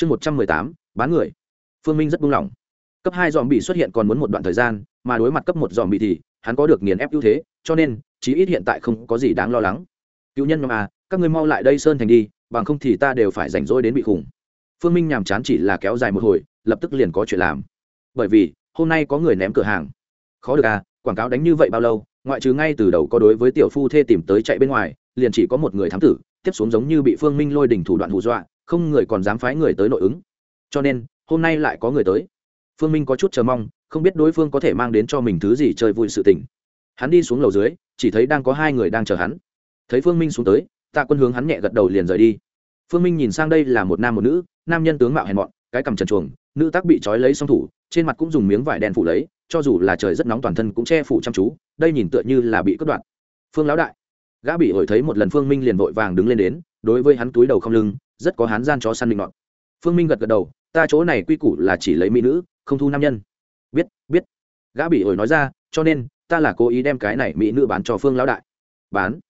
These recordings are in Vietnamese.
chương một trăm mười tám, bán người. Phương minh rất buông lỏng. Cấp hai dòm bị xuất hiện còn muốn một đoạn thời gian, mà đối mặt cấp một dòm bị thì, hắn có được nghiền ép ưu thế, cho nên, chí ít hiện tại không có gì đáng lo lắng. Cựu nhân nhóm à các ngươi mau lại đây sơn thành đi, bằng không thì ta đều phải rảnh rỗi đến bị khủng. Phương minh nhàm chán chỉ là kéo dài một hồi, lập tức liền có chuyện làm. Bởi vì, hôm nay có người ném cửa hàng. Khó được à quảng cáo đánh như vậy bao lâu, ngoại trừ ngay từ đầu có đối với tiểu phu thê tìm tới chạy bên ngoài, liền chỉ có một người thám tử, tiếp xuống giống như bị phương minh lôi đỉnh thủ đoạn hù dọa không người còn dám phái người tới nội ứng. Cho nên, hôm nay lại có người tới. Phương minh có chút chờ mong, không biết đối phương có thể mang đến cho mình thứ gì chơi vui sự tình. Hắn đi xuống lầu dưới, chỉ thấy đang có hai người đang chờ hắn. Thấy phương minh xuống tới, tạ quân hướng hắn nhẹ gật đầu liền rời đi. Phương minh nhìn sang đây là một nam một nữ, nam nhân tướng mạo hèn mọn, cái cầm trần chuồng nữ tác bị trói lấy song thủ, trên mặt cũng dùng miếng vải đen phủ lấy, cho dù là trời rất nóng toàn thân cũng che phủ chăm chú, đây nhìn tựa như là bị cất đoạn phương lão đại, gã bị ổi thấy một lần phương minh liền vội vàng đứng lên đến, đối với hắn túi đầu không lưng rất có hắn gian chó săn định nọt. Phương minh gật gật đầu, ta chỗ này quy củ là chỉ lấy mỹ nữ, không thu nam nhân. Biết biết. Gã bị ổi nói ra, cho nên, ta là cố ý đem cái này mỹ nữ bán cho phương lão đại. Bán?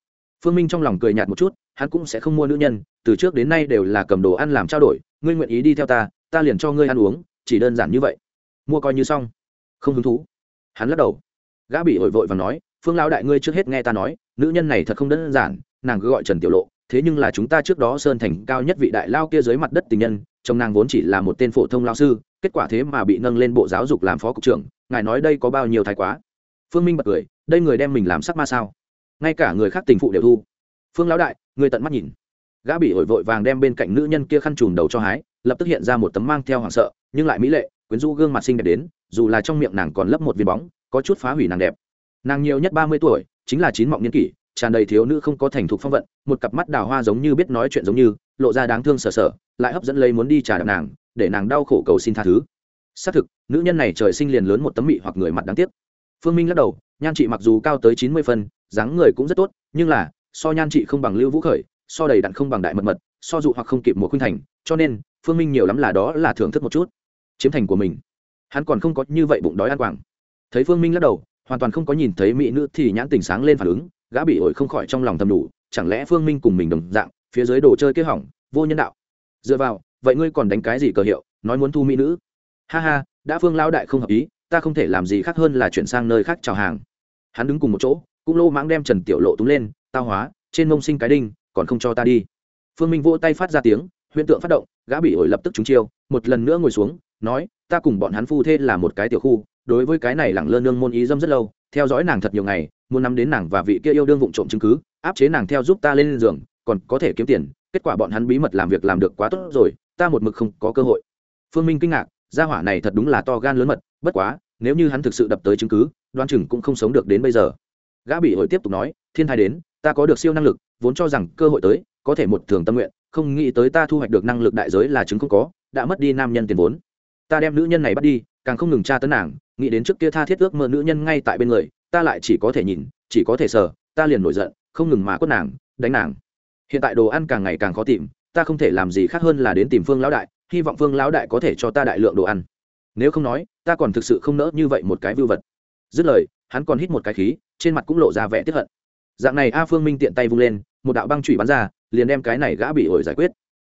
Phương minh trong lòng cười nhạt một chút, hắn cũng sẽ không mua nữ nhân, từ trước đến nay đều là cầm đồ ăn làm trao đổi, ngươi nguyện ý đi theo ta ta liền cho ngươi ăn uống, chỉ đơn giản như vậy. Mua coi như xong. Không hứng thú. Hắn lắc đầu. Gã bị ổi vội và nói, phương lão đại ngươi trước hết nghe ta nói, nữ nhân này thật không đơn giản, nàng cứ gọi trần tiểu lộ thế nhưng là chúng ta trước đó sơn thành cao nhất vị đại lao kia dưới mặt đất tình nhân chồng nàng vốn chỉ là một tên phổ thông lao sư, kết quả thế mà bị nâng lên bộ giáo dục làm phó cục trưởng, ngài nói đây có bao nhiêu thái quá? Phương minh bật cười, đây người đem mình làm sắc ma sao? Ngay cả người khác tình phụ đều thu. Phương lão đại, người tận mắt nhìn. Gã bị ổi vội vàng đem bên cạnh nữ nhân kia khăn trùm đầu cho hái, lập tức hiện ra một tấm mang theo hoảng sợ, nhưng lại mỹ lệ, quyến rũ gương mặt xinh đẹp đến, dù là trong miệng nàng còn lấp một viên bóng, có chút phá hủy nàng đẹp. Nàng nhiều nhất ba mươi tuổi, chính là chín mọng niên kỷ tràn đầy thiếu nữ không có thành thục phong vận, một cặp mắt đào hoa giống như biết nói chuyện giống như, lộ ra đáng thương sờ sờ, lại hấp dẫn lấy muốn đi trả đạp nàng, để nàng đau khổ cầu xin tha thứ. Xác thực, nữ nhân này trời sinh liền lớn một tấm mị hoặc người mặt đáng tiếc. Phương minh lắc đầu, nhan chị mặc dù cao tới chín mươi phân, dáng người cũng rất tốt, nhưng là, so nhan chị không bằng lưu vũ khởi, so đầy đặn không bằng đại mật mật, so dụ hoặc không kịp một khuynh thành, cho nên, phương minh nhiều lắm là đó là thưởng thức một chút. Chiếm thành của mình. Hắn còn không có như vậy bụng đói ăn quảng. Thấy phương minh lắc đầu, hoàn toàn không có nhìn thấy mỹ nữ thì nhãn tình sáng lên phản ứng gã bị ổi không khỏi trong lòng thầm đủ, chẳng lẽ phương minh cùng mình đồng dạng, phía dưới đồ chơi kế hỏng, vô nhân đạo? Dựa vào, vậy ngươi còn đánh cái gì cờ hiệu, nói muốn thu mỹ nữ? Ha ha, đã phương lao đại không hợp ý, ta không thể làm gì khác hơn là chuyển sang nơi khác chào hàng. Hắn đứng cùng một chỗ, cũng lô mãng đem trần tiểu lộ túng lên, tao hóa, trên mông sinh cái đinh, còn không cho ta đi. Phương minh vỗ tay phát ra tiếng, huyễn tượng phát động, gã bị ổi lập tức trúng chiêu, một lần nữa ngồi xuống, nói, ta cùng bọn hắn phu thê là một cái tiểu khu, đối với cái này lẳng lơ nương môn ý dâm rất lâu, theo dõi nàng thật nhiều ngày muốn nắm đến nàng và vị kia yêu đương vụng trộm chứng cứ, áp chế nàng theo giúp ta lên giường, còn có thể kiếm tiền, kết quả bọn hắn bí mật làm việc làm được quá tốt rồi, ta một mực không có cơ hội. Phương minh kinh ngạc, gia hỏa này thật đúng là to gan lớn mật, bất quá, nếu như hắn thực sự đập tới chứng cứ, đoan chừng cũng không sống được đến bây giờ. Gã bị hội tiếp tục nói, thiên thai đến, ta có được siêu năng lực, vốn cho rằng cơ hội tới, có thể một thường tâm nguyện, không nghĩ tới ta thu hoạch được năng lực đại giới là chứng không có, đã mất đi nam nhân tiền vốn. Ta đem nữ nhân này bắt đi, càng không ngừng tra tấn nàng, nghĩ đến trước kia tha thiết ước mơ nữ nhân ngay tại bên người ta lại chỉ có thể nhìn, chỉ có thể sờ, ta liền nổi giận, không ngừng mà quất nàng, đánh nàng. Hiện tại đồ ăn càng ngày càng khó tìm, ta không thể làm gì khác hơn là đến tìm phương lão đại, hy vọng phương lão đại có thể cho ta đại lượng đồ ăn. Nếu không nói, ta còn thực sự không nỡ như vậy một cái vưu vật. Dứt lời, hắn còn hít một cái khí, trên mặt cũng lộ ra vẻ tiếp hận. Dạng này a phương minh tiện tay vung lên, một đạo băng chủy bắn ra, liền đem cái này gã bị ổi giải quyết.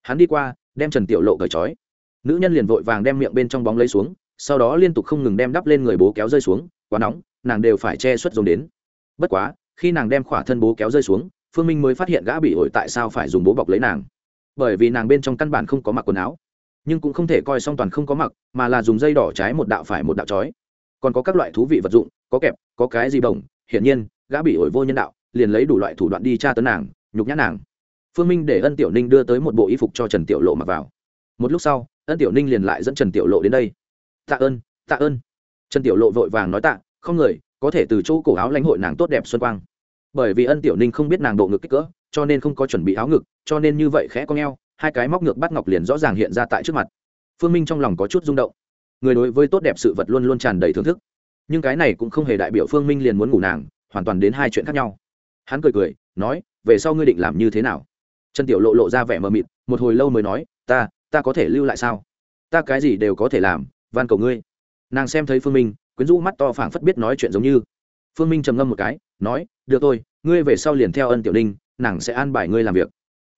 Hắn đi qua, đem trần tiểu lộ cởi trói. Nữ nhân liền vội vàng đem miệng bên trong bóng lấy xuống, sau đó liên tục không ngừng đem đắp lên người bố kéo rơi xuống, quá nóng nàng đều phải che xuất dùng đến. Bất quá, khi nàng đem khỏa thân bố kéo rơi xuống, phương minh mới phát hiện gã bị ổi tại sao phải dùng bố bọc lấy nàng. Bởi vì nàng bên trong căn bản không có mặc quần áo, nhưng cũng không thể coi song toàn không có mặc, mà là dùng dây đỏ trái một đạo phải một đạo trói. Còn có các loại thú vị vật dụng, có kẹp, có cái gì bổng, hiển nhiên, gã bị ổi vô nhân đạo, liền lấy đủ loại thủ đoạn đi tra tấn nàng, nhục nhã nàng. Phương minh để ân tiểu ninh đưa tới một bộ y phục cho trần tiểu lộ mặc vào. Một lúc sau, ân tiểu ninh liền lại dẫn trần tiểu lộ đến đây. Tạ ơn tạ ơn. Trần tiểu lộ vội vàng nói tạ không người, có thể từ chỗ cổ áo lãnh hội nàng tốt đẹp xuân quang. Bởi vì ân tiểu ninh không biết nàng độ ngực kích cỡ, cho nên không có chuẩn bị áo ngực, cho nên như vậy khẽ con g hai cái móc ngược bắt ngọc liền rõ ràng hiện ra tại trước mặt. Phương minh trong lòng có chút rung động. Người đối với tốt đẹp sự vật luôn luôn tràn đầy thưởng thức. Nhưng cái này cũng không hề đại biểu phương minh liền muốn ngủ nàng, hoàn toàn đến hai chuyện khác nhau. Hắn cười cười, nói, về sau ngươi định làm như thế nào? Trần tiểu lộ lộ ra vẻ mờ mịt, một hồi lâu mới nói, ta ta có thể lưu lại sao? Ta cái gì đều có thể làm, van cầu ngươi. Nàng xem thấy phương minh quyến rũ mắt to phảng phất biết nói chuyện giống như. Phương minh trầm ngâm một cái, nói, được tôi ngươi về sau liền theo ân tiểu ninh, nàng sẽ an bài ngươi làm việc.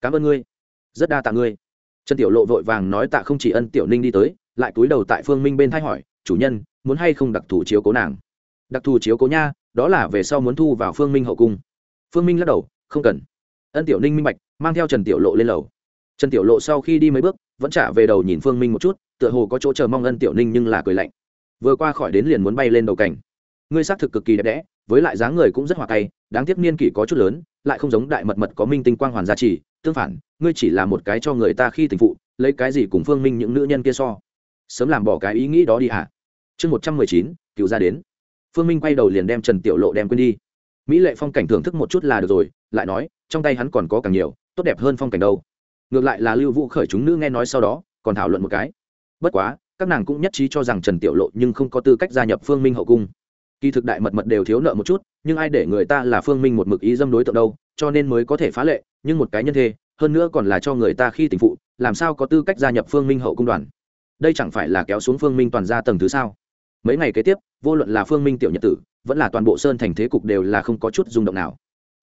Cảm ơn ngươi. Rất đa tạ ngươi. Trần tiểu lộ vội vàng nói tạ không chỉ ân tiểu ninh đi tới, lại cúi đầu tại phương minh bên thay hỏi, chủ nhân, muốn hay không đặc thù chiếu cố nàng? Đặc thù chiếu cố nha, đó là về sau muốn thu vào phương minh hậu cung. Phương minh lắc đầu, không cần. Ân tiểu ninh minh bạch, mang theo trần tiểu lộ lên lầu. Trần tiểu lộ sau khi đi mấy bước, vẫn trả về đầu nhìn phương minh một chút, tựa hồ có chỗ chờ mong ân tiểu ninh nhưng là cười lạnh vừa qua khỏi đến liền muốn bay lên đầu cảnh. Ngươi xác thực cực kỳ đẹp đẽ, với lại dáng người cũng rất hòa tay đáng tiếc niên kỷ có chút lớn, lại không giống đại mật mật có minh tinh quang hoàn gia trì, tương phản, ngươi chỉ là một cái cho người ta khi tình phụ, lấy cái gì cùng phương minh những nữ nhân kia so? Sớm làm bỏ cái ý nghĩ đó đi hả? Chương một trăm mười chín, cựu ra đến. Phương minh quay đầu liền đem trần tiểu lộ đem quên đi. Mỹ lệ phong cảnh thưởng thức một chút là được rồi, lại nói, trong tay hắn còn có càng nhiều, tốt đẹp hơn phong cảnh đâu. Ngược lại là lưu vũ khởi chúng nữ nghe nói sau đó, còn thảo luận một cái. Bất quá các nàng cũng nhất trí cho rằng trần tiểu lộ nhưng không có tư cách gia nhập phương minh hậu cung. Kỳ thực đại mật mật đều thiếu nợ một chút, nhưng ai để người ta là phương minh một mực ý dâm đối tượng đâu, cho nên mới có thể phá lệ, nhưng một cái nhân thê, hơn nữa còn là cho người ta khi tình phụ, làm sao có tư cách gia nhập phương minh hậu cung đoàn? Đây chẳng phải là kéo xuống phương minh toàn ra tầng thứ sao? Mấy ngày kế tiếp, vô luận là phương minh tiểu nhật tử, vẫn là toàn bộ sơn thành thế cục đều là không có chút rung động nào.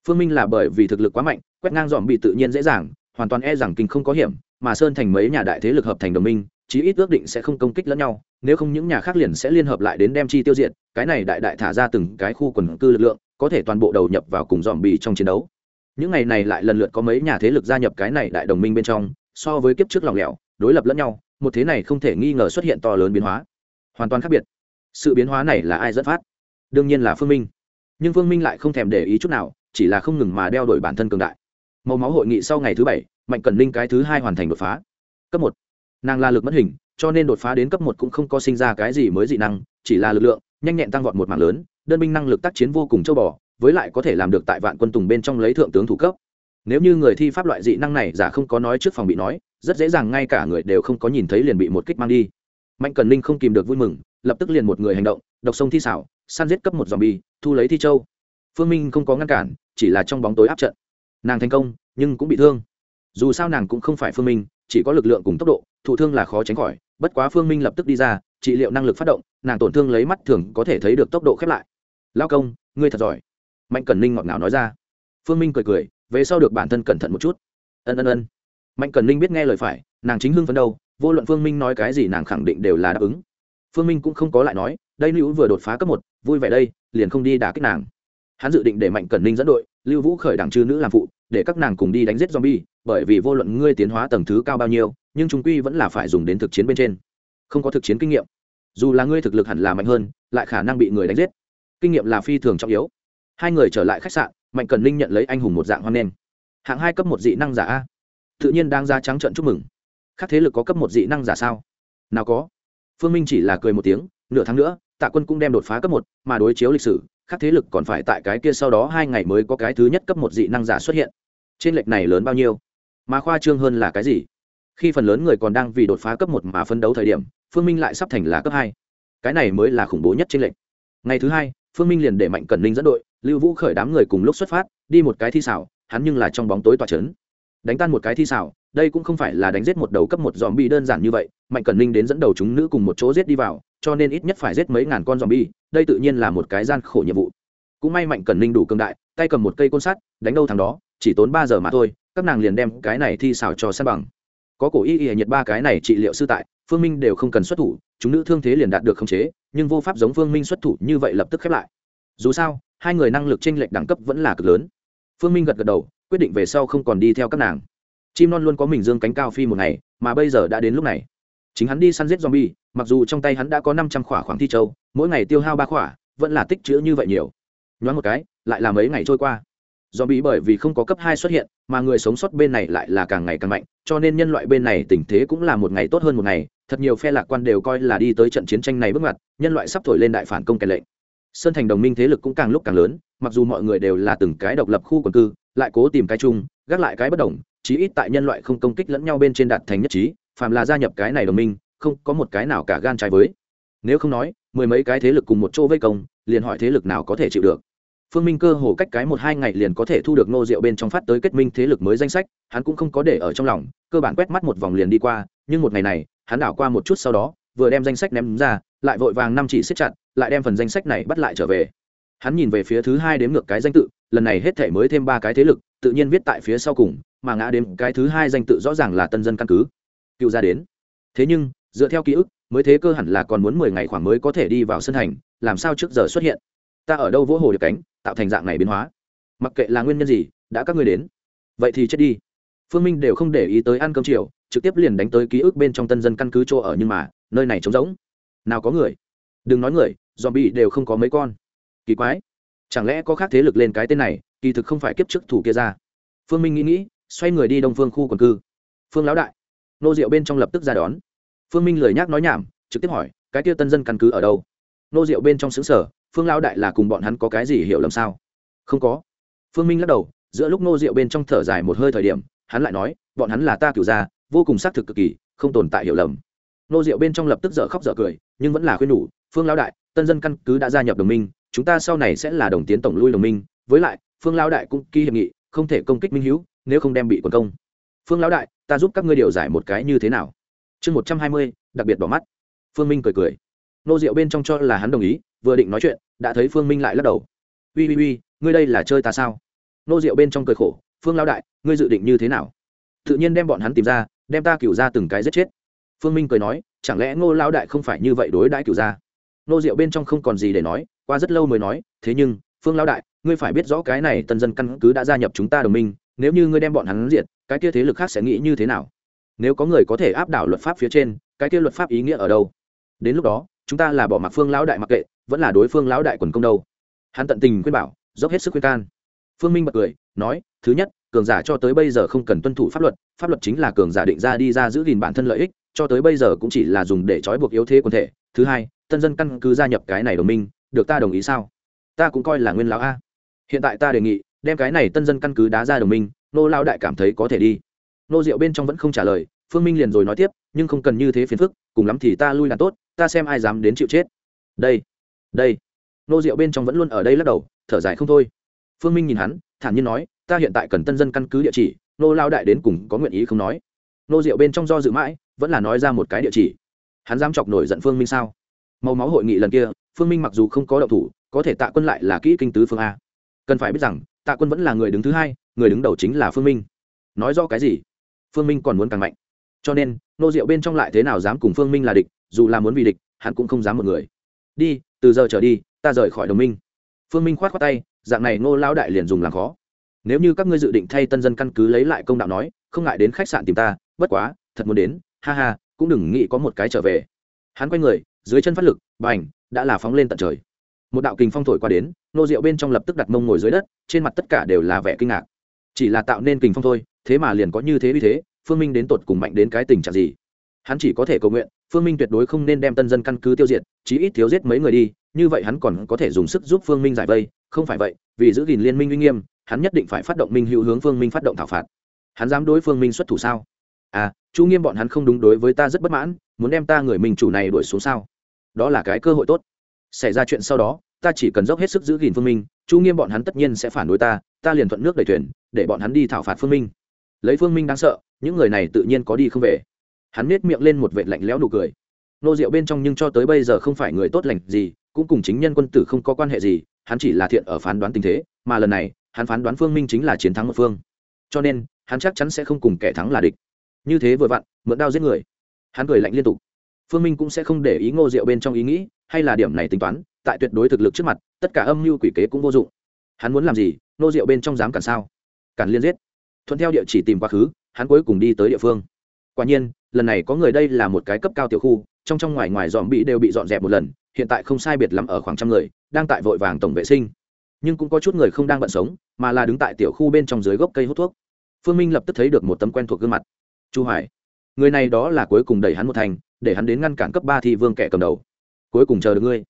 Phương minh là bởi vì thực lực quá mạnh, quét ngang dòm bị tự nhiên dễ dàng, hoàn toàn e rằng kinh không có hiểm mà sơn thành mấy nhà đại thế lực hợp thành đồng minh, chí ít ước định sẽ không công kích lẫn nhau, nếu không những nhà khác liền sẽ liên hợp lại đến đem chi tiêu diệt, cái này đại đại thả ra từng cái khu quần cư lực lượng, có thể toàn bộ đầu nhập vào cùng dòm bì trong chiến đấu. Những ngày này lại lần lượt có mấy nhà thế lực gia nhập cái này đại đồng minh bên trong, so với kiếp trước lòng lẻo, đối lập lẫn nhau, một thế này không thể nghi ngờ xuất hiện to lớn biến hóa. Hoàn toàn khác biệt. Sự biến hóa này là ai dẫn phát? Đương nhiên là phương minh. Nhưng phương minh lại không thèm để ý chút nào, chỉ là không ngừng mà đeo đổi bản thân cường đại. Màu máu hội nghị sau ngày thứ bảy mạnh cần linh cái thứ hai hoàn thành đột phá. Cấp một. Nàng là lực mất hình, cho nên đột phá đến cấp một cũng không có sinh ra cái gì mới dị năng, chỉ là lực lượng, nhanh nhẹn tăng vọt một mảng lớn, đơn binh năng lực tác chiến vô cùng châu bò, với lại có thể làm được tại vạn quân tùng bên trong lấy thượng tướng thủ cấp. Nếu như người thi pháp loại dị năng này giả không có nói trước phòng bị nói, rất dễ dàng ngay cả người đều không có nhìn thấy liền bị một kích mang đi. Mạnh cần linh không kìm được vui mừng, lập tức liền một người hành động, độc sông thi xảo, săn giết cấp một dòng bi thu lấy thi châu. Phương minh không có ngăn cản, chỉ là trong bóng tối áp trận. Nàng thành công, nhưng cũng bị thương dù sao nàng cũng không phải phương minh, chỉ có lực lượng cùng tốc độ, thụ thương là khó tránh khỏi, bất quá phương minh lập tức đi ra, trị liệu năng lực phát động, nàng tổn thương lấy mắt thường có thể thấy được tốc độ khép lại. Lao công, ngươi thật giỏi. Mạnh cẩn ninh ngọt ngào nói ra. Phương minh cười cười, về sau được bản thân cẩn thận một chút. Ân ân ân. Mạnh cẩn ninh biết nghe lời phải, nàng chính hưng phấn đâu, vô luận phương minh nói cái gì nàng khẳng định đều là đáp ứng. Phương minh cũng không có lại nói, đây lưu vừa đột phá cấp một, vui vẻ đây, liền không đi đả kích nàng. Hắn dự định để mạnh cẩn ninh dẫn đội, lưu vũ khởi đảng chư nữ làm phụ, để các nàng cùng đi đánh giết zombie bởi vì vô luận ngươi tiến hóa tầng thứ cao bao nhiêu, nhưng chúng quy vẫn là phải dùng đến thực chiến bên trên. Không có thực chiến kinh nghiệm. Dù là ngươi thực lực hẳn là mạnh hơn, lại khả năng bị người đánh giết. Kinh nghiệm là phi thường trọng yếu. Hai người trở lại khách sạn, mạnh cần ninh nhận lấy anh hùng một dạng hoan nghênh. Hạng hai cấp một dị năng giả a. Tự nhiên đang ra trắng trận chúc mừng. Khác thế lực có cấp một dị năng giả sao? Nào có. Phương minh chỉ là cười một tiếng, nửa tháng nữa, tạ quân cũng đem đột phá cấp một, mà đối chiếu lịch sử, khác thế lực còn phải tại cái kia sau đó hai ngày mới có cái thứ nhất cấp một dị năng giả xuất hiện. Trên lệch này lớn bao nhiêu? Mà khoa trương hơn là cái gì? Khi phần lớn người còn đang vì đột phá cấp một mà phấn đấu thời điểm, phương minh lại sắp thành là cấp hai. Cái này mới là khủng bố nhất trên lệnh. ngày thứ hai, phương minh liền để mạnh cẩn ninh dẫn đội, lưu vũ khởi đám người cùng lúc xuất phát, đi một cái thi xảo, hắn nhưng là trong bóng tối tỏa trấn đánh tan một cái thi xảo, đây cũng không phải là đánh giết một đầu cấp một dòm bi đơn giản như vậy, mạnh cẩn ninh đến dẫn đầu chúng nữ cùng một chỗ giết đi vào, cho nên ít nhất phải giết mấy ngàn con dòm bi đây tự nhiên là một cái gian khổ nhiệm vụ. Cũng may mạnh cẩn ninh đủ cường đại, tay cầm một cây côn sắt, đánh đâu thằng đó, chỉ tốn ba giờ mà thôi các nàng liền đem cái này thi xảo cho san bằng. Có cổ y y nhiệt ba cái này trị liệu sư tại, phương minh đều không cần xuất thủ, chúng nữ thương thế liền đạt được khống chế, nhưng vô pháp giống phương minh xuất thủ như vậy lập tức khép lại. Dù sao, hai người năng lực tranh lệch đẳng cấp vẫn là cực lớn. Phương minh gật gật đầu, quyết định về sau không còn đi theo các nàng. Chim non luôn có mình dương cánh cao phi một ngày, mà bây giờ đã đến lúc này. Chính hắn đi săn giết zombie, mặc dù trong tay hắn đã có năm trăm khỏa khoảng thi châu, mỗi ngày tiêu hao ba khỏa, vẫn là tích chữ như vậy nhiều. Nhoáng một cái, lại là mấy ngày trôi qua do bị bởi vì không có cấp hai xuất hiện, mà người sống sót bên này lại là càng ngày càng mạnh, cho nên nhân loại bên này tình thế cũng là một ngày tốt hơn một ngày, thật nhiều phe lạc quan đều coi là đi tới trận chiến tranh này bước ngoặt, nhân loại sắp thổi lên đại phản công kèn lệnh. Sơn thành đồng minh thế lực cũng càng lúc càng lớn, mặc dù mọi người đều là từng cái độc lập khu quần cư, lại cố tìm cái chung, gác lại cái bất đồng, chí ít tại nhân loại không công kích lẫn nhau bên trên đạt thành nhất trí, phàm là gia nhập cái này đồng minh, không có một cái nào cả gan trái với. Nếu không nói, mười mấy cái thế lực cùng một chỗ vây công, liền hỏi thế lực nào có thể chịu được? Phương minh cơ hồ cách cái một hai ngày liền có thể thu được nô rượu bên trong phát tới kết minh thế lực mới danh sách hắn cũng không có để ở trong lòng cơ bản quét mắt một vòng liền đi qua nhưng một ngày này hắn đảo qua một chút sau đó vừa đem danh sách ném ra lại vội vàng năm chỉ xếp chặt lại đem phần danh sách này bắt lại trở về. Hắn nhìn về phía thứ hai đếm ngược cái danh tự lần này hết thể mới thêm ba cái thế lực tự nhiên viết tại phía sau cùng mà ngã đếm cái thứ hai danh tự rõ ràng là tân dân căn cứ. Cựu gia đến. Thế nhưng dựa theo ký ức mới thế cơ hẳn là còn muốn mười ngày khoảng mới có thể đi vào sân hành, làm sao trước giờ xuất hiện? Ta ở đâu vỗ hồ được cánh, tạo thành dạng này biến hóa. Mặc kệ là nguyên nhân gì, đã các ngươi đến. Vậy thì chết đi. Phương minh đều không để ý tới ăn cơm chiều, trực tiếp liền đánh tới ký ức bên trong tân dân căn cứ chỗ ở nhưng mà, nơi này trống rỗng. Nào có người. Đừng nói người dòm bị đều không có mấy con. Kỳ quái. Chẳng lẽ có khác thế lực lên cái tên này, kỳ thực không phải kiếp trước thủ kia ra. Phương minh nghĩ nghĩ, xoay người đi đông phương khu quần cư. Phương lão đại. Nô diệu bên trong lập tức ra đón. Phương minh lười nhác nói nhảm, trực tiếp hỏi, cái kia tân dân căn cứ ở đâu? Nô diệu bên trong xứ sở phương lão đại là cùng bọn hắn có cái gì hiểu lầm sao? Không có. Phương minh lắc đầu, giữa lúc nô diệu bên trong thở dài một hơi thời điểm, hắn lại nói, bọn hắn là ta cửu gia, vô cùng xác thực cực kỳ, không tồn tại hiểu lầm. Nô diệu bên trong lập tức dở khóc dở cười, nhưng vẫn là khuyên nhủ, phương lão đại, tân dân căn cứ đã gia nhập đồng minh, chúng ta sau này sẽ là đồng tiến tổng lui đồng minh. Với lại, phương lão đại cũng ký hiệp nghị, không thể công kích minh hữu nếu không đem bị quần công. Phương lão đại, ta giúp các ngươi điều giải một cái như thế nào? Chương một trăm hai mươi, đặc biệt bỏ mắt. Phương minh cười cười nô diệu bên trong cho là hắn đồng ý, vừa định nói chuyện, đã thấy phương minh lại lắc đầu. Ui ui ui ngươi đây là chơi ta sao? Nô diệu bên trong cười khổ, phương lão đại, ngươi dự định như thế nào? Tự nhiên đem bọn hắn tìm ra, đem ta cửu ra từng cái giết chết. Phương minh cười nói, chẳng lẽ ngô lão đại không phải như vậy đối đãi cửu ra nô diệu bên trong không còn gì để nói, qua rất lâu mới nói, thế nhưng, phương lão đại, ngươi phải biết rõ cái này tân dân căn cứ đã gia nhập chúng ta đồng minh, nếu như ngươi đem bọn hắn diệt, cái kia thế lực khác sẽ nghĩ như thế nào? Nếu có người có thể áp đảo luật pháp phía trên, cái kia luật pháp ý nghĩa ở đâu? Đến lúc đó chúng ta là bỏ mặc phương lão đại mặc kệ, vẫn là đối phương lão đại quần công đâu. Hắn tận tình khuyên bảo, dốc hết sức khuyên can. Phương minh bật cười, nói, thứ nhất, cường giả cho tới bây giờ không cần tuân thủ pháp luật pháp luật chính là cường giả định ra đi ra giữ gìn bản thân lợi ích, cho tới bây giờ cũng chỉ là dùng để trói buộc yếu thế quần thể. Thứ hai, tân dân căn cứ gia nhập cái này đồng minh, được ta đồng ý sao? Ta cũng coi là nguyên lão a. Hiện tại ta đề nghị, đem cái này tân dân căn cứ đá ra đồng minh, nô lao đại cảm thấy có thể đi. Nô rượu bên trong vẫn không trả lời, phương minh liền rồi nói tiếp, nhưng không cần như thế phiền phức, cùng lắm thì ta lui là tốt ta xem ai dám đến chịu chết. Đây đây. Nô diệu bên trong vẫn luôn ở đây lắc đầu, thở dài không thôi. Phương minh nhìn hắn, thản nhiên nói, ta hiện tại cần tân dân căn cứ địa chỉ, nô lao đại đến cùng có nguyện ý không nói. Nô diệu bên trong do dự mãi, vẫn là nói ra một cái địa chỉ. Hắn dám chọc nổi giận phương minh sao? Màu máu hội nghị lần kia, phương minh mặc dù không có động thủ, có thể tạ quân lại là kỹ kinh tứ phương a. Cần phải biết rằng, tạ quân vẫn là người đứng thứ hai, người đứng đầu chính là phương minh. Nói do cái gì? Phương minh còn muốn càng mạnh cho nên, nô diệu bên trong lại thế nào dám cùng phương minh là địch, dù là muốn vì địch, hắn cũng không dám một người. Đi, từ giờ trở đi, ta rời khỏi đồng minh. Phương minh khoát khoát tay, dạng này nô lao đại liền dùng làm khó. Nếu như các ngươi dự định thay tân dân căn cứ lấy lại công đạo nói, không ngại đến khách sạn tìm ta, bất quá, thật muốn đến, ha ha, cũng đừng nghĩ có một cái trở về. Hắn quay người, dưới chân phát lực b à n h đã là phóng lên tận trời. Một đạo kình phong thổi qua đến, nô rượu bên trong lập tức đặt mông ngồi dưới đất, trên mặt tất cả đều là vẻ kinh ngạc. Chỉ là tạo nên kình phong thôi, thế mà liền có như thế vì thế phương minh đến tột cùng mạnh đến cái tình trạng gì? Hắn chỉ có thể cầu nguyện, phương minh tuyệt đối không nên đem tân dân căn cứ tiêu diệt, chí ít thiếu giết mấy người đi, như vậy hắn còn có thể dùng sức giúp phương minh giải vây. Không phải vậy, vì giữ gìn liên minh uy nghiêm, hắn nhất định phải phát động minh hữu hướng phương minh phát động thảo phạt. Hắn dám đối phương minh xuất thủ sao? À chu nghiêm bọn hắn không đúng đối với ta rất bất mãn, muốn đem ta người mình chủ này đuổi xuống sao? Đó là cái cơ hội tốt. Xảy ra chuyện sau đó, ta chỉ cần dốc hết sức giữ gìn phương minh, chu nghiêm bọn hắn tất nhiên sẽ phản đối ta ta liền thuận nước đẩy thuyền, để bọn hắn đi thảo phạt phương minh lấy phương minh đáng sợ, những người này tự nhiên có đi không về. Hắn nết miệng lên một vệ lạnh lẽo nụ cười. Nô rượu bên trong nhưng cho tới bây giờ không phải người tốt lành gì, cũng cùng chính nhân quân tử không có quan hệ gì, hắn chỉ là thiện ở phán đoán tình thế, mà lần này, hắn phán đoán phương minh chính là chiến thắng một phương. Cho nên, hắn chắc chắn sẽ không cùng kẻ thắng là địch. Như thế vừa vặn, mượn đao giết người. Hắn cười lạnh liên tục. Phương minh cũng sẽ không để ý ngô rượu bên trong ý nghĩ, hay là điểm này tính toán, tại tuyệt đối thực lực trước mặt, tất cả âm mưu quỷ kế cũng vô dụng. Hắn muốn làm gì, ngô rượu bên trong dám cản sao? Cản liên giết thuận theo địa chỉ tìm quá khứ, hắn cuối cùng đi tới địa phương. Quả nhiên, lần này có người đây là một cái cấp cao tiểu khu, trong trong ngoài ngoài dòm bị đều bị dọn dẹp một lần, hiện tại không sai biệt lắm ở khoảng trăm người, đang tại vội vàng tổng vệ sinh. Nhưng cũng có chút người không đang bận sống, mà là đứng tại tiểu khu bên trong dưới gốc cây hút thuốc. Phương minh lập tức thấy được một tấm quen thuộc gương mặt. Chu hoài, người này đó là cuối cùng đẩy hắn một thành, để hắn đến ngăn cản cấp ba thi vương kẻ cầm đầu. Cuối cùng chờ được ngươi.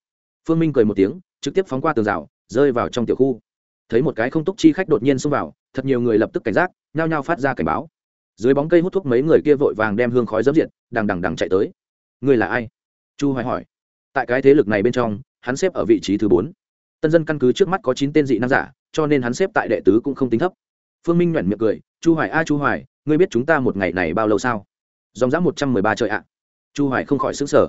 Phương minh cười một tiếng, trực tiếp phóng qua tường rào, rơi vào trong tiểu khu. Thấy một cái không túc chi khách đột nhiên xông vào, thật nhiều người lập tức cảnh giác nhao nhao phát ra cảnh báo. Dưới bóng cây hút thuốc mấy người kia vội vàng đem hương khói dấm diệt, đằng đằng đằng chạy tới. Người là ai? Chu hoài hỏi. Tại cái thế lực này bên trong, hắn xếp ở vị trí thứ bốn. Tân dân căn cứ trước mắt có chín tên dị năng giả, cho nên hắn xếp tại đệ tứ cũng không tính thấp. Phương minh nhoẻn miệng cười, chu hoài a, chu hoài, ngươi biết chúng ta một ngày này bao lâu sao? Dòng dã một trăm mười ba trời ạ. Chu hoài không khỏi sững sờ.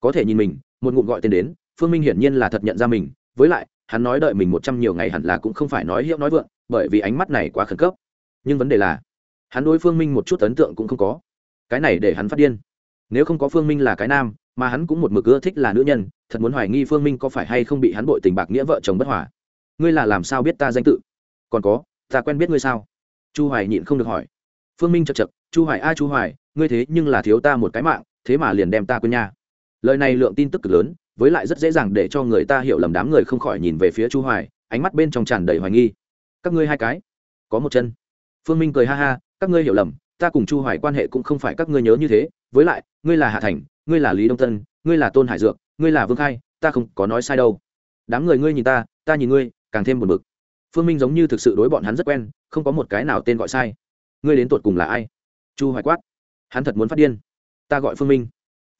Có thể nhìn mình, một ngụm gọi tên đến, phương minh hiển nhiên là thật nhận ra mình. Với lại, hắn nói đợi mình một trăm nhiều ngày hẳn là cũng không phải nói hiệu nói vượng, bởi vì ánh mắt này quá khẩn cấp nhưng vấn đề là, hắn đối phương minh một chút ấn tượng cũng không có. Cái này để hắn phát điên. Nếu không có phương minh là cái nam, mà hắn cũng một mực ưa thích là nữ nhân, thật muốn hoài nghi phương minh có phải hay không bị hắn bội tình bạc nghĩa vợ chồng bất hòa. Ngươi là làm sao biết ta danh tự? Còn có, ta quen biết ngươi sao? Chu hoài nhịn không được hỏi. Phương minh chật chật, chu hoài, a chu hoài, ngươi thế nhưng là thiếu ta một cái mạng, thế mà liền đem ta quên nha. Lời này lượng tin tức cực lớn, với lại rất dễ dàng để cho người ta hiểu lầm đám người không khỏi nhìn về phía chu hoài, ánh mắt bên trong tràn đầy hoài nghi. Các ngươi hai cái, có một chân phương minh cười ha ha, các ngươi hiểu lầm, ta cùng chu hoài quan hệ cũng không phải các ngươi nhớ như thế, với lại, ngươi là hạ thành, ngươi là lý đông tân, ngươi là tôn hải dược, ngươi là vương khai, ta không có nói sai đâu. Đám người ngươi nhìn ta ta nhìn ngươi, càng thêm buồn bực. Phương minh giống như thực sự đối bọn hắn rất quen, không có một cái nào tên gọi sai. Ngươi đến tột cùng là ai? Chu hoài quát. Hắn thật muốn phát điên. Ta gọi phương minh.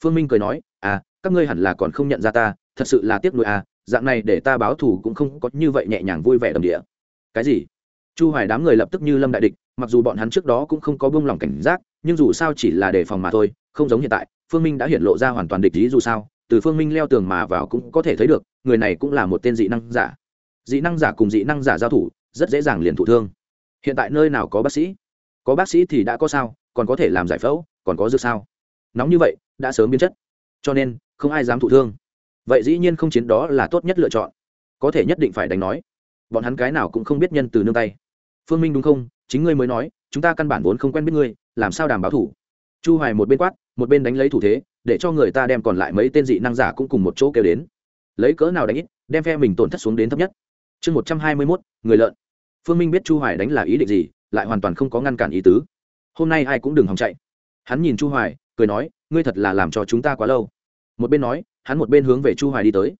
Phương minh cười nói à các ngươi hẳn là còn không nhận ra ta, thật sự là tiếc nuối à dạng này để ta báo thù cũng không có như vậy nhẹ nhàng vui vẻ đầm địa. Cái gì? Chu hoài đám người lập tức như lâm đại địch, mặc dù bọn hắn trước đó cũng không có buông lỏng cảnh giác, nhưng dù sao chỉ là đề phòng mà thôi, không giống hiện tại, phương minh đã hiện lộ ra hoàn toàn địch ý dù sao, từ phương minh leo tường mà vào cũng có thể thấy được, người này cũng là một tên dị năng giả. Dị năng giả cùng dị năng giả giao thủ, rất dễ dàng liền thụ thương. Hiện tại nơi nào có bác sĩ? Có bác sĩ thì đã có sao, còn có thể làm giải phẫu, còn có dược sao? Nóng như vậy, đã sớm biến chất. Cho nên, không ai dám thụ thương. Vậy dĩ nhiên không chiến đó là tốt nhất lựa chọn. Có thể nhất định phải đánh nói. Bọn hắn cái nào cũng không biết nhân từ nương tay phương minh đúng không? Chính ngươi mới nói chúng ta căn bản vốn không quen biết ngươi làm sao đảm bảo thủ? Chu hoài một bên quát một bên đánh lấy thủ thế để cho người ta đem còn lại mấy tên dị năng giả cũng cùng một chỗ kêu đến. Lấy cỡ nào đánh ít đem phe mình tổn thất xuống đến thấp nhất. Chương một trăm hai mươi 121, người lợn. Phương minh biết chu hoài đánh là ý định gì lại hoàn toàn không có ngăn cản ý tứ. Hôm nay ai cũng đừng hòng chạy. Hắn nhìn chu hoài cười nói ngươi thật là làm cho chúng ta quá lâu. Một bên nói hắn một bên hướng về chu hoài đi tới.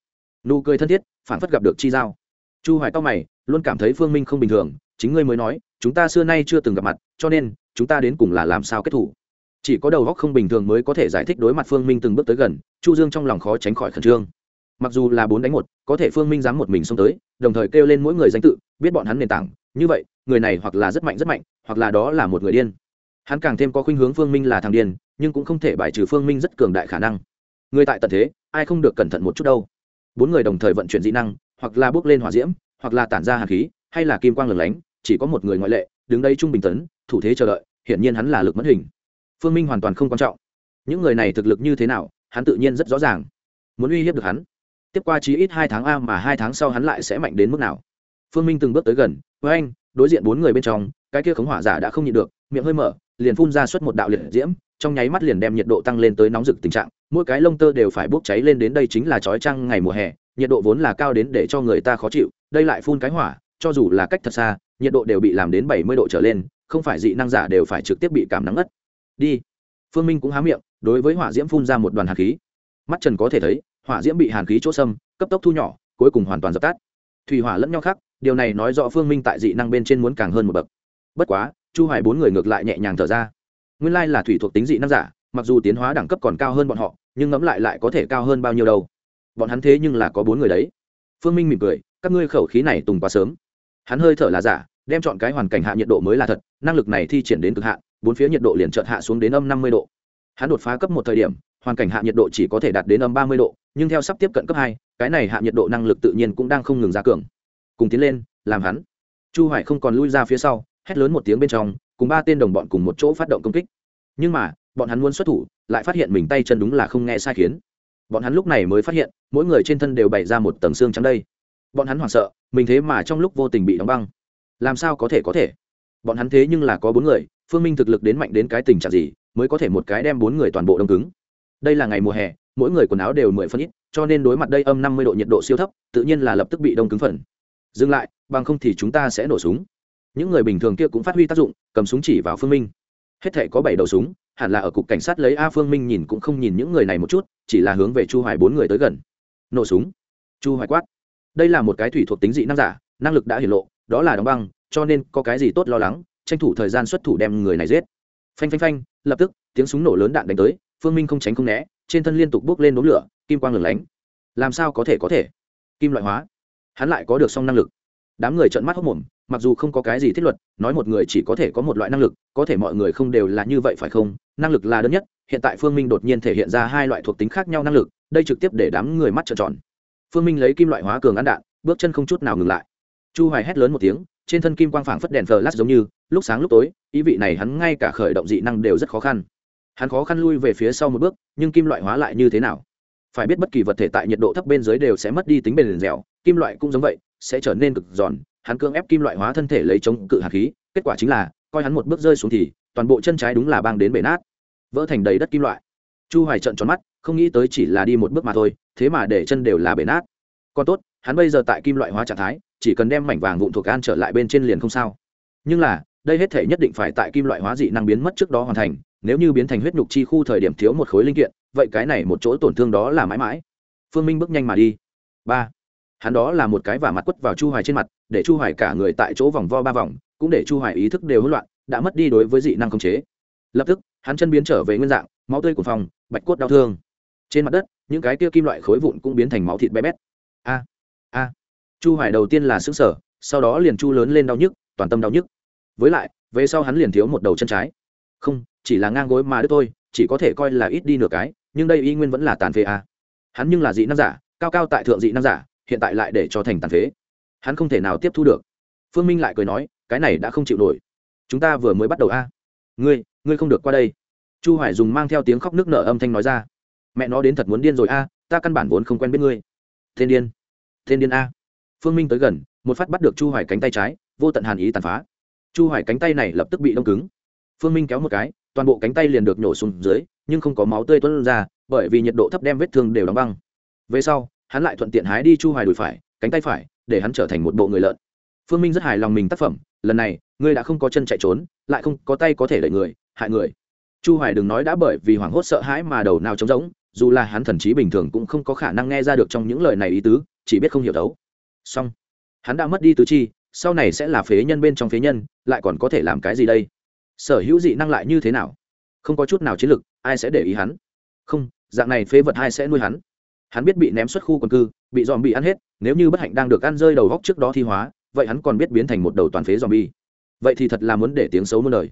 Nụ cười thân thiết phản phất gặp được chi giao. Chu hoài cao mày luôn cảm thấy phương minh không bình thường chính ngươi mới nói, chúng ta xưa nay chưa từng gặp mặt, cho nên, chúng ta đến cùng là làm sao kết thủ? Chỉ có đầu góc không bình thường mới có thể giải thích đối mặt phương minh từng bước tới gần, chu dương trong lòng khó tránh khỏi khẩn trương. Mặc dù là bốn đánh một, có thể phương minh dám một mình xông tới, đồng thời kêu lên mỗi người danh tự, biết bọn hắn nền tảng, như vậy, người này hoặc là rất mạnh rất mạnh, hoặc là đó là một người điên. Hắn càng thêm có khuynh hướng phương minh là thằng điên, nhưng cũng không thể bài trừ phương minh rất cường đại khả năng. Người tại tận thế, ai không được cẩn thận một chút đâu. Bốn người đồng thời vận chuyển dị năng, hoặc là bước lên hỏa diễm, hoặc là tản ra hạt khí, hay là kim quang lửng lánh chỉ có một người ngoại lệ, đứng đây trung bình tấn, thủ thế chờ đợi, hiển nhiên hắn là lực mất hình. Phương minh hoàn toàn không quan trọng. Những người này thực lực như thế nào, hắn tự nhiên rất rõ ràng. Muốn uy hiếp được hắn, tiếp qua chí ít hai tháng a mà hai tháng sau hắn lại sẽ mạnh đến mức nào. Phương minh từng bước tới gần với anh đối diện bốn người bên trong, cái kia khống hỏa giả đã không nhịn được, miệng hơi mở, liền phun ra suốt một đạo liệt diễm, trong nháy mắt liền đem nhiệt độ tăng lên tới nóng rực tình trạng, mỗi cái lông tơ đều phải bốc cháy lên đến đây chính là chói trăng ngày mùa hè, nhiệt độ vốn là cao đến để cho người ta khó chịu, đây lại phun cái hỏa, cho dù là cách thật xa nhiệt độ đều bị làm đến bảy mươi độ trở lên, không phải dị năng giả đều phải trực tiếp bị cảm nắng ngất. Đi. Phương minh cũng há miệng, đối với hỏa diễm phun ra một đoàn hàn khí. Mắt trần có thể thấy, hỏa diễm bị hàn khí chỗ xâm, cấp tốc thu nhỏ, cuối cùng hoàn toàn dập tắt. Thủy hỏa lẫn nhau khác, điều này nói rõ phương minh tại dị năng bên trên muốn càng hơn một bậc. Bất quá, chu hoài bốn người ngược lại nhẹ nhàng thở ra. Nguyên lai là thủy thuộc tính dị năng giả, mặc dù tiến hóa đẳng cấp còn cao hơn bọn họ, nhưng ngẫm lại lại có thể cao hơn bao nhiêu đâu. Bọn hắn thế nhưng là có bốn người đấy. Phương minh mỉm cười, các ngươi khẩu khí này tùng quá sớm hắn hơi thở là giả, đem chọn cái hoàn cảnh hạ nhiệt độ mới là thật, năng lực này thi triển đến cực hạn, bốn phía nhiệt độ liền chợt hạ xuống đến âm năm mươi độ. Hắn đột phá cấp một thời điểm, hoàn cảnh hạ nhiệt độ chỉ có thể đạt đến âm ba mươi độ, nhưng theo sắp tiếp cận cấp hai, cái này hạ nhiệt độ năng lực tự nhiên cũng đang không ngừng gia cường. Cùng tiến lên, làm hắn. Chu hoài không còn lui ra phía sau, hét lớn một tiếng bên trong, cùng ba tên đồng bọn cùng một chỗ phát động công kích. Nhưng mà, bọn hắn muốn xuất thủ, lại phát hiện mình tay chân đúng là không nghe sai khiến. Bọn hắn lúc này mới phát hiện, mỗi người trên thân đều bày ra một tầng xương trắng đây. Bọn hắn hoảng sợ mình thế mà trong lúc vô tình bị đóng băng. Làm sao có thể có thể? Bọn hắn thế nhưng là có bốn người, phương minh thực lực đến mạnh đến cái tình trạng gì, mới có thể một cái đem bốn người toàn bộ đông cứng. Đây là ngày mùa hè, mỗi người quần áo đều mười phân ít, cho nên đối mặt đây âm năm mươi độ nhiệt độ siêu thấp, tự nhiên là lập tức bị đông cứng phần. Dừng lại, bằng không thì chúng ta sẽ nổ súng. Những người bình thường kia cũng phát huy tác dụng, cầm súng chỉ vào phương minh. Hết thể có bảy đầu súng, hẳn là ở cục cảnh sát lấy a phương minh nhìn cũng không nhìn những người này một chút, chỉ là hướng về chu hoài bốn người tới gần. Nổ súng. Chu hoài quát đây là một cái thủy thuộc tính dị năng giả, năng lực đã hiển lộ, đó là đóng băng, cho nên có cái gì tốt lo lắng, tranh thủ thời gian xuất thủ đem người này giết. Phanh phanh phanh, lập tức, tiếng súng nổ lớn đạn đánh tới, phương minh không tránh không né, trên thân liên tục bước lên đốm lửa, kim quang lửng lánh. Làm sao có thể có thể? Kim loại hóa. Hắn lại có được song năng lực. Đám người trợn mắt hốc mồm, mặc dù không có cái gì thiết luật, nói một người chỉ có thể có một loại năng lực, có thể mọi người không đều là như vậy phải không? Năng lực là đơn nhất, hiện tại phương minh đột nhiên thể hiện ra hai loại thuộc tính khác nhau năng lực, đây trực tiếp để đám người mắt trợn tròn phương minh lấy kim loại hóa cường ăn đạn, bước chân không chút nào ngừng lại. Chu hoài hét lớn một tiếng, trên thân kim quang phảng phất đèn lát giống như, lúc sáng lúc tối, ý vị này hắn ngay cả khởi động dị năng đều rất khó khăn. Hắn khó khăn lui về phía sau một bước, nhưng kim loại hóa lại như thế nào? Phải biết bất kỳ vật thể tại nhiệt độ thấp bên dưới đều sẽ mất đi tính bền dẻo, kim loại cũng giống vậy, sẽ trở nên cực giòn, hắn cưỡng ép kim loại hóa thân thể lấy chống cự hạt khí, kết quả chính là, coi hắn một bước rơi xuống thì, toàn bộ chân trái đúng là băng đến bể nát, vỡ thành đầy đất kim loại. Chu hoài trợn tròn mắt không nghĩ tới chỉ là đi một bước mà thôi, thế mà để chân đều là bể nát. Còn tốt, hắn bây giờ tại kim loại hóa trạng thái, chỉ cần đem mảnh vàng vụn thuộc gan trở lại bên trên liền không sao. Nhưng là, đây hết thể nhất định phải tại kim loại hóa dị năng biến mất trước đó hoàn thành, nếu như biến thành huyết nhục chi khu thời điểm thiếu một khối linh kiện, vậy cái này một chỗ tổn thương đó là mãi mãi. Phương minh bước nhanh mà đi. Ba. Hắn đó là một cái vả mặt quất vào chu hoài trên mặt, để chu hoài cả người tại chỗ vòng vo ba vòng, cũng để chu hoài ý thức đều hỗn loạn, đã mất đi đối với dị năng khống chế. Lập tức, hắn chân biến trở về nguyên dạng, máu tươi của phòng bạch cốt đau thương trên mặt đất, những cái kia kim loại khối vụn cũng biến thành máu thịt bé bét. A a. Chu hoài đầu tiên là sững sờ, sau đó liền chu lớn lên đau nhức, toàn tâm đau nhức. Với lại, về sau hắn liền thiếu một đầu chân trái. Không, chỉ là ngang gối mà đứt thôi, chỉ có thể coi là ít đi nửa cái, nhưng đây y nguyên vẫn là tàn phế a. Hắn nhưng là dị năng giả, cao cao tại thượng dị năng giả, hiện tại lại để cho thành tàn phế. Hắn không thể nào tiếp thu được. Phương minh lại cười nói, cái này đã không chịu nổi. Chúng ta vừa mới bắt đầu a. Ngươi ngươi không được qua đây. Chu hoài dùng mang theo tiếng khóc nước nở âm thanh nói ra mẹ nó đến thật muốn điên rồi a, ta căn bản vốn không quen biết ngươi. Thiên điên. Thiên điên a. Phương minh tới gần, một phát bắt được chu hoài cánh tay trái, vô tận hàn ý tàn phá. Chu hoài cánh tay này lập tức bị đông cứng. Phương minh kéo một cái, toàn bộ cánh tay liền được nhổ xuống dưới, nhưng không có máu tươi tuôn ra, bởi vì nhiệt độ thấp đem vết thương đều đóng băng. Về sau, hắn lại thuận tiện hái đi chu hoài đùi phải, cánh tay phải, để hắn trở thành một bộ người lợn. Phương minh rất hài lòng mình tác phẩm, lần này, ngươi đã không có chân chạy trốn, lại không có tay có thể đẩy người, hại người. Chu hoài đừng nói đã bởi vì hoảng hốt sợ hãi mà đầu nào trống rỗng dù là hắn thần trí bình thường cũng không có khả năng nghe ra được trong những lời này ý tứ, chỉ biết không hiểu đấu. Song hắn đã mất đi tứ chi, sau này sẽ là phế nhân bên trong phế nhân, lại còn có thể làm cái gì đây? Sở hữu dị năng lại như thế nào? Không có chút nào chiến lực, ai sẽ để ý hắn? Không, dạng này phế vật ai sẽ nuôi hắn? Hắn biết bị ném xuất khu quần cư, bị dòm bị ăn hết, nếu như bất hạnh đang được ăn rơi đầu góc trước đó thi hóa, vậy hắn còn biết biến thành một đầu toàn phế dòm bi vậy thì thật là muốn để tiếng xấu muôn đời.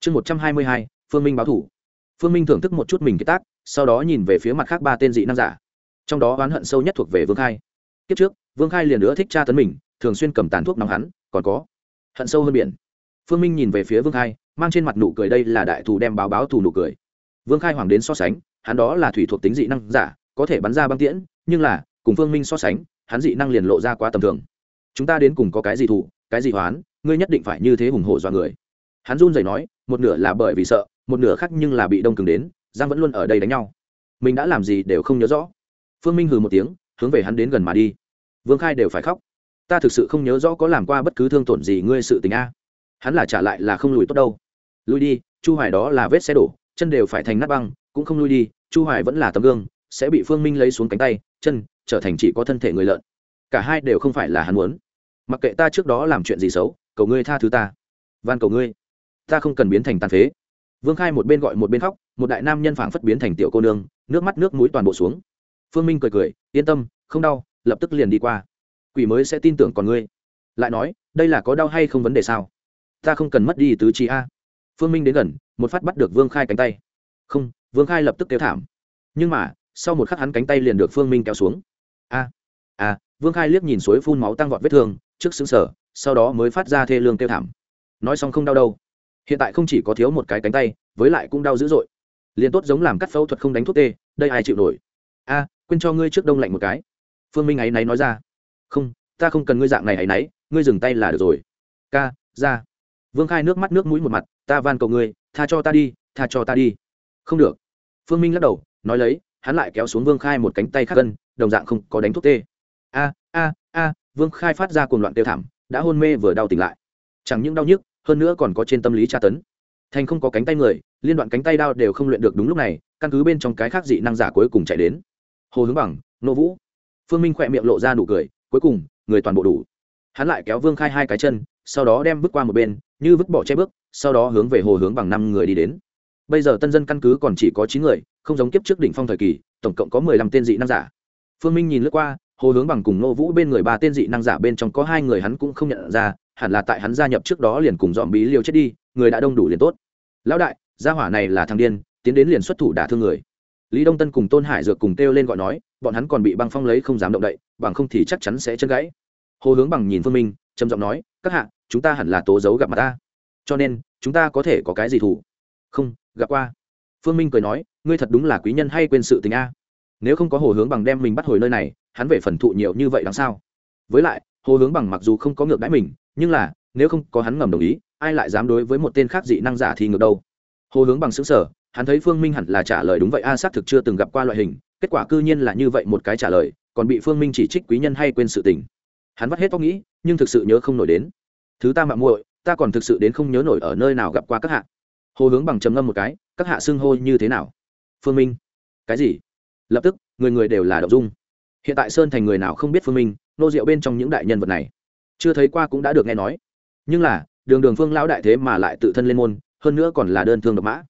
Chương một trăm hai mươi hai, phương minh báo thủ. Phương minh thưởng thức một chút mình cái tác sau đó nhìn về phía mặt khác ba tên dị năng giả. Trong đó oán hận sâu nhất thuộc về vương khai. Kiếp trước, vương khai liền nữa thích tra tấn mình, thường xuyên cầm tàn thuốc nóng hắn, còn có hận sâu hơn biển. Phương minh nhìn về phía vương khai, mang trên mặt nụ cười đây là đại thù đem báo báo thù nụ cười. Vương khai hoàng đến so sánh, hắn đó là thủy thuộc tính dị năng giả, có thể bắn ra băng tiễn, nhưng là, cùng phương minh so sánh, hắn dị năng liền lộ ra quá tầm thường. Chúng ta đến cùng có cái gì thù, cái gì hoán ngươi nhất định phải như thế hùng hổ do người. Hắn run rẩy nói, một nửa là bởi vì sợ, một nửa khác nhưng là bị đông cứng đến giang vẫn luôn ở đây đánh nhau. Mình đã làm gì đều không nhớ rõ. Phương minh hừ một tiếng, hướng về hắn đến gần mà đi. Vương khai đều phải khóc. Ta thực sự không nhớ rõ có làm qua bất cứ thương tổn gì ngươi sự tình a. Hắn là trả lại là không lùi tốt đâu. Lui đi, chu hoài đó là vết xe đổ, chân đều phải thành nát băng, cũng không lui đi, chu hoài vẫn là tấm gương, sẽ bị phương minh lấy xuống cánh tay, chân, trở thành chỉ có thân thể người lợn. Cả hai đều không phải là hắn muốn. Mặc kệ ta trước đó làm chuyện gì xấu, cầu ngươi tha thứ ta. Van cầu ngươi. Ta không cần biến thành tàn phế vương khai một bên gọi một bên khóc, một đại nam nhân phảng phất biến thành tiểu cô nương, nước mắt nước mũi toàn bộ xuống. Phương minh cười cười, yên tâm, không đau, lập tức liền đi qua. Quỷ mới sẽ tin tưởng còn ngươi. Lại nói, đây là có đau hay không vấn đề sao? Ta không cần mất đi tứ chi a. Phương minh đến gần, một phát bắt được vương khai cánh tay. Không, vương khai lập tức kéo thảm. Nhưng mà, sau một khắc hắn cánh tay liền được phương minh kéo xuống. A a. Vương khai liếc nhìn suối phun máu tăng vọt vết thương, trước xứng sở sau đó mới phát ra thê lương kêu thảm. Nói xong không đau đâu hiện tại không chỉ có thiếu một cái cánh tay, với lại cũng đau dữ dội. Liền tốt giống làm cắt phẫu thuật không đánh thuốc tê, đây ai chịu nổi? A, quên cho ngươi trước đông lạnh một cái. Phương minh ấy náy nói ra. Không, ta không cần ngươi dạng này ấy náy, ngươi dừng tay là được rồi. Ca, ra. Vương khai nước mắt nước mũi một mặt, ta van cầu ngươi, tha cho ta đi, tha cho ta đi. Không được. Phương minh lắc đầu, nói lấy, hắn lại kéo xuống vương khai một cánh tay khác gân đồng dạng không có đánh thuốc tê. A a a, vương khai phát ra cuồng loạn tiêu thảm, đã hôn mê vừa đau tỉnh lại. Chẳng những đau nhức hơn nữa còn có trên tâm lý tra tấn. Thành không có cánh tay người, liên đoạn cánh tay đao đều không luyện được đúng lúc này, căn cứ bên trong cái khác dị năng giả cuối cùng chạy đến. Hồ hướng bằng, nô vũ. Phương minh khỏe miệng lộ ra nụ cười, cuối cùng, người toàn bộ đủ. Hắn lại kéo vương khai hai cái chân, sau đó đem bước qua một bên, như vứt bỏ che bước, sau đó hướng về hồ hướng bằng năm người đi đến. Bây giờ tân dân căn cứ còn chỉ có chín người, không giống kiếp trước đỉnh phong thời kỳ, tổng cộng có mười lăm tên dị năng giả. Phương minh nhìn lướt qua, hồ hướng bằng cùng nô vũ bên người ba tên dị năng giả bên trong có hai người hắn cũng không nhận ra hẳn là tại hắn gia nhập trước đó liền cùng dòm bí liều chết đi, người đã đông đủ liền tốt. Lão đại, gia hỏa này là thằng điên, tiến đến liền xuất thủ đả thương người. Lý đông tân cùng tôn hải dược cùng kêu lên gọi nói, bọn hắn còn bị băng phong lấy không dám động đậy, bằng không thì chắc chắn sẽ chân gãy. Hồ hướng bằng nhìn phương minh, trầm giọng nói, các hạ, chúng ta hẳn là tố giấu gặp mặt ta. Cho nên, chúng ta có thể có cái gì thủ? Không, gặp qua. Phương minh cười nói, ngươi thật đúng là quý nhân hay quên sự tình a. Nếu không có hồ hướng bằng đem mình bắt hồi nơi này, hắn về phần thụ nhiều như vậy đằng sao với lại, hồ hướng bằng mặc dù không có ngược đãi mình nhưng là, nếu không có hắn ngầm đồng ý, ai lại dám đối với một tên khác dị năng giả thì ngược đâu? Hồ hướng bằng xứng sở hắn thấy phương minh hẳn là trả lời đúng vậy. A, xác thực chưa từng gặp qua loại hình, kết quả cư nhiên là như vậy một cái trả lời, còn bị phương minh chỉ trích quý nhân hay quên sự tình. Hắn vắt hết tóc nghĩ, nhưng thực sự nhớ không nổi đến. Thứ ta mạng muội, ta còn thực sự đến không nhớ nổi ở nơi nào gặp qua các hạ. Hồ hướng bằng trầm ngâm một cái, các hạ xưng hô như thế nào? Phương minh. Cái gì? Lập tức, người người đều là đậu dung. Hiện tại sơn thành người nào không biết phương minh, nô rượu bên trong những đại nhân vật này chưa thấy qua cũng đã được nghe nói. Nhưng là, đường đường phương lão đại thế mà lại tự thân lên môn, hơn nữa còn là đơn thương độc mã.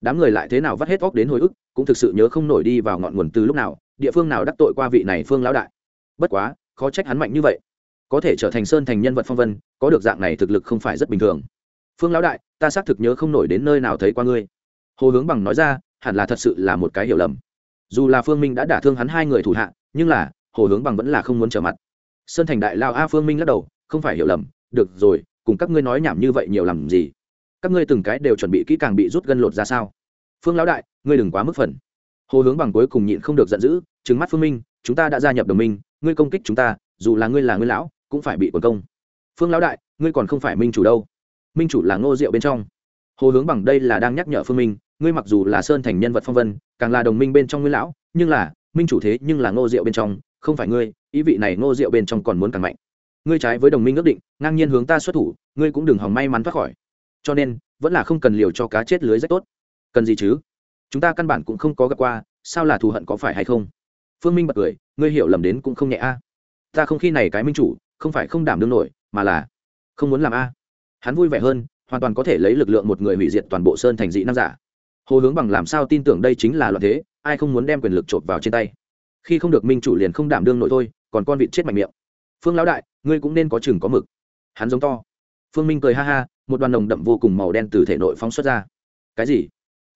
Đám người lại thế nào vắt hết óc đến hồi ức, cũng thực sự nhớ không nổi đi vào ngọn nguồn từ lúc nào, địa phương nào đắc tội qua vị này phương lão đại. Bất quá, khó trách hắn mạnh như vậy. Có thể trở thành sơn thành nhân vật phong vân, có được dạng này thực lực không phải rất bình thường. Phương lão đại, ta xác thực nhớ không nổi đến nơi nào thấy qua ngươi. Hồ hướng bằng nói ra, hẳn là thật sự là một cái hiểu lầm. Dù là phương minh đã đả thương hắn hai người thủ hạ, nhưng là, hồ hướng bằng vẫn là không muốn trở mặt sơn thành đại lao a phương minh lắc đầu, không phải hiểu lầm, được rồi, cùng các ngươi nói nhảm như vậy nhiều làm gì? Các ngươi từng cái đều chuẩn bị kỹ càng bị rút gân lột ra sao? Phương lão đại, ngươi đừng quá mức phần. Hồ hướng bằng cuối cùng nhịn không được giận dữ, trừng mắt phương minh, chúng ta đã gia nhập đồng minh, ngươi công kích chúng ta, dù là ngươi là ngươi lão, cũng phải bị quần công. Phương lão đại, ngươi còn không phải minh chủ đâu. Minh chủ là ngô diệu bên trong. Hồ hướng bằng đây là đang nhắc nhở phương minh, ngươi mặc dù là sơn thành nhân vật phong vân, càng là đồng minh bên trong nguyên lão, nhưng là, minh chủ thế nhưng là ngô diệu bên trong không phải ngươi, ý vị này ngô diệu bên trong còn muốn càng mạnh. Ngươi trái với đồng minh ước định, ngang nhiên hướng ta xuất thủ, ngươi cũng đừng hòng may mắn thoát khỏi. Cho nên, vẫn là không cần liều cho cá chết lưới rất tốt. Cần gì chứ? Chúng ta căn bản cũng không có gặp qua, sao là thù hận có phải hay không? Phương minh bật cười, ngươi hiểu lầm đến cũng không nhẹ a. Ta không khi này cái minh chủ, không phải không đảm đương nổi, mà là không muốn làm a. Hắn vui vẻ hơn, hoàn toàn có thể lấy lực lượng một người hủy diệt toàn bộ sơn thành dị nam giả. Hồ hướng bằng làm sao tin tưởng đây chính là loạn thế, ai không muốn đem quyền lực chộp vào trên tay? Khi không được minh chủ liền không đảm đương nổi thôi, còn con vịt chết mạnh miệng. Phương lão đại, ngươi cũng nên có chừng có mực. Hắn giống to. Phương minh cười ha ha, một đoàn nồng đậm vô cùng màu đen từ thể nội phóng xuất ra. Cái gì?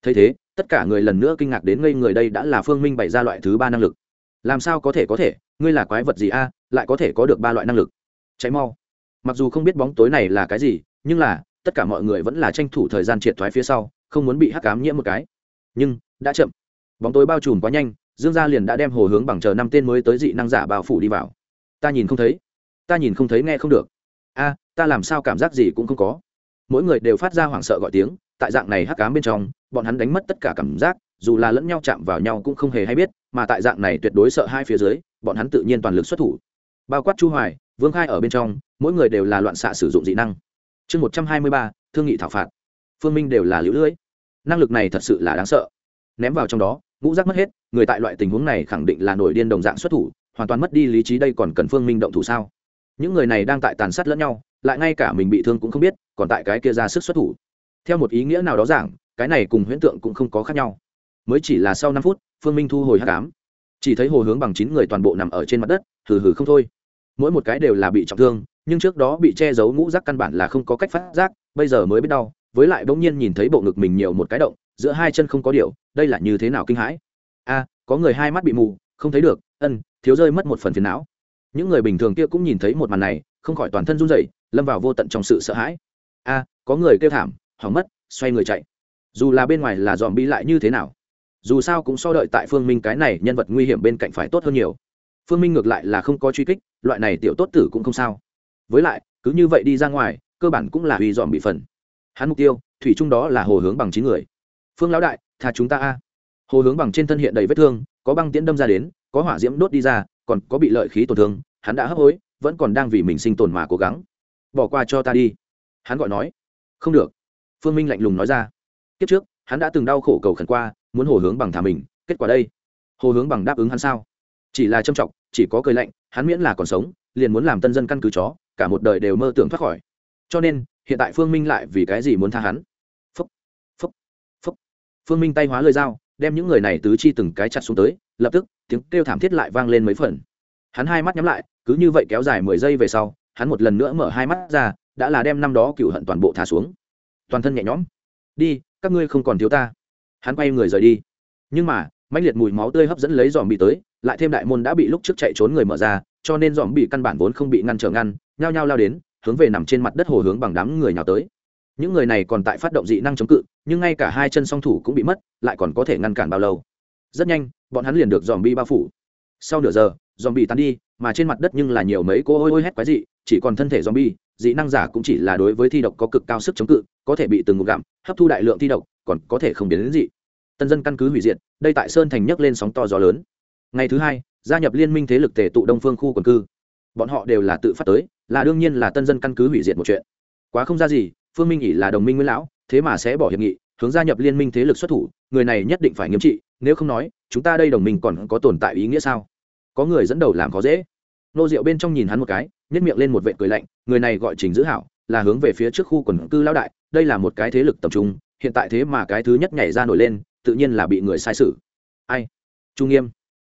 Thấy thế, tất cả người lần nữa kinh ngạc đến ngây người đây đã là phương minh bày ra loại thứ ba năng lực. Làm sao có thể có thể? Ngươi là quái vật gì a? Lại có thể có được ba loại năng lực? Cháy mau. Mặc dù không biết bóng tối này là cái gì, nhưng là, tất cả mọi người vẫn là tranh thủ thời gian triệt thoái phía sau, không muốn bị hắc cám nhiễm một cái. Nhưng, đã chậm. Bóng tối bao trùm quá nhanh dương gia liền đã đem hồ hướng bằng chờ năm tên mới tới dị năng giả bao phủ đi vào. Ta nhìn không thấy. Ta nhìn không thấy nghe không được. A, ta làm sao cảm giác gì cũng không có. Mỗi người đều phát ra hoảng sợ gọi tiếng, tại dạng này hắc cám bên trong, bọn hắn đánh mất tất cả cảm giác, dù là lẫn nhau chạm vào nhau cũng không hề hay biết, mà tại dạng này tuyệt đối sợ hai phía dưới, bọn hắn tự nhiên toàn lực xuất thủ. Bao quát chu hoài, vương khai ở bên trong, mỗi người đều là loạn xạ sử dụng dị năng. Chương một trăm hai mươi ba, thương nghị thảo phạt. Phương minh đều là liễu lưỡi năng lực này thật sự là đáng sợ. Ném vào trong đó ngũ giác mất hết, người tại loại tình huống này khẳng định là nổi điên đồng dạng xuất thủ, hoàn toàn mất đi lý trí đây còn cần phương minh động thủ sao? Những người này đang tại tàn sát lẫn nhau, lại ngay cả mình bị thương cũng không biết, còn tại cái kia ra sức xuất thủ. Theo một ý nghĩa nào đó giảng, cái này cùng huyễn tượng cũng không có khác nhau. Mới chỉ là sau năm phút, phương minh thu hồi hát cám chỉ thấy hồ hướng bằng chín người toàn bộ nằm ở trên mặt đất, hừ hừ không thôi. Mỗi một cái đều là bị trọng thương, nhưng trước đó bị che giấu ngũ rác căn bản là không có cách phát giác, bây giờ mới biết đau, với lại bỗng nhiên nhìn thấy bộ ngực mình nhiều một cái động giữa hai chân không có điều, đây là như thế nào kinh hãi? A, có người hai mắt bị mù, không thấy được, ân, thiếu rơi mất một phần phiền não. Những người bình thường kia cũng nhìn thấy một màn này, không khỏi toàn thân run rẩy, lâm vào vô tận trong sự sợ hãi. A, có người kêu thảm, hỏng mất, xoay người chạy. Dù là bên ngoài là dòm bi lại như thế nào, dù sao cũng so đợi tại phương minh cái này nhân vật nguy hiểm bên cạnh phải tốt hơn nhiều. Phương minh ngược lại là không có truy kích, loại này tiểu tốt tử cũng không sao. Với lại, cứ như vậy đi ra ngoài, cơ bản cũng là uy dòm bị phần. Hắn mục tiêu, thủy chung đó là hồ hướng bằng chín người phương lão đại thà chúng ta a. Hồ hướng bằng trên thân hiện đầy vết thương, có băng tiễn đâm ra đến, có hỏa diễm đốt đi ra, còn có bị lợi khí tổn thương, hắn đã hấp hối, vẫn còn đang vì mình sinh tồn mà cố gắng. Bỏ qua cho ta đi. Hắn gọi nói. Không được. Phương minh lạnh lùng nói ra. Kiếp trước, hắn đã từng đau khổ cầu khẩn qua, muốn hồ hướng bằng thả mình. Kết quả đây. Hồ hướng bằng đáp ứng hắn sao? Chỉ là trâm trọng, chỉ có cười lạnh, hắn miễn là còn sống, liền muốn làm tân dân căn cứ chó, cả một đời đều mơ tưởng thoát khỏi. Cho nên, hiện tại phương minh lại vì cái gì muốn tha hắn? Phương minh tay hóa lời dao, đem những người này tứ chi từng cái chặt xuống tới, lập tức, tiếng kêu thảm thiết lại vang lên mấy phần. Hắn hai mắt nhắm lại, cứ như vậy kéo dài mười giây về sau, hắn một lần nữa mở hai mắt ra, đã là đem năm đó cựu hận toàn bộ thả xuống. Toàn thân nhẹ nhõm. Đi, các ngươi không còn thiếu ta. Hắn quay người rời đi. Nhưng mà, mãnh liệt mùi máu tươi hấp dẫn lấy dòm bị tới, lại thêm đại môn đã bị lúc trước chạy trốn người mở ra, cho nên dòm bị căn bản vốn không bị ngăn trở ngăn, nhao nhao lao đến, hướng về nằm trên mặt đất hồ hướng bằng đám người nhào tới những người này còn tại phát động dị năng chống cự, nhưng ngay cả hai chân song thủ cũng bị mất, lại còn có thể ngăn cản bao lâu? Rất nhanh, bọn hắn liền được dòm bi bao phủ. Sau nửa giờ dòm bi tán đi, mà trên mặt đất nhưng là nhiều mấy cô ôi ôi hét quái dị, chỉ còn thân thể dòm bi dị năng giả cũng chỉ là đối với thi độc có cực cao sức chống cự, có thể bị từng ngụm gặm, hấp thu đại lượng thi độc, còn có thể không biến đến dị. Tân dân căn cứ hủy diệt, đây tại sơn thành nhấc lên sóng to gió lớn. Ngày thứ hai, gia nhập liên minh thế lực tề tụ đông phương khu quần cư. Bọn họ đều là tự phát tới, là đương nhiên là tân dân căn cứ hủy diệt một chuyện. Quá không ra gì phương minh ỉ là đồng minh nguyên lão, thế mà sẽ bỏ hiệp nghị, hướng gia nhập liên minh thế lực xuất thủ, người này nhất định phải nghiêm trị, nếu không nói, chúng ta đây đồng minh còn có tồn tại ý nghĩa sao? Có người dẫn đầu làm khó dễ. Nô rượu bên trong nhìn hắn một cái nhét miệng lên một vệ cười lạnh, người này gọi trình giữ hảo, là hướng về phía trước khu quần cư lão đại, đây là một cái thế lực tập trung, hiện tại thế mà cái thứ nhất nhảy ra nổi lên, tự nhiên là bị người sai sử ai? Chu nghiêm.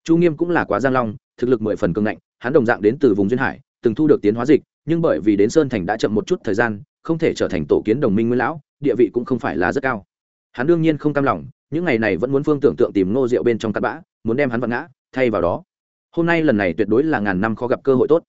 Chu nghiêm cũng là quá giang long, thực lực mười phần cường ngạnh, hắn đồng dạng đến từ vùng duyên hải, từng thu được tiến hóa dịch, nhưng bởi vì đến sơn thành đã chậm một chút thời gian không thể trở thành tổ kiến đồng minh nguyên lão, địa vị cũng không phải là rất cao. Hắn đương nhiên không cam lòng, những ngày này vẫn muốn phương tưởng tượng tìm ngô rượu bên trong cắt bã, muốn đem hắn vặn ngã, thay vào đó. Hôm nay lần này tuyệt đối là ngàn năm khó gặp cơ hội tốt.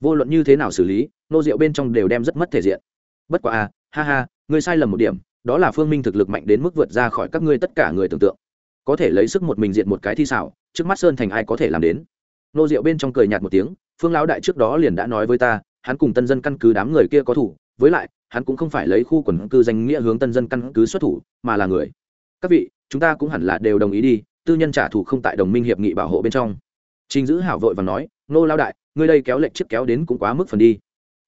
Vô luận như thế nào xử lý, ngô rượu bên trong đều đem rất mất thể diện. Bất quá à ha ha, ngươi sai lầm một điểm, đó là phương minh thực lực mạnh đến mức vượt ra khỏi các ngươi tất cả người tưởng tượng. Có thể lấy sức một mình diện một cái thi xảo, trước mắt sơn thành ai có thể làm đến? Nô rượu bên trong cười nhạt một tiếng, phương lão đại trước đó liền đã nói với ta, hắn cùng tân dân căn cứ đám người kia có thủ với lại, hắn cũng không phải lấy khu quần cư danh nghĩa hướng tân dân căn cứ xuất thủ, mà là người. Các vị, chúng ta cũng hẳn là đều đồng ý đi, tư nhân trả thù không tại đồng minh hiệp nghị bảo hộ bên trong. Trình giữ hảo vội và nói, nô lao đại, ngươi đây kéo lệnh chiếc kéo đến cũng quá mức phần đi.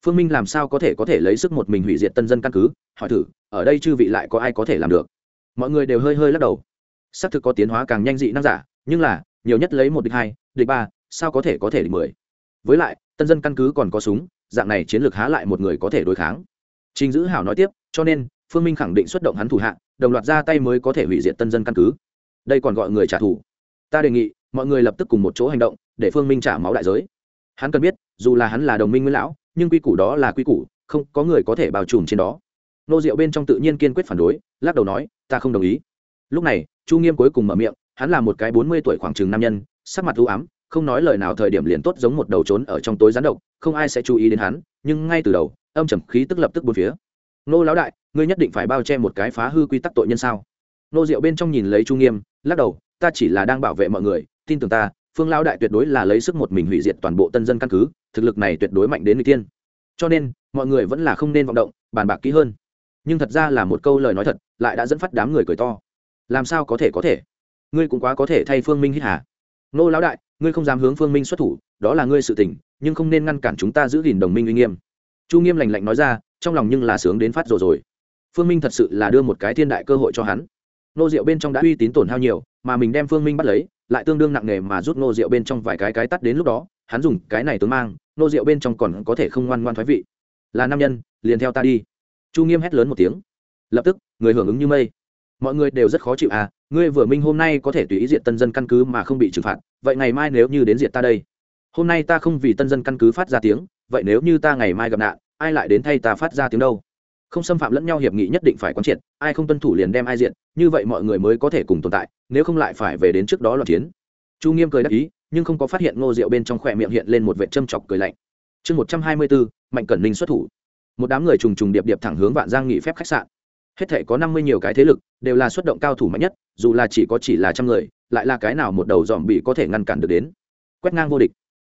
Phương minh làm sao có thể có thể lấy sức một mình hủy diệt tân dân căn cứ? Hỏi thử, ở đây chư vị lại có ai có thể làm được? Mọi người đều hơi hơi lắc đầu. Xác thực có tiến hóa càng nhanh dị năng giả, nhưng là, nhiều nhất lấy một địch hai, địch ba, sao có thể có thể địch mười? Với lại, tân dân căn cứ còn có súng dạng này chiến lược há lại một người có thể đối kháng. Trình Dữ hảo nói tiếp, cho nên, phương minh khẳng định xuất động hắn thủ hạ, đồng loạt ra tay mới có thể hủy diệt tân dân căn cứ. Đây còn gọi người trả thù. Ta đề nghị, mọi người lập tức cùng một chỗ hành động, để phương minh trả máu đại giới. Hắn cần biết, dù là hắn là đồng minh nguyên lão, nhưng quy củ đó là quy củ, không có người có thể bao trùm trên đó. Nô diệu bên trong tự nhiên kiên quyết phản đối, lắc đầu nói, ta không đồng ý. Lúc này, chu nghiêm cuối cùng mở miệng, hắn là một cái bốn mươi tuổi khoảng chừng nam nhân, sắc mặt u ám không nói lời nào thời điểm liền tốt giống một đầu trốn ở trong tối gián độc, không ai sẽ chú ý đến hắn, nhưng ngay từ đầu, âm trầm khí tức lập tức bốn phía. Nô lão đại, ngươi nhất định phải bao che một cái phá hư quy tắc tội nhân sao? Nô diệu bên trong nhìn lấy chu nghiêm, lắc đầu, ta chỉ là đang bảo vệ mọi người, tin tưởng ta, phương lão đại tuyệt đối là lấy sức một mình hủy diệt toàn bộ tân dân căn cứ, thực lực này tuyệt đối mạnh đến người tiên. Cho nên, mọi người vẫn là không nên vọng động, bàn bạc kỹ hơn. Nhưng thật ra là một câu lời nói thật, lại đã dẫn phát đám người cười to. Làm sao có thể có thể? Ngươi cũng quá có thể thay phương minh hít hà nô lão đại, ngươi không dám hướng phương minh xuất thủ, đó là ngươi sự tình, nhưng không nên ngăn cản chúng ta giữ gìn đồng minh uy nghiêm. Chu nghiêm lành lạnh nói ra, trong lòng nhưng là sướng đến phát rồi rồi. Phương minh thật sự là đưa một cái thiên đại cơ hội cho hắn. Nô rượu bên trong đã uy tín tổn hao nhiều, mà mình đem phương minh bắt lấy, lại tương đương nặng nề mà rút nô rượu bên trong vài cái cái tắt đến lúc đó, hắn dùng cái này tướng mang nô rượu bên trong còn có thể không ngoan ngoan thoái vị. Là nam nhân, liền theo ta đi. Chu nghiêm hét lớn một tiếng. Lập tức, người hưởng ứng như mây. Mọi người đều rất khó chịu à ngươi vừa minh hôm nay có thể tùy ý diện tân dân căn cứ mà không bị trừng phạt, vậy ngày mai nếu như đến diện ta đây? Hôm nay ta không vì tân dân căn cứ phát ra tiếng, vậy nếu như ta ngày mai gặp nạn, ai lại đến thay ta phát ra tiếng đâu? Không xâm phạm lẫn nhau hiệp nghị nhất định phải quán triệt, ai không tuân thủ liền đem ai diện như vậy mọi người mới có thể cùng tồn tại, nếu không lại phải về đến trước đó loạt chiến. Chu nghiêm cười đắc ý, nhưng không có phát hiện ngô rượu bên trong khỏe miệng hiện lên một vệ châm chọc cười lạnh. Chương một trăm hai mươi bốn mạnh cẩn ninh xuất thủ. Một đám người trùng trùng điệp điệp thẳng hướng vạn giang nghỉ phép khách sạn hết thể có năm mươi nhiều cái thế lực, đều là xuất động cao thủ mạnh nhất, dù là chỉ có chỉ là trăm người, lại là cái nào một đầu dòm bị có thể ngăn cản được đến. Quét ngang vô địch.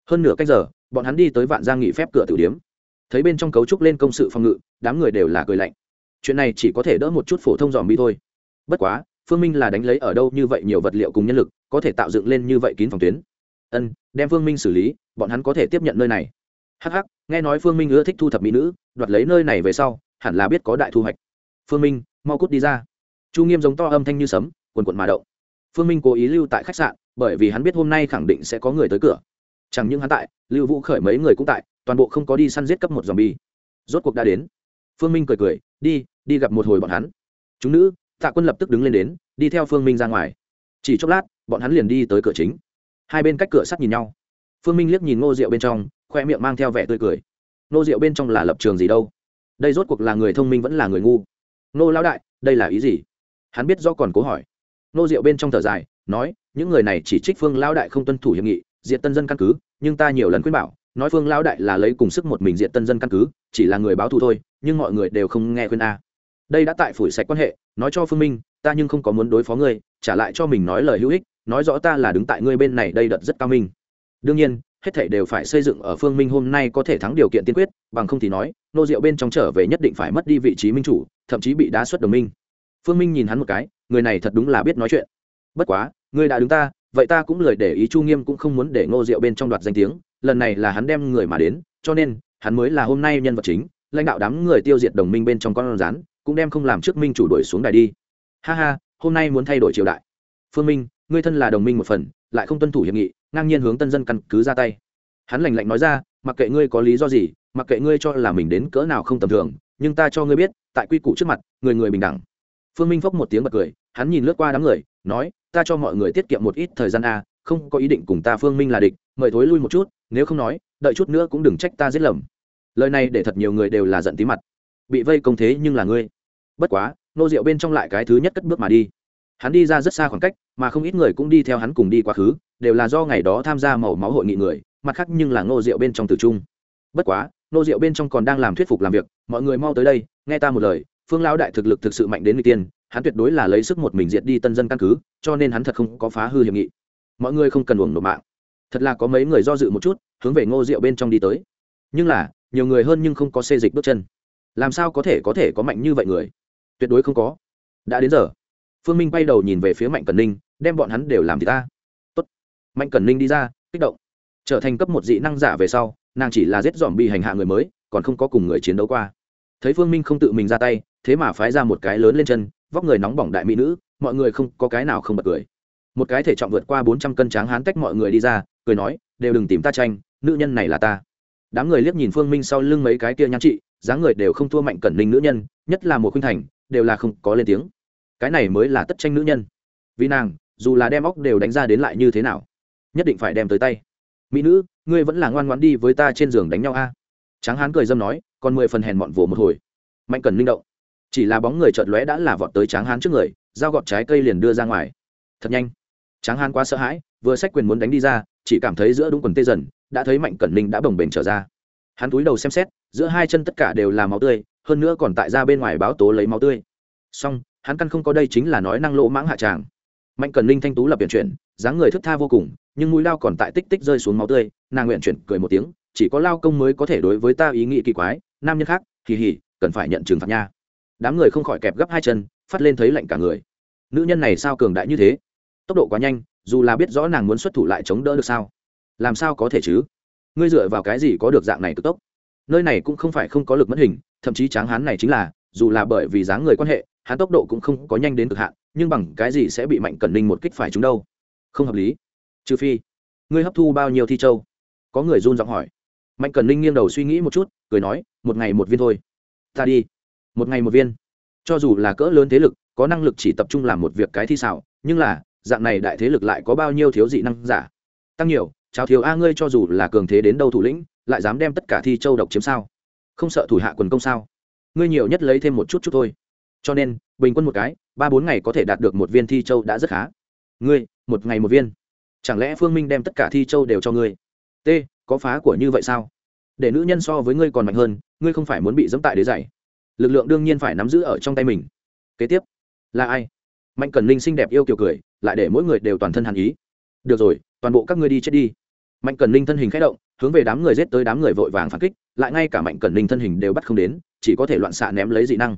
Hơn nửa cách giờ, bọn hắn đi tới vạn giang nghỉ phép cửa tử điếm. Thấy bên trong cấu trúc lên công sự phòng ngự, đám người đều là cười lạnh. Chuyện này chỉ có thể đỡ một chút phổ thông dòm bi thôi. Bất quá, phương minh là đánh lấy ở đâu như vậy nhiều vật liệu cùng nhân lực, có thể tạo dựng lên như vậy kín phòng tuyến. Ân, đem phương minh xử lý, bọn hắn có thể tiếp nhận nơi này. Hh nghe nói phương minh ưa thích thu thập mỹ nữ, đoạt lấy nơi này về sau, hẳn là biết có đại thu hoạch phương minh, mau cút đi ra. Chu nghiêm giống to âm thanh như sấm, quần quận mà đậu. phương minh cố ý lưu tại khách sạn, bởi vì hắn biết hôm nay khẳng định sẽ có người tới cửa. Chẳng những hắn tại, lưu vũ khởi mấy người cũng tại, toàn bộ không có đi săn giết cấp một dòm bi rốt cuộc đã đến. Phương minh cười cười, đi đi gặp một hồi bọn hắn. Chúng nữ, tạ quân lập tức đứng lên đến, đi theo phương minh ra ngoài. Chỉ chốc lát, bọn hắn liền đi tới cửa chính. Hai bên cách cửa sắt nhìn nhau. Phương minh liếc nhìn ngô rượu bên trong, khoe miệng mang theo vẻ tươi cười. Ngô rượu bên trong là lập trường gì đâu? Đây rốt cuộc là người thông minh vẫn là người ngu? Nô lão đại, đây là ý gì? Hắn biết do còn cố hỏi. Nô rượu bên trong thở dài, nói, những người này chỉ trích phương lão đại không tuân thủ hiệp nghị diện tân dân căn cứ, nhưng ta nhiều lần khuyên bảo, nói phương lão đại là lấy cùng sức một mình diện tân dân căn cứ, chỉ là người báo thù thôi, nhưng mọi người đều không nghe khuyên a. Đây đã tại phủi sạch quan hệ, nói cho phương minh, ta nhưng không có muốn đối phó ngươi, trả lại cho mình nói lời hữu ích, nói rõ ta là đứng tại ngươi bên này đây đợt rất cao minh. Đương nhiên hết thảy đều phải xây dựng ở phương minh hôm nay có thể thắng điều kiện tiên quyết, bằng không thì nói, nô diệu bên trong trở về nhất định phải mất đi vị trí minh chủ, thậm chí bị đá xuất đồng minh. Phương minh nhìn hắn một cái, người này thật đúng là biết nói chuyện. Bất quá, ngươi đã đứng ta, vậy ta cũng lời để ý chu nghiêm cũng không muốn để ngô diệu bên trong đoạt danh tiếng, lần này là hắn đem người mà đến, cho nên, hắn mới là hôm nay nhân vật chính, lãnh đạo đám người tiêu diệt đồng minh bên trong con rắn, cũng đem không làm trước minh chủ đuổi xuống đài đi. Ha ha, hôm nay muốn thay đổi triều đại. Phương minh, ngươi thân là đồng minh một phần, lại không tuân thủ hiệp nghị ngang nhiên hướng tân dân căn cứ ra tay. Hắn lành lạnh nói ra, mặc kệ ngươi có lý do gì, mặc kệ ngươi cho là mình đến cỡ nào không tầm thường, nhưng ta cho ngươi biết, tại quy củ trước mặt, người người bình đẳng. Phương minh phốc một tiếng bật cười, hắn nhìn lướt qua đám người, nói, ta cho mọi người tiết kiệm một ít thời gian a không có ý định cùng ta phương minh là địch, mời thối lui một chút, nếu không nói, đợi chút nữa cũng đừng trách ta giết lầm. Lời này để thật nhiều người đều là giận tí mặt. Bị vây công thế nhưng là ngươi. Bất quá, nô rượu bên trong lại cái thứ nhất cất bước mà đi hắn đi ra rất xa khoảng cách, mà không ít người cũng đi theo hắn cùng đi quá khứ, đều là do ngày đó tham gia màu máu hội nghị người, mặt khác nhưng là Ngô rượu bên trong tử trung. Bất quá, Ngô rượu bên trong còn đang làm thuyết phục làm việc, mọi người mau tới đây, nghe ta một lời, phương lão đại thực lực thực sự mạnh đến người tiên, hắn tuyệt đối là lấy sức một mình diệt đi tân dân căn cứ, cho nên hắn thật không có phá hư hiệp nghị. Mọi người không cần uổng nộp mạng. Thật là có mấy người do dự một chút, hướng về ngô rượu bên trong đi tới. Nhưng là, nhiều người hơn nhưng không có xê dịch bước chân. Làm sao có thể có thể có mạnh như vậy người? Tuyệt đối không có. Đã đến giờ phương minh bay đầu nhìn về phía mạnh cần ninh, đem bọn hắn đều làm thì ta. Tốt. Mạnh cần ninh đi ra, kích động. Trở thành cấp một dị năng giả về sau, nàng chỉ là giết dòm bị hành hạ người mới, còn không có cùng người chiến đấu qua. Thấy phương minh không tự mình ra tay, thế mà phái ra một cái lớn lên chân, vóc người nóng bỏng đại mỹ nữ, mọi người không có cái nào không bật cười. Một cái thể trọng vượt qua bốn trăm cân tráng hán tách mọi người đi ra, cười nói, đều đừng tìm ta tranh, nữ nhân này là ta. Đám người liếc nhìn phương minh sau lưng mấy cái kia nhan trị, dáng người đều không thua mạnh cẩn ninh nữ nhân, nhất là một khuynh thành, đều là không có lên tiếng cái này mới là tất tranh nữ nhân. Vì nàng, dù là đem óc đều đánh ra đến lại như thế nào, nhất định phải đem tới tay. Mỹ nữ, ngươi vẫn là ngoan ngoan đi với ta trên giường đánh nhau a. Tráng hán cười dâm nói, còn mười phần hèn mọn vồ một hồi. Mạnh cần linh động. Chỉ là bóng người chợt lóe đã là vọt tới tráng hán trước người, dao gọt trái cây liền đưa ra ngoài. Thật nhanh. Tráng hán quá sợ hãi, vừa sách quyền muốn đánh đi ra, chỉ cảm thấy giữa đúng quần tê dần, đã thấy mạnh cẩn ninh đã bồng bềnh trở ra. Hắn túi đầu xem xét, giữa hai chân tất cả đều là máu tươi, hơn nữa còn tại ra bên ngoài báo tố lấy máu tươi. Song hắn căn không có đây chính là nói năng lỗ mãng hạ tràng. Mạnh cần linh thanh tú lập biển chuyển, dáng người thức tha vô cùng, nhưng mũi lao còn tại tích tích rơi xuống máu tươi, nàng nguyện chuyển cười một tiếng, chỉ có lao công mới có thể đối với ta ý nghĩ kỳ quái, nam nhân khác kỳ hỉ cần phải nhận trừng phạt nha. Đám người không khỏi kẹp gấp hai chân, phát lên thấy lạnh cả người. Nữ nhân này sao cường đại như thế? Tốc độ quá nhanh, dù là biết rõ nàng muốn xuất thủ lại chống đỡ được sao? Làm sao có thể chứ? Ngươi dựa vào cái gì có được dạng này cực tốc? Nơi này cũng không phải không có lực mất hình, thậm chí tráng hán này chính là, dù là bởi vì dáng người quan hệ hắn tốc độ cũng không có nhanh đến cực hạn, nhưng bằng cái gì sẽ bị mạnh cẩn ninh một kích phải chúng đâu? Không hợp lý. Trừ phi, ngươi hấp thu bao nhiêu thi châu? Có người run giọng hỏi. Mạnh cẩn ninh nghiêng đầu suy nghĩ một chút, cười nói, một ngày một viên thôi. Ta đi. Một ngày một viên. Cho dù là cỡ lớn thế lực, có năng lực chỉ tập trung làm một việc cái thi xảo, nhưng là, dạng này đại thế lực lại có bao nhiêu thiếu dị năng giả? Tăng nhiều, chào thiếu a ngươi cho dù là cường thế đến đâu thủ lĩnh, lại dám đem tất cả thi châu độc chiếm sao? Không sợ thủ hạ quần công sao? Ngươi nhiều nhất lấy thêm một chút chút thôi cho nên, bình quân một cái, ba bốn ngày có thể đạt được một viên thi châu đã rất khá. Ngươi, một ngày một viên. Chẳng lẽ phương minh đem tất cả thi châu đều cho ngươi? T, có phá của như vậy sao? Để nữ nhân so với ngươi còn mạnh hơn, ngươi không phải muốn bị dẫm tại đế dày lực lượng đương nhiên phải nắm giữ ở trong tay mình. Kế tiếp, là ai? Mạnh cần linh xinh đẹp yêu kiều cười, lại để mỗi người đều toàn thân hàn ý. Được rồi, toàn bộ các ngươi đi chết đi. Mạnh cần linh thân hình k h ẽ động, hướng về đám người giết tới đám người vội vàng phản kích, lại ngay cả mạnh cần linh thân hình đều bắt không đến, chỉ có thể loạn xạ ném lấy dị năng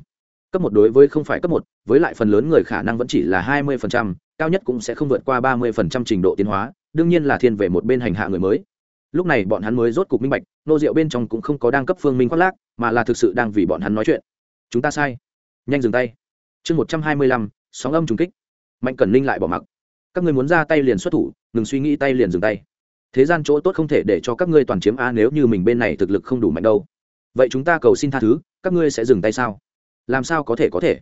cấp một đối với không phải cấp một với lại phần lớn người khả năng vẫn chỉ là hai mươi phần trăm, cao nhất cũng sẽ không vượt qua ba mươi phần trăm trình độ tiến hóa đương nhiên là thiên về một bên hành hạ người mới. Lúc này bọn hắn mới rốt cục minh bạch nô rượu bên trong cũng không có đang cấp phương minh khoác lác mà là thực sự đang vì bọn hắn nói chuyện. Chúng ta sai. Nhanh dừng tay. Chương một trăm hai mươi lăm sóng âm trùng kích. Mạnh cẩn ninh lại bỏ mặc. Các ngươi muốn ra tay liền xuất thủ ngừng suy nghĩ tay liền dừng tay. Thế gian chỗ tốt không thể để cho các ngươi toàn chiếm a nếu như mình bên này thực lực không đủ mạnh đâu. Vậy chúng ta cầu xin tha thứ các ngươi sẽ dừng tay sao? Làm sao có thể có thể?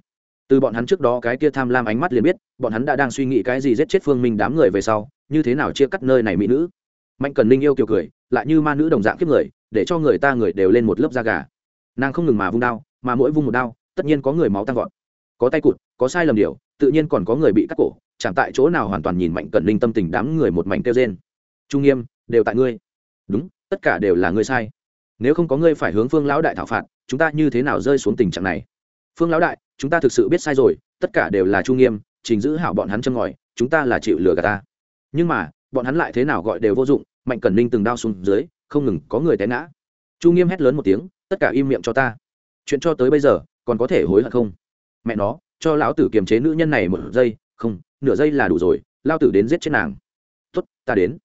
Từ bọn hắn trước đó cái kia tham lam ánh mắt liền biết, bọn hắn đã đang suy nghĩ cái gì giết chết phương minh đám người về sau, như thế nào chia cắt nơi này mỹ nữ. Mạnh cần ninh yêu kiều cười, lại như ma nữ đồng dạng kiếp người, để cho người ta người đều lên một lớp da gà. Nàng không ngừng mà vung đao, mà mỗi vung một đao, tất nhiên có người máu tăng vọt. Có tay cụt, có sai lầm điều tự nhiên còn có người bị cắt cổ, chẳng tại chỗ nào hoàn toàn nhìn mạnh cần ninh tâm tình đám người một mảnh kêu trên trung nghiêm, đều tại ngươi. Đúng, tất cả đều là ngươi sai. Nếu không có ngươi phải hướng phương lão đại thảo phạt, chúng ta như thế nào rơi xuống tình trạng này? Phương lão đại, chúng ta thực sự biết sai rồi, tất cả đều là chu nghiêm, trình giữ hảo bọn hắn châm ngòi, chúng ta là chịu lừa gạt ta. Nhưng mà, bọn hắn lại thế nào gọi đều vô dụng, mạnh cẩn ninh từng đao xuống dưới, không ngừng có người té ngã. Chu nghiêm hét lớn một tiếng, tất cả im miệng cho ta. Chuyện cho tới bây giờ, còn có thể hối hận không? Mẹ nó, cho lão tử kiềm chế nữ nhân này một giây, không, nửa giây là đủ rồi lao tử đến giết chết nàng. Tuất ta đến.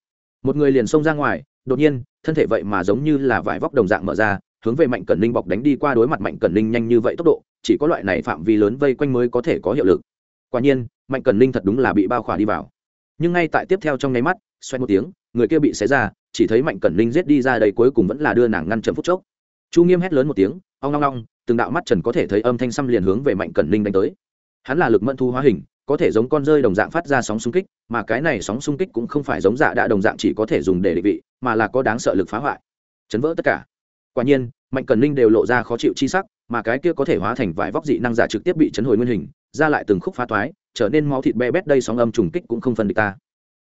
Một người liền xông ra ngoài, đột nhiên, thân thể vậy mà giống như là vải vóc đồng dạng mở ra, hướng về mạnh cẩn ninh bọc đánh đi qua đối mặt mạnh cẩn ninh nhanh như vậy tốc độ chỉ có loại này phạm vi lớn vây quanh mới có thể có hiệu lực. Quả nhiên, mạnh cẩn ninh thật đúng là bị bao khỏa đi vào. Nhưng ngay tại tiếp theo trong nháy mắt xoay một tiếng, người kia bị xé ra, chỉ thấy mạnh cẩn ninh giết đi ra đây cuối cùng vẫn là đưa nàng ngăn chậm phút chốc. Chu nghiêm hét lớn một tiếng, ong long long từng đạo mắt trần có thể thấy âm thanh xăm liền hướng về mạnh cẩn ninh đánh tới. Hắn là lực mẫn thu hóa hình, có thể giống con rơi đồng dạng phát ra sóng xung kích, mà cái này sóng xung kích cũng không phải giống dạ đã đồng dạng chỉ có thể dùng để định vị, mà là có đáng sợ lực phá hoại. Chấn vỡ tất cả. Quả nhiên, mạnh cẩn ninh đều lộ ra khó chịu chi sắc mà cái kia có thể hóa thành vài vóc dị năng giả trực tiếp bị chấn hồi nguyên hình, ra lại từng khúc phá toái, trở nên máu thịt be bét đây sóng âm trùng kích cũng không phân địch ta.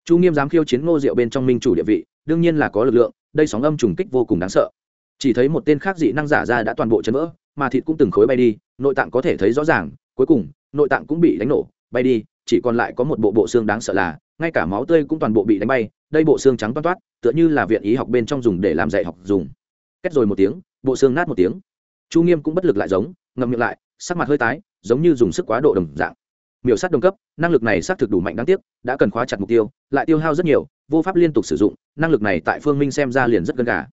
Chu nghiêm dám khiêu chiến ngô diệu bên trong minh chủ địa vị, đương nhiên là có lực lượng, đây sóng âm trùng kích vô cùng đáng sợ. Chỉ thấy một tên khác dị năng giả ra đã toàn bộ chấn vỡ, mà thịt cũng từng khối bay đi, nội tạng có thể thấy rõ ràng, cuối cùng, nội tạng cũng bị đánh nổ, bay đi, chỉ còn lại có một bộ bộ xương đáng sợ là, ngay cả máu tươi cũng toàn bộ bị đánh bay, đây bộ xương trắng toát toát tựa như là viện ý học bên trong dùng để làm dạy học dùng. Kết rồi một tiếng, bộ xương nát một tiếng chu nghiêm cũng bất lực lại giống, ngậm miệng lại, sắc mặt hơi tái, giống như dùng sức quá độ đồng dạng. Miểu sát đồng cấp, năng lực này xác thực đủ mạnh đáng tiếc, đã cần khóa chặt mục tiêu, lại tiêu hao rất nhiều, vô pháp liên tục sử dụng, năng lực này tại phương minh xem ra liền rất gần gà.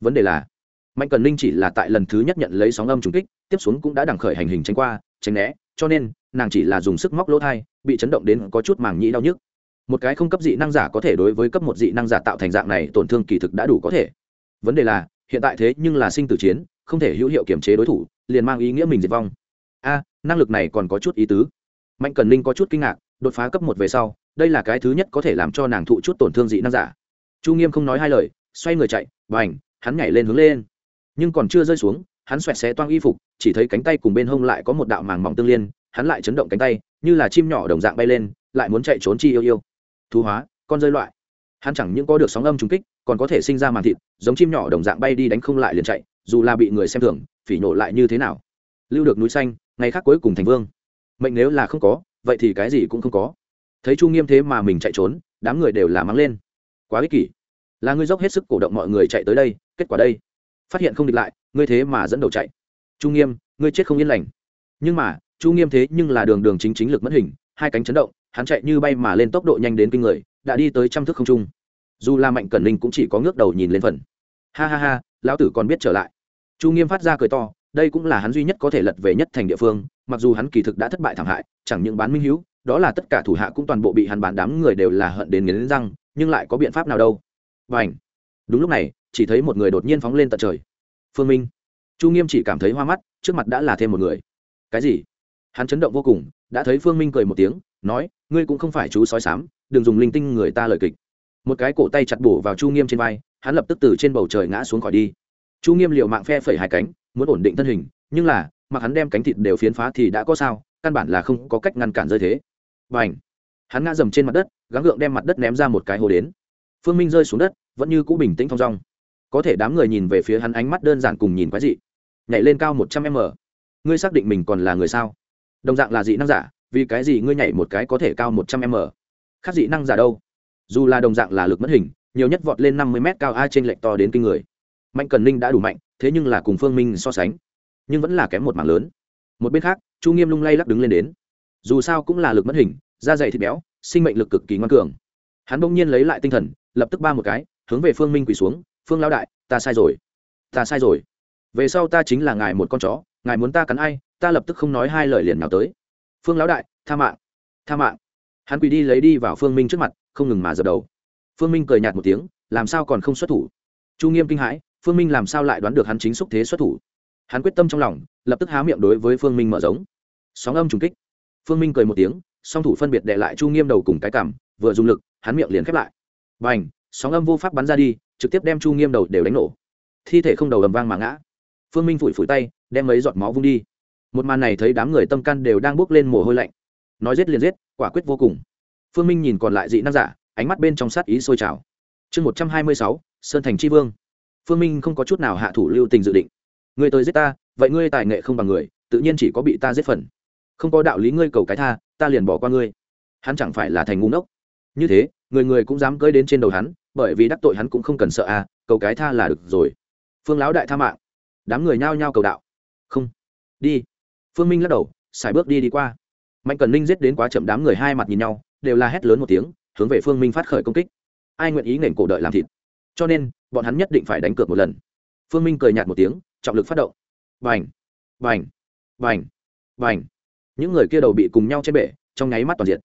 Vấn đề là, mạnh cần ninh chỉ là tại lần thứ nhất nhận lấy sóng âm trùng kích, tiếp xuống cũng đã đằng khởi hành hình tránh qua, tránh né, cho nên, nàng chỉ là dùng sức móc lỗ thai, bị chấn động đến có chút màng nhĩ đau nhức. Một cái không cấp dị năng giả có thể đối với cấp một dị năng giả tạo thành dạng này tổn thương kỳ thực đã đủ có thể. Vấn đề là, hiện tại thế nhưng là sinh tử chiến không thể hữu hiệu kiểm chế đối thủ, liền mang ý nghĩa mình diệt vong. A, năng lực này còn có chút ý tứ. Mạnh cần Linh có chút kinh ngạc, đột phá cấp một về sau, đây là cái thứ nhất có thể làm cho nàng thụ chút tổn thương dị năng giả. Chu nghiêm không nói hai lời, xoay người chạy và ảnh hắn nhảy lên hướng lên. Nhưng còn chưa rơi xuống, hắn xoẹt xé toang y phục, chỉ thấy cánh tay cùng bên hông lại có một đạo màng mỏng tương liên, hắn lại chấn động cánh tay, như là chim nhỏ đồng dạng bay lên, lại muốn chạy trốn chi yêu yêu. Thu hóa, con rơi loại. Hắn chẳng những có được sóng âm trùng kích, còn có thể sinh ra màng thịt, giống chim nhỏ đồng dạng bay đi đánh không lại liền chạy dù là bị người xem thường, phỉ nổ lại như thế nào? Lưu được núi xanh, ngày khác cuối cùng thành vương. Mệnh nếu là không có, vậy thì cái gì cũng không có. Thấy chu nghiêm thế mà mình chạy trốn, đám người đều là mắng lên. Quá ích kỷ. Là ngươi dốc hết sức cổ động mọi người chạy tới đây, kết quả đây. Phát hiện không địch lại, ngươi thế mà dẫn đầu chạy. Chu nghiêm, ngươi chết không yên lành. Nhưng mà, chu nghiêm thế nhưng là đường đường chính chính lực mất hình, hai cánh chấn động, hắn chạy như bay mà lên tốc độ nhanh đến kinh người, đã đi tới trăm thước không trung. Dù là mạnh cẩn linh cũng chỉ có ngước đầu nhìn lên phần. Ha ha ha, lão tử còn biết trở lại chu nghiêm phát ra cười to, đây cũng là hắn duy nhất có thể lật về nhất thành địa phương, mặc dù hắn kỳ thực đã thất bại thảm hại, chẳng những bán minh hữu đó là tất cả thủ hạ cũng toàn bộ bị hắn bán đám người đều là hận đến nghiến răng, nhưng lại có biện pháp nào đâu. Và ảnh đúng lúc này, chỉ thấy một người đột nhiên phóng lên tận trời. Phương minh. Chu nghiêm chỉ cảm thấy hoa mắt, trước mặt đã là thêm một người. Cái gì? Hắn chấn động vô cùng, đã thấy phương minh cười một tiếng, nói, ngươi cũng không phải chú sói sám, đừng dùng linh tinh người ta lời kịch. Một cái cổ tay chặt bổ vào chu nghiêm trên vai, hắn lập tức từ trên bầu trời ngã xuống khỏi đi chu nghiêm liệu mạng phe phẩy hai cánh, muốn ổn định thân hình, nhưng là, mặc hắn đem cánh thịt đều phiến phá thì đã có sao, căn bản là không có cách ngăn cản rơi thế. Và ảnh hắn ngã dầm trên mặt đất, gắng gượng đem mặt đất ném ra một cái hồ đến. Phương minh rơi xuống đất, vẫn như cũ bình tĩnh thong dong. Có thể đám người nhìn về phía hắn ánh mắt đơn giản cùng nhìn quái dị. Nhảy lên cao một trăm m. Ngươi xác định mình còn là người sao? Đồng dạng là dị năng giả, vì cái gì ngươi nhảy một cái có thể cao một trăm m? Khác dị năng giả đâu? Dù là đồng dạng là lực mất hình, nhiều nhất vọt lên năm mươi m cao a trên lệnh to đến kinh người mạnh cần ninh đã đủ mạnh, thế nhưng là cùng phương minh so sánh, nhưng vẫn là kém một mảng lớn. Một bên khác, chu nghiêm lung lay lắc đứng lên đến. Dù sao cũng là lực mất hình, da dày thịt béo, sinh mệnh lực cực kỳ ngoan cường. Hắn bỗng nhiên lấy lại tinh thần, lập tức ba một cái, hướng về phương minh quỳ xuống, phương lao đại, ta sai rồi. Ta sai rồi. Về sau ta chính là ngài một con chó, ngài muốn ta cắn ai, ta lập tức không nói hai lời liền nào tới. Phương lão đại, tha mạng tha mạng. Hắn quỳ đi lấy đi vào phương minh trước mặt, không ngừng mà dập đầu. Phương minh cười nhạt một tiếng, làm sao còn không xuất thủ? Chu nghiêm kinh hãi phương minh làm sao lại đoán được hắn chính xúc thế xuất thủ? Hắn quyết tâm trong lòng, lập tức há miệng đối với phương minh mở giống. Sóng âm trùng kích. Phương minh cười một tiếng, song thủ phân biệt đệ lại chu nghiêm đầu cùng cái cảm, vừa dùng lực, hắn miệng liền khép lại. B à n h sóng âm vô pháp bắn ra đi, trực tiếp đem chu nghiêm đầu đều đánh nổ. Thi thể không đầu ầm vang mà ngã. Phương minh phủi phủi tay, đem mấy giọt máu vung đi. Một màn này thấy đám người tâm căn đều đang bước lên mồ hôi lạnh. Nói giết liền giết, quả quyết vô cùng. Phương minh nhìn còn lại dị năng giả, ánh mắt bên trong sát ý sôi trào. Chương một trăm hai mươi sáu, sơn thành tri vương phương minh không có chút nào hạ thủ lưu tình dự định. Người tới giết ta, vậy ngươi tài nghệ không bằng người, tự nhiên chỉ có bị ta giết phần. Không có đạo lý ngươi cầu cái tha, ta liền bỏ qua ngươi. Hắn chẳng phải là thành ngu ngốc. Như thế, người người cũng dám cưỡi đến trên đầu hắn, bởi vì đắc tội hắn cũng không cần sợ à cầu cái tha là được rồi. Phương lão đại tha mạng. Đám người nhao nhao cầu đạo. Không. Đi. Phương minh lắc đầu, xài bước đi đi qua. Mạnh cần ninh giết đến quá chậm đám người hai mặt nhìn nhau, đều là hét lớn một tiếng, hướng về phương minh phát khởi công kích. Ai nguyện ý nền cổ đợi làm thịt? Cho nên, bọn hắn nhất định phải đánh cược một lần. Phương minh cười nhạt một tiếng, trọng lực phát động. Vành vành vành vành những người kia đầu bị cùng nhau trên bể, trong nháy mắt toàn diện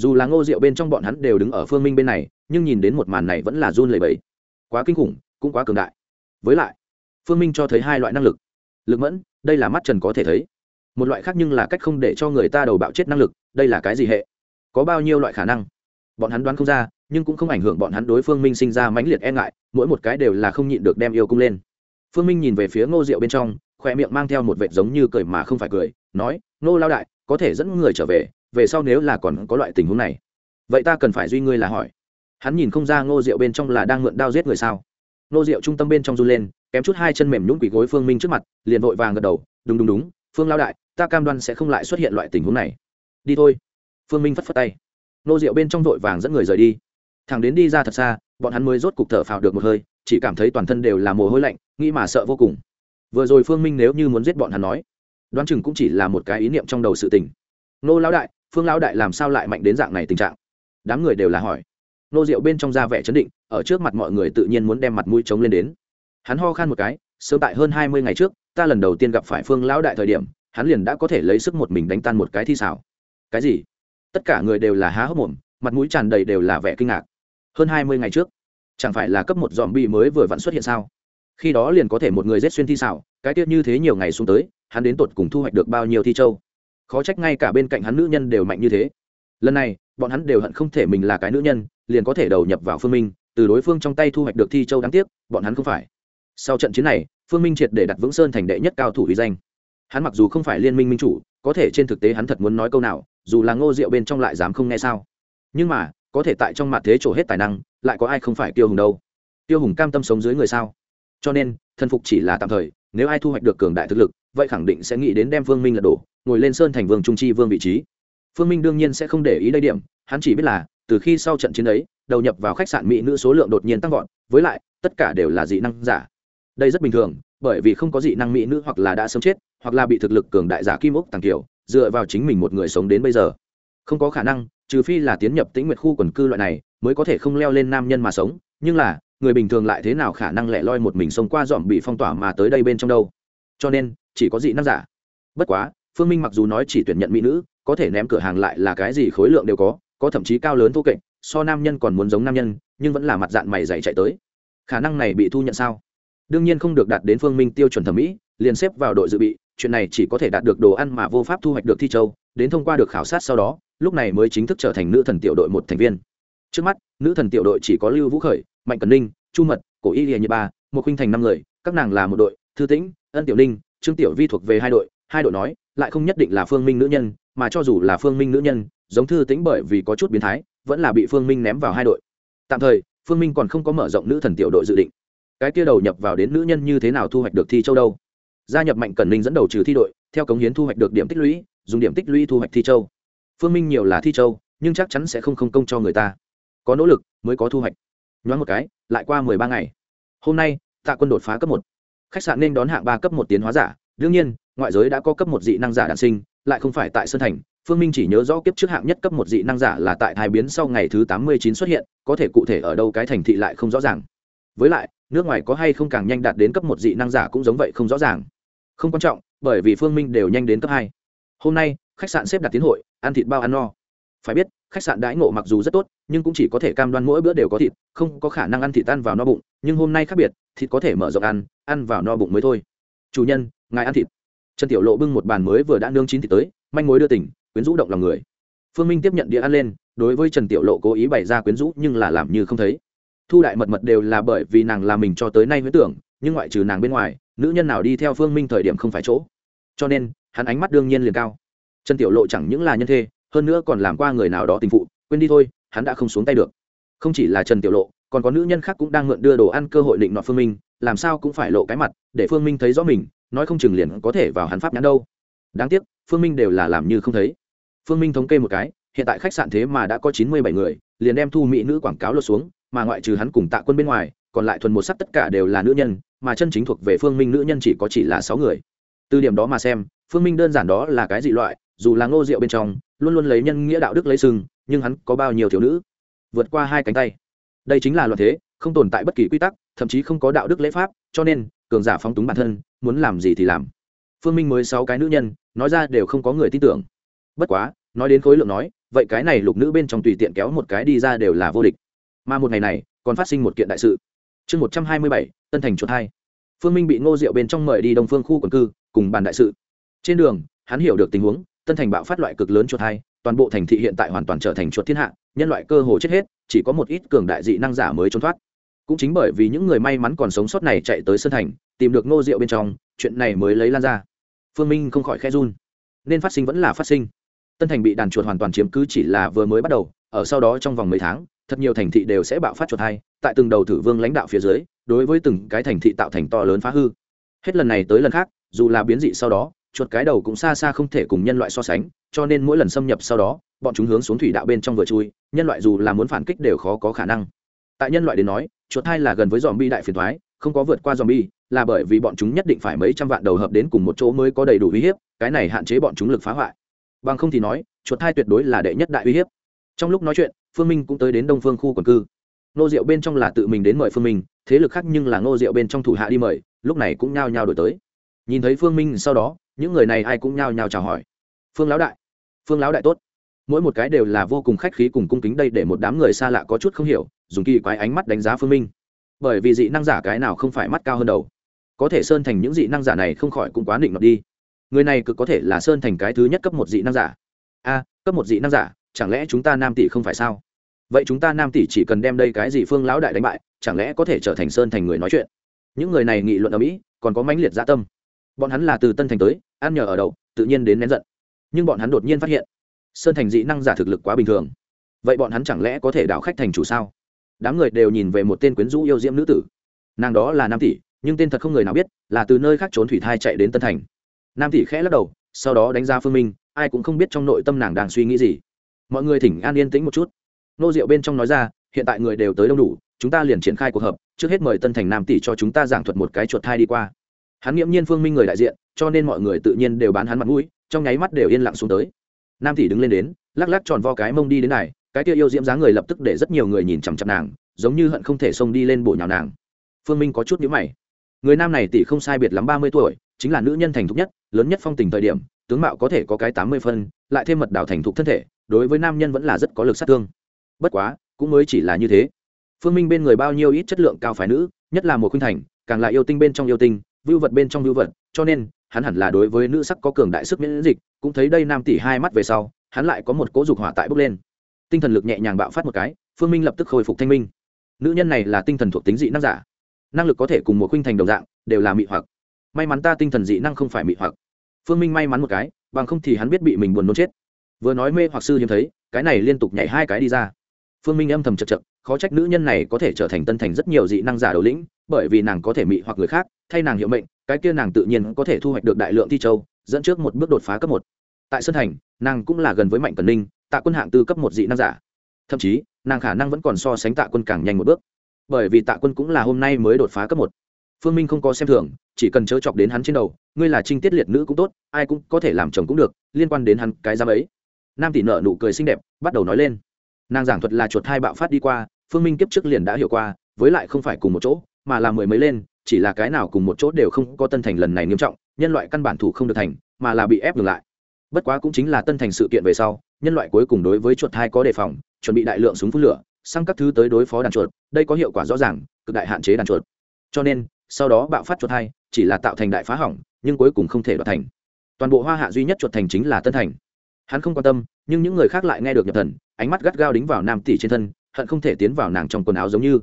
dù là ngô rượu bên trong bọn hắn đều đứng ở phương minh bên này, nhưng nhìn đến một màn này vẫn là run lẩy bẩy. Quá kinh khủng, cũng quá cường đại. Với lại, phương minh cho thấy hai loại năng lực. Lực mẫn, đây là mắt trần có thể thấy. Một loại khác nhưng là cách không để cho người ta đầu bạo chết năng lực, đây là cái gì hệ? Có bao nhiêu loại khả năng? Bọn hắn đoán không ra nhưng cũng không ảnh hưởng bọn hắn đối phương minh sinh ra mãnh liệt e ngại, mỗi một cái đều là không nhịn được đem yêu cung lên. Phương minh nhìn về phía ngô rượu bên trong, khoe miệng mang theo một vệt giống như cười mà không phải cười, nói, ngô lao đại, có thể dẫn người trở về về sau nếu là còn có loại tình huống này, vậy ta cần phải duy ngươi là hỏi. Hắn nhìn không ra ngô rượu bên trong là đang mượn đao giết người sao. Ngô rượu trung tâm bên trong run lên, kém chút hai chân mềm nhún quỷ gối phương minh trước mặt, liền vội vàng gật đầu, đúng đúng đúng, phương lao đại, ta cam đoan sẽ không lại xuất hiện loại tình huống này. Đi thôi. Phương minh phất phất tay. Ngô rượu bên trong vội vàng dẫn người rời đi thằng đến đi ra thật xa, bọn hắn mới rốt cục thở phào được một hơi, chỉ cảm thấy toàn thân đều là mồ hôi lạnh, nghĩ mà sợ vô cùng. Vừa rồi phương minh nếu như muốn giết bọn hắn nói, đoán chừng cũng chỉ là một cái ý niệm trong đầu sự tình. Nô lão đại, phương lão đại làm sao lại mạnh đến dạng này tình trạng? Đám người đều là hỏi. Nô rượu bên trong da vẻ chấn định, ở trước mặt mọi người tự nhiên muốn đem mặt mũi trống lên đến. Hắn ho khan một cái, sớm tại hơn hai mươi ngày trước, ta lần đầu tiên gặp phải phương lão đại thời điểm, hắn liền đã có thể lấy sức một mình đánh tan một cái thi xảo. Cái gì? Tất cả người đều là há hốc mồm, mặt mũi tràn đầy đều là vẻ kinh ngạc hơn hai mươi ngày trước, chẳng phải là cấp một dòm bi mới vừa vặn xuất hiện sao? Khi đó liền có thể một người giết xuyên thi xảo, cái tiết như thế nhiều ngày xuống tới, hắn đến tột cùng thu hoạch được bao nhiêu thi châu? Khó trách ngay cả bên cạnh hắn nữ nhân đều mạnh như thế. Lần này, bọn hắn đều hận không thể mình là cái nữ nhân, liền có thể đầu nhập vào phương minh, từ đối phương trong tay thu hoạch được thi châu đáng tiếc, bọn hắn không phải. Sau trận chiến này, phương minh triệt để đặt vững sơn thành đệ nhất cao thủ uy danh. Hắn mặc dù không phải liên minh minh chủ, có thể trên thực tế hắn thật muốn nói câu nào, dù là ngô diệu bên trong lại dám không nghe sao. Nhưng mà có thể tại trong mặt thế trổ hết tài năng, lại có ai không phải tiêu hùng đâu? Tiêu hùng cam tâm sống dưới người sao? Cho nên, thần phục chỉ là tạm thời, nếu ai thu hoạch được cường đại thực lực, vậy khẳng định sẽ nghĩ đến đem phương minh lật đổ, ngồi lên sơn thành vương trung chi vương vị trí. Phương minh đương nhiên sẽ không để ý đây điểm, hắn chỉ biết là, từ khi sau trận chiến ấy, đầu nhập vào khách sạn mỹ nữ số lượng đột nhiên tăng vọt, với lại, tất cả đều là dị năng giả. Đây rất bình thường, bởi vì không có dị năng mỹ nữ hoặc là đã sớm chết, hoặc là bị thực lực cường đại giả kim ốc tàng kiểu, dựa vào chính mình một người sống đến bây giờ không có khả năng, trừ phi là tiến nhập tĩnh nguyệt khu quần cư loại này, mới có thể không leo lên nam nhân mà sống. Nhưng là, người bình thường lại thế nào khả năng lẻ loi một mình sống qua dòm bị phong tỏa mà tới đây bên trong đâu? Cho nên, chỉ có dị năng giả. Bất quá, phương minh mặc dù nói chỉ tuyển nhận mỹ nữ, có thể ném cửa hàng lại là cái gì khối lượng đều có có thậm chí cao lớn thô kệch, so nam nhân còn muốn giống nam nhân, nhưng vẫn là mặt dạng mày dày chạy tới. Khả năng này bị thu nhận sao? Đương nhiên không được đạt đến phương minh tiêu chuẩn thẩm mỹ, liền xếp vào đội dự bị, chuyện này chỉ có thể đạt được đồ ăn mà vô pháp thu hoạch được thi châu đến thông qua được khảo sát sau đó, lúc này mới chính thức trở thành nữ thần tiểu đội một thành viên. Trước mắt, nữ thần tiểu đội chỉ có lưu vũ khởi, mạnh cần ninh, chu mật, cổ y hiền như ba một khinh thành năm người, các nàng là một đội, thư tĩnh, ân tiểu ninh, trương tiểu vi thuộc về hai đội hai đội nói, lại không nhất định là phương minh nữ nhân, mà cho dù là phương minh nữ nhân, giống thư tĩnh bởi vì có chút biến thái, vẫn là bị phương minh ném vào hai đội. Tạm thời, phương minh còn không có mở rộng nữ thần tiểu đội dự định. Cái kia đầu nhập vào đến nữ nhân như thế nào thu hoạch được thi châu đâu? Gia nhập mạnh cần ninh dẫn đầu trừ thi đội, theo cống hiến thu hoạch được điểm tích lũy dùng điểm tích lũy thu hoạch thi châu. Phương minh nhiều là thi châu, nhưng chắc chắn sẽ không không công cho người ta. Có nỗ lực mới có thu hoạch. Nhoáng một cái, lại qua mười ba ngày. Hôm nay, tạ quân đột phá cấp một. Khách sạn nên đón hạng ba cấp một tiến hóa giả. Đương nhiên, ngoại giới đã có cấp một dị năng giả đản sinh, lại không phải tại sơn thành. Phương minh chỉ nhớ rõ kiếp trước hạng nhất cấp một dị năng giả là tại hai biến sau ngày thứ tám mươi chín xuất hiện, có thể cụ thể ở đâu cái thành thị lại không rõ ràng. Với lại, nước ngoài có hay không càng nhanh đạt đến cấp một dị năng giả cũng giống vậy không rõ ràng. Không quan trọng, bởi vì phương minh đều nhanh đến cấp hai hôm nay, khách sạn xếp đặt tiến hội, ăn thịt bao ăn no. Phải biết, khách sạn đãi ngộ mặc dù rất tốt, nhưng cũng chỉ có thể cam đoan mỗi bữa đều có thịt, không có khả năng ăn thịt ăn vào no bụng, nhưng hôm nay khác biệt, thịt có thể mở rộng ăn ăn vào no bụng mới thôi. Chủ nhân, ngài ăn thịt. Trần tiểu lộ bưng một bàn mới vừa đã nương chín thịt tới, manh mối đưa tỉnh, quyến rũ động lòng người. Phương minh tiếp nhận đĩa ăn lên, đối với trần tiểu lộ cố ý bày ra quyến rũ nhưng là làm như không thấy. Thu đại mật mật đều là bởi vì nàng làm mình cho tới nay huyết tưởng, nhưng ngoại trừ nàng bên ngoài, nữ nhân nào đi theo phương minh thời điểm không phải chỗ. Cho nên hắn ánh mắt đương nhiên liền cao. Trần tiểu lộ chẳng những là nhân thê, hơn nữa còn làm qua người nào đó tình phụ, quên đi thôi, hắn đã không xuống tay được. Không chỉ là trần tiểu lộ, còn có nữ nhân khác cũng đang mượn đưa đồ ăn cơ hội định nọ phương minh, làm sao cũng phải lộ cái mặt, để phương minh thấy rõ mình, nói không chừng liền có thể vào hắn pháp nhãn đâu. Đáng tiếc, phương minh đều là làm như không thấy. Phương minh thống kê một cái, hiện tại khách sạn thế mà đã có chín mươi bảy người, liền đem thu mỹ nữ quảng cáo lột xuống, mà ngoại trừ hắn cùng tạ quân bên ngoài, còn lại thuần một sắc tất cả đều là nữ nhân, mà chân chính thuộc về phương minh nữ nhân chỉ có chỉ là sáu người. Từ điểm đó mà xem phương minh đơn giản đó là cái dị loại, dù là ngô rượu bên trong, luôn luôn lấy nhân nghĩa đạo đức lấy sừng, nhưng hắn có bao nhiêu thiếu nữ? Vượt qua hai cánh tay. Đây chính là luật thế, không tồn tại bất kỳ quy tắc, thậm chí không có đạo đức lễ pháp, cho nên, cường giả phóng túng bản thân, muốn làm gì thì làm. Phương minh mới sáu cái nữ nhân, nói ra đều không có người tin tưởng. Bất quá, nói đến khối lượng nói, vậy cái này lục nữ bên trong tùy tiện kéo một cái đi ra đều là vô địch. Mà một ngày này, còn phát sinh một kiện đại sự. Chương một trăm hai mươi bảy, tân thành chuột hai. Phương minh bị ngô diệu bên trong mời đi đông phương khu quần cư, cùng bàn đại sự trên đường, hắn hiểu được tình huống, tân thành bạo phát loại cực lớn chuột hai, toàn bộ thành thị hiện tại hoàn toàn trở thành chuột thiên hạ, nhân loại cơ hồ chết hết, chỉ có một ít cường đại dị năng giả mới trốn thoát. Cũng chính bởi vì những người may mắn còn sống sót này chạy tới sân thành, tìm được ngô diệu bên trong, chuyện này mới lấy lan ra. Phương minh không khỏi khe run. Nên phát sinh vẫn là phát sinh. Tân thành bị đàn chuột hoàn toàn chiếm cứ chỉ là vừa mới bắt đầu, ở sau đó trong vòng mấy tháng, thật nhiều thành thị đều sẽ bạo phát chuột hay tại từng đầu thử vương lãnh đạo phía dưới, đối với từng cái thành thị tạo thành to lớn phá hư. Hết lần này tới lần khác, dù là biến dị sau đó chuột cái đầu cũng xa xa không thể cùng nhân loại so sánh, cho nên mỗi lần xâm nhập sau đó, bọn chúng hướng xuống thủy đạo bên trong vừa chui, nhân loại dù là muốn phản kích đều khó có khả năng. Tại nhân loại đến nói, chuột thai là gần với dòm bi đại phiền thoái không có vượt qua dòm bi là bởi vì bọn chúng nhất định phải mấy trăm vạn đầu hợp đến cùng một chỗ mới có đầy đủ uy hiếp, cái này hạn chế bọn chúng lực phá hoại. Bằng không thì nói, chuột thai tuyệt đối là đệ nhất đại uy hiếp. Trong lúc nói chuyện, phương minh cũng tới đến đông phương khu quần cư. Nô diệu bên trong là tự mình đến mời phương minh, thế lực khác nhưng là nô diệu bên trong thủ hạ đi mời, lúc này cũng nhao nhao đổi tới. Nhìn thấy phương minh sau đó những người này ai cũng nhao nhao chào hỏi. Phương lão đại, phương lão đại tốt. Mỗi một cái đều là vô cùng khách khí cùng cung kính đây để một đám người xa lạ có chút không hiểu, dùng kỳ quái ánh mắt đánh giá phương minh. Bởi vì dị năng giả cái nào không phải mắt cao hơn đầu. Có thể sơn thành những dị năng giả này không khỏi cũng quá định ngọt đi. Người này cực có thể là sơn thành cái thứ nhất cấp một dị năng giả. A, cấp một dị năng giả, chẳng lẽ chúng ta nam tỷ không phải sao? Vậy chúng ta nam tỷ chỉ cần đem đây cái gì phương lão đại đánh bại, chẳng lẽ có thể trở thành sơn thành người nói chuyện? Những người này nghị luận ở mỹ, còn có mãnh liệt gia tâm bọn hắn là từ tân thành tới, ăn nhờ ở đậu, tự nhiên đến nén giận. Nhưng bọn hắn đột nhiên phát hiện, sơn thành dị năng giả thực lực quá bình thường. Vậy bọn hắn chẳng lẽ có thể đảo khách thành chủ sao? Đám người đều nhìn về một tên quyến rũ yêu diễm nữ tử. Nàng đó là nam tỷ, nhưng tên thật không người nào biết, là từ nơi khác trốn thủy thai chạy đến tân thành. Nam tỷ khẽ lắc đầu, sau đó đánh ra phương minh, ai cũng không biết trong nội tâm nàng đang suy nghĩ gì. Mọi người thỉnh an yên tĩnh một chút. Nô diệu bên trong nói ra, hiện tại người đều tới đông đủ, chúng ta liền triển khai cuộc họp, trước hết mời tân thành nam tỷ cho chúng ta giảng thuật một cái chuột thai đi qua hắn nghiễm nhiên phương minh người đại diện, cho nên mọi người tự nhiên đều bán hắn mặt mũi, trong nháy mắt đều yên lặng xuống tới. Nam tỷ đứng lên đến, lắc lắc tròn vo cái mông đi đến này, cái kia yêu diễm dáng người lập tức để rất nhiều người nhìn chằm chằm nàng, giống như hận không thể xông đi lên bổ nhào nàng. Phương minh có chút nhữ mày. Người nam này tỷ không sai biệt lắm ba mươi tuổi, chính là nữ nhân thành thục nhất, lớn nhất phong tình thời điểm, tướng mạo có thể có cái tám mươi phân, lại thêm mật đảo thành thục thân thể, đối với nam nhân vẫn là rất có lực sát thương. Bất quá, cũng mới chỉ là như thế. Phương minh bên người bao nhiêu ít chất lượng cao phái nữ, nhất là một khuynh thành, càng là yêu tinh bên trong yêu tinh vưu vật bên trong vưu vật, cho nên, hắn hẳn là đối với nữ sắc có cường đại sức miễn dịch, cũng thấy đây nam tỷ hai mắt về sau, hắn lại có một cố dục hỏa tại bốc lên. Tinh thần lực nhẹ nhàng bạo phát một cái, phương minh lập tức khôi phục thanh minh. Nữ nhân này là tinh thần thuộc tính dị năng giả. Năng lực có thể cùng một khuynh thành đồng dạng, đều là mị hoặc. May mắn ta tinh thần dị năng không phải mị hoặc. Phương minh may mắn một cái, bằng không thì hắn biết bị mình buồn nôn chết. Vừa nói mê hoặc sư hiếm thấy, cái này liên tục nhảy hai cái đi ra. Phương minh âm thầm chật chật khó trách nữ nhân này có thể trở thành tân thành rất nhiều dị năng giả đầu lĩnh bởi vì nàng có thể mị hoặc người khác, thay nàng hiệu mệnh, cái kia nàng tự nhiên có thể thu hoạch được đại lượng thi châu, dẫn trước một bước đột phá cấp một. Tại sân thành, nàng cũng là gần với mạnh cần ninh, tạ quân hạng tư cấp một dị năng giả. Thậm chí, nàng khả năng vẫn còn so sánh tạ quân càng nhanh một bước. Bởi vì tạ quân cũng là hôm nay mới đột phá cấp một. Phương minh không có xem thường, chỉ cần chớ chọc đến hắn trên đầu, ngươi là trinh tiết liệt nữ cũng tốt, ai cũng có thể làm chồng cũng được, liên quan đến hắn cái giám ấy. Nam tỷ nợ nụ cười xinh đẹp, bắt đầu nói lên. Nàng giảng thuật là chuột hai bạo phát đi qua, phương minh kiếp trước liền đã hiểu qua, với lại không phải cùng một chỗ mà là mười mấy lên, chỉ là cái nào cùng một chỗ đều không có tân thành lần này nghiêm trọng, nhân loại căn bản thủ không được thành, mà là bị ép ngược lại. Bất quá cũng chính là tân thành sự kiện về sau, nhân loại cuối cùng đối với chuột thai có đề phòng, chuẩn bị đại lượng súng phun lửa, sang các thứ tới đối phó đàn chuột, đây có hiệu quả rõ ràng, cực đại hạn chế đàn chuột. Cho nên, sau đó bạo phát chuột thai, chỉ là tạo thành đại phá hỏng, nhưng cuối cùng không thể đoạt thành. Toàn bộ hoa hạ duy nhất chuột thành chính là tân thành. Hắn không quan tâm, nhưng những người khác lại nghe được nhập thần, ánh mắt gắt gao đính vào nam tỷ trên thân, hận không thể tiến vào nàng trong quần áo giống như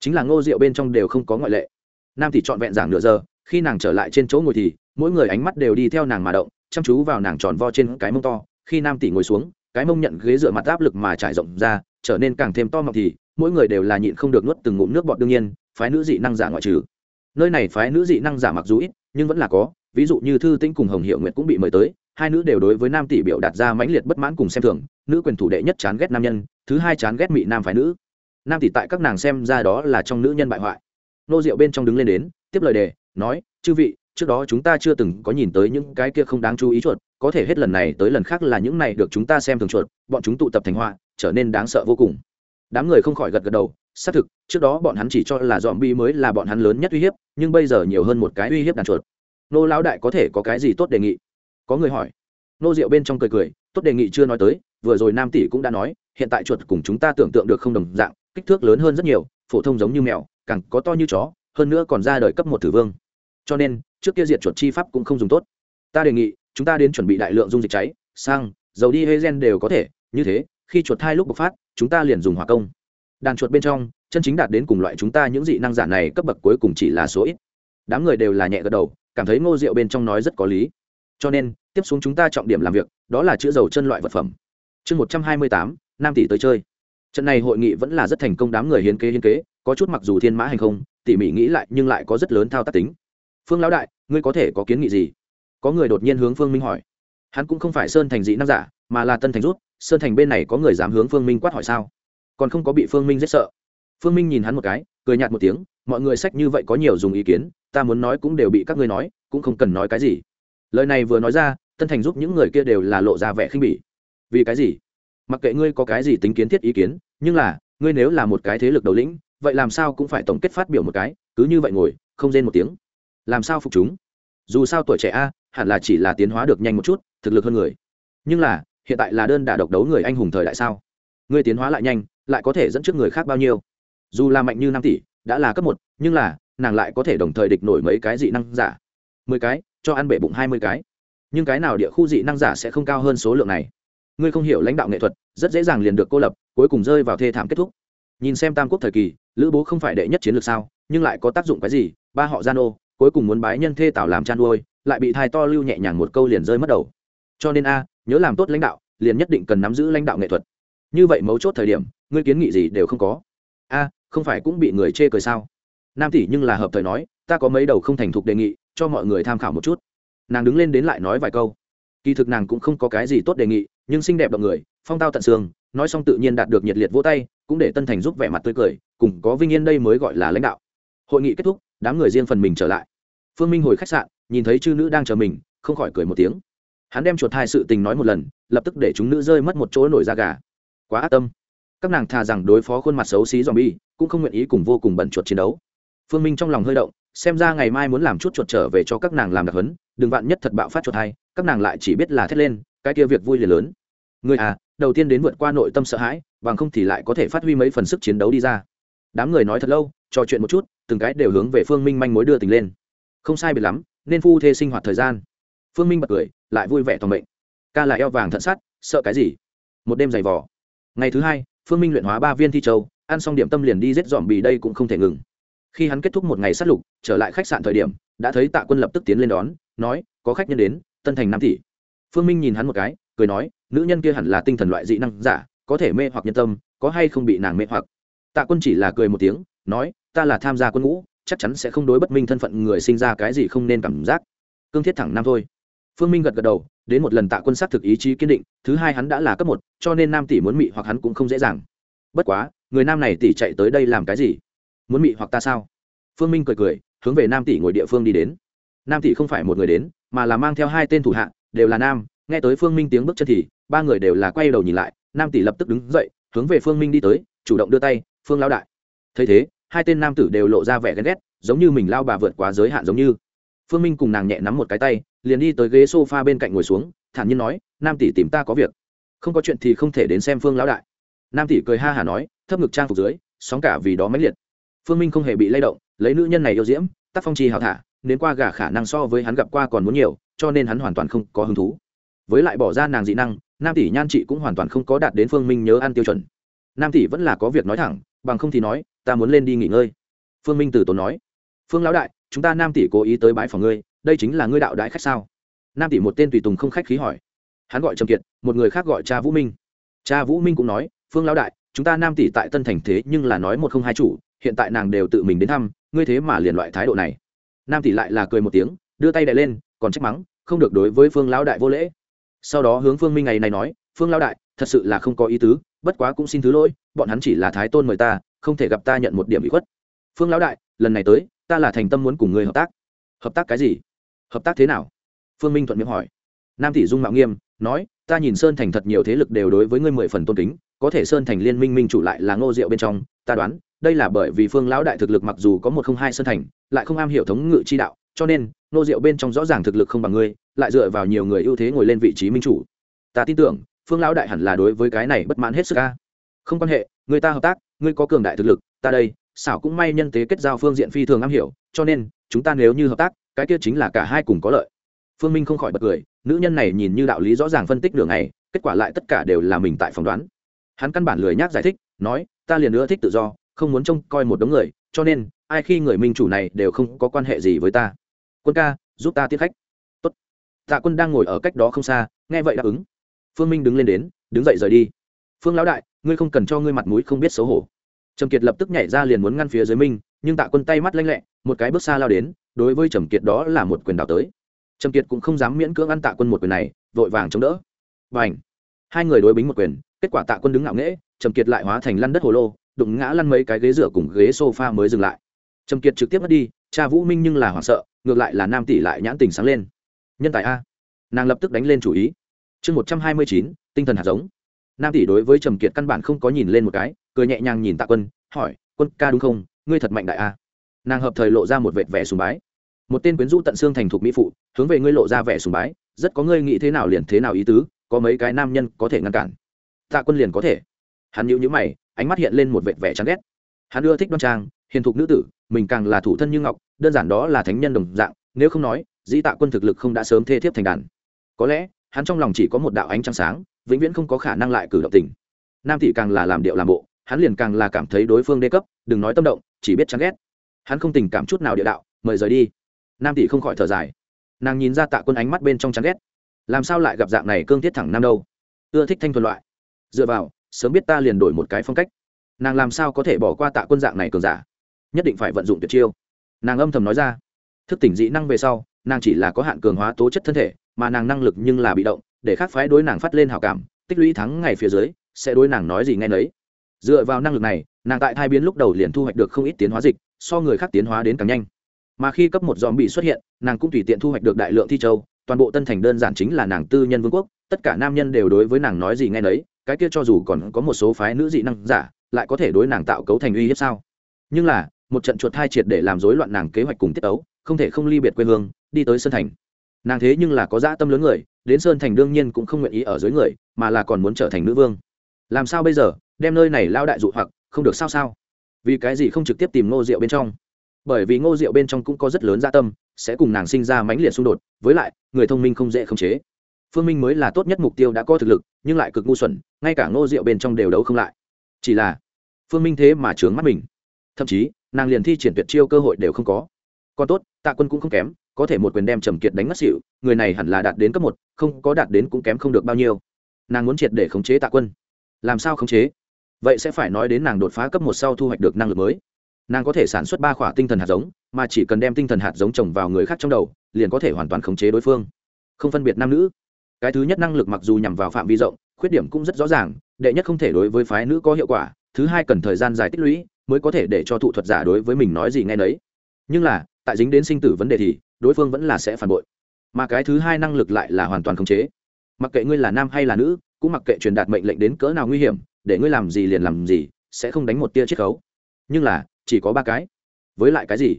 chính là ngô rượu bên trong đều không có ngoại lệ. Nam tỷ trọn vẹn giảng nửa giờ, khi nàng trở lại trên chỗ ngồi thì, mỗi người ánh mắt đều đi theo nàng mà động, chăm chú vào nàng tròn vo trên cái mông to. Khi nam tỷ ngồi xuống, cái mông nhận ghế dựa mặt áp lực mà trải rộng ra, trở nên càng thêm to mọc thì, mỗi người đều là nhịn không được nuốt từng ngụm nước bọt đương nhiên, phái nữ dị năng giả ngoại trừ. Nơi này phái nữ dị năng giả mặc dù ít, nhưng vẫn là có. Ví dụ như thư tĩnh cùng hồng hiệu nguyệt cũng bị mời tới, hai nữ đều đối với nam tỷ biểu đạt ra mãnh liệt bất mãn cùng xem thường. Nữ quyền thủ đệ nhất chán ghét nam nhân, thứ hai chán ghét mị nam phái nữ nam tỷ tại các nàng xem ra đó là trong nữ nhân bại hoại. Nô diệu bên trong đứng lên đến tiếp lời đề nói chư vị trước đó chúng ta chưa từng có nhìn tới những cái kia không đáng chú ý chuột có thể hết lần này tới lần khác là những này được chúng ta xem thường chuột bọn chúng tụ tập thành hoa, trở nên đáng sợ vô cùng. Đám người không khỏi gật gật đầu xác thực trước đó bọn hắn chỉ cho là dòm bi mới là bọn hắn lớn nhất uy hiếp nhưng bây giờ nhiều hơn một cái uy hiếp đàn chuột. Nô lão đại có thể có cái gì tốt đề nghị? Có người hỏi. Nô diệu bên trong cười cười tốt đề nghị chưa nói tới vừa rồi nam tỷ cũng đã nói hiện tại chuột cùng chúng ta tưởng tượng được không đồng dạng kích thước lớn hơn rất nhiều, phổ thông giống như mèo, càng có to như chó, hơn nữa còn ra đời cấp một thử vương. Cho nên, trước kia diệt chuột chi pháp cũng không dùng tốt. Ta đề nghị, chúng ta đến chuẩn bị đại lượng dung dịch cháy, xăng, dầu đi hê gen đều có thể. Như thế, khi chuột thai lúc bộc phát, chúng ta liền dùng hỏa công. Đàn chuột bên trong, chân chính đạt đến cùng loại chúng ta những dị năng giả này cấp bậc cuối cùng chỉ là số ít. Đám người đều là nhẹ gật đầu, cảm thấy ngô rượu bên trong nói rất có lý. Cho nên, tiếp xuống chúng ta trọng điểm làm việc, đó là chữa dầu chân loại vật phẩm. Chương một trăm hai mươi tám, nam tỷ tới chơi trận này hội nghị vẫn là rất thành công đám người hiến kế hiến kế, có chút mặc dù thiên mã hành không, tỉ mỉ nghĩ lại nhưng lại có rất lớn thao tác tính. Phương lão đại, ngươi có thể có kiến nghị gì? Có người đột nhiên hướng phương minh hỏi. Hắn cũng không phải sơn thành dị năng giả, mà là tân thành rút, sơn thành bên này có người dám hướng phương minh quát hỏi sao? Còn không có bị phương minh rất sợ. Phương minh nhìn hắn một cái, cười nhạt một tiếng, mọi người sách như vậy có nhiều dùng ý kiến, ta muốn nói cũng đều bị các ngươi nói, cũng không cần nói cái gì. Lời này vừa nói ra, tân thành giúp những người kia đều là lộ ra vẻ khinh bỉ. Vì cái gì? Mặc kệ ngươi có cái gì tính kiến thiết ý kiến, nhưng là, ngươi nếu là một cái thế lực đầu lĩnh, vậy làm sao cũng phải tổng kết phát biểu một cái, cứ như vậy ngồi, không rên một tiếng. Làm sao phục chúng? Dù sao tuổi trẻ a, hẳn là chỉ là tiến hóa được nhanh một chút, thực lực hơn người. Nhưng là, hiện tại là đơn đả độc đấu người anh hùng thời đại sao? Ngươi tiến hóa lại nhanh, lại có thể dẫn trước người khác bao nhiêu? Dù là mạnh như năm tỷ, đã là cấp một, nhưng là, nàng lại có thể đồng thời địch nổi mấy cái dị năng giả. Mười cái, cho ăn bể bụng hai mươi cái. Nhưng cái nào địa khu dị năng giả sẽ không cao hơn số lượng này? Ngươi không hiểu lãnh đạo nghệ thuật, rất dễ dàng liền được cô lập, cuối cùng rơi vào thê thảm kết thúc. Nhìn xem tam quốc thời kỳ, lữ bố không phải đệ nhất chiến lược sao, nhưng lại có tác dụng cái gì? Ba họ gian ô cuối cùng muốn bái nhân thê tảo làm chăn nuôi lại bị thai to lưu nhẹ nhàng một câu liền rơi mất đầu. Cho nên a, nhớ làm tốt lãnh đạo, liền nhất định cần nắm giữ lãnh đạo nghệ thuật. Như vậy mấu chốt thời điểm, ngươi kiến nghị gì đều không có. A, không phải cũng bị người chê cười sao? Nam tỷ nhưng là hợp thời nói, ta có mấy đầu không thành thục đề nghị, cho mọi người tham khảo một chút. Nàng đứng lên đến lại nói vài câu. Kỳ thực nàng cũng không có cái gì tốt đề nghị nhưng xinh đẹp động người phong tao tận xương nói xong tự nhiên đạt được nhiệt liệt vỗ tay cũng để tân thành giúp vẻ mặt tươi cười cùng có vinh yên đây mới gọi là lãnh đạo. Hội nghị kết thúc đám người riêng phần mình trở lại. Phương minh hồi khách sạn nhìn thấy chư nữ đang chờ mình không khỏi cười một tiếng. Hắn đem chuột thai sự tình nói một lần lập tức để chúng nữ rơi mất một chỗ nổi da gà. Quá ác tâm. Các nàng thà rằng đối phó khuôn mặt xấu xí dòm bi cũng không nguyện ý cùng vô cùng bẩn chuột chiến đấu. Phương minh trong lòng hơi động xem ra ngày mai muốn làm chút chuột trở về cho các nàng làm đặc hấn đừng vạn nhất thật bạo phát chuột hay, các nàng lại chỉ biết là thét lên cái kia việc vui liền lớn. Người à đầu tiên đến vượt qua nội tâm sợ hãi, bằng không thì lại có thể phát huy mấy phần sức chiến đấu đi ra. Đám người nói thật lâu, trò chuyện một chút, từng cái đều hướng về phương minh manh mối đưa tình lên. Không sai biệt lắm, nên phu thê sinh hoạt thời gian. Phương minh bật cười, lại vui vẻ toàn mệnh. Ca lại eo vàng thận sắt, sợ cái gì? Một đêm giày vò. Ngày thứ hai, phương minh luyện hóa ba viên thi châu, ăn xong điểm tâm liền đi giết dòm bì đây cũng không thể ngừng. Khi hắn kết thúc một ngày sát lục, trở lại khách sạn thời điểm, đã thấy tạ quân lập tức tiến lên đón, nói, có khách nhân đến, tân thành nam tỷ phương minh nhìn hắn một cái, cười nói, nữ nhân kia hẳn là tinh thần loại dị năng giả, có thể mê hoặc nhân tâm, có hay không bị nàng mê hoặc? Tạ quân chỉ là cười một tiếng, nói, ta là tham gia quân ngũ, chắc chắn sẽ không đối bất minh thân phận người sinh ra cái gì không nên cảm giác. Cương thiết thẳng nam thôi. Phương minh gật gật đầu, đến một lần tạ quân xác thực ý chí kiên định, thứ hai hắn đã là cấp một, cho nên nam tỷ muốn mị hoặc hắn cũng không dễ dàng. Bất quá, người nam này tỷ chạy tới đây làm cái gì? Muốn mị hoặc ta sao? Phương minh cười cười, hướng về nam tỷ ngồi địa phương đi đến. Nam tỷ không phải một người đến, mà là mang theo hai tên thủ hạ đều là nam, nghe tới phương minh tiếng bước chân thì, ba người đều là quay đầu nhìn lại, nam tỷ lập tức đứng dậy, hướng về phương minh đi tới, chủ động đưa tay, phương lao đại. Thấy thế, hai tên nam tử đều lộ ra vẻ ghen ghét, giống như mình lao bà vượt quá giới hạn giống như. Phương minh cùng nàng nhẹ nắm một cái tay, liền đi tới ghế s o f a bên cạnh ngồi xuống, thản nhiên nói, nam tỷ tìm ta có việc. Không có chuyện thì không thể đến xem phương lão đại. Nam tỷ cười ha hả nói, thấp ngực trang phục dưới, sóng cả vì đó mãnh liệt. Phương minh không hề bị lay động, lấy nữ nhân này yêu diễm, tác phong chi hào thả đến qua gà khả năng so với hắn gặp qua còn muốn nhiều cho nên hắn hoàn toàn không có hứng thú. Với lại bỏ ra nàng dị năng, nam tỷ nhan chị cũng hoàn toàn không có đạt đến phương minh nhớ ăn tiêu chuẩn. Nam tỷ vẫn là có việc nói thẳng, bằng không thì nói, ta muốn lên đi nghỉ ngơi. Phương minh từ tốn nói, phương lão đại, chúng ta nam tỷ cố ý tới bãi phòng ngươi, đây chính là ngươi đạo đại khách sao? Nam tỷ một tên tùy tùng không khách khí hỏi. Hắn gọi trầm kiệt, một người khác gọi cha vũ minh. Cha vũ minh cũng nói, phương lão đại, chúng ta nam tỷ tại tân thành thế nhưng là nói một không hai chủ, hiện tại nàng đều tự mình đến thăm, ngươi thế mà liền loại thái độ này. Nam tỷ lại là cười một tiếng, đưa tay đại lên còn trách mắng, không được đối với phương lão đại vô lễ. Sau đó hướng phương minh ngày này nói, phương lão đại, thật sự là không có ý tứ, bất quá cũng xin thứ lỗi, bọn hắn chỉ là thái tôn mời ta, không thể gặp ta nhận một điểm bị khuất. Phương lão đại, lần này tới, ta là thành tâm muốn cùng người hợp tác. Hợp tác cái gì? Hợp tác thế nào? Phương minh thuận miệng hỏi. Nam tỷ dung mạo nghiêm, nói, ta nhìn sơn thành thật nhiều thế lực đều đối với ngươi mười phần tôn kính, có thể sơn thành liên minh minh chủ lại là ngô diệu bên trong, ta đoán, đây là bởi vì phương lão đại thực lực mặc dù có một không hai sơn thành, lại không am hiểu thống ngự chi đạo cho nên, nô diệu bên trong rõ ràng thực lực không bằng ngươi, lại dựa vào nhiều người ưu thế ngồi lên vị trí minh chủ. Ta tin tưởng, phương lão đại hẳn là đối với cái này bất mãn hết sức ca không quan hệ, người ta hợp tác, ngươi có cường đại thực lực, ta đây, xảo cũng may nhân tế kết giao phương diện phi thường am hiểu, cho nên, chúng ta nếu như hợp tác, cái kia chính là cả hai cùng có lợi. Phương minh không khỏi bật cười, nữ nhân này nhìn như đạo lý rõ ràng phân tích đường này kết quả lại tất cả đều là mình tại phỏng đoán. Hắn căn bản lười nhác giải thích, nói, ta liền nữa thích tự do, không muốn trông coi một đống người, cho nên, ai khi người minh chủ này đều không có quan hệ gì với ta quân ca, giúp ta tiếp khách. Tốt. tạ quân đang ngồi ở cách đó không xa, nghe vậy đáp ứng. Phương minh đứng lên đến, đứng dậy rời đi. Phương lão đại, ngươi không cần cho ngươi mặt mũi không biết xấu hổ. Trầm kiệt lập tức nhảy ra liền muốn ngăn phía dưới minh nhưng tạ quân tay mắt lanh lẹ, một cái bước xa lao đến, đối với trầm kiệt đó là một quyền đào tới. Trầm kiệt cũng không dám miễn cưỡng ăn tạ quân một quyền này, vội vàng chống đỡ. Và ảnh hai người đối bính một quyền, kết quả tạ quân đứng ngạo nghễ, trầm kiệt lại hóa thành lăn đất hồ lô, đụng ngã lăn mấy cái ghế rửa cùng ghế sofa mới dừng lại. Trầm kiệt trực tiếp mất đi cha vũ minh nhưng là hoảng sợ ngược lại là nam tỷ lại nhãn tình sáng lên nhân tài a nàng lập tức đánh lên chủ ý chương một trăm hai mươi chín tinh thần hạt giống nam tỷ đối với trầm kiệt căn bản không có nhìn lên một cái cười nhẹ nhàng nhìn tạ quân hỏi quân ca đúng không ngươi thật mạnh đại a nàng hợp thời lộ ra một vệt vẻ sùng bái một tên quyến rũ tận xương thành thục mỹ phụ hướng về ngươi lộ ra vẻ sùng bái rất có ngươi nghĩ thế nào liền thế nào ý tứ có mấy cái nam nhân có thể ngăn cản tạ quân liền có thể hắn nhíu nhíu mày ánh mắt hiện lên một vệt vẻ chán ghét hắn ưa thích đoan trang hiền thục nữ tử, mình càng là thủ thân như ngọc, đơn giản đó là thánh nhân đồng dạng, nếu không nói, dĩ tạ quân thực lực không đã sớm thê thiếp thành đàn. Có lẽ, hắn trong lòng chỉ có một đạo ánh trăng sáng, vĩnh viễn không có khả năng lại cử động tình. Nam tỷ càng là làm điệu làm bộ, hắn liền càng là cảm thấy đối phương đê cấp, đừng nói tâm động, chỉ biết chán ghét. Hắn không tình cảm chút nào địa đạo, mời rời đi. Nam tỷ không khỏi thở dài. Nàng nhìn ra tạ quân ánh mắt bên trong chán ghét. Làm sao lại gặp dạng này cương thiết thẳng nam đâu? Ưa thích thanh thuần loại. Dựa vào, sớm biết ta liền đổi một cái phong cách. Nàng làm sao có thể bỏ qua tạ quân dạng này cường giả? Nhất định phải vận dụng tuyệt chiêu. Nàng âm thầm nói ra. Thức tỉnh dị năng về sau, nàng chỉ là có hạn cường hóa tố chất thân thể, mà nàng năng lực nhưng là bị động, để khác phái đối nàng phát lên hào cảm, tích lũy thắng ngày phía dưới, sẽ đối nàng nói gì nghe nấy. Dựa vào năng lực này, nàng tại thai biến lúc đầu liền thu hoạch được không ít tiến hóa dịch, so người khác tiến hóa đến càng nhanh. Mà khi cấp một dòm bị xuất hiện, nàng cũng tùy tiện thu hoạch được đại lượng thi châu, toàn bộ tân thành đơn giản chính là nàng tư nhân vương quốc, tất cả nam nhân đều đối với nàng nói gì nghe nấy, cái kia cho dù còn có một số phái nữ dị năng giả, lại có thể đối nàng tạo cấu thành uy hiếp sao? Nhưng là một trận chuột thai triệt để làm rối loạn nàng kế hoạch cùng tiết ấu không thể không ly biệt quê hương, đi tới sơn thành. Nàng thế nhưng là có dã tâm lớn người, đến sơn thành đương nhiên cũng không nguyện ý ở dưới người, mà là còn muốn trở thành nữ vương. Làm sao bây giờ, đem nơi này lao đại dụ hoặc, không được sao sao? Vì cái gì không trực tiếp tìm ngô rượu bên trong? Bởi vì ngô rượu bên trong cũng có rất lớn gia tâm, sẽ cùng nàng sinh ra mãnh liệt xung đột, với lại, người thông minh không dễ khống chế. Phương minh mới là tốt nhất mục tiêu đã có thực lực, nhưng lại cực ngu xuẩn, ngay cả ngô rượu bên trong đều đấu không lại. Chỉ là, phương minh thế mà trướng mắt mình. Thậm chí nàng liền thi triển tuyệt chiêu cơ hội đều không có. Còn tốt, tạ quân cũng không kém, có thể một quyền đem trầm kiệt đánh ngất xỉu, người này hẳn là đạt đến cấp một, không có đạt đến cũng kém không được bao nhiêu. Nàng muốn triệt để khống chế tạ quân. Làm sao khống chế? Vậy sẽ phải nói đến nàng đột phá cấp một sau thu hoạch được năng lực mới. Nàng có thể sản xuất ba khỏa tinh thần hạt giống, mà chỉ cần đem tinh thần hạt giống trồng vào người khác trong đầu, liền có thể hoàn toàn khống chế đối phương. Không phân biệt nam nữ. Cái thứ nhất năng lực mặc dù nhằm vào phạm vi rộng, khuyết điểm cũng rất rõ ràng, đệ nhất không thể đối với phái nữ có hiệu quả, thứ hai cần thời gian dài tích lũy mới có thể để cho thụ thuật giả đối với mình nói gì nghe nấy. Nhưng là, tại dính đến sinh tử vấn đề thì, đối phương vẫn là sẽ phản bội. Mà cái thứ hai năng lực lại là hoàn toàn khống chế. Mặc kệ ngươi là nam hay là nữ, cũng mặc kệ truyền đạt mệnh lệnh đến cỡ nào nguy hiểm, để ngươi làm gì liền làm gì, sẽ không đánh một tia chiết khấu. Nhưng là, chỉ có ba cái. Với lại cái gì?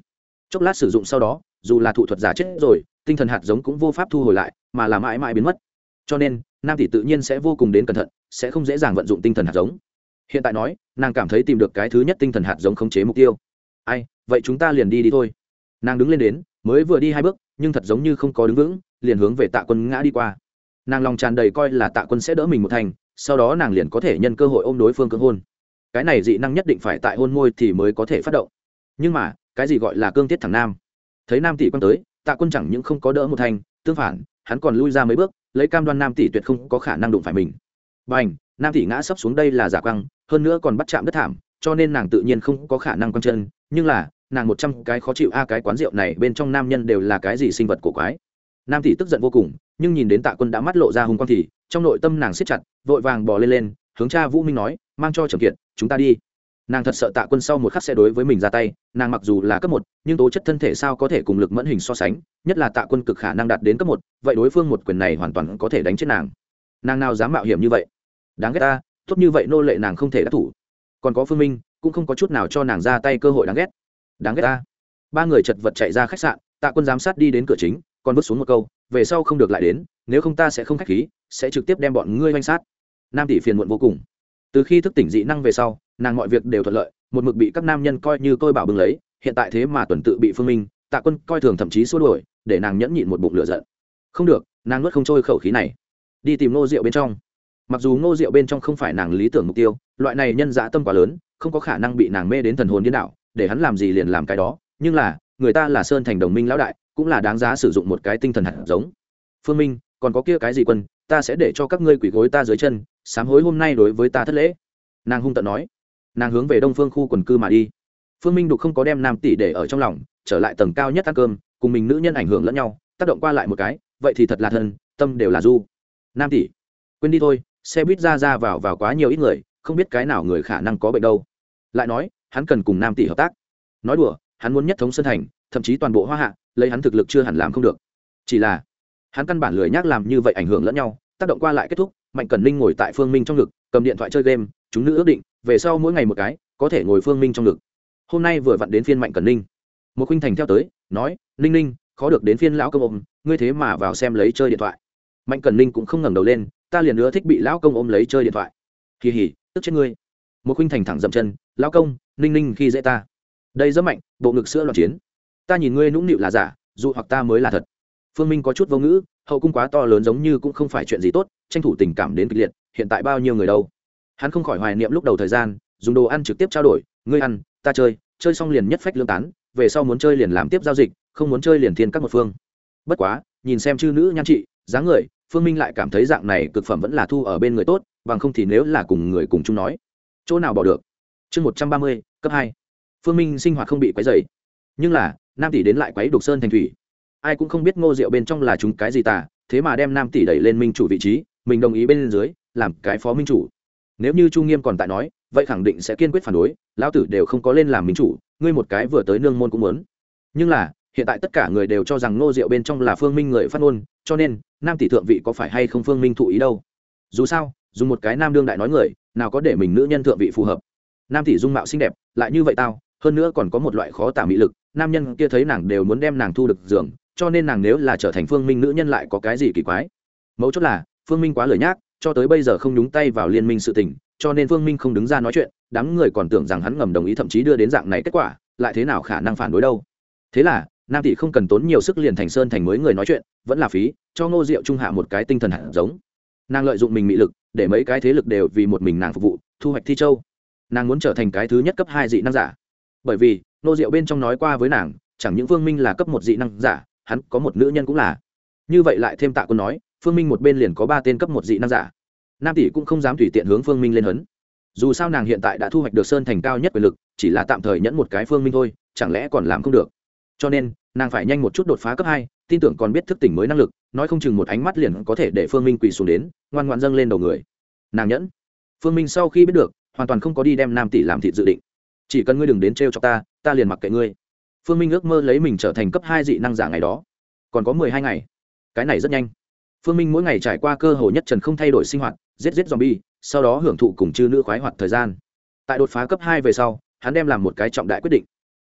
Chốc lát sử dụng sau đó, dù là thụ thuật giả chết rồi, tinh thần hạt giống cũng vô pháp thu hồi lại, mà là mãi mãi biến mất. Cho nên, nam tỷ tự nhiên sẽ vô cùng đến cẩn thận, sẽ không dễ dàng vận dụng tinh thần hạt giống hiện tại nói, nàng cảm thấy tìm được cái thứ nhất tinh thần hạt giống khống chế mục tiêu. Ai, vậy chúng ta liền đi đi thôi. Nàng đứng lên đến, mới vừa đi hai bước, nhưng thật giống như không có đứng vững, liền hướng về tạ quân ngã đi qua. Nàng lòng tràn đầy coi là tạ quân sẽ đỡ mình một thành, sau đó nàng liền có thể nhân cơ hội ôm đối phương cưỡng hôn. Cái này dị năng nhất định phải tại hôn môi thì mới có thể phát động. Nhưng mà, cái gì gọi là cương tiết thằng nam? Thấy nam tỷ quân tới, tạ quân chẳng những không có đỡ một thành, tương phản, hắn còn lui ra mấy bước, lấy cam đoan nam tỷ tuyệt không có khả năng đụng phải mình. B à n h nam tỷ ngã sấp xuống đây là giả quăng hơn nữa còn bắt chạm đất thảm, cho nên nàng tự nhiên không có khả năng quăng chân, nhưng là, nàng một trăm cái khó chịu, a, cái quán rượu này bên trong nam nhân đều là cái gì sinh vật cổ quái. Nam tỷ tức giận vô cùng, nhưng nhìn đến tạ quân đã mắt lộ ra hùng quang thì, trong nội tâm nàng siết chặt, vội vàng bỏ lên lên, hướng cha vũ minh nói, mang cho trầm kiệt, chúng ta đi. Nàng thật sợ tạ quân sau một khắc sẽ đối với mình ra tay, nàng mặc dù là cấp một, nhưng tố chất thân thể sao có thể cùng lực mẫn hình so sánh, nhất là tạ quân cực khả năng đạt đến cấp một, vậy đối phương một quyền này hoàn toàn có thể đánh chết nàng. Nàng nào dám mạo hiểm như vậy? Đáng ghét ta tốt như vậy nô lệ nàng không thể đắc thủ. Còn có phương minh, cũng không có chút nào cho nàng ra tay cơ hội đáng ghét. Đáng ghét ta. Ba người chật vật chạy ra khách sạn, tạ quân giám sát đi đến cửa chính, còn vứt xuống một câu, về sau không được lại đến, nếu không ta sẽ không k h á c h khí, sẽ trực tiếp đem bọn ngươi oanh sát. Nam tỷ phiền muộn vô cùng. Từ khi thức tỉnh dị năng về sau, nàng mọi việc đều thuận lợi, một mực bị các nam nhân coi như tôi bảo bừng lấy, hiện tại thế mà tuần tự bị phương minh, tạ quân coi thường thậm chí xua đuổi, để nàng nhẫn nhịn một bụng lửa giận. Không được, nàng nuốt không trôi khẩu khí này. Đi tìm nô rượu bên trong mặc dù ngô rượu bên trong không phải nàng lý tưởng mục tiêu, loại này nhân dã tâm quá lớn, không có khả năng bị nàng mê đến thần hồn điên đảo, để hắn làm gì liền làm cái đó. Nhưng là, người ta là sơn thành đồng minh lão đại, cũng là đáng giá sử dụng một cái tinh thần hạt giống. Phương minh, còn có kia cái gì quân, ta sẽ để cho các ngươi quỷ gối ta dưới chân, sám hối hôm nay đối với ta thất lễ. Nàng hung tận nói. Nàng hướng về đông phương khu quần cư mà đi. Phương minh đục không có đem nam tỷ để ở trong lòng, trở lại tầng cao nhất ăn cơm, cùng mình nữ nhân ảnh hưởng lẫn nhau, tác động qua lại một cái, vậy thì thật là thân, tâm đều là du. Nam tỷ, quên đi thôi xe buýt ra ra vào vào quá nhiều ít người, không biết cái nào người khả năng có bệnh đâu. Lại nói, hắn cần cùng nam tỷ hợp tác. Nói đùa, hắn muốn nhất thống sân thành, thậm chí toàn bộ hoa hạ, lấy hắn thực lực chưa hẳn làm không được. Chỉ là, hắn căn bản lười nhác làm như vậy ảnh hưởng lẫn nhau, tác động qua lại kết thúc, mạnh cẩn ninh ngồi tại phương minh trong ngực, cầm điện thoại chơi game, chúng nữ ước định, về sau mỗi ngày một cái, có thể ngồi phương minh trong ngực. Hôm nay vừa vặn đến phiên mạnh cẩn ninh. Một khuynh thành theo tới, nói, ninh ninh, khó được đến phiên lão công ôm ngươi thế mà vào xem lấy chơi điện thoại. Mạnh cẩn ninh cũng không ngẩng đầu lên ta liền nữa thích bị lão công ôm lấy chơi điện thoại. Kỳ hỉ tức chết ngươi. Một khuynh thành thẳng dậm chân, lão công, ninh ninh khi dễ ta. Đây rất mạnh, bộ ngực sữa loạn chiến. Ta nhìn ngươi nũng nịu là giả, dù hoặc ta mới là thật. Phương minh có chút vô ngữ, hậu cung quá to lớn giống như cũng không phải chuyện gì tốt, tranh thủ tình cảm đến kịch liệt, hiện tại bao nhiêu người đâu? Hắn không khỏi hoài niệm lúc đầu thời gian, dùng đồ ăn trực tiếp trao đổi, ngươi ăn, ta chơi chơi xong liền nhất phách lương tán, về sau muốn chơi liền làm tiếp giao dịch, không muốn chơi liền thiên các một phương. Bất quá, nhìn xem chư nữ nhan trị, dáng người phương minh lại cảm thấy dạng này cực phẩm vẫn là thu ở bên người tốt, bằng không thì nếu là cùng người cùng chung nói, chỗ nào bỏ được? Chương một trăm ba mươi, cấp hai. Phương minh sinh hoạt không bị quấy dày nhưng là, nam tỷ đến lại quấy đục sơn thành thủy. Ai cũng không biết ngô rượu bên trong là chúng cái gì tả thế mà đem nam tỷ đẩy lên minh chủ vị trí, mình đồng ý bên dưới, làm cái phó minh chủ. Nếu như chu nghiêm còn tại nói, vậy khẳng định sẽ kiên quyết phản đối, lão tử đều không có lên làm minh chủ, ngươi một cái vừa tới nương môn cũng muốn. Nhưng là hiện tại tất cả người đều cho rằng ngô rượu bên trong là phương minh người phát ngôn, cho nên, nam tỷ thượng vị có phải hay không phương minh thụ ý đâu? Dù sao, dùng một cái nam đương đại nói người, nào có để mình nữ nhân thượng vị phù hợp. Nam tỷ dung mạo xinh đẹp, lại như vậy tao, hơn nữa còn có một loại khó tả mỹ lực, nam nhân kia thấy nàng đều muốn đem nàng thu được giường, cho nên nàng nếu là trở thành phương minh nữ nhân lại có cái gì kỳ quái? Mấu chốt là, phương minh quá lời nhác, cho tới bây giờ không nhúng tay vào liên minh sự tình, cho nên phương minh không đứng ra nói chuyện, đám người còn tưởng rằng hắn ngầm đồng ý thậm chí đưa đến dạng này kết quả, lại thế nào khả năng phản đối đâu? Thế là nam tỷ không cần tốn nhiều sức liền thành sơn thành mới người nói chuyện, vẫn là phí, cho ngô diệu trung hạ một cái tinh thần hạt giống. Nàng lợi dụng mình mị lực, để mấy cái thế lực đều vì một mình nàng phục vụ, thu hoạch thi châu. Nàng muốn trở thành cái thứ nhất cấp hai dị năng giả. Bởi vì, ngô diệu bên trong nói qua với nàng, chẳng những phương minh là cấp một dị năng giả, hắn có một nữ nhân cũng là. Như vậy lại thêm tạ quân nói, phương minh một bên liền có ba tên cấp một dị năng giả. Nam tỷ cũng không dám tùy tiện hướng phương minh lên hấn. Dù sao nàng hiện tại đã thu hoạch được sơn thành cao nhất quyền lực, chỉ là tạm thời nhẫn một cái phương minh thôi, chẳng lẽ còn làm không được? Cho nên nàng phải nhanh một chút đột phá cấp hai, tin tưởng còn biết thức tỉnh mới năng lực, nói không chừng một ánh mắt liền có thể để phương minh quỳ xuống đến, ngoan ngoan dâng lên đầu người. Nàng nhẫn. Phương minh sau khi biết được, hoàn toàn không có đi đem nam tỷ làm thịt dự định. Chỉ cần ngươi đừng đến t cho ta ta liền mặc kệ ngươi. Phương minh ước mơ lấy mình trở thành cấp hai dị năng giả ngày đó. Còn có mười hai ngày. Cái này rất nhanh. Phương minh mỗi ngày trải qua cơ hồ nhất trần không thay đổi sinh hoạt, giết giết zombie, sau đó hưởng thụ cùng chư nữ khoái hoạt thời gian. Tại đột phá cấp hai về sau, hắn đem làm một cái trọng đại quyết định.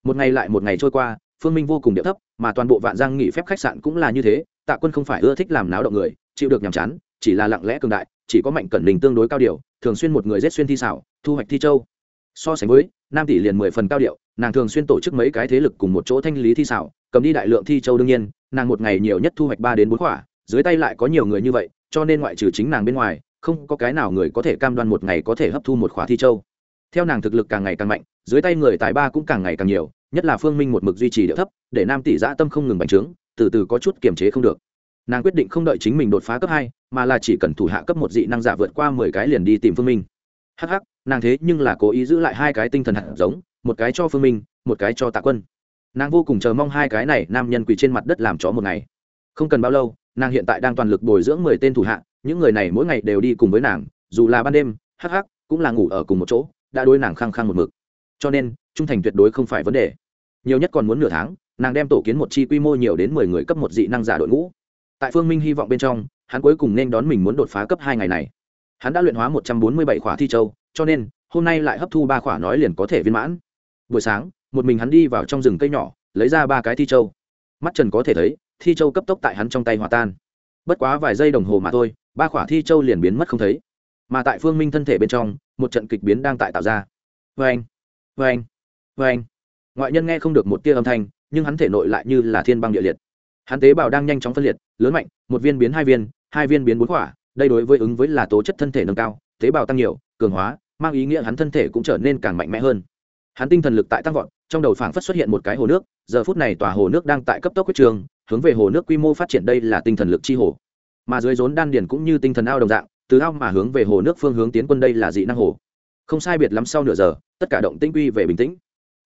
Một ngày lại một ngày trôi qua phương minh vô cùng điệu thấp, mà toàn bộ vạn giang nghỉ phép khách sạn cũng là như thế, tạ quân không phải ưa thích làm náo động người, chịu được nhàm chán, chỉ là lặng lẽ cường đại, chỉ có mạnh cẩn đình tương đối cao điệu, thường xuyên một người rét xuyên thi xảo, thu hoạch thi châu. So sánh với, nam tỷ liền mười phần cao điệu, nàng thường xuyên tổ chức mấy cái thế lực cùng một chỗ thanh lý thi xảo, cầm đi đại lượng thi châu đương nhiên, nàng một ngày nhiều nhất thu hoạch ba đến bốn quả, dưới tay lại có nhiều người như vậy, cho nên ngoại trừ chính nàng bên ngoài, không có cái nào người có thể cam đoan một ngày có thể hấp thu một khóa thi châu. Theo nàng thực lực càng ngày càng mạnh, dưới tay người tài ba cũng càng ngày càng nhiều nhất là phương minh một mực duy trì điệu thấp, để nam tỷ dã tâm không ngừng bành trướng, từ từ có chút kiềm chế không được. Nàng quyết định không đợi chính mình đột phá cấp hai, mà là chỉ cần thủ hạ cấp một dị năng giả vượt qua mười cái liền đi tìm phương minh. Hh nàng thế nhưng là cố ý giữ lại hai cái tinh thần hạt giống, một cái cho phương minh, một cái cho tạ quân. Nàng vô cùng chờ mong hai cái này nam nhân quỳ trên mặt đất làm chó một ngày. Không cần bao lâu, nàng hiện tại đang toàn lực bồi dưỡng mười tên thủ hạ, những người này mỗi ngày đều đi cùng với nàng, dù là ban đêm, hắc hắc, cũng là ngủ ở cùng một chỗ, đã đối nàng khăng khăng một mực. Cho nên trung thành tuyệt đối không phải vấn đề. Nhiều nhất còn muốn nửa tháng, nàng đem tổ kiến một chi quy mô nhiều đến mười người cấp một dị năng giả đội ngũ. Tại phương minh hy vọng bên trong, hắn cuối cùng nên đón mình muốn đột phá cấp hai ngày này. Hắn đã luyện hóa một trăm bốn mươi bảy khỏa thi châu, cho nên, hôm nay lại hấp thu ba khỏa nói liền có thể viên mãn. Buổi sáng, một mình hắn đi vào trong rừng cây nhỏ, lấy ra ba cái thi châu. Mắt trần có thể thấy, thi châu cấp tốc tại hắn trong tay hòa tan. Bất quá vài giây đồng hồ mà thôi, ba khỏa thi châu liền biến mất không thấy. Mà tại phương minh thân thể bên trong, một trận kịch biến đang tại tạo ra. Vê anh vê anh vê anh. Ngoại nhân nghe không được một tia âm thanh, nhưng hắn thể nội lại như là thiên băng địa liệt. Hắn tế bào đang nhanh chóng phân liệt, lớn mạnh, một viên biến hai viên hai viên biến bốn quả, đây đối với ứng với là tố chất thân thể nâng cao, tế bào tăng nhiều, cường hóa, mang ý nghĩa hắn thân thể cũng trở nên càng mạnh mẽ hơn. Hắn tinh thần lực tại tăng vọt, trong đầu phảng phất xuất hiện một cái hồ nước, giờ phút này tòa hồ nước đang tại cấp tốc quyết trường, hướng về hồ nước quy mô phát triển đây là tinh thần lực chi hồ. Mà dưới rốn đan điền cũng như tinh thần ao đồng dạng, từ ao mà hướng về hồ nước phương hướng tiến quân đây là dị năng hồ. Không sai biệt lắm sau nửa giờ, tất cả động tinh quy về bình tĩnh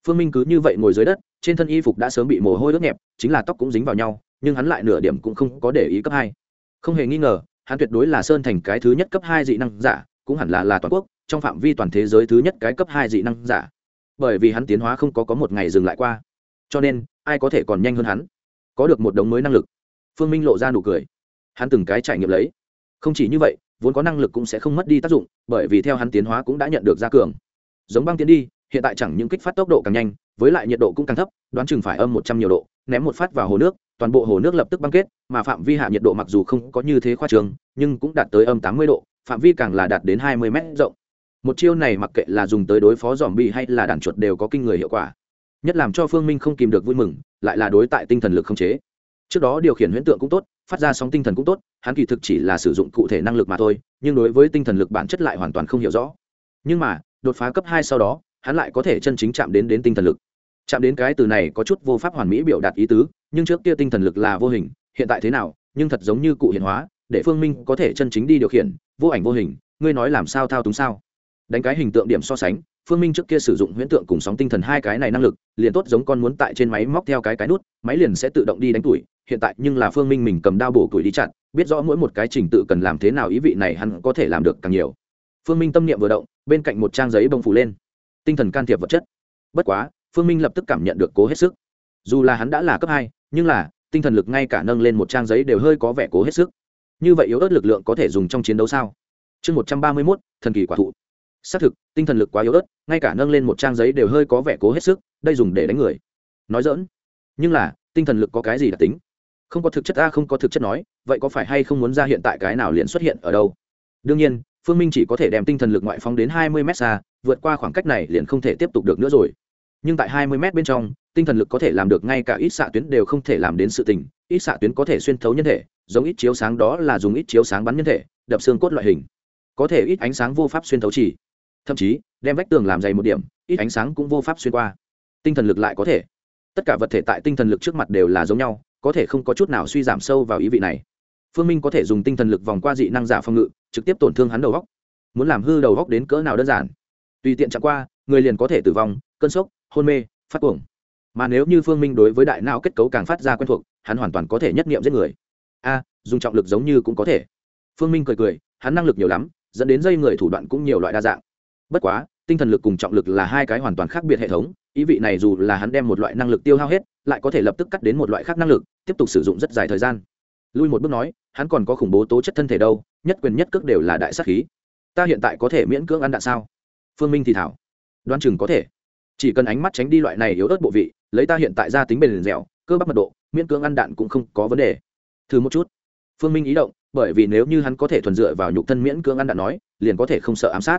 phương minh cứ như vậy ngồi dưới đất, trên thân y phục đã sớm bị mồ hôi ướt nhẹp, chính là tóc cũng dính vào nhau, nhưng hắn lại nửa điểm cũng không có để ý cấp hai. Không hề nghi ngờ, hắn tuyệt đối là sơn thành cái thứ nhất cấp hai dị năng giả, cũng hẳn là là toàn quốc, trong phạm vi toàn thế giới thứ nhất cái cấp hai dị năng giả. Bởi vì hắn tiến hóa không có có một ngày dừng lại qua. Cho nên, ai có thể còn nhanh hơn hắn? Có được một đống mới năng lực. Phương minh lộ ra nụ cười. Hắn từng cái trải nghiệm lấy. Không chỉ như vậy, vốn có năng lực cũng sẽ không mất đi tác dụng, bởi vì theo hắn tiến hóa cũng đã nhận được gia cường. Giống băng tiến đi hiện tại chẳng những kích phát tốc độ càng nhanh, với lại nhiệt độ cũng càng thấp, đoán chừng phải âm một trăm nhiều độ, ném một phát vào hồ nước, toàn bộ hồ nước lập tức băng kết, mà phạm vi hạ nhiệt độ mặc dù không có như thế khoa trường nhưng cũng đạt tới âm tám mươi độ, phạm vi càng là đạt đến hai mươi mét rộng. Một chiêu này mặc kệ là dùng tới đối phó dòm bi hay là đàn chuột đều có kinh người hiệu quả. Nhất làm cho phương minh không kìm được vui mừng, lại là đối tại tinh thần lực không chế. Trước đó điều khiển huyễn tượng cũng tốt, phát ra sóng tinh thần cũng tốt, hắn kỳ thực chỉ là sử dụng cụ thể năng lực mà thôi, nhưng đối với tinh thần lực bản chất lại hoàn toàn không hiểu rõ. Nhưng mà, đột phá cấp hai sau đó hắn lại có thể chân chính chạm đến đến tinh thần lực. Chạm đến cái từ này có chút vô pháp hoàn mỹ biểu đạt ý tứ, nhưng trước kia tinh thần lực là vô hình, hiện tại thế nào, nhưng thật giống như cụ hiện hóa, để phương minh có thể chân chính đi điều khiển, vô ảnh vô hình, ngươi nói làm sao thao túng sao? Đánh cái hình tượng điểm so sánh, phương minh trước kia sử dụng huyễn tượng cùng sóng tinh thần hai cái này năng lực, liền tốt giống con muốn tại trên máy móc theo cái cái nút, máy liền sẽ tự động đi đánh tuổi, hiện tại nhưng là phương minh mình cầm đao bổ tuổi đi chặn, biết rõ mỗi một cái trình tự cần làm thế nào ý vị này hắn có thể làm được càng nhiều. Phương minh tâm niệm vừa động, bên cạnh một trang giấy bông phủ lên tinh thần can thiệp vật chất. Bất quá, phương minh lập tức cảm nhận được cố hết sức. Dù là hắn đã là cấp hai, nhưng là, tinh thần lực ngay cả nâng lên một trang giấy đều hơi có vẻ cố hết sức. Như vậy yếu ớt lực lượng có thể dùng trong chiến đấu sao? Chương một trăm ba mươi mốt, thần kỳ quả thụ. Xác thực, tinh thần lực quá yếu ớt, ngay cả nâng lên một trang giấy đều hơi có vẻ cố hết sức, đây dùng để đánh người. Nói dỡn nhưng là, tinh thần lực có cái gì đặc tính? Không có thực chất a, không có thực chất nói, vậy có phải hay không muốn ra hiện tại cái nào liền xuất hiện ở đâu? Đương nhiên, phương minh chỉ có thể đem tinh thần lực ngoại phóng đến hai mươi m xa vượt qua khoảng cách này liền không thể tiếp tục được nữa rồi. Nhưng tại hai mươi m bên trong, tinh thần lực có thể làm được ngay cả ít xạ tuyến đều không thể làm đến sự tình. Ít xạ tuyến có thể xuyên thấu nhân thể, giống ít chiếu sáng đó là dùng ít chiếu sáng bắn nhân thể, đập xương cốt loại hình. Có thể ít ánh sáng vô pháp xuyên thấu chỉ. Thậm chí, đem vách tường làm dày một điểm, ít ánh sáng cũng vô pháp xuyên qua. Tinh thần lực lại có thể. Tất cả vật thể tại tinh thần lực trước mặt đều là giống nhau, có thể không có chút nào suy giảm sâu vào ý vị này. Phương minh có thể dùng tinh thần lực vòng qua dị năng giả phòng ngự, trực tiếp tổn thương hắn đầu góc. Muốn làm hư đầu góc đến cỡ nào đơn giản? Tùy tiện chạm qua, người liền có thể tử vong, cơn sốc, hôn mê, phát cuồng. Mà nếu như phương minh đối với đại não kết cấu càng phát ra quen thuộc, hắn hoàn toàn có thể nhất nghiệm giết người. A, dùng trọng lực giống như cũng có thể. Phương minh cười cười, hắn năng lực nhiều lắm, dẫn đến dây người thủ đoạn cũng nhiều loại đa dạng. Bất quá, tinh thần lực cùng trọng lực là hai cái hoàn toàn khác biệt hệ thống, ý vị này dù là hắn đem một loại năng lực tiêu hao hết, lại có thể lập tức cắt đến một loại khác năng lực, tiếp tục sử dụng rất dài thời gian. Lui một bước nói, hắn còn có khủng bố tố chất thân thể đâu, nhất quyền nhất cước đều là đại sắc khí. Ta hiện tại có thể miễn cưỡng ăn đạn sao? Phương minh thì thảo. Đoan chừng có thể. Chỉ cần ánh mắt tránh đi loại này yếu ớt bộ vị, lấy ta hiện tại ra tính bền dẻo, cơ bắp mật độ, miễn cưỡng ăn đạn cũng không có vấn đề. Thử một chút. Phương minh ý động, bởi vì nếu như hắn có thể thuần dựa vào nhục thân miễn cưỡng ăn đạn nói, liền có thể không sợ ám sát.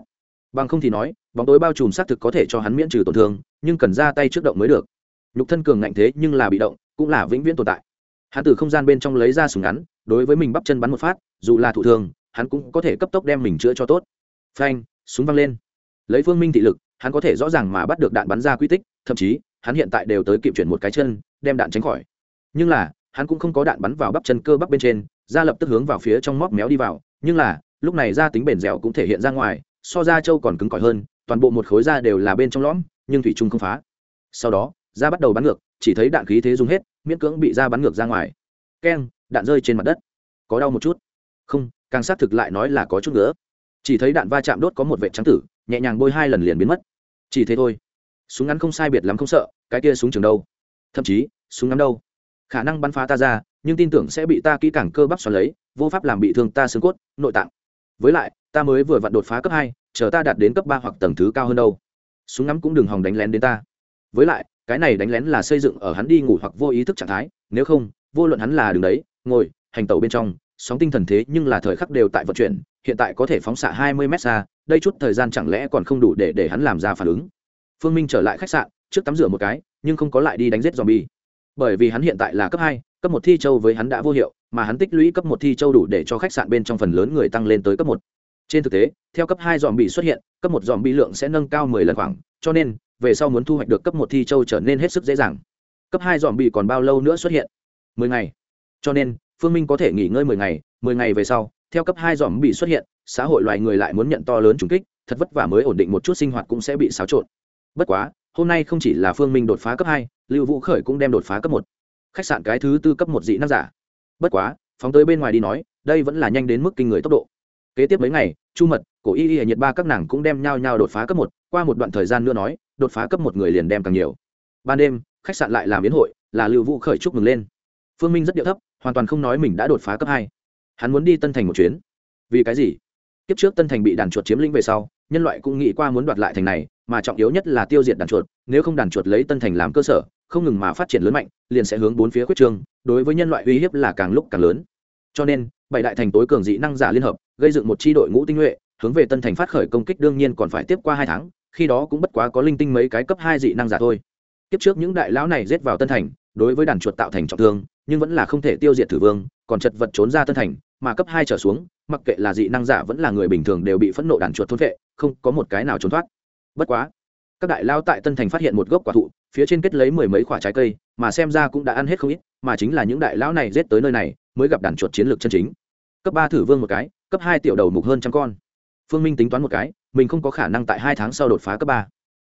Bằng không thì nói, bóng tối bao trùm xác thực có thể cho hắn miễn trừ tổn thương, nhưng cần ra tay trước động mới được. Nhục thân cường ngạnh thế nhưng là bị động, cũng là vĩnh viễn tồn tại. Hắn từ không gian bên trong lấy ra súng ngắn, đối với mình bắp chân bắn một phát, dù là thụ thương, hắn cũng có thể cấp tốc đem mình chữa cho tốt. Phanh, súng văng lên lấy phương minh thị lực, hắn có thể rõ ràng mà bắt được đạn bắn ra quy tích, thậm chí, hắn hiện tại đều tới kịp chuyển một cái chân, đem đạn tránh khỏi. Nhưng là, hắn cũng không có đạn bắn vào bắp chân cơ bắp bên trên, ra lập tức hướng vào phía trong móc méo đi vào, nhưng là, lúc này ra tính bền dẻo cũng thể hiện ra ngoài, so da trâu còn cứng cỏi hơn, toàn bộ một khối da đều là bên trong lõm, nhưng thủy trung không phá. Sau đó da bắt đầu bắn ngược, chỉ thấy đạn khí thế dùng hết, miễn cưỡng bị da bắn ngược ra ngoài. Keng, đạn rơi trên mặt đất. Có đau một chút? Không, càng xác thực lại nói là có chút nữa. Chỉ thấy đạn va chạm đốt có một vệ trắng tử nhẹ nhàng bôi hai lần liền biến mất. Chỉ thế thôi. Súng ngắn không sai biệt lắm không sợ, cái kia súng trường đâu? Thậm chí, súng ngắn đâu? Khả năng bắn phá ta ra, nhưng tin tưởng sẽ bị ta kỹ càng cơ bắp xoắn lấy, vô pháp làm bị thương ta xương cốt, nội tạng. Với lại, ta mới vừa vặn đột phá cấp hai, chờ ta đạt đến cấp ba hoặc tầng thứ cao hơn đâu. Súng ngắm cũng đừng hòng đánh lén đến ta. Với lại, cái này đánh lén là xây dựng ở hắn đi ngủ hoặc vô ý thức trạng thái, nếu không, vô luận hắn là đường đấy, ngồi, hành tẩu bên trong sóng tinh thần thế nhưng là thời khắc đều tại vận chuyển, hiện tại có thể phóng xạ hai mươi m xa, đây chút thời gian chẳng lẽ còn không đủ để để hắn làm ra phản ứng. Phương minh trở lại khách sạn, trước tắm rửa một cái, nhưng không có lại đi đánh giết dòm bi bởi vì hắn hiện tại là cấp hai, cấp một thi châu với hắn đã vô hiệu, mà hắn tích lũy cấp một thi châu đủ để cho khách sạn bên trong phần lớn người tăng lên tới cấp một. Trên thực tế, theo cấp hai dòm bị xuất hiện, cấp một dòm bị lượng sẽ nâng cao mười lần khoảng, cho nên, về sau muốn thu hoạch được cấp một thi châu trở nên hết sức dễ dàng. Cấp hai dòm bị còn bao lâu nữa xuất hiện? mười ngày. Cho nên phương minh có thể nghỉ ngơi mười ngày mười ngày về sau, theo cấp hai dòm bị xuất hiện, xã hội loài người lại muốn nhận to lớn trùng kích, thật vất vả mới ổn định một chút sinh hoạt cũng sẽ bị xáo trộn. Bất quá, hôm nay không chỉ là phương minh đột phá cấp hai, lưu vũ khởi cũng đem đột phá cấp một. Khách sạn cái thứ tư cấp một dị năng giả. Bất quá, phóng tới bên ngoài đi nói, đây vẫn là nhanh đến mức kinh người tốc độ. Kế tiếp mấy ngày, chu mật, cổ y y, nhiệt ba các nàng cũng đem nhau nhau đột phá cấp một, qua một đoạn thời gian nữa nói, đột phá cấp một người liền đem càng nhiều. Ban đêm, khách sạn lại làm biến hội, là lưu vũ khởi chúc mừng lên. Phương minh rất điệu thấp hoàn toàn không nói mình đã đột phá cấp hai. Hắn muốn đi tân thành một chuyến. Vì cái gì? Kiếp trước tân thành bị đàn chuột chiếm lĩnh về sau, nhân loại cũng nghĩ qua muốn đoạt lại thành này, mà trọng yếu nhất là tiêu diệt đàn chuột. Nếu không đàn chuột lấy tân thành làm cơ sở, không ngừng mà phát triển lớn mạnh, liền sẽ hướng bốn phía quyết trương đối với nhân loại uy hiếp là càng lúc càng lớn. Cho nên, bảy đại thành tối cường dị năng giả liên hợp, gây dựng một tri đội ngũ tinh nhuệ, hướng về tân thành phát khởi công kích đương nhiên còn phải tiếp qua hai tháng, khi đó cũng bất quá có linh tinh mấy cái cấp hai dị năng giả thôi. Tiếp trước những đại lão này rết vào tân thành, đối với đàn chuột tạo thành trọng thương nhưng vẫn là không thể tiêu diệt thử vương, còn chật vật trốn ra tân thành, mà cấp hai trở xuống, mặc kệ là dị năng giả vẫn là người bình thường đều bị phẫn nộ đàn chuột thôn vệ, không có một cái nào trốn thoát. Bất quá, các đại lao tại tân thành phát hiện một gốc quả thụ, phía trên kết lấy mười mấy quả trái cây, mà xem ra cũng đã ăn hết không ít, mà chính là những đại lão này rết tới nơi này, mới gặp đàn chuột chiến lược chân chính. Cấp ba thử vương một cái, cấp hai tiểu đầu mục hơn trăm con. Phương minh tính toán một cái, mình không có khả năng tại hai tháng sau đột phá cấp ba.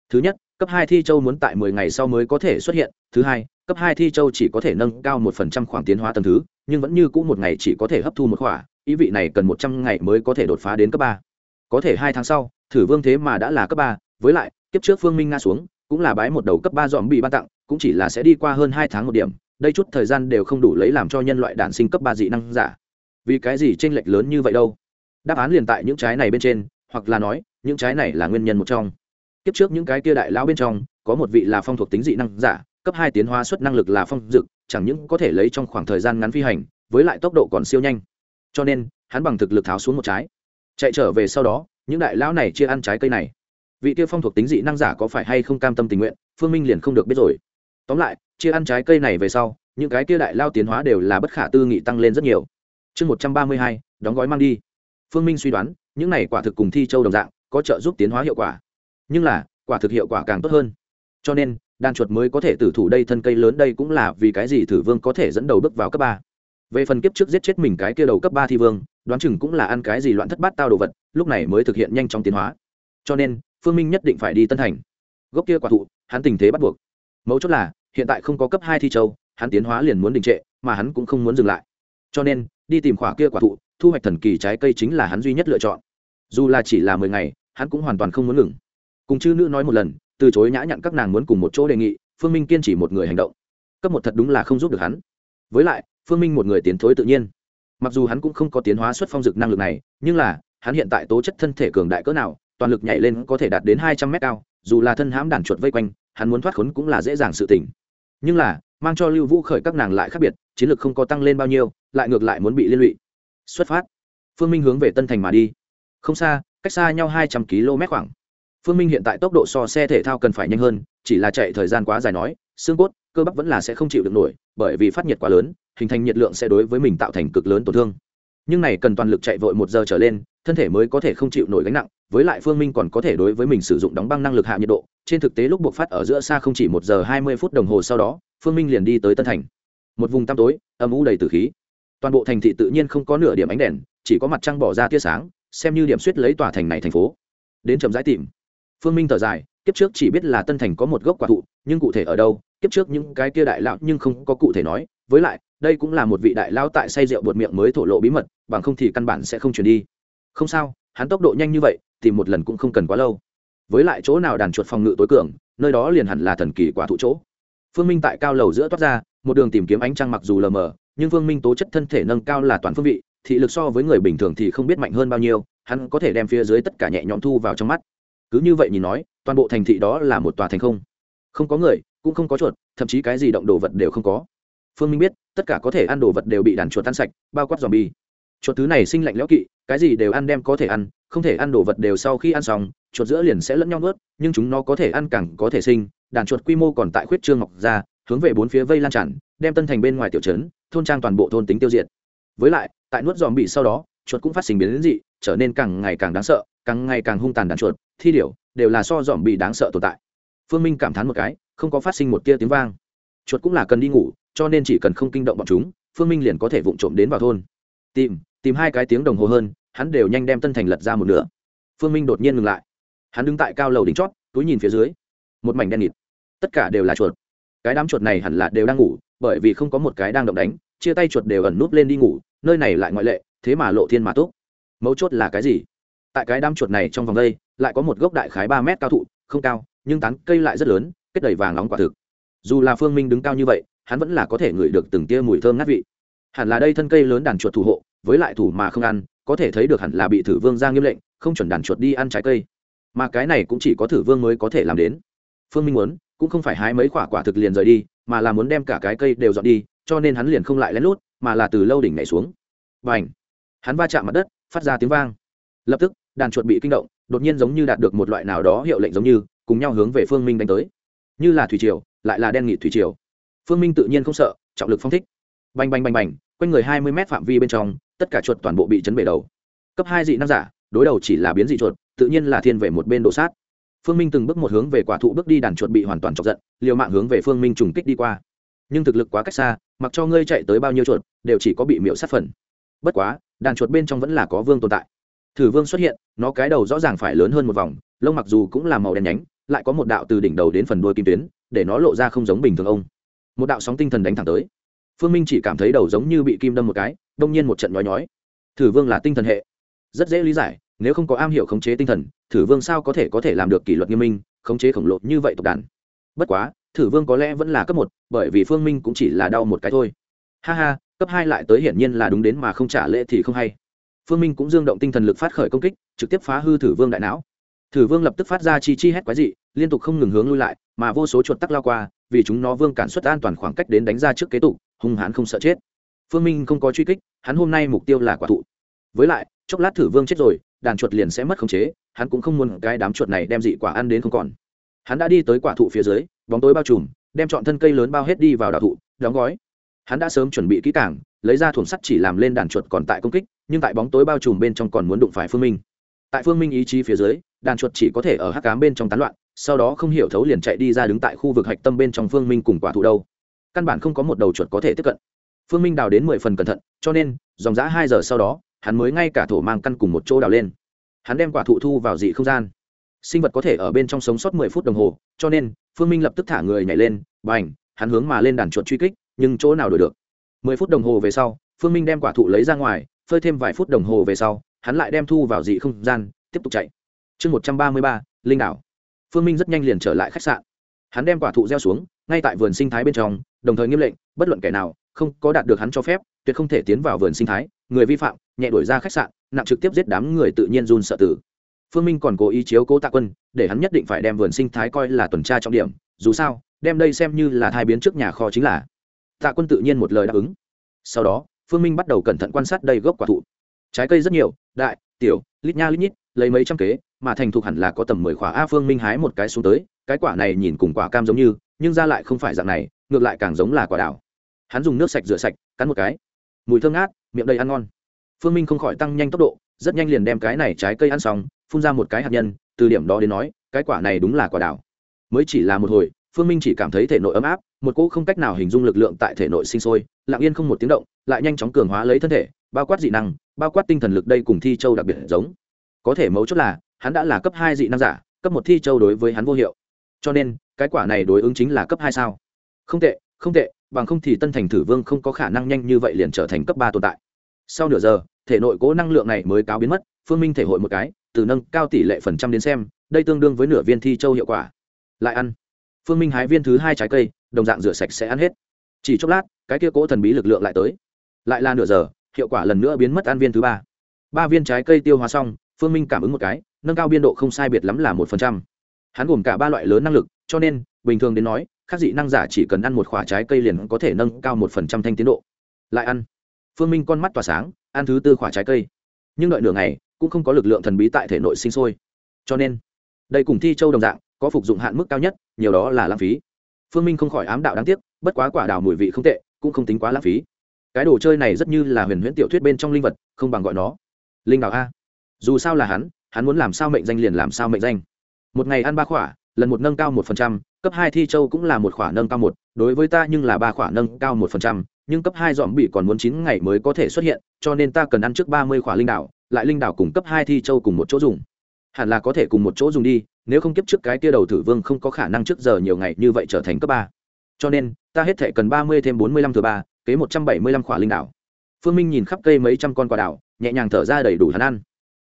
Thứ nhất, cấp hai thi châu muốn tại mười ngày sau mới có thể xuất hiện. Thứ hai cấp hai thi châu chỉ có thể nâng cao một phần trăm khoảng tiến hóa tầng thứ, nhưng vẫn như cũ một ngày chỉ có thể hấp thu một khỏa, ý vị này cần một trăm ngày mới có thể đột phá đến cấp ba. Có thể hai tháng sau, thử vương thế mà đã là cấp ba, với lại, kiếp trước phương minh nga xuống, cũng là bái một đầu cấp ba dòm bị ban tặng, cũng chỉ là sẽ đi qua hơn hai tháng một điểm, đây chút thời gian đều không đủ lấy làm cho nhân loại đản sinh cấp ba dị năng giả. Vì cái gì tranh lệch lớn như vậy đâu? Đáp án liền tại những trái này bên trên, hoặc là nói, những trái này là nguyên nhân một trong. Kiếp trước những cái kia đại lão bên trong, có một vị là phong thuộc tính dị năng giả cấp hai tiến hóa suất năng lực là phong dực, chẳng những có thể lấy trong khoảng thời gian ngắn phi hành, với lại tốc độ còn siêu nhanh. Cho nên, hắn bằng thực lực tháo xuống một trái. Chạy trở về sau đó, những đại lão này chia ăn trái cây này. Vị kia phong thuộc tính dị năng giả có phải hay không cam tâm tình nguyện, phương minh liền không được biết rồi. Tóm lại, chia ăn trái cây này về sau, những cái kia đại lao tiến hóa đều là bất khả tư nghị tăng lên rất nhiều. Chương một trăm ba mươi hai, đóng gói mang đi. Phương minh suy đoán, những này quả thực cùng thi châu đồng dạng, có trợ giúp tiến hóa hiệu quả. Nhưng là, quả thực hiệu quả càng tốt hơn. Cho nên đàn chuột mới có thể tử thủ đây, thân cây lớn đây cũng là vì cái gì thử vương có thể dẫn đầu bước vào cấp ba. Về phần kiếp trước giết chết mình cái kia đầu cấp ba thi vương, đoán chừng cũng là ăn cái gì loạn thất bát tao đồ vật, lúc này mới thực hiện nhanh chóng tiến hóa. Cho nên, phương minh nhất định phải đi tân thành gốc kia quả thụ, hắn tình thế bắt buộc. Mấu chốt là, hiện tại không có cấp hai thi châu, hắn tiến hóa liền muốn đình trệ, mà hắn cũng không muốn dừng lại. Cho nên, đi tìm khỏa kia quả thụ, thu hoạch thần kỳ trái cây chính là hắn duy nhất lựa chọn. Dù là chỉ là mười ngày, hắn cũng hoàn toàn không muốn ngừng. Cùng chư nữ nói một lần từ chối nhã nhặn các nàng muốn cùng một chỗ đề nghị, phương minh kiên trì một người hành động. Cấp một thật đúng là không giúp được hắn. Với lại, phương minh một người tiến thối tự nhiên. Mặc dù hắn cũng không có tiến hóa xuất phong dực năng lực này, nhưng là, hắn hiện tại tố chất thân thể cường đại cỡ nào, toàn lực nhảy lên có thể đạt đến hai trăm mét cao, dù là thân hãm đàn chuột vây quanh, hắn muốn thoát khốn cũng là dễ dàng sự tỉnh nhưng là, mang cho lưu vũ khởi các nàng lại khác biệt, chiến lược không có tăng lên bao nhiêu, lại ngược lại muốn bị liên lụy. Xuất phát. Phương minh hướng về tân thành mà đi. Không xa, cách xa nhau hai trăm km khoảng phương minh hiện tại tốc độ so xe thể thao cần phải nhanh hơn, chỉ là chạy thời gian quá dài nói, xương cốt, cơ bắp vẫn là sẽ không chịu được nổi, bởi vì phát nhiệt quá lớn, hình thành nhiệt lượng sẽ đối với mình tạo thành cực lớn tổn thương. Nhưng này cần toàn lực chạy vội một giờ trở lên, thân thể mới có thể không chịu nổi gánh nặng, với lại phương minh còn có thể đối với mình sử dụng đóng băng năng lực hạ nhiệt độ, trên thực tế lúc buộc phát ở giữa xa không chỉ một giờ hai mươi phút đồng hồ sau đó, phương minh liền đi tới tân thành. Một vùng tăm tối, âm u đầy từ khí. Toàn bộ thành thị tự nhiên không có nửa điểm ánh đèn, chỉ có mặt trăng bỏ ra tia sáng, xem như điểm suýt lấy tòa thành này thành phố. Đến chậm rãi tìm phương minh thở dài, kiếp trước chỉ biết là tân thành có một gốc quả thụ, nhưng cụ thể ở đâu, kiếp trước những cái kia đại lão nhưng không có cụ thể nói. Với lại, đây cũng là một vị đại lão tại say rượu buột miệng mới thổ lộ bí mật, bằng không thì căn bản sẽ không chuyển đi. Không sao, hắn tốc độ nhanh như vậy, tìm một lần cũng không cần quá lâu. Với lại chỗ nào đàn chuột phòng ngự tối cường, nơi đó liền hẳn là thần kỳ quả thụ chỗ. Phương minh tại cao lầu giữa toát ra, một đường tìm kiếm ánh trăng mặc dù lờ mờ, nhưng phương minh tố chất thân thể nâng cao là toàn phương vị, thị lực so với người bình thường thì không biết mạnh hơn bao nhiêu, hắn có thể đem phía dưới tất cả nhẹ nhõm thu vào trong mắt cứ như vậy nhìn nói, toàn bộ thành thị đó là một tòa thành không. Không có người, cũng không có chuột, thậm chí cái gì động đồ vật đều không có. Phương minh biết, tất cả có thể ăn đồ vật đều bị đàn chuột tan sạch, bao quát dòm bi chuột thứ này sinh lạnh lẽo kỵ, cái gì đều ăn đem có thể ăn, không thể ăn đồ vật đều sau khi ăn xong, chuột giữa liền sẽ lẫn nhau nuốt, nhưng chúng nó có thể ăn càng có thể sinh. Đàn chuột quy mô còn tại khuyết trương ngọc ra, hướng về bốn phía vây lan tràn, đem tân thành bên ngoài tiểu trấn, thôn trang toàn bộ thôn tính tiêu diệt. Với lại, tại nuốt dòm bị sau đó, chuột cũng phát sinh biến dị, trở nên càng ngày càng đáng sợ, càng ngày càng hung tàn đàn chuột thi điểu đều là so dòm bị đáng sợ tồn tại. Phương minh cảm thán một cái, không có phát sinh một tia tiếng vang. Chuột cũng là cần đi ngủ, cho nên chỉ cần không kinh động bọn chúng, phương minh liền có thể vụng trộm đến vào thôn. Tìm tìm hai cái tiếng đồng hồ hơn, hắn đều nhanh đem tân thành lật ra một nửa. Phương minh đột nhiên ngừng lại. Hắn đứng tại cao lầu đỉnh chót, túi nhìn phía dưới. Một mảnh đen nghịt. Tất cả đều là chuột. Cái đám chuột này hẳn là đều đang ngủ, bởi vì không có một cái đang động đánh, chia tay chuột đều ẩn núp lên đi ngủ, nơi này lại ngoại lệ, thế mà lộ thiên mà tốt mấu chốt là cái gì? Tại cái đám chuột này trong vòng đây, lại có một gốc đại khái ba mét cao thụ, không cao, nhưng tán cây lại rất lớn, kết đầy vàng nóng quả thực. Dù là phương minh đứng cao như vậy, hắn vẫn là có thể ngửi được từng tia mùi thơm ngát vị. Hẳn là đây thân cây lớn đàn chuột thủ hộ, với lại thủ mà không ăn, có thể thấy được hẳn là bị thử vương ra nghiêm lệnh, không chuẩn đàn chuột đi ăn trái cây. Mà cái này cũng chỉ có thử vương mới có thể làm đến. Phương minh muốn, cũng không phải hái mấy quả quả thực liền rời đi, mà là muốn đem cả cái cây đều dọn đi, cho nên hắn liền không lại lén lút, mà là từ lâu đỉnh nhảy xuống. Và ảnh hắn va chạm mặt đất, phát ra tiếng vang. Lập tức đàn chuột bị kinh động, đột nhiên giống như đạt được một loại nào đó hiệu lệnh giống như, cùng nhau hướng về phương minh đánh tới. Như là thủy triều, lại là đen nghị thủy triều. Phương minh tự nhiên không sợ, trọng lực phong thích. Bành bành bành bành, quanh người hai mươi m phạm vi bên trong, tất cả chuột toàn bộ bị chấn bể đầu. Cấp hai dị năng giả, đối đầu chỉ là biến dị chuột, tự nhiên là thiên về một bên đổ sát. Phương minh từng bước một hướng về quả thụ bước đi, đàn chuột bị hoàn toàn chọc giận, liều mạng hướng về phương minh trùng kích đi qua. Nhưng thực lực quá cách xa, mặc cho ngươi chạy tới bao nhiêu chuột, đều chỉ có bị miễu sát phần. Bất quá, đàn chuột bên trong vẫn là có vương tồn tại thử vương xuất hiện, nó cái đầu rõ ràng phải lớn hơn một vòng, lông mặc dù cũng là màu đen nhánh, lại có một đạo từ đỉnh đầu đến phần đuôi kim tuyến, để nó lộ ra không giống bình thường ông. Một đạo sóng tinh thần đánh thẳng tới. Phương minh chỉ cảm thấy đầu giống như bị kim đâm một cái, đông nhiên một trận nhói nhói. Thử vương là tinh thần hệ. Rất dễ lý giải, nếu không có am hiểu khống chế tinh thần, thử vương sao có thể có thể làm được kỷ luật nghiêm minh, khống chế khổng lồ như vậy tộc đàn? Bất quá, thử vương có lẽ vẫn là cấp một, bởi vì phương minh cũng chỉ là đau một cái thôi. Ha ha, cấp hai lại tới hiển nhiên là đúng đến mà không trả lễ thì không hay phương minh cũng dương động tinh thần lực phát khởi công kích, trực tiếp phá hư thử vương đại não. Thử vương lập tức phát ra chi chi hét quái dị, liên tục không ngừng hướng lui lại, mà vô số chuột tắc lao qua, vì chúng nó vương cản xuất an toàn khoảng cách đến đánh ra trước kế tục, hung hãn không sợ chết. Phương minh không có truy kích, hắn hôm nay mục tiêu là quả thụ. Với lại, chốc lát thử vương chết rồi, đàn chuột liền sẽ mất khống chế, hắn cũng không muốn cái đám chuột này đem dị quả ăn đến không còn. Hắn đã đi tới quả thụ phía dưới, bóng tối bao trùm, đem chọn thân cây lớn bao hết đi vào đào thụ, đóng gói. Hắn đã sớm chuẩn bị kỹ càng, lấy ra thùng sắt chỉ làm lên đàn chuột còn tại công kích nhưng tại bóng tối bao trùm bên trong còn muốn đụng phải phương minh. Tại phương minh ý chí phía dưới, đàn chuột chỉ có thể ở hắc cám bên trong tán loạn, sau đó không hiểu thấu liền chạy đi ra đứng tại khu vực hạch tâm bên trong phương minh cùng quả thụ đâu. Căn bản không có một đầu chuột có thể tiếp cận. Phương minh đào đến mười phần cẩn thận, cho nên, dòng g hai giờ sau đó, hắn mới ngay cả thổ mang căn cùng một chỗ đào lên. Hắn đem quả thụ thu vào dị không gian. Sinh vật có thể ở bên trong sống sót mười phút đồng hồ, cho nên, phương minh lập tức thả người nhảy lên b à n h hắn hướng mà lên đàn chuột truy kích, nhưng chỗ nào đổi được. Mười phút đồng hồ về sau, phương minh đem quả thụ lấy ra ngoài phơi thêm vài phút đồng hồ về sau, hắn lại đem thu vào dị không gian, tiếp tục chạy. Chương một trăm ba mươi ba, linh đảo. Phương minh rất nhanh liền trở lại khách sạn. Hắn đem quả thụ gieo xuống, ngay tại vườn sinh thái bên trong, đồng thời nghiêm lệnh, bất luận kẻ nào, không có đạt được hắn cho phép, tuyệt không thể tiến vào vườn sinh thái, người vi phạm, nhẹ đuổi ra khách sạn, nặng trực tiếp giết đám người tự nhiên run sợ tử. Phương minh còn cố ý chiếu cố tạ quân, để hắn nhất định phải đem vườn sinh thái coi là tuần tra trọng điểm, dù sao, đem đây xem như là thai biến trước nhà kho chính là. Tạ quân tự nhiên một lời đáp ứng. Sau đó phương minh bắt đầu cẩn thận quan sát đây gốc quả thụ. Trái cây rất nhiều, đại, tiểu, lít nha lít nhít, lấy mấy trăm kế, mà thành thục hẳn là có tầm mười khỏa a phương minh hái một cái xuống tới, cái quả này nhìn cùng quả cam giống như, nhưng ra lại không phải dạng này, ngược lại càng giống là quả đào. Hắn dùng nước sạch rửa sạch, cắn một cái. Mùi thơm ngát, miệng đầy ăn ngon. Phương minh không khỏi tăng nhanh tốc độ, rất nhanh liền đem cái này trái cây ăn xong, phun ra một cái hạt nhân, từ điểm đó đến nói, cái quả này đúng là quả đào. Mới chỉ là một hồi phương minh chỉ cảm thấy thể nội ấm áp, một cỗ không cách nào hình dung lực lượng tại thể nội sinh sôi, lặng yên không một tiếng động, lại nhanh chóng cường hóa lấy thân thể, bao quát dị năng, bao quát tinh thần lực đây cùng thi châu đặc biệt giống. Có thể mấu chốt là, hắn đã là cấp hai dị năng giả, cấp một thi châu đối với hắn vô hiệu. Cho nên, cái quả này đối ứng chính là cấp hai sao? Không tệ không tệ, bằng không thì tân thành thử vương không có khả năng nhanh như vậy liền trở thành cấp ba tồn tại. Sau nửa giờ, thể nội cố năng lượng này mới cáo biến mất, phương minh thể hội một cái, từ nâng cao tỷ lệ phần trăm đến xem, đây tương đương với nửa viên thi châu hiệu quả. Lại ăn phương minh hái viên thứ hai trái cây, đồng dạng rửa sạch sẽ ăn hết. Chỉ chốc lát, cái kia cỗ thần bí lực lượng lại tới. Lại là nửa giờ, hiệu quả lần nữa biến mất ăn viên thứ ba. Ba viên trái cây tiêu hóa xong, phương minh cảm ứng một cái, nâng cao biên độ không sai biệt lắm là một phần trăm. Hắn gồm cả ba loại lớn năng lực, cho nên, bình thường đến nói các dị năng giả chỉ cần ăn một khoả trái cây liền có thể nâng cao một phần trăm thanh tiến độ. Lại ăn. Phương minh con mắt tỏa sáng, ăn thứ tư khoả trái cây. Nhưng đợi nửa ngày, cũng không có lực lượng thần bí tại thể nội sinh sôi. Cho nên, đây cùng thi châu đồng dạng có phục dụng hạn mức cao nhất, nhiều đó là lãng phí. Phương minh không khỏi ám đạo đáng tiếc, bất quá quả đào mùi vị không tệ, cũng không tính quá lãng phí. Cái đồ chơi này rất như là huyền huyễn tiểu thuyết bên trong linh vật, không bằng gọi nó linh đào a. Dù sao là hắn hắn muốn làm sao mệnh danh liền làm sao mệnh danh. Một ngày ăn ba khỏa, lần một nâng cao một phần trăm, cấp hai thi châu cũng là một khỏa nâng cao một, đối với ta nhưng là ba khỏa nâng cao một phần trăm, nhưng cấp hai dòm bị còn muốn chín ngày mới có thể xuất hiện, cho nên ta cần ăn trước ba mươi khỏa linh đảo, lại linh đảo cùng cấp hai thi châu cùng một chỗ dùng. Hẳn là có thể cùng một chỗ dùng đi nếu không kiếp trước cái tia đầu thử vương không có khả năng trước giờ nhiều ngày như vậy trở thành cấp ba. Cho nên, ta hết thể cần ba mươi thêm bốn mươi lăm thừa ba, kế một trăm bảy mươi lăm khỏa linh đảo. Phương minh nhìn khắp cây mấy trăm con quả đảo, nhẹ nhàng thở ra đầy đủ hắn ăn.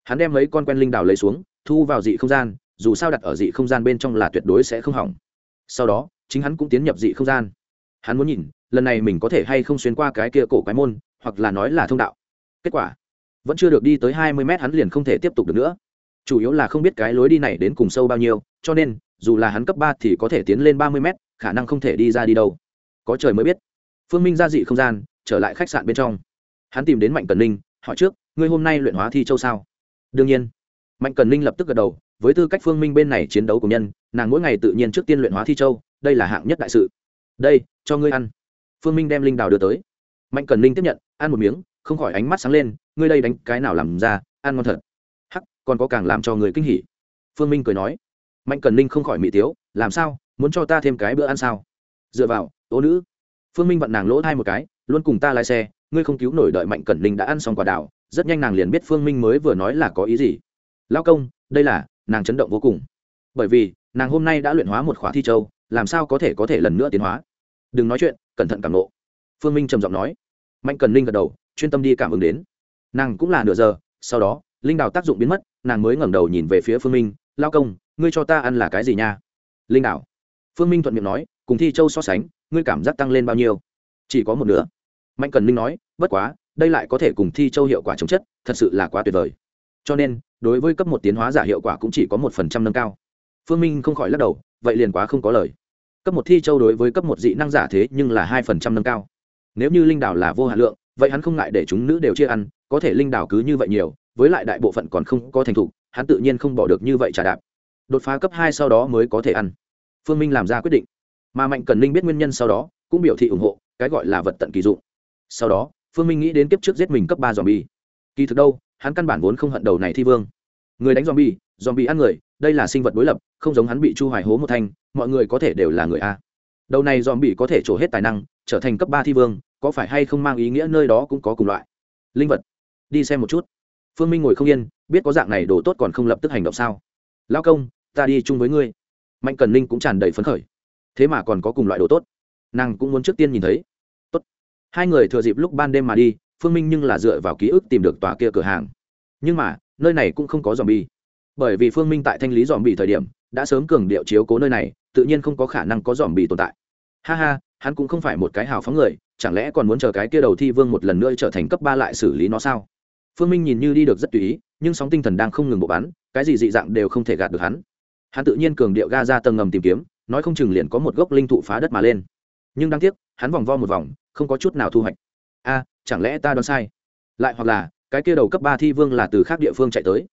Hắn đem mấy con quen linh đảo lấy xuống, thu vào dị không gian, dù sao đặt ở dị không gian bên trong là tuyệt đối sẽ không hỏng. Sau đó, chính hắn cũng tiến nhập dị không gian. Hắn muốn nhìn, lần này mình có thể hay không xuyên qua cái kia cổ quái môn, hoặc là nói là thông đạo. Kết quả, vẫn chưa được đi tới hai mươi mét hắn liền không thể tiếp tục được nữa chủ yếu là không biết cái lối đi này đến cùng sâu bao nhiêu, cho nên, dù là hắn cấp ba thì có thể tiến lên ba mươi mét, khả năng không thể đi ra đi đâu. Có trời mới biết. Phương minh ra dị không gian, trở lại khách sạn bên trong. Hắn tìm đến mạnh cần ninh, hỏi trước, ngươi hôm nay luyện hóa thi châu sao? Đương nhiên. Mạnh cần ninh lập tức gật đầu, với tư cách phương minh bên này chiến đấu của nhân, nàng mỗi ngày tự nhiên trước tiên luyện hóa thi châu, đây là hạng nhất đại sự. Đây, cho ngươi ăn. Phương minh đem linh đào đưa tới. Mạnh cần ninh tiếp nhận, ăn một miếng, không khỏi ánh mắt sáng lên, ngươi đây đánh cái nào làm ra, ăn ngon thật còn có càng làm cho người kinh hỉ. Phương minh cười nói, mạnh cần ninh không khỏi mỹ tiếu, làm sao, muốn cho ta thêm cái bữa ăn sao? Dựa vào, ô nữ. Phương minh vặn nàng lỗ thai một cái, luôn cùng ta lái xe, ngươi không cứu nổi đợi mạnh cẩn ninh đã ăn xong quả đào, rất nhanh nàng liền biết phương minh mới vừa nói là có ý gì. Lao công, đây là, nàng chấn động vô cùng. Bởi vì, nàng hôm nay đã luyện hóa một khóa thi châu, làm sao có thể có thể lần nữa tiến hóa? Đừng nói chuyện, cẩn thận cảm nộ. Phương minh trầm giọng nói. Mạnh cần linh gật đầu, chuyên tâm đi cảm ứng đến. Nàng cũng là nửa giờ, sau đó linh đào tác dụng biến mất, nàng mới ngẩng đầu nhìn về phía phương minh, lao công, ngươi cho ta ăn là cái gì nha? Linh đào. Phương minh thuận miệng nói, cùng thi châu so sánh, ngươi cảm giác tăng lên bao nhiêu? Chỉ có một nửa. Mạnh cần linh nói, bất quá, đây lại có thể cùng thi châu hiệu quả chống chất, thật sự là quá tuyệt vời. Cho nên, đối với cấp một tiến hóa giả hiệu quả cũng chỉ có một phần trăm nâng cao. Phương minh không khỏi lắc đầu, vậy liền quá không có lời. Cấp một thi châu đối với cấp một dị năng giả thế nhưng là hai phần trăm nâng cao. Nếu như linh đảo là vô hạn lượng, vậy hắn không ngại để chúng nữ đều chia ăn, có thể linh đảo cứ như vậy nhiều với lại đại bộ phận còn không có thành thục, hắn tự nhiên không bỏ được như vậy trả đạp. Đột phá cấp hai sau đó mới có thể ăn. Phương minh làm ra quyết định. Mà mạnh cần linh biết nguyên nhân sau đó, cũng biểu thị ủng hộ, cái gọi là vật tận kỳ dụng. Sau đó, phương minh nghĩ đến kiếp trước giết mình cấp ba dòm bi kỳ thực đâu, hắn căn bản vốn không hận đầu này thi vương. Người đánh dòm bi dòm bi ăn người, đây là sinh vật đối lập, không giống hắn bị chu hoài hố một thanh mọi người có thể đều là người a. Đầu này dòm bi có thể trổ hết tài năng, trở thành cấp ba thi vương, có phải hay không mang ý nghĩa nơi đó cũng có cùng loại. Linh vật, đi xem một chút phương minh ngồi không yên, biết có dạng này đồ tốt còn không lập tức hành động sao? Lao công, ta đi chung với ngươi. Mạnh cần ninh cũng tràn đầy phấn khởi. Thế mà còn có cùng loại đồ tốt. Nàng cũng muốn trước tiên nhìn thấy. Tốt. hai người thừa dịp lúc ban đêm mà đi, phương minh nhưng là dựa vào ký ức tìm được tòa kia cửa hàng. Nhưng mà, nơi này cũng không có dòm bi bởi vì phương minh tại thanh lý dòm bị thời điểm, đã sớm cường điệu chiếu cố nơi này, tự nhiên không có khả năng có dòm bị tồn tại. Ha ha, hắn cũng không phải một cái hào phóng người, chẳng lẽ còn muốn chờ cái kia đầu thi vương một lần nữa trở thành cấp ba lại xử lý nó sao? Phương minh nhìn như đi được rất tùy ý, nhưng sóng tinh thần đang không ngừng bộ bắn cái gì dị dạng đều không thể gạt được hắn. Hắn tự nhiên cường điệu ga ra tầng ngầm tìm kiếm, nói không chừng liền có một gốc linh thụ phá đất mà lên. Nhưng đáng tiếc, hắn vòng vo một vòng, không có chút nào thu hoạch. A, chẳng lẽ ta đoán sai? Lại hoặc là, cái kia đầu cấp ba thi vương là từ khác địa phương chạy tới.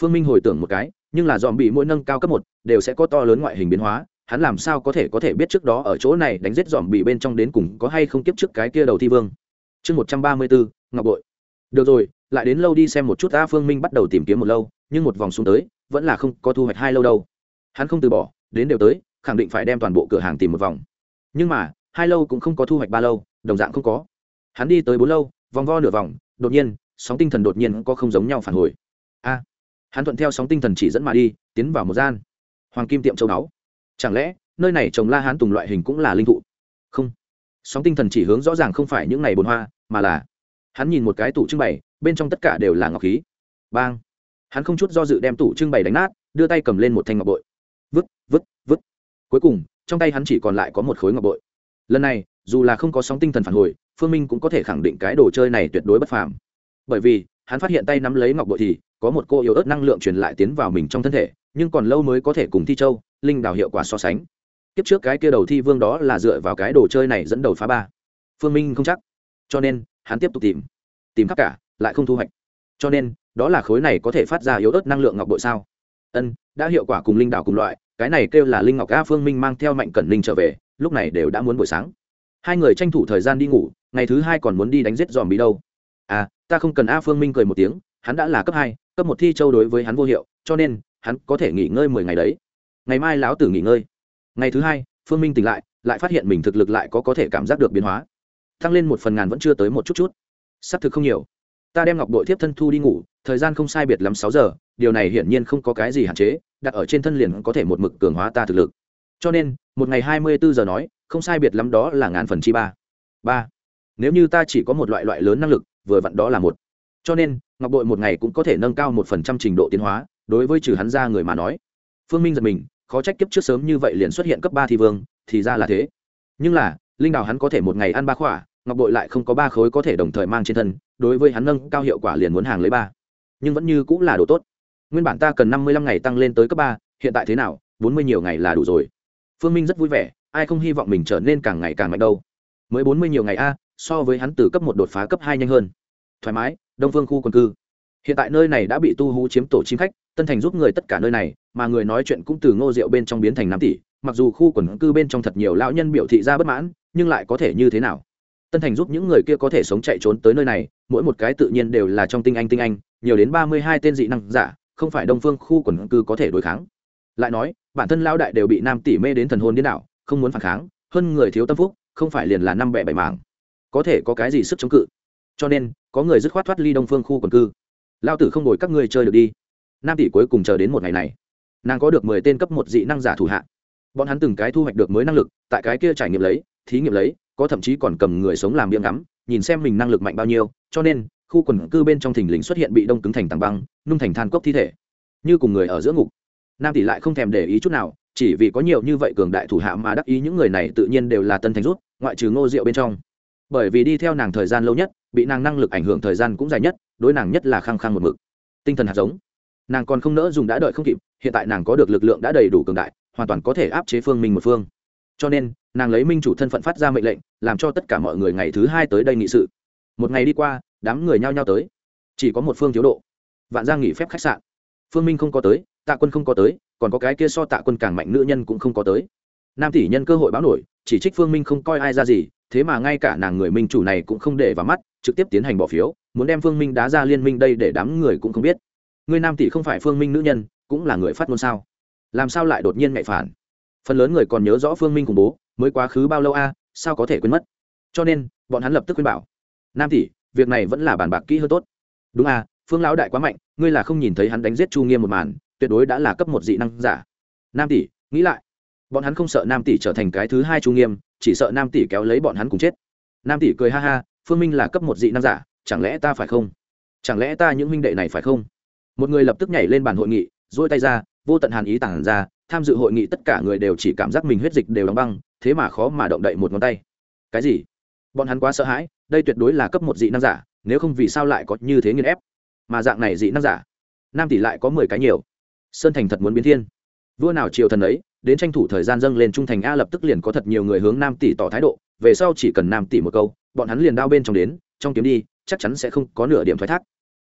Phương minh hồi tưởng một cái, nhưng là dòm bị mỗi nâng cao cấp một, đều sẽ có to lớn ngoại hình biến hóa, hắn làm sao có thể có thể biết trước đó ở chỗ này đánh giết dòm bị bên trong đến cùng có hay không tiếp trước cái kia đầu thi vương? Chương một trăm ba mươi bốn, ngọc bội. Được rồi lại đến lâu đi xem một chút a phương minh bắt đầu tìm kiếm một lâu, nhưng một vòng xuống tới, vẫn là không có thu hoạch hai lâu đâu. Hắn không từ bỏ, đến đều tới, khẳng định phải đem toàn bộ cửa hàng tìm một vòng. Nhưng mà, hai lâu cũng không có thu hoạch ba lâu, đồng dạng không có. Hắn đi tới bốn lâu, vòng vo nửa vòng, đột nhiên, sóng tinh thần đột nhiên có không giống nhau phản hồi. A! Hắn thuận theo sóng tinh thần chỉ dẫn mà đi, tiến vào một gian. Hoàng kim tiệm châu đáo chẳng lẽ, nơi này trồng la hán tùng loại hình cũng là linh thụ? Không. Sóng tinh thần chỉ hướng rõ ràng không phải những ngày bồn hoa, mà là hắn nhìn một cái tủ trưng bày, bên trong tất cả đều là ngọc khí. Bang! Hắn không chút do dự đem tủ trưng bày đánh nát, đưa tay cầm lên một thanh ngọc bội. Vứt vứt vứt. Cuối cùng, trong tay hắn chỉ còn lại có một khối ngọc bội. Lần này, dù là không có sóng tinh thần phản hồi, phương minh cũng có thể khẳng định cái đồ chơi này tuyệt đối bất phàm. Bởi vì, hắn phát hiện tay nắm lấy ngọc bội thì, có một cô yếu ớt năng lượng truyền lại tiến vào mình trong thân thể, nhưng còn lâu mới có thể cùng thi châu, linh đào hiệu quả so sánh. Kiếp trước cái kia đầu thi vương đó là dựa vào cái đồ chơi này dẫn đầu phá ba. Phương minh không chắc. Cho nên hắn tiếp tục tìm tìm khắp cả, lại không thu hoạch. Cho nên, đó là khối này có thể phát ra yếu ớt năng lượng ngọc bội sao? Ân, đã hiệu quả cùng linh đảo cùng loại, cái này kêu là linh ngọc a phương minh mang theo mạnh cẩn linh trở về, lúc này đều đã muốn buổi sáng. Hai người tranh thủ thời gian đi ngủ, ngày thứ hai còn muốn đi đánh giết dòm bí đâu. À ta không cần a phương minh cười một tiếng, hắn đã là cấp hai, cấp một thi châu đối với hắn vô hiệu, cho nên, hắn có thể nghỉ ngơi mười ngày đấy. Ngày mai lão tử nghỉ ngơi. Ngày thứ hai, phương minh tỉnh lại lại phát hiện mình thực lực lại có có thể cảm giác được biến hóa tăng lên một phần ngàn vẫn chưa tới một chút chút. S ắ c thực không nhiều. Ta đem ngọc bội thiếp thân thu đi ngủ, thời gian không sai biệt lắm sáu giờ, điều này hiển nhiên không có cái gì hạn chế, đặt ở trên thân liền có thể một mực cường hóa ta thực lực. Cho nên, một ngày hai mươi bốn giờ nói, không sai biệt lắm đó là ngàn phần chi ba. Ba. Nếu như ta chỉ có một loại loại lớn năng lực, vừa vặn đó là một. Cho nên, ngọc bội một ngày cũng có thể nâng cao một phần trăm trình độ tiến hóa, đối với trừ hắn ra người mà nói. Phương minh giật mình, khó trách kiếp trước sớm như vậy liền xuất hiện cấp ba thi vương, thì ra là thế. Nhưng là, linh đào hắn có thể một ngày ăn ba khỏa ngọc bội lại không có ba khối có thể đồng thời mang trên thân, đối với hắn nâng cao hiệu quả liền muốn hàng lấy ba. Nhưng vẫn như cũng là đồ tốt. Nguyên bản ta cần năm mươi lăm ngày tăng lên tới cấp ba, hiện tại thế nào? bốn mươi nhiều ngày là đủ rồi. Phương minh rất vui vẻ, ai không hy vọng mình trở nên càng ngày càng mạnh đâu. Mới bốn mươi nhiều ngày a, so với hắn từ cấp một đột phá cấp hai nhanh hơn. Thoải mái, đông phương khu quần cư. Hiện tại nơi này đã bị tu hú chiếm tổ chim khách, tân thành giúp người tất cả nơi này, mà người nói chuyện cũng từ ngô rượu bên trong biến thành năm tỷ. Mặc dù khu quần cư bên trong thật nhiều lão nhân biểu thị ra bất mãn, nhưng lại có thể như thế nào? Tân thành giúp những người kia có thể sống chạy trốn tới nơi này, mỗi một cái tự nhiên đều là trong tinh anh tinh anh, nhiều đến ba mươi hai tên dị năng giả, không phải đông phương khu quần cư có thể đối kháng. Lại nói, bản thân lão đại đều bị nam tỷ mê đến thần hồn điên đảo, không muốn phản kháng, hơn người thiếu tâm phúc, không phải liền là năm bẻ bảy mảng. Có thể có cái gì sức chống cự? Cho nên, có người dứt khoát thoát ly đông phương khu quần cư. Lao tử không đổi các ngươi chơi được đi. Nam tỷ cuối cùng chờ đến một ngày này. Nàng có được mười tên cấp một dị năng giả thủ hạ. Bọn hắn từng cái thu hoạch được mới năng lực, tại cái kia trải nghiệm lấy, thí nghiệm lấy có thậm chí còn cầm người sống làm miệng ngắm, nhìn xem mình năng lực mạnh bao nhiêu, cho nên, khu quần cư bên trong thình lình xuất hiện bị đông cứng thành tảng băng, nung thành than cốc thi thể. Như cùng người ở giữa ngục. Nam tỷ lại không thèm để ý chút nào, chỉ vì có nhiều như vậy cường đại thủ hạ mà đắc ý những người này tự nhiên đều là tân thành rút, ngoại trừ ngô rượu bên trong. Bởi vì đi theo nàng thời gian lâu nhất, bị nàng năng lực ảnh hưởng thời gian cũng dài nhất, đối nàng nhất là khăng khăng một mực. Tinh thần hạt giống. Nàng còn không nỡ dùng đã đợi không kịp, hiện tại nàng có được lực lượng đã đầy đủ cường đại, hoàn toàn có thể áp chế phương minh một phương cho nên, nàng lấy minh chủ thân phận phát ra mệnh lệnh, làm cho tất cả mọi người ngày thứ hai tới đây nghị sự. Một ngày đi qua, đám người nhao nhao tới. Chỉ có một phương thiếu độ. Vạn giang nghỉ phép khách sạn. Phương minh không có tới, tạ quân không có tới, còn có cái kia so tạ quân càng mạnh nữ nhân cũng không có tới. Nam tỷ nhân cơ hội báo nổi, chỉ trích phương minh không coi ai ra gì, thế mà ngay cả nàng người minh chủ này cũng không để vào mắt, trực tiếp tiến hành bỏ phiếu, muốn đem phương minh đá ra liên minh đây để đám người cũng không biết. Người nam tỷ không phải phương minh nữ nhân, cũng là người phát ngôn sao? Làm sao lại đột nhiên mẹ phản? Phần lớn người còn nhớ rõ phương minh cùng bố, mới quá khứ bao lâu a, sao có thể quên mất? Cho nên, bọn hắn lập tức khuyên bảo. Nam tỷ, việc này vẫn là bàn bạc kỹ hơn tốt. Đúng a, phương lão đại quá mạnh, ngươi là không nhìn thấy hắn đánh giết chu nghiêm một màn, tuyệt đối đã là cấp một dị năng giả. Nam tỷ, nghĩ lại. Bọn hắn không sợ nam tỷ trở thành cái thứ hai chu nghiêm, chỉ sợ nam tỷ kéo lấy bọn hắn cùng chết. Nam tỷ cười ha ha, phương minh là cấp một dị năng giả, chẳng lẽ ta phải không? Chẳng lẽ ta những huynh đệ này phải không? Một người lập tức nhảy lên bàn hội nghị dỗi tay ra, vô tận hàn ý tản ra tham dự hội nghị tất cả người đều chỉ cảm giác mình huyết dịch đều đóng băng, thế mà khó mà động đậy một ngón tay. Cái gì? Bọn hắn quá sợ hãi, đây tuyệt đối là cấp một dị năng giả, nếu không vì sao lại có như thế nghiên ép? Mà dạng này dị năng giả, nam tỷ lại có mười cái nhiều. Sơn thành thật muốn biến thiên. Vua nào triều thần ấy, đến tranh thủ thời gian dâng lên trung thành a lập tức liền có thật nhiều người hướng nam tỷ tỏ thái độ, về sau chỉ cần nam tỷ một câu, bọn hắn liền đao bên trong đến, trong kiếm đi, chắc chắn sẽ không có nửa điểm thoái thác.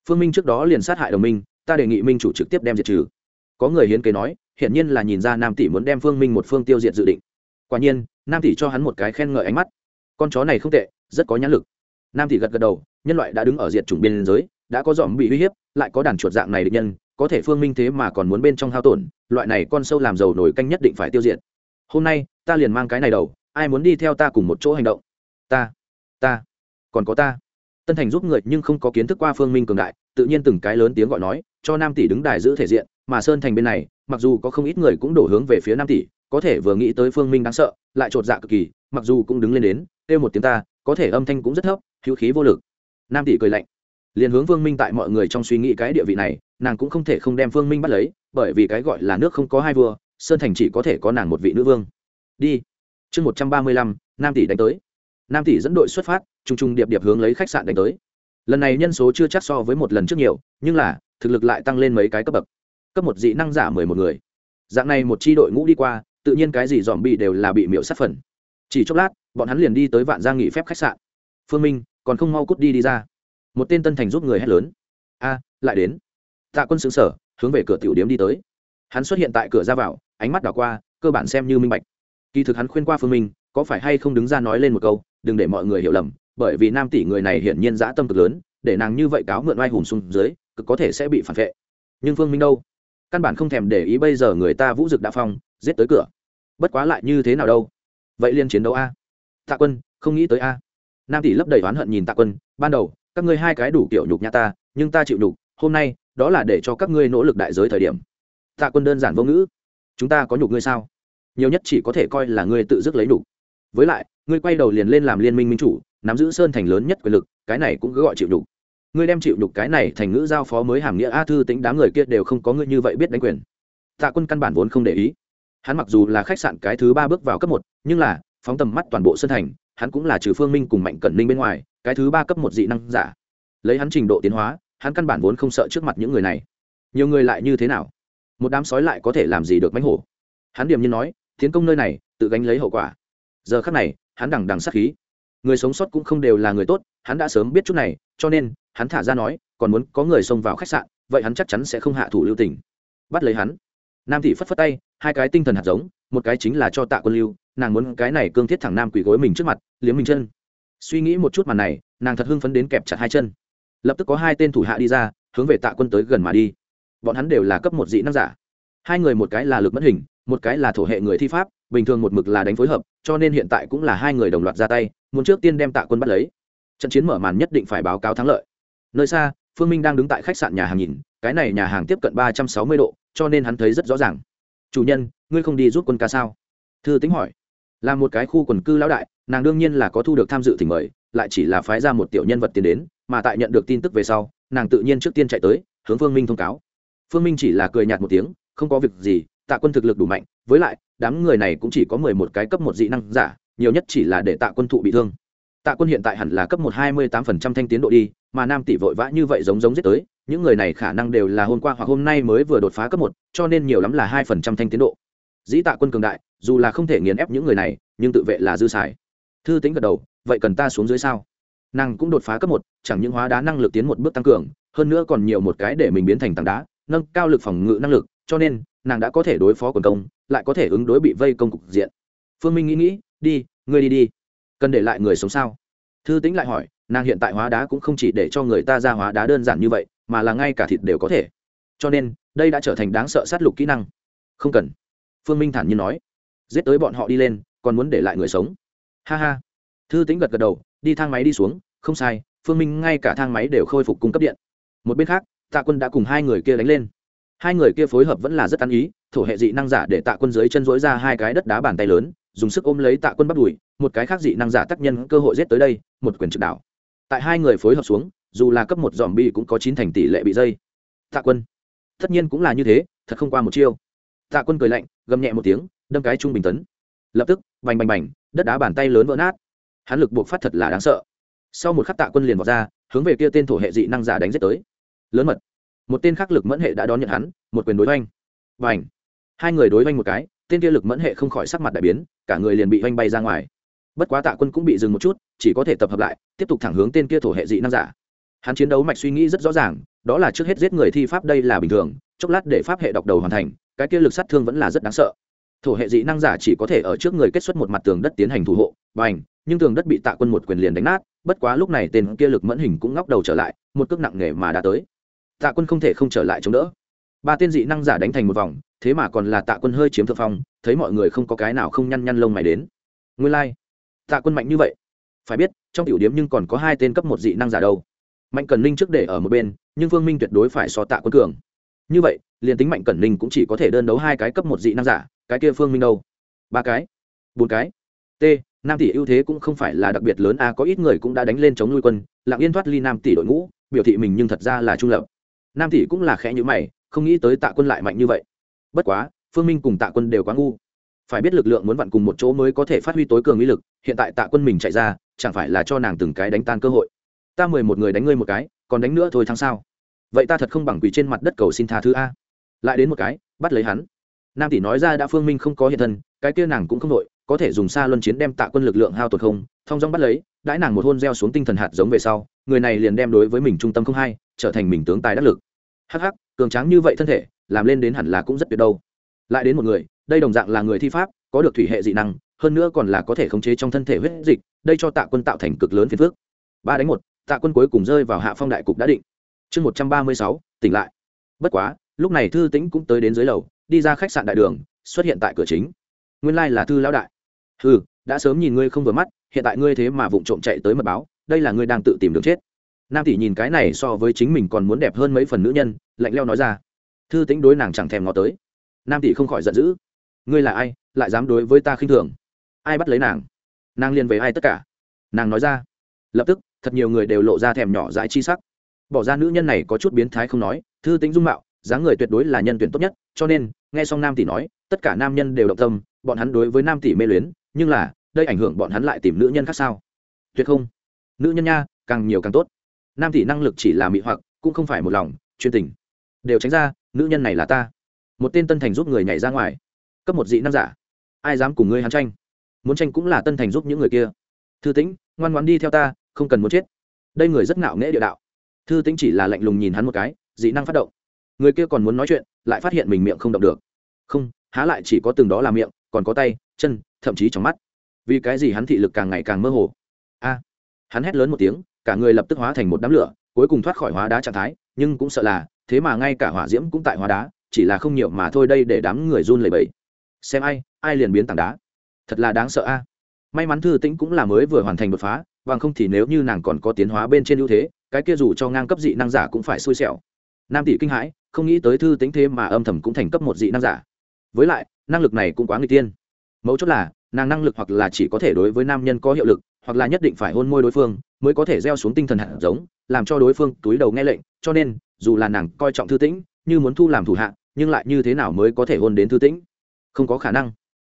Phương minh trước đó liền sát hại đồng minh, ta đề nghị minh chủ trực tiếp đem diệt trừ. Có người hiến kế nói hiển nhiên là nhìn ra nam tỷ muốn đem phương minh một phương tiêu diệt dự định. Quả nhiên, nam tỷ cho hắn một cái khen ngợi ánh mắt. Con chó này không tệ, rất có nhãn lực. Nam tỷ gật gật đầu, nhân loại đã đứng ở diệt chủng biên giới, đã có dòm bị uy hiếp, lại có đàn chuột dạng này định nhân, có thể phương minh thế mà còn muốn bên trong hao tổn, loại này con sâu làm dầu nổi canh nhất định phải tiêu diệt. Hôm nay, ta liền mang cái này đầu, ai muốn đi theo ta cùng một chỗ hành động? Ta ta, còn có ta. Tân thành giúp người nhưng không có kiến thức qua phương minh cường đại, tự nhiên từng cái lớn tiếng gọi nói, cho nam tỷ đứng đài giữ thể diện, mà sơn thành bên này mặc dù có không ít người cũng đổ hướng về phía nam tỷ, có thể vừa nghĩ tới phương minh đáng sợ, lại chột dạ cực kỳ, mặc dù cũng đứng lên đến, kêu một tiếng ta, có thể âm thanh cũng rất thấp, hữu khí vô lực. Nam tỷ cười lạnh, liền hướng vương minh tại mọi người trong suy nghĩ cái địa vị này, nàng cũng không thể không đem vương minh bắt lấy, bởi vì cái gọi là nước không có hai vua, sơn thành chỉ có thể có nàng một vị nữ vương. Đi. Chương một trăm ba mươi lăm, nam tỷ đánh tới. Nam tỷ dẫn đội xuất phát t r u n g t r u n g điệp điệp hướng lấy khách sạn đánh tới. Lần này nhân số chưa chắc so với một lần trước nhiều, nhưng là, thực lực lại tăng lên mấy cái cấp bậc cấp một dị năng giả mười một người. Dạng này một c h i đội ngũ đi qua, tự nhiên cái gì dòm bị đều là bị miễu sát phần. Chỉ chốc lát, bọn hắn liền đi tới vạn giang nghỉ phép khách sạn. Phương minh, còn không mau cút đi đi ra. Một tên tân thành giúp người hét lớn. A, lại đến. Tạ quân xứng sở hướng về cửa tiểu điếm đi tới. Hắn xuất hiện tại cửa ra vào, ánh mắt đảo qua, cơ bản xem như minh bạch. Kỳ thực hắn khuyên qua phương minh, có phải hay không đứng ra nói lên một câu, đừng để mọi người hiểu lầm, bởi vì nam tỷ người này hiển nhiên dã tâm cực lớn, để nàng như vậy cáo mượn oai hùng xuống dưới, cực có thể sẽ bị phản vệ. Nhưng phương minh đâu? Căn bản không thèm để ý bây giờ người ta vũ dực đã phong, giết tới cửa. Bất quá lại như thế nào đâu? Vậy liên chiến đấu a. Tạ quân, không nghĩ tới a. Nam tỷ lấp đầy oán hận nhìn tạ quân, ban đầu, các ngươi hai cái đủ kiểu nhục nhã ta, nhưng ta chịu nhục, hôm nay, đó là để cho các ngươi nỗ lực đại giới thời điểm. Tạ quân đơn giản vô ngữ. Chúng ta có nhục ngươi sao? Nhiều nhất chỉ có thể coi là ngươi tự dứt lấy đủ với lại, ngươi quay đầu liền lên làm liên minh minh chủ, nắm giữ sơn thành lớn nhất quyền lực, cái này cũng cứ gọi chịu đủ ngươi đem chịu nhục cái này thành ngữ giao phó mới hàm nghĩa a thư tính đám người kia đều không có ngươi như vậy biết đánh quyền. Tạ quân căn bản vốn không để ý. Hắn mặc dù là khách sạn cái thứ ba bước vào cấp một, nhưng là, phóng tầm mắt toàn bộ sân thành, hắn cũng là trừ phương minh cùng mạnh cẩn ninh bên ngoài, cái thứ ba cấp một dị năng giả. Lấy hắn trình độ tiến hóa, hắn căn bản vốn không sợ trước mặt những người này. Nhiều người lại như thế nào? Một đám sói lại có thể làm gì được mánh hổ? Hắn điềm nhiên nói, tiến công nơi này, tự gánh lấy hậu quả. Giờ khắc này, hắn đằng đằng sát khí. Người sống sót cũng không đều là người tốt, hắn đã sớm biết chút này, cho nên hắn thả ra nói, còn muốn có người xông vào khách sạn, vậy hắn chắc chắn sẽ không hạ thủ lưu tình. Bắt lấy hắn. Nam thị phất phất tay, hai cái tinh thần hạt giống, một cái chính là cho tạ quân lưu, nàng muốn cái này cương thiết thẳng nam quỳ gối mình trước mặt, liếm mình chân. Suy nghĩ một chút màn này, nàng thật hưng phấn đến kẹp chặt hai chân. Lập tức có hai tên thủ hạ đi ra, hướng về tạ quân tới gần mà đi. Bọn hắn đều là cấp một dị năng giả. Hai người một cái là lực mất hình, một cái là thổ hệ người thi pháp, bình thường một mực là đánh phối hợp, cho nên hiện tại cũng là hai người đồng loạt ra tay, muốn trước tiên đem tạ quân bắt lấy. Trận chiến mở màn nhất định phải báo cáo thắng lợi nơi xa, phương minh đang đứng tại khách sạn nhà hàng nhìn, cái này nhà hàng tiếp cận ba trăm sáu mươi độ, cho nên hắn thấy rất rõ ràng. Chủ nhân, ngươi không đi giúp quân ca sao? Thư tính hỏi. Là một cái khu quần cư lão đại, nàng đương nhiên là có thu được tham dự thỉnh mời, lại chỉ là phái ra một tiểu nhân vật tiền đến, mà tại nhận được tin tức về sau, nàng tự nhiên trước tiên chạy tới, hướng phương minh thông cáo. Phương minh chỉ là cười nhạt một tiếng, không có việc gì, tạ quân thực lực đủ mạnh, với lại, đám người này cũng chỉ có mười một cái cấp một dị năng giả, nhiều nhất chỉ là để tạ quân thụ bị thương. Tạ quân hiện tại hẳn là cấp một hai mươi tám phần trăm thanh tiến độ đi mà nam tỷ vội vã như vậy giống giống giết tới, những người này khả năng đều là hôm qua hoặc hôm nay mới vừa đột phá cấp một, cho nên nhiều lắm là hai phần trăm thanh tiến độ. Dĩ tạ quân cường đại, dù là không thể nghiền ép những người này, nhưng tự vệ là dư xài. Thư tính gật đầu, vậy cần ta xuống dưới sao? Nàng cũng đột phá cấp một, chẳng những hóa đá năng lực tiến một bước tăng cường, hơn nữa còn nhiều một cái để mình biến thành tảng đá, nâng cao lực phòng ngự năng lực, cho nên, nàng đã có thể đối phó quần công, lại có thể ứng đối bị vây công cục diện. Phương minh nghĩ nghĩ, đi, ngươi đi đi. Cần để lại người sống sao? Thư tính lại hỏi nàng hiện tại hóa đá cũng không chỉ để cho người ta ra hóa đá đơn giản như vậy, mà là ngay cả thịt đều có thể. Cho nên, đây đã trở thành đáng sợ sát lục kỹ năng. Không cần. Phương minh thản nhiên nói. Giết tới bọn họ đi lên, còn muốn để lại người sống. Ha ha. Thư tính gật gật đầu, đi thang máy đi xuống. Không sai, phương minh ngay cả thang máy đều khôi phục cung cấp điện. Một bên khác, tạ quân đã cùng hai người kia đánh lên. Hai người kia phối hợp vẫn là rất ăn ý, thổ hệ dị năng giả để tạ quân dưới chân dối ra hai cái đất đá bàn tay lớn, dùng sức ôm lấy tạ quân bắt đùi. Một cái khác dị năng giả tác nhân cơ hội giết tới đây, một quyền trực đảo tại hai người phối hợp xuống, dù là cấp một dòm bi cũng có chín thành tỷ lệ bị dây. Tạ quân. Tất nhiên cũng là như thế, thật không qua một chiêu. Tạ quân cười lạnh, gầm nhẹ một tiếng, đâm cái trung bình tấn. Lập tức, bành bành bành, đất đá bàn tay lớn vỡ nát. Hắn lực buộc phát thật là đáng sợ. Sau một khắc tạ quân liền vọt ra, hướng về kia tên thổ hệ dị năng giả đánh giết tới. Lớn mật. Một tên khác lực mẫn hệ đã đón nhận hắn, một quyền đối oanh và ảnh hai người đối oanh một cái, tên kia lực mẫn hệ không khỏi sắc mặt đại biến, cả người liền bị oanh bay ra ngoài. Bất quá tạ quân cũng bị dừng một chút chỉ có thể tập hợp lại, tiếp tục thẳng hướng tên kia thổ hệ dị năng giả. Hắn chiến đấu mạch suy nghĩ rất rõ ràng, đó là trước hết giết người thi pháp đây là bình thường, chốc lát để pháp hệ đọc đầu hoàn thành, cái kia lực sát thương vẫn là rất đáng sợ. Thổ hệ dị năng giả chỉ có thể ở trước người kết xuất một mặt tường đất tiến hành thủ hộ và ảnh nhưng tường đất bị tạ quân một quyền liền đánh nát, bất quá lúc này tên kia lực mẫn hình cũng ngóc đầu trở lại, một cước nặng nề mà đã tới. Tạ quân không thể không trở lại chống đỡ. Ba tên dị năng giả đánh thành một vòng, thế mà còn là tạ quân hơi chiếm thượng phong, thấy mọi người không có cái nào không nhăn nhăn lông mày đến. Nguyên lai、like. tạ quân mạnh như vậy phải biết, trong tiểu điếm nhưng còn có hai tên cấp một dị năng giả đâu. Mạnh cần Linh trước để ở một bên, nhưng Vương minh tuyệt đối phải so tạ quân cường. Như vậy, liền tính mạnh cẩn Linh cũng chỉ có thể đơn đấu hai cái cấp một dị năng giả, cái kia phương minh đâu? Ba cái? Bốn cái? T, nam tỷ ưu thế cũng không phải là đặc biệt lớn. A, có ít người cũng đã đánh lên chống nuôi quân, lặng yên thoát ly nam tỷ đội ngũ, biểu thị mình nhưng thật ra là trung lập. Nam tỷ cũng là khẽ nhữ mày, không nghĩ tới tạ quân lại mạnh như vậy. Bất quá, phương minh cùng tạ quân đều quá ngu phải biết lực lượng muốn vặn cùng một chỗ mới có thể phát huy tối cường uy lực hiện tại tạ quân mình chạy ra chẳng phải là cho nàng từng cái đánh tan cơ hội. Ta mười một người đánh ngươi một cái còn đánh nữa thôi thắng sao? Vậy ta thật không bằng quỳ trên mặt đất cầu xin tha thứ a. Lại đến một cái bắt lấy hắn. Nam tỷ nói ra đã phương minh không có hiện thân cái kia nàng cũng không đội có thể dùng xa luân chiến đem tạ quân lực lượng hao tột không? Thong dong bắt lấy đãi nàng một hôn gieo xuống tinh thần hạt giống về sau người này liền đem đối với mình trung tâm không hai trở thành mình tướng tài đắc lực. Hắc hắc, cường tráng như vậy thân thể làm lên đến hẳn là cũng rất tuyệt đâu. Lại đến một người đây đồng dạng là người thi pháp, có được thủy hệ dị năng, hơn nữa còn là có thể khống chế trong thân thể huyết dịch, đây cho tạ quân tạo thành cực lớn phiền phước ba đánh một, tạ quân cuối cùng rơi vào hạ phong đại cục đã định. Chương một trăm ba mươi sáu, tỉnh lại. Bất quá, lúc này thư tĩnh cũng tới đến dưới lầu, đi ra khách sạn đại đường, xuất hiện tại cửa chính. Nguyên lai、like、là thư lão đại. Ừ đã sớm nhìn ngươi không vừa mắt, hiện tại ngươi thế mà vụng trộm chạy tới mật báo, đây là ngươi đang tự tìm đường chết. Nam tỷ nhìn cái này so với chính mình còn muốn đẹp hơn mấy phần nữ nhân, lạnh leo nói ra. Thư tĩnh đối nàng chẳng thèm ngó tới. Nam tỷ không khỏi giận dữ ngươi là ai, lại dám đối với ta khinh thường? Ai bắt lấy nàng? Nàng liên với ai tất cả? Nàng nói ra. Lập tức, thật nhiều người đều lộ ra thèm nhỏ dãi chi sắc. Bỏ ra nữ nhân này có chút biến thái không nói, thư tính dung mạo, dáng người tuyệt đối là nhân tuyển tốt nhất, cho nên, nghe xong nam tỷ nói, tất cả nam nhân đều động tâm, bọn hắn đối với nam tỷ mê luyến, nhưng là, đây ảnh hưởng bọn hắn lại tìm nữ nhân khác sao? Tuyệt không. Nữ nhân nha, càng nhiều càng tốt. Nam tỷ năng lực chỉ là mị hoặc, cũng không phải một lòng, chuyên tình. Đều tránh ra, nữ nhân này là ta. Một tên tân thành giúp người nhảy ra ngoài cấp một dị năng giả. Ai dám cùng ngươi hắn tranh? Muốn tranh cũng là tân thành giúp những người kia. Thư tĩnh, ngoan ngoan đi theo ta, không cần muốn chết. Đây người rất ngạo nghễ địa đạo. Thư tĩnh chỉ là lạnh lùng nhìn hắn một cái, dị năng phát động. Người kia còn muốn nói chuyện, lại phát hiện mình miệng không động được. Không, há lại chỉ có từng đó là miệng, còn có tay, chân, thậm chí trong mắt. Vì cái gì hắn thị lực càng ngày càng mơ hồ? A, hắn hét lớn một tiếng, cả người lập tức hóa thành một đám lửa, cuối cùng thoát khỏi hóa đá trạng thái, nhưng cũng sợ là, thế mà ngay cả hỏa diễm cũng tại hóa đá, chỉ là không nhiều mà thôi đây để đám người run lẩy bẩy xem ai ai liền biến tảng đá. Thật là đáng sợ a. May mắn thư tĩnh cũng là mới vừa hoàn thành đột phá, bằng không thì nếu như nàng còn có tiến hóa bên trên ưu thế, cái kia dù cho ngang cấp dị năng giả cũng phải xui xẻo. Nam tỷ kinh hãi, không nghĩ tới thư tính thế mà âm thầm cũng thành cấp một dị năng giả. Với lại, năng lực này cũng quá người tiên. Mấu chốt là, nàng năng lực hoặc là chỉ có thể đối với nam nhân có hiệu lực, hoặc là nhất định phải hôn môi đối phương, mới có thể gieo xuống tinh thần hạt giống, làm cho đối phương túi đầu nghe lệnh. Cho nên, dù là nàng coi trọng thư tĩnh, như muốn thu làm thủ hạ, nhưng lại như thế nào mới có thể hôn đến thư tĩnh? Không có khả năng.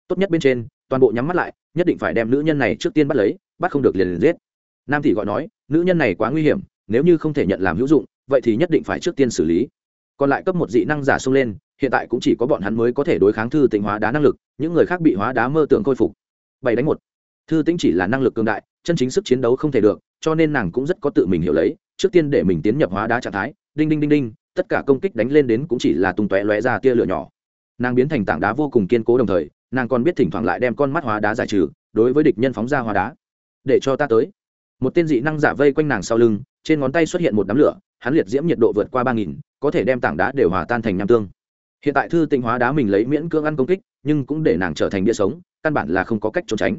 Tốt nhất bên trên, toàn bộ nhắm mắt lại, nhất định phải đem nữ nhân này trước tiên bắt lấy, bắt không được liền liền giết. Nam thị gọi nói, nữ nhân này quá nguy hiểm, nếu như không thể nhận làm hữu dụng, vậy thì nhất định phải trước tiên xử lý. Còn lại cấp một dị năng giả xông lên, hiện tại cũng chỉ có bọn hắn mới có thể đối kháng thư tĩnh hóa đá năng lực, những người khác bị hóa đá mơ tưởng khôi phục. Bảy đánh một. Thư tĩnh chỉ là năng lực cường đại, chân chính sức chiến đấu không thể được, cho nên nàng cũng rất có tự mình hiểu lấy, trước tiên để mình tiến nhập hóa đá trạng thái, đinh đinh đinh đinh, tất cả công kích đánh lên đến cũng chỉ là tung tóe lóe ra tia lửa nhỏ nàng biến thành tảng đá vô cùng kiên cố đồng thời, nàng còn biết thỉnh thoảng lại đem con mắt hóa đá giải trừ, đối với địch nhân phóng ra hóa đá. Để cho ta tới. Một tên dị năng giả vây quanh nàng sau lưng, trên ngón tay xuất hiện một đám lửa, hắn liệt diễm nhiệt độ vượt qua ba nghìn, có thể đem tảng đá đều hòa tan thành nham tương. Hiện tại thư tịnh hóa đá mình lấy miễn cưỡng ăn công kích, nhưng cũng để nàng trở thành bia sống, căn bản là không có cách trốn tránh.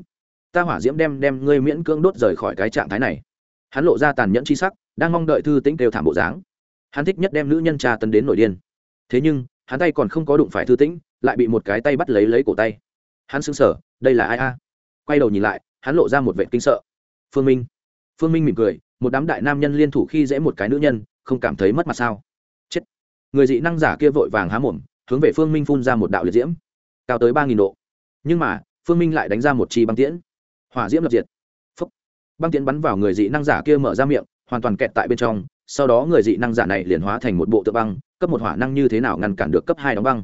Ta hỏa diễm đem đem ngươi miễn cưỡng đốt rời khỏi cái trạng thái này. Hắn lộ ra tàn nhẫn c h i sắc, đang mong đợi thư tĩnh kêu thảm bộ dáng. Hắn thích nhất đem nữ nhân tra tấn đến nội điên. Thế nhưng hắn tay còn không có đụng phải thư tĩnh, lại bị một cái tay bắt lấy lấy cổ tay. Hắn xứng sở đây là ai a? Quay đầu nhìn lại, hắn lộ ra một vệ kinh sợ. Phương minh. Phương minh mỉm cười, một đám đại nam nhân liên thủ khi dễ một cái nữ nhân, không cảm thấy mất mặt sao? Chết. Người dị năng giả kia vội vàng há mồm, hướng về phương minh phun ra một đạo liệt diễm. Cao tới ba nghìn độ. Nhưng mà, phương minh lại đánh ra một chi băng tiễn. Hỏa diễm lập diệt. Phúc. băng tiễn bắn vào người dị năng giả kia mở ra miệng, hoàn toàn kẹt tại bên trong sau đó người dị năng giả này liền hóa thành một bộ tượng băng, cấp một hỏa năng như thế nào ngăn cản được cấp hai đóng băng.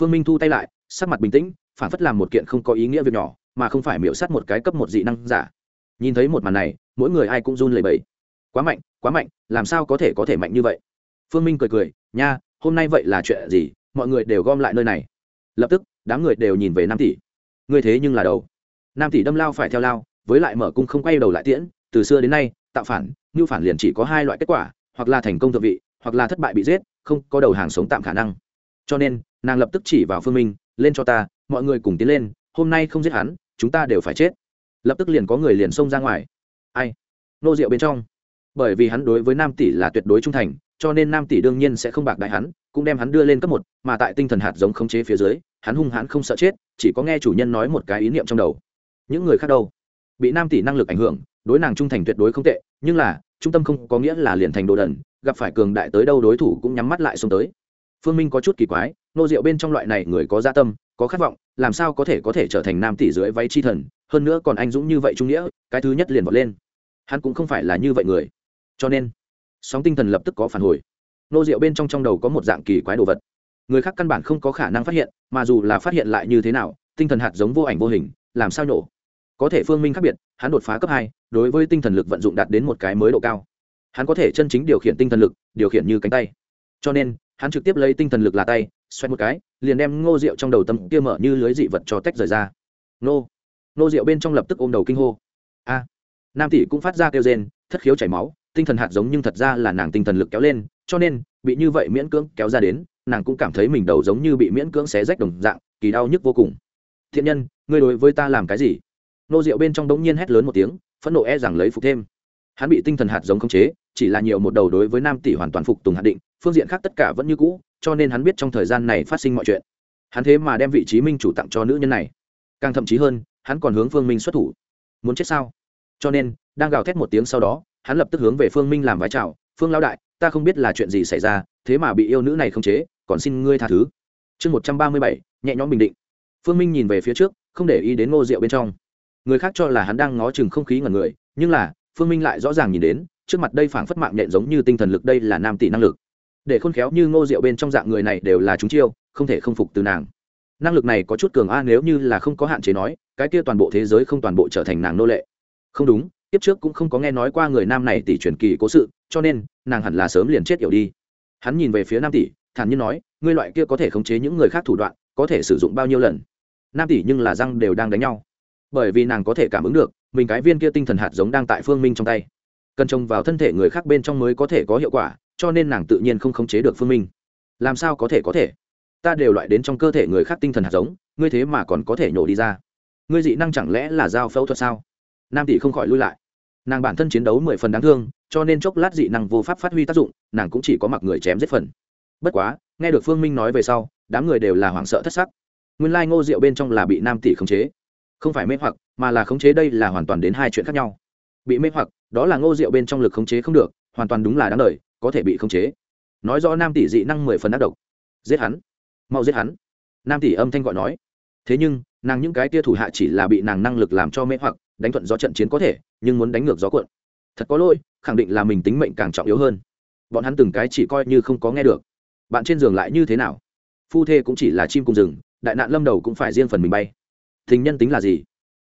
Phương minh thu tay lại, sắc mặt bình tĩnh, phản phất làm một kiện không có ý nghĩa việc nhỏ, mà không phải miễu sát một cái cấp một dị năng giả. Nhìn thấy một màn này, mỗi người ai cũng run lẩy bẩy. Quá mạnh quá mạnh, làm sao có thể có thể mạnh như vậy? Phương minh cười cười, nha, hôm nay vậy là chuyện gì? Mọi người đều gom lại nơi này. Lập tức, đám người đều nhìn về nam tỷ. Người thế nhưng là đầu. Nam tỷ đâm lao phải theo lao, với lại mở cung không quay đầu lại tiễn, từ xưa đến nay tạo phản, như phản liền chỉ có hai loại kết quả, hoặc là thành công thượng vị, hoặc là thất bại bị giết, không có đầu hàng sống tạm khả năng. Cho nên, nàng lập tức chỉ vào phương minh, lên cho ta, mọi người cùng tiến lên, hôm nay không giết hắn, chúng ta đều phải chết. Lập tức liền có người liền xông ra ngoài. Ai? Nô rượu bên trong. Bởi vì hắn đối với nam tỷ là tuyệt đối trung thành, cho nên nam tỷ đương nhiên sẽ không bạc đại hắn, cũng đem hắn đưa lên cấp một, mà tại tinh thần hạt giống khống chế phía dưới, hắn hung hãn không sợ chết, chỉ có nghe chủ nhân nói một cái ý niệm trong đầu. Những người khác đâu? Bị nam tỷ năng lực ảnh hưởng đối nàng trung thành tuyệt đối không tệ, nhưng là, trung tâm không có nghĩa là liền thành đồ đần, gặp phải cường đại tới đâu đối thủ cũng nhắm mắt lại xuống tới. Phương minh có chút kỳ quái nô rượu bên trong loại này người có gia tâm, có khát vọng, làm sao có thể có thể trở thành nam tỷ dưới váy chi thần, hơn nữa còn anh dũng như vậy trung nghĩa, cái thứ nhất liền vọt lên. Hắn cũng không phải là như vậy người. Cho nên, sóng tinh thần lập tức có phản hồi. Nô rượu bên trong trong đầu có một dạng kỳ quái đồ vật. Người khác căn bản không có khả năng phát hiện, mà dù là phát hiện lại như thế nào, tinh thần hạt giống vô ảnh vô hình, làm sao nhổ? Có thể phương minh khác biệt, hắn đột phá cấp hai, đối với tinh thần lực vận dụng đạt đến một cái mới độ cao. Hắn có thể chân chính điều khiển tinh thần lực, điều khiển như cánh tay. Cho nên, hắn trực tiếp lấy tinh thần lực là tay xoay một cái, liền đem ngô rượu trong đầu tâm kia mở như lưới dị vật cho tách rời ra. Nô nô rượu bên trong lập tức ôm đầu kinh hô. A, nam tỷ cũng phát ra kêu rên, thất khiếu chảy máu, tinh thần hạt giống nhưng thật ra là nàng tinh thần lực kéo lên, cho nên, bị như vậy miễn cưỡng kéo ra đến, nàng cũng cảm thấy mình đầu giống như bị miễn cưỡng xé rách đồng dạng, kỳ đau nhức vô cùng. Thiện nhân, ngươi đối với ta làm cái gì? Nô rượu bên trong đống nhiên hét lớn một tiếng, phẫn nộ e rằng lấy phục thêm. Hắn bị tinh thần hạt giống khống chế, chỉ là nhiều một đầu đối với nam tỷ hoàn toàn phục tùng hạn định, phương diện khác tất cả vẫn như cũ, cho nên hắn biết trong thời gian này phát sinh mọi chuyện. Hắn thế mà đem vị trí minh chủ tặng cho nữ nhân này. Càng thậm chí hơn, hắn còn hướng phương minh xuất thủ. Muốn chết sao? Cho nên, đang gào thét một tiếng sau đó, hắn lập tức hướng về phương minh làm vái chào, phương lao đại, ta không biết là chuyện gì xảy ra, thế mà bị yêu nữ này khống chế, còn xin ngươi tha thứ. Chương một trăm ba mươi bảy, nhẹ nhõm bình định. Phương minh nhìn về phía trước, không để ý đến ngô rượu bên trong người khác cho là hắn đang ngó chừng không khí ngẩn người, nhưng là, phương minh lại rõ ràng nhìn đến, trước mặt đây phảng phất mạng nhện giống như tinh thần lực đây là nam tỷ năng lực. Để khôn khéo như ngô rượu bên trong dạng người này đều là chúng chiêu, không thể không phục từ nàng. Năng lực này có chút cường a nếu như là không có hạn chế nói, cái kia toàn bộ thế giới không toàn bộ trở thành nàng nô lệ. Không đúng tiếp trước cũng không có nghe nói qua người nam này tỷ truyền kỳ cố sự, cho nên, nàng hẳn là sớm liền chết yểu đi. Hắn nhìn về phía nam tỷ, thản nhiên nói, ngươi loại kia có thể khống chế những người khác thủ đoạn, có thể sử dụng bao nhiêu lần? Nam tỷ nhưng là răng đều đang đánh nhau bởi vì nàng có thể cảm ứng được, mình cái viên kia tinh thần hạt giống đang tại phương minh trong tay. Cần trồng vào thân thể người khác bên trong mới có thể có hiệu quả, cho nên nàng tự nhiên không khống chế được phương minh. Làm sao có thể có thể? Ta đều loại đến trong cơ thể người khác tinh thần hạt giống, ngươi thế mà còn có thể nhổ đi ra. Ngươi dị năng chẳng lẽ là giao phẫu thuật sao? Nam tỷ không khỏi lui lại. Nàng bản thân chiến đấu mười phần đáng thương, cho nên chốc lát dị năng vô pháp phát huy tác dụng, nàng cũng chỉ có mặc người chém giết phần. Bất quá, nghe được phương minh nói về sau, đám người đều là hoảng sợ thất sắc. Nguyên lai ngô rượu bên trong là bị nam tỷ khống chế không phải mê hoặc, mà là khống chế đây là hoàn toàn đến hai chuyện khác nhau. Bị mê hoặc, đó là ngô rượu bên trong lực khống chế không được, hoàn toàn đúng là đáng lời có thể bị khống chế. Nói rõ nam tỷ dị năng mười phần ác độc. Giết hắn. Mau giết hắn. Nam tỷ âm thanh gọi nói. Thế nhưng, nàng những cái tia thủ hạ chỉ là bị nàng năng lực làm cho mê hoặc, đánh thuận do trận chiến có thể, nhưng muốn đánh ngược gió cuộn. Thật có lỗi, khẳng định là mình tính mệnh càng trọng yếu hơn. Bọn hắn từng cái chỉ coi như không có nghe được. Bạn trên giường lại như thế nào? Phu thê cũng chỉ là chim cùng rừng, đại nạn lâm đầu cũng phải riêng phần mình bay thình nhân tính là gì?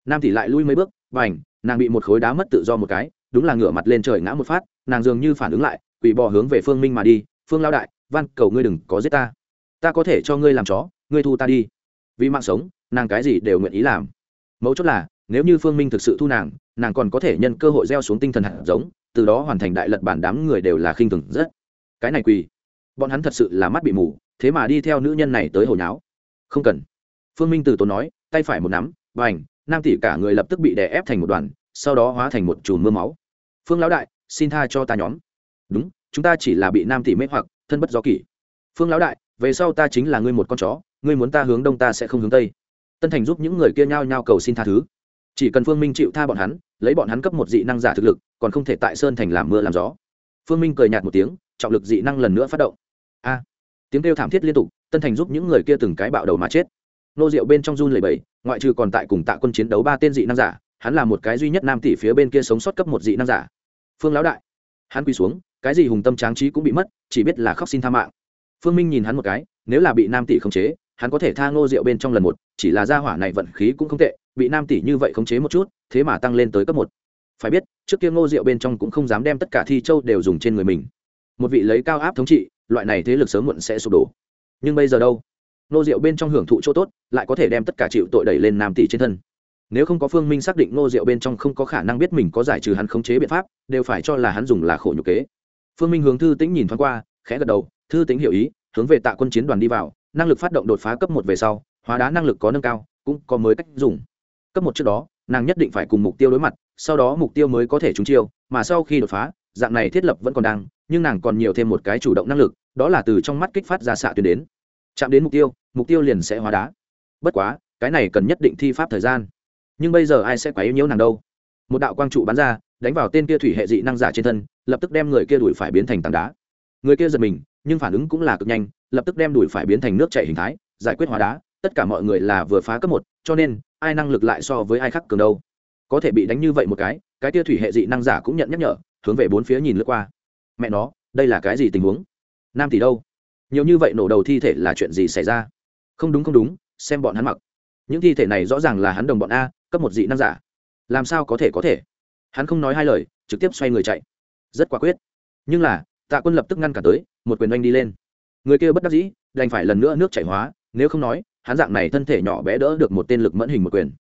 Nam tỷ lại lui mấy bước và ảnh nàng bị một khối đá mất tự do một cái, đúng là ngửa mặt lên trời ngã một phát, nàng dường như phản ứng lại quỷ bò hướng về phương minh mà đi, phương lao đại, van cầu ngươi đừng có giết ta. Ta có thể cho ngươi làm chó, ngươi thu ta đi. Vì mạng sống, nàng cái gì đều nguyện ý làm. Mấu chốt là, nếu như phương minh thực sự thu nàng nàng còn có thể nhân cơ hội gieo xuống tinh thần hạt giống, từ đó hoàn thành đại lật bản đám người đều là khinh thường rất. Cái này quỳ, bọn hắn thật sự là mắt bị mù, thế mà đi theo nữ nhân này tới hồi nháo. Không cần. Phương minh từ tốn nói tay phải một nắm và ảnh nam tỷ cả người lập tức bị đè ép thành một đoàn, sau đó hóa thành một chùm mưa máu. Phương lão đại, xin tha cho ta nhóm. Đúng, chúng ta chỉ là bị nam tỷ mê hoặc, thân bất do kỷ. Phương lão đại, về sau ta chính là ngươi một con chó, ngươi muốn ta hướng đông ta sẽ không hướng tây. Tân thành giúp những người kia nhao nhao cầu xin tha thứ. Chỉ cần phương minh chịu tha bọn hắn, lấy bọn hắn cấp một dị năng giả thực lực, còn không thể tại sơn thành làm mưa làm gió. Phương minh cười nhạt một tiếng, trọng lực dị năng lần nữa phát động. A. Tiếng kêu thảm thiết liên tục, tân thành giúp những người kia từng cái bạo đầu mà chết nô rượu bên trong run lầy bầy ngoại trừ còn tại cùng tạ quân chiến đấu ba tên dị nam giả, hắn là một cái duy nhất nam tỷ phía bên kia sống sót cấp một dị nam giả. Phương lão đại, hắn quỳ xuống, cái gì hùng tâm tráng trí cũng bị mất, chỉ biết là khóc xin tha mạng. Phương minh nhìn hắn một cái, nếu là bị nam tỷ khống chế, hắn có thể tha ngô rượu bên trong lần một, chỉ là gia hỏa này vận khí cũng không tệ, bị nam tỷ như vậy khống chế một chút, thế mà tăng lên tới cấp một. Phải biết, trước kia ngô rượu bên trong cũng không dám đem tất cả thi châu đều dùng trên người mình. Một vị lấy cao áp thống trị, loại này thế lực sớm muộn sẽ sụp đổ. Nhưng bây giờ đâu? Nô rượu bên trong hưởng thụ chỗ tốt, lại có thể đem tất cả chịu tội đẩy lên nam tỷ trên thân. Nếu không có phương minh xác định Nô rượu bên trong không có khả năng biết mình có giải trừ hắn khống chế biện pháp, đều phải cho là hắn dùng là khổ nhục kế. Phương minh hướng thư tĩnh nhìn thoáng qua, khẽ gật đầu, thư tĩnh hiểu ý, hướng về tạ quân chiến đoàn đi vào, năng lực phát động đột phá cấp một về sau, hóa đá năng lực có nâng cao, cũng có mới cách dùng. Cấp một trước đó, nàng nhất định phải cùng mục tiêu đối mặt, sau đó mục tiêu mới có thể trúng chiêu, mà sau khi đột phá, dạng này thiết lập vẫn còn đang, nhưng nàng còn nhiều thêm một cái chủ động năng lực, đó là từ trong mắt kích phát ra xạ tuyến đến chạm đến mục tiêu mục tiêu liền sẽ hóa đá. Bất quá, cái này cần nhất định thi pháp thời gian. Nhưng bây giờ ai sẽ quá yếu nhiễu nàng đâu? Một đạo quang trụ bắn ra, đánh vào tên kia thủy hệ dị năng giả trên thân, lập tức đem người kia đuổi phải biến thành tảng đá. Người kia giật mình, nhưng phản ứng cũng là cực nhanh, lập tức đem đuổi phải biến thành nước chảy hình thái, giải quyết hóa đá. Tất cả mọi người là vừa phá cấp một, cho nên, ai năng lực lại so với ai khác cường đâu? Có thể bị đánh như vậy một cái cái kia thủy hệ dị năng giả cũng nhận nhắc nhở, hướng về bốn phía nhìn lướt qua. Mẹ nó, đây là cái gì tình huống? Nam tỷ đâu? Nhiều như vậy nổ đầu thi thể là chuyện gì xảy ra? Không đúng không đúng, xem bọn hắn mặc. Những thi thể này rõ ràng là hắn đồng bọn a, cấp một dị năng giả. Làm sao có thể có thể? Hắn không nói hai lời, trực tiếp xoay người chạy. Rất quả quyết. Nhưng là, tạ quân lập tức ngăn cả tới, một quyền oanh đi lên. Người kia bất đắc dĩ, đành phải lần nữa nước chảy hóa, nếu không nói, hắn dạng này thân thể nhỏ bé đỡ được một tên lực mẫn hình một quyền.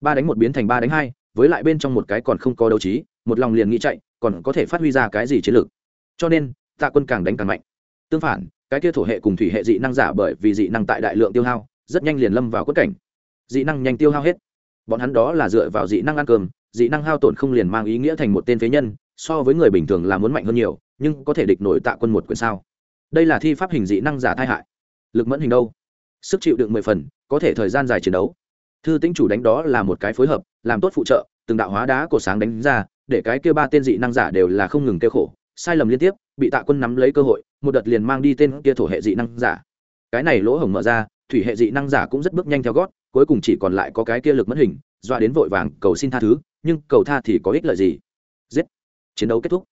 Ba đánh một biến thành ba đánh hai, với lại bên trong một cái còn không có đấu trí, một lòng liền nghĩ chạy, còn có thể phát huy ra cái gì chiến lược. Cho nên, tạ quân càng đánh càng mạnh. Tương phản cái kia thổ hệ cùng thủy hệ dị năng giả bởi vì dị năng tại đại lượng tiêu hao, rất nhanh liền lâm vào quất cảnh. Dị năng nhanh tiêu hao hết. Bọn hắn đó là dựa vào dị năng ăn cơm, dị năng hao tổn không liền mang ý nghĩa thành một tên phế nhân, so với người bình thường là muốn mạnh hơn nhiều, nhưng có thể địch nổi tạ quân một quyền sao? Đây là thi pháp hình dị năng giả tai hại. Lực mẫn hình đâu? Sức chịu đựng mười phần, có thể thời gian dài chiến đấu. Thư tính chủ đánh đó là một cái phối hợp, làm tốt phụ trợ, từng đạo hóa đá cổ sáng đánh ra, để cái kia ba tên dị năng giả đều là không ngừng kêu khổ sai lầm liên tiếp, bị tạ quân nắm lấy cơ hội, một đợt liền mang đi tên kia thổ hệ dị năng giả. Cái này lỗ hổng mở ra, thủy hệ dị năng giả cũng rất bước nhanh theo gót, cuối cùng chỉ còn lại có cái kia lực mất hình doa đến vội vàng cầu xin tha thứ, nhưng cầu tha thì có ích lợi gì? Giết! Chiến đấu kết thúc.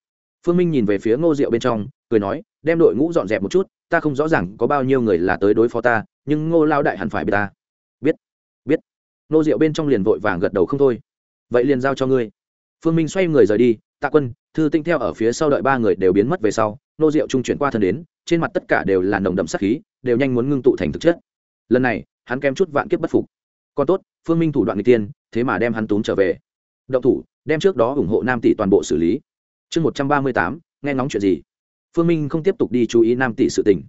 Phương minh nhìn về phía ngô diệu bên trong, cười nói, đem đội ngũ dọn dẹp một chút, ta không rõ ràng có bao nhiêu người là tới đối phó ta, nhưng ngô lao đại hẳn phải biết ta. Biết biết. Ngô diệu bên trong liền vội vàng gật đầu không thôi. Vậy liền giao cho ngươi phương minh xoay người rời đi, tạ quân, thư tinh theo ở phía sau đợi ba người đều biến mất về sau, Nô diệu trung chuyển qua thân đến, trên mặt tất cả đều là nồng đậm sắc khí, đều nhanh muốn ngưng tụ thành thực chất. Lần này, hắn kém chút vạn kiếp bất phục. Còn tốt, phương minh thủ đoạn người tiên, thế mà đem hắn tốn trở về. Động thủ, đem trước đó ủng hộ nam tỷ toàn bộ xử lý. Chương một trăm ba mươi tám, nghe ngóng chuyện gì? Phương minh không tiếp tục đi chú ý nam tỷ sự tình.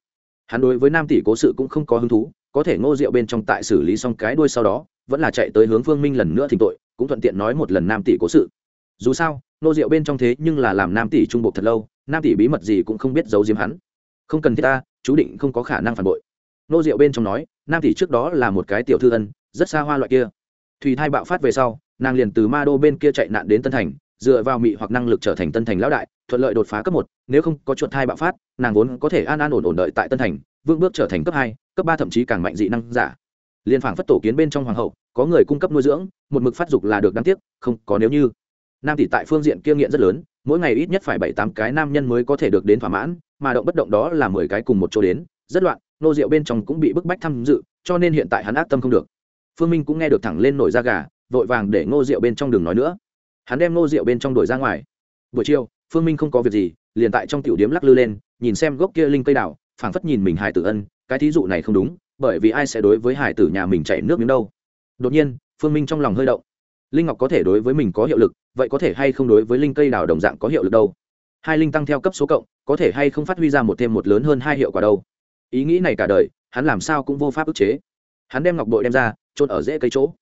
Hắn đối với nam tỷ cố sự cũng không có hứng thú, có thể ngô rượu bên trong tại xử lý xong cái đuôi sau đó, vẫn là chạy tới hướng phương minh lần nữa thỉnh tội, cũng thuận tiện nói một lần nam tỷ cố sự dù sao nô rượu bên trong thế nhưng là làm nam tỷ trung bộ thật lâu, nam tỷ bí mật gì cũng không biết giấu giếm hắn. Không cần thiết ta, chú định không có khả năng phản bội. Nô rượu bên trong nói, nam tỷ trước đó là một cái tiểu thư ân, rất xa hoa loại kia. Thùy thai bạo phát về sau, nàng liền từ ma đô bên kia chạy nạn đến tân thành, dựa vào mị hoặc năng lực trở thành tân thành lão đại, thuận lợi đột phá cấp một, nếu không có chuột thai bạo phát, nàng vốn có thể an an ổn ổn đợi tại tân thành vương bước trở thành cấp hai, cấp ba thậm chí càng mạnh dị năng giả. Liên phảng phất tổ kiến bên trong hoàng hậu, có người cung cấp nuôi dưỡng, một mực phát dục là được đáng tiếc, không, có nếu như nam tỷ tại phương diện kia nghiện rất lớn, mỗi ngày ít nhất phải bảy tám cái nam nhân mới có thể được đến thỏa mãn, mà động bất động đó là mười cái cùng một chỗ đến, rất loạn, nô rượu bên trong cũng bị bức bách tham dự, cho nên hiện tại hắn ác tâm không được. Phương minh cũng nghe được thẳng lên nổi da gà, vội vàng để ngô rượu bên trong đường nói nữa. Hắn đem ngô rượu bên trong đổi ra ngoài. Buổi chiều, phương minh không có việc gì, liền tại trong tiểu điếm lắc lư lên, nhìn xem gốc kia linh cây đào, phảng phất nhìn mình Hải tử ân, cái thí dụ này không đúng, bởi vì ai sẽ đối với Hải tử nhà mình chảy nước miếng đâu. Đột nhiên, phương minh trong lòng hơi động linh ngọc có thể đối với mình có hiệu lực, vậy có thể hay không đối với linh cây đào đồng dạng có hiệu lực đâu? Hai linh tăng theo cấp số cộng, có thể hay không phát huy ra một thêm một lớn hơn hai hiệu quả đâu? Ý nghĩ này cả đời, hắn làm sao cũng vô pháp ức chế. Hắn đem ngọc bội đem ra trôn ở rễ cây chỗ.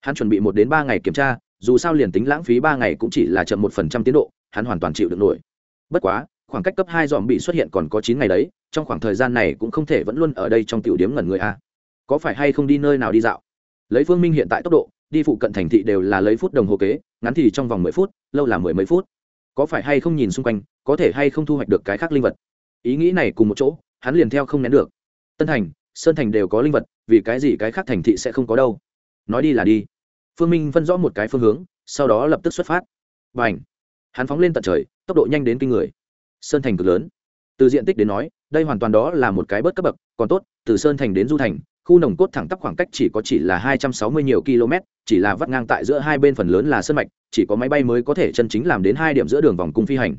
Hắn chuẩn bị một đến ba ngày kiểm tra, dù sao liền tính lãng phí ba ngày cũng chỉ là chậm một phần trăm tiến độ, hắn hoàn toàn chịu được nổi. Bất quá, khoảng cách cấp hai dòm bị xuất hiện còn có chín ngày đấy, trong khoảng thời gian này cũng không thể vẫn luôn ở đây trong tiểu điếm ngẩn người a. Có phải hay không đi nơi nào đi dạo? Lấy phương minh hiện tại tốc độ đi phụ cận thành thị đều là lấy phút đồng hồ kế, ngắn thì trong vòng mười phút, lâu là mười mấy phút. Có phải hay không nhìn xung quanh, có thể hay không thu hoạch được cái khác linh vật? Ý nghĩ này cùng một chỗ, hắn liền theo không nén được. Tân thành, sơn thành đều có linh vật, vì cái gì cái khác thành thị sẽ không có đâu? Nói đi là đi. Phương minh phân rõ một cái phương hướng, sau đó lập tức xuất phát. Và ảnh hắn phóng lên tận trời, tốc độ nhanh đến kinh người. Sơn thành cực lớn. Từ diện tích đến nói, đây hoàn toàn đó là một cái bớt cấp bậc, còn tốt, từ sơn thành đến du thành khu nồng cốt thẳng tắp khoảng cách chỉ có chỉ là hai trăm sáu mươi nhiều km, chỉ là vắt ngang tại giữa hai bên phần lớn là sân mạch, chỉ có máy bay mới có thể chân chính làm đến hai điểm giữa đường vòng cung phi hành.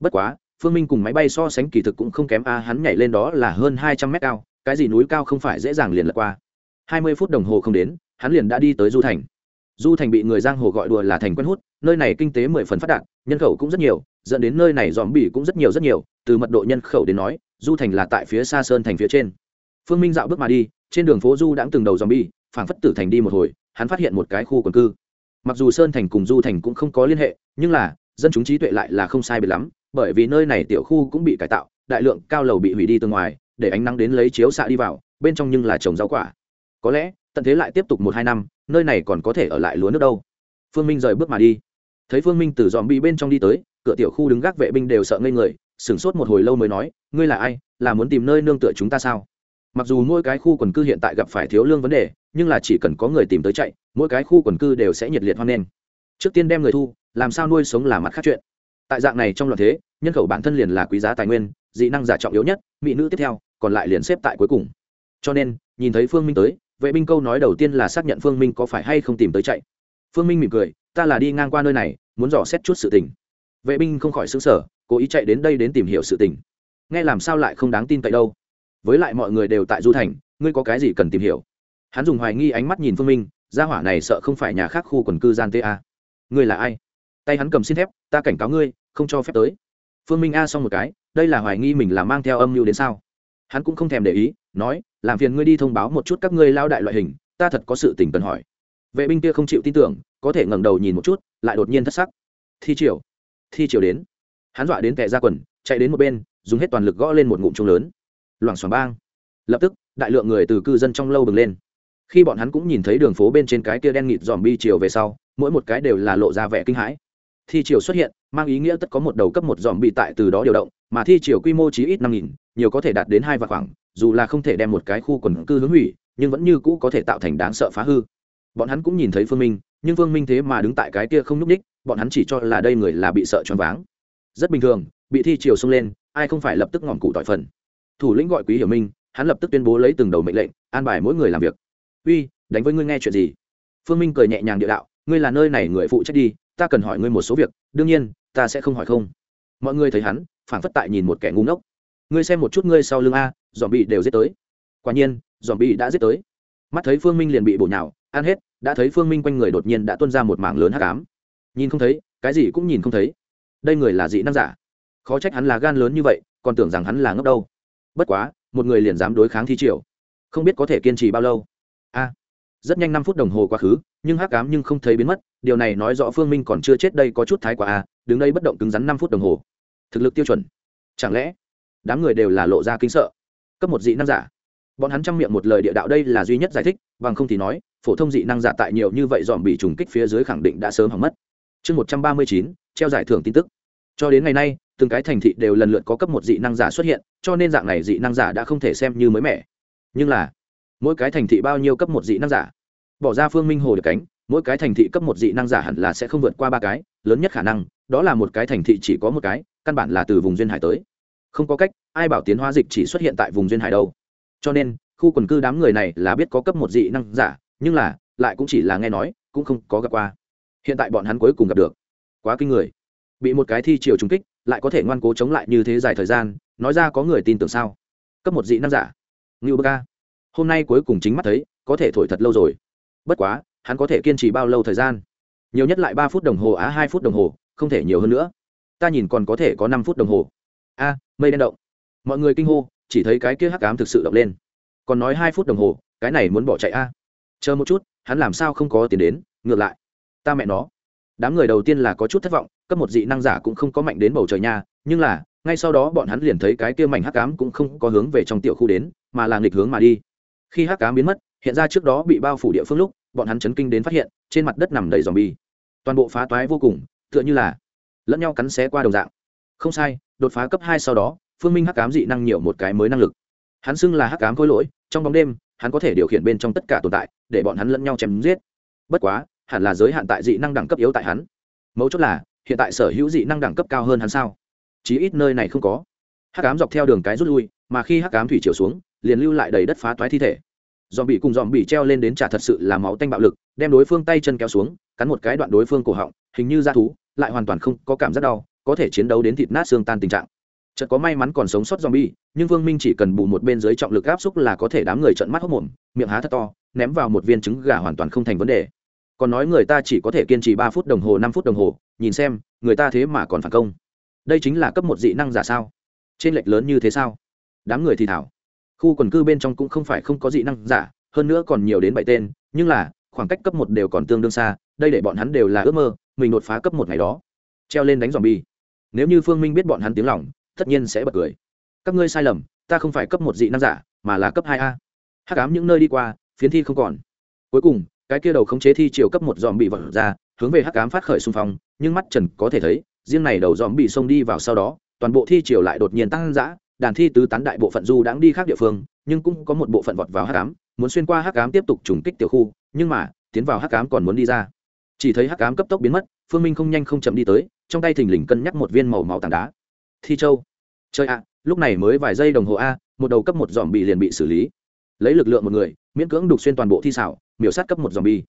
Bất quá, phương minh cùng máy bay so sánh kỳ thực cũng không kém a, hắn nhảy lên đó là hơn hai trăm mét cao, cái gì núi cao không phải dễ dàng liền lật qua. hai mươi phút đồng hồ không đến, hắn liền đã đi tới du thành. Du thành bị người giang hồ gọi đùa là thành quen hút, nơi này kinh tế mười phần phát đạt, nhân khẩu cũng rất nhiều, dẫn đến nơi này dòm bỉ cũng rất nhiều rất nhiều, từ mật độ nhân khẩu đến nói, du thành là tại phía xa sơn thành phía trên. Phương minh dạo bước mà đi trên đường phố du đãng từng đầu zombie, phảng phất tử thành đi một hồi hắn phát hiện một cái khu quần cư. Mặc dù sơn thành cùng du thành cũng không có liên hệ nhưng là dân chúng trí tuệ lại là không sai biệt lắm bởi vì nơi này tiểu khu cũng bị cải tạo đại lượng cao lầu bị hủy đi từ ngoài để ánh nắng đến lấy chiếu xạ đi vào bên trong nhưng là trồng rau quả. Có lẽ tận thế lại tiếp tục một hai năm nơi này còn có thể ở lại lúa nước đâu. Phương minh rời bước mà đi. Thấy phương minh từ dòm bên trong đi tới cửa tiểu khu đứng gác vệ binh đều sợ ngây người sửng sốt một hồi lâu mới nói ngươi là ai? Là muốn tìm nơi nương tựa chúng ta sao? Mặc dù mỗi cái khu quần cư hiện tại gặp phải thiếu lương vấn đề, nhưng là chỉ cần có người tìm tới chạy, mỗi cái khu quần cư đều sẽ nhiệt liệt hoan nghênh. Trước tiên đem người thu, làm sao nuôi sống là mặt khác chuyện. Tại dạng này trong loạn thế, nhân khẩu bản thân liền là quý giá tài nguyên, dị năng giả trọng yếu nhất, mỹ nữ tiếp theo, còn lại liền xếp tại cuối cùng. Cho nên, nhìn thấy phương minh tới, vệ binh câu nói đầu tiên là xác nhận phương minh có phải hay không tìm tới chạy. Phương minh mỉm cười, ta là đi ngang qua nơi này, muốn dò xét chút sự tình. Vệ binh không khỏi xứng sở cố ý chạy đến đây đến tìm hiểu sự tình. Nghe làm sao lại không đáng tin cậy đâu với lại mọi người đều tại du thành, ngươi có cái gì cần tìm hiểu? Hắn dùng hoài nghi ánh mắt nhìn phương minh, gia hỏa này sợ không phải nhà khác khu quần cư gian ta ngươi là ai? Tay hắn cầm xin thép, ta cảnh cáo ngươi, không cho phép tới. Phương minh a xong một cái, đây là hoài nghi mình là mang theo âm mưu đến sao? Hắn cũng không thèm để ý, nói, làm phiền ngươi đi thông báo một chút các ngươi lao đại loại hình, ta thật có sự tình cần hỏi. Vệ binh kia không chịu tin tưởng, có thể ngẩng đầu nhìn một chút, lại đột nhiên thất sắc. Thi triều thi triều đến. Hắn dọa đến tệ ra quần, chạy đến một bên, dùng hết toàn lực gõ lên một ngụm trông lớn loảng xoảng bang. Lập tức, đại lượng người từ cư dân trong lâu bừng lên. Khi bọn hắn cũng nhìn thấy đường phố bên trên cái kia đen nghịt dòm bi chiều về sau, mỗi một cái đều là lộ ra vẻ kinh hãi. Thi chiều xuất hiện, mang ý nghĩa tất có một đầu cấp một dòm bị tại từ đó điều động, mà thi chiều quy mô chí ít năm nghìn, nhiều có thể đạt đến hai vạn khoảng, dù là không thể đem một cái khu quần cư hướng hủy, nhưng vẫn như cũ có thể tạo thành đáng sợ phá hư. Bọn hắn cũng nhìn thấy phương minh, nhưng phương minh thế mà đứng tại cái kia không nhúc ních bọn hắn chỉ cho là đây người là bị sợ choáng váng. Rất bình thường, bị thi chiều xông lên, ai không phải lập tức ngỏm cụ tỏi phần thủ lĩnh gọi quý hiểu minh, hắn lập tức tuyên bố lấy từng đầu mệnh lệnh, an bài mỗi người làm việc. Uy, đánh với ngươi nghe chuyện gì? Phương minh cười nhẹ nhàng địa đạo, ngươi là nơi này người phụ trách đi, ta cần hỏi ngươi một số việc, đương nhiên, ta sẽ không hỏi không. Mọi người thấy hắn phản phất tại nhìn một kẻ ngu ngốc. Ngươi xem một chút ngươi sau lưng a dòm bị đều giết tới. Quả nhiên dòm bị đã giết tới. Mắt thấy phương minh liền bị bổ nhào, ăn hết, đã thấy phương minh quanh người đột nhiên đã tuân ra một mảng lớn hắc ám. Nhìn không thấy, cái gì cũng nhìn không thấy. Đây người là dị năng giả. Khó trách hắn là gan lớn như vậy, còn tưởng rằng hắn là ngốc đâu bất quá, một người liền dám đối kháng thi triều, không biết có thể kiên trì bao lâu. A, rất nhanh năm phút đồng hồ quá khứ, nhưng hắc cám nhưng không thấy biến mất, điều này nói rõ phương minh còn chưa chết đây có chút thái quá a, đứng đây bất động cứng rắn năm phút đồng hồ. Thực lực tiêu chuẩn. Chẳng lẽ, đám người đều là lộ ra kinh sợ? Cấp một dị năng giả. Bọn hắn chăm miệng một lời địa đạo đây là duy nhất giải thích, bằng không thì nói, phổ thông dị năng giả tại nhiều như vậy dòm bị trùng kích phía dưới khẳng định đã sớm hỏng mất. Chương một trăm ba mươi chín, treo giải thưởng tin tức. Cho đến ngày nay từng cái thành thị đều lần lượt có cấp một dị năng giả xuất hiện, cho nên dạng này dị năng giả đã không thể xem như mới mẻ. Nhưng là, mỗi cái thành thị bao nhiêu cấp một dị năng giả? Bỏ ra phương minh hồ được cánh, mỗi cái thành thị cấp một dị năng giả hẳn là sẽ không vượt qua ba cái, lớn nhất khả năng, đó là một cái thành thị chỉ có một cái, căn bản là từ vùng duyên hải tới. Không có cách, ai bảo tiến hóa dịch chỉ xuất hiện tại vùng duyên hải đâu. Cho nên, khu quần cư đám người này là biết có cấp một dị năng giả, nhưng là, lại cũng chỉ là nghe nói, cũng không có gặp qua. Hiện tại bọn hắn cuối cùng gặp được. Quá kinh người. Bị một cái thi chiều trúng kích lại có thể ngoan cố chống lại như thế dài thời gian, nói ra có người tin tưởng sao? Cấp một dị năng giả. Ngưu bơ ca. Hôm nay cuối cùng chính mắt thấy, có thể thổi thật lâu rồi. Bất quá, hắn có thể kiên trì bao lâu thời gian? Nhiều nhất lại ba phút đồng hồ á, hai phút đồng hồ, không thể nhiều hơn nữa. Ta nhìn còn có thể có năm phút đồng hồ. A, mây đen động. Mọi người kinh hô, chỉ thấy cái kia hắc ám thực sự động lên. Còn nói hai phút đồng hồ, cái này muốn bỏ chạy a. Chờ một chút, hắn làm sao không có tiền đến, ngược lại. Ta mẹ nó đám người đầu tiên là có chút thất vọng, cấp một dị năng giả cũng không có mạnh đến bầu trời nha, nhưng là, ngay sau đó bọn hắn liền thấy cái kia mảnh hắc ám cũng không có hướng về trong tiểu khu đến, mà là nghịch hướng mà đi. Khi hắc ám biến mất, hiện ra trước đó bị bao phủ địa phương lúc, bọn hắn chấn kinh đến phát hiện, trên mặt đất nằm đầy dòm bi toàn bộ phá toái vô cùng, tựa như là lẫn nhau cắn xé qua đồng dạng. Không sai, đột phá cấp hai sau đó, phương minh hắc ám dị năng nhiều một cái mới năng lực. Hắn xưng là hắc ám khối lỗi, trong bóng đêm, hắn có thể điều khiển bên trong tất cả tồn tại, để bọn hắn lẫn nhau chém giết. Bất quá hẳn là giới hạn tại dị năng đẳng cấp yếu tại hắn. Mấu chốt là, hiện tại sở hữu dị năng đẳng cấp cao hơn hắn sao? Chí ít nơi này không có. Hắc ám dọc theo đường cái rút lui, mà khi hắc ám thủy chiều xuống, liền lưu lại đầy đất phá toái thi thể. Dòm bị cùng dòm bị treo lên đến trả thật sự là máu tanh bạo lực, đem đối phương tay chân kéo xuống, cắn một cái đoạn đối phương cổ họng, hình như da thú, lại hoàn toàn không có cảm giác đau, có thể chiến đấu đến thịt nát xương tan tình trạng. Chợt có may mắn còn sống sót dòm bị nhưng vương minh chỉ cần bù một bên dưới trọng lực áp xúc là có thể đám người trận mắt hốc mồm, miệng há thật to, ném vào một viên trứng gà hoàn toàn không thành vấn đề còn nói người ta chỉ có thể kiên trì ba phút đồng hồ, năm phút đồng hồ, nhìn xem, người ta thế mà còn phản công. Đây chính là cấp một dị năng giả sao? Trên lệch lớn như thế sao? Đám người thì thảo. Khu quần cư bên trong cũng không phải không có dị năng giả, hơn nữa còn nhiều đến bảy tên, nhưng là, khoảng cách cấp một đều còn tương đương xa, đây để bọn hắn đều là ước mơ, mình đột phá cấp một ngày đó. Treo lên đánh dòm bi nếu như phương minh biết bọn hắn tiếng lòng, tất nhiên sẽ bật cười. Các ngươi sai lầm, ta không phải cấp một dị năng giả, mà là cấp hai a. Hắc ám những nơi đi qua, phiến thi không còn. Cuối cùng cái kia đầu khống chế thi chiều cấp một dòm bị vật ra, hướng về hắc ám phát khởi xung phong, nhưng mắt trần có thể thấy, riêng này đầu dòm bị xông đi vào sau đó, toàn bộ thi triều lại đột nhiên tăng dã, đàn thi tứ tán đại bộ phận du đãng đi khác địa phương, nhưng cũng có một bộ phận vọt vào hắc ám, muốn xuyên qua hắc ám tiếp tục trùng kích tiểu khu, nhưng mà, tiến vào hắc ám còn muốn đi ra. Chỉ thấy hắc ám cấp tốc biến mất, phương minh không nhanh không chậm đi tới, trong tay thình lình cân nhắc một viên màu máu tảng đá. Thi châu. Chơi ạ, lúc này mới vài giây đồng hồ a, một đầu cấp một dòm bị liền bị xử lý. Lấy lực lượng một người, miễn cưỡng đục xuyên toàn bộ thi xảo miểu sát cấp một dòm bi.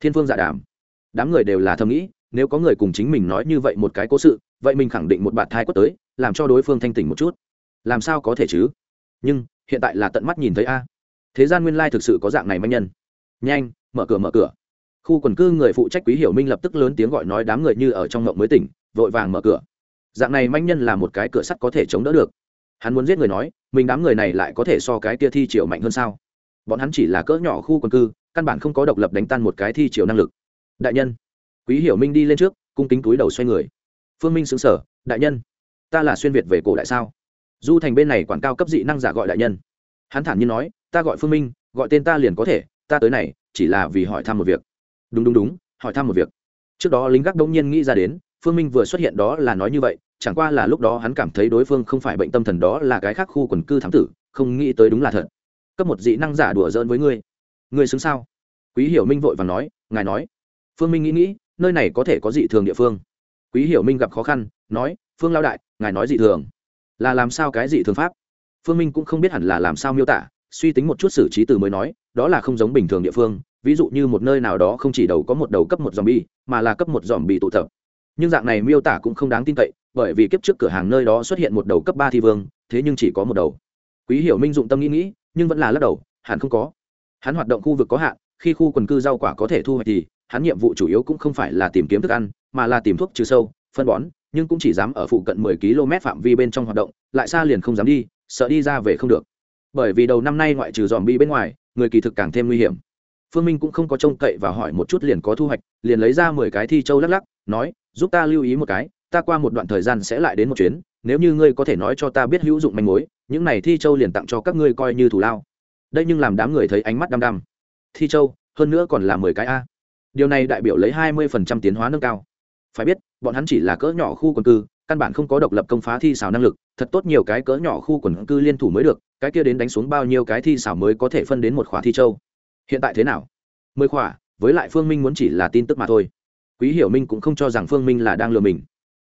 Thiên phương dạ đàm. Đám người đều là thầm nghĩ, nếu có người cùng chính mình nói như vậy một cái cố sự, vậy mình khẳng định một bạn thai quất tới, làm cho đối phương thanh tỉnh một chút. Làm sao có thể chứ? Nhưng, hiện tại là tận mắt nhìn thấy a. Thế gian nguyên lai thực sự có dạng này manh nhân. Nhanh, mở cửa mở cửa. Khu quần cư người phụ trách quý hiểu minh lập tức lớn tiếng gọi nói đám người như ở trong ngộng mới tỉnh, vội vàng mở cửa. Dạng này manh nhân là một cái cửa sắt có thể chống đỡ được. Hắn muốn giết người nói, mình đám người này lại có thể so cái tia thi triều mạnh hơn sao? Bọn hắn chỉ là cỡ nhỏ khu quần cư căn bản không có độc lập đánh tan một cái thi chiều năng lực. Đại nhân, quý hiểu minh đi lên trước, cung kính túi đầu xoay người. Phương minh xứng sở đại nhân, ta là xuyên việt về cổ đại sao? Du thành bên này quản cao cấp dị năng giả gọi đại nhân. Hắn thản nhiên nói, ta gọi phương minh, gọi tên ta liền có thể, ta tới này, chỉ là vì hỏi thăm một việc. Đúng đúng đúng, hỏi thăm một việc. Trước đó lính gác đông nhiên nghĩ ra đến, phương minh vừa xuất hiện đó là nói như vậy, chẳng qua là lúc đó hắn cảm thấy đối phương không phải bệnh tâm thần đó là cái khác khu quần cư thám tử, không nghĩ tới đúng là thật. Cấp một dị năng giả đùa giỡn với ngươi ngươi xứng sao? Quý hiểu minh vội và nói, ngài nói. Phương minh nghĩ nghĩ, nơi này có thể có dị thường địa phương. Quý hiểu minh gặp khó khăn, nói, phương lao đại, ngài nói dị thường. Là làm sao cái dị thường pháp? Phương minh cũng không biết hẳn là làm sao miêu tả, suy tính một chút xử trí từ mới nói, đó là không giống bình thường địa phương, ví dụ như một nơi nào đó không chỉ đầu có một đầu cấp một dòm bi mà là cấp một dòm bị tụ tập. Nhưng dạng này miêu tả cũng không đáng tin cậy, bởi vì kiếp trước cửa hàng nơi đó xuất hiện một đầu cấp ba thi vương, thế nhưng chỉ có một đầu. Quý hiểu minh dụng tâm nghĩ nghĩ, nhưng vẫn là lắc đầu, hẳn không có hắn hoạt động khu vực có hạn, khi khu quần cư rau quả có thể thu hoạch thì, hắn nhiệm vụ chủ yếu cũng không phải là tìm kiếm thức ăn, mà là tìm thuốc trừ sâu, phân bón, nhưng cũng chỉ dám ở phụ cận 10 km phạm vi bên trong hoạt động, lại xa liền không dám đi, sợ đi ra về không được. Bởi vì đầu năm nay ngoại trừ dòm bi bên ngoài, người kỳ thực càng thêm nguy hiểm. Phương minh cũng không có trông cậy và hỏi một chút liền có thu hoạch, liền lấy ra mười cái thi châu lắc lắc, nói, giúp ta lưu ý một cái, ta qua một đoạn thời gian sẽ lại đến một chuyến, nếu như ngươi có thể nói cho ta biết hữu dụng manh mối, những này thi châu liền tặng cho các ngươi coi như thủ lao đây nhưng làm đám người thấy ánh mắt đăm đăm. Thi châu, hơn nữa còn là mười cái a. Điều này đại biểu lấy hai mươi phần trăm tiến hóa nâng cao. Phải biết, bọn hắn chỉ là cỡ nhỏ khu quần cư, căn bản không có độc lập công phá thi xảo năng lực, thật tốt nhiều cái cỡ nhỏ khu quần cư liên thủ mới được, cái kia đến đánh xuống bao nhiêu cái thi xảo mới có thể phân đến một khóa thi châu. Hiện tại thế nào? Mười khóa với lại phương minh muốn chỉ là tin tức mà thôi. Quý hiểu minh cũng không cho rằng phương minh là đang lừa mình.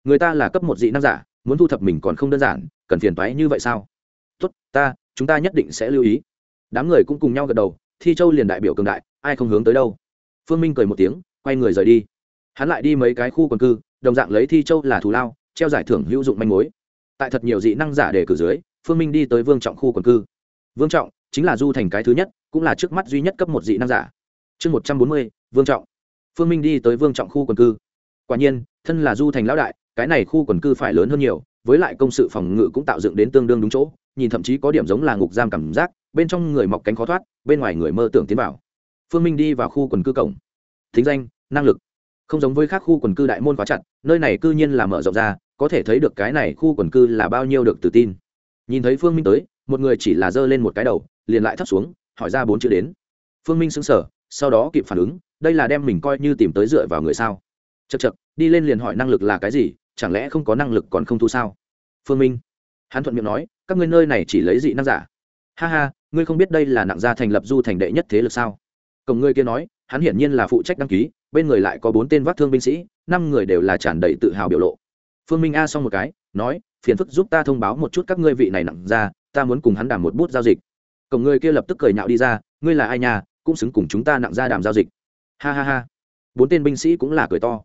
Người ta là cấp một dị năng giả, muốn thu thập mình còn không đơn giản, cần phiền toái như vậy sao? Tốt, ta, chúng ta nhất định sẽ lưu ý đám người cũng cùng nhau gật đầu, thi châu liền đại biểu cường đại, ai không hướng tới đâu. Phương minh cười một tiếng, quay người rời đi. Hắn lại đi mấy cái khu quần cư, đồng dạng lấy thi châu là thù lao, treo giải thưởng hữu dụng manh mối. Tại thật nhiều dị năng giả để cử dưới, phương minh đi tới vương trọng khu quần cư. Vương trọng chính là du thành cái thứ nhất, cũng là trước mắt duy nhất cấp một dị năng giả. Chương một trăm bốn mươi, vương trọng. Phương minh đi tới vương trọng khu quần cư. Quả nhiên, thân là du thành lão đại, cái này khu quần cư phải lớn hơn nhiều, với lại công sự phòng ngự cũng tạo dựng đến tương đương đúng chỗ, nhìn thậm chí có điểm giống là ngục giam cảm giác bên trong người mọc cánh khó thoát, bên ngoài người mơ tưởng tiến vào. Phương minh đi vào khu quần cư cổng. Thính danh, năng lực. Không giống với các khu quần cư đại môn khóa chặt, nơi này cư nhiên là mở rộng ra, có thể thấy được cái này khu quần cư là bao nhiêu được tự tin. Nhìn thấy phương minh tới, một người chỉ là giơ lên một cái đầu, liền lại thấp xuống, hỏi ra bốn chữ đến. Phương minh xứng sở sau đó kịp phản ứng, đây là đem mình coi như tìm tới dựa vào người sao? Chật chật đi lên liền hỏi năng lực là cái gì, chẳng lẽ không có năng lực còn không thu sao? Phương minh, hắn thuận miệng nói, các ngươi nơi này chỉ lấy dị năng giả. Ha ha ngươi không biết đây là nặng gia thành lập du thành đệ nhất thế lực sao? Cổng ngươi kia nói, hắn hiển nhiên là phụ trách đăng ký, bên người lại có bốn tên vác thương binh sĩ, năm người đều là tràn đầy tự hào biểu lộ. Phương minh a xong một cái, nói, phiền phức giúp ta thông báo một chút các ngươi vị này nặng ra ta muốn cùng hắn đảm một bút giao dịch. Cổng ngươi kia lập tức cười nhạo đi ra, ngươi là ai nhà cũng xứng cùng chúng ta nặng ra đàm giao dịch. Ha ha ha. Bốn tên binh sĩ cũng là cười to.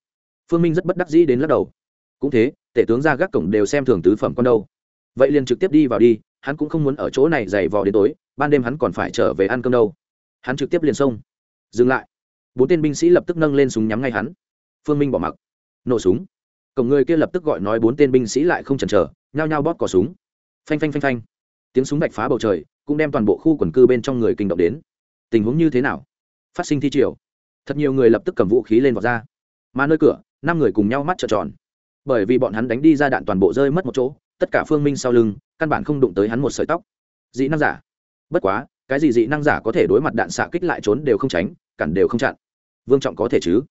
Phương minh rất bất đắc dĩ đến lắc đầu. Cũng thế, tể tướng ra gác cổng đều xem thường tứ phẩm con đâu. Vậy liền trực tiếp đi vào đi hắn cũng không muốn ở chỗ này dày vò đến tối, ban đêm hắn còn phải trở về ăn cơm đâu. Hắn trực tiếp liền xông. Dừng lại. Bốn tên binh sĩ lập tức nâng lên súng nhắm ngay hắn. Phương minh bỏ mặc. Nổ súng. Cổng người kia lập tức gọi nói bốn tên binh sĩ lại không chần chờ, nhao nhao bóp cỏ súng. Phanh phanh phanh phanh. Tiếng súng bạch phá bầu trời, cũng đem toàn bộ khu quần cư bên trong người kinh động đến. Tình huống như thế nào? Phát sinh thi triều. Thật nhiều người lập tức cầm vũ khí lên vọt ra. Mà nơi cửa, năm người cùng nhau mắt trợn tròn. Bởi vì bọn hắn đánh đi ra đạn toàn bộ rơi mất một chỗ tất cả phương minh sau lưng, căn bản không đụng tới hắn một sợi tóc. Dị năng giả. Bất quá, cái gì dị năng giả có thể đối mặt đạn xạ kích lại trốn đều không tránh, cản đều không chặn. Vương trọng có thể chứ?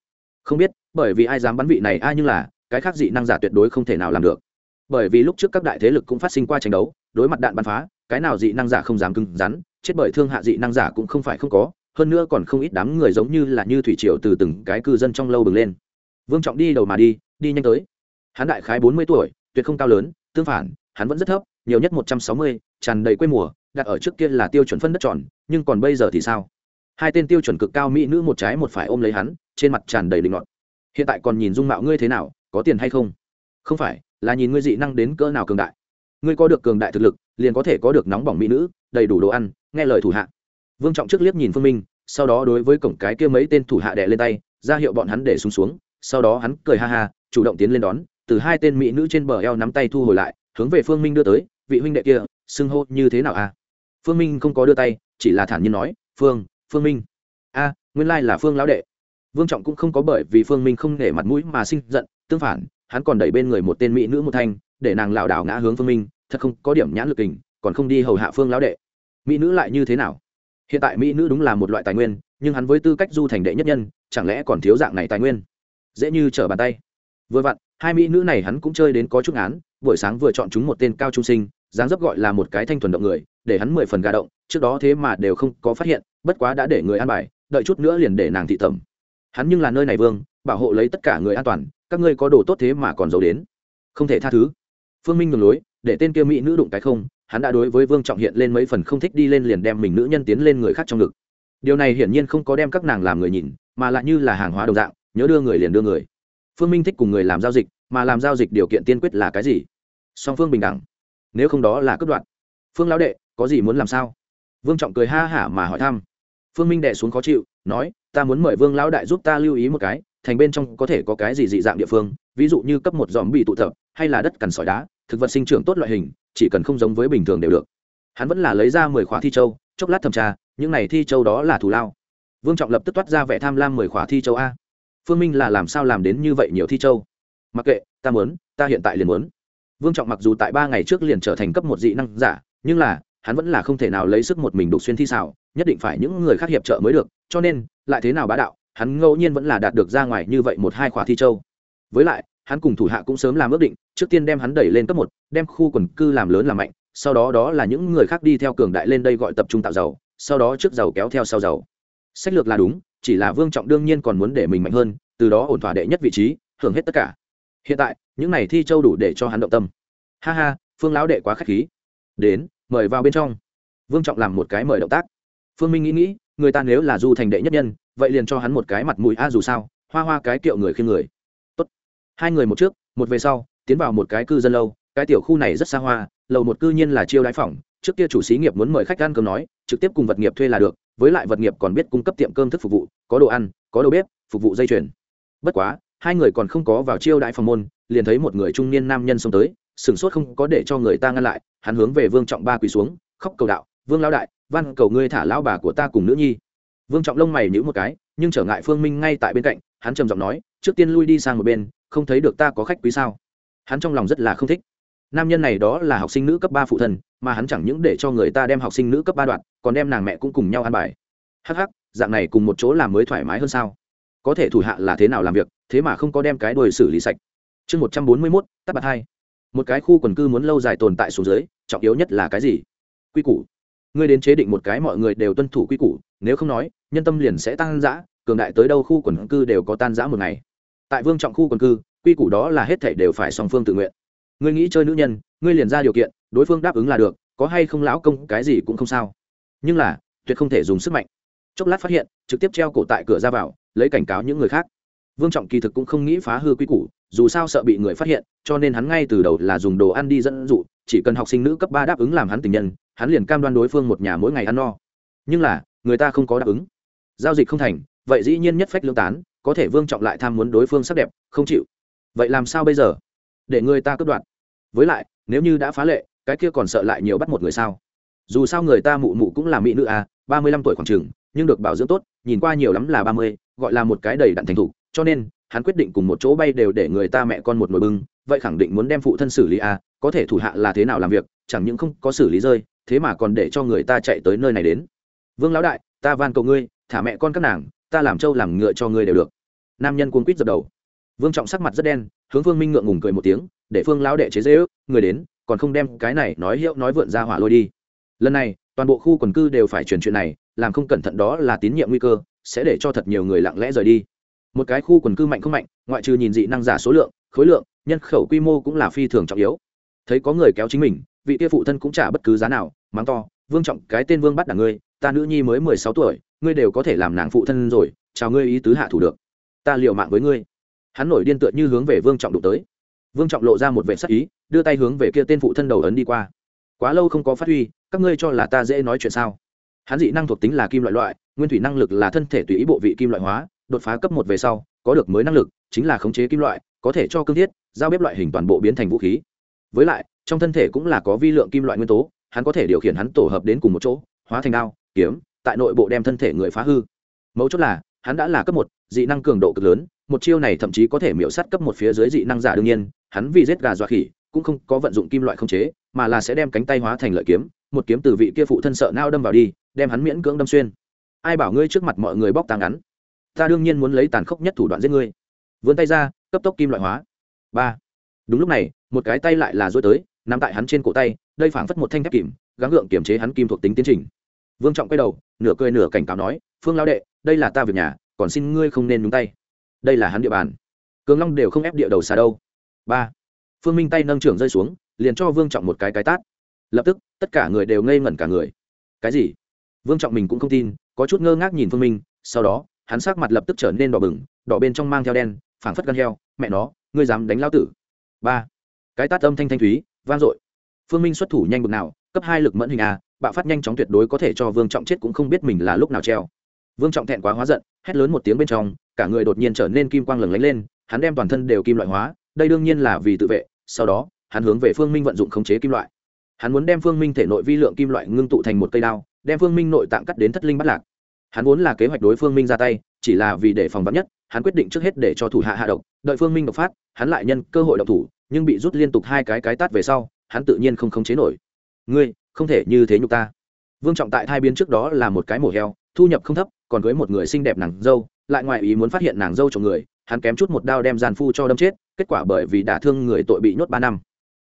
Không biết, bởi vì ai dám bắn vị này, ai nhưng là, cái khác dị năng giả tuyệt đối không thể nào làm được. Bởi vì lúc trước các đại thế lực cũng phát sinh qua tranh đấu, đối mặt đạn bắn phá, cái nào dị năng giả không dám cứng rắn, chết bởi thương hạ dị năng giả cũng không phải không có, hơn nữa còn không ít đám người giống như là như thủy triều từ từng cái cư dân trong lâu bừng lên. Vương trọng đi đầu mà đi đi nhanh tới. Hắn đại khái bốn mươi tuổi tuyệt không cao lớn, tương phản, hắn vẫn rất thấp, nhiều nhất một trăm sáu mươi, tràn đầy quê mùa, đặt ở trước kia là tiêu chuẩn phân đất tròn, nhưng còn bây giờ thì sao? Hai tên tiêu chuẩn cực cao mỹ nữ một trái một phải ôm lấy hắn, trên mặt tràn đầy định ngọt hiện tại còn nhìn dung mạo ngươi thế nào, có tiền hay không? Không phải, là nhìn ngươi dị năng đến cỡ nào cường đại. Ngươi có được cường đại thực lực, liền có thể có được nóng bỏng mỹ nữ, đầy đủ đồ ăn, nghe lời thủ hạ. Vương trọng trước liếc nhìn phương minh, sau đó đối với cổng cái kia mấy tên thủ hạ đẻ lên tay, ra hiệu bọn hắn để xuống xuống, sau đó hắn cười ha ha, chủ động tiến lên đón từ hai tên mỹ nữ trên bờ eo nắm tay thu hồi lại, hướng về phương minh đưa tới, vị huynh đệ kia, xưng hô như thế nào a à? phương minh không có đưa tay, chỉ là thản nhiên nói, phương phương minh. A, nguyên lai là phương lão đệ. Vương trọng cũng không có bởi vì phương minh không nể mặt mũi mà sinh giận, tương phản, hắn còn đẩy bên người một tên mỹ nữ một thanh, để nàng lảo đảo ngã hướng phương minh, thật không có điểm nhãn lực tình còn không đi hầu hạ phương lão đệ. Mỹ nữ lại như thế nào? Hiện tại mỹ nữ đúng là một loại tài nguyên, nhưng hắn với tư cách du thành đệ nhất nhân, chẳng lẽ còn thiếu dạng này tài nguyên? Dễ như trở bàn tay. Vừa vặn hai mỹ nữ này hắn cũng chơi đến có chút án buổi sáng vừa chọn chúng một tên cao trung sinh, dáng dấp gọi là một cái thanh thuần động người, để hắn mười phần gà động, trước đó thế mà đều không có phát hiện, bất quá đã để người an bài, đợi chút nữa liền để nàng thị tẩm. Hắn nhưng là nơi này vương, bảo hộ lấy tất cả người an toàn, các ngươi có đồ tốt thế mà còn giấu đến. Không thể tha thứ. Phương minh ngừng lối, để tên kia mỹ nữ đụng cái không, hắn đã đối với vương trọng hiện lên mấy phần không thích đi lên liền đem mình nữ nhân tiến lên người khác trong ngực. Điều này hiển nhiên không có đem các nàng làm người nhìn, mà lại như là hàng hóa đồng dạng, nhớ đưa người liền đưa người phương minh thích cùng người làm giao dịch, mà làm giao dịch điều kiện tiên quyết là cái gì? Song phương bình đẳng. Nếu không đó là cướp đoạn phương lão đệ, có gì muốn làm sao? Vương trọng cười ha hả mà hỏi thăm. Phương minh đệ xuống khó chịu, nói, ta muốn mời vương lão đại giúp ta lưu ý một cái, thành bên trong có thể có cái gì dị dạng địa phương, ví dụ như cấp một dòm bị tụ tập, hay là đất cằn sỏi đá, thực vật sinh trưởng tốt loại hình, chỉ cần không giống với bình thường đều được. Hắn vẫn là lấy ra mười khóa thi châu, chốc lát thẩm tra, những này thi châu đó là thù lao. Vương trọng lập tức toát ra vẻ tham lam mười khóa thi châu a phương minh là làm sao làm đến như vậy nhiều thi châu? Mặc kệ, ta muốn, ta hiện tại liền muốn. Vương trọng mặc dù tại ba ngày trước liền trở thành cấp một dị năng giả, nhưng là, hắn vẫn là không thể nào lấy sức một mình đục xuyên thi xảo, nhất định phải những người khác hiệp trợ mới được, cho nên, lại thế nào bá đạo, hắn ngẫu nhiên vẫn là đạt được ra ngoài như vậy một hai khóa thi châu. Với lại, hắn cùng thủ hạ cũng sớm làm ước định, trước tiên đem hắn đẩy lên cấp một, đem khu quần cư làm lớn làm mạnh, sau đó đó là những người khác đi theo cường đại lên đây gọi tập trung tạo giàu, sau đó trước giàu kéo theo sau giàu. Sách lược là đúng chỉ là vương trọng đương nhiên còn muốn để mình mạnh hơn, từ đó ổn thỏa đệ nhất vị trí, hưởng hết tất cả. Hiện tại, những này thi châu đủ để cho hắn động tâm. Ha ha, phương lão đệ quá k h á c h khí. Đến, mời vào bên trong. Vương trọng làm một cái mời động tác. Phương minh nghĩ nghĩ, người ta nếu là du thành đệ nhất nhân, vậy liền cho hắn một cái mặt mũi a dù sao, hoa hoa cái kiệu người khi người. Tốt. hai người một trước, một về sau, tiến vào một cái cư dân lâu, cái tiểu khu này rất xa hoa, lầu một cư nhiên là chiêu đái phòng trước kia chủ xí nghiệp muốn mời khách ăn cơm nói, trực tiếp cùng vật nghiệp thuê là được, với lại vật nghiệp còn biết cung cấp tiệm cơm thức phục vụ, có đồ ăn, có đồ bếp, phục vụ dây chuyền. Bất quá, hai người còn không có vào chiêu đại phòng môn, liền thấy một người trung niên nam nhân xông tới sửng sốt không có để cho người ta ngăn lại, hắn hướng về vương trọng ba quỳ xuống, khóc cầu đạo, vương lão đại văn cầu ngươi thả lão bà của ta cùng nữ nhi. Vương trọng lông mày nhữ một cái, nhưng trở ngại phương minh ngay tại bên cạnh, hắn trầm giọng nói, trước tiên lui đi sang một bên, không thấy được ta có khách quý sao? Hắn trong lòng rất là không thích. Nam nhân này đó là học sinh nữ cấp ba phụ thân mà hắn chẳng những để cho người ta đem học sinh nữ cấp ba đoạn, còn đem nàng mẹ cũng cùng nhau ăn bài. Hắc hắc, dạng này cùng một chỗ làm mới thoải mái hơn sao? Có thể thủ hạ là thế nào làm việc, thế mà không có đem cái đuôi xử lý sạch. Chương một trăm bốn mươi mốt, tắt bạc hai. Một cái khu quần cư muốn lâu dài tồn tại xuống dưới, trọng yếu nhất là cái gì? Quy củ. Ngươi đến chế định một cái mọi người đều tuân thủ quy củ, nếu không nói, nhân tâm liền sẽ tăng giã cường đại tới đâu khu quần cư đều có tan giã một ngày. Tại vương trọng khu quần cư, quy củ đó là hết thảy đều phải song phương tự nguyện. Ngươi nghĩ chơi nữ nhân ngươi liền ra điều kiện, đối phương đáp ứng là được, có hay không lão công cái gì cũng không sao. Nhưng là, tuyệt không thể dùng sức mạnh. Chốc lát phát hiện, trực tiếp treo cổ tại cửa ra vào, lấy cảnh cáo những người khác. Vương trọng kỳ thực cũng không nghĩ phá hư quy củ, dù sao sợ bị người phát hiện, cho nên hắn ngay từ đầu là dùng đồ ăn đi dẫn dụ, chỉ cần học sinh nữ cấp ba đáp ứng làm hắn tình nhân, hắn liền cam đoan đối phương một nhà mỗi ngày ăn no. Nhưng là, người ta không có đáp ứng. Giao dịch không thành, vậy dĩ nhiên nhất phách lương tán, có thể vương trọng lại tham muốn đối phương sắc đẹp, không chịu. Vậy làm sao bây giờ? Để người ta cướp đoạt. Với lại nếu như đã phá lệ, cái kia còn sợ lại nhiều bắt một người sao? Dù sao người ta mụ mụ cũng là mỹ nữ à ba mươi lăm tuổi khoảng t nhưng được bảo dưỡng tốt, nhìn qua nhiều lắm là ba mươi, gọi là một cái đầy đặn thành thục, cho nên, hắn quyết định cùng một chỗ bay đều để người ta mẹ con một nồi bưng, vậy khẳng định muốn đem phụ thân xử lý à có thể thủ hạ là thế nào làm việc, chẳng những không có xử lý rơi, thế mà còn để cho người ta chạy tới nơi này đến. Vương lão đại, ta van cầu ngươi, thả mẹ con các nàng, ta làm trâu làm ngựa cho ngươi đều được. Nam nhân cuốn quýt dập đầu. Vương trọng sắc mặt rất đen hướng phương minh ngượng ngùng cười một tiếng, để phương lão đệ chế dễ ước, người đến, còn không đem cái này nói hiệu nói vượn ra hỏa lôi đi. Lần này, toàn bộ khu quần cư đều phải truyền chuyện này, làm không cẩn thận đó là tín nhiệm nguy cơ, sẽ để cho thật nhiều người lặng lẽ rời đi. Một cái khu quần cư mạnh không mạnh, ngoại trừ nhìn dị năng giả số lượng, khối lượng, nhân khẩu quy mô cũng là phi thường trọng yếu. Thấy có người kéo chính mình, vị kia phụ thân cũng trả bất cứ giá nào, mắng to, vương trọng, cái tên vương bắt đảng ngươi, ta nữ nhi mới mười sáu tuổi, ngươi đều có thể làm nàng phụ thân rồi, chào ngươi ý tứ hạ thủ được. Ta liều mạng với ngươi hắn nổi điên tựa như hướng về vương trọng đụng tới. Vương trọng lộ ra một vệ sắc ý, đưa tay hướng về kia tên phụ thân đầu ấn đi qua. Quá lâu không có phát huy, các ngươi cho là ta dễ nói chuyện sao? Hắn dị năng thuộc tính là kim loại loại, nguyên thủy năng lực là thân thể tùy ý bộ vị kim loại hóa, đột phá cấp một về sau, có được mới năng lực, chính là khống chế kim loại, có thể cho cương thiết, giao bếp loại hình toàn bộ biến thành vũ khí. Với lại, trong thân thể cũng là có vi lượng kim loại nguyên tố, hắn có thể điều khiển hắn tổ hợp đến cùng một chỗ, hóa thành đao, kiếm, tại nội bộ đem thân thể người phá hư. Mấu chốt là, hắn đã là cấp một, dị năng cường độ cực lớn một chiêu này thậm chí có thể miễu sát cấp một phía dưới dị năng giả đương nhiên, hắn vì giết gà dọa khỉ, cũng không có vận dụng kim loại không chế, mà là sẽ đem cánh tay hóa thành lợi kiếm, một kiếm từ vị kia phụ thân sợ nao đâm vào đi, đem hắn miễn cưỡng đâm xuyên. Ai bảo ngươi trước mặt mọi người bóc tàng ngắn? Ta đương nhiên muốn lấy tàn khốc nhất thủ đoạn giết ngươi. Vươn tay ra, cấp tốc kim loại hóa. Ba. Đúng lúc này, một cái tay lại là dối tới nằm tại hắn trên cổ tay, đây phảng phất một thanh thép kìm, gắng gượng kiểm chế hắn kim thuộc tính tiến trình. Vương trọng quay đầu, nửa cười nửa cảnh cáo nói, phương lao đệ, đây là ta việc nhà, còn xin ngươi không nên nhúng tay đây là hắn địa bàn. Cường long đều không ép địa đầu xa đâu. Ba. Phương minh tay nâng trưởng rơi xuống, liền cho vương trọng một cái cái tát. Lập tức, tất cả người đều ngây ngẩn cả người. Cái gì? Vương trọng mình cũng không tin, có chút ngơ ngác nhìn phương minh, sau đó, hắn sắc mặt lập tức trở nên đỏ bừng, đỏ bên trong mang theo đen, phảng phất gan heo, mẹ nó, ngươi dám đánh lao tử. Ba. Cái tát âm thanh thanh thúy, vang dội. Phương minh xuất thủ nhanh bực nào, cấp hai lực mẫn hình a, bạo phát nhanh chóng tuyệt đối có thể cho vương trọng chết cũng không biết mình là lúc nào treo. Vương trọng thẹn quá hóa giận, hét lớn một tiếng bên trong cả người đột nhiên trở nên kim quang lừng lánh lên, hắn đem toàn thân đều kim loại hóa, đây đương nhiên là vì tự vệ, sau đó, hắn hướng về phương minh vận dụng khống chế kim loại. Hắn muốn đem phương minh thể nội vi lượng kim loại ngưng tụ thành một cây đao, đem phương minh nội tạng cắt đến thất linh bắt lạc. Hắn vốn là kế hoạch đối phương minh ra tay, chỉ là vì để phòng vắn nhất, hắn quyết định trước hết để cho thủ hạ hạ độc, đợi phương minh độc phát, hắn lại nhân cơ hội độc thủ, nhưng bị rút liên tục hai cái cái tát về sau, hắn tự nhiên không khống chế nổi. Ngươi, không thể như thế nhục ta. Vương trọng tại thai biến trước đó là một cái mổ heo thu nhập không thấp, còn với một người xinh đẹp nàng dâu, lại ngoài ý muốn phát hiện nàng dâu cho người, hắn kém chút một đao đem gian phu cho đâm chết, kết quả bởi vì đả thương người tội bị nhốt ba năm.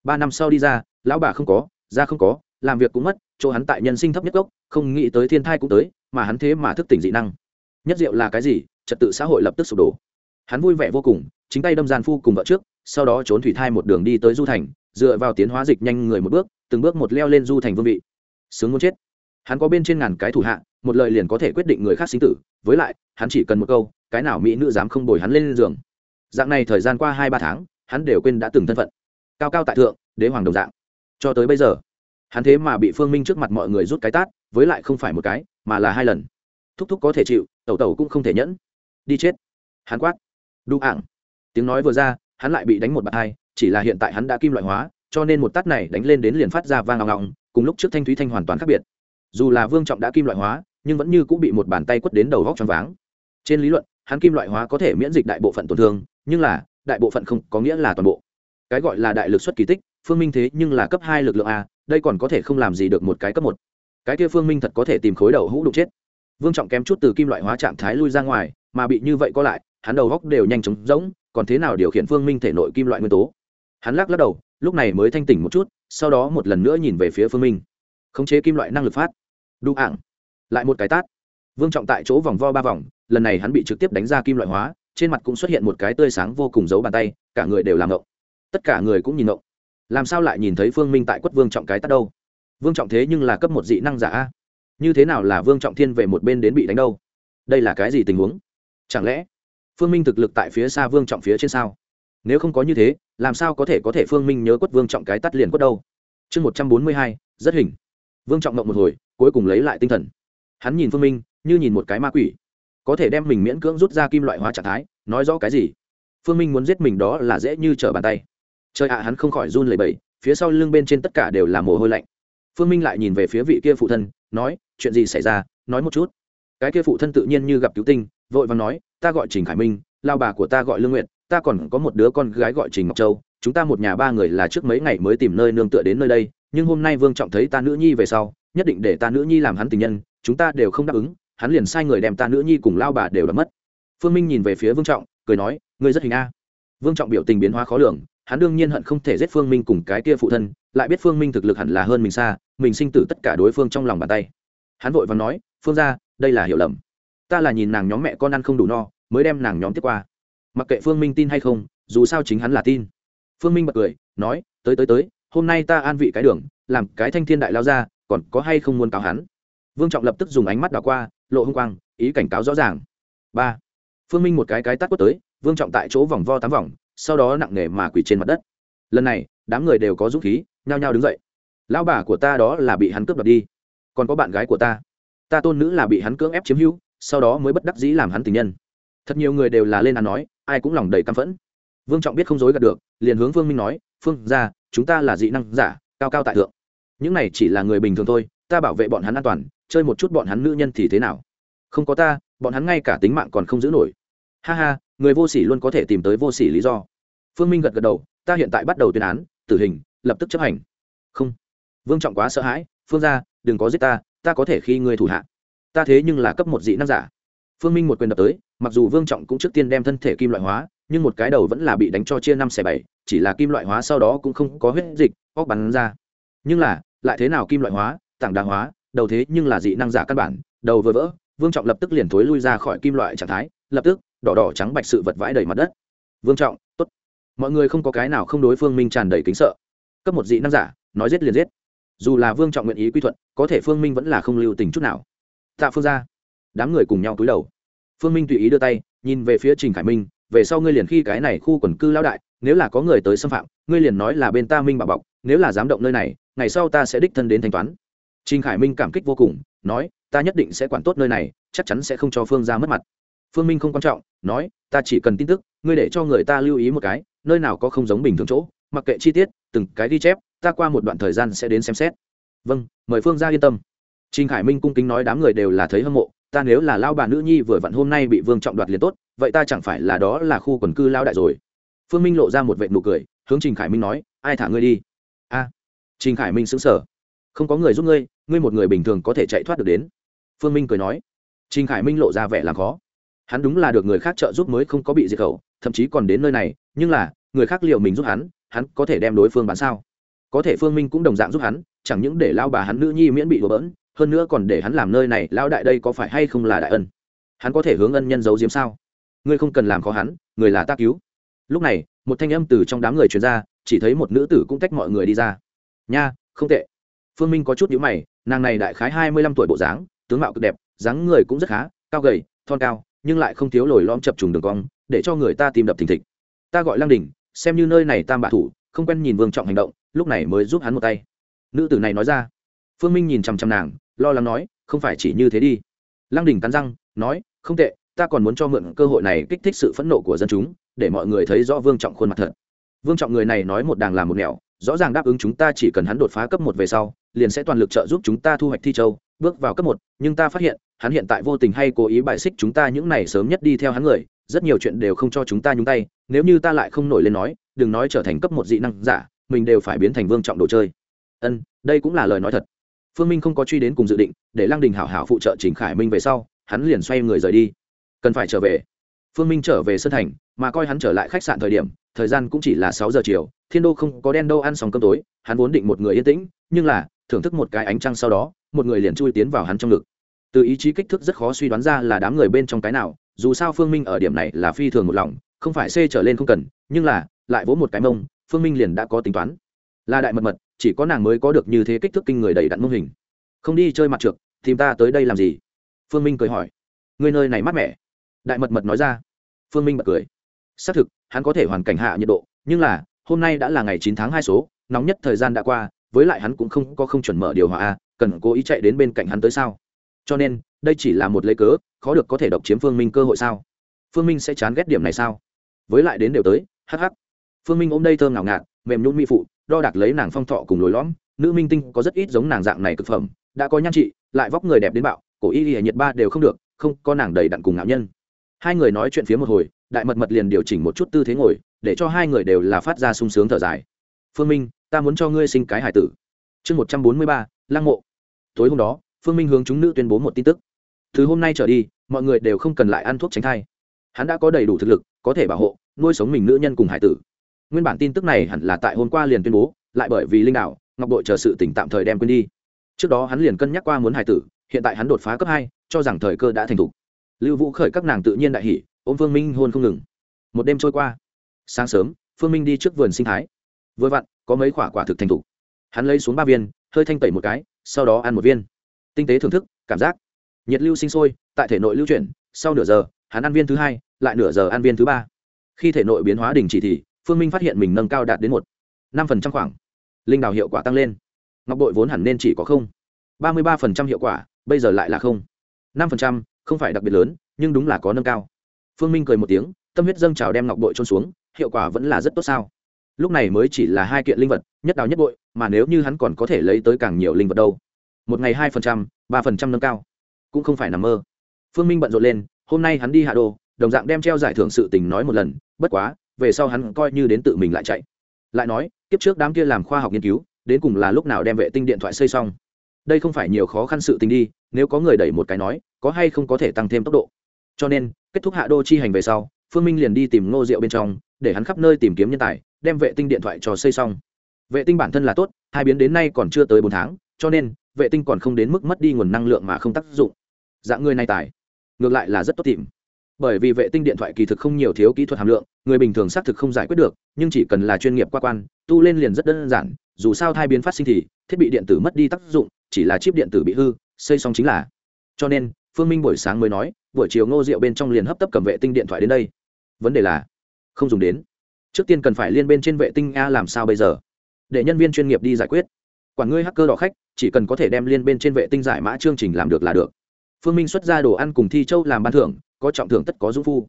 Ba năm sau đi ra, lão bà không có, ra không có, làm việc cũng mất, chỗ hắn tại nhân sinh thấp nhất gốc, không nghĩ tới thiên thai cũng tới, mà hắn thế mà thức tỉnh dị năng. Nhất diệu là cái gì? Trật tự xã hội lập tức sụp đổ. Hắn vui vẻ vô cùng, chính tay đâm gian phu cùng vợ trước, sau đó trốn thủy thai một đường đi tới du thành, dựa vào tiến hóa dịch nhanh người một bước, từng bước một leo lên du thành vương vị. Sướng muốn chết hắn có bên trên ngàn cái thủ hạ, một lời liền có thể quyết định người khác sinh tử, với lại, hắn chỉ cần một câu, cái nào mỹ nữ dám không bồi hắn lên giường. Dạng này thời gian qua hai ba tháng, hắn đều quên đã từng thân phận. Cao cao tại thượng, đế hoàng đồng dạng. Cho tới bây giờ, hắn thế mà bị phương minh trước mặt mọi người rút cái tát, với lại không phải một cái, mà là hai lần. Thúc thúc có thể chịu, tẩu tẩu cũng không thể nhẫn. Đi chết. Hắn quát. Đu ảng. Tiếng nói vừa ra, hắn lại bị đánh một bạt hai, chỉ là hiện tại hắn đã kim loại hóa, cho nên một tát này đánh lên đến liền phát ra vang ngọng ngọng, cùng lúc trước thanh thúy thanh hoàn toàn khác biệt dù là vương trọng đã kim loại hóa, nhưng vẫn như cũng bị một bàn tay quất đến đầu góc choáng váng. Trên lý luận, hắn kim loại hóa có thể miễn dịch đại bộ phận tổn thương, nhưng là, đại bộ phận không có nghĩa là toàn bộ. Cái gọi là đại lực xuất kỳ tích, phương minh thế nhưng là cấp hai lực lượng a, đây còn có thể không làm gì được một cái cấp một. Cái kia phương minh thật có thể tìm khối đầu hũ đụng chết. Vương trọng kém chút từ kim loại hóa trạng thái lui ra ngoài, mà bị như vậy có lại, hắn đầu góc đều nhanh chóng rỗng, còn thế nào điều khiển phương minh thể nội kim loại nguyên tố? Hắn lắc lắc đầu, lúc này mới thanh tỉnh một chút, sau đó một lần nữa nhìn về phía phương minh. Khống chế kim loại năng lực phát đu ảng. Lại một cái tát. Vương trọng tại chỗ vòng vo ba vòng, lần này hắn bị trực tiếp đánh ra kim loại hóa, trên mặt cũng xuất hiện một cái tươi sáng vô cùng giấu bàn tay, cả người đều làm ngộng. Tất cả người cũng nhìn ngộng. Làm sao lại nhìn thấy phương minh tại quất vương trọng cái tát đâu? Vương trọng thế nhưng là cấp một dị năng giả a. Như thế nào là vương trọng thiên về một bên đến bị đánh đâu? Đây là cái gì tình huống? Chẳng lẽ phương minh thực lực tại phía xa vương trọng phía trên sao? Nếu không có như thế, làm sao có thể có thể phương minh nhớ quất vương trọng cái tắt liền quất đâu? Chương một trăm bốn mươi hai, rất hình. Vương trọng mộng một hồi cuối cùng lấy lại tinh thần. Hắn nhìn phương minh, như nhìn một cái ma quỷ. Có thể đem mình miễn cưỡng rút ra kim loại hóa trạng thái, nói rõ cái gì? Phương minh muốn giết mình đó là dễ như trở bàn tay. Trời ạ, hắn không khỏi run lẩy bẩy, phía sau lưng bên trên tất cả đều là mồ hôi lạnh. Phương minh lại nhìn về phía vị kia phụ thân, nói, chuyện gì xảy ra? Nói một chút. Cái kia phụ thân tự nhiên như gặp cứu tinh, vội và nói, ta gọi trình khải minh, lao bà của ta gọi lương nguyện ta còn có một đứa con gái gọi trình ngọc châu, chúng ta một nhà ba người là trước mấy ngày mới tìm nơi nương tựa đến nơi đây, nhưng hôm nay vương trọng thấy ta nữ nhi về sau nhất định để ta nữ nhi làm hắn tình nhân, chúng ta đều không đáp ứng, hắn liền sai người đem ta nữ nhi cùng lao bà đều đã mất. Phương minh nhìn về phía vương trọng, cười nói, ngươi rất hình a. Vương trọng biểu tình biến hóa khó lường, hắn đương nhiên hận không thể giết phương minh cùng cái kia phụ thân, lại biết phương minh thực lực hẳn là hơn mình xa, mình sinh tử tất cả đối phương trong lòng bàn tay. Hắn vội và nói, phương ra đây là hiểu lầm. Ta là nhìn nàng nhóm mẹ con ăn không đủ no, mới đem nàng nhóm tiếp qua. Mặc kệ phương minh tin hay không, dù sao chính hắn là tin. Phương minh bật cười, nói, tới tới tới, hôm nay ta an vị cái đường, làm cái thanh thiên đại lao ra còn có hay không muốn cáo hắn? Vương trọng lập tức dùng ánh mắt đảo qua, lộ hung quang, ý cảnh cáo rõ ràng. Ba. Phương minh một cái cái tắt quất tới, vương trọng tại chỗ vòng vo tám vòng, sau đó nặng nề mà quỳ trên mặt đất. Lần này, đám người đều có dũng khí, nhao nhao đứng dậy. Lão bà của ta đó là bị hắn cướp đoạt đi. Còn có bạn gái của ta. Ta tôn nữ là bị hắn cưỡng ép chiếm hữu, sau đó mới bất đắc dĩ làm hắn tình nhân. Thật nhiều người đều là lên ăn nói, ai cũng lòng đầy căm phẫn. Vương trọng biết không dối gạt được, liền hướng phương minh nói, phương ra chúng ta là dị năng giả, cao cao tại thượng những này chỉ là người bình thường thôi, ta bảo vệ bọn hắn an toàn, chơi một chút bọn hắn nữ nhân thì thế nào? Không có ta, bọn hắn ngay cả tính mạng còn không giữ nổi. Ha ha, người vô s ỉ luôn có thể tìm tới vô s ỉ lý do. Phương minh gật gật đầu, ta hiện tại bắt đầu tuyên án, tử hình, lập tức chấp hành. Không. Vương trọng quá sợ hãi, phương ra đừng có giết ta ta có thể khi người thủ hạ. Ta thế nhưng là cấp một dị năng giả. Phương minh một quyền đập tới, mặc dù vương trọng cũng trước tiên đem thân thể kim loại hóa, nhưng một cái đầu vẫn là bị đánh cho chia năm xẻ bảy, chỉ là kim loại hóa sau đó cũng không có huyết dịch óc bắn ra. Nhưng là lại thế nào kim loại hóa, tảng đá hóa, đầu thế nhưng là dị năng giả căn bản, đầu vừa vỡ, vương trọng lập tức liền thối lui ra khỏi kim loại trạng thái, lập tức, đỏ đỏ trắng bạch sự vật vãi đầy mặt đất. Vương trọng, tốt. Mọi người không có cái nào không đối phương minh tràn đầy kính sợ. Cấp một dị năng giả, nói giết liền giết. Dù là vương trọng nguyện ý quy thuận, có thể phương minh vẫn là không lưu tình chút nào. Tạ phương ra đám người cùng nhau cúi đầu. Phương minh tùy ý đưa tay, nhìn về phía trình khải minh, về sau ngươi liền khi cái này khu quần cư lao đại, nếu là có người tới xâm phạm, ngươi liền nói là bên ta minh bảo bọc, nếu là dám động nơi này ngày sau ta sẽ đích thân đến thanh toán. Trình khải minh cảm kích vô cùng, nói, ta nhất định sẽ quản tốt nơi này, chắc chắn sẽ không cho phương ra mất mặt. Phương minh không quan trọng, nói, ta chỉ cần tin tức, ngươi để cho người ta lưu ý một cái, nơi nào có không giống bình thường chỗ, mặc kệ chi tiết, từng cái ghi chép, ta qua một đoạn thời gian sẽ đến xem xét. Vâng mời phương ra yên tâm. Trình khải minh cung kính nói đám người đều là thấy hâm mộ, ta nếu là lao bà nữ nhi vừa vặn hôm nay bị vương trọng đoạt liền tốt, vậy ta chẳng phải là đó là khu quần cư lao đại rồi. Phương minh lộ ra một vệ nụ cười, hướng trình khải minh nói, ai thả ngươi đi? A trình khải minh xứng sở không có người giúp ngươi ngươi một người bình thường có thể chạy thoát được đến. Phương minh cười nói. Trình khải minh lộ ra vẻ làm khó. Hắn đúng là được người khác trợ giúp mới không có bị diệt khẩu, thậm chí còn đến nơi này, nhưng là, người khác liệu mình giúp hắn hắn có thể đem đối phương bán sao? Có thể phương minh cũng đồng dạng giúp hắn, chẳng những để lao bà hắn nữ nhi miễn bị đùa bỡn, hơn nữa còn để hắn làm nơi này lao đại đây có phải hay không là đại ân? Hắn có thể hướng ân nhân giấu diếm sao? Ngươi không cần làm khó hắn, người là ta cứu. Lúc này, một thanh âm từ trong đám người truyền ra, chỉ thấy một nữ tử cũng tách mọi người đi ra nha, không tệ. Phương minh có chút nhữ mày, nàng này đại khái hai mươi lăm tuổi bộ dáng, tướng mạo cực đẹp, dáng người cũng rất khá, cao gầy, thon cao, nhưng lại không thiếu lồi lõm chập trùng đường cong, để cho người ta tìm đập thình thịch. Ta gọi lăng đình, xem như nơi này tam bạ thủ, không quen nhìn vương trọng hành động, lúc này mới giúp hắn một tay. Nữ tử này nói ra. Phương minh nhìn chằm chằm nàng, lo lắng nói, không phải chỉ như thế đi. Lăng đình cắn răng, nói, không tệ, ta còn muốn cho mượn cơ hội này kích thích sự phẫn nộ của dân chúng, để mọi người thấy rõ vương trọng khuôn mặt thật. Vương trọng người này nói một đàng làm một nẻo rõ ràng đáp ứng chúng ta chỉ cần hắn đột phá cấp một về sau, liền sẽ toàn lực trợ giúp chúng ta thu hoạch thi châu, bước vào cấp một. Nhưng ta phát hiện, hắn hiện tại vô tình hay cố ý bài xích chúng ta những này sớm nhất đi theo hắn người, rất nhiều chuyện đều không cho chúng ta nhúng tay, nếu như ta lại không nổi lên nói, đừng nói trở thành cấp một dị năng giả, mình đều phải biến thành vương trọng đồ chơi. Ân, đây cũng là lời nói thật. Phương minh không có truy đến cùng dự định, để lăng đình hảo hảo phụ trợ trình khải minh về sau, hắn liền xoay người rời đi. Cần phải trở về. Phương minh trở về sân thành, mà coi hắn trở lại khách sạn thời điểm thời gian cũng chỉ là sáu giờ chiều, thiên đô không có đen đâu ăn xong cơm tối, hắn vốn định một người yên tĩnh, nhưng là, thưởng thức một cái ánh trăng sau đó, một người liền chui tiến vào hắn trong ngực. Từ ý chí kích thước rất khó suy đoán ra là đám người bên trong cái nào, dù sao phương minh ở điểm này là phi thường một lòng, không phải xê trở lên không cần, nhưng là, lại vỗ một cái mông, phương minh liền đã có tính toán. Là đại mật mật, chỉ có nàng mới có được như thế kích thước kinh người đầy đặn mông hình. Không đi chơi mặt trượt, tìm ta tới đây làm gì? Phương minh cười hỏi. Người nơi này mát mẻ. Đại mật mật nói ra. Phương minh bật cười. Xác thực hắn có thể hoàn cảnh hạ nhiệt độ, nhưng là, hôm nay đã là ngày chín tháng hai số, nóng nhất thời gian đã qua, với lại hắn cũng không có không chuẩn mở điều hòa a, cần cố ý chạy đến bên cạnh hắn tới sao? Cho nên, đây chỉ là một lấy cớ, khó được có thể độc chiếm phương minh cơ hội sao? Phương minh sẽ chán ghét điểm này sao? Với lại đến đều tới hh phương minh ôm đây thơm ngào ngạt, mềm nhún mỹ phụ, đo đạc lấy nàng phong thọ cùng lối lõm. Nữ minh tinh có rất ít giống nàng dạng này cực phẩm, đã có nhan trị, lại vóc người đẹp đến bạo, cổ y y nhiệt ba đều không được, không có nàng đầy đặn cùng ngạo nhân. Hai người nói chuyện phía một hồi đại mật mật liền điều chỉnh một chút tư thế ngồi, để cho hai người đều là phát ra sung sướng thở dài. Phương minh, ta muốn cho ngươi sinh cái hải tử. Chương một trăm bốn mươi ba, lăng mộ. Tối hôm đó, phương minh hướng chúng nữ tuyên bố một tin tức. Từ hôm nay trở đi, mọi người đều không cần lại ăn thuốc tránh thai. Hắn đã có đầy đủ thực lực, có thể bảo hộ, nuôi sống mình nữ nhân cùng hải tử. Nguyên bản tin tức này hẳn là tại hôm qua liền tuyên bố, lại bởi vì linh đạo, ngọc đội chờ sự tỉnh tạm thời đem quên đi. Trước đó hắn liền cân nhắc qua muốn hải tử, hiện tại hắn đột phá cấp hai, cho rằng thời cơ đã thành thục. Lưu vũ khởi các nàng tự nhiên đại hỷ ôm phương minh hôn không ngừng. Một đêm trôi qua. Sáng sớm, phương minh đi trước vườn sinh thái. Vừa vặn, có mấy quả quả thực thành thục. Hắn lấy xuống ba viên, hơi thanh tẩy một cái, sau đó ăn một viên. Tinh tế thưởng thức, cảm giác. Nhiệt lưu sinh sôi, tại thể nội lưu chuyển, sau nửa giờ, hắn ăn viên thứ hai, lại nửa giờ ăn viên thứ ba. Khi thể nội biến hóa đình chỉ thì, phương minh phát hiện mình nâng cao đạt đến một, năm phần trăm khoảng. Linh đào hiệu quả tăng lên. Ngọc bội vốn hẳn nên chỉ có không. ba mươi ba phần trăm hiệu quả, bây giờ lại là không. năm phần trăm, không phải đặc biệt lớn, nhưng đúng là có nâng cao phương minh cười một tiếng, tâm huyết dâng trào đem ngọc bội trôn xuống, hiệu quả vẫn là rất tốt sao? Lúc này mới chỉ là hai kiện linh vật, nhất đào nhất bội, mà nếu như hắn còn có thể lấy tới càng nhiều linh vật đâu? Một ngày hai phần trăm, ba phần trăm nâng cao. Cũng không phải nằm mơ. Phương minh bận rộn lên, hôm nay hắn đi hạ đô đồng dạng đem treo giải thưởng sự tình nói một lần, bất quá, về sau hắn coi như đến tự mình lại chạy. Lại nói, kiếp trước đám kia làm khoa học nghiên cứu, đến cùng là lúc nào đem vệ tinh điện thoại xây xong? Đây không phải nhiều khó khăn sự tình đi, nếu có người đẩy một cái nói, có hay không có thể tăng thêm tốc độ? Cho nên, kết thúc hạ đô chi hành về sau, phương minh liền đi tìm ngô rượu bên trong, để hắn khắp nơi tìm kiếm nhân tài, đem vệ tinh điện thoại cho xây xong. Vệ tinh bản thân là tốt, hai biến đến nay còn chưa tới bốn tháng, cho nên, vệ tinh còn không đến mức mất đi nguồn năng lượng mà không tác dụng. Dạng người này tài, ngược lại là rất tốt tìm. Bởi vì vệ tinh điện thoại kỳ thực không nhiều thiếu kỹ thuật hàm lượng, người bình thường xác thực không giải quyết được, nhưng chỉ cần là chuyên nghiệp qua quan, tu lên liền rất đơn giản, dù sao thai biến phát sinh thì, thiết bị điện tử mất đi tác dụng, chỉ là chip điện tử bị hư, xây xong chính là. Cho nên, phương minh buổi sáng mới nói buổi chiều ngô rượu bên trong liền hấp tấp cầm vệ tinh điện thoại đến đây. Vấn đề là, không dùng đến. Trước tiên cần phải liên bên trên vệ tinh a làm sao bây giờ? Để nhân viên chuyên nghiệp đi giải quyết. Quản ngươi hacker đỏ khách, chỉ cần có thể đem liên bên trên vệ tinh giải mã chương trình làm được là được. Phương minh xuất ra đồ ăn cùng thi châu làm ban thưởng, có trọng thưởng tất có dũng phu.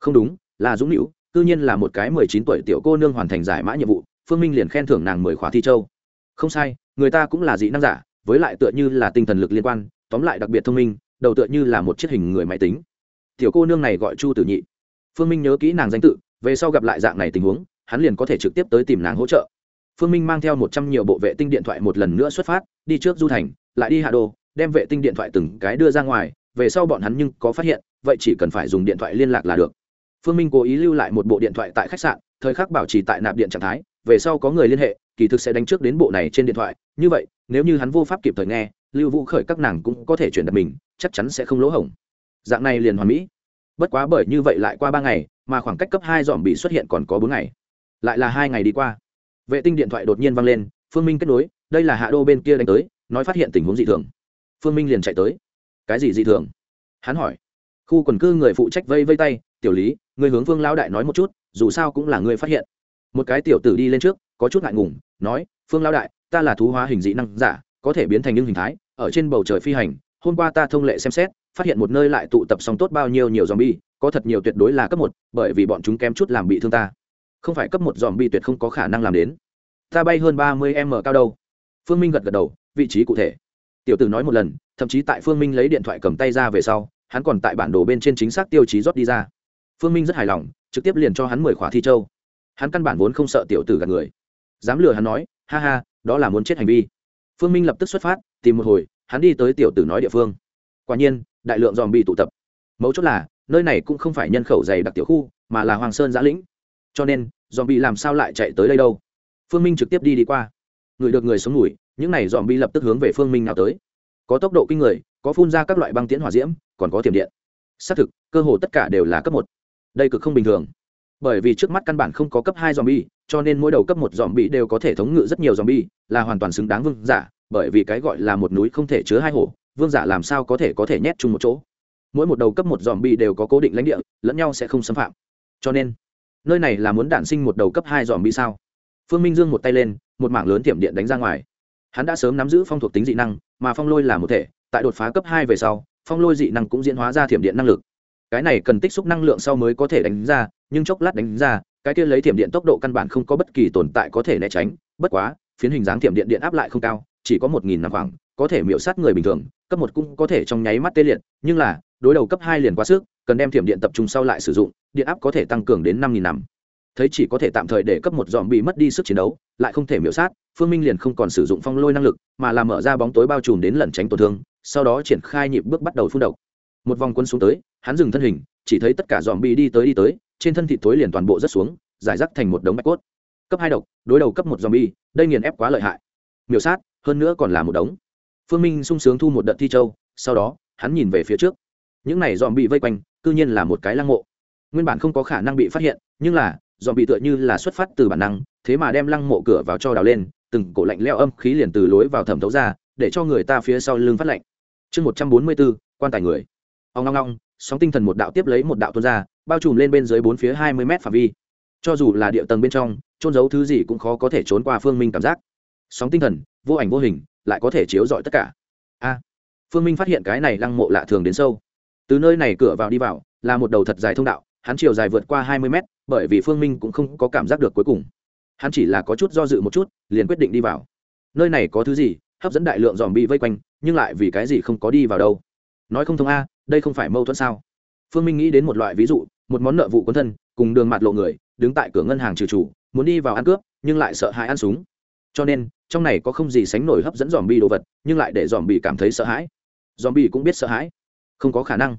Không đúng, là dũng hữu tự nhiên là một cái mười chín tuổi tiểu cô nương hoàn thành giải mã nhiệm vụ, phương minh liền khen thưởng nàng mười khóa thi châu. Không sai, người ta cũng là dị năng giả, với lại tựa như là tinh thần lực liên quan, tóm lại đặc biệt thông minh đầu tựa như là một chiếc hình người máy tính. Tiểu cô nương này gọi chu tử nhị. Phương minh nhớ kỹ nàng danh tự, về sau gặp lại dạng này tình huống, hắn liền có thể trực tiếp tới tìm nàng hỗ trợ. Phương minh mang theo một trăm nhiều bộ vệ tinh điện thoại một lần nữa xuất phát, đi trước du thành, lại đi hạ đô, đem vệ tinh điện thoại từng cái đưa ra ngoài, về sau bọn hắn nhưng có phát hiện, vậy chỉ cần phải dùng điện thoại liên lạc là được. Phương minh cố ý lưu lại một bộ điện thoại tại khách sạn, thời khắc bảo trì tại nạp điện trạng thái, về sau có người liên hệ, kỳ thực sẽ đánh trước đến bộ này trên điện thoại, như vậy, nếu như hắn vô pháp kịp thời nghe lưu vũ khởi các nàng cũng có thể chuyển đặt mình, chắc chắn sẽ không lỗ hổng. Dạng này liền hoàn mỹ. Bất quá bởi như vậy lại qua ba ngày, mà khoảng cách cấp hai dòm bị xuất hiện còn có bốn ngày. Lại là hai ngày đi qua. Vệ tinh điện thoại đột nhiên vang lên, phương minh kết nối, đây là hạ đô bên kia đánh tới, nói phát hiện tình huống dị thường. Phương minh liền chạy tới. Cái gì dị thường? Hắn hỏi. Khu quần cư người phụ trách vây vây tay, tiểu lý, người hướng vương lao đại nói một chút, dù sao cũng là người phát hiện. Một cái tiểu tử đi lên trước, có chút ngại ngùng, nói, phương lao đại, ta là thú hóa hình dị năng giả, có thể biến thành những hình thái ở trên bầu trời phi hành, hôm qua ta thông lệ xem xét, phát hiện một nơi lại tụ tập xong tốt bao nhiêu nhiều zombie, có thật nhiều tuyệt đối là cấp một, bởi vì bọn chúng kém chút làm bị thương ta. Không phải cấp một zombie tuyệt không có khả năng làm đến. Ta bay hơn ba mươi m cao đâu. Phương minh gật gật đầu, vị trí cụ thể. Tiểu tử nói một lần, thậm chí tại phương minh lấy điện thoại cầm tay ra về sau, hắn còn tại bản đồ bên trên chính xác tiêu chí rót đi ra. Phương minh rất hài lòng, trực tiếp liền cho hắn mười khóa thi châu. Hắn căn bản vốn không sợ tiểu tử gạt người. Dám lừa hắn nói, ha ha, đó là muốn chết hành vi. Phương minh lập tức xuất phát tìm một hồi hắn đi tới tiểu tử nói địa phương. Quả nhiên đại lượng dòm bị tụ tập. Mấu chốt là nơi này cũng không phải nhân khẩu dày đặc tiểu khu mà là hoàng sơn giã lĩnh. Cho nên dòm bị làm sao lại chạy tới đây đâu? Phương minh trực tiếp đi đi qua. Người được người sống ngủi những này dòm bị lập tức hướng về phương minh nào tới. Có tốc độ kinh người có phun ra các loại băng tiễn hỏa diễm còn có tiềm điện. Xác thực cơ hồ tất cả đều là cấp một. Đây cực không bình thường. Bởi vì trước mắt căn bản không có cấp hai zombie, cho nên mỗi đầu cấp một zombie đều có thể thống ngự rất nhiều zombie, là hoàn toàn xứng đáng vương giả, bởi vì cái gọi là một núi không thể chứa hai hổ, vương giả làm sao có thể có thể nhét chung một chỗ. Mỗi một đầu cấp một zombie đều có cố định lãnh địa, lẫn nhau sẽ không xâm phạm. Cho nên, nơi này là muốn đản sinh một đầu cấp hai zombie sao? Phương Minh Dương một tay lên, một mảng lớn tiệm điện đánh ra ngoài. Hắn đã sớm nắm giữ phong thuộc tính dị năng, mà phong lôi là một thể, tại đột phá cấp hai về sau, phong lôi dị năng cũng diễn hóa ra thiểm điện năng lực. Cái này cần tích xúc năng lượng sau mới có thể đánh ra, nhưng chốc lát đánh ra cái kia lấy thiểm điện tốc độ căn bản không có bất kỳ tồn tại có thể né tránh bất quá phiến hình dáng thiểm điện điện áp lại không cao chỉ có một nghìn năm khoảng, có thể miễu sát người bình thường, cấp một cũng có thể trong nháy mắt tê liệt, nhưng là, đối đầu cấp hai liền quá sức, cần đem thiểm điện tập trung sau lại sử dụng, điện áp có thể tăng cường đến năm nghìn năm. Thấy chỉ có thể tạm thời để cấp một dòm bị mất đi sức chiến đấu, lại không thể miễu sát, phương minh liền không còn sử dụng phong lôi năng lực, mà là mở ra bóng tối bao trùm đến lẩn tránh tổn thương, sau đó triển khai nhịp bước bắt đầu phun độc. Một vòng quân xuống tới, hắn dừng thân hình, chỉ thấy tất cả dòm bi đi tới đi tới, trên thân thịt tối liền toàn bộ rất xuống, giải rác thành một đống bạch cốt. Cấp hai độc, đối đầu cấp một dòm bi đây nghiền ép quá lợi hại. Miểu sát hơn nữa còn là một đống. Phương minh sung sướng thu một đợt thi châu, sau đó, hắn nhìn về phía trước. Những này dòm bị vây quanh, cư nhiên là một cái lăng mộ. Nguyên bản không có khả năng bị phát hiện, nhưng là, dòm bị tựa như là xuất phát từ bản năng, thế mà đem lăng mộ cửa vào cho đào lên, từng cổ lạnh leo âm khí liền từ lối vào thẩm thấu ra, để cho người ta phía sau lưng phát lạnh. Chương một trăm bốn mươi bốn, quan tài người. Ông long long sóng tinh thần một đạo tiếp lấy một đạo tuôn ra, bao trùm lên bên dưới bốn phía hai mươi m phạm vi. Cho dù là địa tầng bên trong trôn giấu thứ gì cũng khó có thể trốn qua phương minh cảm giác sóng tinh thần, vô ảnh vô hình, lại có thể chiếu rọi tất cả. A, phương minh phát hiện cái này lăng mộ lạ thường đến sâu. Từ nơi này cửa vào đi vào, là một đầu thật dài thông đạo, hắn chiều dài vượt qua hai mươi mét, bởi vì phương minh cũng không có cảm giác được cuối cùng. Hắn chỉ là có chút do dự một chút, liền quyết định đi vào. Nơi này có thứ gì, hấp dẫn đại lượng dòm bị vây quanh, nhưng lại vì cái gì không có đi vào đâu? Nói không thông a, đây không phải mâu thuẫn sao? Phương minh nghĩ đến một loại ví dụ, một món nợ vụ quân thân, cùng đường mặt lộ người, đứng tại cửa ngân hàng trừ chủ, muốn đi vào ăn cướp, nhưng lại sợ hãi ăn súng. Cho nên trong này có không gì sánh nổi hấp dẫn dòm bi đồ vật, nhưng lại để dòm bị cảm thấy sợ hãi. Dòm bi cũng biết sợ hãi. Không có khả năng.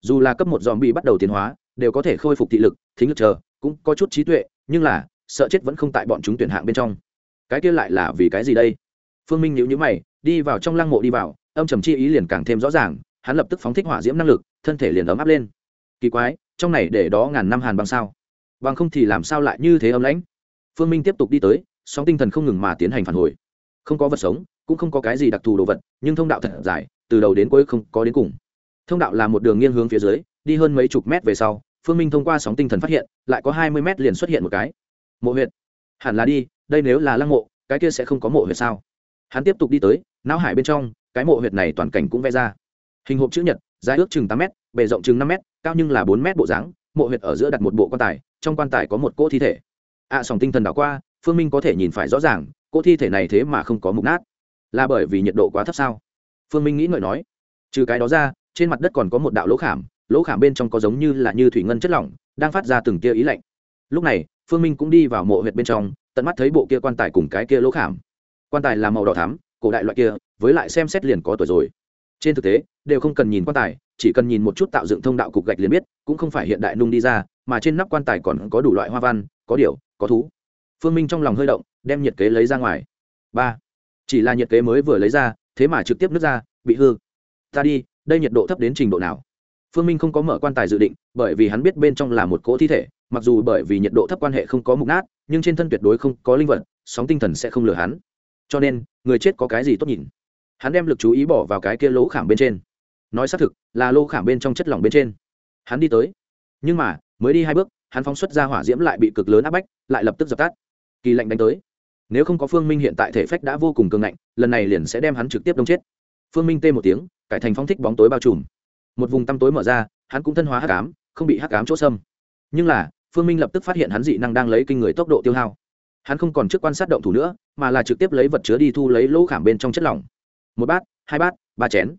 Dù là cấp một dòm bi bắt đầu tiến hóa, đều có thể khôi phục thị lực, thính lực chờ, cũng có chút trí tuệ, nhưng là, sợ chết vẫn không tại bọn chúng tuyển hạng bên trong. Cái kia lại là vì cái gì đây? Phương minh nhíu nhíu mày, đi vào trong lăng mộ đi vào, âm trầm chi ý liền càng thêm rõ ràng, hắn lập tức phóng thích hỏa diễm năng lực, thân thể liền ấm áp lên. Kỳ quái, trong này để đó ngàn năm hàn bằng sao? Bằng không thì làm sao lại như thế ấm lãnh? Phương minh tiếp tục đi tới sóng tinh thần không ngừng mà tiến hành phản hồi. Không có vật sống cũng không có cái gì đặc thù đồ vật nhưng thông đạo thật dài từ đầu đến cuối không có đến cùng. Thông đạo là một đường nghiêng hướng phía dưới đi hơn mấy chục mét về sau phương minh thông qua sóng tinh thần phát hiện lại có hai mươi mét liền xuất hiện một cái. Mộ huyệt. Hẳn là đi đây nếu là lăng mộ cái kia sẽ không có mộ huyệt sao? Hắn tiếp tục đi tới não hải bên trong cái mộ huyệt này toàn cảnh cũng vẽ ra. Hình hộp chữ nhật dài ước chừng tám m bề rộng chừng năm m cao nhưng là bốn m bộ dáng mộ huyệt ở giữa đặt một bộ quan tài trong quan tài có một cỗ thi thể. Ạ à, sòng tinh thần đảo qua phương minh có thể nhìn phải rõ ràng, cỗ thi thể này thế mà không có mục nát. Là bởi vì nhiệt độ quá thấp sao? Phương minh nghĩ ngợi nói. Trừ cái đó ra, trên mặt đất còn có một đạo lỗ khảm lỗ khảm bên trong có giống như là như thủy ngân chất lỏng, đang phát ra từng kia ý lạnh. Lúc này, phương minh cũng đi vào mộ huyệt bên trong, tận mắt thấy bộ kia quan tài cùng cái kia lỗ khảm. Quan tài là màu đỏ thắm, cổ đại loại kia, với lại xem xét liền có tuổi rồi. Trên thực tế, đều không cần nhìn quan tài, chỉ cần nhìn một chút tạo dựng thông đạo cục gạch liền biết, cũng không phải hiện đại nung đi ra, mà trên nắp quan tài còn có đủ loại hoa văn, có điều, có thú phương minh trong lòng hơi động, đem nhiệt kế lấy ra ngoài. Ba. Chỉ là nhiệt kế mới vừa lấy ra, thế mà trực tiếp nước ra, bị hư. Ta đi, đây nhiệt độ thấp đến trình độ nào? Phương minh không có mở quan tài dự định, bởi vì hắn biết bên trong là một cỗ thi thể, mặc dù bởi vì nhiệt độ thấp quan hệ không có mục nát, nhưng trên thân tuyệt đối không có linh vật, sóng tinh thần sẽ không lừa hắn. Cho nên, người chết có cái gì tốt nhìn? Hắn đem lực chú ý bỏ vào cái kia lỗ khảm bên trên. Nói xác thực, là lỗ khảm bên trong chất lỏng bên trên. Hắn đi tới. Nhưng mà, mới đi hai bước, hắn phóng xuất ra hỏa diễm lại bị cực lớn áp bách, lại lập tức dập tắt kỳ lạnh đánh tới. Nếu không có phương minh hiện tại thể phách đã vô cùng cường ngạnh, lần này liền sẽ đem hắn trực tiếp đông chết. Phương minh tê một tiếng, cải thành phong thích bóng tối bao trùm. Một vùng tăm tối mở ra, hắn cũng thân hóa hắc ám, không bị hắc ám chỗ sâm nhưng là, phương minh lập tức phát hiện hắn dị năng đang lấy kinh người tốc độ tiêu hao. Hắn không còn trước quan sát động thủ nữa, mà là trực tiếp lấy vật chứa đi thu lấy lỗ khảm bên trong chất lỏng. Một bát, hai bát, ba chén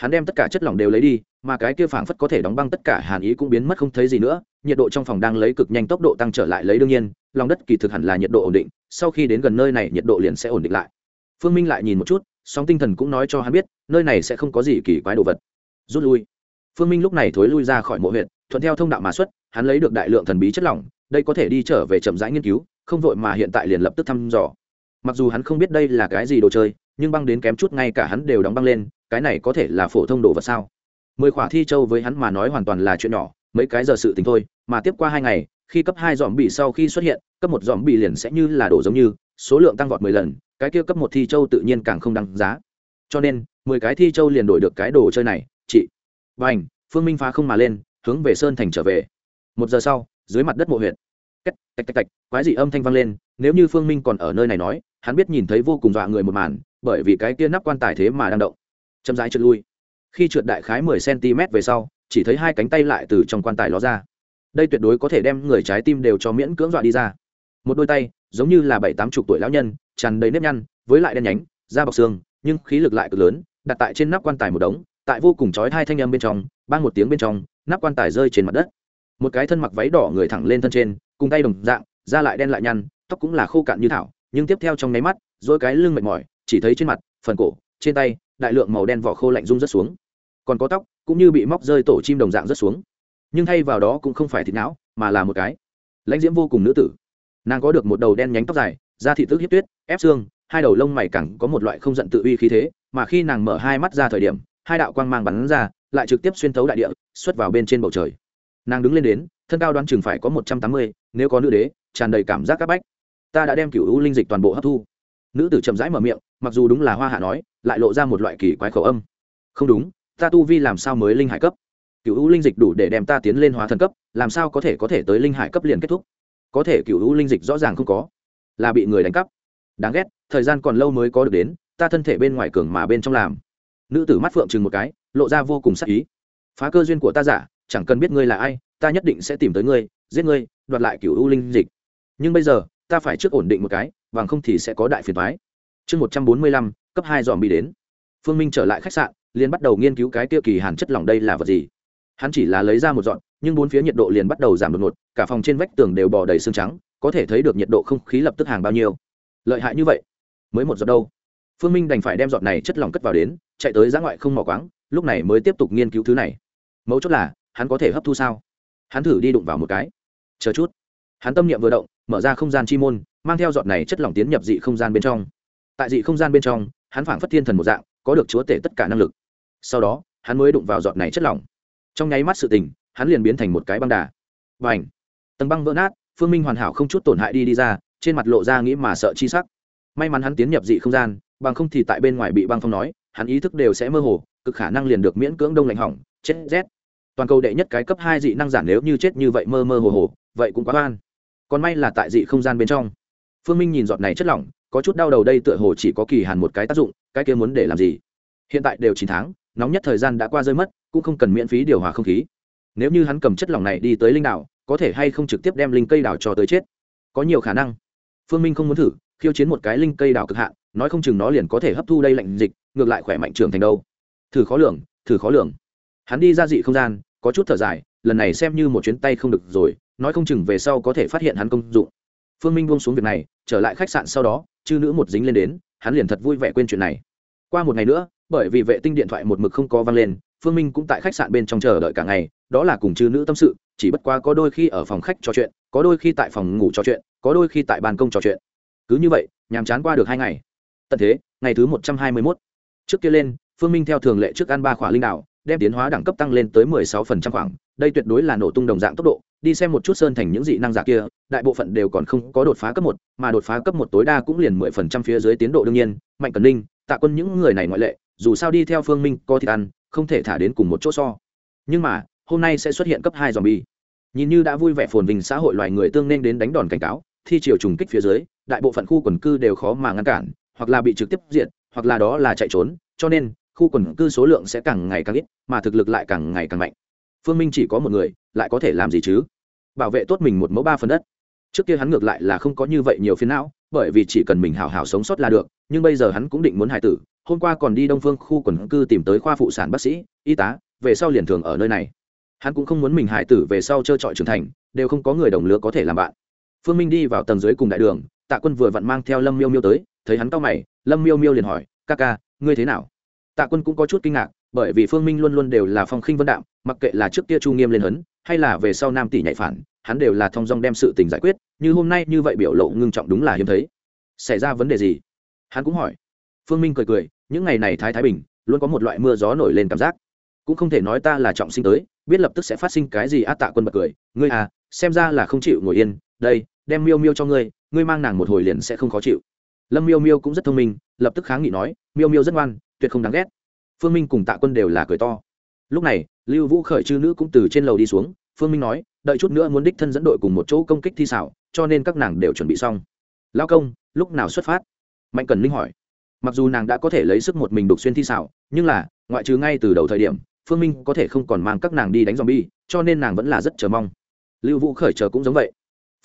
hắn đem tất cả chất lỏng đều lấy đi, mà cái kia phảng phất có thể đóng băng tất cả hàn ý cũng biến mất không thấy gì nữa, nhiệt độ trong phòng đang lấy cực nhanh tốc độ tăng trở lại lấy đương nhiên, lòng đất kỳ thực hẳn là nhiệt độ ổn định, sau khi đến gần nơi này nhiệt độ liền sẽ ổn định lại. Phương minh lại nhìn một chút, sóng tinh thần cũng nói cho hắn biết, nơi này sẽ không có gì kỳ quái đồ vật. Rút lui. Phương minh lúc này thối lui ra khỏi mộ huyện thuận theo thông đạo mà xuất, hắn lấy được đại lượng thần bí chất lỏng, đây có thể đi trở về chậm rãi nghiên cứu, không vội mà hiện tại liền lập tức thăm dò. Mặc dù hắn không biết đây là cái gì đồ chơi, nhưng băng đến kém chút ngay cả hắn đều đóng băng lên cái này có thể là phổ thông đồ vật sao? Mười khỏa thi châu với hắn mà nói hoàn toàn là chuyện nhỏ, mấy cái giờ sự tình thôi, mà tiếp qua hai ngày, khi cấp hai dòm bị sau khi xuất hiện, cấp một dòm bị liền sẽ như là đồ giống như, số lượng tăng vọt mười lần, cái kia cấp một thi châu tự nhiên càng không đăng giá. Cho nên, mười cái thi châu liền đổi được cái đồ chơi này, chị. Và ảnh phương minh phá không mà lên, hướng về sơn thành trở về. Một giờ sau, dưới mặt đất mộ huyện cách tạch tạch tạch quái dị âm thanh vang lên, nếu như phương minh còn ở nơi này nói, hắn biết nhìn thấy vô cùng dọa người một màn, bởi vì cái kia nắp quan tài thế mà đang động chậm rãi trượt lui. Khi trượt đại khái mười cm về sau, chỉ thấy hai cánh tay lại từ trong quan tài ló ra. Đây tuyệt đối có thể đem người trái tim đều cho miễn cưỡng dọa đi ra. Một đôi tay, giống như là bảy tám chục tuổi lão nhân, tràn đầy nếp nhăn, với lại đen nhánh, da bọc xương, nhưng khí lực lại cực lớn, đặt tại trên nắp quan tài một đống, tại vô cùng chói hai thanh âm bên trong ban một tiếng bên trong, nắp quan tài rơi trên mặt đất. Một cái thân mặc váy đỏ người thẳng lên thân trên, cùng tay đồng dạng, da lại đen lại nhăn, tóc cũng là khô cạn như thảo, nhưng tiếp theo trong nháy mắt dỗi cái lưng mệt mỏi, chỉ thấy trên mặt, phần cổ trên tay, đại lượng màu đen vỏ khô lạnh rung rất xuống. Còn có tóc, cũng như bị móc rơi tổ chim đồng dạng rất xuống. Nhưng thay vào đó cũng không phải thịt não, mà là một cái. Lãnh diễm vô cùng nữ tử. Nàng có được một đầu đen nhánh tóc dài, da thị tức hiếp tuyết, ép xương, hai đầu lông mày cẳng có một loại không giận tự uy khí thế, mà khi nàng mở hai mắt ra thời điểm, hai đạo quang mang bắn ra, lại trực tiếp xuyên tấu đại địa, xuất vào bên trên bầu trời. Nàng đứng lên đến, thân cao đoán chừng phải có một trăm tám mươi, nếu có nữ đế, tràn đầy cảm giác c áp bách. Ta đã đem cựu u linh dịch toàn bộ hấp thu nữ tử chậm rãi mở miệng, mặc dù đúng là hoa hạ nói, lại lộ ra một loại kỳ quái khẩu âm. Không đúng, ta tu vi làm sao mới linh hải cấp? Cựu u linh dịch đủ để đem ta tiến lên hóa thần cấp, làm sao có thể có thể tới linh hải cấp liền kết thúc? Có thể cựu u linh dịch rõ ràng không có. Là bị người đánh cắp. Đáng ghét, thời gian còn lâu mới có được đến, ta thân thể bên ngoài cường mà bên trong làm. Nữ tử mắt phượng chừng một cái, lộ ra vô cùng sắc ý. Phá cơ duyên của ta giả, chẳng cần biết ngươi là ai, ta nhất định sẽ tìm tới ngươi, giết ngươi, đoạt lại cựu u linh dịch. Nhưng bây giờ, ta phải trước ổn định một cái bằng không thì sẽ có đại phiền toái. chương một trăm bốn mươi lăm, cấp hai dòm bị đến. Phương minh trở lại khách sạn, liền bắt đầu nghiên cứu cái kia kỳ hàn chất lỏng đây là vật gì. Hắn chỉ là lấy ra một dọn, nhưng bốn phía nhiệt độ liền bắt đầu giảm đột ngột, cả phòng trên vách tường đều bò đầy xương trắng, có thể thấy được nhiệt độ không khí lập tức hàng bao nhiêu. Lợi hại như vậy? Mới một giọt đâu? Phương minh đành phải đem giọt này chất lỏng cất vào đến, chạy tới giã ngoại không mỏ quáng, lúc này mới tiếp tục nghiên cứu thứ này. Mấu chốt là, hắn có thể hấp thu sao? Hắn thử đi đụng vào một cái. Chờ chút. Hắn tâm niệm vừa động, mở ra không gian chi môn mang theo giọt này chất lỏng tiến nhập dị không gian bên trong. Tại dị không gian bên trong, hắn phảng phất thiên thần một dạng, có được chúa tể tất cả năng lực. Sau đó, hắn mới đụng vào giọt này chất lỏng. Trong nháy mắt sự tình, hắn liền biến thành một cái băng đà. Và h tầng băng vỡ nát, phương minh hoàn hảo không chút tổn hại đi đi ra, trên mặt lộ ra nghĩ mà sợ chi sắc. May mắn hắn tiến nhập dị không gian, bằng không thì tại bên ngoài bị băng phong nói, hắn ý thức đều sẽ mơ hồ, cực khả năng liền được miễn cưỡng đông lạnh hỏng, chết rét. Toàn cầu đệ nhất cái cấp hai dị năng giản nếu như chết như vậy mơ mơ hồ hồ, vậy cũng quá oan. Còn may là tại dị không gian bên trong phương minh nhìn giọt này chất lỏng, có chút đau đầu đây tựa hồ chỉ có kỳ hàn một cái tác dụng, cái kia muốn để làm gì? Hiện tại đều chín tháng, nóng nhất thời gian đã qua rơi mất, cũng không cần miễn phí điều hòa không khí. Nếu như hắn cầm chất lỏng này đi tới linh đảo, có thể hay không trực tiếp đem linh cây đảo cho tới chết? Có nhiều khả năng. Phương minh không muốn thử, khiêu chiến một cái linh cây đảo cực hạn, nói không chừng nó liền có thể hấp thu đây lạnh dịch, ngược lại khỏe mạnh trưởng thành đâu. Thử khó lường, thử khó lường. Hắn đi ra dị không gian, có chút thở dài, lần này xem như một chuyến tay không được rồi, nói không chừng về sau có thể phát hiện hắn công dụng phương minh buông xuống việc này, trở lại khách sạn sau đó, chư nữ một dính lên đến, hắn liền thật vui vẻ quên chuyện này. Qua một ngày nữa, bởi vì vệ tinh điện thoại một mực không có văng lên, phương minh cũng tại khách sạn bên trong chờ đợi cả ngày, đó là cùng chư nữ tâm sự, chỉ bất quá có đôi khi ở phòng khách trò chuyện, có đôi khi tại phòng ngủ trò chuyện, có đôi khi tại bàn công trò chuyện. Cứ như vậy, nhàm chán qua được hai ngày. Tận thế, ngày thứ một trăm hai mươi mốt. Trước kia lên, phương minh theo thường lệ trước ăn ba khỏa linh đạo đem tiến hóa đẳng cấp tăng lên tới mười sáu phần trăm khoảng, đây tuyệt đối là nổ tung đồng dạng tốc độ đi xem một chút sơn thành những dị năng giả kia, đại bộ phận đều còn không có đột phá cấp một, mà đột phá cấp một tối đa cũng liền mười phần trăm phía dưới tiến độ đương nhiên. Mạnh cần ninh, tạ quân những người này ngoại lệ, dù sao đi theo phương minh có thịt ăn, không thể thả đến cùng một chỗ so. Nhưng mà, hôm nay sẽ xuất hiện cấp hai dòm bi nhìn như đã vui vẻ phồn vinh xã hội loài người tương nên đến đánh đòn cảnh cáo, thi chiều trùng kích phía dưới, đại bộ phận khu quần cư đều khó mà ngăn cản, hoặc là bị trực tiếp diện hoặc là đó là chạy trốn, cho nên, khu quần cư số lượng sẽ càng ngày càng ít, mà thực lực lại càng ngày càng mạnh. Phương minh chỉ có một người lại có thể làm gì chứ? Bảo vệ tốt mình một mẫu ba phần đất. Trước kia hắn ngược lại là không có như vậy nhiều phiến não, bởi vì chỉ cần mình hào hào sống sót là được, nhưng bây giờ hắn cũng định muốn hài tử. Hôm qua còn đi đông phương khu quần cư tìm tới khoa phụ sản bác sĩ, y tá, về sau liền thường ở nơi này. Hắn cũng không muốn mình hài tử về sau trơ trọi trưởng thành, đều không có người đồng lứa có thể làm bạn. Phương minh đi vào tầng dưới cùng đại đường, tạ quân vừa vặn mang theo lâm miêu miêu tới, thấy hắn cau mày, lâm miêu miêu liền hỏi, ca ca, ngươi thế nào? Tạ quân cũng có chút kinh ngạc, bởi vì phương minh luôn luôn đều là phong khinh vân đạm, mặc kệ là trước kia chu nghiêm lên hấn hay là về sau nam tỷ nhạy phản, hắn đều là thong dong đem sự tình giải quyết, như hôm nay như vậy biểu lộ ngưng trọng đúng là hiếm thấy. Xảy ra vấn đề gì? Hắn cũng hỏi. Phương minh cười cười, những ngày này thái thái bình, luôn có một loại mưa gió nổi lên cảm giác. Cũng không thể nói ta là trọng sinh tới, biết lập tức sẽ phát sinh cái gì á tạ quân bật cười. Ngươi à xem ra là không chịu ngồi yên, đây, đem miêu miêu cho ngươi ngươi mang nàng một hồi liền sẽ không khó chịu. Lâm miêu miêu cũng rất thông minh, lập tức kháng nghị nói, miêu miêu rất ngoan, tuyệt không đáng ghét. Phương minh cùng tạ quân đều là cười to lúc này, lưu vũ khởi chư nữ cũng từ trên lầu đi xuống, phương minh nói, đợi chút nữa muốn đích thân dẫn đội cùng một chỗ công kích thi xảo, cho nên các nàng đều chuẩn bị xong. Lao công, lúc nào xuất phát? Mạnh cần linh hỏi. Mặc dù nàng đã có thể lấy sức một mình đục xuyên thi xảo, nhưng là, ngoại trừ ngay từ đầu thời điểm, phương minh có thể không còn mang các nàng đi đánh dòm bi cho nên nàng vẫn là rất chờ mong. Lưu vũ khởi chờ cũng giống vậy.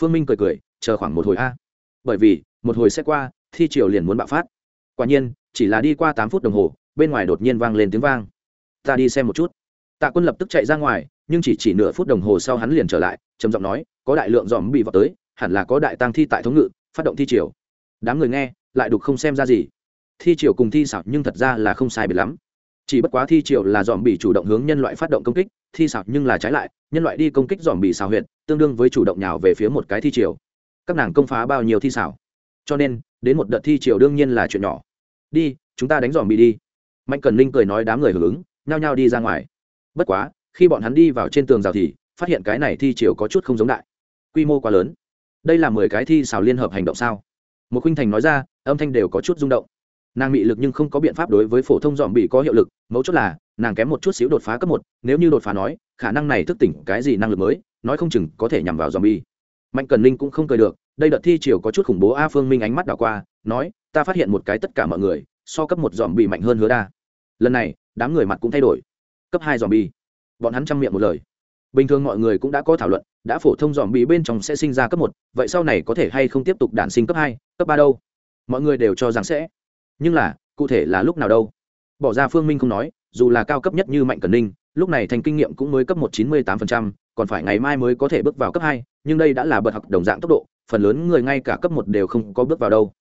Phương minh cười cười, chờ khoảng một hồi a. Bởi vì, một hồi sẽ qua, thi triều liền muốn bạo phát. Quả nhiên, chỉ là đi qua tám phút đồng hồ, bên ngoài đột nhiên vang lên tiếng vang ta đi xem một chút. Tạ quân lập tức chạy ra ngoài, nhưng chỉ chỉ nửa phút đồng hồ sau hắn liền trở lại, trầm giọng nói, có đại lượng dòm bị vào tới, hẳn là có đại tăng thi tại thống ngự, phát động thi triều. Đám người nghe, lại đục không xem ra gì. Thi triều cùng thi xảo nhưng thật ra là không sai biệt lắm. Chỉ bất quá thi triều là dòm bị chủ động hướng nhân loại phát động công kích, thi xảo nhưng là trái lại, nhân loại đi công kích dòm bị xảo huyện tương đương với chủ động nhào về phía một cái thi triều. Các nàng công phá bao nhiêu thi xảo? Cho nên, đến một đợt thi triều đương nhiên là chuyện nhỏ. Đi, chúng ta đánh dòm bị đi. Mạnh cần linh cười nói đám người hưởng ứng nhao nhao đi ra ngoài. Bất quá, khi bọn hắn đi vào trên tường rào thì, phát hiện cái này thi triều có chút không giống đại. Quy mô quá lớn. Đây là mười cái thi xào liên hợp hành động sao? Một khuynh thành nói ra, âm thanh đều có chút rung động. Nàng bị lực nhưng không có biện pháp đối với phổ thông dòm bị có hiệu lực, mấu chốt là, nàng kém một chút xíu đột phá cấp một, nếu như đột phá nói, khả năng này thức tỉnh cái gì năng lực mới, nói không chừng có thể nhằm vào dòm bi mạnh cần linh cũng không cười được, đây đợt thi triều có chút khủng bố a phương minh ánh mắt đảo qua, nói, ta phát hiện một cái tất cả mọi người, so cấp một dòm bị mạnh hơn hứa đa. Lần này đám người mặt cũng thay đổi. Cấp hai dòm bi bọn hắn chăm miệng một lời. Bình thường mọi người cũng đã có thảo luận, đã phổ thông dòm bị bên trong sẽ sinh ra cấp một, vậy sau này có thể hay không tiếp tục đản sinh cấp hai, cấp ba đâu? Mọi người đều cho rằng sẽ. Nhưng là, cụ thể là lúc nào đâu? Bỏ ra phương minh không nói, dù là cao cấp nhất như mạnh cần ninh, lúc này thành kinh nghiệm cũng mới cấp một chín mươi tám phần trăm, còn phải ngày mai mới có thể bước vào cấp hai, nhưng đây đã là bậc học đồng dạng tốc độ, phần lớn người ngay cả cấp một đều không có bước vào đâu.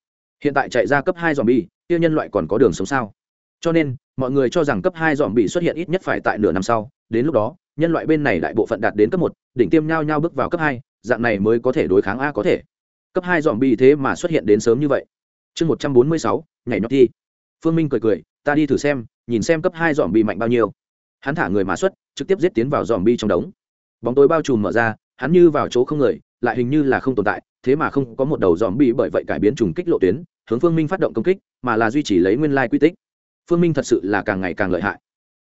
Hiện tại chạy ra cấp hai dòm bi tiêu nhân loại còn có đường sống sao? Cho nên, mọi người cho rằng cấp hai dòm bị xuất hiện ít nhất phải tại nửa năm sau. Đến lúc đó, nhân loại bên này đại bộ phận đạt đến cấp một, đỉnh tiêm nhau nhau bước vào cấp hai, dạng này mới có thể đối kháng a có thể. Cấp hai dòm bị thế mà xuất hiện đến sớm như vậy. Chương một trăm bốn mươi sáu, nhảy nhót thi. Phương minh cười cười, ta đi thử xem, nhìn xem cấp hai dòm bị mạnh bao nhiêu. Hắn thả người mã xuất, trực tiếp giết tiến vào dòm bi trong đống. Bóng tối bao trùm mở ra, hắn như vào chỗ không người, lại hình như là không tồn tại, thế mà không có một đầu dòm bi bởi vậy cải biến trùng kích lộ tuyến, hướng phương minh phát động công kích, mà là duy trì lấy nguyên lai quy tích phương minh thật sự là càng ngày càng lợi hại.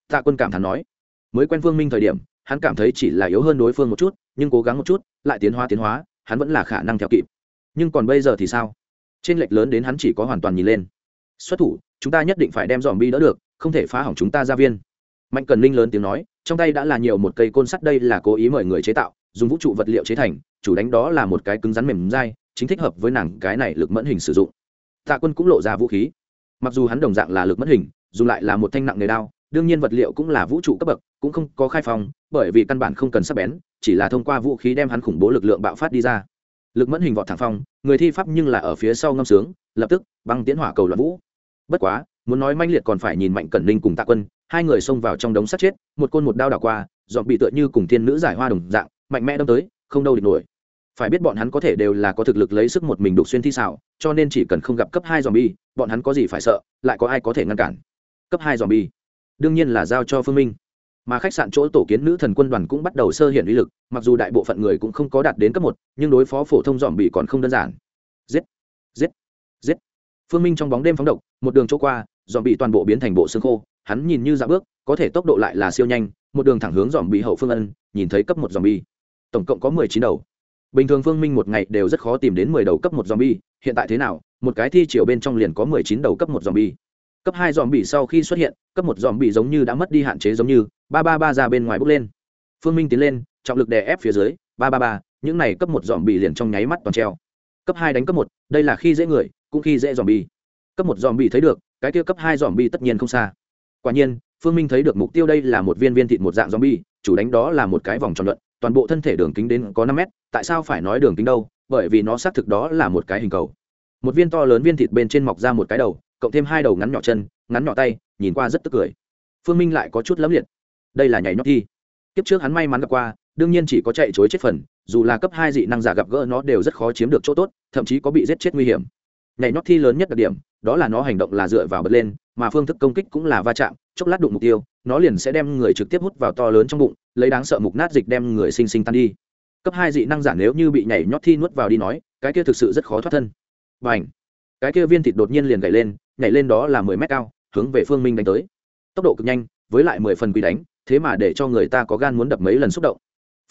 Tạ quân cảm thán nói, mới quen phương minh thời điểm, hắn cảm thấy chỉ là yếu hơn đối phương một chút, nhưng cố gắng một chút, lại tiến hóa tiến hóa, hắn vẫn là khả năng theo kịp. Nhưng còn bây giờ thì sao? Trên lệch lớn đến hắn chỉ có hoàn toàn nhìn lên. Xuất thủ, chúng ta nhất định phải đem dòm bi đỡ được, không thể phá hỏng chúng ta ra viên. Mạnh cần linh lớn tiếng nói, trong tay đã là nhiều một cây côn sắt, đây là cố ý mời người chế tạo, dùng vũ trụ vật liệu chế thành, chủ đánh đó là một cái cứng rắn mềm dai, chính thích hợp với nàng cái này lực mẫn hình sử dụng. Tạ quân cũng lộ ra vũ khí mặc dù hắn đồng dạng là lực mất hình, dù lại là một thanh nặng nghề đao, đương nhiên vật liệu cũng là vũ trụ cấp bậc, cũng không có khai phong, bởi vì căn bản không cần sắp bén, chỉ là thông qua vũ khí đem hắn khủng bố lực lượng bạo phát đi ra. Lực mẫn hình vọt thẳng phong, người thi pháp nhưng là ở phía sau ngâm sướng, lập tức, băng tiến hỏa cầu loạn vũ. Bất quá, muốn nói manh liệt còn phải nhìn mạnh cẩn ninh cùng tạ quân, hai người xông vào trong đống sắt chết, một côn một đao đảo qua dọn bị tựa như cùng thiên nữ giải hoa đồng dạng, mạnh mẽ đâm tới, không đâu địch nổi phải biết bọn hắn có thể đều là có thực lực lấy sức một mình đục xuyên thi xảo, cho nên chỉ cần không gặp cấp hai dòm bi bọn hắn có gì phải sợ, lại có ai có thể ngăn cản. Cấp hai dòm bi đương nhiên là giao cho phương minh. Mà khách sạn chỗ tổ kiến nữ thần quân đoàn cũng bắt đầu sơ hiện uy lực, mặc dù đại bộ phận người cũng không có đạt đến cấp một, nhưng đối phó phổ thông dòm bị còn không đơn giản. Giết! Giết! Giết! Phương minh trong bóng đêm phóng độc, một đường chỗ qua dòm bị toàn bộ biến thành bộ xương khô, hắn nhìn như dạ bước, có thể tốc độ lại là siêu nhanh, một đường thẳng hướng dòm bị hậu phương ân, nhìn thấy cấp một dòm bi tổng cộng có mười chín đầu bình thường phương minh một ngày đều rất khó tìm đến mười đầu cấp một dòm bi hiện tại thế nào? Một cái thi chiều bên trong liền có mười chín đầu cấp một dòm bi cấp hai dòm bị sau khi xuất hiện, cấp một dòm bị giống như đã mất đi hạn chế giống như, ba ba ba ra bên ngoài bước lên. Phương minh tiến lên, trọng lực đè ép phía dưới, ba ba ba, những này cấp một dòm bị liền trong nháy mắt toàn treo. Cấp hai đánh cấp một, đây là khi dễ người, cũng khi dễ dòm bi cấp một dòm bi thấy được, cái kia cấp hai dòm bi tất nhiên không xa. Quả nhiên, phương minh thấy được mục tiêu đây là một viên viên thịt một dạng dòm bi chủ đánh đó là một cái vòng tròn luận toàn bộ thân thể đường kính đến có năm mét, tại sao phải nói đường kính đâu? Bởi vì nó xác thực đó là một cái hình cầu. Một viên to lớn viên thịt bên trên mọc ra một cái đầu, cộng thêm hai đầu ngắn nhỏ chân, ngắn nhỏ tay, nhìn qua rất tức cười. Phương minh lại có chút lấm liệt. Đây là nhảy nhót thi. Kiếp trước hắn may mắn gặp qua, đương nhiên chỉ có chạy chối chết phần, dù là cấp hai dị năng giả gặp gỡ nó đều rất khó chiếm được chỗ tốt, thậm chí có bị giết chết nguy hiểm. Nhảy nhót thi lớn nhất đặc điểm, đó là nó hành động là dựa vào bật lên, mà phương thức công kích cũng là va chạm chốc lát đụng mục tiêu nó liền sẽ đem người trực tiếp hút vào to lớn trong bụng lấy đáng sợ mục nát dịch đem người sinh sinh tan đi. Cấp hai dị năng giả nếu như bị nhảy nhót thi nuốt vào đi nói cái kia thực sự rất khó thoát thân. Bành, ảnh cái kia viên thịt đột nhiên liền gậy lên nhảy lên đó là mười mét cao hướng về phương minh đánh tới. Tốc độ cực nhanh với lại mười phần quỳ đánh thế mà để cho người ta có gan muốn đập mấy lần xúc động.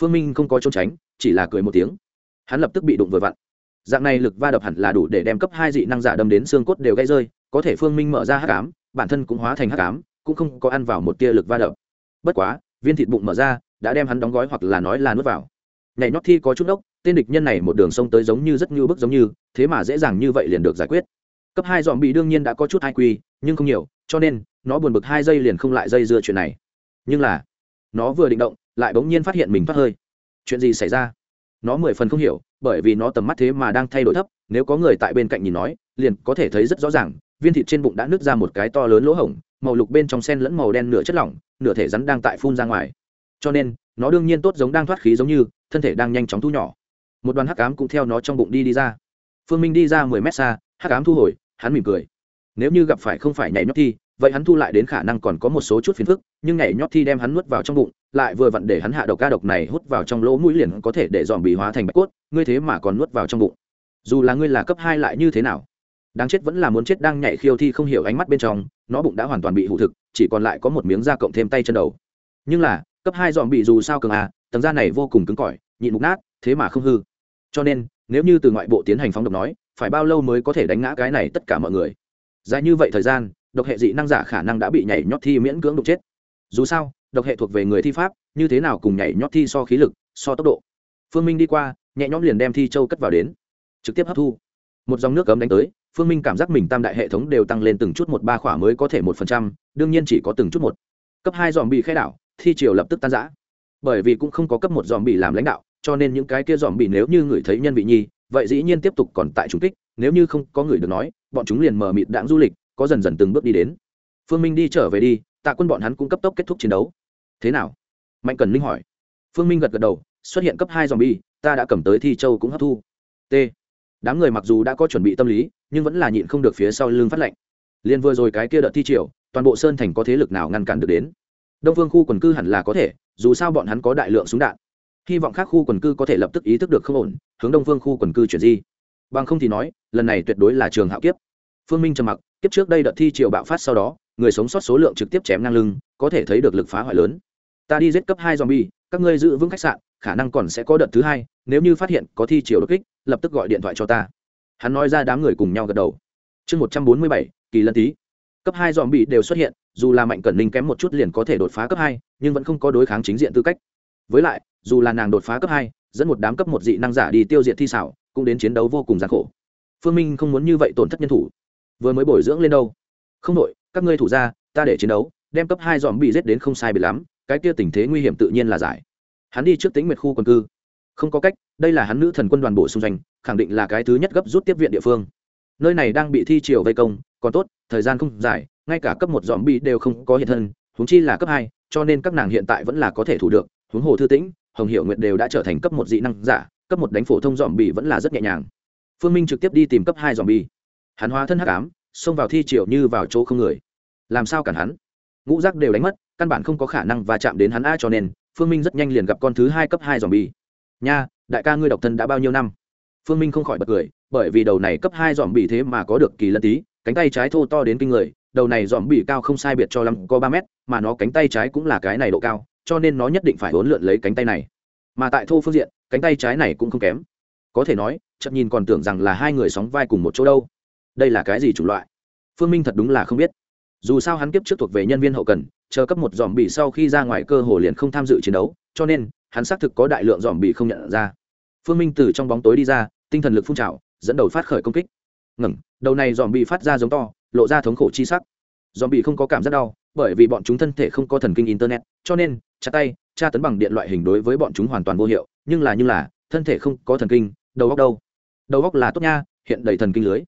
Phương minh không có trốn tránh chỉ là cười một tiếng. Hắn lập tức bị đụng vừa vặn. Dạng này lực va đập hẳn là đủ để đem cấp hai dị năng giả đâm đến xương cốt đều gãy rơi có thể phương minh mở ra hắc ám bản thân cũng hóa thành hắc ám cũng không có ăn vào một tia lực va đập. Bất quá, viên thịt bụng mở ra, đã đem hắn đóng gói hoặc là nói là nuốt vào. Nhảy nhót thi có chút đốc, tên địch nhân này một đường sông tới giống như rất như bức giống như, thế mà dễ dàng như vậy liền được giải quyết. Cấp hai dòm bị đương nhiên đã có chút ai quy, nhưng không nhiều, cho nên, nó buồn bực hai giây liền không lại dây dưa chuyện này. Nhưng là, nó vừa định động, lại bỗng nhiên phát hiện mình thoát hơi. Chuyện gì xảy ra? Nó mười phần không hiểu, bởi vì nó tầm mắt thế mà đang thay đổi thấp, nếu có người tại bên cạnh nhìn nói, liền có thể thấy rất rõ ràng, viên thịt trên bụng đã nứt ra một cái to lớn lỗ hổng màu lục bên trong sen lẫn màu đen nửa chất lỏng, nửa thể rắn đang tại phun ra ngoài. Cho nên, nó đương nhiên tốt giống đang thoát khí giống như, thân thể đang nhanh chóng thu nhỏ. Một đoàn hắc ám cũng theo nó trong bụng đi đi ra. Phương minh đi ra mười mét xa, hắc ám thu hồi, hắn mỉm cười. Nếu như gặp phải không phải nhảy nhót thi, vậy hắn thu lại đến khả năng còn có một số chút phiền phức, nhưng nhảy nhót thi đem hắn nuốt vào trong bụng, lại vừa vặn để hắn hạ độc ca độc này hút vào trong lỗ mũi liền có thể để dòm bị hóa thành bạch cốt, ngươi thế mà còn nuốt vào trong bụng. Dù là ngươi là cấp hai lại như thế nào? Đáng chết vẫn là muốn chết đang nhảy khiêu thi không hiểu ánh mắt bên trong, nó bụng đã hoàn toàn bị hụ thực, chỉ còn lại có một miếng da cộng thêm tay chân đầu. Nhưng là, cấp hai dọn bị dù sao cường à tầng da này vô cùng cứng cỏi, nhịn mục nát, thế mà không hư. Cho nên, nếu như từ ngoại bộ tiến hành phóng độc nói, phải bao lâu mới có thể đánh ngã cái này tất cả mọi người? Dài như vậy thời gian, độc hệ dị năng giả khả năng đã bị nhảy nhót thi miễn cưỡng đục chết. Dù sao, độc hệ thuộc về người thi pháp, như thế nào cùng nhảy nhót thi so khí lực, so tốc độ? Phương minh đi qua, nhẹ nhõm liền đem thi châu cất vào đến. Trực tiếp hấp thu một dòng nước cấm đánh tới, phương minh cảm giác mình tam đại hệ thống đều tăng lên từng chút một, ba khỏa mới có thể một phần trăm, đương nhiên chỉ có từng chút một. Cấp hai dòm bị khai đảo, thi triều lập tức tan giã bởi vì cũng không có cấp một dòm bị làm lãnh đạo, cho nên những cái kia dòm bị nếu như người thấy nhân vị nhi, vậy dĩ nhiên tiếp tục còn tại trung kích, nếu như không có người được nói, bọn chúng liền mờ mịt đãng du lịch, có dần dần từng bước đi đến. Phương minh đi trở về đi, tạ quân bọn hắn cũng cấp tốc kết thúc chiến đấu. Thế nào? Mạnh cần linh hỏi. Phương minh gật gật đầu, xuất hiện cấp hai dòm bi ta đã cầm tới thi châu cũng hấp thu. T đám người mặc dù đã có chuẩn bị tâm lý, nhưng vẫn là nhịn không được phía sau lưng phát lệnh. Liền vừa rồi cái kia đợt thi triều, toàn bộ sơn thành có thế lực nào ngăn cản được đến? Đông phương khu quần cư hẳn là có thể, dù sao bọn hắn có đại lượng súng đạn. Hy vọng khác khu quần cư có thể lập tức ý thức được không ổn, hướng đông phương khu quần cư chuyển di. Bằng không thì nói, lần này tuyệt đối là trường hạo kiếp. Phương minh trầm mặc, kiếp trước đây đợt thi triều bạo phát sau đó, người sống sót số lượng trực tiếp chém ngang lưng, có thể thấy được lực phá hoại lớn. Ta đi giết cấp hai zombie các ngươi giữ vững khách sạn, khả năng còn sẽ có đợt thứ hai, nếu như phát hiện có thi chiều đột kích, lập tức gọi điện thoại cho ta. Hắn nói ra đám người cùng nhau gật đầu. Chương một trăm bốn mươi bảy, kỳ lân tý. Cấp hai dòm bị đều xuất hiện, dù là mạnh cẩn ninh kém một chút liền có thể đột phá cấp hai, nhưng vẫn không có đối kháng chính diện tư cách. Với lại, dù là nàng đột phá cấp hai, dẫn một đám cấp một dị năng giả đi tiêu diệt thi xảo, cũng đến chiến đấu vô cùng gian khổ. Phương minh không muốn như vậy tổn thất nhân thủ. Vừa mới bồi dưỡng lên đâu? Không đội, các ngươi thủ ra, ta để chiến đấu, đem cấp hai dòm bị giết đến không sai bị lắm cái kia tình thế nguy hiểm tự nhiên là giải. Hắn đi trước tính nguyệt khu quần cư. Không có cách, đây là hắn nữ thần quân đoàn bổ xung danh, khẳng định là cái thứ nhất gấp rút tiếp viện địa phương. Nơi này đang bị thi triều vây công, còn tốt, thời gian không dài, ngay cả cấp một dòm bi đều không có hiện thân, huống chi là cấp hai, cho nên các nàng hiện tại vẫn là có thể thủ được. Huống hồ thư tĩnh, hồng hiệu nguyện đều đã trở thành cấp một dị năng giả, cấp một đánh phổ thông dòm bi vẫn là rất nhẹ nhàng. Phương minh trực tiếp đi tìm cấp hai dòm bi hắn hóa thân hắc ám, xông vào thi triều như vào chỗ không người. Làm sao cản hắn? Ngũ rác đều đánh mất căn bản không có khả năng va chạm đến hắn a cho nên, phương minh rất nhanh liền gặp con thứ hai cấp hai dòm bi nha, đại ca ngươi độc thân đã bao nhiêu năm? Phương minh không khỏi bật cười, bởi vì đầu này cấp hai dòm bị thế mà có được kỳ lân tí, cánh tay trái thô to đến kinh người, đầu này dòm bị cao không sai biệt cho lắm, có ba mét, mà nó cánh tay trái cũng là cái này độ cao, cho nên nó nhất định phải huấn lượn lấy cánh tay này. Mà tại thô phương diện, cánh tay trái này cũng không kém. Có thể nói chậm nhìn còn tưởng rằng là hai người sóng vai cùng một chỗ đâu. Đây là cái gì chủng loại? Phương minh thật đúng là không biết dù sao hắn kiếp trước thuộc về nhân viên hậu cần, chờ cấp một dòm bị sau khi ra ngoài cơ hồ liền không tham dự chiến đấu, cho nên, hắn xác thực có đại lượng dòm bị không nhận ra. Phương minh từ trong bóng tối đi ra, tinh thần lực phun trào, dẫn đầu phát khởi công kích. Ngẩng đầu này dòm bị phát ra giống to, lộ ra thống khổ chi sắc. Dòm bị không có cảm giác đau, bởi vì bọn chúng thân thể không có thần kinh internet, cho nên, chặt tay, tra tấn bằng điện loại hình đối với bọn chúng hoàn toàn vô hiệu, nhưng là như là, thân thể không có thần kinh, đầu góc đâu? Đầu góc là tốt nha, hiện đầy thần kinh lưới.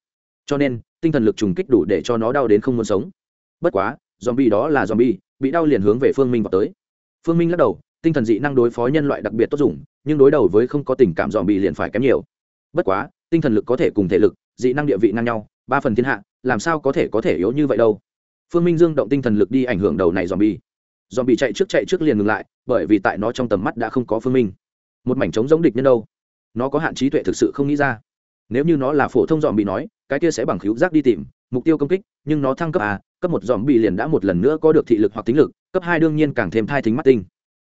Cho nên, tinh thần lực trùng kích đủ để cho nó đau đến không muốn sống bất quá dòm bi đó là dòm bi bị đau liền hướng về phương minh vào tới. Phương minh lắc đầu, tinh thần dị năng đối phó nhân loại đặc biệt tốt dùng, nhưng đối đầu với không có tình cảm dòm bi liền phải kém nhiều. Bất quá, tinh thần lực có thể cùng thể lực, dị năng địa vị ngang nhau, ba phần thiên hạ, làm sao có thể có thể yếu như vậy đâu? Phương minh dương động tinh thần lực đi ảnh hưởng đầu này dòm bi dòm bị chạy trước chạy trước liền ngừng lại, bởi vì tại nó trong tầm mắt đã không có phương minh. Một mảnh trống giống địch nhân đâu? Nó có hạn trí tuệ thực sự không nghĩ ra. Nếu như nó là phổ thông dòm bị nói, cái kia sẽ bằng khíu giác đi tìm mục tiêu công kích, nhưng nó thăng cấp à? cấp một dòm bị liền đã một lần nữa có được thị lực hoặc tính lực, cấp hai đương nhiên càng thêm thai thính mắt tinh.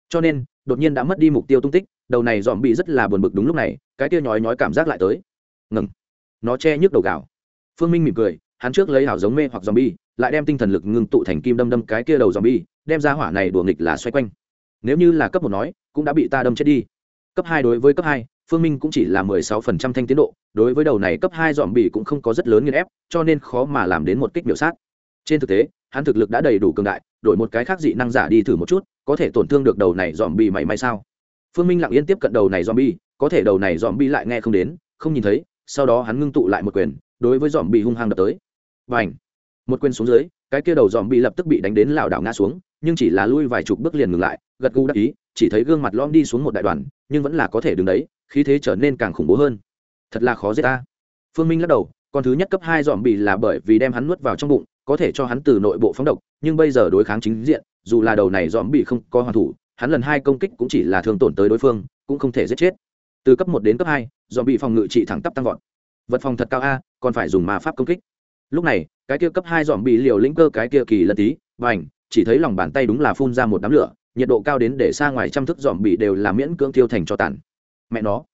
Cho nên, đột nhiên đã mất đi mục tiêu tung tích, đầu này dòm bị rất là buồn bực đúng lúc này, cái kia nhói nhói cảm giác lại tới. Ngừng. Nó che nhức đầu gạo phương minh mỉm cười, hắn trước lấy hảo giống mê hoặc dòm bi lại đem tinh thần lực ngưng tụ thành kim đâm đâm cái kia đầu dòm bi đem ra hỏa này đùa nghịch là xoay quanh. Nếu như là cấp một nói, cũng đã bị ta đâm chết đi. Cấp hai đối với cấp hai phương minh cũng chỉ là mười sáu phần trăm thanh tiến độ, đối với đầu này cấp hai dòm bỉ cũng không có rất lớn nghiên ép, cho nên khó mà làm đến một kích biểu sát. Trên thực tế, hắn thực lực đã đầy đủ cường đại, đổi một cái khác dị năng giả đi thử một chút, có thể tổn thương được đầu này dòm bỉ mảy may sao? Phương minh lặng yên tiếp cận đầu này dòm bỉ có thể đầu này dòm bỉ lại nghe không đến, không nhìn thấy, sau đó hắn ngưng tụ lại một quyền, đối với dòm bỉ hung hăng đập tới. Và ảnh một quyền xuống dưới, cái kia đầu dòm bì lập tức bị đánh đến lảo đảo ngã xuống, nhưng chỉ là lui vài chục bước liền ngừng lại, gật gù đắc ý, chỉ thấy gương mặt lom đi xuống một đại đoàn, nhưng vẫn là có thể đứng đấy khí thế trở nên càng khủng bố hơn. Thật là khó giết ta. Phương minh lắc đầu, con thứ nhất cấp hai dòm bị là bởi vì đem hắn nuốt vào trong bụng, có thể cho hắn từ nội bộ phóng độc, nhưng bây giờ đối kháng chính diện, dù là đầu này dòm bị không có hoàn thủ, hắn lần hai công kích cũng chỉ là thương tổn tới đối phương, cũng không thể giết chết. Từ cấp một đến cấp hai dòm bị phòng ngự trị thẳng tắp tăng vọt. Vật phòng thật cao a, còn phải dùng ma pháp công kích. Lúc này, cái kia cấp hai dòm bị liều lĩnh cơ cái kia kỳ lân tí và ảnh chỉ thấy lòng bàn tay đúng là phun ra một đám lửa, nhiệt độ cao đến để xa ngoài trăm thức dòm bị đều là miễn cưỡng tiêu thành cho tàn mẹ nó.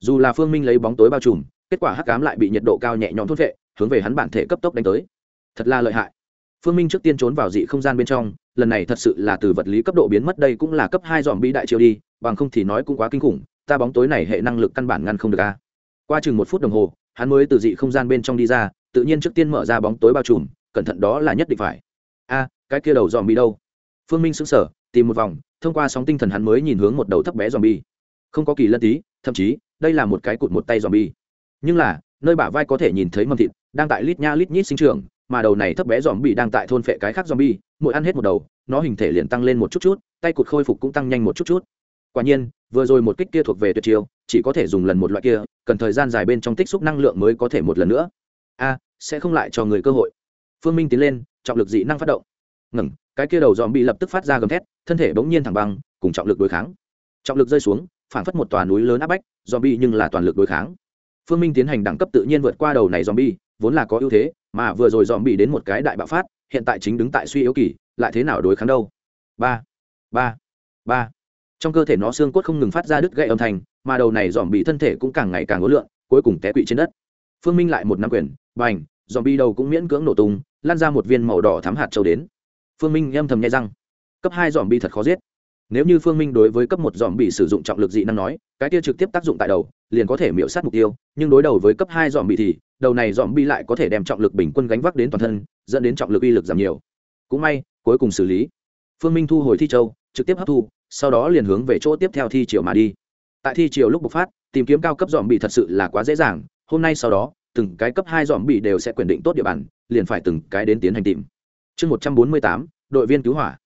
Dù là phương minh lấy bóng tối bao trùm, kết quả hắc cám lại bị nhiệt độ cao nhẹ nhõm thốt vệ hướng về hắn bản thể cấp tốc đánh tới. Thật là lợi hại. Phương minh trước tiên trốn vào dị không gian bên trong, lần này thật sự là từ vật lý cấp độ biến mất đây cũng là cấp hai dòm bi đại chiêu đi, bằng không thì nói cũng quá kinh khủng, ta bóng tối này hệ năng lực căn bản ngăn không được a. Qua chừng một phút đồng hồ, hắn mới từ dị không gian bên trong đi ra, tự nhiên trước tiên mở ra bóng tối bao trùm, cẩn thận đó là nhất định phải. A, cái kia đầu dòm bi đâu? Phương minh sững sờ, tìm một vòng, thông qua sóng tinh thần hắn mới nhìn hướng một đầu thấp bé dòm bi không có kỳ lân tí, thậm chí, đây là một cái cụt một tay dòm bi nhưng là, nơi bả vai có thể nhìn thấy mầm thịt, đang tại lít nha lít nhít sinh trường mà đầu này thấp bé dòm bị đang tại thôn phệ cái khác dòm bi mỗi ăn hết một đầu, nó hình thể liền tăng lên một chút chút, tay cụt khôi phục cũng tăng nhanh một chút chút. Quả nhiên, vừa rồi một kích kia thuộc về tuyệt chiêu, chỉ có thể dùng lần một loại kia, cần thời gian dài bên trong tích xúc năng lượng mới có thể một lần nữa. A, sẽ không lại cho người cơ hội. Phương minh tiến lên, trọng lực dị năng phát động. Ngừng, cái kia đầu dòm bị lập tức phát ra gầm thét, thân thể bỗng nhiên thẳng băng, cùng trọng lực đối kháng. Trọng lực rơi xuống phản phất một tòa núi lớn áp bách, zombie nhưng là toàn lực đối kháng. Phương minh tiến hành đẳng cấp tự nhiên vượt qua đầu này zombie, vốn là có ưu thế, mà vừa rồi zombie đến một cái đại bạo phát, hiện tại chính đứng tại suy yếu kỳ, lại thế nào đối kháng đâu? Ba ba ba. Trong cơ thể nó xương cốt không ngừng phát ra đứt gãy âm thanh, mà đầu này dòm bị thân thể cũng càng ngày càng ngối lượng cuối cùng té quỵ trên đất. Phương minh lại một năm quyền, bành dòm đầu cũng miễn cưỡng nổ tung, lan ra một viên màu đỏ thắm hạt châu đến. Phương minh âm thầm nhai răng. Cấp hai dòm thật khó giết nếu như phương minh đối với cấp một dòm bị sử dụng trọng lực dị năng nói, cái kia trực tiếp tác dụng tại đầu, liền có thể miễu sát mục tiêu, nhưng đối đầu với cấp hai dòm bị thì, đầu này dòm bi lại có thể đem trọng lực bình quân gánh vác đến toàn thân, dẫn đến trọng lực uy lực giảm nhiều. Cũng may, cuối cùng xử lý. Phương minh thu hồi thi châu, trực tiếp hấp thu, sau đó liền hướng về chỗ tiếp theo thi triều mà đi. Tại thi triều lúc bộc phát, tìm kiếm cao cấp dòm bị thật sự là quá dễ dàng, hôm nay sau đó, từng cái cấp hai dòm bị đều sẽ quyền định tốt địa bàn, liền phải từng cái đến tiến hành tìm. Chương một trăm bốn mươi tám, đội viên cứu hỏa.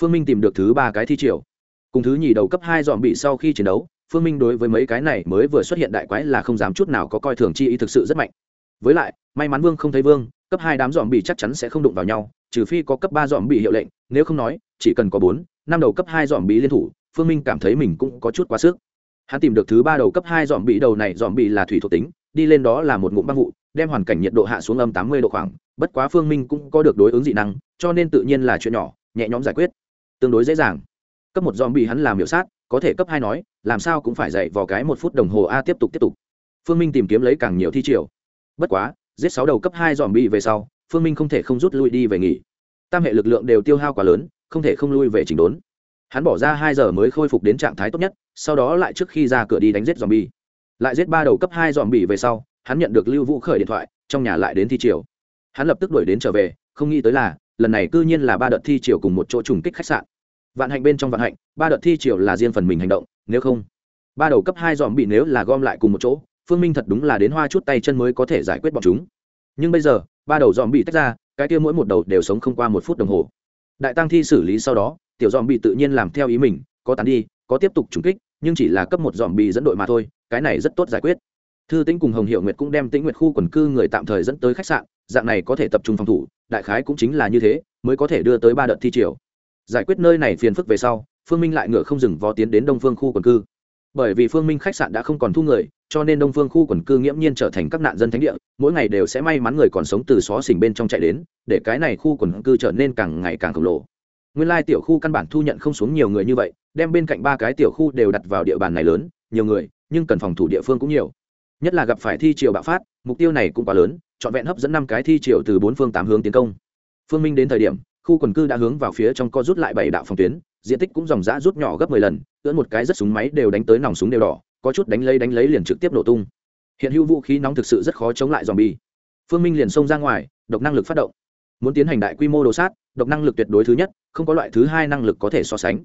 Phương minh tìm được thứ ba cái thi triều cùng thứ nhì đầu cấp hai dòm bị sau khi chiến đấu, phương minh đối với mấy cái này mới vừa xuất hiện đại quái là không dám chút nào có coi thường chi ý thực sự rất mạnh. Với lại, may mắn vương không thấy vương, cấp hai đám dòm bị chắc chắn sẽ không đụng vào nhau, trừ phi có cấp ba dòm bị hiệu lệnh, nếu không nói, chỉ cần có bốn, năm đầu cấp hai dòm bị liên thủ, phương minh cảm thấy mình cũng có chút quá sức. Hắn tìm được thứ ba đầu cấp hai dòm bị đầu này, dòm bị là thủy thuộc tính, đi lên đó là một ngụm băng vụ, đem hoàn cảnh nhiệt độ hạ xuống âm tám mươi độ khoảng, bất quá phương minh cũng có được đối ứng dị năng, cho nên tự nhiên là chuyện nhỏ, nhẹ nhõm giải quyết. Tương đối dễ dàng cấp một dòm bị hắn làm hiệu sát, có thể cấp hai nói, làm sao cũng phải dạy vào cái một phút đồng hồ a tiếp tục tiếp tục. Phương minh tìm kiếm lấy càng nhiều thi triều. Bất quá, giết sáu đầu cấp hai dòm bị về sau, phương minh không thể không rút lui đi về nghỉ. Tam hệ lực lượng đều tiêu hao quá lớn, không thể không lui về chỉnh đốn. Hắn bỏ ra hai giờ mới khôi phục đến trạng thái tốt nhất, sau đó lại trước khi ra cửa đi đánh giết dòm bi lại giết ba đầu cấp hai dòm bị về sau, hắn nhận được lưu vũ khởi điện thoại, trong nhà lại đến thi triều. Hắn lập tức đuổi đến trở về, không nghĩ tới là, lần này cư nhiên là ba đợt thi triều cùng một chỗ trùng kích khách sạn vạn hạnh bên trong vạn hạnh, ba đợt thi triều là riêng phần mình hành động, nếu không, ba đầu cấp hai dòm bị nếu là gom lại cùng một chỗ, phương minh thật đúng là đến hoa chút tay chân mới có thể giải quyết bọn chúng. Nhưng bây giờ, ba đầu dòm bị tách ra, cái kia mỗi một đầu đều sống không qua một phút đồng hồ. Đại tăng thi xử lý sau đó, tiểu dòm bị tự nhiên làm theo ý mình, có tán đi, có tiếp tục trúng kích, nhưng chỉ là cấp một dòm bị dẫn đội mà thôi, cái này rất tốt giải quyết. Thư tĩnh cùng hồng hiệu nguyệt cũng đem tĩnh nguyệt khu quần cư người tạm thời dẫn tới khách sạn, dạng này có thể tập trung phòng thủ, đại khái cũng chính là như thế, mới có thể đưa tới ba đợt thi triều giải quyết nơi này phiền phức về sau, phương minh lại ngựa không dừng vó tiến đến đông phương khu quần cư. Bởi vì phương minh khách sạn đã không còn thu người, cho nên đông phương khu quần cư nghiễm nhiên trở thành các nạn dân thánh địa, mỗi ngày đều sẽ may mắn người còn sống từ xó xỉnh bên trong chạy đến, để cái này khu quần cư trở nên càng ngày càng khổng lồ. Nguyên lai tiểu khu căn bản thu nhận không xuống nhiều người như vậy, đem bên cạnh ba cái tiểu khu đều đặt vào địa bàn này lớn, nhiều người, nhưng cần phòng thủ địa phương cũng nhiều. Nhất là gặp phải thi triều bạo phát, mục tiêu này cũng quá lớn, trọn vẹn hấp dẫn năm cái thi triều từ bốn phương tám hướng tiến công. Phương minh đến thời điểm khu quần cư đã hướng vào phía trong co rút lại bảy đạo phòng tuyến, diện tích cũng dòng dã rút nhỏ gấp mười lần, ưỡn một cái rất súng máy đều đánh tới nòng súng đều đỏ, có chút đánh lấy đánh lấy liền trực tiếp nổ tung. Hiện hữu vũ khí nóng thực sự rất khó chống lại dòm bi phương minh liền xông ra ngoài, độc năng lực phát động. Muốn tiến hành đại quy mô đồ sát, độc năng lực tuyệt đối thứ nhất, không có loại thứ hai năng lực có thể so sánh.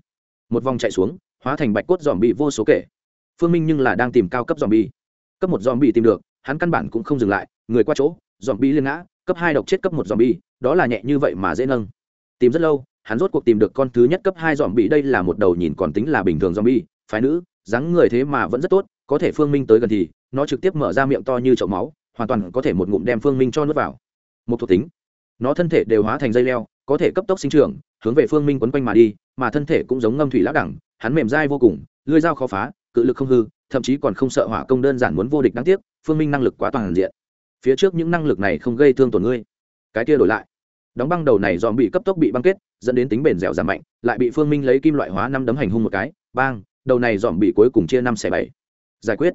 Một vòng chạy xuống, hóa thành bạch cốt dòm bị vô số kể. Phương minh nhưng là đang tìm cao cấp dòm bi cấp một dòm bị tìm được, hắn căn bản cũng không dừng lại, người qua chỗ dòm bi liên ngã, cấp hai độc chết cấp một dòm bi đó là nhẹ như vậy mà dễ nâng tìm rất lâu, hắn rốt cuộc tìm được con thứ nhất cấp hai dòm bị, đây là một đầu nhìn còn tính là bình thường dòm bi phái nữ, dáng người thế mà vẫn rất tốt, có thể phương minh tới gần thì, nó trực tiếp mở ra miệng to như chậu máu, hoàn toàn có thể một ngụm đem phương minh cho nước vào. Một thuộc tính. Nó thân thể đều hóa thành dây leo, có thể cấp tốc sinh trưởng, hướng về phương minh quấn quanh mà đi, mà thân thể cũng giống ngâm thủy lão đẳng, hắn mềm dai vô cùng, lưỡi dao khó phá, cự lực không hư, thậm chí còn không sợ hỏa công đơn giản muốn vô địch đáng tiếc, phương minh năng lực quá toàn diện. Phía trước những năng lực này không gây thương tổn ngươi. Cái kia đổi lại đóng băng đầu này dòm bị cấp tốc bị băng kết, dẫn đến tính bền dẻo giảm mạnh, lại bị phương minh lấy kim loại hóa năm đấm hành hung một cái, bang, đầu này dòm bị cuối cùng chia năm xẻ bảy. Giải quyết.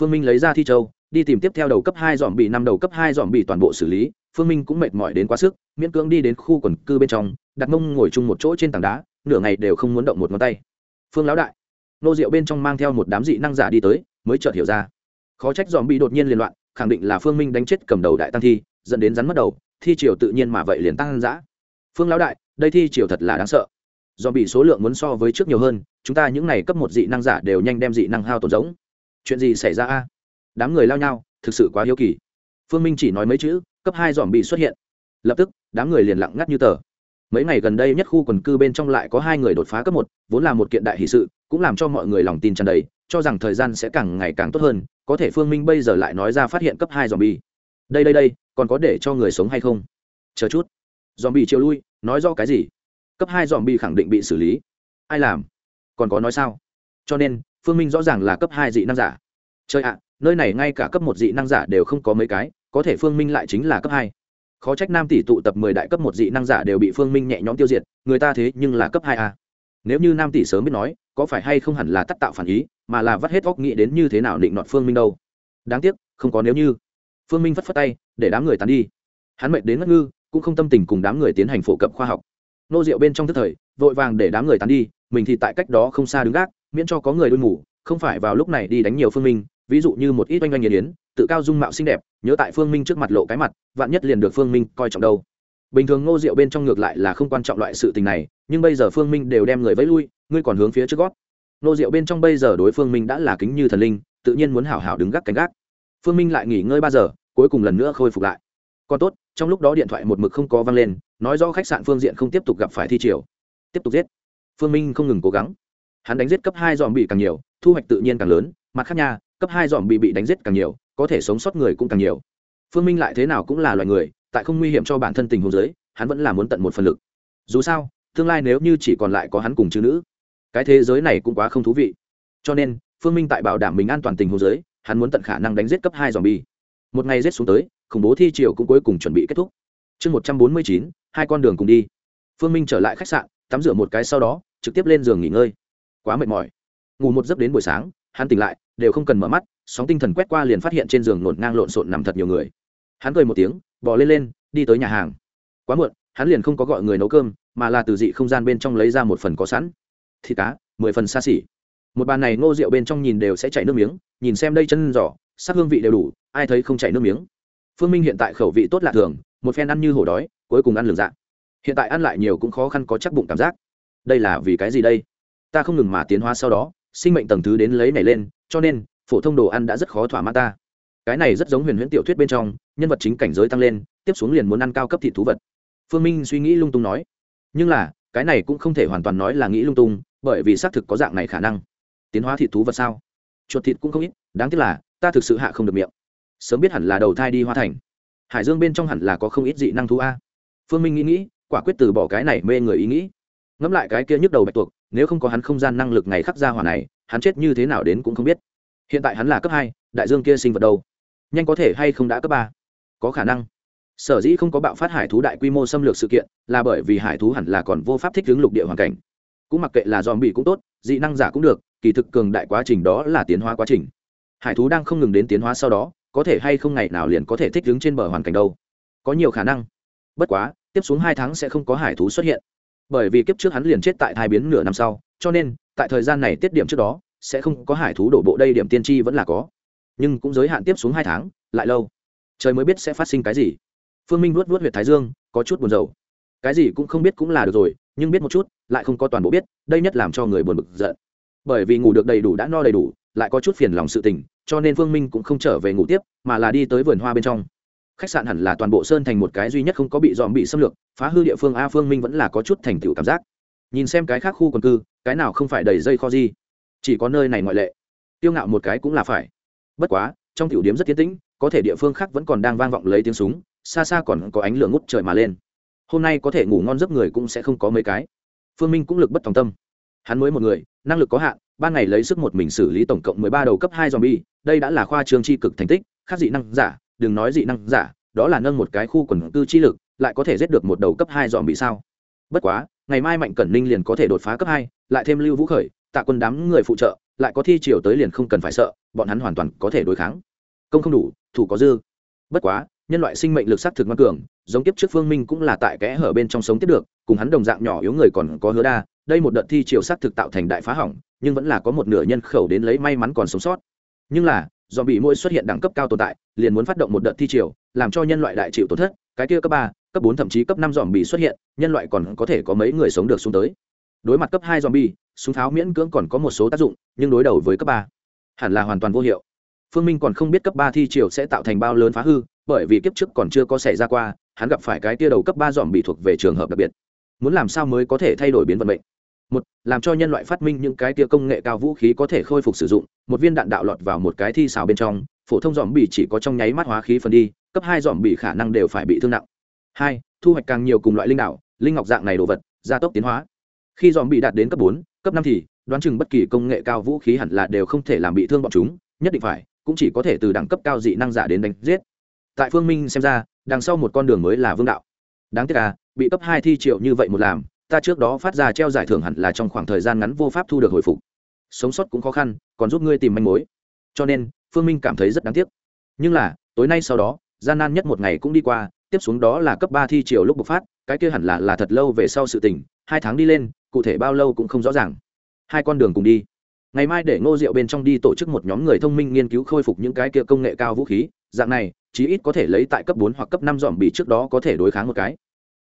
Phương minh lấy ra thi châu, đi tìm tiếp theo đầu cấp hai dòm bị năm đầu cấp hai dòm bị toàn bộ xử lý, phương minh cũng mệt mỏi đến quá sức, miễn cưỡng đi đến khu quần cư bên trong, đặt mông ngồi chung một chỗ trên tảng đá, nửa ngày đều không muốn động một ngón tay. Phương lão đại, nô rượu bên trong mang theo một đám dị năng giả đi tới, mới chợt hiểu ra. Khó trách dòm bị đột nhiên liên loạn, khẳng định là phương minh đánh chết cầm đầu đại tăng thi, dẫn đến rắn mất đầu thi triều tự nhiên mà vậy liền tăng dã. phương lão đại, đây thi triều thật là đáng sợ. Do bị số lượng muốn so với trước nhiều hơn, chúng ta những này cấp một dị năng giả đều nhanh đem dị năng hao tổn rỗng. chuyện gì xảy ra a? Đám người lao nhau, thực sự quá hiếu kỳ. Phương minh chỉ nói mấy chữ, cấp hai dòm bị xuất hiện. Lập tức, đám người liền lặng ngắt như tờ. Mấy ngày gần đây nhất khu quần cư bên trong lại có hai người đột phá cấp một, vốn là một kiện đại hỷ sự, cũng làm cho mọi người lòng tin tràn đầy, cho rằng thời gian sẽ càng ngày càng tốt hơn, có thể phương minh bây giờ lại nói ra phát hiện cấp hai dòm bi đây đây đây, còn có để cho người sống hay không? Chờ chút. Dòm bị chiều lui, nói do cái gì? Cấp hai dòm bị khẳng định bị xử lý. Ai làm? Còn có nói sao? Cho nên, phương minh rõ ràng là cấp hai dị năng giả. Chơi ạ, nơi này ngay cả cấp một dị năng giả đều không có mấy cái, có thể phương minh lại chính là cấp hai. Khó trách nam tỷ tụ tập mười đại cấp một dị năng giả đều bị phương minh nhẹ nhõm tiêu diệt, người ta thế nhưng là cấp hai a. Nếu như nam tỷ sớm biết nói, có phải hay không hẳn là tắt tạo phản ý, mà là vắt hết óc nghĩ đến như thế nào định nọt phương minh đâu? Đáng tiếc, không có nếu như phương minh phất phất tay, để đám người tán đi. Hắn mệt đến ngất ngư, cũng không tâm tình cùng đám người tiến hành phổ cập khoa học. Nô rượu bên trong tức thời, vội vàng để đám người tán đi, mình thì tại cách đó không xa đứng gác, miễn cho có người đuôi ngủ không phải vào lúc này đi đánh nhiều phương minh, ví dụ như một ít oanh oanh nghiền yến tự cao dung mạo xinh đẹp, nhớ tại phương minh trước mặt lộ cái mặt, vạn nhất liền được phương minh coi trọng đâu. Bình thường ngô rượu bên trong ngược lại là không quan trọng loại sự tình này, nhưng bây giờ phương minh đều đem người vẫy lui, ngươi còn hướng phía trước gót. Ngô rượu bên trong bây giờ đối phương minh đã là kính như thần linh, tự nhiên muốn hảo hảo đứng gác cánh gác phương minh lại nghỉ ngơi ba giờ, cuối cùng lần nữa khôi phục lại. Còn tốt, trong lúc đó điện thoại một mực không có văng lên, nói do khách sạn phương diện không tiếp tục gặp phải thi triều. Tiếp tục giết. Phương minh không ngừng cố gắng. Hắn đánh giết cấp hai dòm bị càng nhiều, thu hoạch tự nhiên càng lớn, mặt khác nha, cấp hai dòm bị bị đánh giết càng nhiều, có thể sống sót người cũng càng nhiều. Phương minh lại thế nào cũng là loài người, tại không nguy hiểm cho bản thân tình hồ giới hắn vẫn là muốn tận một phần lực. Dù sao, tương lai nếu như chỉ còn lại có hắn cùng chữ nữ, cái thế giới này cũng quá không thú vị. Cho nên, phương minh tại bảo đảm mình an toàn tình hồ giới hắn muốn tận khả năng đánh giết cấp hai dòm bi một ngày giết xuống tới, khủng bố thi triều cũng cuối cùng chuẩn bị kết thúc. Chương một trăm bốn mươi chín, hai con đường cùng đi. Phương minh trở lại khách sạn, tắm rửa một cái sau đó, trực tiếp lên giường nghỉ ngơi. Quá mệt mỏi. Ngủ một giấc đến buổi sáng, hắn tỉnh lại, đều không cần mở mắt, sóng tinh thần quét qua liền phát hiện trên giường nổn ngang lộn xộn nằm thật nhiều người. Hắn cười một tiếng, bỏ lên lên, đi tới nhà hàng. Quá muộn, hắn liền không có gọi người nấu cơm, mà là từ dị không gian bên trong lấy ra một phần có sẵn. Thịt cá, mười phần xa xỉ một bàn này ngô rượu bên trong nhìn đều sẽ chảy nước miếng, nhìn xem đây chân giỏ sắc hương vị đều đủ, ai thấy không chảy nước miếng. Phương minh hiện tại khẩu vị tốt lạ thường, một phen ăn như hổ đói, cuối cùng ăn lường dạng hiện tại ăn lại nhiều cũng khó khăn có chắc bụng cảm giác. Đây là vì cái gì đây? Ta không ngừng mà tiến hóa sau đó, sinh mệnh tầng thứ đến lấy này lên, cho nên, phổ thông đồ ăn đã rất khó thỏa mãn ta. Cái này rất giống huyền huyễn tiểu thuyết bên trong, nhân vật chính cảnh giới tăng lên, tiếp xuống liền muốn ăn cao cấp thịt thú vật. Phương minh suy nghĩ lung tung nói. Nhưng là, cái này cũng không thể hoàn toàn nói là nghĩ lung tung, bởi vì xác thực có dạng này khả năng tiến hóa thịt thú vật sao? Chuột thịt cũng không ít, đáng tiếc là, ta thực sự hạ không được miệng. Sớm biết hẳn là đầu thai đi hoa thành. Hải dương bên trong hẳn là có không ít dị năng thú a. Phương minh nghĩ nghĩ, quả quyết từ bỏ cái này mê người ý nghĩ. Ngẫm lại cái kia nhức đầu bạch tuộc, nếu không có hắn không gian năng lực ngày khắc ra hỏa này, hắn chết như thế nào đến cũng không biết. Hiện tại hắn là cấp hai, đại dương kia sinh vật đâu? Nhanh có thể hay không đã cấp ba? Có khả năng. Sở dĩ không có bạo phát hải thú đại quy mô xâm lược sự kiện, là bởi vì hải thú hẳn là còn vô pháp thích ứng lục địa hoàn cảnh. Cũng mặc kệ là dòm bị cũng tốt, dị năng giả cũng được kỳ thực cường đại quá trình đó là tiến hóa quá trình. Hải thú đang không ngừng đến tiến hóa sau đó, có thể hay không ngày nào liền có thể thích ứng trên bờ hoàn cảnh đâu. Có nhiều khả năng. Bất quá, tiếp xuống hai tháng sẽ không có hải thú xuất hiện. Bởi vì kiếp trước hắn liền chết tại thai biến nửa năm sau, cho nên, tại thời gian này tiết điểm trước đó, sẽ không có hải thú đổ bộ đây điểm tiên tri vẫn là có. Nhưng cũng giới hạn tiếp xuống hai tháng, lại lâu. Trời mới biết sẽ phát sinh cái gì. Phương minh vuốt vuốt huyệt thái dương, có chút buồn rầu. Cái gì cũng không biết cũng là được rồi, nhưng biết một chút, lại không có toàn bộ biết, đây nhất làm cho người buồn bực giận bởi vì ngủ được đầy đủ đã no đầy đủ, lại có chút phiền lòng sự tình, cho nên phương minh cũng không trở về ngủ tiếp, mà là đi tới vườn hoa bên trong. Khách sạn hẳn là toàn bộ sơn thành một cái duy nhất không có bị dòm bị xâm lược, phá hư địa phương a phương minh vẫn là có chút thành tựu cảm giác. Nhìn xem cái khác khu quần cư, cái nào không phải đầy dây kho gì, chỉ có nơi này ngoại lệ. Tiêu ngạo một cái cũng là phải. Bất quá, trong tiểu điếm rất tiến tĩnh, có thể địa phương khác vẫn còn đang vang vọng lấy tiếng súng, xa xa còn có ánh lửa ngút trời mà lên. Hôm nay có thể ngủ ngon giấc người cũng sẽ không có mấy cái. Phương minh cũng lực bất tòng tâm hắn mới một người, năng lực có hạn, ban ngày lấy sức một mình xử lý tổng cộng mười ba đầu cấp hai zombie, đây đã là khoa trường tri cực thành tích, khác dị năng giả, đừng nói dị năng giả, đó là nâng một cái khu quần cư chi lực, lại có thể giết được một đầu cấp hai dòm bị sao? Bất quá, ngày mai mạnh cẩn ninh liền có thể đột phá cấp hai, lại thêm lưu vũ khởi, tạ quân đám người phụ trợ, lại có thi chiều tới liền không cần phải sợ, bọn hắn hoàn toàn có thể đối kháng. Công không đủ, thủ có dư. Bất quá, nhân loại sinh mệnh lực sắc thực ngoan cường, giống tiếp trước phương minh cũng là tại kẽ hở bên trong sống tiếp được, cùng hắn đồng dạng nhỏ yếu người còn có hứa đa đây một đợt thi triều sát thực tạo thành đại phá hỏng nhưng vẫn là có một nửa nhân khẩu đến lấy may mắn còn sống sót. Nhưng là do bị mỗi xuất hiện đẳng cấp cao tồn tại liền muốn phát động một đợt thi triều, làm cho nhân loại đại chịu tổn thất cái kia cấp ba cấp bốn thậm chí cấp năm dòm bị xuất hiện nhân loại còn có thể có mấy người sống được xuống tới. Đối mặt cấp hai dòm bi súng tháo miễn cưỡng còn có một số tác dụng nhưng đối đầu với cấp ba hẳn là hoàn toàn vô hiệu. Phương minh còn không biết cấp ba thi triều sẽ tạo thành bao lớn phá hư bởi vì kiếp trước còn chưa có xảy ra qua hắn gặp phải cái tia đầu cấp ba dòm bị thuộc về trường hợp đặc biệt. Muốn làm sao mới có thể thay đổi biến vận mệnh? Một làm cho nhân loại phát minh những cái tia công nghệ cao vũ khí có thể khôi phục sử dụng một viên đạn đạo lọt vào một cái thi xào bên trong phổ thông dòm bị chỉ có trong nháy mắt hóa khí phần đi cấp hai dòm bị khả năng đều phải bị thương nặng. Hai thu hoạch càng nhiều cùng loại linh đạo linh ngọc dạng này đồ vật gia tốc tiến hóa. Khi dòm bị đạt đến cấp bốn cấp năm thì đoán chừng bất kỳ công nghệ cao vũ khí hẳn là đều không thể làm bị thương bọn chúng nhất định phải cũng chỉ có thể từ đẳng cấp cao dị năng giả đến đánh giết. Tại phương minh xem ra đằng sau một con đường mới là vương đạo. Đáng tiếc à, bị cấp hai thi triệu như vậy một làm ta trước đó phát ra treo giải thưởng hẳn là trong khoảng thời gian ngắn vô pháp thu được hồi phục. Sống sót cũng khó khăn, còn giúp ngươi tìm manh mối. Cho nên, phương minh cảm thấy rất đáng tiếc. Nhưng là, tối nay sau đó, gian nan nhất một ngày cũng đi qua, tiếp xuống đó là cấp ba thi triều lúc bộc phát, cái kia hẳn là là thật lâu về sau sự tình, hai tháng đi lên, cụ thể bao lâu cũng không rõ ràng. Hai con đường cùng đi. Ngày mai để ngô diệu bên trong đi tổ chức một nhóm người thông minh nghiên cứu khôi phục những cái kia công nghệ cao vũ khí, dạng này, chí ít có thể lấy tại cấp bốn hoặc cấp năm dòm bị trước đó có thể đối kháng một cái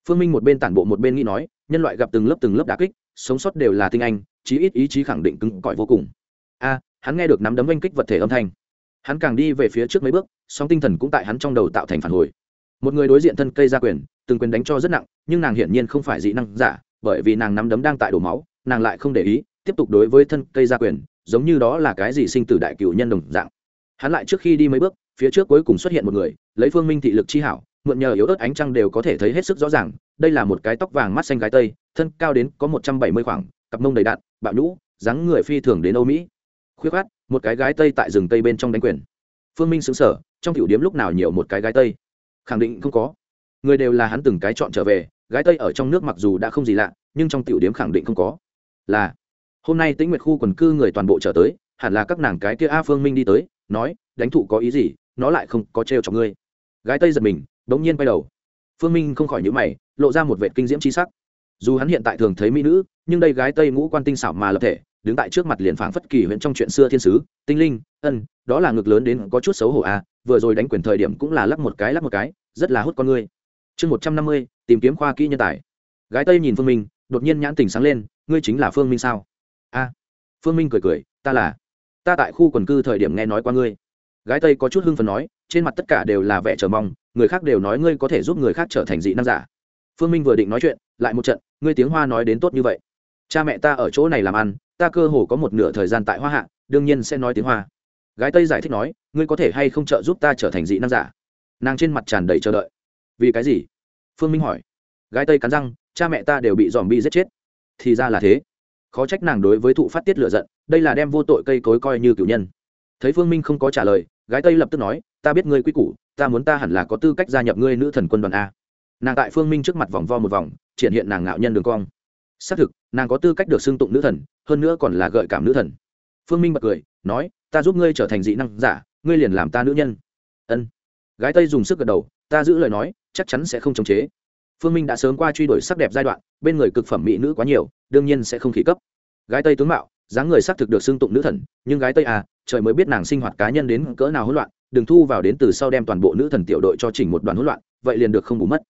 phương minh một bên tản bộ một bên nghĩ nói, nhân loại gặp từng lớp từng lớp đà kích, sống sót đều là tinh anh, chí ít ý chí khẳng định cứng cỏi vô cùng. A, hắn nghe được nắm đấm oanh kích vật thể âm thanh. Hắn càng đi về phía trước mấy bước, song tinh thần cũng tại hắn trong đầu tạo thành phản hồi. Một người đối diện thân cây gia quyền, từng quyền đánh cho rất nặng, nhưng nàng hiển nhiên không phải dị năng giả, bởi vì nàng nắm đấm đang tại đổ máu, nàng lại không để ý, tiếp tục đối với thân cây gia quyền, giống như đó là cái gì sinh tử đại cựu nhân đồng dạng. Hắn lại trước khi đi mấy bước, phía trước cuối cùng xuất hiện một người, lấy phương minh thị lực chi hảo mượn nhờ yếu ớt ánh trăng đều có thể thấy hết sức rõ ràng, đây là một cái tóc vàng mắt xanh gái tây, thân cao đến có một trăm bảy mươi khoảng, cặp mông đầy đạn, bạo nhũ, dáng người phi thường đến âu mỹ. Khuyết khát một cái gái tây tại rừng tây bên trong đánh quyền. Phương minh xứng sở trong tiểu điếm lúc nào nhiều một cái gái tây? Khẳng định không có. Người đều là hắn từng cái chọn trở về, gái tây ở trong nước mặc dù đã không gì lạ, nhưng trong tiểu điếm khẳng định không có. Là, hôm nay tĩnh nguyệt khu quần cư người toàn bộ trở tới, hẳn là các nàng cái kia a phương minh đi tới, nói, đánh thụ có ý gì? Nó lại không có trêu cho ngươi. Gái tây giật mình đống nhiên quay đầu. Phương minh không khỏi nhữ mày, lộ ra một vệ kinh diễm c sắc. Dù hắn hiện tại thường thấy mỹ nữ, nhưng đây gái tây ngũ quan tinh xảo mà lập thể, đứng tại trước mặt liền phảng phất kỳ huyện trong chuyện xưa thiên sứ, tinh linh, ân, đó là ngực lớn đến có chút xấu hổ à? vừa rồi đánh quyền thời điểm cũng là lắc một cái, lắc một cái, rất là hút con ngươi chương một trăm năm mươi, tìm kiếm khoa kỹ nhân tài. Gái tây nhìn phương minh, đột nhiên nhãn tình sáng lên, ngươi chính là phương minh sao? A. Phương minh cười cười, ta là. Ta tại khu quần cư thời điểm nghe nói qua ngươi. Gái tây có chút hưng phần nói, trên mặt tất cả đều là vẻ chờ mong người khác đều nói ngươi có thể giúp người khác trở thành dị năng giả. Phương minh vừa định nói chuyện, lại một trận, ngươi tiếng hoa nói đến tốt như vậy. Cha mẹ ta ở chỗ này làm ăn, ta cơ hồ có một nửa thời gian tại hoa hạ, đương nhiên sẽ nói tiếng hoa. Gái tây giải thích nói, ngươi có thể hay không trợ giúp ta trở thành dị năng giả? Nàng trên mặt tràn đầy chờ đợi. Vì cái gì? Phương minh hỏi. Gái tây cắn răng, cha mẹ ta đều bị dòm bi giết chết. Thì ra là thế. Khó trách nàng đối với thụ phát tiết lựa giận, đây là đem vô tội cây cối coi như cử nhân. Thấy phương minh không có trả lời, gái tây lập tức nói, ta biết ngươi quy củ ta muốn ta hẳn là có tư cách gia nhập ngươi nữ thần quân đoàn a. Nàng tại phương minh trước mặt vòng vo một vòng, triển hiện nàng ngạo nhân đường cong. Xác thực, nàng có tư cách được xưng tụng nữ thần, hơn nữa còn là gợi cảm nữ thần. Phương minh bật cười, nói, ta giúp ngươi trở thành dị năng giả, ngươi liền làm ta nữ nhân. Ân. Gái tây dùng sức gật đầu, ta giữ lời nói, chắc chắn sẽ không chống chế. Phương minh đã sớm qua truy đuổi sắc đẹp giai đoạn, bên người cực phẩm mỹ nữ quá nhiều, đương nhiên sẽ không khí cấp. Gái tây tướng mạo, dáng người xác thực được xưng tụng nữ thần, nhưng gái tây à trời mới biết nàng sinh hoạt cá nhân đến cỡ nào hỗn loạn đừng thu vào đến từ sau đem toàn bộ nữ thần tiểu đội cho chỉnh một đoàn hỗn loạn, vậy liền được không bù mất.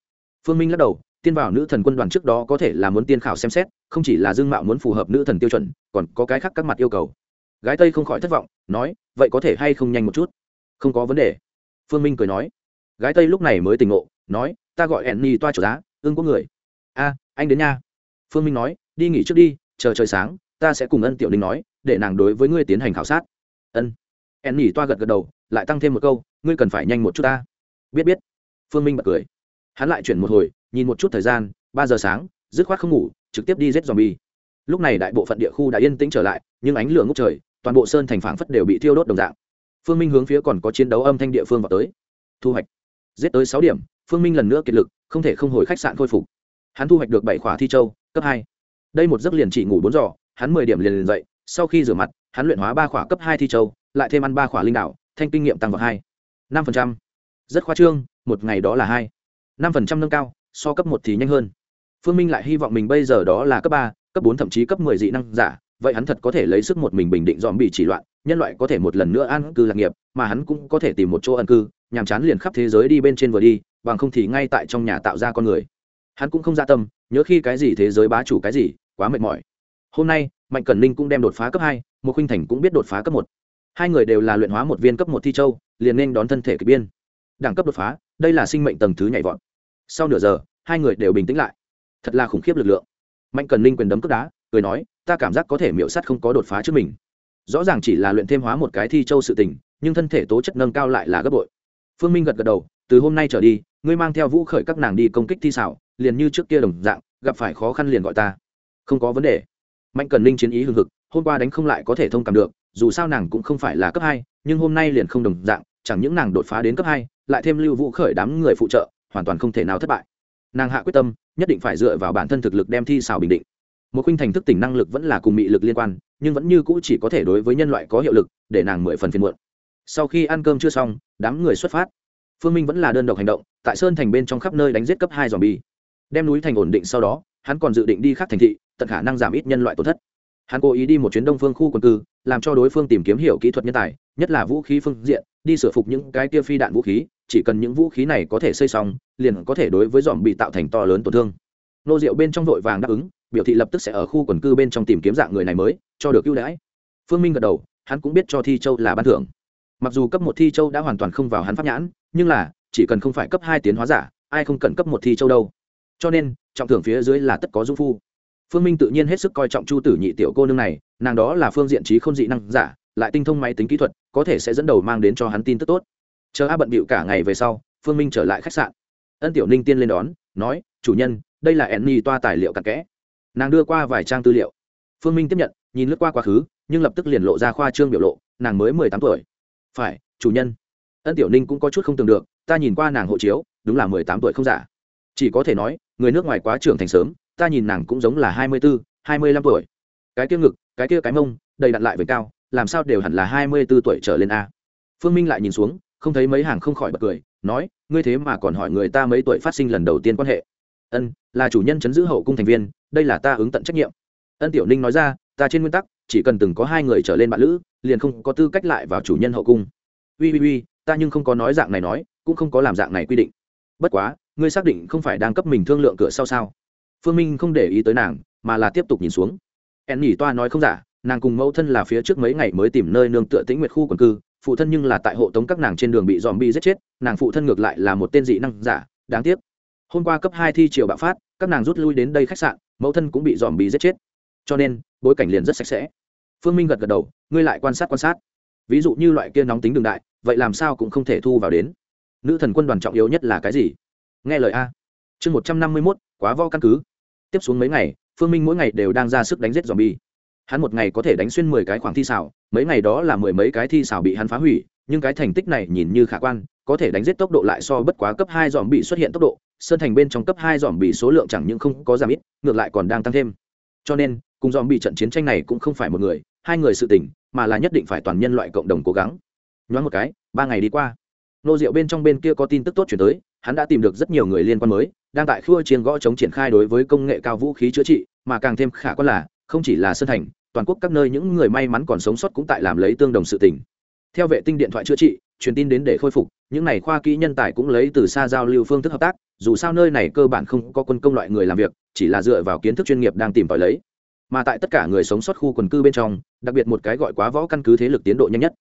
Phương minh lắc đầu, tiên vào nữ thần quân đoàn trước đó có thể là muốn tiên khảo xem xét, không chỉ là dương mạo muốn phù hợp nữ thần tiêu chuẩn, còn có cái khác các mặt yêu cầu. Gái tây không khỏi thất vọng, nói, vậy có thể hay không nhanh một chút? Không có vấn đề. Phương minh cười nói. Gái tây lúc này mới tỉnh ngộ, nói, ta gọi ẻn ni toa chủ giá, ưng có người. A, anh đến nha. Phương minh nói, đi nghỉ trước đi, chờ trời sáng, ta sẽ cùng ân tiểu ninh nói, để nàng đối với ngươi tiến hành khảo sát. Ân. Ẻn toa gật gật đầu lại tăng thêm một câu, ngươi cần phải nhanh một chút ta. Biết biết. Phương minh bật cười. Hắn lại chuyển một hồi, nhìn một chút thời gian, ba giờ sáng, dứt khoát không ngủ, trực tiếp đi giết dòm bi lúc này đại bộ phận địa khu đã yên tĩnh trở lại, nhưng ánh lửa ngốc trời, toàn bộ sơn thành phảng phất đều bị thiêu đốt đồng dạng. Phương minh hướng phía còn có chiến đấu âm thanh địa phương vào tới. Thu hoạch. Giết tới sáu điểm, phương minh lần nữa kiệt lực, không thể không hồi khách sạn khôi phục. Hắn thu hoạch được bảy khỏa thi châu, cấp hai. Đây một giấc liền chỉ ngủ bốn giỏ hắn mười điểm liền liền dậy, sau khi rửa mặt, hắn luyện hóa ba khỏa cấp hai thi châu, lại thêm ăn ba khỏa linh đạo thanh kinh nghiệm tăng vào hai, năm phần trăm. Rất khoa trương, một ngày đó là hai, năm phần trăm nâng cao, so cấp một thì nhanh hơn. Phương minh lại hy vọng mình bây giờ đó là cấp ba, cấp bốn, thậm chí cấp mười dị năng giả, vậy hắn thật có thể lấy sức một mình bình định dòm bị chỉ loạn, nhân loại có thể một lần nữa an cư lạc nghiệp, mà hắn cũng có thể tìm một chỗ ẩn cư, nhàm chán liền khắp thế giới đi bên trên vừa đi, bằng không thì ngay tại trong nhà tạo ra con người. Hắn cũng không ra tâm, nhớ khi cái gì thế giới bá chủ cái gì, quá mệt mỏi. Hôm nay, mạnh cẩn ninh cũng đem đột phá cấp hai một khuynh thành cũng biết đột phá cấp một hai người đều là luyện hóa một viên cấp một thi châu, liền nên đón thân thể kịch biên. Đẳng cấp đột phá, đây là sinh mệnh tầng thứ nhảy vọt. Sau nửa giờ, hai người đều bình tĩnh lại. Thật là khủng khiếp lực lượng. Mạnh cần Linh quyền đấm cướp đá, cười nói, ta cảm giác có thể miễu sắt không có đột phá trước mình. Rõ ràng chỉ là luyện thêm hóa một cái thi châu sự tình, nhưng thân thể tố chất nâng cao lại là gấp bội. Phương minh gật gật đầu, từ hôm nay trở đi, ngươi mang theo vũ khởi các nàng đi công kích thi xảo, liền như trước kia đồng dạng, gặp phải khó khăn liền gọi ta. Không có vấn đề. Mạnh cần Linh chiến ý hưng hực, hôm qua đánh không lại có thể thông cảm được dù sao nàng cũng không phải là cấp hai, nhưng hôm nay liền không đồng dạng, chẳng những nàng đột phá đến cấp hai, lại thêm lưu vũ khởi đám người phụ trợ, hoàn toàn không thể nào thất bại. Nàng hạ quyết tâm, nhất định phải dựa vào bản thân thực lực đem thi xảo bình định. Một khuynh thành thức tỉnh năng lực vẫn là cùng mị lực liên quan, nhưng vẫn như cũ chỉ có thể đối với nhân loại có hiệu lực, để nàng mười phần phiền muộn. Sau khi ăn cơm chưa xong, đám người xuất phát. Phương minh vẫn là đơn độc hành động, tại sơn thành bên trong khắp nơi đánh giết cấp hai dòm bi đem núi thành ổn định sau đó, hắn còn dự định đi khác thành thị, tận khả năng giảm ít nhân loại tổn thất hắn cố ý đi một chuyến đông phương khu quân cư, làm cho đối phương tìm kiếm hiểu kỹ thuật nhân tài, nhất là vũ khí phương diện, đi sửa phục những cái tia phi đạn vũ khí, chỉ cần những vũ khí này có thể xây xong, liền có thể đối với dòm bị tạo thành to lớn tổn thương. Nô rượu bên trong vội vàng đáp ứng, biểu thị lập tức sẽ ở khu quần cư bên trong tìm kiếm dạng người này mới, cho được ưu đãi. Phương minh gật đầu, hắn cũng biết cho thi châu là ban thưởng. Mặc dù cấp một thi châu đã hoàn toàn không vào hắn pháp nhãn, nhưng là, chỉ cần không phải cấp hai tiến hóa giả, ai không cần cấp một thi châu đâu. Cho nên, trọng thưởng phía dưới là tất có dung phu phương minh tự nhiên hết sức coi trọng chu tử nhị tiểu cô nương này, nàng đó là phương diện trí không dị năng giả, lại tinh thông máy tính kỹ thuật, có thể sẽ dẫn đầu mang đến cho hắn tin tức tốt. Chờ a bận bịu cả ngày về sau, phương minh trở lại khách sạn. Ân tiểu ninh tiên lên đón, nói, chủ nhân, đây là enni toa tài liệu cặn kẽ. Nàng đưa qua vài trang tư liệu. Phương minh tiếp nhận, nhìn lướt qua quá khứ, nhưng lập tức liền lộ ra khoa trương biểu lộ, nàng mới mười tám tuổi. Phải, chủ nhân. Ân tiểu ninh cũng có chút không tưởng được, ta nhìn qua nàng hộ chiếu, đúng là mười tám tuổi không giả. Chỉ có thể nói, người nước ngoài quá trưởng thành sớm ta nhìn nàng cũng giống là hai mươi bốn hai mươi lăm tuổi. Cái kia ngực, cái kia cái mông, đầy đặt lại với cao, làm sao đều hẳn là hai mươi b ố tuổi trở lên a. Phương minh lại nhìn xuống, không thấy mấy hàng không khỏi bật cười, nói, ngươi thế mà còn hỏi người ta mấy tuổi phát sinh lần đầu tiên quan hệ. Ân, là chủ nhân chấn giữ hậu cung thành viên, đây là ta ứng tận trách nhiệm. Ân tiểu ninh nói ra, ta trên nguyên tắc, chỉ cần từng có hai người trở lên bạn lữ, liền không có tư cách lại vào chủ nhân hậu cung. Ui ui ui ta nhưng không có nói dạng này nói, cũng không có làm dạng này quy định. Bất quá, ngươi xác định không phải đang cấp mình thương lượng cửa sau sao? Phương minh không để ý tới nàng, mà là tiếp tục nhìn xuống. En nhỉ toa nói không giả, nàng cùng mẫu thân là phía trước mấy ngày mới tìm nơi nương tựa tĩnh nguyệt khu quần cư, phụ thân nhưng là tại hộ tống các nàng trên đường bị dòm bi giết chết, nàng phụ thân ngược lại là một tên dị năng giả, đáng tiếc. Hôm qua cấp hai thi triều bạo phát, các nàng rút lui đến đây khách sạn, mẫu thân cũng bị dòm bi giết chết. Cho nên, bối cảnh liền rất sạch sẽ. Phương minh gật gật đầu, ngươi lại quan sát quan sát. Ví dụ như loại kia nóng tính đường đại, vậy làm sao cũng không thể thu vào đến. Nữ thần quân đoàn trọng yếu nhất là cái gì? Nghe lời a. Chương một trăm năm mươi mốt, quá vo căn cứ tiếp xuống mấy ngày, phương minh mỗi ngày đều đang ra sức đánh giết dòm bi hắn một ngày có thể đánh xuyên mười cái khoảng thi xảo, mấy ngày đó là mười mấy cái thi xảo bị hắn phá hủy, nhưng cái thành tích này nhìn như khả quan, có thể đánh giết tốc độ lại so bất quá cấp hai dòm bị xuất hiện tốc độ, sơn thành bên trong cấp hai dòm bị số lượng chẳng những không có giảm ít, ngược lại còn đang tăng thêm. Cho nên, cùng dòm bị trận chiến tranh này cũng không phải một người, hai người sự tỉnh mà là nhất định phải toàn nhân loại cộng đồng cố gắng. Nhoáng một cái, ba ngày đi qua. Nô rượu bên trong bên kia có tin tức tốt chuyển tới hắn đã tìm được rất nhiều người liên quan mới, đang tại khua chiến gõ chống triển khai đối với công nghệ cao vũ khí chữa trị, mà càng thêm khả quan là, không chỉ là sơn thành, toàn quốc các nơi những người may mắn còn sống sót cũng tại làm lấy tương đồng sự tình. Theo vệ tinh điện thoại chữa trị, truyền tin đến để khôi phục, những này khoa kỹ nhân tài cũng lấy từ xa giao lưu phương thức hợp tác, dù sao nơi này cơ bản không có quân công loại người làm việc, chỉ là dựa vào kiến thức chuyên nghiệp đang tìm tòi lấy. Mà tại tất cả người sống sót khu quần cư bên trong, đặc biệt một cái gọi quá võ căn cứ thế lực tiến độ nhanh nhất.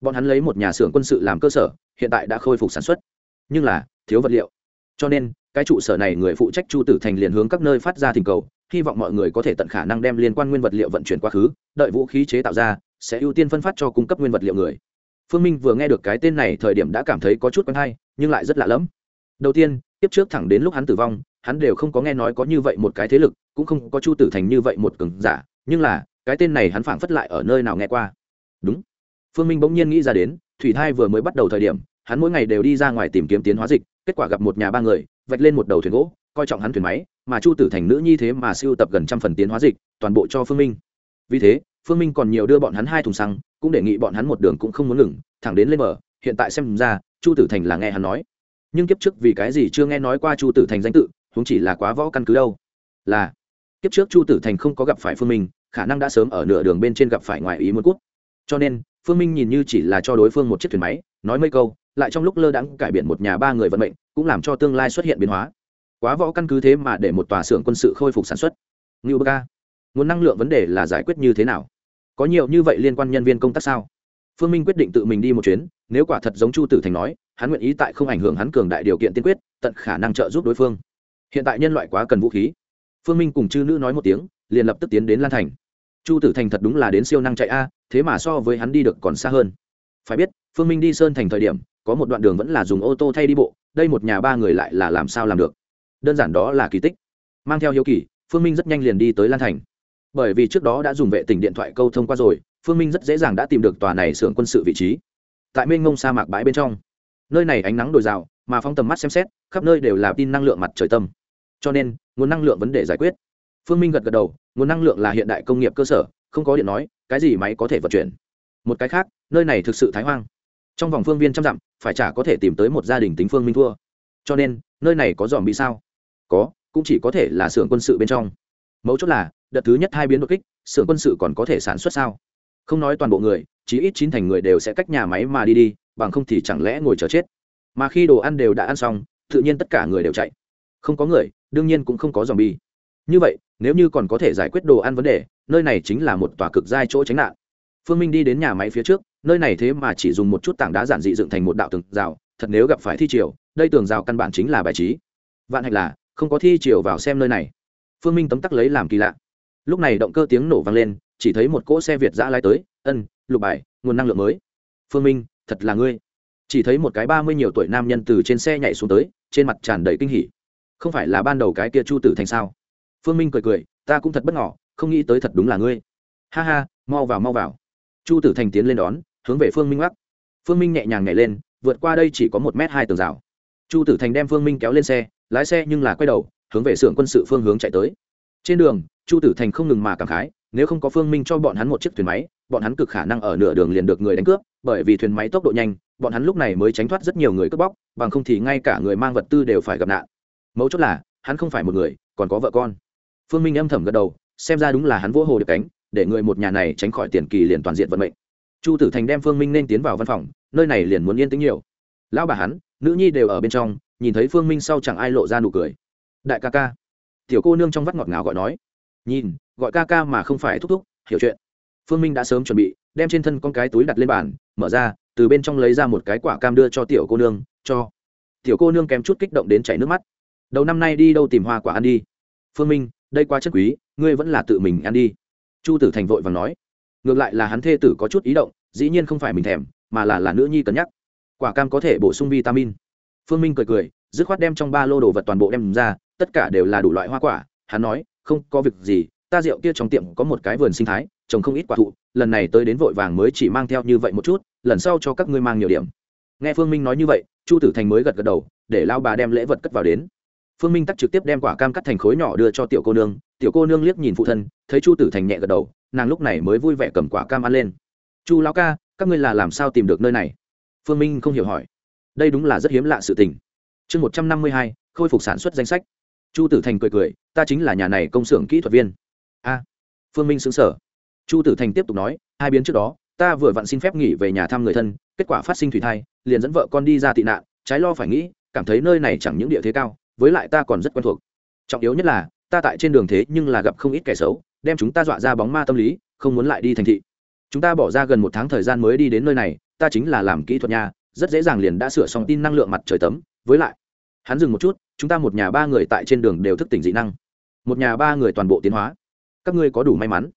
Bọn hắn lấy một nhà xưởng quân sự làm cơ sở, hiện tại đã khôi phục sản xuất. Nhưng là thiếu vật liệu. Cho nên, cái trụ sở này người phụ trách chu tử thành liền hướng các nơi phát ra thỉnh cầu, hy vọng mọi người có thể tận khả năng đem liên quan nguyên vật liệu vận chuyển quá khứ, đợi vũ khí chế tạo ra, sẽ ưu tiên phân phát cho cung cấp nguyên vật liệu người. Phương minh vừa nghe được cái tên này thời điểm đã cảm thấy có chút quen hay, nhưng lại rất lạ lẫm. Đầu tiên tiếp trước thẳng đến lúc hắn tử vong, hắn đều không có nghe nói có như vậy một cái thế lực, cũng không có chu tử thành như vậy một cường giả, nhưng là, cái tên này hắn phảng phất lại ở nơi nào nghe qua. Đúng. Phương minh bỗng nhiên nghĩ ra đến, thủy thai vừa mới bắt đầu thời điểm hắn mỗi ngày đều đi ra ngoài tìm kiếm tiến hóa dịch, kết quả gặp một nhà ba người, vạch lên một đầu thuyền gỗ, coi trọng hắn thuyền máy, mà chu tử thành nữ nhi thế mà siêu tập gần trăm phần tiến hóa dịch, toàn bộ cho phương minh. Vì thế, phương minh còn nhiều đưa bọn hắn hai thùng xăng, cũng đề nghị bọn hắn một đường cũng không muốn ngừng, thẳng đến lên bờ, hiện tại xem ra, chu tử thành là nghe hắn nói. Nhưng kiếp trước vì cái gì chưa nghe nói qua chu tử thành danh tự chúng chỉ là quá võ căn cứ đâu? Là, kiếp trước chu tử thành không có gặp phải phương minh, khả năng đã sớm ở nửa đường bên trên gặp phải ngoài ý muốn cút. Cho nên, phương minh nhìn như chỉ là cho đối phương một chiếc thuyền máy, nói mấy câu lại trong lúc lơ đãng cải biển một nhà ba người vận mệnh, cũng làm cho tương lai xuất hiện biến hóa. Quá võ căn cứ thế mà để một tòa xưởng quân sự khôi phục sản xuất. Ngưu bơ ca, nguồn năng lượng vấn đề là giải quyết như thế nào? Có nhiều như vậy liên quan nhân viên công tác sao? Phương minh quyết định tự mình đi một chuyến, nếu quả thật giống chu tử thành nói, hắn nguyện ý tại không ảnh hưởng hắn cường đại điều kiện tiên quyết, tận khả năng trợ giúp đối phương. Hiện tại nhân loại quá cần vũ khí. Phương minh cùng chư nữ nói một tiếng, liền lập tức tiến đến lan thành. Chu tử thành thật đúng là đến siêu năng chạy a, thế mà so với hắn đi được còn xa hơn. Phải biết, phương minh đi sơn thành thời điểm có một đoạn đường vẫn là dùng ô tô thay đi bộ, đây một nhà ba người lại là làm sao làm được? Đơn giản đó là kỳ tích. Mang theo hiếu kỳ, phương minh rất nhanh liền đi tới lan thành. Bởi vì trước đó đã dùng vệ tình điện thoại câu thông qua rồi, phương minh rất dễ dàng đã tìm được tòa này xưởng quân sự vị trí. Tại mênh ngông sa mạc bãi bên trong. Nơi này ánh nắng đồi rào mà phóng tầm mắt xem xét, khắp nơi đều là tin năng lượng mặt trời tâm. Cho nên, nguồn năng lượng vấn đề giải quyết. Phương minh gật gật đầu, nguồn năng lượng là hiện đại công nghiệp cơ sở, không có điện nói, cái gì máy có thể vận chuyển? Một cái khác, nơi này thực sự thái hoang trong vòng phương viên trăm dặm, phải chả có thể tìm tới một gia đình tính phương minh thua. Cho nên, nơi này có dòm bị sao? Có, cũng chỉ có thể là xưởng quân sự bên trong. Mấu chốt là, đợt thứ nhất hai biến đột kích, xưởng quân sự còn có thể sản xuất sao? Không nói toàn bộ người, chí ít chín thành người đều sẽ cách nhà máy mà đi đi, bằng không thì chẳng lẽ ngồi chờ chết? Mà khi đồ ăn đều đã ăn xong, tự nhiên tất cả người đều chạy. Không có người, đương nhiên cũng không có dòm bi như vậy, nếu như còn có thể giải quyết đồ ăn vấn đề, nơi này chính là một tòa cực giai chỗ tránh nạn. Phương minh đi đến nhà máy phía trước nơi này thế mà chỉ dùng một chút tảng đá giản dị dựng thành một đạo tường rào, thật nếu gặp phải thi triều, đây tường rào căn bản chính là bài trí. Vạn hạnh là, không có thi triều vào xem nơi này. Phương minh tấm tắc lấy làm kỳ lạ. Lúc này động cơ tiếng nổ vang lên, chỉ thấy một cỗ xe việt giã lái tới, ân, lục bài, nguồn năng lượng mới. Phương minh, thật là ngươi. Chỉ thấy một cái ba mươi nhiều tuổi nam nhân từ trên xe nhảy xuống tới, trên mặt tràn đầy kinh hỉ. Không phải là ban đầu cái kia chu tử thành sao? Phương minh cười cười, ta cũng thật bất ngỏ không nghĩ tới thật đúng là ngươi. Ha ha, mau vào mau vào. Chu tử thành tiến lên đón hướng về phương minh gác phương minh nhẹ nhàng nhảy lên, vượt qua đây chỉ có một m hai tường rào. Chu tử thành đem phương minh kéo lên xe, lái xe nhưng là quay đầu, hướng về xưởng quân sự phương hướng chạy tới. Trên đường, chu tử thành không ngừng mà cảm khái, nếu không có phương minh cho bọn hắn một chiếc thuyền máy, bọn hắn cực khả năng ở nửa đường liền được người đánh cướp, bởi vì thuyền máy tốc độ nhanh, bọn hắn lúc này mới tránh thoát rất nhiều người cướp bóc, bằng không thì ngay cả người mang vật tư đều phải gặp nạn. Mấu chốt là, hắn không phải một người, còn có vợ con. Phương minh âm thầm gật đầu, xem ra đúng là hắn vỗ hồ được cánh, để người một nhà này tránh khỏi tiền kỳ liền toàn diện vận mệnh chu tử thành đem phương minh nên tiến vào văn phòng, nơi này liền muốn yên tĩnh nhiều. Lão bà hắn, nữ nhi đều ở bên trong, nhìn thấy phương minh sau chẳng ai lộ ra nụ cười. Đại ca ca. Tiểu cô nương trong vắt ngọt ngào gọi nói. Nhìn, gọi ca ca mà không phải thúc thúc, hiểu chuyện. Phương minh đã sớm chuẩn bị, đem trên thân con cái túi đặt lên bàn, mở ra, từ bên trong lấy ra một cái quả cam đưa cho tiểu cô nương, cho. Tiểu cô nương kém chút kích động đến chảy nước mắt. Đầu năm nay đi đâu tìm hoa quả ăn đi? Phương minh, đây quá chất quý, ngươi vẫn là tự mình ăn đi. Chu tử thành vội và nói ngược lại là hắn thê tử có chút ý động, dĩ nhiên không phải mình thèm, mà là là nữ nhi cân nhắc. Quả cam có thể bổ sung vitamin. Phương minh cười cười, dứt khoát đem trong ba lô đồ vật toàn bộ đem ra, tất cả đều là đủ loại hoa quả. Hắn nói, không có việc gì, ta rượu kia trong tiệm có một cái vườn sinh thái, trồng không ít quả thụ, lần này tới đến vội vàng mới chỉ mang theo như vậy một chút, lần sau cho các ngươi mang nhiều điểm. Nghe phương minh nói như vậy, chu tử thành mới gật gật đầu, để lao bà đem lễ vật cất vào đến. Phương minh tắt trực tiếp đem quả cam cắt thành khối nhỏ đưa cho tiểu cô nương, tiểu cô nương liếc nhìn phụ thân, thấy chu tử thành nhẹ gật đầu nàng lúc này mới vui vẻ cầm quả cam ăn lên. Chu lão ca, các ngươi là làm sao tìm được nơi này? Phương minh không hiểu hỏi. Đây đúng là rất hiếm lạ sự tình. Chương một trăm năm mươi hai, khôi phục sản xuất danh sách. Chu tử thành cười cười, ta chính là nhà này công xưởng kỹ thuật viên. A. Phương minh xứng sở chu tử thành tiếp tục nói, hai biến trước đó, ta vừa vặn xin phép nghỉ về nhà thăm người thân, kết quả phát sinh thủy thai, liền dẫn vợ con đi ra tị nạn, trái lo phải nghĩ, cảm thấy nơi này chẳng những địa thế cao, với lại ta còn rất quen thuộc. Trọng yếu nhất là, ta tại trên đường thế nhưng là gặp không ít kẻ xấu đem chúng ta dọa ra bóng ma tâm lý, không muốn lại đi thành thị. Chúng ta bỏ ra gần một tháng thời gian mới đi đến nơi này, ta chính là làm kỹ thuật nhà rất dễ dàng liền đã sửa xong tin năng lượng mặt trời tấm. Với lại, hắn dừng một chút, chúng ta một nhà ba người tại trên đường đều thức tỉnh dị năng. Một nhà ba người toàn bộ tiến hóa. Các ngươi có đủ may mắn.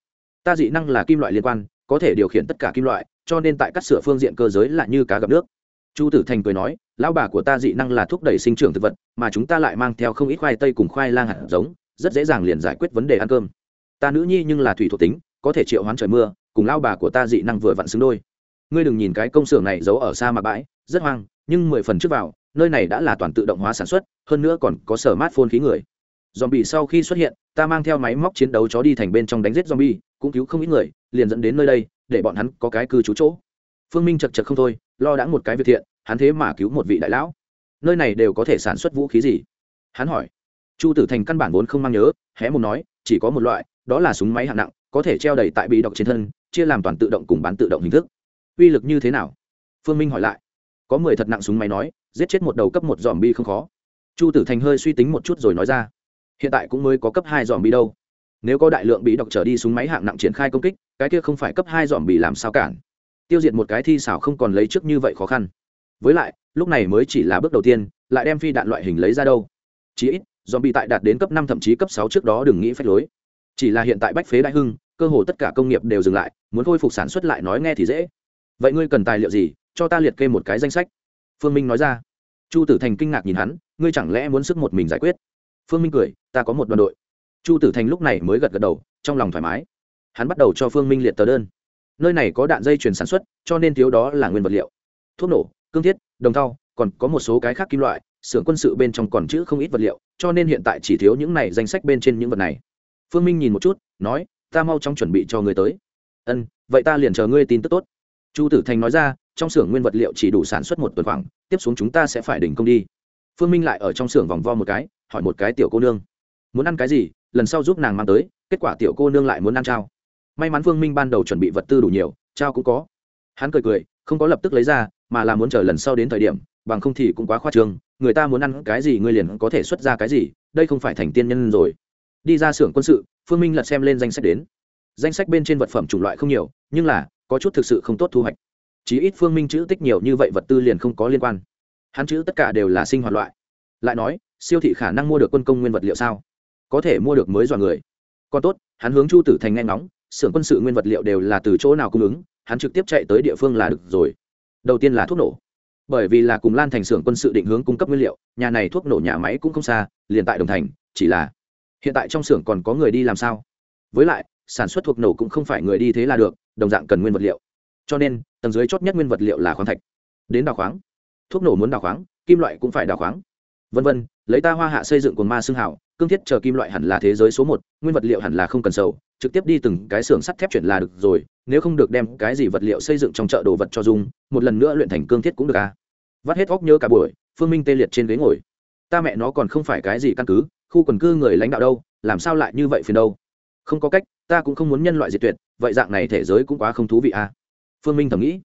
Ta dị năng là kim loại liên quan, có thể điều khiển tất cả kim loại, cho nên tại các sửa phương diện cơ giới là như cá gặp nước. Chu tử thành cười nói, lão bà của ta dị năng là thúc đẩy sinh trưởng thực vật, mà chúng ta lại mang theo không ít khoai tây cùng khoai lang hạt giống, rất dễ dàng liền giải quyết vấn đề ăn cơm ta nữ nhi nhưng là thủy thuộc tính, có thể triệu hoán trời mưa, cùng lao bà của ta dị năng vừa vặn xứng đôi. Ngươi đừng nhìn cái công xưởng này giấu ở xa mà bãi, rất hoang, nhưng mười phần trước vào, nơi này đã là toàn tự động hóa sản xuất, hơn nữa còn có sở mát phôn khí người. Dòm bị sau khi xuất hiện, ta mang theo máy móc chiến đấu chó đi thành bên trong đánh giết dòm bi cũng cứu không ít người, liền dẫn đến nơi đây, để bọn hắn có cái cư trú chỗ. Phương minh chật chật không thôi, lo đã một cái việc thiện, hắn thế mà cứu một vị đại lão. Nơi này đều có thể sản xuất vũ khí gì? Hắn hỏi. Chu tử thành căn bản vốn không mang nhớ, hé một nói, chỉ có một loại đó là súng máy hạng nặng, có thể treo đầy tại bị độc trên thân, chia làm toàn tự động cùng bán tự động hình thức. Uy lực như thế nào? Phương minh hỏi lại. Có mười thật nặng súng máy nói, giết chết một đầu cấp một dòm bi không khó. Chu tử thành hơi suy tính một chút rồi nói ra. Hiện tại cũng mới có cấp hai dòm bi đâu. Nếu có đại lượng bị độc trở đi súng máy hạng nặng triển khai công kích, cái kia không phải cấp hai dòm bị làm sao cản? Tiêu diệt một cái thi xảo không còn lấy trước như vậy khó khăn. Với lại, lúc này mới chỉ là bước đầu tiên, lại đem phi đạn loại hình lấy ra đâu. Chí ít dòm bị tại đạt đến cấp năm thậm chí cấp sáu trước đó đừng nghĩ phép lối chỉ là hiện tại bách phế đại hưng, cơ hồ tất cả công nghiệp đều dừng lại, muốn khôi phục sản xuất lại nói nghe thì dễ. Vậy ngươi cần tài liệu gì, cho ta liệt kê một cái danh sách? Phương minh nói ra. Chu tử thành kinh ngạc nhìn hắn, ngươi chẳng lẽ muốn sức một mình giải quyết? Phương minh cười, ta có một đoàn đội. Chu tử thành lúc này mới gật gật đầu, trong lòng thoải mái. Hắn bắt đầu cho phương minh liệt tờ đơn. Nơi này có đạn dây chuyển sản xuất, cho nên thiếu đó là nguyên vật liệu. Thuốc nổ, cương thiết, đồng thau, còn có một số cái khác kim loại, xưởng quân sự bên trong còn chữ không ít vật liệu, cho nên hiện tại chỉ thiếu những này danh sách bên trên những vật này phương minh nhìn một chút, nói, ta mau chóng chuẩn bị cho người tới. Ân, vậy ta liền chờ ngươi tin tức tốt. Chu tử thành nói ra, trong xưởng nguyên vật liệu chỉ đủ sản xuất một tuần khoảng, tiếp xuống chúng ta sẽ phải đình công đi. Phương minh lại ở trong xưởng vòng vo một cái, hỏi một cái tiểu cô nương, muốn ăn cái gì? Lần sau giúp nàng mang tới, kết quả tiểu cô nương lại muốn ăn trao. May mắn phương minh ban đầu chuẩn bị vật tư đủ nhiều, trao cũng có. Hắn cười cười, không có lập tức lấy ra, mà là muốn chờ lần sau đến thời điểm, bằng không thì cũng quá khoa trương, người ta muốn ăn cái gì ngươi liền có thể xuất ra cái gì, đây không phải thành tiên nhân rồi đi ra xưởng quân sự, phương minh lật xem lên danh sách đến. Danh sách bên trên vật phẩm chủng loại không nhiều, nhưng là, có chút thực sự không tốt thu hoạch. Chí ít phương minh chữ tích nhiều như vậy vật tư liền không có liên quan. Hắn chữ tất cả đều là sinh hoạt loại. Lại nói, siêu thị khả năng mua được quân công nguyên vật liệu sao? Có thể mua được mới dọa người. Còn tốt, hắn hướng chu tử thành nghe ngóng, xưởng quân sự nguyên vật liệu đều là từ chỗ nào cung ứng, hắn trực tiếp chạy tới địa phương là được rồi. Đầu tiên là thuốc nổ. Bởi vì là cùng lan thành xưởng quân sự định hướng cung cấp nguyên liệu, nhà này thuốc nổ nhà máy cũng không xa, liền tại đồng thành, chỉ là hiện tại trong xưởng còn có người đi làm sao? Với lại, sản xuất thuốc nổ cũng không phải người đi thế là được, đồng dạng cần nguyên vật liệu. Cho nên, tầng dưới chót nhất nguyên vật liệu là khoáng thạch. Đến đào khoáng. Thuốc nổ muốn đào khoáng, kim loại cũng phải đào khoáng. Vân vân, lấy ta hoa hạ xây dựng cồn ma xương hảo cương thiết chờ kim loại hẳn là thế giới số một, nguyên vật liệu hẳn là không cần sầu, trực tiếp đi từng cái xưởng sắt thép chuyển là được rồi, nếu không được đem cái gì vật liệu xây dựng trong chợ đồ vật cho dung một lần nữa luyện thành cương thiết cũng được à. Vắt hết óc nhớ cả buổi, phương minh tê liệt trên ghế ngồi. Ta mẹ nó còn không phải cái gì căn cứ khu quần cư người lãnh đạo đâu, làm sao lại như vậy phiền đâu? Không có cách, ta cũng không muốn nhân loại diệt tuyệt, vậy dạng này thế giới cũng quá không thú vị à? Phương minh thầm nghĩ.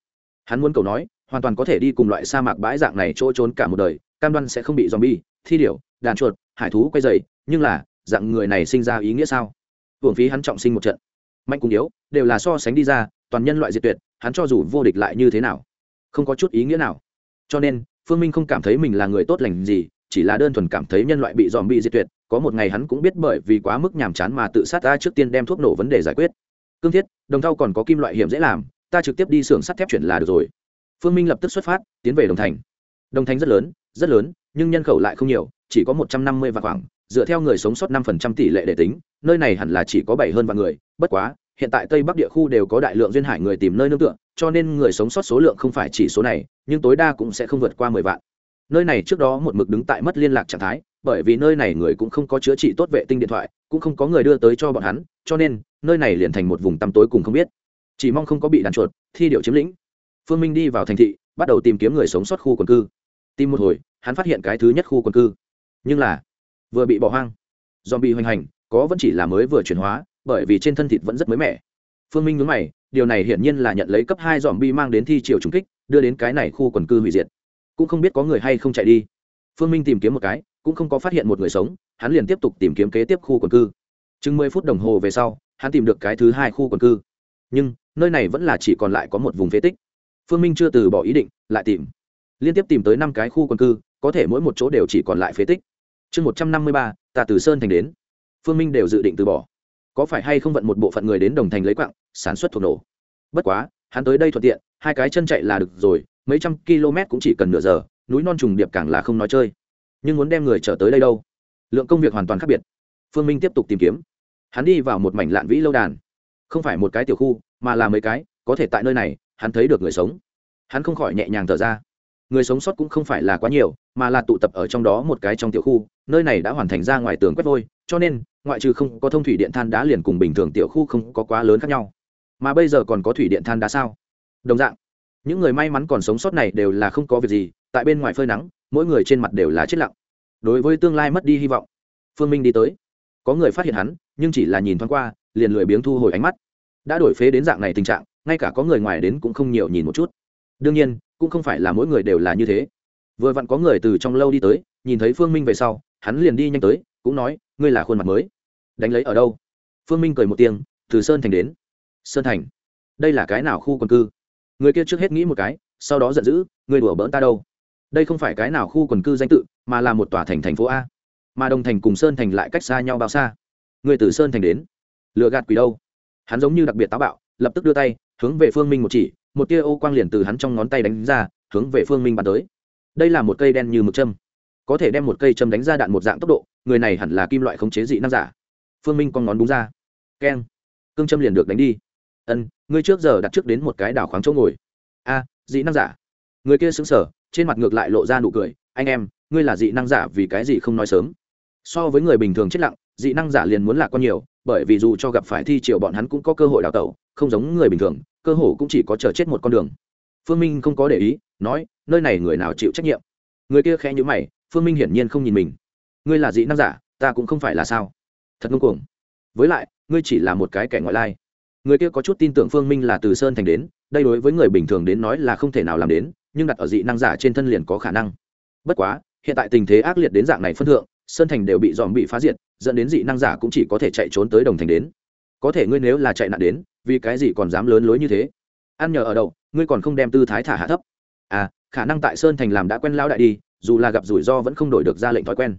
Hắn muốn cầu nói, hoàn toàn có thể đi cùng loại sa mạc bãi dạng này chỗ trốn cả một đời, cam đoan sẽ không bị zombie, thi điểu, đàn chuột, hải thú quay dày nhưng là, dạng người này sinh ra ý nghĩa sao? Hưởng phí hắn trọng sinh một trận. Mạnh cùng yếu, đều là so sánh đi ra, toàn nhân loại diệt tuyệt, hắn cho dù vô địch lại như thế nào, không có chút ý nghĩa nào. Cho nên, phương minh không cảm thấy mình là người tốt lành gì, chỉ là đơn thuần cảm thấy nhân loại bị dòm bị diệt tuyệt có một ngày hắn cũng biết bởi vì quá mức nhàm chán mà tự sát ta trước tiên đem thuốc nổ vấn đề giải quyết. Cương thiết, đồng thau còn có kim loại hiểm dễ làm, ta trực tiếp đi xưởng sắt thép chuyển là được rồi. Phương minh lập tức xuất phát, tiến về đồng thành. Đồng thành rất lớn rất lớn, nhưng nhân khẩu lại không nhiều, chỉ có một trăm năm mươi vạn khoảng, dựa theo người sống sót năm phần trăm tỷ lệ để tính, nơi này hẳn là chỉ có bảy hơn vạn người, bất quá, hiện tại tây bắc địa khu đều có đại lượng duyên hải người tìm nơi nương tựa, cho nên người sống sót số lượng không phải chỉ số này, nhưng tối đa cũng sẽ không vượt qua mười vạn. Nơi này trước đó một mực đứng tại mất liên lạc trạng thái bởi vì nơi này người cũng không có chữa trị tốt vệ tinh điện thoại, cũng không có người đưa tới cho bọn hắn, cho nên, nơi này liền thành một vùng tăm tối cùng không biết. Chỉ mong không có bị đàn chuột, thi điệu chiếm lĩnh. Phương minh đi vào thành thị, bắt đầu tìm kiếm người sống sót khu quần cư. Tìm một hồi, hắn phát hiện cái thứ nhất khu quần cư. Nhưng là, vừa bị bỏ hoang. Do bị hoành hành, có vẫn chỉ là mới vừa chuyển hóa, bởi vì trên thân thịt vẫn rất mới mẻ. Phương minh nhớ mày, điều này hiển nhiên là nhận lấy cấp hai dòm bi mang đến thi triều trùng kích, đưa đến cái này khu quần cư hủy diệt. Cũng không biết có người hay không chạy đi phương minh tìm kiếm một cái, cũng không có phát hiện một người sống, hắn liền tiếp tục tìm kiếm kế tiếp khu quần cư. Chừng mười phút đồng hồ về sau, hắn tìm được cái thứ hai khu quần cư. Nhưng, nơi này vẫn là chỉ còn lại có một vùng phế tích. Phương minh chưa từ bỏ ý định, lại tìm. Liên tiếp tìm tới năm cái khu quần cư, có thể mỗi một chỗ đều chỉ còn lại phế tích. Chương một trăm năm mươi ba, ta từ sơn thành đến. Phương minh đều dự định từ bỏ. Có phải hay không vận một bộ phận người đến đồng thành lấy quặng sản xuất thuộc nổ? Bất quá, hắn tới đây thuận tiện, hai cái chân chạy là được rồi, mấy trăm km cũng chỉ cần nửa giờ núi non trùng điệp càng là không nói chơi. Nhưng muốn đem người trở tới đây đâu? Lượng công việc hoàn toàn khác biệt. Phương minh tiếp tục tìm kiếm. Hắn đi vào một mảnh lạn vĩ lâu đàn. Không phải một cái tiểu khu, mà là mấy cái, có thể tại nơi này, hắn thấy được người sống. Hắn không khỏi nhẹ nhàng thở ra. Người sống sót cũng không phải là quá nhiều, mà là tụ tập ở trong đó một cái trong tiểu khu, nơi này đã hoàn thành ra ngoài tường quét vôi, cho nên, ngoại trừ không có thông thủy điện than đá liền cùng bình thường tiểu khu không có quá lớn khác nhau. Mà bây giờ còn có thủy điện than đá sao? Đồng dạng, những người may mắn còn sống sót này đều là không có việc gì tại bên ngoài phơi nắng, mỗi người trên mặt đều là chết lặng. Đối với tương lai mất đi hy vọng, phương minh đi tới. Có người phát hiện hắn, nhưng chỉ là nhìn thoáng qua, liền lười biếng thu hồi ánh mắt. Đã đổi phế đến dạng này tình trạng, ngay cả có người ngoài đến cũng không nhiều nhìn một chút. Đương nhiên, cũng không phải là mỗi người đều là như thế. Vừa vặn có người từ trong lâu đi tới, nhìn thấy phương minh về sau, hắn liền đi nhanh tới, cũng nói, ngươi là khuôn mặt mới. Đánh lấy ở đâu? Phương minh cười một tiếng, từ sơn thành đến. Sơn thành? Đây là cái nào khu quần cư? Người kia trước hết nghĩ một cái, sau đó giận dữ người đùa bỡn ta đâu? Đây không phải cái nào khu quần cư danh tự, mà là một tòa thành thành phố a. Mà đồng thành cùng sơn thành lại cách xa nhau bao xa? Người từ sơn thành đến lựa gạt quỷ đâu? Hắn giống như đặc biệt táo bạo, lập tức đưa tay, hướng về phương minh một chỉ, một tia ô quang liền từ hắn trong ngón tay đánh ra, hướng về phương minh bắn tới. Đây là một cây đen như mực châm. Có thể đem một cây châm đánh ra đạn một dạng tốc độ, người này hẳn là kim loại khống chế dị năng giả. Phương minh con ngón búng ra. Keng. Cương châm liền được đánh đi. Ân, ngươi trước giờ đặt trước đến một cái đảo khoáng chỗ ngồi. A, dị năng giả. Người kia xứng sở trên mặt ngược lại lộ ra nụ cười, anh em, ngươi là dị năng giả vì cái gì không nói sớm? So với người bình thường chết lặng, dị năng giả liền muốn lạc quan nhiều, bởi vì dù cho gặp phải thi triệu bọn hắn cũng có cơ hội đào tẩu, không giống người bình thường, cơ hồ cũng chỉ có chờ chết một con đường. Phương minh không có để ý, nói, nơi này người nào chịu trách nhiệm? Người kia khẽ nhữ mày, phương minh hiển nhiên không nhìn mình. Ngươi là dị năng giả, ta cũng không phải là sao? Thật ngông cuồng. Với lại, ngươi chỉ là một cái kẻ ngoại lai. Người kia có chút tin tưởng phương minh là từ sơn thành đến, đây đối với người bình thường đến nói là không thể nào làm đến nhưng đặt ở dị năng giả trên thân liền có khả năng. Bất quá, hiện tại tình thế ác liệt đến dạng này phân thượng, sơn thành đều bị dòm bị phá diệt, dẫn đến dị năng giả cũng chỉ có thể chạy trốn tới đồng thành đến. Có thể ngươi nếu là chạy nạn đến, vì cái gì còn dám lớn lối như thế? Ăn nhờ ở đậu, ngươi còn không đem tư thái thả hạ thấp. À khả năng tại sơn thành làm đã quen lao đại đi, dù là gặp rủi ro vẫn không đổi được ra lệnh thói quen.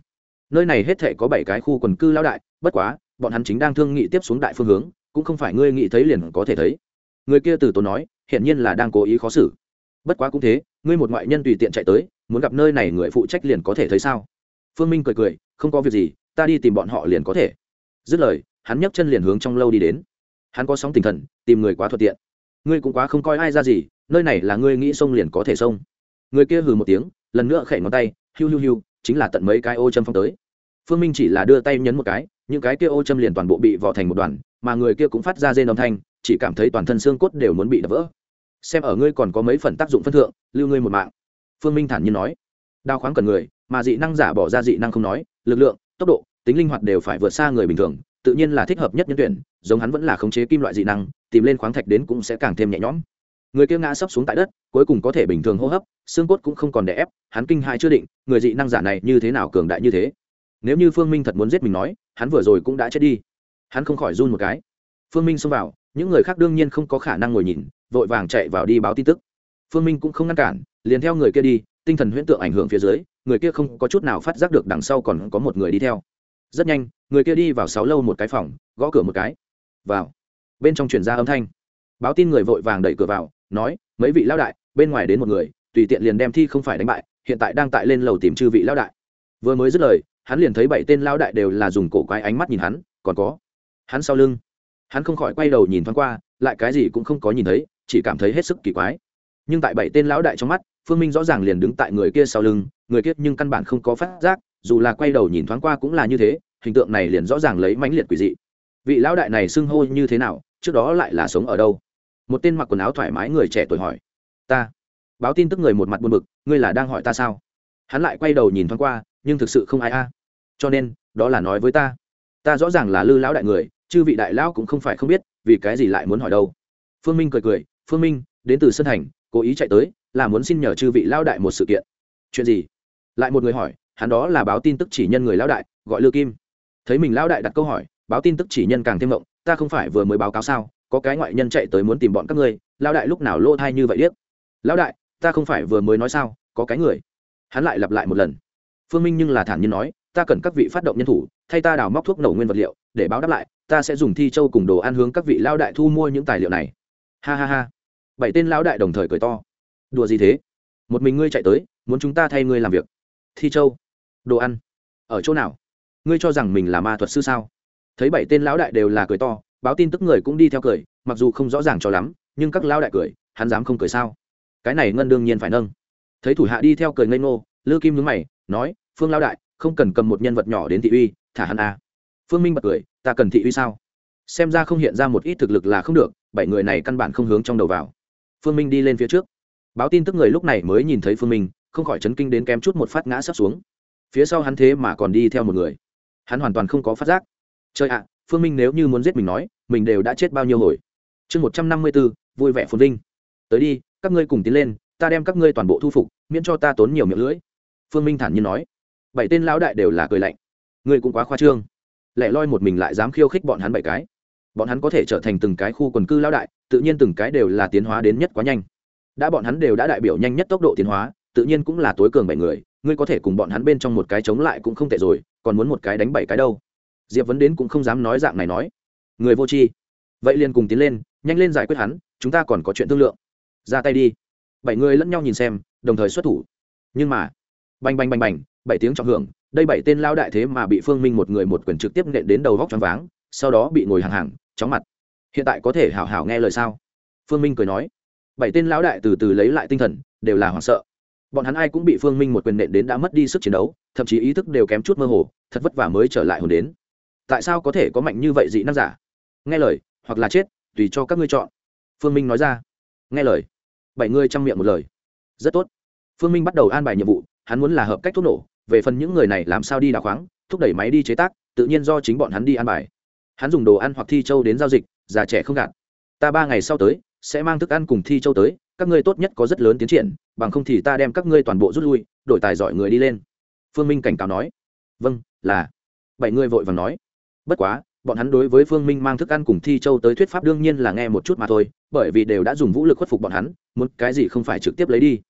Nơi này hết thể có bảy cái khu quần cư lao đại, bất quá, bọn hắn chính đang thương nghị tiếp xuống đại phương hướng, cũng không phải ngươi nghĩ thấy liền có thể thấy. Người kia từ tốn nói hiện nhiên là đang cố ý khó xử bất quá cũng thế, ngươi một ngoại nhân tùy tiện chạy tới, muốn gặp nơi này người phụ trách liền có thể thấy sao? Phương minh cười cười, không có việc gì, ta đi tìm bọn họ liền có thể. Dứt lời, hắn nhấc chân liền hướng trong lâu đi đến. Hắn có sóng tinh thần, tìm người quá thuận tiện. Ngươi cũng quá không coi ai ra gì, nơi này là ngươi nghĩ xông liền có thể xông người kia hừ một tiếng, lần nữa khẽ ngón tay, hiu hiu hiu, chính là tận mấy cái ô châm phong tới. Phương minh chỉ là đưa tay nhấn một cái, những cái kia ô châm liền toàn bộ bị vò thành một đoàn, mà người kia cũng phát ra rên âm thanh, chỉ cảm thấy toàn thân xương cốt đều muốn bị đập vỡ xem ở ngươi còn có mấy phần tác dụng phân thượng, lưu ngươi một mạng. Phương minh thản nhiên nói. Đao khoáng cần người, mà dị năng giả bỏ ra dị năng không nói, lực lượng, tốc độ, tính linh hoạt đều phải vượt xa người bình thường, tự nhiên là thích hợp nhất nhân tuyển, giống hắn vẫn là khống chế kim loại dị năng, tìm lên khoáng thạch đến cũng sẽ càng thêm nhẹ nhõm. Người kia ngã sấp xuống tại đất, cuối cùng có thể bình thường hô hấp, xương cốt cũng không còn đè ép, hắn kinh hãi chưa định, người dị năng giả này như thế nào cường đại như thế. Nếu như phương minh thật muốn giết mình nói, hắn vừa rồi cũng đã chết đi. Hắn không khỏi run một cái. Phương minh xông vào, những người khác đương nhiên không có khả năng ngồi nhìn vội vàng chạy vào đi báo tin tức. Phương minh cũng không ngăn cản, liền theo người kia đi, tinh thần huyễn tượng ảnh hưởng phía dưới, người kia không có chút nào phát giác được đằng sau còn có một người đi theo. Rất nhanh, người kia đi vào sáu lâu một cái phòng, gõ cửa một cái. Vào. Bên trong chuyển ra âm thanh. Báo tin người vội vàng đẩy cửa vào, nói, mấy vị lão đại, bên ngoài đến một người, tùy tiện liền đem thi không phải đánh bại, hiện tại đang tại lên lầu tìm chư vị lão đại. Vừa mới dứt lời, hắn liền thấy bảy tên lão đại đều là dùng cổ quái ánh mắt nhìn hắn, còn có hắn sau lưng. Hắn không khỏi quay đầu nhìn thoáng qua, lại cái gì cũng không có nhìn thấy chỉ cảm thấy hết sức kỳ quái. Nhưng tại bảy tên lão đại trong mắt, phương minh rõ ràng liền đứng tại người kia sau lưng, người kia nhưng căn bản không có phát giác, dù là quay đầu nhìn thoáng qua cũng là như thế, hình tượng này liền rõ ràng lấy mãnh liệt quỷ dị. Vị lão đại này xưng hô như thế nào, trước đó lại là sống ở đâu? Một tên mặc quần áo thoải mái người trẻ tuổi hỏi. Ta. Báo tin tức người một mặt buồn bực, ngươi là đang hỏi ta sao? Hắn lại quay đầu nhìn thoáng qua, nhưng thực sự không ai a. Cho nên, đó là nói với ta. Ta rõ ràng là lư lão đại người chứ vị đại lão cũng không phải không biết, vì cái gì lại muốn hỏi đâu. Phương minh cười cười phương minh, đến từ sân thành, cố ý chạy tới, là muốn xin nhờ chư vị lão đại một sự kiện. Chuyện gì? Lại một người hỏi, hắn đó là báo tin tức chỉ nhân người lão đại, gọi lư kim. Thấy mình lão đại đặt câu hỏi, báo tin tức chỉ nhân càng thêm mộng. ta không phải vừa mới báo cáo sao, có cái ngoại nhân chạy tới muốn tìm bọn các ngươi, lão đại lúc nào lô thai như vậy điếc? Lão đại, ta không phải vừa mới nói sao, có cái người. Hắn lại lặp lại một lần. Phương minh nhưng là thản nhiên nói, ta cần các vị phát động nhân thủ, thay ta đào móc thuốc nổ nguyên vật liệu, để báo đáp lại, ta sẽ dùng thi châu cùng đồ ăn hướng các vị lao đại thu mua những tài liệu này ha ha ha. Bảy tên lão đại đồng thời cười to. Đùa gì thế? Một mình ngươi chạy tới, muốn chúng ta thay ngươi làm việc. Thi châu, đồ ăn. Ở chỗ nào? Ngươi cho rằng mình là ma thuật sư sao? Thấy bảy tên lão đại đều là cười to, báo tin tức người cũng đi theo cười, mặc dù không rõ ràng cho lắm, nhưng các lão đại cười, hắn dám không cười sao? Cái này ngân đương nhiên phải nâng. Thấy thủ hạ đi theo cười ngây ngô, lư kim nhướng mày, nói, phương lão đại, không cần cầm một nhân vật nhỏ đến thị uy, thả hắn a. Phương minh bật cười, ta cần thị uy sao? Xem ra không hiện ra một ít thực lực là không được bảy người này căn bản không hướng trong đầu vào. Phương minh đi lên phía trước. Báo tin tức người lúc này mới nhìn thấy phương minh, không khỏi chấn kinh đến kém chút một phát ngã sắp xuống. Phía sau hắn thế mà còn đi theo một người. Hắn hoàn toàn không có phát giác. Trời ạ, phương minh nếu như muốn giết mình nói, mình đều đã chết bao nhiêu hồi. Chương một trăm năm mươi b ố vui vẻ phồn vinh. Tới đi, các ngươi cùng tiến lên, ta đem các ngươi toàn bộ thu phục, miễn cho ta tốn nhiều miệng lưỡi. Phương minh thản nhiên nói. Bảy tên lão đại đều là cười lạnh. Ngươi cũng quá khoa trương. Lẻ loi một mình lại dám khiêu khích bọn hắn bảy cái bọn hắn có thể trở thành từng cái khu quần cư lão đại, tự nhiên từng cái đều là tiến hóa đến nhất quá nhanh. Đã bọn hắn đều đã đại biểu nhanh nhất tốc độ tiến hóa, tự nhiên cũng là tối cường bảy người, ngươi có thể cùng bọn hắn bên trong một cái chống lại cũng không tệ rồi, còn muốn một cái đánh bảy cái đâu? Diệp vấn đến cũng không dám nói dạng này nói. Người vô tri. Vậy liền cùng tiến lên, nhanh lên giải quyết hắn, chúng ta còn có chuyện thương lượng. Ra tay đi. Bảy người lẫn nhau nhìn xem, đồng thời xuất thủ. Nhưng mà, bành bành bành bành, bảy tiếng trọng hưởng, đây bảy tên lao đại thế mà bị phương minh một người một quyền trực tiếp nện đến đầu vóc choáng váng, sau đó bị ngồi hàng hàng chóng mặt. Hiện tại có thể hảo hảo nghe lời sao? Phương minh cười nói. Bảy tên lão đại từ từ lấy lại tinh thần, đều là hoảng sợ. Bọn hắn ai cũng bị phương minh một quyền nện đến đã mất đi sức chiến đấu, thậm chí ý thức đều kém chút mơ hồ, thật vất vả mới trở lại hồn đến. Tại sao có thể có mạnh như vậy dị năng giả? Nghe lời, hoặc là chết, tùy cho các ngươi chọn. Phương minh nói ra. Nghe lời. Bảy người chăm miệng một lời. Rất tốt. Phương minh bắt đầu an bài nhiệm vụ, hắn muốn là hợp cách thuốc nổ, về phần những người này làm sao đi đào khoáng, thúc đẩy máy đi chế tác, tự nhiên do chính bọn hắn đi an bài hắn dùng đồ ăn hoặc thi châu đến giao dịch, già trẻ không gạt. Ta ba ngày sau tới, sẽ mang thức ăn cùng thi châu tới, các ngươi tốt nhất có rất lớn tiến triển, bằng không thì ta đem các ngươi toàn bộ rút lui, đổi tài giỏi người đi lên. Phương minh cảnh cáo nói. Vâng là. Bảy người vội vàng nói. Bất quá, bọn hắn đối với phương minh mang thức ăn cùng thi châu tới thuyết pháp đương nhiên là nghe một chút mà thôi, bởi vì đều đã dùng vũ lực khuất phục bọn hắn, muốn cái gì không phải trực tiếp lấy đi.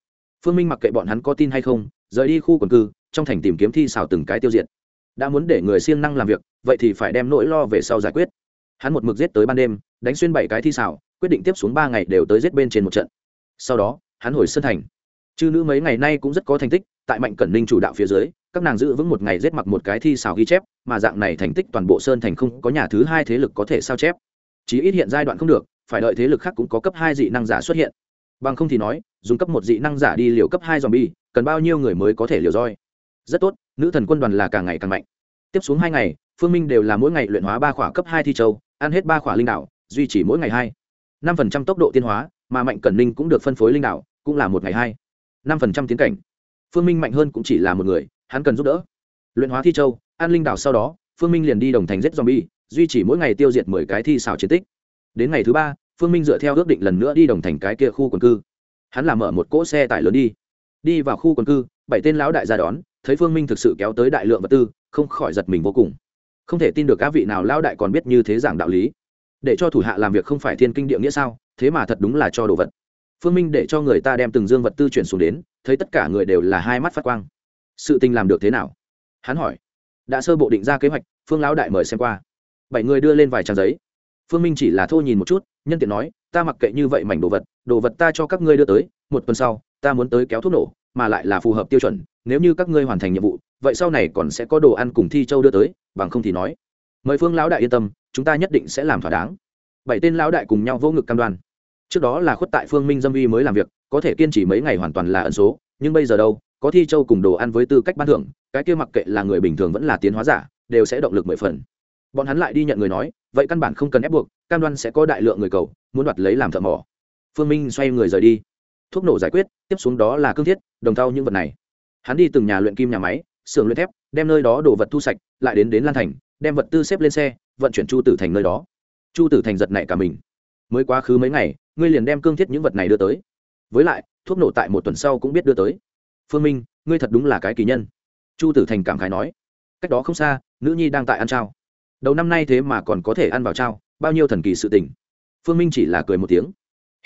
Phương minh mặc kệ bọn hắn có tin hay không, rời đi khu quần cư, trong thành tìm kiếm thi xào từng cái tiêu diệt đã muốn để người siêng năng làm việc vậy thì phải đem nỗi lo về sau giải quyết. Hắn một mực giết tới ban đêm đánh xuyên bảy cái thi xảo, quyết định tiếp xuống ba ngày đều tới giết bên trên một trận. Sau đó hắn hồi sơn thành. Chư nữ mấy ngày nay cũng rất có thành tích tại mạnh cẩn ninh chủ đạo phía dưới các nàng giữ vững một ngày giết mặc một cái thi xào ghi chép mà dạng này thành tích toàn bộ sơn thành không có nhà thứ hai thế lực có thể sao chép. Chí ít hiện giai đoạn không được phải đợi thế lực khác cũng có cấp hai dị năng giả xuất hiện. Bằng không thì nói dùng cấp một dị năng giả đi liều cấp hai dòm bi cần bao nhiêu người mới có thể liều roi? Rất tốt, nữ thần quân đoàn là càng ngày càng mạnh. Tiếp xuống hai ngày, phương minh đều là mỗi ngày luyện hóa ba khỏa cấp hai thi châu, ăn hết ba khỏa linh đạo duy trì mỗi ngày hai. năm phần trăm tốc độ tiên hóa, mà mạnh cẩn ninh cũng được phân phối linh đạo cũng là một ngày hai. năm phần trăm tiến cảnh. Phương minh mạnh hơn cũng chỉ là một người, hắn cần giúp đỡ. Luyện hóa thi châu, ăn linh đạo sau đó, phương minh liền đi đồng thành giết zombie, duy trì mỗi ngày tiêu diệt mười cái thi xào chiến tích. Đến ngày thứ ba, phương minh dựa theo ước định lần nữa đi đồng thành cái kia khu quần cư. Hắn làm mở một cỗ xe tải lớn đi. Đi vào khu quần cư, bảy tên lão đại ra đón thấy phương minh thực sự kéo tới đại lượng vật tư, không khỏi giật mình vô cùng. Không thể tin được các vị nào lão đại còn biết như thế giảng đạo lý. Để cho thủ hạ làm việc không phải thiên kinh địa nghĩa sao, thế mà thật đúng là cho đồ vật. Phương minh để cho người ta đem từng dương vật tư chuyển xuống đến, thấy tất cả người đều là hai mắt phát quang. Sự tình làm được thế nào? Hắn hỏi. Đã sơ bộ định ra kế hoạch, phương lão đại mời xem qua. Bảy người đưa lên vài trang giấy. Phương minh chỉ là thô nhìn một chút, nhân tiện nói, ta mặc kệ như vậy mảnh đồ vật đồ vật ta cho các ngươi đưa tới, một tuần sau, ta muốn tới kéo thuốc nổ mà lại là phù hợp tiêu chuẩn, nếu như các ngươi hoàn thành nhiệm vụ, vậy sau này còn sẽ có đồ ăn cùng thi châu đưa tới, bằng không thì nói. Mời phương lão đại yên tâm, chúng ta nhất định sẽ làm thỏa đáng. Bảy tên lão đại cùng nhau vô ngực cam đoan. Trước đó là khuất tại phương minh dâm uy mới làm việc, có thể kiên trì mấy ngày hoàn toàn là ẩn số, nhưng bây giờ đâu, có thi châu cùng đồ ăn với tư cách ban thưởng, cái kia mặc kệ là người bình thường vẫn là tiến hóa giả, đều sẽ động lực mười phần. Bọn hắn lại đi nhận người nói, vậy căn bản không cần ép buộc, cam đoan sẽ có đại lượng người cầu, muốn đoạt lấy làm thợ mỏ. Phương minh xoay người rời đi thuốc nổ giải quyết, tiếp xuống đó là cương thiết, đồng thau những vật này. Hắn đi từng nhà luyện kim nhà máy, xưởng luyện thép, đem nơi đó đồ vật thu sạch, lại đến đến lan thành, đem vật tư xếp lên xe, vận chuyển chu tử thành nơi đó. Chu tử thành giật nảy cả mình. Mới quá khứ mấy ngày, ngươi liền đem cương thiết những vật này đưa tới. Với lại, thuốc nổ tại một tuần sau cũng biết đưa tới. Phương minh, ngươi thật đúng là cái kỳ nhân. Chu tử thành cảm khái nói. Cách đó không xa, nữ nhi đang tại ăn trao đầu năm nay thế mà còn có thể ăn vào trao bao nhiêu thần kỳ sự tình. Phương minh chỉ là cười một tiếng.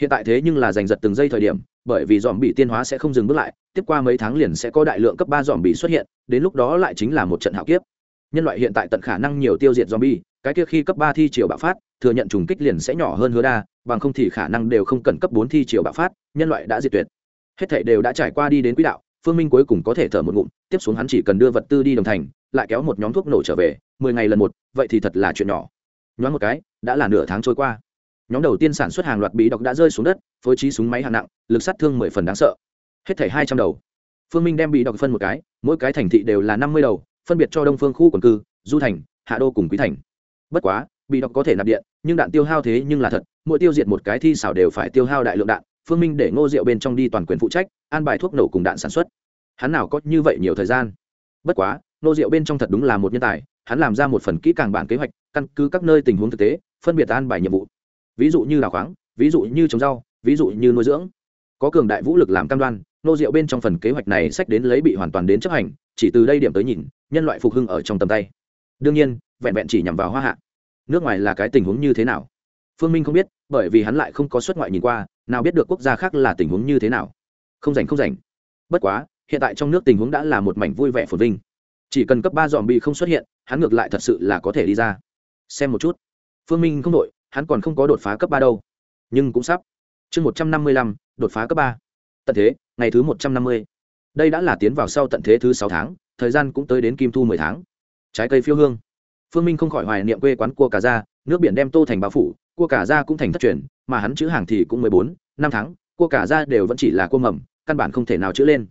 Hiện tại thế nhưng là giành giật từng giây thời điểm bởi vì dòm bị tiên hóa sẽ không dừng bước lại, tiếp qua mấy tháng liền sẽ có đại lượng cấp ba dòm bị xuất hiện, đến lúc đó lại chính là một trận hạo kiếp. Nhân loại hiện tại tận khả năng nhiều tiêu diệt dòm bi cái kia khi cấp ba thi chiều bạo phát, thừa nhận trùng kích liền sẽ nhỏ hơn hứa đa, bằng không thì khả năng đều không cần cấp bốn thi chiều bạo phát, nhân loại đã diệt tuyệt. Hết thảy đều đã trải qua đi đến quỹ đạo, phương minh cuối cùng có thể thở một ngụm, tiếp xuống hắn chỉ cần đưa vật tư đi đồng thành, lại kéo một nhóm thuốc nổ trở về, mười ngày lần một, vậy thì thật là chuyện nhỏ. Nhoáng một cái, đã là nửa tháng trôi qua nhóm đầu tiên sản xuất hàng loạt bí độc đã rơi xuống đất, phối trí súng máy hạng nặng, lực sát thương mười phần đáng sợ. Hết thảy hai trăm đầu. Phương minh đem bí độc phân một cái, mỗi cái thành thị đều là năm mươi đầu, phân biệt cho đông phương khu quần cư, du thành, hạ đô cùng quý thành. Bất quá, bí độc có thể nạp điện, nhưng đạn tiêu hao thế nhưng là thật, mỗi tiêu diệt một cái thi xảo đều phải tiêu hao đại lượng đạn, phương minh để ngô diệu bên trong đi toàn quyền phụ trách, an bài thuốc nổ cùng đạn sản xuất. Hắn nào có như vậy nhiều thời gian? Bất quá, ngô diệu bên trong thật đúng là một nhân tài, hắn làm ra một phần kỹ càng bản kế hoạch, căn cứ các nơi tình huống thực tế, phân biệt an bài nhiệm vụ ví dụ như đào khoáng, ví dụ như trồng rau, ví dụ như nuôi dưỡng. Có cường đại vũ lực làm cam đoan nô diệu bên trong phần kế hoạch này sách đến lấy bị hoàn toàn đến chấp hành, chỉ từ đây điểm tới nhìn, nhân loại phục hưng ở trong tầm tay. Đương nhiên, vẹn vẹn chỉ nhằm vào hoa hạ. Nước ngoài là cái tình huống như thế nào? Phương minh không biết, bởi vì hắn lại không có xuất ngoại nhìn qua, nào biết được quốc gia khác là tình huống như thế nào. Không rảnh không rảnh. Bất quá, hiện tại trong nước tình huống đã là một mảnh vui vẻ phồn vinh. Chỉ cần cấp ba dòm bị không xuất hiện, hắn ngược lại thật sự là có thể đi ra. Xem một chút. Phương minh không đội hắn còn không có đột phá cấp ba đâu. Nhưng cũng sắp. Chương một trăm năm mươi lăm, đột phá cấp ba. Tận thế, ngày thứ một trăm năm mươi. Đây đã là tiến vào sau tận thế thứ sáu tháng, thời gian cũng tới đến kim thu mười tháng. Trái cây phiêu hương. Phương minh không khỏi hoài niệm quê quán cua cà ra, nước biển đem tô thành bao phủ, cua cà ra cũng thành thất truyền, mà hắn chữ hàng thì cũng mười bốn, năm tháng, cua cà ra đều vẫn chỉ là cua mầm, căn bản không thể nào chữ lên.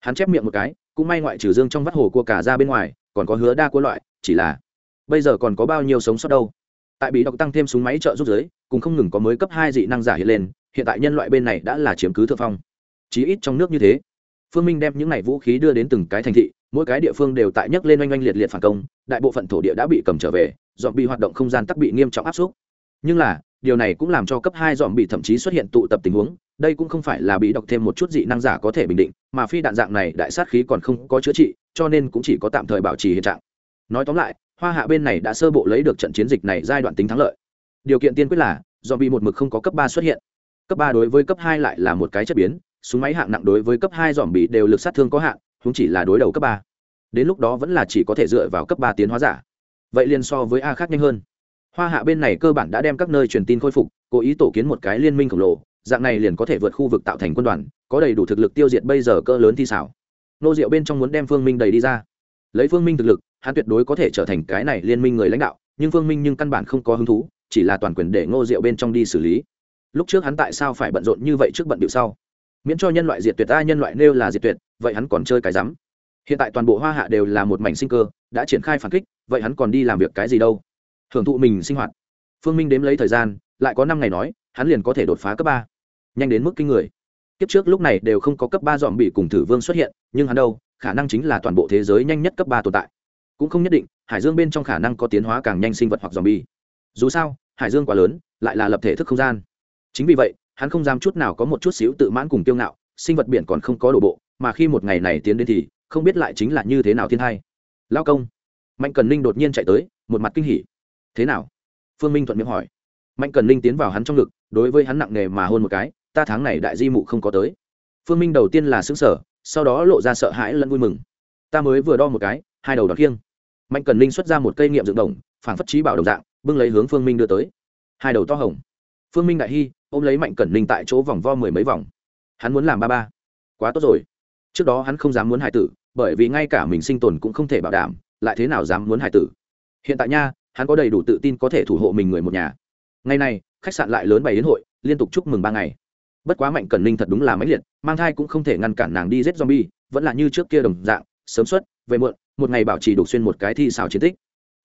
Hắn chép miệng một cái, cũng may ngoại trừ dương trong vắt hồ cua cà ra bên ngoài, còn có hứa đa cua loại, chỉ là bây giờ còn có bao nhiêu sống sót đâu tại bị độc tăng thêm súng máy trợ giúp giới, cùng không ngừng có mới cấp hai dị năng giả hiện lên, hiện tại nhân loại bên này đã là chiếm cứ thượng phong. Chí ít trong nước như thế. Phương minh đem những n vũ khí đưa đến từng cái thành thị, mỗi cái địa phương đều tại nhấc lên oanh oanh liệt liệt phản công, đại bộ phận thổ địa đã bị cầm trở về dọn bị hoạt động không gian tắc bị nghiêm trọng áp suất nhưng là, điều này cũng làm cho cấp hai dọn bị thậm chí xuất hiện tụ tập tình huống, đây cũng không phải là bị độc thêm một chút dị năng giả có thể bình định, mà phi đạn dạng này đại sát khí còn không có chữa trị, cho nên cũng chỉ có tạm thời bảo trì hiện trạng. Nói tóm lại hoa hạ bên này đã sơ bộ lấy được trận chiến dịch này giai đoạn tính thắng lợi. Điều kiện tiên quyết là do bị một mực không có cấp ba xuất hiện. Cấp ba đối với cấp hai lại là một cái chất biến, súng máy hạng nặng đối với cấp hai dòm bị đều lực sát thương có hạn chúng chỉ là đối đầu cấp ba. Đến lúc đó vẫn là chỉ có thể dựa vào cấp ba tiến hóa giả. Vậy liền so với a khác nhanh hơn. Hoa hạ bên này cơ bản đã đem các nơi truyền tin khôi phục, cố ý tổ kiến một cái liên minh khổng lồ, dạng này liền có thể vượt khu vực tạo thành quân đoàn, có đầy đủ thực lực tiêu diệt bây giờ cỡ lớn thi xảo. Nô diệu bên trong muốn đem phương minh đầy đi ra. Lấy phương minh thực lực hắn tuyệt đối có thể trở thành cái này liên minh người lãnh đạo, nhưng phương minh nhưng căn bản không có hứng thú, chỉ là toàn quyền để ngô diệu bên trong đi xử lý. Lúc trước hắn tại sao phải bận rộn như vậy trước bận điệu sau? Miễn cho nhân loại diệt tuyệt ta nhân loại nêu là diệt tuyệt, vậy hắn còn chơi cái rắm. Hiện tại toàn bộ hoa hạ đều là một mảnh sinh cơ, đã triển khai phản kích, vậy hắn còn đi làm việc cái gì đâu? Hưởng thụ mình sinh hoạt. Phương minh đếm lấy thời gian, lại có năm ngày nói, hắn liền có thể đột phá cấp ba. Nhanh đến mức kinh người. Kiếp trước lúc này đều không có cấp ba dòm bị cùng thử vương xuất hiện, nhưng hắn đâu, khả năng chính là toàn bộ thế giới nhanh nhất cấp ba tồn tại cũng không nhất định, hải dương bên trong khả năng có tiến hóa càng nhanh sinh vật hoặc dòm bi dù sao, hải dương quá lớn, lại là lập thể thức không gian. Chính vì vậy, hắn không dám chút nào có một chút xíu tự mãn cùng tiêu ngạo, sinh vật biển còn không có đổ bộ, mà khi một ngày này tiến đến thì, không biết lại chính là như thế nào thiên hai lao công. Mạnh cần linh đột nhiên chạy tới, một mặt kinh hỉ. Thế nào? Phương minh thuận miệng hỏi. Mạnh cần linh tiến vào hắn trong ngực, đối với hắn nặng nề mà hôn một cái, ta tháng này đại di mụ không có tới. Phương minh đầu tiên là xứng sở sau đó lộ ra sợ hãi lẫn vui mừng. Ta mới vừa đo một cái, hai đầu đ kiêng mạnh cần Linh xuất ra một cây nghiệm dựng đồng phản phất trí bảo đồng dạng, bưng lấy hướng phương minh đưa tới. Hai đầu to hồng. Phương minh đại hy ôm lấy mạnh cẩn Linh tại chỗ vòng vo mười mấy vòng. Hắn muốn làm ba ba. Quá tốt rồi. Trước đó hắn không dám muốn hải tử, bởi vì ngay cả mình sinh tồn cũng không thể bảo đảm, lại thế nào dám muốn hải tử. Hiện tại nha, hắn có đầy đủ tự tin có thể thủ hộ mình người một nhà. Ngày này, khách sạn lại lớn bày đến hội, liên tục chúc mừng ba ngày. Bất quá mạnh cẩn Linh thật đúng là mãnh liệt, mang thai cũng không thể ngăn cản nàng đi giết zombie, vẫn là như trước kia đồng dạng, sớm xuất, về muộn một ngày bảo trì đục xuyên một cái thi xào chiến tích.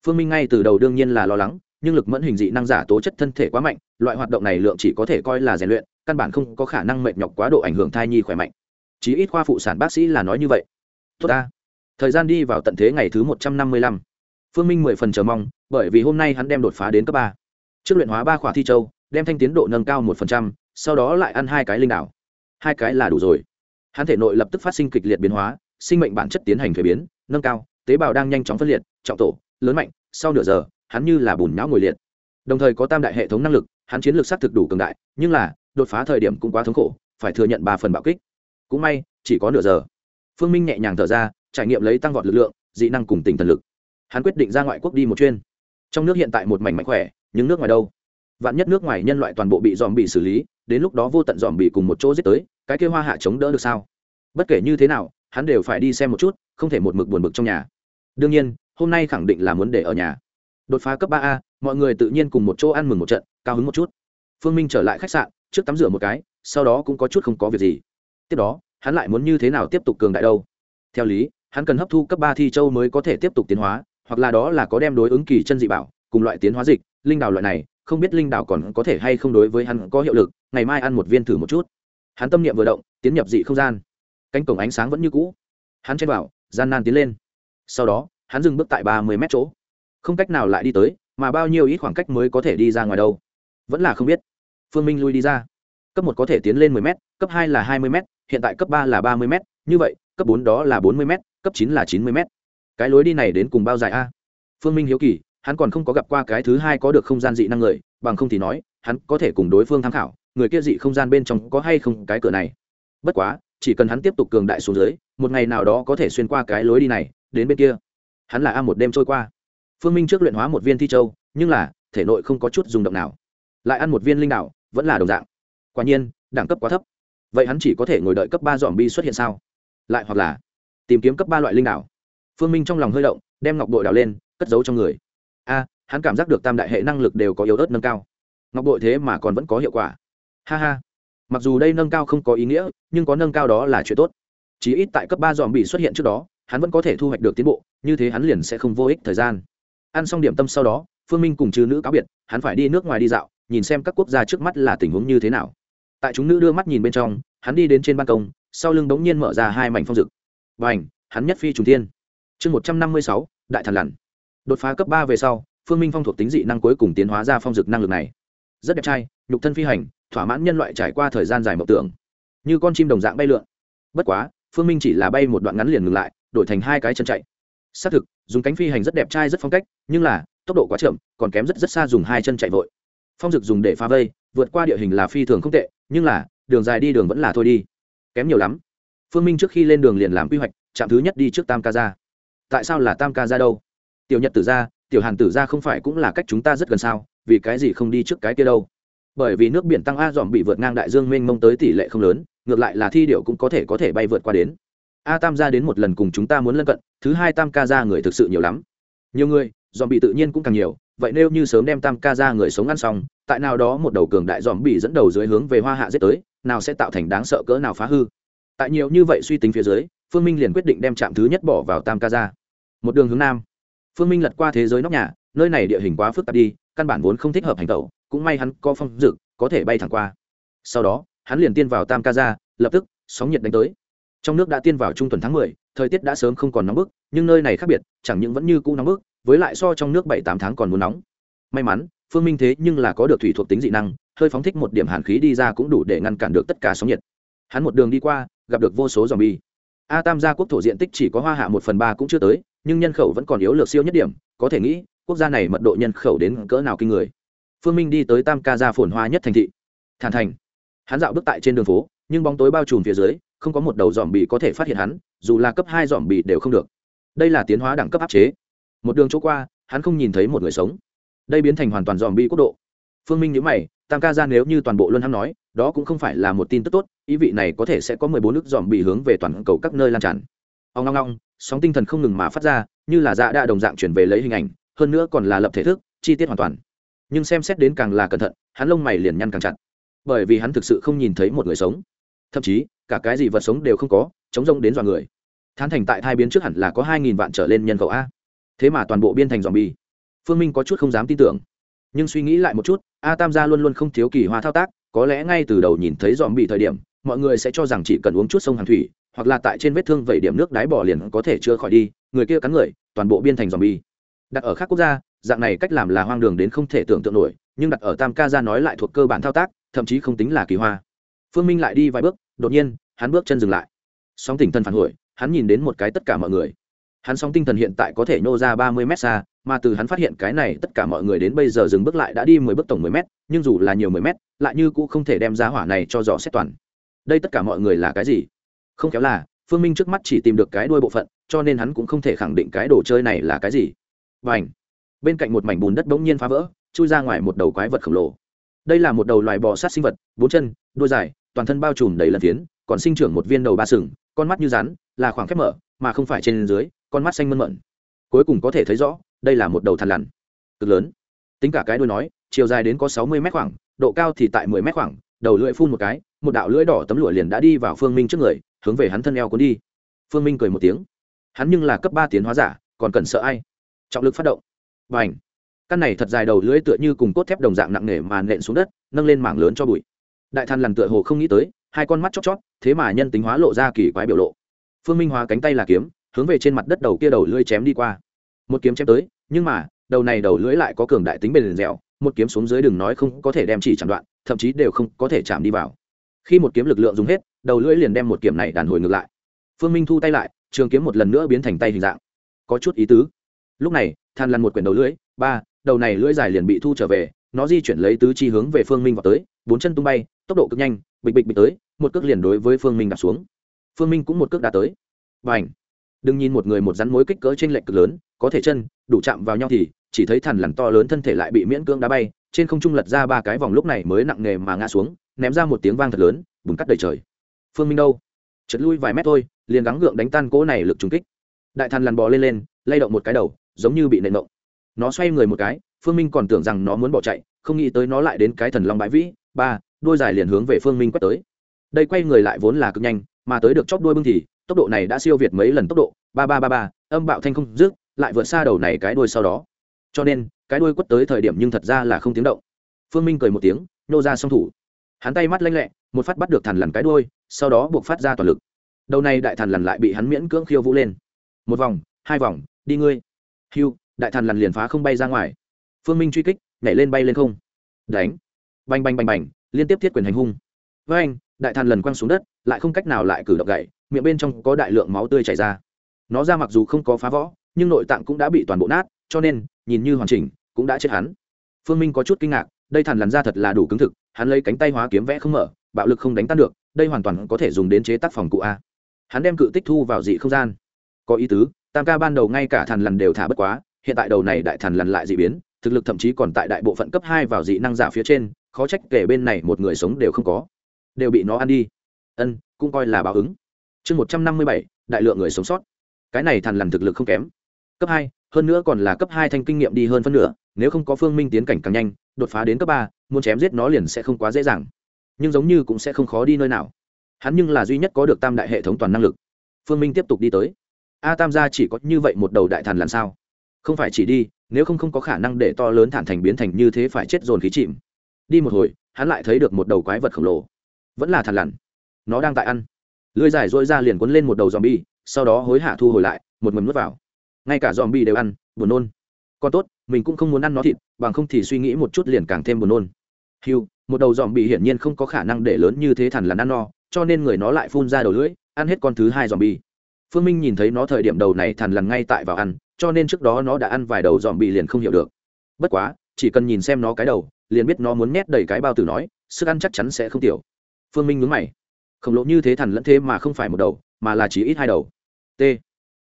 Phương minh ngay từ đầu đương nhiên là lo lắng, nhưng lực mẫn hình dị năng giả tố chất thân thể quá mạnh, loại hoạt động này lượng chỉ có thể coi là rèn luyện, căn bản không có khả năng mệt nhọc quá độ ảnh hưởng thai nhi khỏe mạnh. Chí ít khoa phụ sản bác sĩ là nói như vậy. Tốt ta. Thời gian đi vào tận thế ngày thứ một trăm năm mươi lăm. Phương minh mười phần chờ mong, bởi vì hôm nay hắn đem đột phá đến cấp ba. Trước luyện hóa ba khỏa thi châu, đem thanh tiến độ nâng cao một phần trăm, sau đó lại ăn hai cái linh đảo. Hai cái là đủ rồi. Hắn thể nội lập tức phát sinh kịch liệt biến hóa, sinh mệnh bản chất tiến hành thuế biến nâng cao, tế bào đang nhanh chóng phân liệt, trọng tổ, lớn mạnh, sau nửa giờ, hắn như là bùn nhão ngồi liệt. Đồng thời có tam đại hệ thống năng lực, hắn chiến lược xác thực đủ cường đại, nhưng là, đột phá thời điểm cũng quá thống khổ, phải thừa nhận ba phần bạo kích. Cũng may, chỉ có nửa giờ. Phương minh nhẹ nhàng thở ra, trải nghiệm lấy tăng vọt lực lượng, dị năng cùng tình thần lực. Hắn quyết định ra ngoại quốc đi một chuyên trong nước hiện tại một mảnh mạnh khỏe, nhưng nước ngoài đâu? Vạn nhất nước ngoài nhân loại toàn bộ bị dòm bị xử lý, đến lúc đó vô tận dòm bị cùng một chỗ giết tới, cái kêu hoa hạ chống đỡ được sao? Bất kể như thế nào, hắn đều phải đi xem một chút không thể một mực buồn bực trong nhà. Đương nhiên, hôm nay khẳng định là muốn để ở nhà. Đột phá cấp ba a, mọi người tự nhiên cùng một chỗ ăn mừng một trận, cao hứng một chút. Phương minh trở lại khách sạn, trước tắm rửa một cái, sau đó cũng có chút không có việc gì. Tiếp đó, hắn lại muốn như thế nào tiếp tục cường đại đâu? Theo lý, hắn cần hấp thu cấp ba thi châu mới có thể tiếp tục tiến hóa, hoặc là đó là có đem đối ứng kỳ chân dị bảo, cùng loại tiến hóa dịch, linh đào loại này, không biết linh đào còn có thể hay không đối với hắn có hiệu lực, ngày mai ăn một viên thử một chút. Hắn tâm niệm vừa động, tiến nhập dị không gian. Cánh cổng ánh sáng vẫn như cũ. Hắn chen vào gian nan tiến lên. Sau đó, hắn dừng bước tại ba mươi mét chỗ. Không cách nào lại đi tới, mà bao nhiêu ít khoảng cách mới có thể đi ra ngoài đâu. Vẫn là không biết. Phương minh lui đi ra. Cấp một có thể tiến lên 10 m cấp hai là 20 m hiện tại cấp ba là 30 m như vậy, cấp bốn đó là 40 m cấp chín là 90 m cái lối đi này đến cùng bao dài a? Phương minh hiếu kỳ, hắn còn không có gặp qua cái thứ hai có được không gian dị năng người, bằng không thì nói, hắn có thể cùng đối phương tham khảo, người kia dị không gian bên trong có hay không cái cửa này. Bất quá chỉ cần hắn tiếp tục cường đại xuống dưới, một ngày nào đó có thể xuyên qua cái lối đi này, đến bên kia. Hắn là a một đêm trôi qua. Phương minh trước luyện hóa một viên thi châu, nhưng là, thể nội không có chút dùng động nào. Lại ăn một viên linh đạo, vẫn là đồng dạng. Quả nhiên, đẳng cấp quá thấp. Vậy hắn chỉ có thể ngồi đợi cấp ba dòm bi xuất hiện sao? Lại hoặc là, tìm kiếm cấp ba loại linh đạo. Phương minh trong lòng hơi động, đem ngọc bội đào lên, cất giấu trong người. A, hắn cảm giác được tam đại hệ năng lực đều có yếu ớt nâng cao. Ngọc bội thế mà còn vẫn có hiệu quả. Ha ha. Mặc dù đây nâng cao không có ý nghĩa nhưng có nâng cao đó là chuyện tốt. Chí ít tại cấp ba dòm bị xuất hiện trước đó, hắn vẫn có thể thu hoạch được tiến bộ, như thế hắn liền sẽ không vô ích thời gian. Ăn xong điểm tâm sau đó, phương minh cùng chư nữ cáo biệt, hắn phải đi nước ngoài đi dạo, nhìn xem các quốc gia trước mắt là tình huống như thế nào. Tại chúng nữ đưa mắt nhìn bên trong, hắn đi đến trên ban công, sau lưng bỗng nhiên mở ra hai mảnh phong rực và ảnh hắn nhất phi trùng thiên. Chương một trăm năm mươi sáu, đại thần lằn đột phá cấp ba về sau, phương minh phong thuộc tính dị năng cuối cùng tiến hóa ra phong rực năng lực này. Rất đẹp trai, nhục thân phi hành, thỏa mãn nhân loại trải qua thời gian dài mộng tưởng như con chim đồng dạng bay lượn. Bất quá, phương minh chỉ là bay một đoạn ngắn liền ngừng lại, đổi thành hai cái chân chạy. Xác thực, dùng cánh phi hành rất đẹp trai rất phong cách, nhưng là, tốc độ quá chậm, còn kém rất rất xa dùng hai chân chạy vội. Phong dực dùng để phá vây, vượt qua địa hình là phi thường không tệ, nhưng là, đường dài đi đường vẫn là thôi đi. Kém nhiều lắm. Phương minh trước khi lên đường liền làm quy hoạch, trạm thứ nhất đi trước tam ca ra tại sao là tam ca ra đâu? Tiểu nhật tử ra, tiểu hàn tử ra không phải cũng là cách chúng ta rất gần sao, vì cái gì không đi trước cái kia đâu? Bởi vì nước biển tăng a dòm bị vượt ngang đại dương mênh mông tới tỷ lệ không lớn ngược lại là thi điệu cũng có thể có thể bay vượt qua đến. A tam ra đến một lần cùng chúng ta muốn lân cận, thứ hai tam ca ra người thực sự nhiều lắm. Nhiều người dòm bị tự nhiên cũng càng nhiều, vậy nếu như sớm đem tam ca ra người sống ăn xong, tại nào đó một đầu cường đại dòm bị dẫn đầu dưới hướng về hoa hạ giết tới, nào sẽ tạo thành đáng sợ cỡ nào phá hư? Tại nhiều như vậy suy tính phía dưới, phương minh liền quyết định đem trạm thứ nhất bỏ vào tam ca ra. Một đường hướng nam. Phương minh lật qua thế giới nóc nhà, nơi này địa hình quá phức tạp đi, căn bản vốn không thích hợp hành tẩu, cũng may hắn có phong dực có thể bay thẳng qua. Sau đó hắn liền tiên vào tam ca ra lập tức, sóng nhiệt đánh tới. Trong nước đã tiên vào trung tuần tháng mười, thời tiết đã sớm không còn nóng bức, nhưng nơi này khác biệt, chẳng những vẫn như cũ nóng bức, với lại so trong nước bảy tám tháng còn muốn nóng. May mắn, phương minh thế nhưng là có được thủy thuộc tính dị năng, hơi phóng thích một điểm hàn khí đi ra cũng đủ để ngăn cản được tất cả sóng nhiệt. Hắn một đường đi qua, gặp được vô số dòng bi a tam gia quốc thổ diện tích chỉ có hoa hạ một phần ba cũng chưa tới, nhưng nhân khẩu vẫn còn yếu lược siêu nhất điểm, có thể nghĩ, quốc gia này mật độ nhân khẩu đến cỡ nào kinh người. Phương minh đi tới tam ca gia phồn hoa nhất thành thị. Thản thành hắn dạo bước tại trên đường phố, nhưng bóng tối bao trùm phía dưới, không có một đầu dòm bì có thể phát hiện hắn, dù là cấp hai dòm bì đều không được. Đây là tiến hóa đẳng cấp áp chế. Một đường chỗ qua, hắn không nhìn thấy một người sống. Đây biến thành hoàn toàn dòm bì quốc độ. Phương minh nhớ mày, tam ca ra nếu như toàn bộ luân hăng nói, đó cũng không phải là một tin tức tốt, ý vị này có thể sẽ có mười bốn nước dòm bì hướng về toàn cầu các nơi lan tràn. Ông long long sóng tinh thần không ngừng mà phát ra, như là dạ đa đồng dạng chuyển về lấy hình ảnh, hơn nữa còn là lập thể thức, chi tiết hoàn toàn. Nhưng xem xét đến càng là cẩn thận, hắn lông mày liền nhăn càng chặt bởi vì hắn thực sự không nhìn thấy một người sống. Thậm chí, cả cái gì vật sống đều không có, chống rông đến dọa người. Thán thành tại thai biến trước hẳn là có hai nghìn vạn trở lên nhân khẩu a. Thế mà toàn bộ biên thành dòm bi phương minh có chút không dám tin tưởng. Nhưng suy nghĩ lại một chút, a tam gia luôn luôn không thiếu kỳ hoa thao tác, có lẽ ngay từ đầu nhìn thấy dòm bị thời điểm, mọi người sẽ cho rằng chỉ cần uống chút sông hàng thủy, hoặc là tại trên vết thương vẩy điểm nước đáy bỏ liền có thể chữa khỏi đi, người kia cắn người, toàn bộ biên thành dòm bi đặt ở khác quốc gia, dạng này cách làm là hoang đường đến không thể tưởng tượng nổi, nhưng đặt ở tam ca gia nói lại thuộc cơ bản thao tác thậm chí không tính là kỳ hoa. Phương minh lại đi vài bước, đột nhiên, hắn bước chân dừng lại. Sóng tinh thần phản hồi, hắn nhìn đến một cái tất cả mọi người. Hắn sóng tinh thần hiện tại có thể nhô ra ba mươi m xa, mà từ hắn phát hiện cái này tất cả mọi người đến bây giờ dừng bước lại đã đi mười bước tổng mười m nhưng dù là nhiều mười m lại như cũng không thể đem giá hỏa này cho dò xét toàn. Đây tất cả mọi người là cái gì? Không kéo là, phương minh trước mắt chỉ tìm được cái đuôi bộ phận, cho nên hắn cũng không thể khẳng định cái đồ chơi này là cái gì. Và bên cạnh một mảnh bùn đất bỗng nhiên phá vỡ, chui ra ngoài một đầu quái vật khổng lồ đây là một đầu loài bò sát sinh vật, bốn chân, đuôi dài, toàn thân bao trùm đầy lần phiến, còn sinh trưởng một viên đầu ba sừng, con mắt như rắn, là khoảng khép mở, mà không phải trên dưới, con mắt xanh mơn mận cuối cùng có thể thấy rõ, đây là một đầu thằn lằn, cực lớn. Tính cả cái đuôi nói, chiều dài đến có sáu mươi mét khoảng, độ cao thì tại mười mét khoảng, đầu lưỡi phun một cái, một đạo lưỡi đỏ tấm lụa liền đã đi vào phương minh trước người, hướng về hắn thân eo cuốn đi. Phương minh cười một tiếng. Hắn nhưng là cấp ba tiến hóa giả, còn cần sợ ai? Trọng lực phát động. Và ảnh căn này thật dài đầu lưỡi tựa như cùng cốt thép đồng dạng nặng nề mà nện xuống đất, nâng lên mảng lớn cho bụi. Đại than lằn tựa hồ không nghĩ tới, hai con mắt chót chót thế mà nhân tính hóa lộ ra kỳ quái biểu lộ. Phương minh hóa cánh tay là kiếm, hướng về trên mặt đất đầu kia đầu lưỡi chém đi qua. Một kiếm chém tới, nhưng mà, đầu này đầu lưỡi lại có cường đại tính bền dẻo, một kiếm xuống dưới đừng nói không có thể đem chỉ chạm đoạn, thậm chí đều không có thể chạm đi vào. Khi một kiếm lực lượng dùng hết, đầu lưỡi liền đem một kiếm này đàn hồi ngược lại. Phương minh thu tay lại, trường kiếm một lần nữa biến thành tay hình dạng. Có chút ý tứ. Lúc này, than lăn một quyển đầu lưỡi ba đầu này lưỡi dài liền bị thu trở về, nó di chuyển lấy tứ chi hướng về phương minh vào tới, bốn chân tung bay, tốc độ cực nhanh, bịch bịch bịch tới, một cước liền đối với phương minh đạp xuống. Phương minh cũng một cước đã tới. Và ảnh đừng nhìn một người một rắn mối kích cỡ trên lệch cực lớn, có thể chân, đủ chạm vào nhau thì, chỉ thấy thằn lằn to lớn thân thể lại bị miễn cưỡng đá bay, trên không trung lật ra ba cái vòng lúc này mới nặng nề mà ngã xuống, ném ra một tiếng vang thật lớn bùng cắt đầy trời. Phương minh đâu? Chật lui vài mét thôi, liền gắng gượng đánh tan cỗ này lực trùng kích. Đại thằn lằn bò lên lên, lay động một cái đầu, giống như bị nện động nó xoay người một cái, phương minh còn tưởng rằng nó muốn bỏ chạy, không nghĩ tới nó lại đến cái thần long bãi vĩ. Ba, đôi dài liền hướng về phương minh quét tới. Đây quay người lại vốn là cực nhanh, mà tới được chóp đuôi bưng thì, tốc độ này đã siêu việt mấy lần tốc độ. Ba ba ba ba, âm bạo thanh không dứt, lại vượt xa đầu này cái đuôi sau đó. Cho nên, cái đuôi quất tới thời điểm nhưng thật ra là không tiếng động. Phương minh cười một tiếng nhô ra song thủ. Hắn tay mắt lanh lẹ, một phát bắt được thằn lằn cái đuôi, sau đó buộc phát ra toàn lực. Đầu này đại thằn lằn lại bị hắn miễn cưỡng khiêu vũ lên. Một vòng, hai vòng, đi ngươi. Hiu đại thần lằn liền phá không bay ra ngoài. Phương minh truy kích, nhảy lên bay lên không. Đánh. Bành bành bành bành, liên tiếp thiết quyền hành hung. Với anh, đại thần lần quăng xuống đất, lại không cách nào lại cử động gậy, miệng bên trong có đại lượng máu tươi chảy ra. Nó ra mặc dù không có phá võ, nhưng nội tạng cũng đã bị toàn bộ nát, cho nên, nhìn như hoàn chỉnh, cũng đã chết hắn. Phương minh có chút kinh ngạc, đây thần lằn ra thật là đủ cứng thực, hắn lấy cánh tay hóa kiếm vẽ không mở, bạo lực không đánh tan được, đây hoàn toàn có thể dùng đến chế tác phòng cụ a. Hắn đem cự tích thu vào dị không gian. Có ý tứ, tam ca ban đầu ngay cả thần lằn đều thả bất quá hiện tại đầu này đại thần lằn lại dị biến, thực lực thậm chí còn tại đại bộ phận cấp hai vào dị năng giả phía trên, khó trách kể bên này một người sống đều không có. Đều bị nó ăn đi. Ân, cũng coi là báo ứng. Chương một trăm năm mươi bảy, đại lượng người sống sót. Cái này thằn lằn thực lực không kém. Cấp hai, hơn nữa còn là cấp hai thanh kinh nghiệm đi hơn phân nửa, nếu không có phương minh tiến cảnh càng nhanh, đột phá đến cấp ba, muốn chém giết nó liền sẽ không quá dễ dàng. Nhưng giống như cũng sẽ không khó đi nơi nào. Hắn nhưng là duy nhất có được tam đại hệ thống toàn năng lực. Phương minh tiếp tục đi tới. A tam gia chỉ có như vậy một đầu đại thần làm sao? Không phải chỉ đi, nếu không không có khả năng để to lớn thản thành biến thành như thế phải chết dồn khí chìm. Đi một hồi, hắn lại thấy được một đầu quái vật khổng lồ. Vẫn là thằn lằn. Nó đang tại ăn. Lưới dài dỗi ra liền quấn lên một đầu dòm bi sau đó hối hạ thu hồi lại, một mầm nuốt vào. Ngay cả dòm bi đều ăn, buồn nôn. Còn tốt, mình cũng không muốn ăn nó thịt, bằng không thì suy nghĩ một chút liền càng thêm buồn nôn. Hiu một đầu dòm bi hiển nhiên không có khả năng để lớn như thế thằn lằn ăn no, cho nên người nó lại phun ra đầu lưỡi, ăn hết con thứ hai dòm bi phương minh nhìn thấy nó thời điểm đầu này thằn lằn ngay tại vào ăn cho nên trước đó nó đã ăn vài đầu dòm bị liền không hiểu được. Bất quá, chỉ cần nhìn xem nó cái đầu, liền biết nó muốn nhét đầy cái bao tử nói, sức ăn chắc chắn sẽ không tiểu. Phương minh nhướng mày. Khổng lồ như thế thằn lẫn thế mà không phải một đầu, mà là chỉ ít hai đầu. T.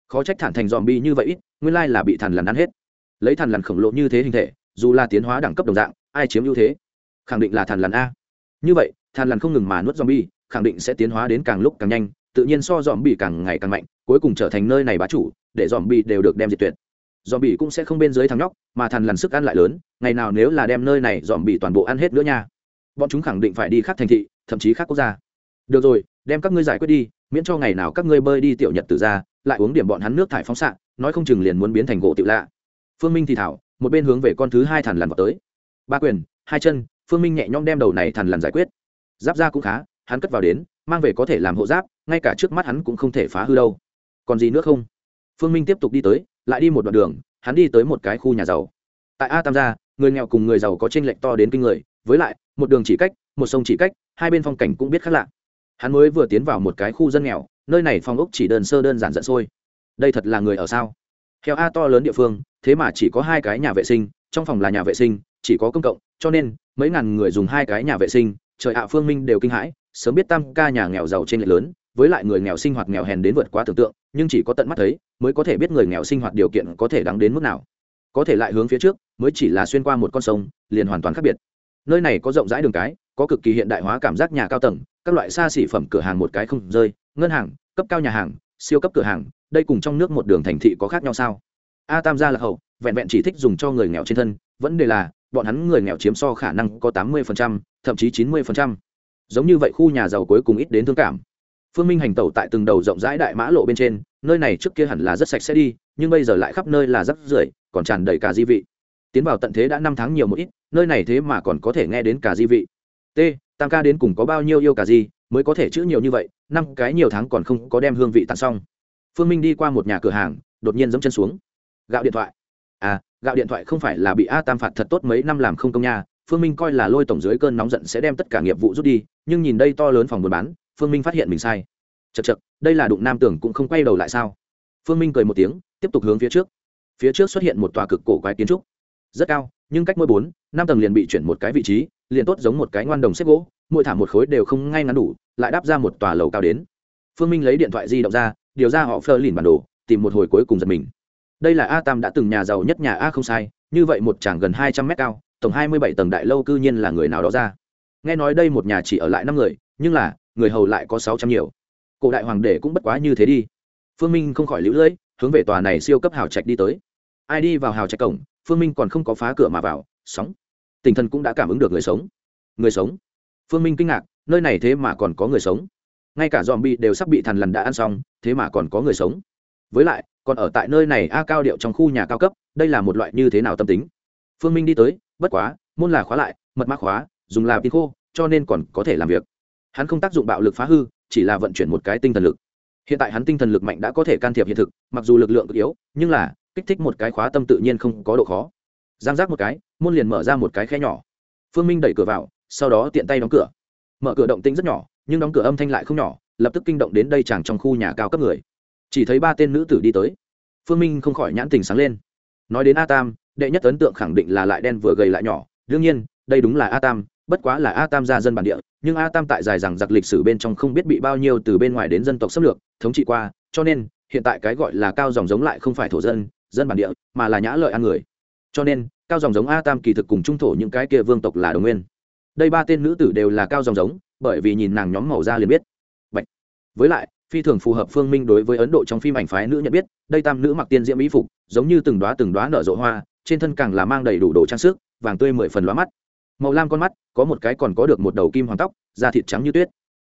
Khó trách thản thành dòm bi như vậy ít, nguyên lai là bị thằn lằn ăn hết. Lấy thằn lằn khổng lồ như thế hình thể, dù là tiến hóa đẳng cấp đồng dạng, ai chiếm ưu thế? Khẳng định là thằn lằn a. Như vậy, thằn lằn không ngừng mà nuốt dòm bi khẳng định sẽ tiến hóa đến càng lúc càng nhanh, tự nhiên so dòm bi càng ngày càng mạnh, cuối cùng trở thành nơi này bá chủ để dòm bị đều được đem diệt tuyệt. Dòm bị cũng sẽ không bên dưới thằng nhóc, mà thằn lằn sức ăn lại lớn, ngày nào nếu là đem nơi này dòm bị toàn bộ ăn hết nữa nha. Bọn chúng khẳng định phải đi khác thành thị, thậm chí khác quốc gia. Được rồi, đem các ngươi giải quyết đi, miễn cho ngày nào các ngươi bơi đi tiểu nhật tử ra, lại uống điểm bọn hắn nước thải phóng xạ, nói không chừng liền muốn biến thành gỗ tiểu lạ. Phương minh thì thảo, một bên hướng về con thứ hai thằn lằn vào tới. Ba quyền, hai chân, phương minh nhẹ nhõm đem đầu này thằn lằn giải quyết. Giáp ra cũng khá, hắn cất vào đến, mang về có thể làm hộ giáp, ngay cả trước mắt hắn cũng không thể phá hư đâu. Còn gì nữa không? Phương minh tiếp tục đi tới, lại đi một đoạn đường, hắn đi tới một cái khu nhà giàu. Tại a tam gia, người nghèo cùng người giàu có t r ê n lệch to đến kinh người, với lại, một đường chỉ cách, một sông chỉ cách, hai bên phong cảnh cũng biết khác lạ. Hắn mới vừa tiến vào một cái khu dân nghèo, nơi này phong ốc chỉ đơn sơ đơn giản dẫn sôi. Đây thật là người ở sao? Theo a to lớn địa phương, thế mà chỉ có hai cái nhà vệ sinh, trong phòng là nhà vệ sinh, chỉ có công cộng, cho nên, mấy ngàn người dùng hai cái nhà vệ sinh, trời ạ, phương minh đều kinh hãi, sớm biết tam ca nhà nghèo giàu trên lệch lớn với lại người nghèo sinh hoạt nghèo hèn đến vượt quá tưởng tượng, nhưng chỉ có tận mắt thấy mới có thể biết người nghèo sinh hoạt điều kiện có thể đáng đến mức nào. Có thể lại hướng phía trước, mới chỉ là xuyên qua một con sông, liền hoàn toàn khác biệt. Nơi này có rộng rãi đường cái, có cực kỳ hiện đại hóa cảm giác nhà cao tầng, các loại xa xỉ phẩm cửa hàng một cái không rơi, ngân hàng, cấp cao nhà hàng, siêu cấp cửa hàng, đây cùng trong nước một đường thành thị có khác nhau sao? A tam gia là hậu, vẹn vẹn chỉ thích dùng cho người nghèo trên thân, vấn đề là, bọn hắn người nghèo chiếm so khả năng có tám mươi thậm chí chín mươi giống như vậy khu nhà giàu cuối cùng ít đến thương cảm phương minh hành tẩu tại từng đầu rộng rãi đại mã lộ bên trên nơi này trước kia hẳn là rất sạch sẽ đi nhưng bây giờ lại khắp nơi là rắc rưởi còn tràn đầy cả di vị. Tiến vào tận thế đã năm tháng nhiều một ít nơi này thế mà còn có thể nghe đến cả di vị. T tam ca đến cùng có bao nhiêu yêu cả di, mới có thể chữ nhiều như vậy năm cái nhiều tháng còn không có đem hương vị tặng xong. Phương minh đi qua một nhà cửa hàng đột nhiên giẫm chân xuống. Gạo điện thoại. À gạo điện thoại không phải là bị a tam phạt thật tốt mấy năm làm không công nha phương minh coi là lôi tổng dưới cơn nóng giận sẽ đem tất cả nghiệp vụ rút đi nhưng nhìn đây to lớn phòng buôn bán phương minh phát hiện mình sai. Chật chật đây là đụng nam tưởng cũng không quay đầu lại sao? Phương minh cười một tiếng, tiếp tục hướng phía trước. Phía trước xuất hiện một tòa cực cổ quái kiến trúc. Rất cao, nhưng cách mỗi bốn, năm tầng liền bị chuyển một cái vị trí, liền tốt giống một cái ngoan đồng xếp gỗ, mỗi thảm một khối đều không ngay ngắn đủ, lại đáp ra một tòa lầu cao đến. Phương minh lấy điện thoại di động ra, điều ra họ phơ lìn bản đồ, tìm một hồi cuối cùng giật mình. Đây là a tam đã từng nhà giàu nhất nhà a không sai, như vậy một tràng gần hai trăm mét cao, tổng hai mươi bảy tầng đại lâu cư nhiên là người nào đó ra. Nghe nói đây một nhà chỉ ở lại năm người, nhưng là người hầu lại có sáu trăm nhiều. Cổ đại hoàng đế cũng bất quá như thế đi. Phương minh không khỏi lũ lưỡi, hướng về tòa này siêu cấp hào trạch đi tới. Ai đi vào hào trạch cổng, phương minh còn không có phá cửa mà vào, sóng. Tinh thần cũng đã cảm ứng được người sống. Người sống. Phương minh kinh ngạc, nơi này thế mà còn có người sống. Ngay cả dòm bị đều sắp bị thằn lằn đã ăn xong, thế mà còn có người sống. Với lại, còn ở tại nơi này a cao điệu trong khu nhà cao cấp, đây là một loại như thế nào tâm tính? Phương minh đi tới, bất quá, môn là khóa lại, mật mã khóa, dùng là pin khô, cho nên còn có thể làm việc hắn không tác dụng bạo lực phá hư, chỉ là vận chuyển một cái tinh thần lực. Hiện tại hắn tinh thần lực mạnh đã có thể can thiệp hiện thực, mặc dù lực lượng cực yếu, nhưng là, kích thích một cái khóa tâm tự nhiên không có độ khó. Giang giác một cái, môn liền mở ra một cái khe nhỏ. Phương minh đẩy cửa vào, sau đó tiện tay đóng cửa. Mở cửa động tĩnh rất nhỏ, nhưng đóng cửa âm thanh lại không nhỏ, lập tức kinh động đến đây chàng trong khu nhà cao cấp người. Chỉ thấy ba tên nữ tử đi tới. Phương minh không khỏi nhãn tình sáng lên. Nói đến a tam, đệ nhất ấn tượng khẳng định là lại đen vừa gầy lại nhỏ. Đương nhiên, đây đúng là a tam bất quá là a tam gia dân bản địa, nhưng a tam tại dài rằng giặc lịch sử bên trong không biết bị bao nhiêu từ bên ngoài đến dân tộc xâm lược, thống trị qua, cho nên, hiện tại cái gọi là cao dòng giống lại không phải thổ dân dân bản địa, mà là nhã lợi ăn người. Cho nên, cao dòng giống a tam kỳ thực cùng trung thổ những cái kia vương tộc là đồng nguyên. Đây ba tên nữ tử đều là cao dòng giống, bởi vì nhìn nàng nhóm màu da liền biết. Bạch. với lại, phi thường phù hợp phương minh đối với ấn độ trong phim ảnh phái nữ nhận biết, đây tam nữ mặc tiên diễm mỹ phục, giống như từng đoá từng đoá nở rộ hoa, trên thân càng là mang đầy đủ đồ trang sức, vàng tươi mười phần lóa mắt màu lam con mắt, có một cái còn có được một đầu kim hoàng tóc, da thịt trắng như tuyết.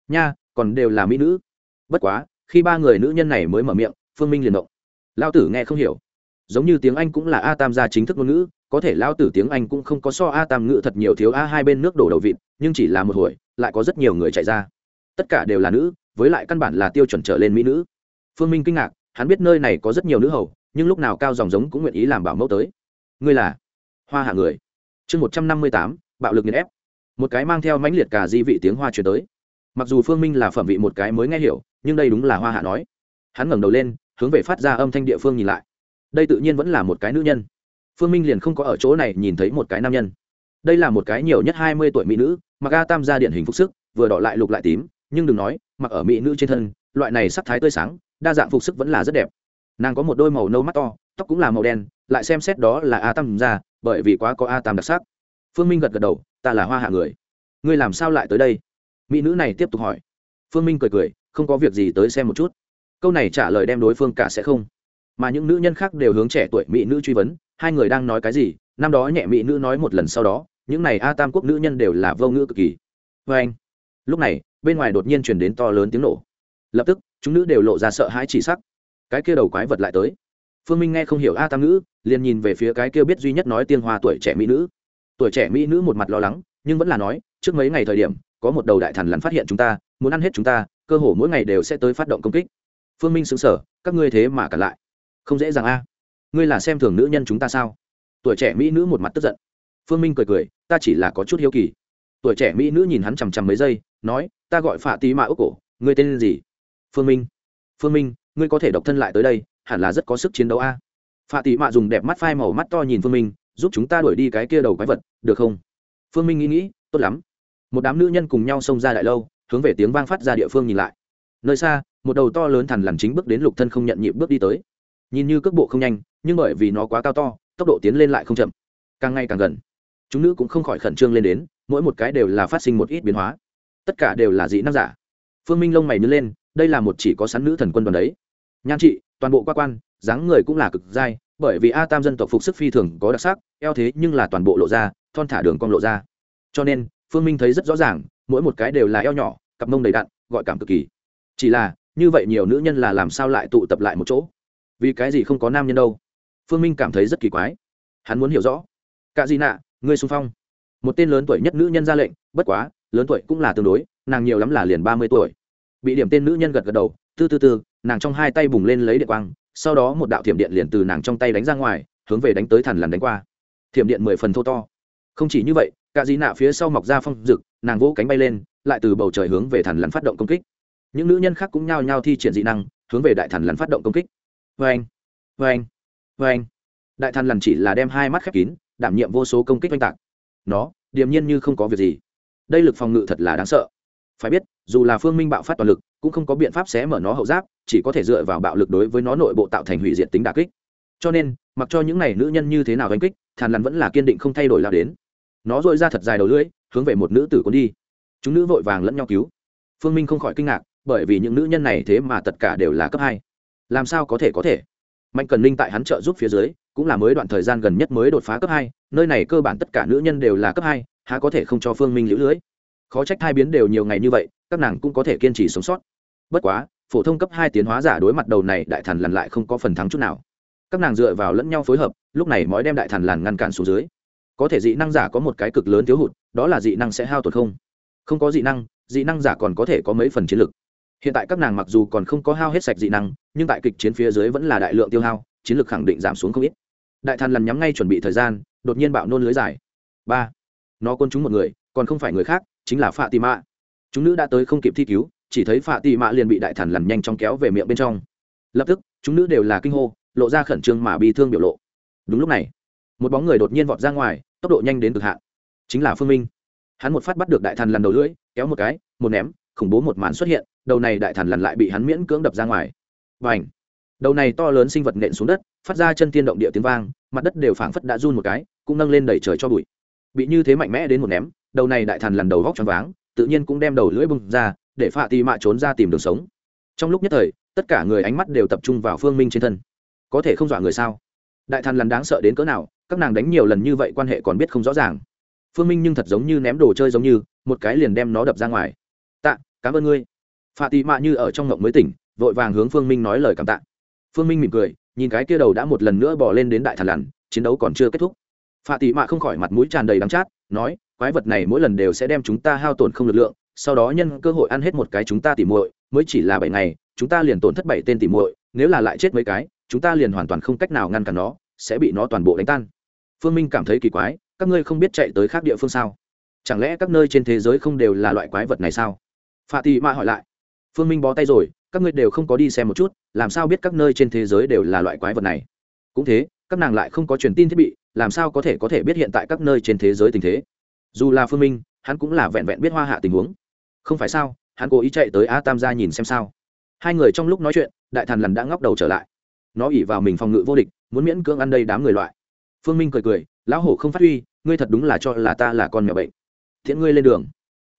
Nha, còn đều là mỹ nữ. Bất quá, khi ba người nữ nhân này mới mở miệng, phương minh liền động. Lao tử nghe không hiểu. Giống như tiếng anh cũng là a tam gia chính thức ngôn ngữ, có thể lao tử tiếng anh cũng không có so a tam ngữ thật nhiều thiếu a hai bên nước đổ đầu vịt, nhưng chỉ là một hồi, lại có rất nhiều người chạy ra. Tất cả đều là nữ, với lại căn bản là tiêu chuẩn trở lên mỹ nữ. Phương minh kinh ngạc, hắn biết nơi này có rất nhiều nữ hầu, nhưng lúc nào cao dòng giống cũng nguyện ý làm bảo mẫu tới. Ngươi là hoa hạ người. Chương một trăm năm mươi tám bạo lực nghiền ép. Một cái mang theo mãnh liệt cả di vị tiếng hoa chuyển tới. Mặc dù phương minh là phẩm vị một cái mới nghe hiểu, nhưng đây đúng là hoa hạ nói. Hắn ngẩng đầu lên, hướng về phát ra âm thanh địa phương nhìn lại. Đây tự nhiên vẫn là một cái nữ nhân. Phương minh liền không có ở chỗ này nhìn thấy một cái nam nhân. Đây là một cái nhiều nhất hai mươi tuổi mỹ nữ, mặc a tam gia điển hình phục sức, vừa đỏ lại lục lại tím, nhưng đừng nói, mặc ở mỹ nữ trên thân, loại này sắc thái tươi sáng, đa dạng phục sức vẫn là rất đẹp. Nàng có một đôi màu nâu mắt to, tóc cũng là màu đen, lại xem xét đó là a tam gia, bởi vì quá có a tam đặc sắc phương minh gật gật đầu, ta là hoa hạ người. Ngươi làm sao lại tới đây? Mỹ nữ này tiếp tục hỏi. Phương minh cười cười, không có việc gì tới xem một chút. Câu này trả lời đem đối phương cả sẽ không. Mà những nữ nhân khác đều hướng trẻ tuổi mỹ nữ truy vấn, hai người đang nói cái gì, năm đó nhẹ mỹ nữ nói một lần sau đó, những này a tam quốc nữ nhân đều là vô ngữ cực kỳ. Vê anh, lúc này, bên ngoài đột nhiên chuyển đến to lớn tiếng nổ. Lập tức, chúng nữ đều lộ ra sợ hãi chỉ sắc. Cái kia đầu quái vật lại tới. Phương minh nghe không hiểu a tam ngữ, liền nhìn về phía cái kia biết duy nhất nói tiên hoa tuổi trẻ mỹ nữ tuổi trẻ mỹ nữ một mặt lo lắng, nhưng vẫn là nói, trước mấy ngày thời điểm, có một đầu đại thần lắn phát hiện chúng ta, muốn ăn hết chúng ta, cơ hồ mỗi ngày đều sẽ tới phát động công kích. Phương minh xứng sở các ngươi thế mà cả lại. Không dễ dàng a. Ngươi là xem thường nữ nhân chúng ta sao? Tuổi trẻ mỹ nữ một mặt tức giận. Phương minh cười cười, ta chỉ là có chút hiếu kỳ. Tuổi trẻ mỹ nữ nhìn hắn chằm chằm mấy giây, nói, ta gọi phạ tí mạ ốc cổ, ngươi tên gì? Phương minh. Phương minh, ngươi có thể độc thân lại tới đây, hẳn là rất có sức chiến đấu a. Phạ tí mạ dùng đẹp mắt phai màu mắt to nhìn phương minh giúp chúng ta đuổi đi cái kia đầu quái vật, được không? Phương minh nghĩ nghĩ, tốt lắm. Một đám nữ nhân cùng nhau xông ra đại lâu, hướng về tiếng vang phát ra địa phương nhìn lại. Nơi xa, một đầu to lớn thằn lằn chính bước đến lục thân không nhận nhịp bước đi tới. Nhìn như cước bộ không nhanh, nhưng bởi vì nó quá cao to, tốc độ tiến lên lại không chậm. Càng ngày càng gần. Chúng nữ cũng không khỏi khẩn trương lên đến, mỗi một cái đều là phát sinh một ít biến hóa. Tất cả đều là dị năng giả. Phương minh lông mày nứt lên, đây là một chỉ có sắn nữ thần quân đoàn đấy. Nhan trị, toàn bộ qua quan, dáng người cũng là cực dai bởi vì a tam dân tộc phục sức phi thường có đặc sắc, eo thế nhưng là toàn bộ lộ ra, thon thả đường cong lộ ra. Cho nên, phương minh thấy rất rõ ràng, mỗi một cái đều là eo nhỏ, cặp mông đầy đặn, gọi cảm cực kỳ. Chỉ là, như vậy nhiều nữ nhân là làm sao lại tụ tập lại một chỗ? Vì cái gì không có nam nhân đâu? Phương minh cảm thấy rất kỳ quái. Hắn muốn hiểu rõ. Cả gì nạ, ngươi xung phong. Một tên lớn tuổi nhất nữ nhân ra lệnh, bất quá, lớn tuổi cũng là tương đối, nàng nhiều lắm là liền ba mươi tuổi. Bị điểm tên nữ nhân gật gật đầu tư tư tư nàng trong hai tay bùng lên lấy điện quang sau đó một đạo thiểm điện liền từ nàng trong tay đánh ra ngoài, hướng về đánh tới thằn lằn đánh qua. Thiểm điện mười phần thô to. Không chỉ như vậy, cả dĩ nạ phía sau mọc ra phong rực, nàng vỗ cánh bay lên, lại từ bầu trời hướng về thằn lằn phát động công kích. Những nữ nhân khác cũng nhao nhao thi triển dị năng, hướng về đại thằn lằn phát động công kích. Vê anh vê anh vê anh đại thằn lằn chỉ là đem hai mắt khép kín, đảm nhiệm vô số công kích oanh tạc. Nó, điềm nhiên như không có việc gì. Đây lực phòng ngự thật là đáng sợ. Phải biết, dù là phương minh bạo phát toàn lực cũng không có biện pháp xé mở nó hậu giáp, chỉ có thể dựa vào bạo lực đối với nó nội bộ tạo thành hủy diệt tính đà kích. Cho nên, mặc cho những này nữ nhân như thế nào đánh kích, thàn lằn vẫn là kiên định không thay đổi lao đến. Nó dội ra thật dài đầu lưỡi, hướng về một nữ tử cuốn đi. Chúng nữ vội vàng lẫn nhau cứu. Phương minh không khỏi kinh ngạc, bởi vì những nữ nhân này thế mà tất cả đều là cấp hai. Làm sao có thể có thể? Mạnh cần linh tại hắn trợ giúp phía dưới, cũng là mới đoạn thời gian gần nhất mới đột phá cấp hai, nơi này cơ bản tất cả nữ nhân đều là cấp hai, há có thể không cho phương minh lũ lưỡi? khó trách hai biến đều nhiều ngày như vậy, các nàng cũng có thể kiên trì sống sót bất quá, phổ thông cấp hai tiến hóa giả đối mặt đầu này đại thần lằn lại không có phần thắng chút nào. Các nàng dựa vào lẫn nhau phối hợp, lúc này mới đem đại thần lằn ngăn cản xuống dưới. Có thể dị năng giả có một cái cực lớn thiếu hụt, đó là dị năng sẽ hao tổn không? Không có dị năng dị năng giả còn có thể có mấy phần chiến lực. Hiện tại các nàng mặc dù còn không có hao hết sạch dị năng, nhưng tại kịch chiến phía dưới vẫn là đại lượng tiêu hao, chiến lược khẳng định giảm xuống không ít. Đại thần lằn nhắm ngay chuẩn bị thời gian, đột nhiên bạo nôn lưới dài. Ba. Nó quân chúng một người, còn không phải người khác, chính là phạ tì mạ chúng nữ đã tới không kịp thi cứu chỉ thấy phạ tị mạ liền bị đại thần lằn nhanh chóng kéo về miệng bên trong. Lập tức, chúng nữ đều là kinh hô, lộ ra khẩn trương mà bị thương biểu lộ. Đúng lúc này, một bóng người đột nhiên vọt ra ngoài, tốc độ nhanh đến cực hạn. Chính là phương minh. Hắn một phát bắt được đại thần lằn đầu lưỡi, kéo một cái, một ném, khủng bố một màn xuất hiện, đầu này đại thần lằn lại bị hắn miễn cưỡng đập ra ngoài. Và ảnh đầu này to lớn sinh vật nện xuống đất, phát ra chân tiên động địa tiếng vang, mặt đất đều phảng phất đã run một cái, cũng nâng lên đẩy trời cho bụi. Bị như thế mạnh mẽ đến một ném, đầu này đại thần lần đầu vóc choáng váng, tự nhiên cũng đem đầu lưỡi bung ra để phạ tì mạ trốn ra tìm đường sống. Trong lúc nhất thời, tất cả người ánh mắt đều tập trung vào phương minh trên thân. Có thể không dọa người sao? Đại thần lần đáng sợ đến cỡ nào, các nàng đánh nhiều lần như vậy quan hệ còn biết không rõ ràng. Phương minh nhưng thật giống như ném đồ chơi giống như, một cái liền đem nó đập ra ngoài. Tạ, cảm ơn ngươi. Phạ tì mạ như ở trong ngộng mới tỉnh, vội vàng hướng phương minh nói lời cảm tạ. Phương minh mỉm cười, nhìn cái kia đầu đã một lần nữa bỏ lên đến đại thần lằn, chiến đấu còn chưa kết thúc. Phạ tị mạ không khỏi mặt mũi tràn đầy đắng chát, nói, quái vật này mỗi lần đều sẽ đem chúng ta hao tổn không lực lượng sau đó nhân cơ hội ăn hết một cái chúng ta tỉ muội, mới chỉ là bảy ngày, chúng ta liền tổn thất bảy tên tỉ muội, nếu là lại chết mấy cái, chúng ta liền hoàn toàn không cách nào ngăn cản nó, sẽ bị nó toàn bộ đánh tan. Phương minh cảm thấy kỳ quái, các ngươi không biết chạy tới khác địa phương sao? Chẳng lẽ các nơi trên thế giới không đều là loại quái vật này sao? Pha tị mạ hỏi lại. Phương minh bó tay rồi, các ngươi đều không có đi xem một chút, làm sao biết các nơi trên thế giới đều là loại quái vật này? Cũng thế, các nàng lại không có truyền tin thiết bị, làm sao có thể có thể biết hiện tại các nơi trên thế giới tình thế? Dù là phương minh, hắn cũng là vẹn vẹn biết hoa hạ tình huống không phải sao, hắn cố ý chạy tới a tam gia nhìn xem sao. Hai người trong lúc nói chuyện, đại thần lần đã ngóc đầu trở lại. Nó ỉ vào mình phòng ngự vô địch, muốn miễn cưỡng ăn đây đám người loại. Phương minh cười cười, lão hổ không phát huy, ngươi thật đúng là cho là ta là con mèo bệnh. Thiện ngươi lên đường.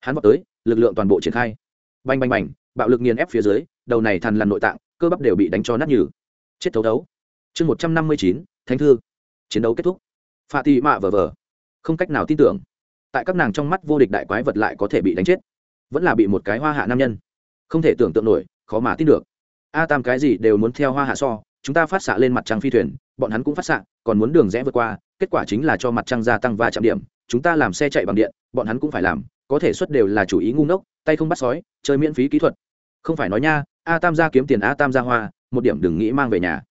Hắn vào tới, lực lượng toàn bộ triển khai. Bành bành bành, bạo lực nghiền ép phía dưới, đầu này thần lằn nội tạng, cơ bắp đều bị đánh cho nát nhừ. Chết thấu đấu chương một trăm năm mươi chín, thánh thư. Chiến đấu kết thúc. Pha tị mạ vờ vờ. Không cách nào tin tưởng. Tại các nàng trong mắt vô địch đại quái vật lại có thể bị đánh chết vẫn là bị một cái hoa hạ nam nhân. Không thể tưởng tượng nổi, khó mà tin được. A tam cái gì đều muốn theo hoa hạ so, chúng ta phát xạ lên mặt trăng phi thuyền, bọn hắn cũng phát xạ, còn muốn đường rẽ vượt qua, kết quả chính là cho mặt trăng gia tăng va chạm điểm, chúng ta làm xe chạy bằng điện, bọn hắn cũng phải làm, có thể xuất đều là chủ ý ngu ngốc, tay không bắt sói, chơi miễn phí kỹ thuật. Không phải nói nha, a tam gia kiếm tiền a tam gia hoa, một điểm đừng nghĩ mang về nhà.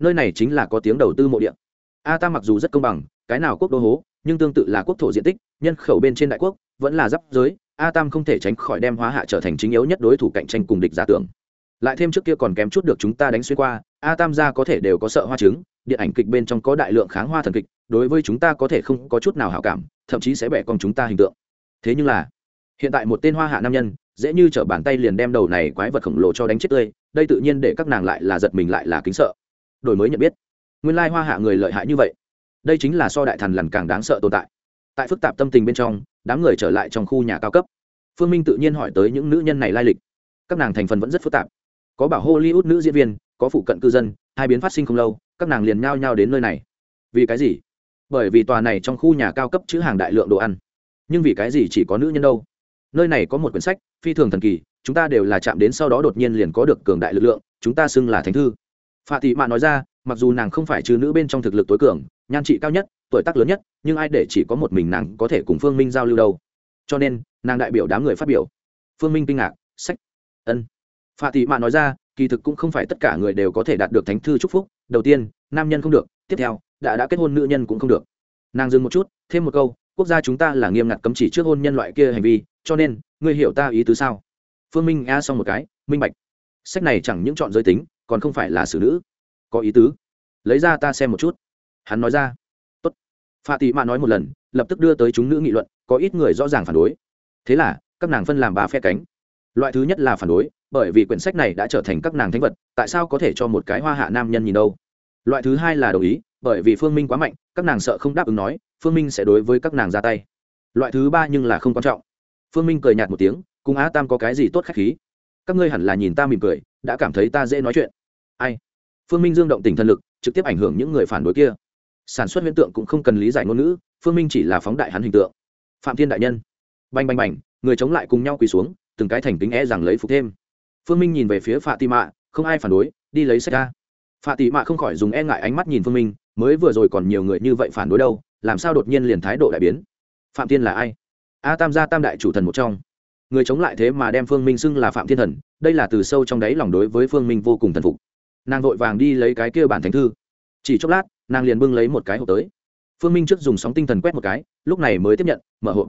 Nơi này chính là có tiếng đầu tư mộ điện a tam mặc dù rất công bằng, cái nào quốc đô hố, nhưng tương tự là quốc thổ diện tích, nhân khẩu bên trên đại quốc, vẫn là giáp giới a tam không thể tránh khỏi đem hóa hạ trở thành chính yếu nhất đối thủ cạnh tranh cùng địch giả tưởng. Lại thêm trước kia còn kém chút được chúng ta đánh xuyên qua, a tam gia có thể đều có sợ hoa trứng, điện ảnh kịch bên trong có đại lượng kháng hoa thần kịch, đối với chúng ta có thể không có chút nào hảo cảm, thậm chí sẽ bẻ con chúng ta hình tượng. Thế nhưng là, hiện tại một tên hoa hạ nam nhân, dễ như t bàn tay liền đem đầu này quái vật khổng lồ cho đánh chết tươi, đây tự nhiên để các nàng lại là giật mình lại là kính sợ. Đổi mới nhận biết, nguyên lai hoa hạ người lợi hại như vậy. Đây chính là so đại thần lần càng đáng sợ tồn tại tại phức tạp tâm tình bên trong, đám người trở lại trong khu nhà cao cấp. Phương minh tự nhiên hỏi tới những nữ nhân này lai lịch. Các nàng thành phần vẫn rất phức tạp. Có bảo hollywood nữ diễn viên, có phụ cận cư dân, hai biến phát sinh không lâu, các nàng liền nhao nhao đến nơi này. Vì cái gì? Bởi vì tòa này trong khu nhà cao cấp chữ hàng đại lượng đồ ăn. Nhưng vì cái gì chỉ có nữ nhân đâu? Nơi này có một quyển sách, phi thường thần kỳ, chúng ta đều là chạm đến sau đó đột nhiên liền có được cường đại lực lượng, chúng ta xưng là thánh thư. Phạm thị mạ nói ra, mặc dù nàng không phải trừ nữ bên trong thực lực tối cường, nhan trị cao nhất tuổi tác lớn nhất, nhưng ai để chỉ có một mình nàng có thể cùng phương minh giao lưu đâu. Cho nên, nàng đại biểu đám người phát biểu. Phương minh kinh ngạc, sách. Ân. Pha thị mạ nói ra, kỳ thực cũng không phải tất cả người đều có thể đạt được thánh thư chúc phúc. Đầu tiên, nam nhân không được. Tiếp theo, đã đã kết hôn nữ nhân cũng không được. Nàng dừng một chút, thêm một câu, quốc gia chúng ta là nghiêm ngặt cấm chỉ trước hôn nhân loại kia hành vi, cho nên, ngươi hiểu ta ý tứ sao? Phương minh a xong một cái, minh bạch. Sách này chẳng những chọn giới tính, còn không phải là xử nữ. Có ý tứ. Lấy ra ta xem một chút. Hắn nói ra. Phạ Tỷ tị mạ nói một lần, lập tức đưa tới chúng nữ nghị luận, có ít người rõ ràng phản đối. Thế là, các nàng phân làm ba phe cánh. Loại thứ nhất là phản đối, bởi vì quyển sách này đã trở thành các nàng thánh vật, tại sao có thể cho một cái hoa hạ nam nhân nhìn đâu? Loại thứ hai là đồng ý, bởi vì phương minh quá mạnh, các nàng sợ không đáp ứng nói, phương minh sẽ đối với các nàng ra tay. Loại thứ ba nhưng là không quan trọng. Phương minh cười nhạt một tiếng, cùng á tam có cái gì tốt khách khí? Các ngươi hẳn là nhìn ta mỉm cười, đã cảm thấy ta dễ nói chuyện. Ai? Phương minh dương động tình thân lực, trực tiếp ảnh hưởng những người phản đối kia sản xuất hiện tượng cũng không cần lý giải ngôn ngữ, phương minh chỉ là phóng đại hắn hình tượng. Phạm thiên đại nhân. Bành bành bành, người chống lại cùng nhau quỳ xuống, từng cái thành kính e rằng lấy phục thêm. Phương minh nhìn về phía phạ tị mạ, không ai phản đối, đi lấy sách ra. Phạ tị mạ không khỏi dùng e ngại ánh mắt nhìn phương minh, mới vừa rồi còn nhiều người như vậy phản đối đâu, làm sao đột nhiên liền thái độ đại biến? Phạm thiên là ai? A tam gia tam đại chủ thần một trong. Người chống lại thế mà đem phương minh xưng là phạm thiên thần, đây là từ sâu trong đáy lòng đối với phương minh vô cùng thần phục. Nàng vội vàng đi lấy cái kia bản thánh thư chỉ chốc lát, nàng liền bưng lấy một cái hộp tới. Phương minh trước dùng sóng tinh thần quét một cái, lúc này mới tiếp nhận, mở hộp.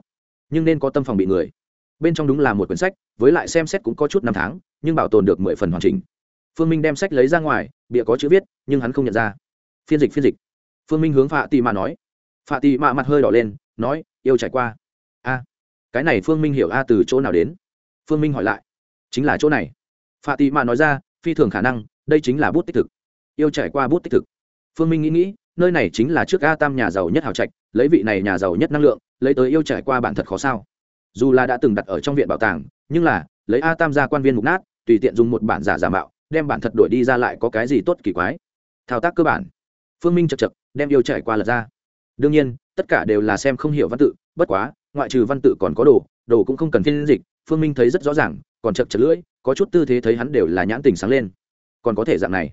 Nhưng nên có tâm phòng bị người. Bên trong đúng là một quyển sách, với lại xem xét cũng có chút năm tháng, nhưng bảo tồn được mười phần hoàn chỉnh. Phương minh đem sách lấy ra ngoài bịa có chữ viết, nhưng hắn không nhận ra. Phiên dịch phiên dịch. Phương minh hướng phạ tì mạ nói. Phạ tì mạ mặt hơi đỏ lên, nói, yêu trải qua. A, cái này phương minh hiểu a từ chỗ nào đến? Phương minh hỏi lại. Chính là chỗ này. Phạ tì mạ nói ra, phi thường khả năng, đây chính là bút tích thực. Yêu trải qua bút tích thực phương minh nghĩ nghĩ, nơi này chính là trước a tam nhà giàu nhất hào trạch, lấy vị này nhà giàu nhất năng lượng, lấy tới yêu trải qua bản thật khó sao. Dù là đã từng đặt ở trong viện bảo tàng, nhưng là, lấy a tam ra quan viên mục nát, tùy tiện dùng một bản giả giả mạo, đem bản thật đổi đi ra lại có cái gì tốt kỳ quái. Thao tác cơ bản. Phương minh chật chật đem yêu trải qua lật ra. Đương nhiên, tất cả đều là xem không hiểu văn tự, bất quá, ngoại trừ văn tự còn có đồ đồ cũng không cần phiên dịch, phương minh thấy rất rõ ràng, còn chật chật lưỡi, có chút tư thế thấy hắn đều là nhãn tình sáng lên. Còn có thể dạng này.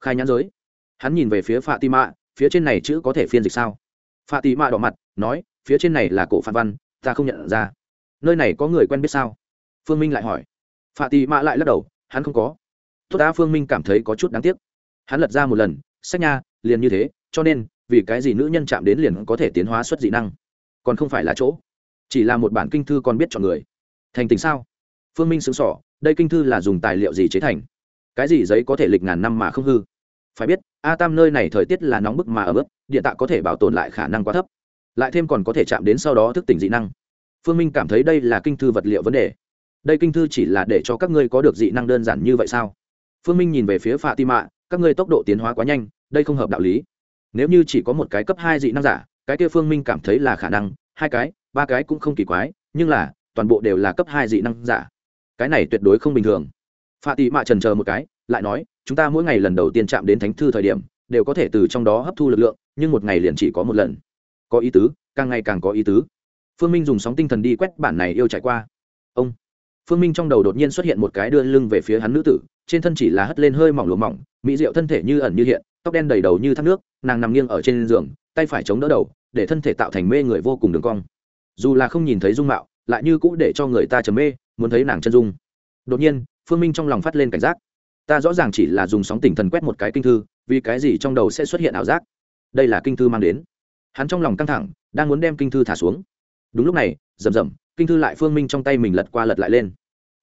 Khai nhãn giới hắn nhìn về phía phạ tì mạ phía trên này chữ có thể phiên dịch sao? Phạ tì mạ đỏ mặt, nói, phía trên này là cổ phản văn, ta không nhận ra. Nơi này có người quen biết sao? Phương minh lại hỏi. Phạ tì mạ lại lắc đầu, hắn không có. Tốt đã phương minh cảm thấy có chút đáng tiếc. Hắn lật ra một lần, sách nha, liền như thế, cho nên, vì cái gì nữ nhân chạm đến liền có thể tiến hóa xuất dị năng? Còn không phải là chỗ. Chỉ là một bản kinh thư còn biết chọn người. Thành tình sao? Phương minh xứng sỏ đây kinh thư là dùng tài liệu gì chế thành? Cái gì giấy có thể lịch ngàn năm mà không hư? Phải biết, a tam nơi này thời tiết là nóng bức mà ở bức điện tạ có thể bảo tồn lại khả năng quá thấp. Lại thêm còn có thể chạm đến sau đó thức tỉnh dị năng. Phương minh cảm thấy đây là kinh thư vật liệu vấn đề. Đây kinh thư chỉ là để cho các ngươi có được dị năng đơn giản như vậy sao? Phương minh nhìn về phía phạ ti mạ các ngươi tốc độ tiến hóa quá nhanh, đây không hợp đạo lý. Nếu như chỉ có một cái cấp hai dị năng giả, cái kia phương minh cảm thấy là khả năng, hai cái, ba cái cũng không kỳ quái, nhưng là, toàn bộ đều là cấp hai dị năng giả. Cái này tuyệt đối không bình thường. Phạ tị mạ trần chờ một cái lại nói, chúng ta mỗi ngày lần đầu tiên chạm đến thánh thư thời điểm, đều có thể từ trong đó hấp thu lực lượng, nhưng một ngày liền chỉ có một lần. Có ý tứ, càng ngày càng có ý tứ. Phương minh dùng sóng tinh thần đi quét bản này yêu trải qua. Ông. Phương minh trong đầu đột nhiên xuất hiện một cái đưa lưng về phía hắn nữ tử, trên thân chỉ là hất lên hơi mỏng lùa mỏng, mỹ rượu thân thể như ẩn như hiện, tóc đen đầy đầu như thác nước, nàng nằm nghiêng ở trên giường, tay phải chống đỡ đầu, để thân thể tạo thành mê người vô cùng đường cong. Dù là không nhìn thấy dung mạo, lại như cũ để cho người ta chấm mê, muốn thấy nàng chân dung. Đột nhiên, phương minh trong lòng phát lên cảnh giác ta rõ ràng chỉ là dùng sóng tỉnh thần quét một cái kinh thư, vì cái gì trong đầu sẽ xuất hiện ảo giác? Đây là kinh thư mang đến. Hắn trong lòng căng thẳng, đang muốn đem kinh thư thả xuống. Đúng lúc này, rầm rầm, kinh thư lại phương minh trong tay mình lật qua lật lại lên.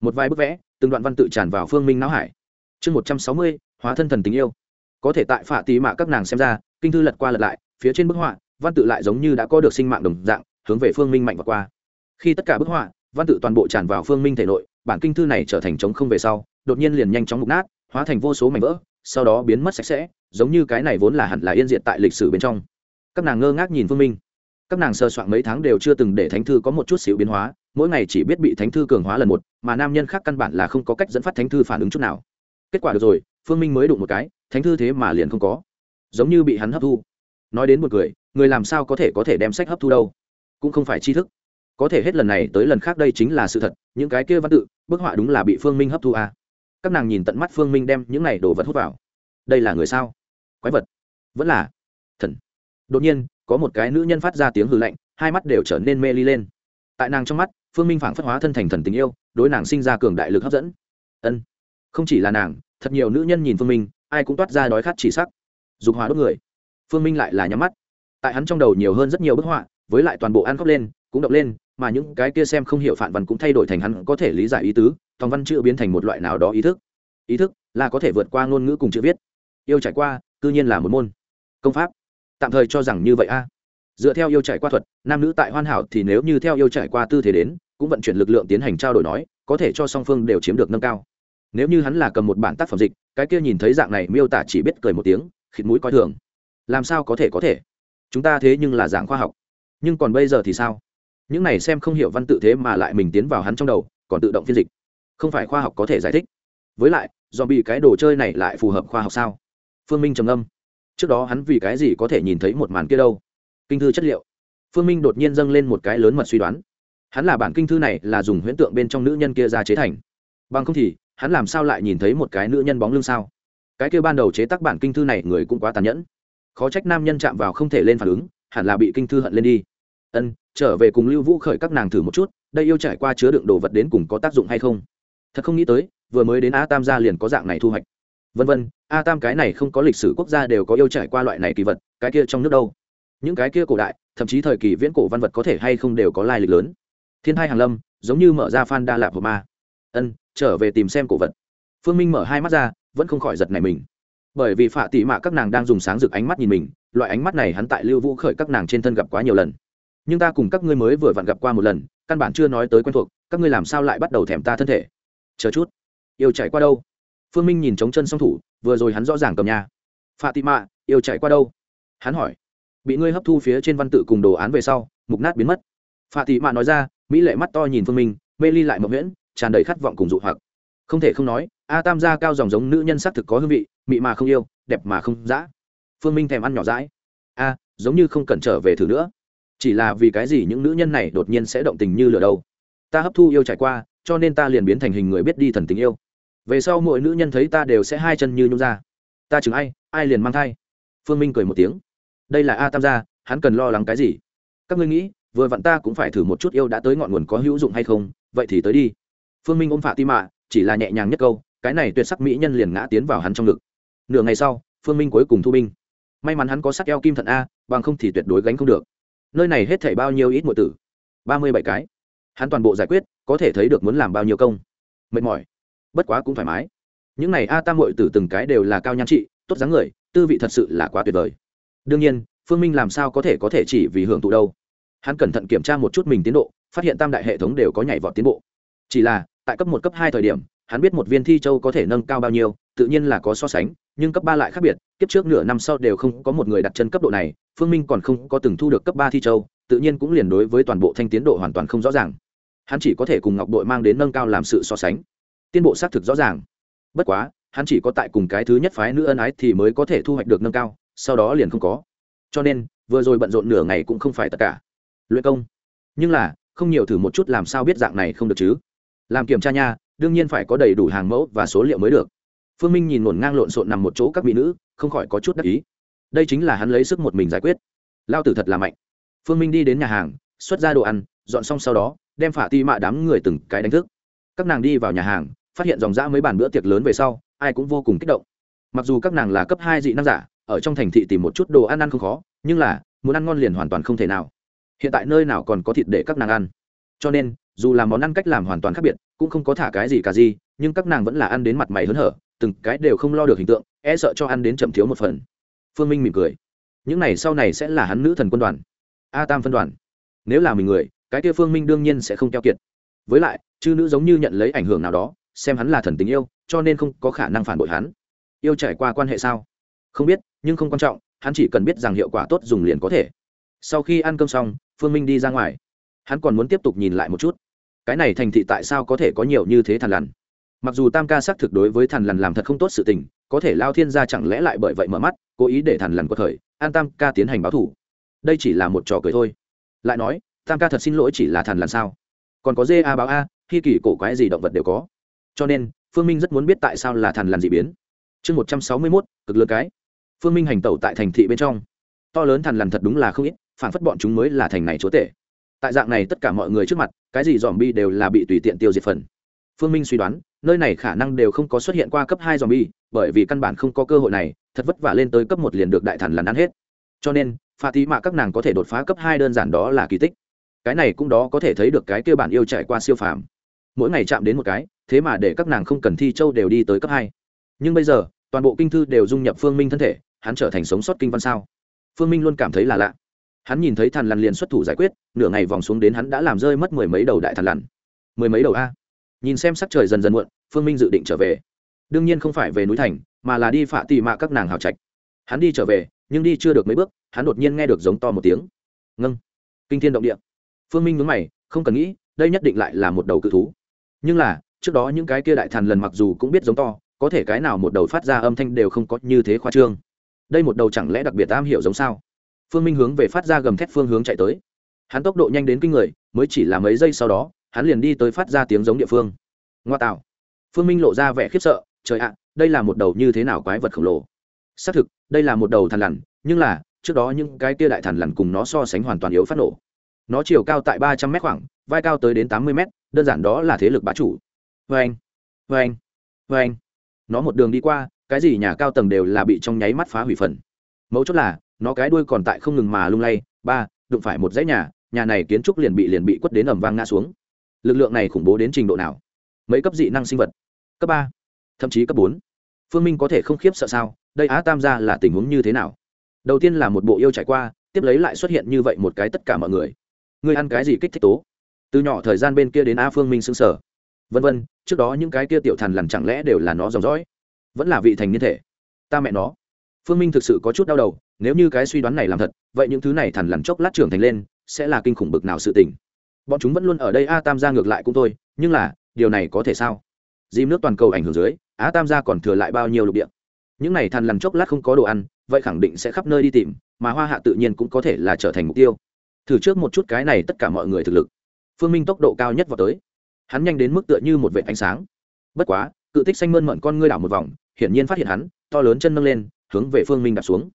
Một vài bức vẽ, từng đoạn văn tự tràn vào phương minh não hải. Chương một trăm sáu mươi, hóa thân thần tình yêu. Có thể tại phạ tí mạ các nàng xem ra, kinh thư lật qua lật lại, phía trên bức họa, văn tự lại giống như đã có được sinh mạng đồng dạng, hướng về phương minh mạnh và qua. Khi tất cả bức họa, văn tự toàn bộ tràn vào phương minh thể nội, bản kinh thư này trở thành trống không về sau, đột nhiên liền nhanh chóng mục nát hóa thành vô số mảnh vỡ, sau đó biến mất sạch sẽ, giống như cái này vốn là hẳn là yên diện tại lịch sử bên trong. Các nàng ngơ ngác nhìn phương minh. Các nàng sơ soạn mấy tháng đều chưa từng để thánh thư có một chút xíu biến hóa, mỗi ngày chỉ biết bị thánh thư cường hóa lần một, mà nam nhân khác căn bản là không có cách dẫn phát thánh thư phản ứng chút nào. Kết quả được rồi, phương minh mới đụng một cái, thánh thư thế mà liền không có. Giống như bị hắn hấp thu. Nói đến một người người làm sao có thể có thể đem sách hấp thu đâu? Cũng không phải tri thức. Có thể hết lần này tới lần khác đây chính là sự thật, những cái kia văn tự, bức họa đúng là bị phương minh hấp thu à các nàng nhìn tận mắt phương minh đem những này đồ vật hút vào. Đây là người sao? Quái vật. Vẫn là thần. Đột nhiên, có một cái nữ nhân phát ra tiếng hư lạnh, hai mắt đều trở nên mê ly lên. Tại nàng trong mắt, phương minh phảng phất hóa thân thành thần tình yêu, đối nàng sinh ra cường đại lực hấp dẫn. Ân, không chỉ là nàng, thật nhiều nữ nhân nhìn phương minh, ai cũng toát ra đói khát chỉ sắc. Dục hóa đốt người. Phương minh lại là nhắm mắt. Tại hắn trong đầu nhiều hơn rất nhiều bức họa, với lại toàn bộ ăn khóc lên, cũng động lên, mà những cái kia xem không hiểu phản văn cũng thay đổi thành hắn có thể lý giải ý tứ tòng văn chữ biến thành một loại nào đó ý thức. Ý thức là có thể vượt qua ngôn ngữ cùng chữ viết. Yêu trải qua, cư nhiên là một môn. Công pháp. Tạm thời cho rằng như vậy a. Dựa theo yêu trải qua thuật, nam nữ tại hoàn hảo thì nếu như theo yêu trải qua tư thế đến, cũng vận chuyển lực lượng tiến hành trao đổi nói, có thể cho song phương đều chiếm được nâng cao. Nếu như hắn là cầm một bản tác phẩm dịch, cái kia nhìn thấy dạng này miêu tả chỉ biết cười một tiếng, khịt mũi coi thường. Làm sao có thể có thể? Chúng ta thế nhưng là dạng khoa học. Nhưng còn bây giờ thì sao? Những này xem không hiểu văn tự thế mà lại mình tiến vào hắn trong đầu, còn tự động phiên dịch không phải khoa học có thể giải thích. Với lại do bị cái đồ chơi này lại phù hợp khoa học sao? Phương minh trầm âm trước đó hắn vì cái gì có thể nhìn thấy một màn kia đâu? Kinh thư chất liệu. Phương minh đột nhiên dâng lên một cái lớn mật suy đoán. Hắn là bản kinh thư này là dùng huyễn tượng bên trong nữ nhân kia ra chế thành. Bằng không thì, hắn làm sao lại nhìn thấy một cái nữ nhân bóng lưng sao? Cái kia ban đầu chế tác bản kinh thư này người cũng quá tàn nhẫn. Khó trách nam nhân chạm vào không thể lên phản ứng, hẳn là bị kinh thư hận lên đi. Ân, trở về cùng lưu vũ khởi các nàng thử một chút, đây yêu trải qua chứa đựng đồ vật đến cùng có tác dụng hay không? Thật không nghĩ tới, vừa mới đến a tam gia liền có dạng này thu hoạch. Vân vân, a tam cái này không có lịch sử quốc gia đều có yêu trải qua loại này kỳ vật, cái kia trong nước đâu? Những cái kia cổ đại, thậm chí thời kỳ viễn cổ văn vật có thể hay không đều có lai lịch lớn? Thiên hai hàng lâm, giống như mở ra phan đa lạp của ma. Ân, trở về tìm xem cổ vật. Phương minh mở hai mắt ra, vẫn không khỏi giật này mình. Bởi vì phạ tị mạ các nàng đang dùng sáng rực ánh mắt nhìn mình, loại ánh mắt này hắn tại lưu vũ khởi các nàng trên thân gặp quá nhiều lần. Nhưng ta cùng các ngươi mới vừa vặn gặp qua một lần, căn bản chưa nói tới quen thuộc, các ngươi làm sao lại bắt đầu thèm ta thân thể? Chờ chút. Yêu chạy qua đâu? Phương minh nhìn trống chân song thủ, vừa rồi hắn rõ ràng cầm nhà. Phạ tị mạ yêu chạy qua đâu? Hắn hỏi. Bị ngươi hấp thu phía trên văn tự cùng đồ án về sau, mục nát biến mất. Phạ tị mạ nói ra, mỹ lệ mắt to nhìn phương minh, mê ly lại mậu nguyễn tràn đầy khát vọng cùng dụ hoặc. Không thể không nói, a tam gia cao dòng giống nữ nhân s ắ c thực có hương vị, mị mà không yêu, đẹp mà không dã. Phương minh thèm ăn nhỏ dãi. A, giống như không cần trở về thử nữa. Chỉ là vì cái gì những nữ nhân này đột nhiên sẽ động tình như lửa đâu? Ta hấp thu yêu trải qua cho nên ta liền biến thành hình người biết đi thần tình yêu. Về sau mỗi nữ nhân thấy ta đều sẽ hai chân như nhung ra. Ta chừng ai ai liền mang thai. Phương minh cười một tiếng. Đây là a tam gia, hắn cần lo lắng cái gì? Các ngươi nghĩ, vừa vặn ta cũng phải thử một chút yêu đã tới ngọn nguồn có hữu dụng hay không, vậy thì tới đi. Phương minh ôm phạ tim mạ, chỉ là nhẹ nhàng nhất câu, cái này tuyệt sắc mỹ nhân liền ngã tiến vào hắn trong ngực. Nửa ngày sau, phương minh cuối cùng thu binh. May mắn hắn có sắc eo kim thận a, bằng không thì tuyệt đối gánh không được. Nơi này hết thảy bao nhiêu ít muội tử? Ba mươi bảy cái hắn toàn bộ giải quyết, có thể thấy được muốn làm bao nhiêu công. Mệt mỏi, bất quá cũng thoải mái. Những này a tam muội tử từng cái đều là cao nhan trị, tốt dáng người, tư vị thật sự là quá tuyệt vời. Đương nhiên, phương minh làm sao có thể có thể chỉ vì hưởng thụ đâu. Hắn cẩn thận kiểm tra một chút mình tiến độ, phát hiện tam đại hệ thống đều có nhảy vọt tiến bộ. Chỉ là, tại cấp một, cấp hai thời điểm, hắn biết một viên thi châu có thể nâng cao bao nhiêu, tự nhiên là có so sánh, nhưng cấp ba lại khác biệt, kiếp trước nửa năm sau đều không có một người đặt chân cấp độ này, phương minh còn không có từng thu được cấp ba thi châu, tự nhiên cũng liền đối với toàn bộ thanh tiến độ hoàn toàn không rõ ràng hắn chỉ có thể cùng ngọc đội mang đến nâng cao làm sự so sánh. Tiến bộ xác thực rõ ràng. Bất quá, hắn chỉ có tại cùng cái thứ nhất phái nữ ân ái thì mới có thể thu hoạch được nâng cao, sau đó liền không có. Cho nên, vừa rồi bận rộn nửa ngày cũng không phải tất cả. Luyện công. Nhưng là, không nhiều thử một chút làm sao biết dạng này không được chứ? Làm kiểm tra nha, đương nhiên phải có đầy đủ hàng mẫu và số liệu mới được. Phương minh nhìn ngổn ngang lộn xộn nằm một chỗ các mỹ nữ, không khỏi có chút đắc ý. Đây chính là hắn lấy sức một mình giải quyết. Lao tử thật là mạnh. Phương minh đi đến nhà hàng, xuất ra đồ ăn, dọn xong sau đó đem phả ti mạ đám người từng cái đánh thức. Các nàng đi vào nhà hàng, phát hiện dòng dã mấy bàn bữa tiệc lớn về sau, ai cũng vô cùng kích động. Mặc dù các nàng là cấp hai dị năng giả, ở trong thành thị tìm một chút đồ ăn ăn không khó, nhưng là, muốn ăn ngon liền hoàn toàn không thể nào. Hiện tại nơi nào còn có thịt để các nàng ăn. Cho nên, dù làm món ăn cách làm hoàn toàn khác biệt, cũng không có thả cái gì cả gì, nhưng các nàng vẫn là ăn đến mặt mày hớn hở, từng cái đều không lo được hình tượng e sợ cho ăn đến chậm thiếu một phần. Phương minh mỉm cười. Những này sau này sẽ là hắn nữ thần quân đoàn. A tam phân đoàn. Nếu là mình người cái kia phương minh đương nhiên sẽ không keo kiệt. Với lại, chư nữ giống như nhận lấy ảnh hưởng nào đó, xem hắn là thần tình yêu, cho nên không có khả năng phản bội hắn. Yêu trải qua quan hệ sao? Không biết, nhưng không quan trọng, hắn chỉ cần biết rằng hiệu quả tốt dùng liền có thể. Sau khi ăn cơm xong, phương minh đi ra ngoài. Hắn còn muốn tiếp tục nhìn lại một chút. Cái này thành thị tại sao có thể có nhiều như thế thằn lằn? Mặc dù tam ca xác thực đối với thằn lằn làm thật không tốt sự tình, có thể lao thiên gia chẳng lẽ lại bởi vậy mở mắt, cố ý để thằn lằn có thời, an tam ca tiến hành báo thủ. Đây chỉ là một trò cười thôi. Lại nói tam ca thật xin lỗi chỉ là thằn lằn sao? Còn có dê a báo a, khi kỳ cổ quái gì động vật đều có. Cho nên, phương minh rất muốn biết tại sao là thằn lằn gì biến. Chương một trăm sáu mươi mốt, cực lớn cái. Phương minh hành tẩu tại thành thị bên trong. To lớn thằn lằn thật đúng là không ít, phản phất bọn chúng mới là thành này chúa tể. Tại dạng này tất cả mọi người trước mặt, cái gì dòm bi đều là bị tùy tiện tiêu diệt phần. Phương minh suy đoán, nơi này khả năng đều không có xuất hiện qua cấp hai dòm bi bởi vì căn bản không có cơ hội này, thật vất vả lên tới cấp một liền được đại thần lằn ăn hết. Cho nên pha tí mạ các nàng có thể đột phá cấp hai đơn giản đó là kỳ tích cái này cũng đó có thể thấy được cái kia bản yêu trải qua siêu phàm. Mỗi ngày chạm đến một cái, thế mà để các nàng không cần thi châu đều đi tới cấp hai. Nhưng bây giờ, toàn bộ kinh thư đều dung nhập phương minh thân thể, hắn trở thành sống sót kinh văn sao? Phương minh luôn cảm thấy là lạ. Hắn nhìn thấy thằn lằn liền xuất thủ giải quyết, nửa ngày vòng xuống đến hắn đã làm rơi mất mười mấy đầu đại thằn lằn. Mười mấy đầu a. Nhìn xem sắc trời dần dần muộn, phương minh dự định trở về. Đương nhiên không phải về núi thành, mà là đi phạ tì mạ các nàng hào trạch. Hắn đi trở về, nhưng đi chưa được mấy bước, hắn đột nhiên nghe được giống to một tiếng. Ngâng kinh thiên động địa phương minh nhớ mày, không cần nghĩ, đây nhất định lại là một đầu cự thú. Nhưng là, trước đó những cái kia đại thần lần mặc dù cũng biết giống to, có thể cái nào một đầu phát ra âm thanh đều không có như thế khoa trương. Đây một đầu chẳng lẽ đặc biệt am hiểu giống sao? Phương minh hướng về phát ra gầm thét phương hướng chạy tới. Hắn tốc độ nhanh đến kinh người, mới chỉ là mấy giây sau đó, hắn liền đi tới phát ra tiếng giống địa phương. Ngoa tạo. Phương minh lộ ra vẻ khiếp sợ, trời ạ, đây là một đầu như thế nào quái vật khổng lồ. Xác thực, đây là một đầu thằn lằn, nhưng là, trước đó những cái kia đại thằn lằn cùng nó so sánh hoàn toàn yếu phát nổ nó chiều cao tại ba trăm m khoảng, vai cao tới đến tám mươi m đơn giản đó là thế lực bá chủ. Vê anh vê anh vê anh. Nó một đường đi qua, cái gì nhà cao tầng đều là bị trong nháy mắt phá hủy phần. Mấu chốt là, nó cái đuôi còn tại không ngừng mà lung lay, ba, đụng phải một dãy nhà nhà này kiến trúc liền bị liền bị quất đến ẩm vang ngã xuống. Lực lượng này khủng bố đến trình độ nào? Mấy cấp dị năng sinh vật? Cấp ba, thậm chí cấp bốn. Phương minh có thể không khiếp sợ sao? Đây á tam gia là tình huống như thế nào? Đầu tiên là một bộ yêu trải qua, tiếp lấy lại xuất hiện như vậy một cái tất cả mọi người ngươi ăn cái gì kích thích tố? Từ nhỏ thời gian bên kia đến a phương minh xứng sở vân vân, trước đó những cái kia tiểu thần làm chẳng lẽ đều là nó dòng dõi? Vẫn là vị thành niên thể. Ta mẹ nó. Phương minh thực sự có chút đau đầu, nếu như cái suy đoán này làm thật, vậy những thứ này thần lằn chốc lát trưởng thành lên, sẽ là kinh khủng bực nào sự tình. Bọn chúng vẫn luôn ở đây a tam gia ngược lại cũng thôi, nhưng là, điều này có thể sao? Dìm nước toàn cầu ảnh hưởng dưới á tam gia còn thừa lại bao nhiêu lục địa? Những này thần lằn chốc lát không có đồ ăn, vậy khẳng định sẽ khắp nơi đi tìm, mà hoa hạ tự nhiên cũng có thể là trở thành mục tiêu thử trước một chút cái này tất cả mọi người thực lực. Phương minh tốc độ cao nhất vào tới. Hắn nhanh đến mức tựa như một vệ ánh sáng. Bất quá, cự tích xanh mơn mận con ngươi đảo một vòng, hiển nhiên phát hiện hắn, to lớn chân nâng lên, hướng về phương minh đạp xuống.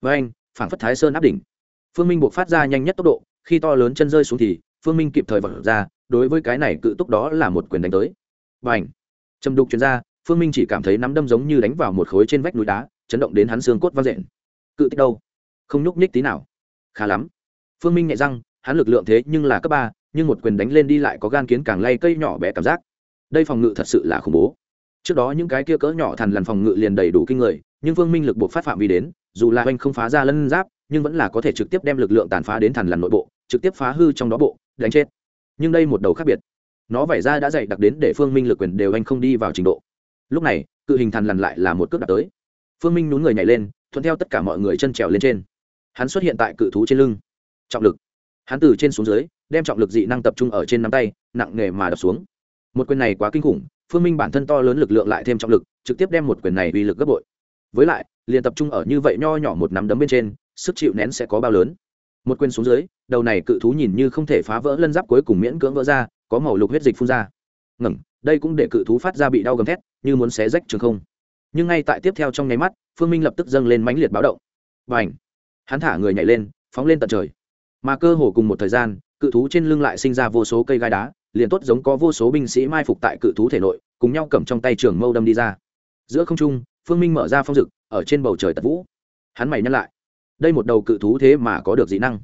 Với anh phảng phất thái sơn áp đỉnh. Phương minh buộc phát ra nhanh nhất tốc độ, khi to lớn chân rơi xuống thì, phương minh kịp thời vật ra, đối với cái này cự túc đó là một quyền đánh tới. Và ảnh trầm đục chuyên gia phương minh chỉ cảm thấy nắm đâm giống như đánh vào một khối trên vách núi đá, chấn động đến hắn xương cốt vang rện cự tích đâu? Không nhúc nhích tí nào. Khá lắm phương minh nhẹ răng, hắn lực lượng thế nhưng là cấp ba, nhưng một quyền đánh lên đi lại có gan kiến càng lay cây nhỏ bé cảm giác. Đây phòng ngự thật sự là khủng bố. Trước đó những cái kia cỡ nhỏ thằn lằn phòng ngự liền đầy đủ kinh người, nhưng phương minh lực buộc phát phạm vi đến, dù là anh không phá ra lân giáp, nhưng vẫn là có thể trực tiếp đem lực lượng tàn phá đến thằn lằn nội bộ, trực tiếp phá hư trong đó bộ, đánh chết. Nhưng đây một đầu khác biệt. Nó vảy ra đã dày đặc đến để phương minh lực quyền đều anh không đi vào trình độ. Lúc này, cự hình thằn lằn lại là một cước đặt tới. Phương minh nhún người nhảy lên, thuận theo tất cả mọi người chân trèo lên trên. Hắn xuất hiện tại cự thú trên lưng trọng lực. Hắn từ trên xuống dưới, đem trọng lực dị năng tập trung ở trên nắm tay, nặng nề mà đập xuống. Một quyền này quá kinh khủng, phương minh bản thân to lớn lực lượng lại thêm trọng lực, trực tiếp đem một quyền này uy lực gấp bội. Với lại, liền tập trung ở như vậy nho nhỏ một nắm đấm bên trên, sức chịu nén sẽ có bao lớn. Một quyền xuống dưới, đầu này cự thú nhìn như không thể phá vỡ lân giáp cuối cùng miễn cưỡng vỡ ra, có màu lục huyết dịch phun ra. Ngẩng đây cũng để cự thú phát ra bị đau gầm thét, như muốn xé rách trường không. Nhưng ngay tại tiếp theo trong nháy mắt, phương minh lập tức dâng lên mãnh liệt báo động. Và ảnh hắn thả người nhảy lên, phóng lên tận trời mà cơ hồ cùng một thời gian, cự thú trên lưng lại sinh ra vô số cây gai đá, liền tốt giống có vô số binh sĩ mai phục tại cự thú thể nội, cùng nhau cầm trong tay trường mâu đâm đi ra. Giữa không trung, phương minh mở ra phong dực, ở trên bầu trời tật vũ. Hắn mày nhắc lại. Đây một đầu cự thú thế mà có được dị năng.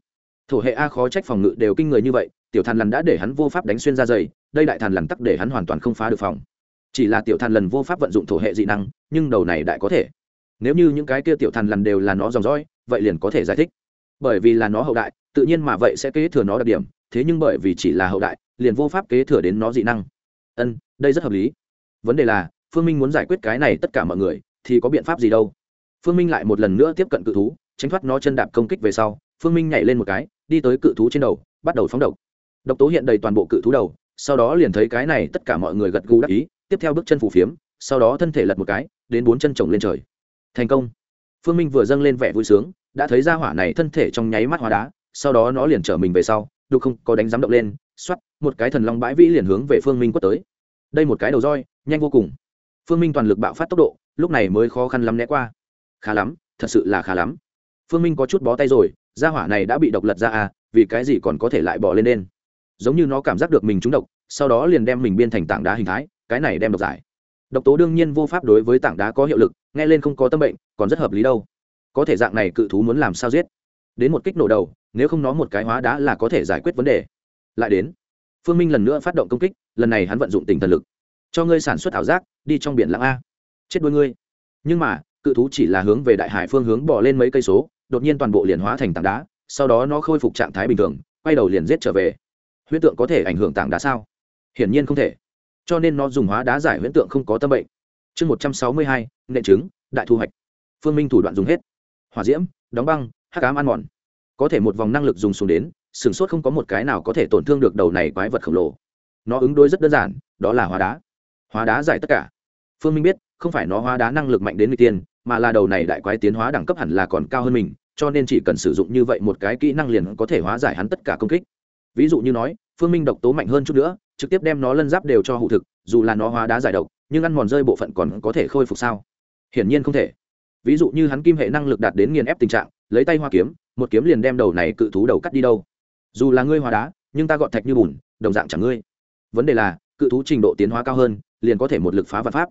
Thổ hệ a khó trách phòng ngự đều kinh người như vậy, tiểu thàn lần đã để hắn vô pháp đánh xuyên ra dày, đây đại thàn lần tắc để hắn hoàn toàn không phá được phòng. Chỉ là tiểu thàn lần vô pháp vận dụng thổ hệ dị năng, nhưng đầu này đại có thể. Nếu như những cái kia tiểu thàn lần đều là nó dòng dõi, vậy liền có thể giải thích bởi vì là nó hậu đại, tự nhiên mà vậy sẽ kế thừa nó đặc điểm, thế nhưng bởi vì chỉ là hậu đại, liền vô pháp kế thừa đến nó dị năng. Ân, đây rất hợp lý. Vấn đề là, phương minh muốn giải quyết cái này tất cả mọi người, thì có biện pháp gì đâu? Phương minh lại một lần nữa tiếp cận cự thú, tránh thoát nó chân đạp công kích về sau, phương minh nhảy lên một cái, đi tới cự thú trên đầu, bắt đầu phóng độc. Độc tố hiện đầy toàn bộ cự thú đầu, sau đó liền thấy cái này tất cả mọi người gật gù đắc ý, tiếp theo bước chân phủ phiếm, sau đó thân thể lật một cái, đến bốn chân trồng lên trời. Thành công. Phương minh vừa dâng lên vẻ vui sướng đã thấy ra hỏa này thân thể trong nháy mắt hóa đá, sau đó nó liền trở mình về sau, đục không có đánh giám động lên xoắt một cái thần long bãi vĩ liền hướng về phương minh quất tới. Đây một cái đầu roi, nhanh vô cùng. Phương minh toàn lực bạo phát tốc độ, lúc này mới khó khăn lắm né qua. Khá lắm, thật sự là khá lắm. Phương minh có chút bó tay rồi, ra hỏa này đã bị độc lật ra à vì cái gì còn có thể lại bỏ lên đen? Giống như nó cảm giác được mình trúng độc, sau đó liền đem mình biên thành tảng đá hình thái, cái này đem độc giải. Độc tố đương nhiên vô pháp đối với tảng đá có hiệu lực, nghe lên không có tâm bệnh, còn rất hợp lý đâu có thể dạng này cự thú muốn làm sao giết? Đến một kích nổ đầu, nếu không nó một cái hóa đá là có thể giải quyết vấn đề. Lại đến, phương minh lần nữa phát động công kích, lần này hắn vận dụng tình thần lực. Cho ngươi sản xuất ảo giác, đi trong biển lãng a. Chết đuôi ngươi. Nhưng mà, cự thú chỉ là hướng về đại hải phương hướng bỏ lên mấy cây số, đột nhiên toàn bộ liền hóa thành tảng đá, sau đó nó khôi phục trạng thái bình thường, quay đầu liền giết trở về. Huyễn tượng có thể ảnh hưởng tảng đá sao? Hiển nhiên không thể. Cho nên nó dùng hóa đá giải huyễn tượng không có tâm bệnh. Chương một trăm sáu mươi hai, nện trứng, đại thu hoạch. Phương minh thủ đoạn dùng hết hỏa diễm, đóng băng, hắc ám ăn mòn. Có thể một vòng năng lực dùng xuống đến sửng sốt không có một cái nào có thể tổn thương được đầu này quái vật khổng lồ. Nó ứng đối rất đơn giản, đó là hóa đá. Hóa đá giải tất cả. Phương minh biết, không phải nó hóa đá năng lực mạnh đến người tiên, mà là đầu này đại quái tiến hóa đẳng cấp hẳn là còn cao hơn mình, cho nên chỉ cần sử dụng như vậy một cái kỹ năng liền có thể hóa giải hắn tất cả công kích. Ví dụ như nói, phương minh độc tố mạnh hơn chút nữa, trực tiếp đem nó lân giáp đều cho hụ thực, dù là nó hóa đá giải độc, nhưng ăn mòn rơi bộ phận còn có thể khôi phục sao? Hiển nhiên không thể ví dụ như hắn kim hệ năng lực đạt đến nghiền ép tình trạng, lấy tay hoa kiếm, một kiếm liền đem đầu này cự thú đầu cắt đi đâu. Dù là ngươi hóa đá, nhưng ta gọn thạch như bùn, đồng dạng chẳng ngươi. Vấn đề là, cự thú trình độ tiến hóa cao hơn, liền có thể một lực phá vật pháp.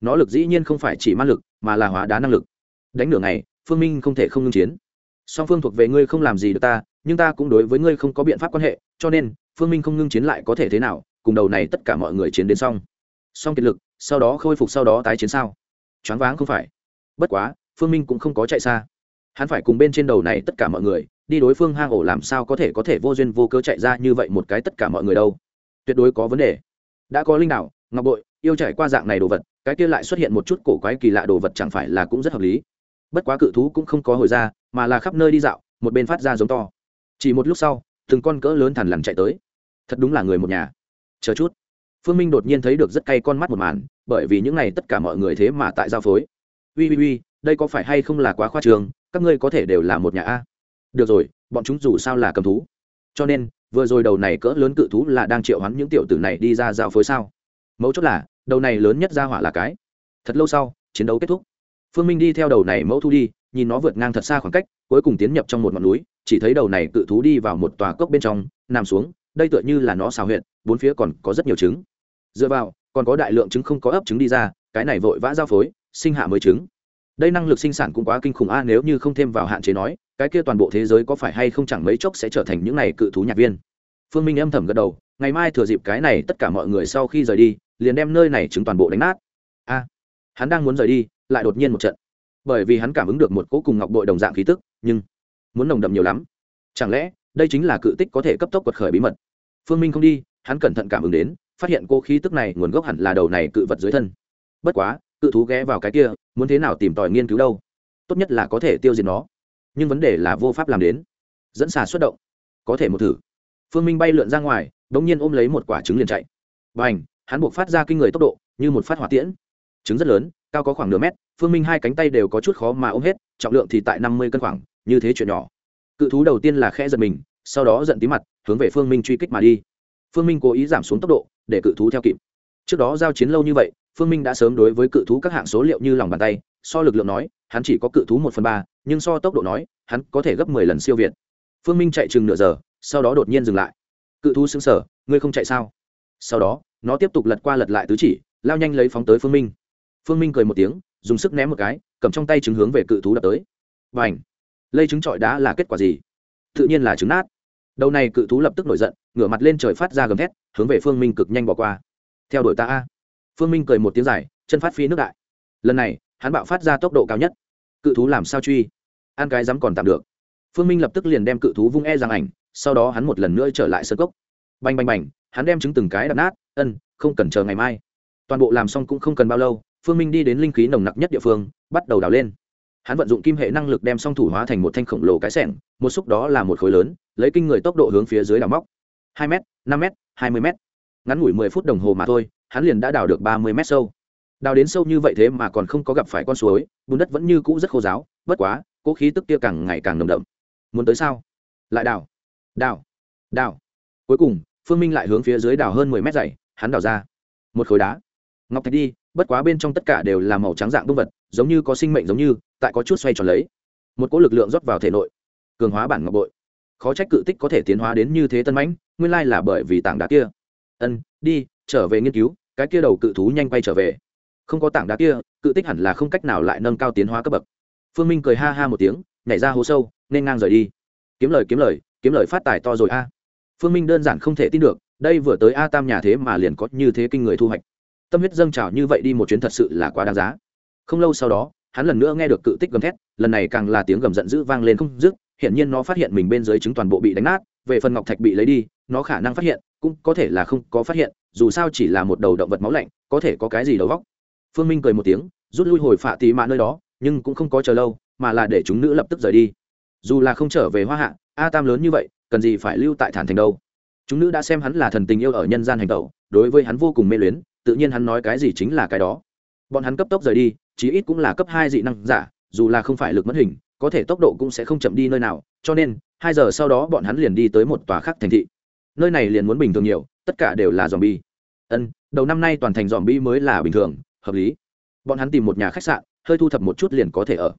Nó lực dĩ nhiên không phải chỉ ma lực, mà là hóa đá năng lực. Đánh nửa ngày, phương minh không thể không ngưng chiến. Song phương thuộc về ngươi không làm gì được ta, nhưng ta cũng đối với ngươi không có biện pháp quan hệ, cho nên, phương minh không ngưng chiến lại có thể thế nào, cùng đầu này tất cả mọi người chiến đến xong. Xong kiệt lực, sau đó khôi phục sau đó tái chiến sao? Choáng váng không phải bất quá, phương minh cũng không có chạy xa. Hắn phải cùng bên trên đầu này tất cả mọi người, đi đối phương hang ổ làm sao có thể có thể vô duyên vô cớ chạy ra như vậy một cái tất cả mọi người đâu. Tuyệt đối có vấn đề. Đã có linh đạo ngọc bội, yêu trải qua dạng này đồ vật, cái kia lại xuất hiện một chút cổ quái kỳ lạ đồ vật chẳng phải là cũng rất hợp lý. Bất quá cự thú cũng không có hồi ra, mà là khắp nơi đi dạo, một bên phát ra giống to. Chỉ một lúc sau, từng con cỡ lớn thằn lằn chạy tới. Thật đúng là người một nhà. Chờ chút. Phương minh đột nhiên thấy được rất cay con mắt một màn, bởi vì những n à y tất cả mọi người thế mà tại giao phối ui ui ui, đây có phải hay không là quá khoa trường? Các ngươi có thể đều là một nhà a. Được rồi, bọn chúng dù sao là cầm thú. Cho nên, vừa rồi đầu này cỡ lớn cự thú là đang triệu hắn những tiểu tử này đi ra giao phối sao? Mấu chốt là, đầu này lớn nhất ra hỏa là cái. Thật lâu sau, chiến đấu kết thúc. Phương minh đi theo đầu này mẫu thu đi, nhìn nó vượt ngang thật xa khoảng cách, cuối cùng tiến nhập trong một ngọn núi, chỉ thấy đầu này cự thú đi vào một tòa cốc bên trong, nằm xuống, đây tựa như là nó xào huyện bốn phía còn có rất nhiều trứng. Dựa vào, còn có đại lượng trứng không có ấp trứng đi ra, cái này vội vã giao phối sinh hạ mới trứng đây năng lực sinh sản cũng quá kinh khủng a, nếu như không thêm vào hạn chế nói, cái kia toàn bộ thế giới có phải hay không chẳng mấy chốc sẽ trở thành những này cự thú nhạc viên. Phương minh âm thầm gật đầu, ngày mai thừa dịp cái này tất cả mọi người sau khi rời đi, liền đem nơi này chứng toàn bộ đánh nát. A, hắn đang muốn rời đi, lại đột nhiên một trận. Bởi vì hắn cảm ứng được một cỗ cùng ngọc bội đồng dạng khí tức, nhưng muốn nồng đậm nhiều lắm. Chẳng lẽ, đây chính là cự tích có thể cấp tốc quật khởi bí mật? Phương minh không đi, hắn cẩn thận cảm ứng đến, phát hiện cô khí tức này nguồn gốc hẳn là đầu này cự vật dưới thân. Bất quá cự thú ghé vào cái kia, muốn thế nào tìm tòi nghiên cứu đâu? Tốt nhất là có thể tiêu diệt nó. Nhưng vấn đề là vô pháp làm đến. Dẫn xà xuất động. Có thể một thử. Phương minh bay lượn ra ngoài đ ỗ n g nhiên ôm lấy một quả trứng liền chạy. B à n h hắn buộc phát ra kinh người tốc độ, như một phát hỏa tiễn. Trứng rất lớn, cao có khoảng nửa mét, phương minh hai cánh tay đều có chút khó mà ôm hết, trọng lượng thì tại năm mươi cân khoảng, như thế chuyện nhỏ. Cự thú đầu tiên là khẽ giật mình, sau đó giận tí mặt, hướng về phương minh truy kích mà đi. Phương minh cố ý giảm xuống tốc độ, để cự thú theo kịp. Trước đó giao chiến lâu như vậy phương minh đã sớm đối với cự thú các hạng số liệu như lòng bàn tay, so lực lượng nói, hắn chỉ có cự thú một phần ba, nhưng so tốc độ nói, hắn có thể gấp mười lần siêu việt. Phương minh chạy chừng nửa giờ, sau đó đột nhiên dừng lại. Cự thú xứng sở ngươi không chạy sao? Sau đó, nó tiếp tục lật qua lật lại tứ chỉ, lao nhanh lấy phóng tới phương minh. Phương minh cười một tiếng, dùng sức ném một cái, cầm trong tay trứng hướng về cự thú đập tới. Và ảnh lây trứng trọi đá là kết quả gì? Tự nhiên là trứng nát. Đầu này cự thú lập tức nổi giận, ngửa mặt lên trời phát ra gầm thét, hướng về phương minh cực nhanh bỏ qua. Theo đuổi ta a phương minh cười một tiếng dài, chân phát phi nước đại. Lần này, hắn bạo phát ra tốc độ cao nhất. Cự thú làm sao truy? Ăn cái dám còn tạm được. Phương minh lập tức liền đem cự thú vung e rằng ảnh, sau đó hắn một lần nữa trở lại sơ cốc. Bành bành bành, hắn đem trứng từng cái đập nát, ân, không cần chờ ngày mai. Toàn bộ làm xong cũng không cần bao lâu, phương minh đi đến linh khí nồng nặc nhất địa phương, bắt đầu đào lên. Hắn vận dụng kim hệ năng lực đem song thủ hóa thành một thanh khổng lồ cái sẻng, một xúc đó là một khối lớn, lấy kinh người tốc độ hướng phía dưới đào móc. hai m năm m hai mươi m ngắn ngủi mười phút đồng hồ mà thôi, hắn liền đã đào được ba mươi sâu. Đào đến sâu như vậy thế mà còn không có gặp phải con suối, bùn đất vẫn như cũ rất khô giáo bất quá cỗ khí tức kia càng ngày càng nồng đậm. Muốn tới sao? Lại đào. Đào. Đào. Cuối cùng, phương minh lại hướng phía dưới đào hơn mười mét dày, hắn đào ra. Một khối đá. Ngọc thạch đi, bất quá bên trong tất cả đều là màu trắng dạng động vật, giống như có sinh mệnh giống như, tại có chút xoay tròn lấy. Một cỗ lực lượng rót vào thể nội. Cường hóa bản ngọc bội. Khó trách cự tích có thể tiến hóa đến như thế tân mãnh, nguyên lai là bởi vì tảng đá kia ân, đi, trở về nghiên cứu, cái kia đầu cự thú nhanh quay trở về. Không có tảng đá kia, cự tích hẳn là không cách nào lại nâng cao tiến hóa cấp bậc. Phương minh cười ha ha một tiếng, nhảy ra hố sâu, nên ngang rời đi. Kiếm lời kiếm lời kiếm lời phát tài to rồi a. Phương minh đơn giản không thể tin được, đây vừa tới a tam nhà thế mà liền có như thế kinh người thu hoạch. Tâm huyết dâng trào như vậy đi một chuyến thật sự là quá đáng giá. Không lâu sau đó, hắn lần nữa nghe được cự tích gầm thét, lần này càng là tiếng gầm giận dữ vang lên không dứt, hiển nhiên nó phát hiện mình bên dưới trứng toàn bộ bị đánh nát, về phần ngọc thạch bị lấy đi, nó khả năng phát hiện cũng có thể là không có phát hiện, dù sao chỉ là một đầu động vật máu lạnh, có thể có cái gì đầu vóc phương minh cười một tiếng, rút lui hồi phạ tì mạ nơi đó, nhưng cũng không có chờ lâu, mà là để chúng nữ lập tức rời đi. Dù là không trở về hoa hạ, a tam lớn như vậy, cần gì phải lưu tại thản thành đâu? Chúng nữ đã xem hắn là thần tình yêu ở nhân gian hành tẩu, đối với hắn vô cùng mê luyến, tự nhiên hắn nói cái gì chính là cái đó. Bọn hắn cấp tốc rời đi, chí ít cũng là cấp hai dị năng giả, dù là không phải lực mất hình, có thể tốc độ cũng sẽ không chậm đi nơi nào, cho nên, hai giờ sau đó bọn hắn liền đi tới một tòa khác thành thị nơi này liền muốn bình thường nhiều, tất cả đều là dòm bi ân, đầu năm nay toàn thành dòm bi mới là bình thường, hợp lý. Bọn hắn tìm một nhà khách sạn, hơi thu thập một chút liền có thể ở.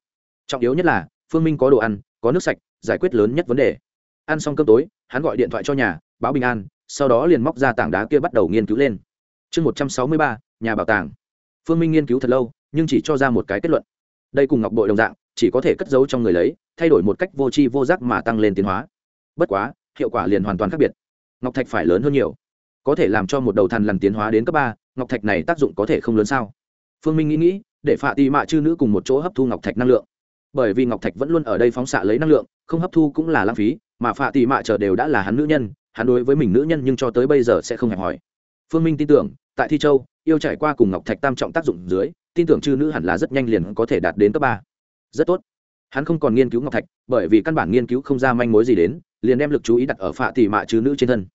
Trọng yếu nhất là, phương minh có đồ ăn, có nước sạch, giải quyết lớn nhất vấn đề. Ăn xong cơm tối, hắn gọi điện thoại cho nhà, báo bình an, sau đó liền móc ra tảng đá kia bắt đầu nghiên cứu lên. Chương một trăm sáu mươi ba, nhà bảo tàng. Phương minh nghiên cứu thật lâu, nhưng chỉ cho ra một cái kết luận. Đây cùng ngọc bội đồng dạng, chỉ có thể cất giấu trong người lấy, thay đổi một cách vô tri vô giác mà tăng lên tiến hóa. Bất quá, hiệu quả liền hoàn toàn khác biệt ngọc thạch phải lớn hơn nhiều. Có thể làm cho một đầu thần lần tiến hóa đến cấp ba, ngọc thạch này tác dụng có thể không lớn sao? Phương minh nghĩ nghĩ, để phạ tị mạ chư nữ cùng một chỗ hấp thu ngọc thạch năng lượng. Bởi vì ngọc thạch vẫn luôn ở đây phóng xạ lấy năng lượng, không hấp thu cũng là lãng phí, mà phạ tị mạ chờ đều đã là hắn nữ nhân, hắn đối với mình nữ nhân nhưng cho tới bây giờ sẽ không hẹp hỏi phương minh tin tưởng, tại thi châu, yêu trải qua cùng ngọc thạch tam trọng tác dụng dưới, tin tưởng chư nữ hẳn là rất nhanh liền có thể đạt đến cấp ba. Rất tốt. Hắn không còn nghiên cứu ngọc thạch, bởi vì căn bản nghiên cứu không ra manh mối gì đến liền đem lực chú ý đặt ở phạ tỷ mạ chứ nữ trên thân.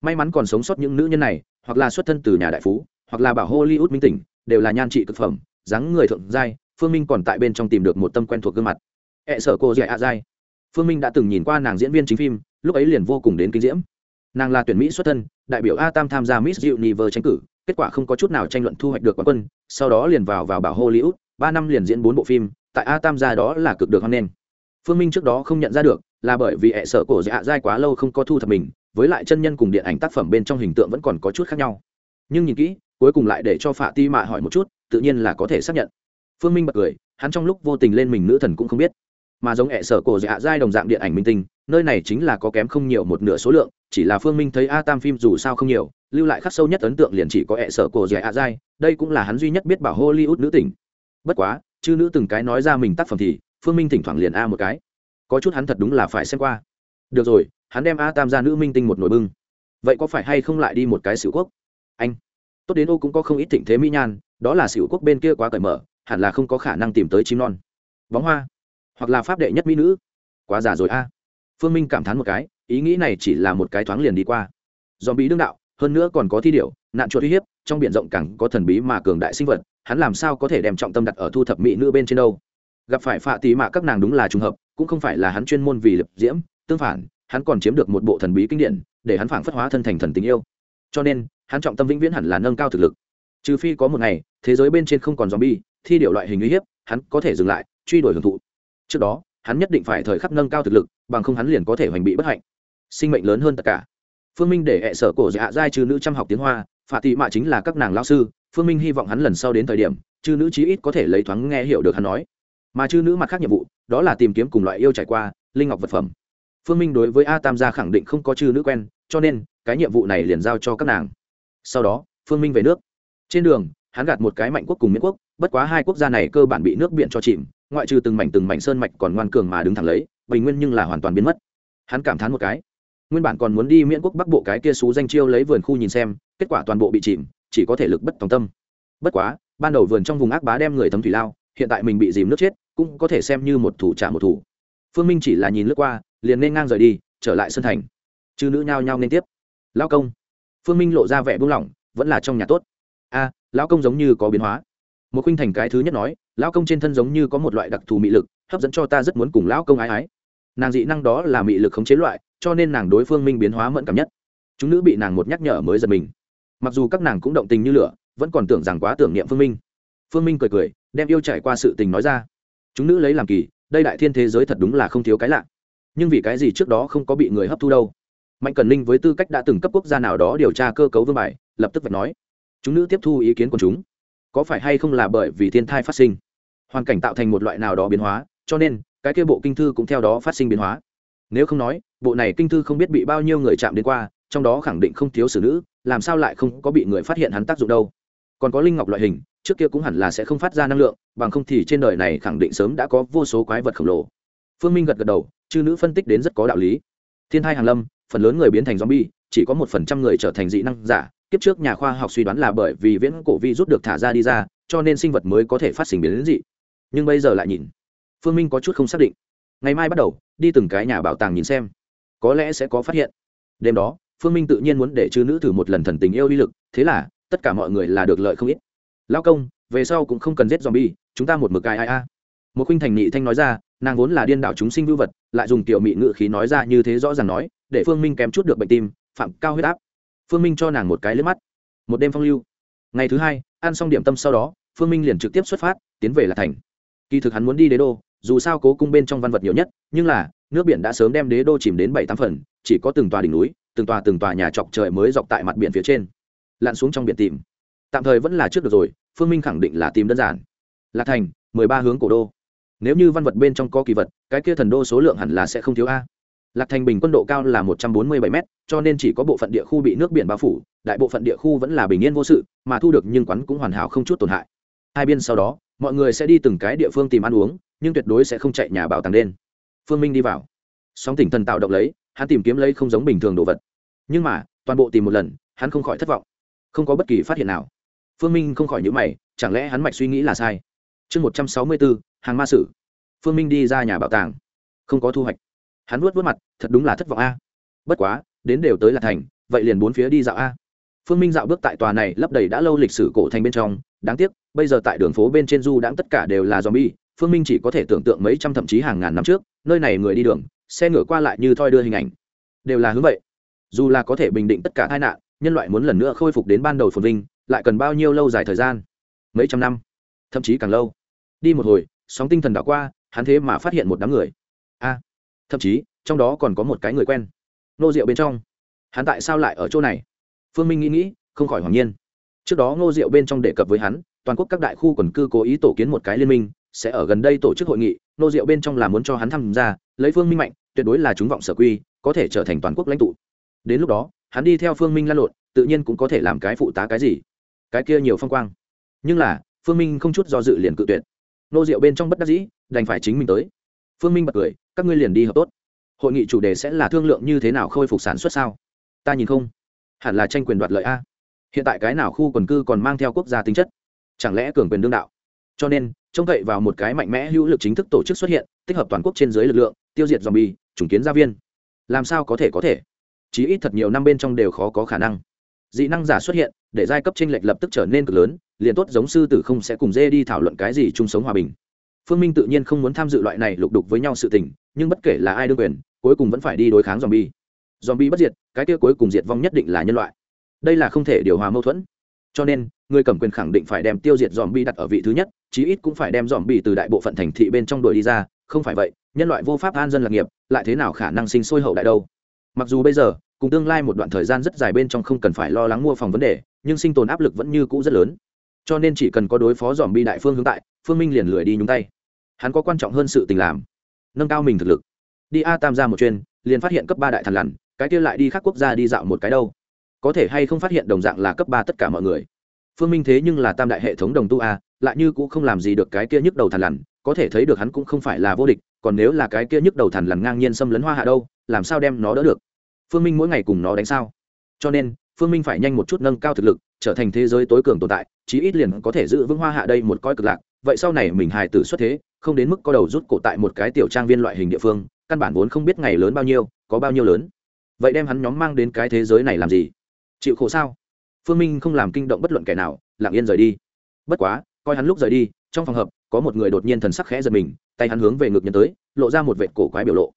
May mắn còn sống sót những nữ nhân này, hoặc là xuất thân từ nhà đại phú, hoặc là bảo hollywood minh tỉnh, đều là nhan trị cực phẩm, dáng người thượng giai, phương minh còn tại bên trong tìm được một tâm quen thuộc gương mặt. Ẹ e sở cô dạy a giai phương minh đã từng nhìn qua nàng diễn viên chính phim, lúc ấy liền vô cùng đến kinh diễm. Nàng là tuyển mỹ xuất thân, đại biểu a tam tham gia miss universe tranh cử, kết quả không có chút nào tranh luận thu hoạch được quán quân, sau đó liền vào vào bảo hollywood, ba năm liền diễn bốn bộ phim, tại a tam gia đó là cực được hoan nghênh. Phương minh trước đó không nhận ra được là bởi vì ẹ sở cổ dạ dai quá lâu không có thu thập mình, với lại chân nhân cùng điện ảnh tác phẩm bên trong hình tượng vẫn còn có chút khác nhau. Nhưng nhìn kỹ, cuối cùng lại để cho phạ ti mạ hỏi một chút, tự nhiên là có thể xác nhận. Phương minh bật cười, hắn trong lúc vô tình lên mình nữ thần cũng không biết. Mà giống ẹ sở cổ dạ dai đồng dạng điện ảnh minh tinh, nơi này chính là có kém không nhiều một nửa số lượng, chỉ là phương minh thấy a tam phim dù sao không nhiều, lưu lại khắc sâu nhất ấn tượng liền chỉ có ẹ sở cổ dạ dai, đây cũng là hắn duy nhất biết bảo hollywood nữ tỉnh bất quá chứ nữ từng cái nói ra mình tác phẩm thì, phương minh thỉnh thoảng liền a một cái có chút hắn thật đúng là phải xem qua. Được rồi, hắn đem a tam ra nữ minh tinh một nồi bưng. Vậy có phải hay không lại đi một cái xỉu quốc? Anh, tốt đến ô cũng có không ít thịnh thế mỹ nhan, đó là xỉu quốc bên kia quá cởi mở, hẳn là không có khả năng tìm tới chim non. Bóng hoa, hoặc là pháp đệ nhất mỹ nữ. Quá già rồi a. Phương minh cảm thán một cái, ý nghĩ này chỉ là một cái thoáng liền đi qua. Dòm bí đương đạo, hơn nữa còn có thi điệu nạn chuột uy hiếp, trong b i ể n rộng càng có thần bí mà cường đại sinh vật, hắn làm sao có thể đem trọng tâm đặt ở thu thập mỹ nữ bên trên đâu? Gặp phải phạ tì mạ các nàng đúng là trùng hợp cũng không phải là hắn chuyên môn vì lập diễm, tương phản, hắn còn chiếm được một bộ thần bí kinh điển, để hắn phảng phất hóa thân thành thần tình yêu. Cho nên, hắn trọng tâm vĩnh viễn hẳn là nâng cao thực lực. Trừ phi có một ngày, thế giới bên trên không còn zombie, thi điệu loại hình uy hiếp, hắn có thể dừng lại, truy đuổi hưởng thụ. Trước đó, hắn nhất định phải thời khắc nâng cao thực lực, bằng không hắn liền có thể hoành bị bất hạnh. Sinh mệnh lớn hơn tất cả. Phương minh để hệ sở cổ dạ giai trừ nữ trăm học tiếng hoa, phạ tị mạ chính là các nàng lao sư, phương minh hy vọng hắn lần sau đến thời điểm chư nữ chí ít có thể lấy thoáng nghe hiểu được hắn nói mà chư nữ mặt khác nhiệm vụ, đó là tìm kiếm cùng loại yêu trải qua, linh ngọc vật phẩm. Phương minh đối với a tam gia khẳng định không có chư nữ quen, cho nên, cái nhiệm vụ này liền giao cho các nàng. Sau đó, phương minh về nước. Trên đường, hắn gạt một cái mạnh quốc cùng miễn quốc, bất quá hai quốc gia này cơ bản bị nước biển cho chìm, ngoại trừ từng mảnh từng mảnh sơn mạch còn ngoan cường mà đứng thẳng lấy, bình nguyên nhưng là hoàn toàn biến mất. Hắn cảm thán một cái. Nguyên bản còn muốn đi miễn quốc bắc bộ cái kia xú danh chiêu lấy vườn khu nhìn xem, kết quả toàn bộ bị chìm, chỉ có thể lực bất tòng tâm. Bất quá, ban đầu vườn trong vùng ác bá đem người thấm thủy lao hiện tại mình bị dìm nước chết, cũng có thể xem như một thủ trả một thủ. Phương minh chỉ là nhìn lướt qua, liền nên ngang rời đi, trở lại sân thành. Chư nữ nhao nhao nên tiếp. Lao công. Phương minh lộ ra vẻ buông lỏng, vẫn là trong nhà tốt. A, lão công giống như có biến hóa. Một khuynh thành cái thứ nhất nói, lão công trên thân giống như có một loại đặc thù mị lực, hấp dẫn cho ta rất muốn cùng lão công ái ái. Nàng dị năng đó là mị lực khống chế loại, cho nên nàng đối phương minh biến hóa mẫn cảm nhất. Chúng nữ bị nàng một nhắc nhở mới giật mình. Mặc dù các nàng cũng động tình như lửa, vẫn còn tưởng rằng quá tưởng niệm phương minh. Phương minh cười cười đem yêu trải qua sự tình nói ra. Chúng nữ lấy làm kỳ, đây đại thiên thế giới thật đúng là không thiếu cái lạ. Nhưng vì cái gì trước đó không có bị người hấp thu đâu? Mạnh cần ninh với tư cách đã từng cấp quốc gia nào đó điều tra cơ cấu vương bài, lập tức vạch nói. Chúng nữ tiếp thu ý kiến của chúng. Có phải hay không là bởi vì thiên thai phát sinh? Hoàn cảnh tạo thành một loại nào đó biến hóa, cho nên, cái kia bộ kinh thư cũng theo đó phát sinh biến hóa. Nếu không nói, bộ này kinh thư không biết bị bao nhiêu người chạm đến qua, trong đó khẳng định không thiếu xử nữ, làm sao lại không có bị người phát hiện hắn tác dụng đâu? Còn có linh ngọc loại hình trước kia cũng hẳn là sẽ không phát ra năng lượng, bằng không thì trên đời này khẳng định sớm đã có vô số quái vật khổng lồ. Phương minh gật gật đầu, chư nữ phân tích đến rất có đạo lý. Thiên thai hàng lâm, phần lớn người biến thành zombie, chỉ có một phần trăm người trở thành dị năng giả, kiếp trước nhà khoa học suy đoán là bởi vì viễn cổ vi rút được thả ra đi ra, cho nên sinh vật mới có thể phát sinh biến đến dị. Nhưng bây giờ lại nhìn, phương minh có chút không xác định. Ngày mai bắt đầu, đi từng cái nhà bảo tàng nhìn xem. Có lẽ sẽ có phát hiện. Đêm đó, phương minh tự nhiên muốn để chư nữ thử một lần thần tình yêu uy lực, thế là, tất cả mọi người là được lợi không ít lao công, về sau cũng không cần giết dòm bi chúng ta một mực ai ai a. Một khuynh thành nhị thanh nói ra, nàng vốn là điên đảo chúng sinh vưu vật, lại dùng tiểu mị ngự khí nói ra như thế rõ ràng nói, để phương minh kém chút được bệnh tim, phạm cao huyết áp. Phương minh cho nàng một cái lướt mắt. Một đêm phong lưu. Ngày thứ hai, ăn xong điểm tâm sau đó, phương minh liền trực tiếp xuất phát, tiến về lạc thành. Kỳ thực hắn muốn đi đế đô, dù sao cố cung bên trong văn vật nhiều nhất, nhưng là, nước biển đã sớm đem đế đô chìm đến bảy tám phần, chỉ có từng tòa đỉnh núi, từng tòa từng tòa nhà chọc trời mới dọc tại mặt biển phía trên. Lặn xuống trong biển tìm. Tạm thời vẫn là trước được rồi phương minh khẳng định là tìm đơn giản. Lạc thành, mười ba hướng cổ đô. Nếu như văn vật bên trong có kỳ vật, cái kia thần đô số lượng hẳn là sẽ không thiếu a. Lạc thành bình quân độ cao là một trăm bốn mươi bảy m cho nên chỉ có bộ phận địa khu bị nước biển bao phủ, đại bộ phận địa khu vẫn là bình yên vô sự, mà thu được nhưng quán cũng hoàn hảo không chút tổn hại. Hai biên sau đó, mọi người sẽ đi từng cái địa phương tìm ăn uống, nhưng tuyệt đối sẽ không chạy nhà bảo tàng đen phương minh đi vào. Sóng tỉnh thần tạo động lấy, hắn tìm kiếm lấy không giống bình thường đồ vật. Nhưng mà, toàn bộ tìm một lần, hắn không khỏi thất vọng. Không có bất kỳ phát hiện nào phương minh không khỏi nhữ mày, chẳng lẽ hắn mạch suy nghĩ là sai? Chương một trăm sáu mươi bốn, hàng ma sử. Phương minh đi ra nhà bảo tàng. Không có thu hoạch. Hắn vuốt vuốt mặt, thật đúng là thất vọng a. Bất quá, đến đều tới là thành, vậy liền bốn phía đi dạo a. Phương minh dạo bước tại tòa này lấp đầy đã lâu lịch sử cổ thành bên trong. Đáng tiếc, bây giờ tại đường phố bên trên du đãng tất cả đều là zombie. Phương minh chỉ có thể tưởng tượng mấy trăm thậm chí hàng ngàn năm trước, nơi này người đi đường, xe ngựa qua lại như thoi đưa hình ảnh. Đều là hướng vậy. Dù là có thể bình định tất cả tai nạn, nhân loại muốn lần nữa khôi phục đến ban đầu phồn vinh lại cần bao nhiêu lâu dài thời gian? Mấy trăm năm? Thậm chí càng lâu. Đi một hồi, sóng tinh thần đã qua, hắn thế mà phát hiện một đám người. A, thậm chí, trong đó còn có một cái người quen. Nô rượu bên trong. Hắn tại sao lại ở chỗ này? Phương minh nghĩ nghĩ, không khỏi hoàng nhiên. Trước đó ngô rượu bên trong đề cập với hắn, toàn quốc các đại khu quần cư cố ý tổ kiến một cái liên minh, sẽ ở gần đây tổ chức hội nghị nô rượu bên trong là muốn cho hắn tham gia, lấy phương minh mạnh, tuyệt đối là chúng vọng sở quy, có thể trở thành toàn quốc lãnh tụ. Đến lúc đó, hắn đi theo phương minh lan lộn, tự nhiên cũng có thể làm cái phụ tá cái gì cái kia nhiều phong quang. Nhưng là, phương minh không chút do dự liền cự tuyệt. Nô rượu bên trong bất đắc dĩ, đành phải chính mình tới. Phương minh bật cười, các ngươi liền đi hợp tốt. Hội nghị chủ đề sẽ là thương lượng như thế nào khôi phục sản xuất sao? Ta nhìn không. Hẳn là tranh quyền đoạt lợi a. Hiện tại cái nào khu quần cư còn mang theo quốc gia tính chất? Chẳng lẽ cường quyền đương đạo? Cho nên, trông cậy vào một cái mạnh mẽ hữu lực chính thức tổ chức xuất hiện, tích hợp toàn quốc trên dưới lực lượng, tiêu diệt dòm bì chủng kiến gia viên. Làm sao có thể có thể? Chí ít thật nhiều năm bên trong đều khó có khả năng. Dị năng giả xuất hiện để giai cấp tranh lệch lập tức trở nên cực lớn, liền tốt giống sư tử không sẽ cùng dê đi thảo luận cái gì chung sống hòa bình. Phương minh tự nhiên không muốn tham dự loại này lục đục với nhau sự tình, nhưng bất kể là ai đương quyền, cuối cùng vẫn phải đi đối kháng dòm bi dòm bi bất diệt, cái kia cuối cùng diệt vong nhất định là nhân loại. Đây là không thể điều hòa mâu thuẫn. Cho nên, người cầm quyền khẳng định phải đem tiêu diệt dòm bi đặt ở vị thứ nhất, chí ít cũng phải đem dòm bi từ đại bộ phận thành thị bên trong đuổi đi ra, không phải vậy, nhân loại vô pháp an dân lạc nghiệp, lại thế nào khả năng sinh sôi hậu đại đâu? Mặc dù bây giờ, cùng tương lai một đoạn thời gian rất dài bên trong không cần phải lo lắng mua phòng vấn đề, nhưng sinh tồn áp lực vẫn như cũ rất lớn. Cho nên chỉ cần có đối phó dòm bi đại phương hướng tại, phương minh liền lười đi nhúng tay. Hắn có quan trọng hơn sự tình làm. Nâng cao mình thực lực. Đi a tam ra một chuyên, liền phát hiện cấp ba đại thần lằn, cái kia lại đi khác quốc gia đi dạo một cái đâu. Có thể hay không phát hiện đồng dạng là cấp ba tất cả mọi người. Phương minh thế nhưng là tam đại hệ thống đồng tu a, lại như cũng không làm gì được cái kia nhức đầu thần lằn, có thể thấy được hắn cũng không phải là vô địch, còn nếu là cái kia nhức đầu thần lằn ngang nhiên xâm lấn hoa hạ đâu làm sao đem nó đỡ được? Phương minh mỗi ngày cùng nó đánh sao? Cho nên, phương minh phải nhanh một chút nâng cao thực lực, trở thành thế giới tối cường tồn tại, chí ít liền có thể giữ vững hoa hạ đây một coi cực lạc. Vậy sau này mình hài tử xuất thế, không đến mức có đầu rút cổ tại một cái tiểu trang viên loại hình địa phương, căn bản vốn không biết ngày lớn bao nhiêu, có bao nhiêu lớn. Vậy đem hắn nhóm mang đến cái thế giới này làm gì? Chịu khổ sao? Phương minh không làm kinh động bất luận kẻ nào, lặng yên rời đi. Bất quá, coi hắn lúc rời đi, trong phòng hợp, có một người đột nhiên thần sắc khẽ giật mình, tay hắn hướng về ngực nhân tới, lộ ra một vệ cổ quái biểu lộ.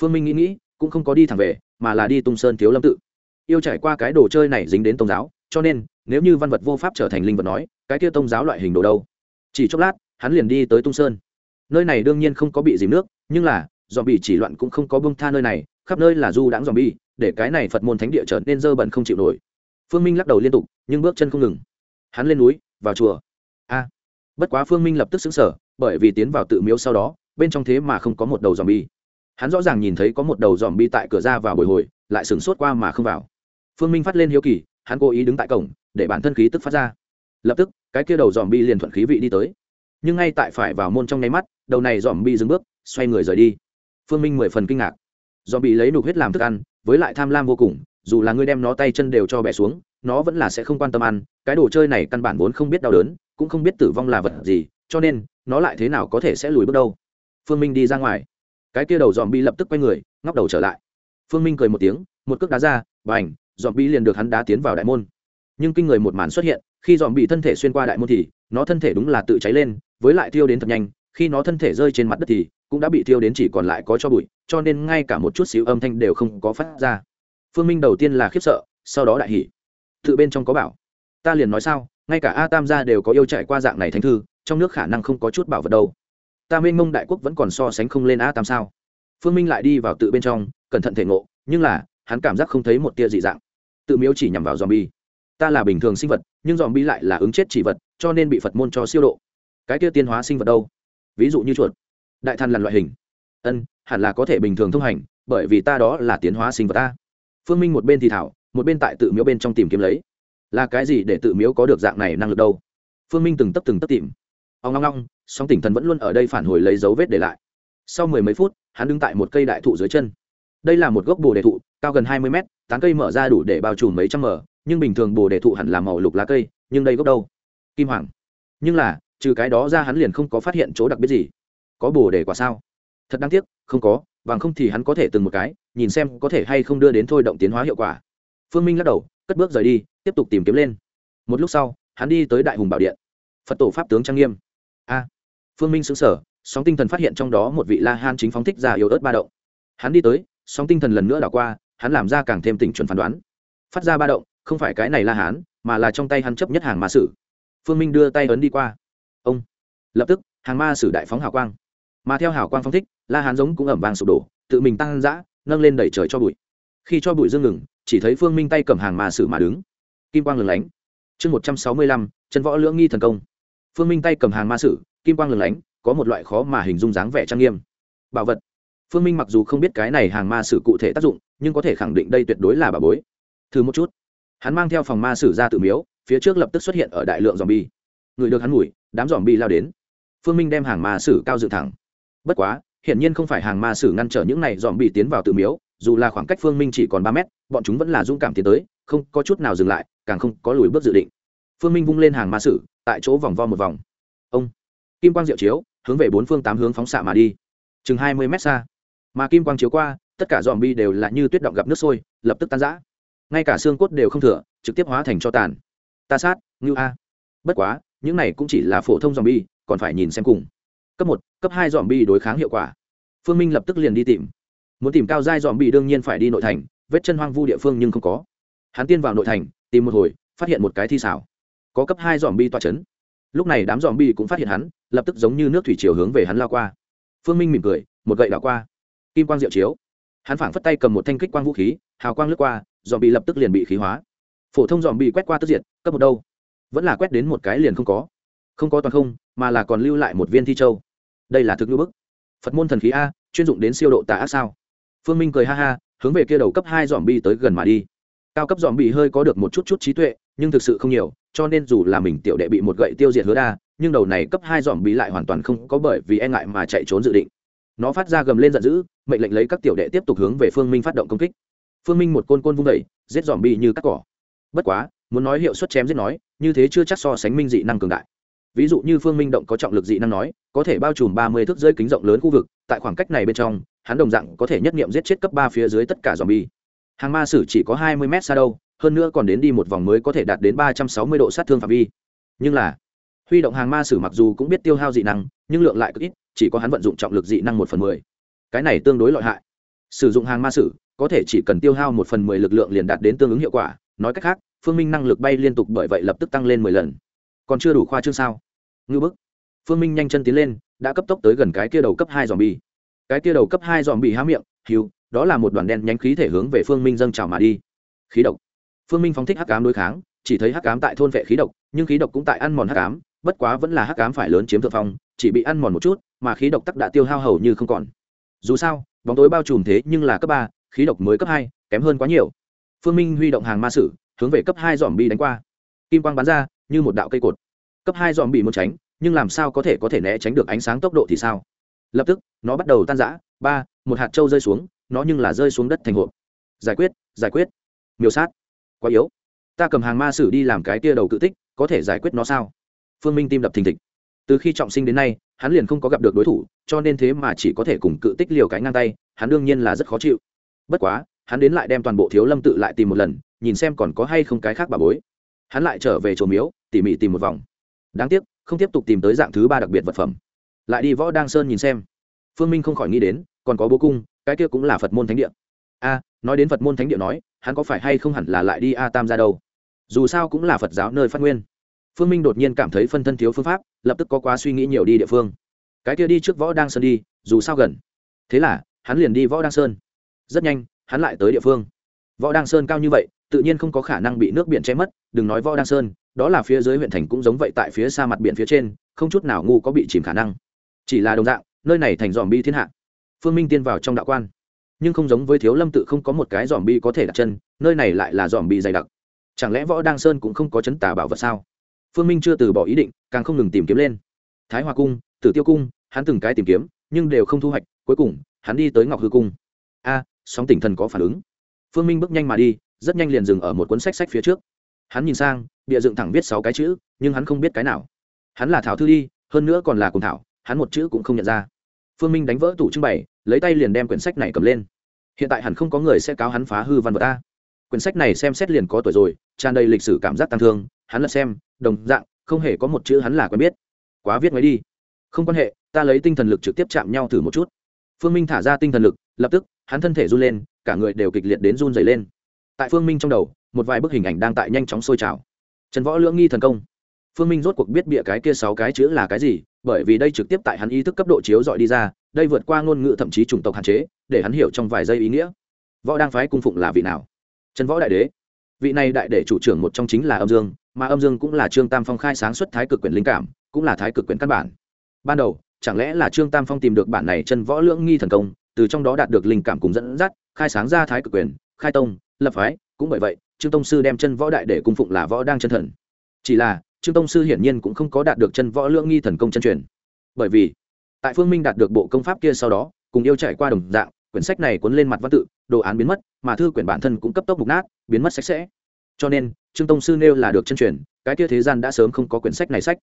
Phương minh nghĩ nghĩ cũng không có đi thẳng về, mà là đi tung sơn thiếu lâm tự. Yêu trải qua cái đồ chơi này dính đến tôn giáo, cho nên, nếu như văn vật vô pháp trở thành linh vật nói, cái kia tôn giáo loại hình đồ đâu? Chỉ chốc lát, hắn liền đi tới tung sơn. Nơi này đương nhiên không có bị dìm nước, nhưng là dòm bị chỉ loạn cũng không có bông tha nơi này, khắp nơi là du đãng dòm bi để cái này phật môn thánh địa trở nên dơ bẩn không chịu nổi. Phương minh lắc đầu liên tục, nhưng bước chân không ngừng. Hắn lên núi, vào chùa. A! Bất quá phương minh lập tức xứng sở bởi vì tiến vào tự miếu sau đó, bên trong thế mà không có một đầu dòm bi hắn rõ ràng nhìn thấy có một đầu dòm bi tại cửa ra vào bồi hồi, lại sửng sốt qua mà không vào. Phương minh phát lên hiếu kỳ, hắn cố ý đứng tại cổng, để bản thân khí tức phát ra. Lập tức, cái kia đầu dòm bi liền thuận khí vị đi tới. Nhưng ngay tại phải vào môn trong nháy mắt, đầu này dòm bi dừng bước, xoay người rời đi. Phương minh mười phần kinh ngạc. Dòm bị lấy nục huyết làm thức ăn, với lại tham lam vô cùng, dù là ngươi đem nó tay chân đều cho bẻ xuống, nó vẫn là sẽ không quan tâm ăn. Cái đồ chơi này căn bản vốn không biết đau đớn, cũng không biết tử vong là vật gì, cho nên, nó lại thế nào có thể sẽ lùi bước đâu? Phương minh đi ra ngoài cái kia đầu dòm bi lập tức quay người, ngóc đầu trở lại. Phương minh cười một tiếng, một cước đá ra và ảnh dòm bi liền được hắn đá tiến vào đại môn. Nhưng kinh người một màn xuất hiện, khi dòm bị thân thể xuyên qua đại môn thì, nó thân thể đúng là tự cháy lên, với lại thiêu đến thật nhanh, khi nó thân thể rơi trên mặt đất thì, cũng đã bị thiêu đến chỉ còn lại có cho bụi, cho nên ngay cả một chút xíu âm thanh đều không có phát ra. Phương minh đầu tiên là khiếp sợ, sau đó đại hỉ. Tự bên trong có bảo. Ta liền nói sao, ngay cả a tam gia đều có yêu chạy qua dạng này thánh thư, trong nước khả năng không có chút bảo vật đâu ta mênh mông đại quốc vẫn còn so sánh không lên a tam sao. Phương minh lại đi vào tự bên trong, cẩn thận thể ngộ, nhưng là, hắn cảm giác không thấy một tia dị dạng. Tự miếu chỉ nhằm vào dòm bi ta là bình thường sinh vật, nhưng dòm bi lại là ứng chết chỉ vật, cho nên bị phật môn cho siêu độ. Cái tia tiên hóa sinh vật đâu? Ví dụ như chuột. Đại than là loại hình. Ân, hẳn là có thể bình thường thông hành, bởi vì ta đó là tiến hóa sinh vật ta phương minh một bên thì thảo, một bên tại tự miếu bên trong tìm kiếm lấy. Là cái gì để tự miếu có được dạng này năng lực đâu? Phương minh từng tấp từng tấp tìm. Ông long long song tỉnh thần vẫn luôn ở đây phản hồi lấy dấu vết để lại. Sau mười mấy phút, hắn đứng tại một cây đại thụ dưới chân. Đây là một gốc bồ đề thụ, cao gần hai mươi mét, tán cây mở ra đủ để bao trùm mấy trăm mở nhưng bình thường bồ đề thụ hẳn là màu lục lá cây, nhưng đây gốc đâu? Kim hoàng. Nhưng là, trừ cái đó ra hắn liền không có phát hiện chỗ đặc biệt gì. Có bồ đề quả sao? Thật đáng tiếc, không có bằng không thì hắn có thể từng một cái, nhìn xem có thể hay không đưa đến thôi động tiến hóa hiệu quả. Phương minh lắc đầu, cất bước rời đi, tiếp tục tìm kiếm lên. Một lúc sau, hắn đi tới đại hùng bảo điện. Phật tổ pháp tướng trang nghiêm. A! Phương minh xứng sở sóng tinh thần phát hiện trong đó một vị la han chính phóng thích ra yếu ớt ba động. Hắn đi tới, sóng tinh thần lần nữa đảo qua, hắn làm ra càng thêm tỉnh chuẩn phán đoán. Phát ra ba động, không phải cái này la hán, mà là trong tay hắn chấp nhất hàng ma sử. Phương minh đưa tay ấn đi qua. Ông. Lập tức, hàng ma sử đại phóng hào quang. Mà theo hào quang phóng thích, la hán giống cũng ẩm vàng sụp đổ, tự mình tăng dã, nâng lên đẩy trời cho bụi. Khi cho bụi dương ngừng, chỉ thấy phương minh tay cầm hàng ma sử mà đứng. Kim quang lừng lánh. Chương một trăm sáu mươi lăm, chân võ lưỡng nghi thần công. Phương minh tay cầm hàng ma sử kim quang lừng lánh, có một loại khó mà hình dung dáng vẻ trang nghiêm. Bảo vật. Phương minh mặc dù không biết cái này hàng ma sử cụ thể tác dụng, nhưng có thể khẳng định đây tuyệt đối là bà bối. Thử một chút. Hắn mang theo phòng ma sử ra tự miếu, phía trước lập tức xuất hiện ở đại lượng dòm bi người được hắn mùi đám dòm bi lao đến. Phương minh đem hàng ma sử cao dự thẳng. Bất quá, hiển nhiên không phải hàng ma sử ngăn trở những này dòm bị tiến vào tự miếu, dù là khoảng cách phương minh chỉ còn ba mét, bọn chúng vẫn là dũng cảm tiến tới, không có chút nào dừng lại, càng không có lùi bước dự định. Phương minh vung lên hàng ma sử, tại chỗ vòng vo một vòng. Ông kim quang diệu chiếu, hướng về bốn phương tám hướng phóng xạ mà đi. Chừng hai mươi mét xa. Mà kim quang chiếu qua, tất cả dòm bi đều là như tuyết động gặp nước sôi, lập tức tan rã. Ngay cả xương cốt đều không thừa, trực tiếp hóa thành cho tàn. Ta sát, ngưu a. Bất quá, những này cũng chỉ là phổ thông dòm bi còn phải nhìn xem cùng. Cấp một, cấp hai dòm bi đối kháng hiệu quả. Phương minh lập tức liền đi tìm. Muốn tìm cao giai dòm bi đương nhiên phải đi nội thành, vết chân hoang vu địa phương nhưng không có. Hắn tiên vào nội thành, tìm một hồi, phát hiện một cái thi xảo. Có cấp hai dòm bi toa c h ấ n lúc này đám dòm bi cũng phát hiện hắn, lập tức giống như nước thủy chiều hướng về hắn lao qua. Phương minh mỉm cười, một gậy đảo qua. Kim quang diệu chiếu. Hắn phảng phất tay cầm một thanh kích quang vũ khí, hào quang lướt qua dòm bi lập tức liền bị khí hóa. Phổ thông dòm bi quét qua tức diệt, cấp một đâu. Vẫn là quét đến một cái liền không có. Không có toàn không, mà là còn lưu lại một viên thi châu. Đây là thực ngữ bức. Phật môn thần khí a, chuyên dụng đến siêu độ tà ác sao? Phương minh cười ha ha, hướng về kia đầu cấp hai dòm bi tới gần mà đi. Cao cấp dòm bị hơi có được một chút chút trí tuệ, nhưng thực sự không nhiều cho nên dù là mình tiểu đệ bị một gậy tiêu diệt hứa đa, nhưng đầu này cấp hai dòm bị lại hoàn toàn không có bởi vì e ngại mà chạy trốn dự định. Nó phát ra gầm lên giận dữ, mệnh lệnh lấy các tiểu đệ tiếp tục hướng về phương minh phát động công kích. Phương minh một côn côn vung đẩy giết dòm bi như cắt cỏ. Bất quá, muốn nói hiệu suất chém giết nói, như thế chưa chắc so sánh minh dị năng cường đại. Ví dụ như phương minh động có trọng lực dị năng nói, có thể bao trùm ba mươi thước dưới kính rộng lớn khu vực, tại khoảng cách này bên trong, hắn đồng dạng có thể nhất nghiệm giết chết cấp ba phía dưới tất cả dòm bi hàng ma sử chỉ có hai mươi mét xa đâu hơn nữa còn đến đi một vòng mới có thể đạt đến ba trăm sáu mươi độ sát thương phạm vi. Nhưng là, huy động hàng ma sử mặc dù cũng biết tiêu hao dị năng, nhưng lượng lại cực ít, chỉ có hắn vận dụng trọng lực dị năng một phần mười. Cái này tương đối lợi hại. Sử dụng hàng ma sử, có thể chỉ cần tiêu hao một phần mười lực lượng liền đạt đến tương ứng hiệu quả. Nói cách khác, phương minh năng lực bay liên tục bởi vậy lập tức tăng lên mười lần. Còn chưa đủ khoa trương sao? Ngư bức. Phương minh nhanh chân tiến lên, đã cấp tốc tới gần cái kia đầu cấp hai dòm bi cái kia đầu cấp hai dòm bị há miệng hiu đó là một đoàn đen nhánh khí thể hướng về phương minh dâng trào mà đi. Khí độc phương minh phóng thích hắc cám đối kháng, chỉ thấy hắc cám tại thôn vệ khí độc, nhưng khí độc cũng tại ăn mòn hắc cám bất quá vẫn là hắc cám phải lớn chiếm thượng phong, chỉ bị ăn mòn một chút, mà khí độc tắc đã tiêu hao hầu như không còn. Dù sao, bóng tối bao trùm thế nhưng là cấp ba, khí độc mới cấp hai, kém hơn quá nhiều. Phương minh huy động hàng ma sử, hướng về cấp hai dòm bi đánh qua. Kim quang bắn ra, như một đạo cây cột. Cấp hai dòm bị muốn tránh, nhưng làm sao có thể có thể né tránh được ánh sáng tốc độ thì sao? Lập tức, nó bắt đầu tan rã, ba, một hạt trâu rơi xuống, nó nhưng là rơi xuống đất thành hộp. Giải quyết giải quyết. Miêu sát quá yếu. Ta cầm hàng ma sử đi làm cái tia đầu cự tích, có thể giải quyết nó sao? Phương minh tim đập thình thịch. Từ khi trọng sinh đến nay, hắn liền không có gặp được đối thủ, cho nên thế mà chỉ có thể cùng cự tích liều cái ngang tay, hắn đương nhiên là rất khó chịu. Bất quá, hắn đến lại đem toàn bộ thiếu lâm tự lại tìm một lần, nhìn xem còn có hay không cái khác bà bối. Hắn lại trở về chỗ miếu, tỉ mỉ tìm một vòng. Đáng tiếc, không tiếp tục tìm tới dạng thứ ba đặc biệt vật phẩm. Lại đi võ đăng sơn nhìn xem. Phương minh không khỏi nghĩ đến, còn có bố cung, cái kia cũng là phật môn thánh địa. A, nói đến phật môn thánh địa nói hắn có phải hay không hẳn là lại đi a tam ra đâu? Dù sao cũng là phật giáo nơi phát nguyên. Phương minh đột nhiên cảm thấy phân thân thiếu phương pháp, lập tức có quá suy nghĩ nhiều đi địa phương. Cái kia đi trước võ đăng sơn đi, dù sao gần. Thế là, hắn liền đi võ đăng sơn. Rất nhanh, hắn lại tới địa phương. Võ đăng sơn cao như vậy, tự nhiên không có khả năng bị nước biển che mất, đừng nói võ đăng sơn, đó là phía dưới huyện thành cũng giống vậy tại phía xa mặt biển phía trên, không chút nào ngu có bị chìm khả năng. Chỉ là đồng dạng, nơi này thành dòm bi thiên hạ. Phương minh tiên vào trong đạo quan nhưng không giống với thiếu lâm tự không có một cái dòm bi có thể đặt chân, nơi này lại là dòm bi dày đặc. Chẳng lẽ võ đăng sơn cũng không có chấn tà bảo vật sao? Phương minh chưa từ bỏ ý định, càng không ngừng tìm kiếm lên. Thái hòa cung, tử tiêu cung, hắn từng cái tìm kiếm, nhưng đều không thu hoạch, cuối cùng, hắn đi tới ngọc hư cung. A, sóng tỉnh thần có phản ứng. Phương minh bước nhanh mà đi, rất nhanh liền dừng ở một cuốn sách sách phía trước. Hắn nhìn sang bịa dựng thẳng viết sáu cái chữ, nhưng hắn không biết cái nào. Hắn là thảo thư đi, hơn nữa còn là cùng thảo, hắn một chữ cũng không nhận ra phương minh đánh vỡ tủ trưng bày, lấy tay liền đem quyển sách này cầm lên. Hiện tại hẳn không có người sẽ cáo hắn phá hư văn vật ta. Quyển sách này xem xét liền có tuổi rồi, tràn đầy lịch sử cảm giác tăng thương, hắn lật xem, đồng dạng, không hề có một chữ hắn là quen biết. Quá viết mấy đi. Không quan hệ, ta lấy tinh thần lực trực tiếp chạm nhau thử một chút. Phương minh thả ra tinh thần lực, lập tức, hắn thân thể run lên, cả người đều kịch liệt đến run dày lên. Tại phương minh trong đầu, một vài bức hình ảnh đang tại nhanh chóng sôi trào. Trần võ lưỡng nghi thần công phương minh rốt cuộc biết bịa cái kia sáu cái chữ là cái gì, bởi vì đây trực tiếp tại hắn ý thức cấp độ chiếu dọi đi ra, đây vượt qua ngôn ngữ thậm chí chủng tộc hạn chế, để hắn hiểu trong vài giây ý nghĩa. Võ đang phái cung phụng là vị nào? Trần võ đại đế. Vị này đại Đế chủ trưởng một trong chính là âm dương, mà âm dương cũng là trương tam phong khai sáng xuất thái cực quyền linh cảm, cũng là thái cực quyền căn bản. Ban đầu, chẳng lẽ là trương tam phong tìm được bản này chân võ lưỡng nghi thần công, từ trong đó đạt được linh cảm cùng dẫn dắt, khai sáng ra thái cực quyền, khai tông, lập phái, cũng bởi vậy, trương tông sư đem chân võ đại để cung phụng là võ đang chân thần. Chỉ là trương tông sư hiển nhiên cũng không có đạt được chân võ lưỡng nghi thần công chân truyền. Bởi vì, tại phương minh đạt được bộ công pháp kia sau đó, cùng yêu trải qua đồng dạng, quyển sách này cuốn lên mặt văn tự, đồ án biến mất, mà thư quyển bản thân cũng cấp tốc mục nát, biến mất sạch sẽ. Cho nên, trương tông sư nêu là được chân truyền, cái kia thế gian đã sớm không có quyển sách này sách.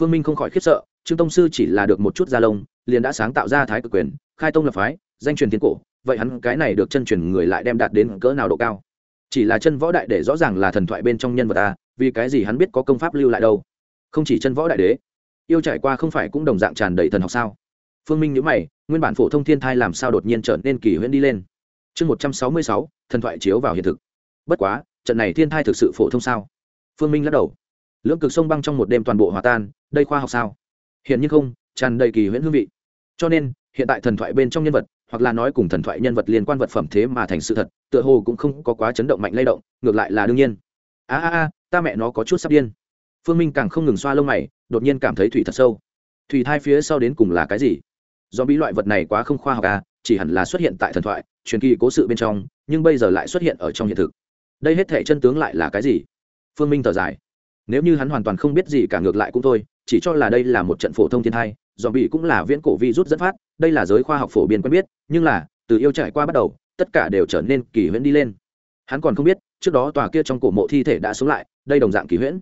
Phương minh không khỏi khiếp sợ, trương tông sư chỉ là được một chút gia lông, liền đã sáng tạo ra thái cực quyền, khai tông lập phái, danh truyền tiến cổ, vậy hắn cái này được chân truyền người lại đem đạt đến cỡ nào độ cao? Chỉ là chân võ đại để rõ ràng là thần thoại bên trong nhân vật ta vì cái gì hắn biết có công pháp lưu lại đâu? Không chỉ chân võ đại đế, yêu trải qua không phải cũng đồng dạng tràn đầy thần học sao? Phương minh nhữ mày, nguyên bản phổ thông thiên thai làm sao đột nhiên trở nên kỳ huyễn đi lên? Chương một trăm sáu mươi sáu, thần thoại chiếu vào hiện thực. Bất quá, trận này thiên thai thực sự phổ thông sao? Phương minh lắc đầu. Lưỡng cực sông băng trong một đêm toàn bộ hòa tan, đây khoa học sao? Hiện như không, tràn đầy kỳ huyễn hương vị. Cho nên, hiện tại thần thoại bên trong nhân vật, hoặc là nói cùng thần thoại nhân vật liên quan vật phẩm thế mà thành sự thật, tựa hồ cũng không có quá chấn động mạnh lay động, ngược lại là đương nhiên. A a a ta mẹ nó có chút sắp điên. Phương minh càng không ngừng xoa lông mày, đột nhiên cảm thấy thủy thật sâu. Thủy thai phía sau đến cùng là cái gì? Do bí loại vật này quá không khoa học à chỉ hẳn là xuất hiện tại thần thoại, truyền kỳ cố sự bên trong, nhưng bây giờ lại xuất hiện ở trong hiện thực. Đây hết thể chân tướng lại là cái gì? Phương minh thở dài. Nếu như hắn hoàn toàn không biết gì cả ngược lại cũng thôi, chỉ cho là đây là một trận phổ thông thiên thai do bị cũng là viễn cổ vi rút dẫn phát, đây là giới khoa học phổ biến quen biết, nhưng là, từ yêu trải qua bắt đầu, tất cả đều trở nên kỳ huyễn đi lên. Hắn còn không biết, trước đó tòa kia trong cổ mộ thi thể đã sống lại đây đồng dạng kỳ huyễn.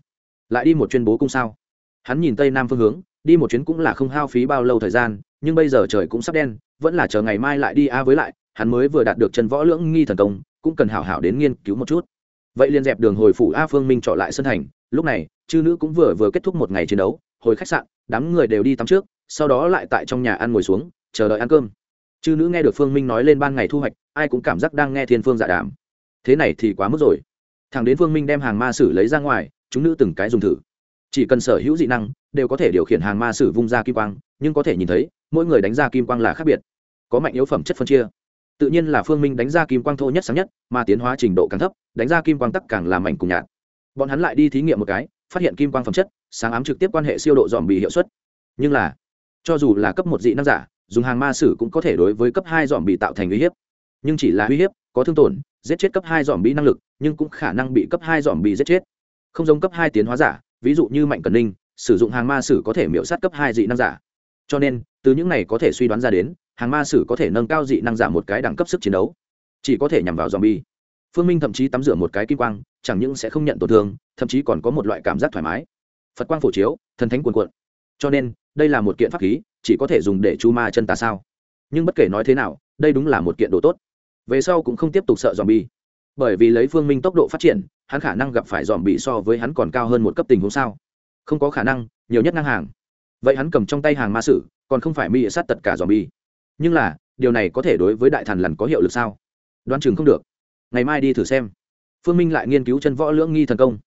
Lại đi một chuyên bố cung sao? Hắn nhìn tây nam phương hướng, đi một chuyến cũng là không hao phí bao lâu thời gian, nhưng bây giờ trời cũng sắp đen, vẫn là chờ ngày mai lại đi a với lại, hắn mới vừa đạt được chân võ lưỡng nghi thần công, cũng cần hảo hảo đến nghiên cứu một chút. Vậy liền dẹp đường hồi phủ a phương minh trọ lại sân thành, lúc này, chư nữ cũng vừa vừa kết thúc một ngày chiến đấu, hồi khách sạn, đám người đều đi tắm trước, sau đó lại tại trong nhà ăn ngồi xuống, chờ đợi ăn cơm. Chư nữ nghe được phương minh nói lên ban ngày thu hoạch, ai cũng cảm giác đang nghe thiên phương dạ đàm. Thế này thì quá mức rồi thằng đến phương minh đem hàng ma sử lấy ra ngoài, chúng nữ từng cái dùng thử. Chỉ cần sở hữu dị năng, đều có thể điều khiển hàng ma sử vung ra kim quang, nhưng có thể nhìn thấy, mỗi người đánh ra kim quang là khác biệt. Có mạnh yếu phẩm chất phân chia. Tự nhiên là phương minh đánh ra kim quang thô nhất sáng nhất, mà tiến hóa trình độ càng thấp, đánh ra kim quang tắc càng làm mảnh cùng nhạt. Bọn hắn lại đi thí nghiệm một cái, phát hiện kim quang phẩm chất, sáng ám trực tiếp quan hệ siêu độ dòm bị hiệu suất. Nhưng là, cho dù là cấp một dị năng giả, dùng hàng ma sử cũng có thể đối với cấp hai dòm bị tạo thành uy hiếp. Nhưng chỉ là uy hiếp có thương tổn, giết chết cấp hai dòm bị năng lực, nhưng cũng khả năng bị cấp hai dòm bị giết chết. Không giống cấp hai tiến hóa giả, ví dụ như mạnh cần ninh, sử dụng hàng ma sử có thể miễu sát cấp hai dị năng giả. Cho nên, từ những này có thể suy đoán ra đến, hàng ma sử có thể nâng cao dị năng giả một cái đẳng cấp sức chiến đấu. Chỉ có thể nhằm vào dòm bi phương minh thậm chí tắm rửa một cái kim quang, chẳng những sẽ không nhận tổn thương, thậm chí còn có một loại cảm giác thoải mái. Phật quang phổ chiếu, thần thánh cuồn cuộn. Cho nên, đây là một kiện pháp khí, chỉ có thể dùng để chu ma chân tà sao. Nhưng bất kể nói thế nào, đây đúng là một kiện đồ tốt về sau cũng không tiếp tục sợ dòm bi bởi vì lấy phương minh tốc độ phát triển, hắn khả năng gặp phải dòm bị so với hắn còn cao hơn một cấp tình huống sao? Không có khả năng, nhiều nhất ngang hàng. Vậy hắn cầm trong tay hàng ma sử, còn không phải mi sát tất cả dòm bi nhưng là, điều này có thể đối với đại thần lần có hiệu lực sao? Đoán chừng không được. Ngày mai đi thử xem. Phương minh lại nghiên cứu chân võ lưỡng nghi thần công.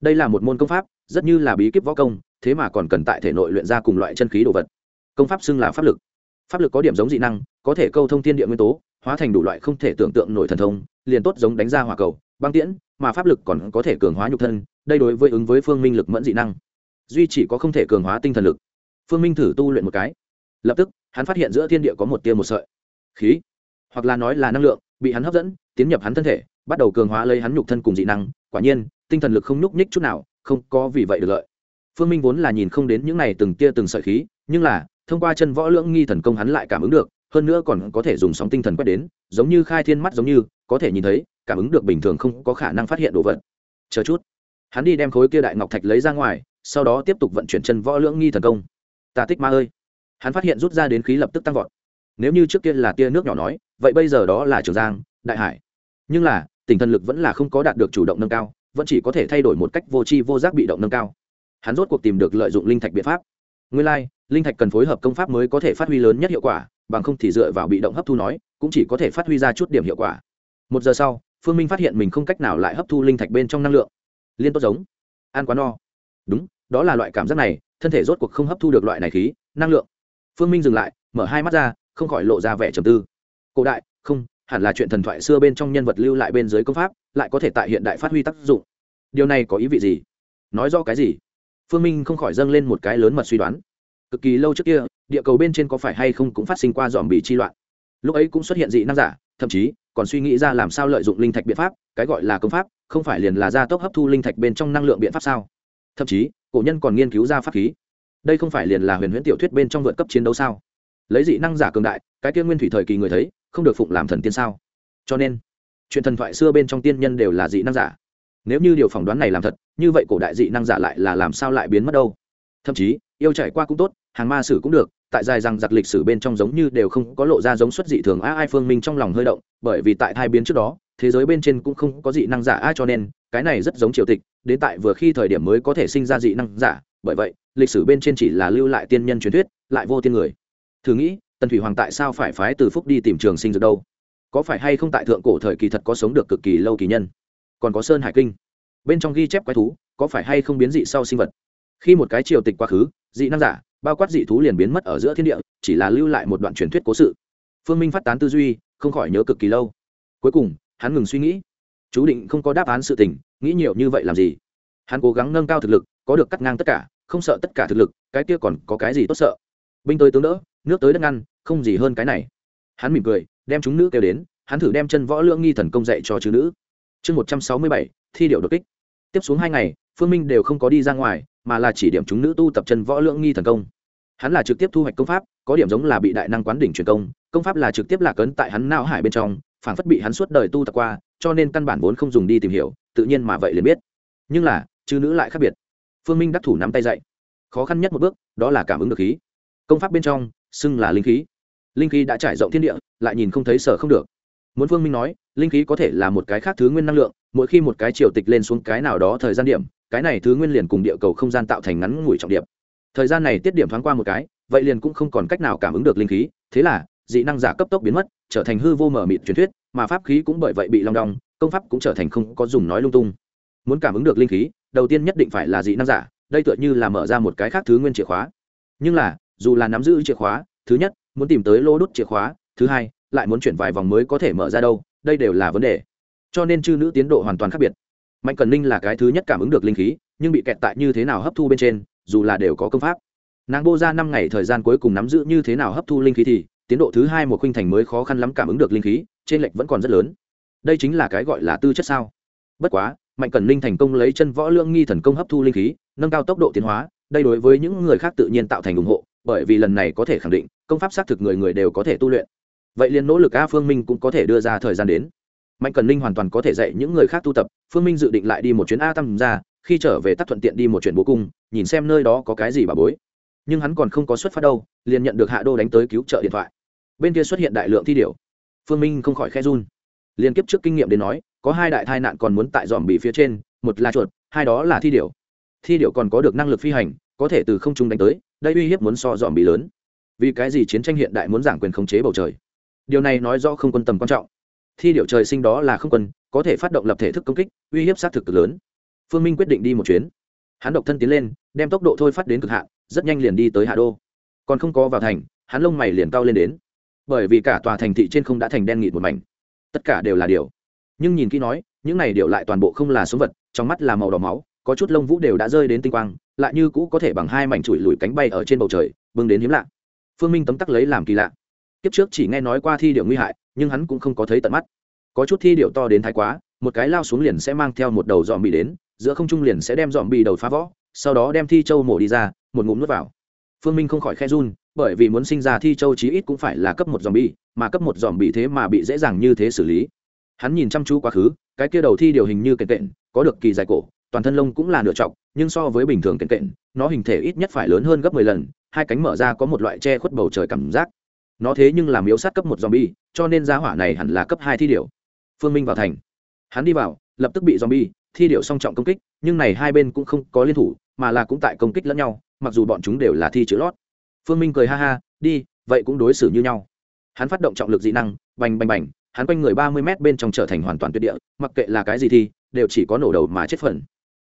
Đây là một môn công pháp, rất như là bí kíp võ công, thế mà còn cần tại thể nội luyện ra cùng loại chân khí đồ vật. Công pháp xưng là pháp lực. Pháp lực có điểm giống dị năng, có thể câu thông thiên địa nguyên tố hóa thành đủ loại không thể tưởng tượng nổi thần thông, liền tốt giống đánh ra hỏa cầu, băng tiễn, mà pháp lực còn có thể cường hóa nhục thân, đây đối với ứng với phương minh lực mẫn dị năng. Duy chỉ có không thể cường hóa tinh thần lực. Phương minh thử tu luyện một cái. Lập tức, hắn phát hiện giữa thiên địa có một tia một sợi. Khí. Hoặc là nói là năng lượng, bị hắn hấp dẫn, tiến nhập hắn thân thể, bắt đầu cường hóa lấy hắn nhục thân cùng dị năng. Quả nhiên, tinh thần lực không nhúc nhích chút nào, không có vì vậy được lợi. Phương minh vốn là nhìn không đến những này từng tia từng sợi khí, nhưng là, thông qua chân võ lưỡng nghi thần công hắn lại cảm ứng được hơn nữa còn có thể dùng sóng tinh thần quét đến giống như khai thiên mắt giống như có thể nhìn thấy cảm ứng được bình thường không có khả năng phát hiện đồ vật. Chờ chút. Hắn đi đem khối kia đại ngọc thạch lấy ra ngoài sau đó tiếp tục vận chuyển chân võ lưỡng nghi thần công. Ta tích ma ơi. Hắn phát hiện rút ra đến khí lập tức tăng vọt. Nếu như trước kia là tia nước nhỏ nói vậy bây giờ đó là trường giang đại hải. Nhưng là tình thần lực vẫn là không có đạt được chủ động nâng cao vẫn chỉ có thể thay đổi một cách vô tri vô giác bị động nâng cao. Hắn rốt cuộc tìm được lợi dụng linh thạch biện pháp. Nguyên lai、like, linh thạch cần phối hợp công pháp mới có thể phát huy lớn nhất hiệu quả bằng không thì dựa vào bị động hấp thu nói, cũng chỉ có thể phát huy ra chút điểm hiệu quả. Một giờ sau, phương minh phát hiện mình không cách nào lại hấp thu linh thạch bên trong năng lượng. Liên tốt giống. Ăn quá no. Đúng, đó là loại cảm giác này, thân thể rốt cuộc không hấp thu được loại này khí, năng lượng. Phương minh dừng lại, mở hai mắt ra, không khỏi lộ ra vẻ trầm tư. Cổ đại, không, hẳn là chuyện thần thoại xưa bên trong nhân vật lưu lại bên dưới công pháp, lại có thể tại hiện đại phát huy tác dụng. Điều này có ý vị gì? Nói do cái gì? Phương minh không khỏi dâng lên một cái lớn mật suy đoán cực kỳ lâu trước kia, địa cầu bên trên có phải hay không cũng phát sinh qua dòm bị chi loạn. Lúc ấy cũng xuất hiện dị năng giả, thậm chí còn suy nghĩ ra làm sao lợi dụng linh thạch biện pháp, cái gọi là công pháp, không phải liền là gia tốc hấp thu linh thạch bên trong năng lượng biện pháp sao? Thậm chí, cổ nhân còn nghiên cứu ra pháp khí. Đây không phải liền là huyền huyễn tiểu thuyết bên trong vượt cấp chiến đấu sao? Lấy dị năng giả cường đại, cái kia nguyên thủy thời kỳ người thấy, không được phụng làm thần tiên sao? Cho nên, chuyện thần thoại xưa bên trong tiên nhân đều là dị năng giả. Nếu như điều phỏng đoán này làm thật, như vậy cổ đại dị năng giả lại là làm sao lại biến mất đâu? Thậm chí yêu trải qua cũng tốt, hàng ma sử cũng được, tại dài rằng giặc lịch sử bên trong giống như đều không có lộ ra giống xuất dị thường a ai phương minh trong lòng hơi động, bởi vì tại thai biến trước đó, thế giới bên trên cũng không có dị năng giả a cho nên, cái này rất giống triều tịch, đến tại vừa khi thời điểm mới có thể sinh ra dị năng giả, bởi vậy, lịch sử bên trên chỉ là lưu lại tiên nhân truyền thuyết, lại vô tiên người. Thử nghĩ, tần thủy hoàng tại sao phải phái từ phúc đi tìm trường sinh dược đâu? Có phải hay không tại thượng cổ thời kỳ thật có sống được cực kỳ lâu kỳ nhân? Còn có sơn hải kinh. Bên trong ghi chép quái thú, có phải hay không biến dị sau sinh vật? Khi một cái triều tịch quá khứ, dị năng giả, bao quát dị thú liền biến mất ở giữa thiên địa, chỉ là lưu lại một đoạn truyền thuyết cố sự. Phương minh phát tán tư duy, không khỏi nhớ cực kỳ lâu. Cuối cùng, hắn ngừng suy nghĩ. Chú định không có đáp án sự tình, nghĩ nhiều như vậy làm gì? Hắn cố gắng nâng cao thực lực, có được cắt ngang tất cả, không sợ tất cả thực lực, cái kia còn có cái gì tốt sợ? Binh tới tướng đỡ, nước tới đất ngăn, không gì hơn cái này. Hắn mỉm cười, đem chúng nữ kêu đến, hắn thử đem chân võ lưỡng nghi thần công dạy cho chữ nữ. Chương một trăm sáu mươi bảy, thi điệu đột kích. Tiếp xuống hai ngày phương minh đều không có đi ra ngoài mà là chỉ điểm chúng nữ tu tập chân võ lưỡng nghi thần công. Hắn là trực tiếp thu hoạch công pháp có điểm giống là bị đại năng quán đỉnh truyền công công pháp là trực tiếp lạc ấn tại hắn não hải bên trong phản phất bị hắn suốt đời tu tập qua cho nên căn bản vốn không dùng đi tìm hiểu tự nhiên mà vậy liền biết. Nhưng là chư nữ lại khác biệt. Phương minh đắc thủ nắm tay dậy, khó khăn nhất một bước đó là cảm ứng được khí. Công pháp bên trong xưng là linh khí. Linh khí đã trải rộng thiên địa lại nhìn không thấy sở không được. Muốn phương minh nói linh khí có thể là một cái khác thứ nguyên năng lượng mỗi khi một cái triều tịch lên xuống cái nào đó thời gian điểm cái này thứ nguyên liền cùng địa cầu không gian tạo thành ngắn ngủi trọng điểm thời gian này tiết điểm thoáng qua một cái, vậy liền cũng không còn cách nào cảm ứng được linh khí, thế là, dị năng giả cấp tốc biến mất, trở thành hư vô mở mịt truyền thuyết, mà pháp khí cũng bởi vậy bị long đong, công pháp cũng trở thành không có dùng nói lung tung. Muốn cảm ứng được linh khí, đầu tiên nhất định phải là dị năng giả, đây tựa như là mở ra một cái khác thứ nguyên chìa khóa. Nhưng là, dù là nắm giữ chìa khóa, thứ nhất, muốn tìm tới lô đốt chìa khóa, thứ hai, lại muốn chuyển vài vòng mới có thể mở ra đâu, đây đều là vấn đề. Cho nên chư nữ tiến độ hoàn toàn khác biệt mạnh cần Linh là cái thứ nhất cảm ứng được linh khí, nhưng bị kẹt tại như thế nào hấp thu bên trên, dù là đều có công pháp. Nàng bô ra năm ngày thời gian cuối cùng nắm giữ như thế nào hấp thu linh khí thì, tiến độ thứ hai một khuynh thành mới khó khăn lắm cảm ứng được linh khí, trên lệch vẫn còn rất lớn. Đây chính là cái gọi là tư chất sao? Bất quá, mạnh cẩn linh thành công lấy chân võ lương nghi thần công hấp thu linh khí, nâng cao tốc độ tiến hóa, đây đối với những người khác tự nhiên tạo thành ủng hộ, bởi vì lần này có thể khẳng định, công pháp xác thực người người đều có thể tu luyện. Vậy liền nỗ lực a phương minh cũng có thể đưa ra thời gian đến. Mạnh cần linh hoàn toàn có thể dạy những người khác tu tập phương minh dự định lại đi một chuyến a tam ra, khi trở về tắt thuận tiện đi một chuyện bố cung, nhìn xem nơi đó có cái gì bà bối. Nhưng hắn còn không có xuất phát đâu, liền nhận được hạ đô đánh tới cứu trợ điện thoại. Bên kia xuất hiện đại lượng thi điều phương minh không khỏi khe run. Liên kiếp trước kinh nghiệm đến nói, có hai đại tai nạn còn muốn tại dòm bì phía trên, một là chuột, hai đó là thi điều thi điều còn có được năng lực phi hành, có thể từ không trung đánh tới, đây uy hiếp muốn so dòm bì lớn. Vì cái gì chiến tranh hiện đại muốn giảng quyền khống chế bầu trời? Điều này nói rõ không quân tầm quan trọng. Thi điệu trời sinh đó là không quân có thể phát động lập thể thức công kích, uy hiếp sát thực cực lớn. Phương minh quyết định đi một chuyến. Hắn độc thân tiến lên, đem tốc độ thôi phát đến cực hạn, rất nhanh liền đi tới hạ đô. Còn không có vào thành, hắn lông mày liền cao lên đến. Bởi vì cả tòa thành thị trên không đã thành đen nghịt một mảnh. Tất cả đều là điều. Nhưng nhìn kỹ nói, những này điều lại toàn bộ không là sống vật, trong mắt là màu đỏ máu, có chút lông vũ đều đã rơi đến tinh quang, lại như cũ có thể bằng hai mảnh chùi lùi cánh bay ở trên bầu trời bưng đến hiếm lạ. Phương minh tấm tắc lấy làm kỳ lạ. Kiếp trước chỉ nghe nói qua thi điệu nguy hại, nhưng hắn cũng không có thấy tận mắt có chút thi điệu to đến thái quá, một cái lao xuống liền sẽ mang theo một đầu dòm bị đến, giữa không trung liền sẽ đem dòm bị đầu phá võ sau đó đem thi châu mổ đi ra, một ngụm nuốt vào. Phương minh không khỏi khe run, bởi vì muốn sinh ra thi châu chí ít cũng phải là cấp một dòm bị mà cấp một dòm bị thế mà bị dễ dàng như thế xử lý. Hắn nhìn chăm chú quá khứ, cái kia đầu thi điều hình như kệ kện, có được kỳ dài cổ, toàn thân lông cũng là nửa trọc, nhưng so với bình thường kệ kện, nó hình thể ít nhất phải lớn hơn gấp mười lần, hai cánh mở ra có một loại che khuất bầu trời cảm giác. Nó thế nhưng làm yếu sát cấp một zombie, cho nên giá hỏa này hẳn là cấp hai thi điều phương minh vào thành. Hắn đi vào, lập tức bị zombie thi điệu song trọng công kích, nhưng này hai bên cũng không có liên thủ, mà là cũng tại công kích lẫn nhau, mặc dù bọn chúng đều là thi chữ lót. Phương minh cười ha ha, đi, vậy cũng đối xử như nhau. Hắn phát động trọng lực dị năng, bành bành bành, hắn quanh người ba mươi m bên trong trở thành hoàn toàn tuyệt địa, mặc kệ là cái gì thì đều chỉ có nổ đầu mà chết phần.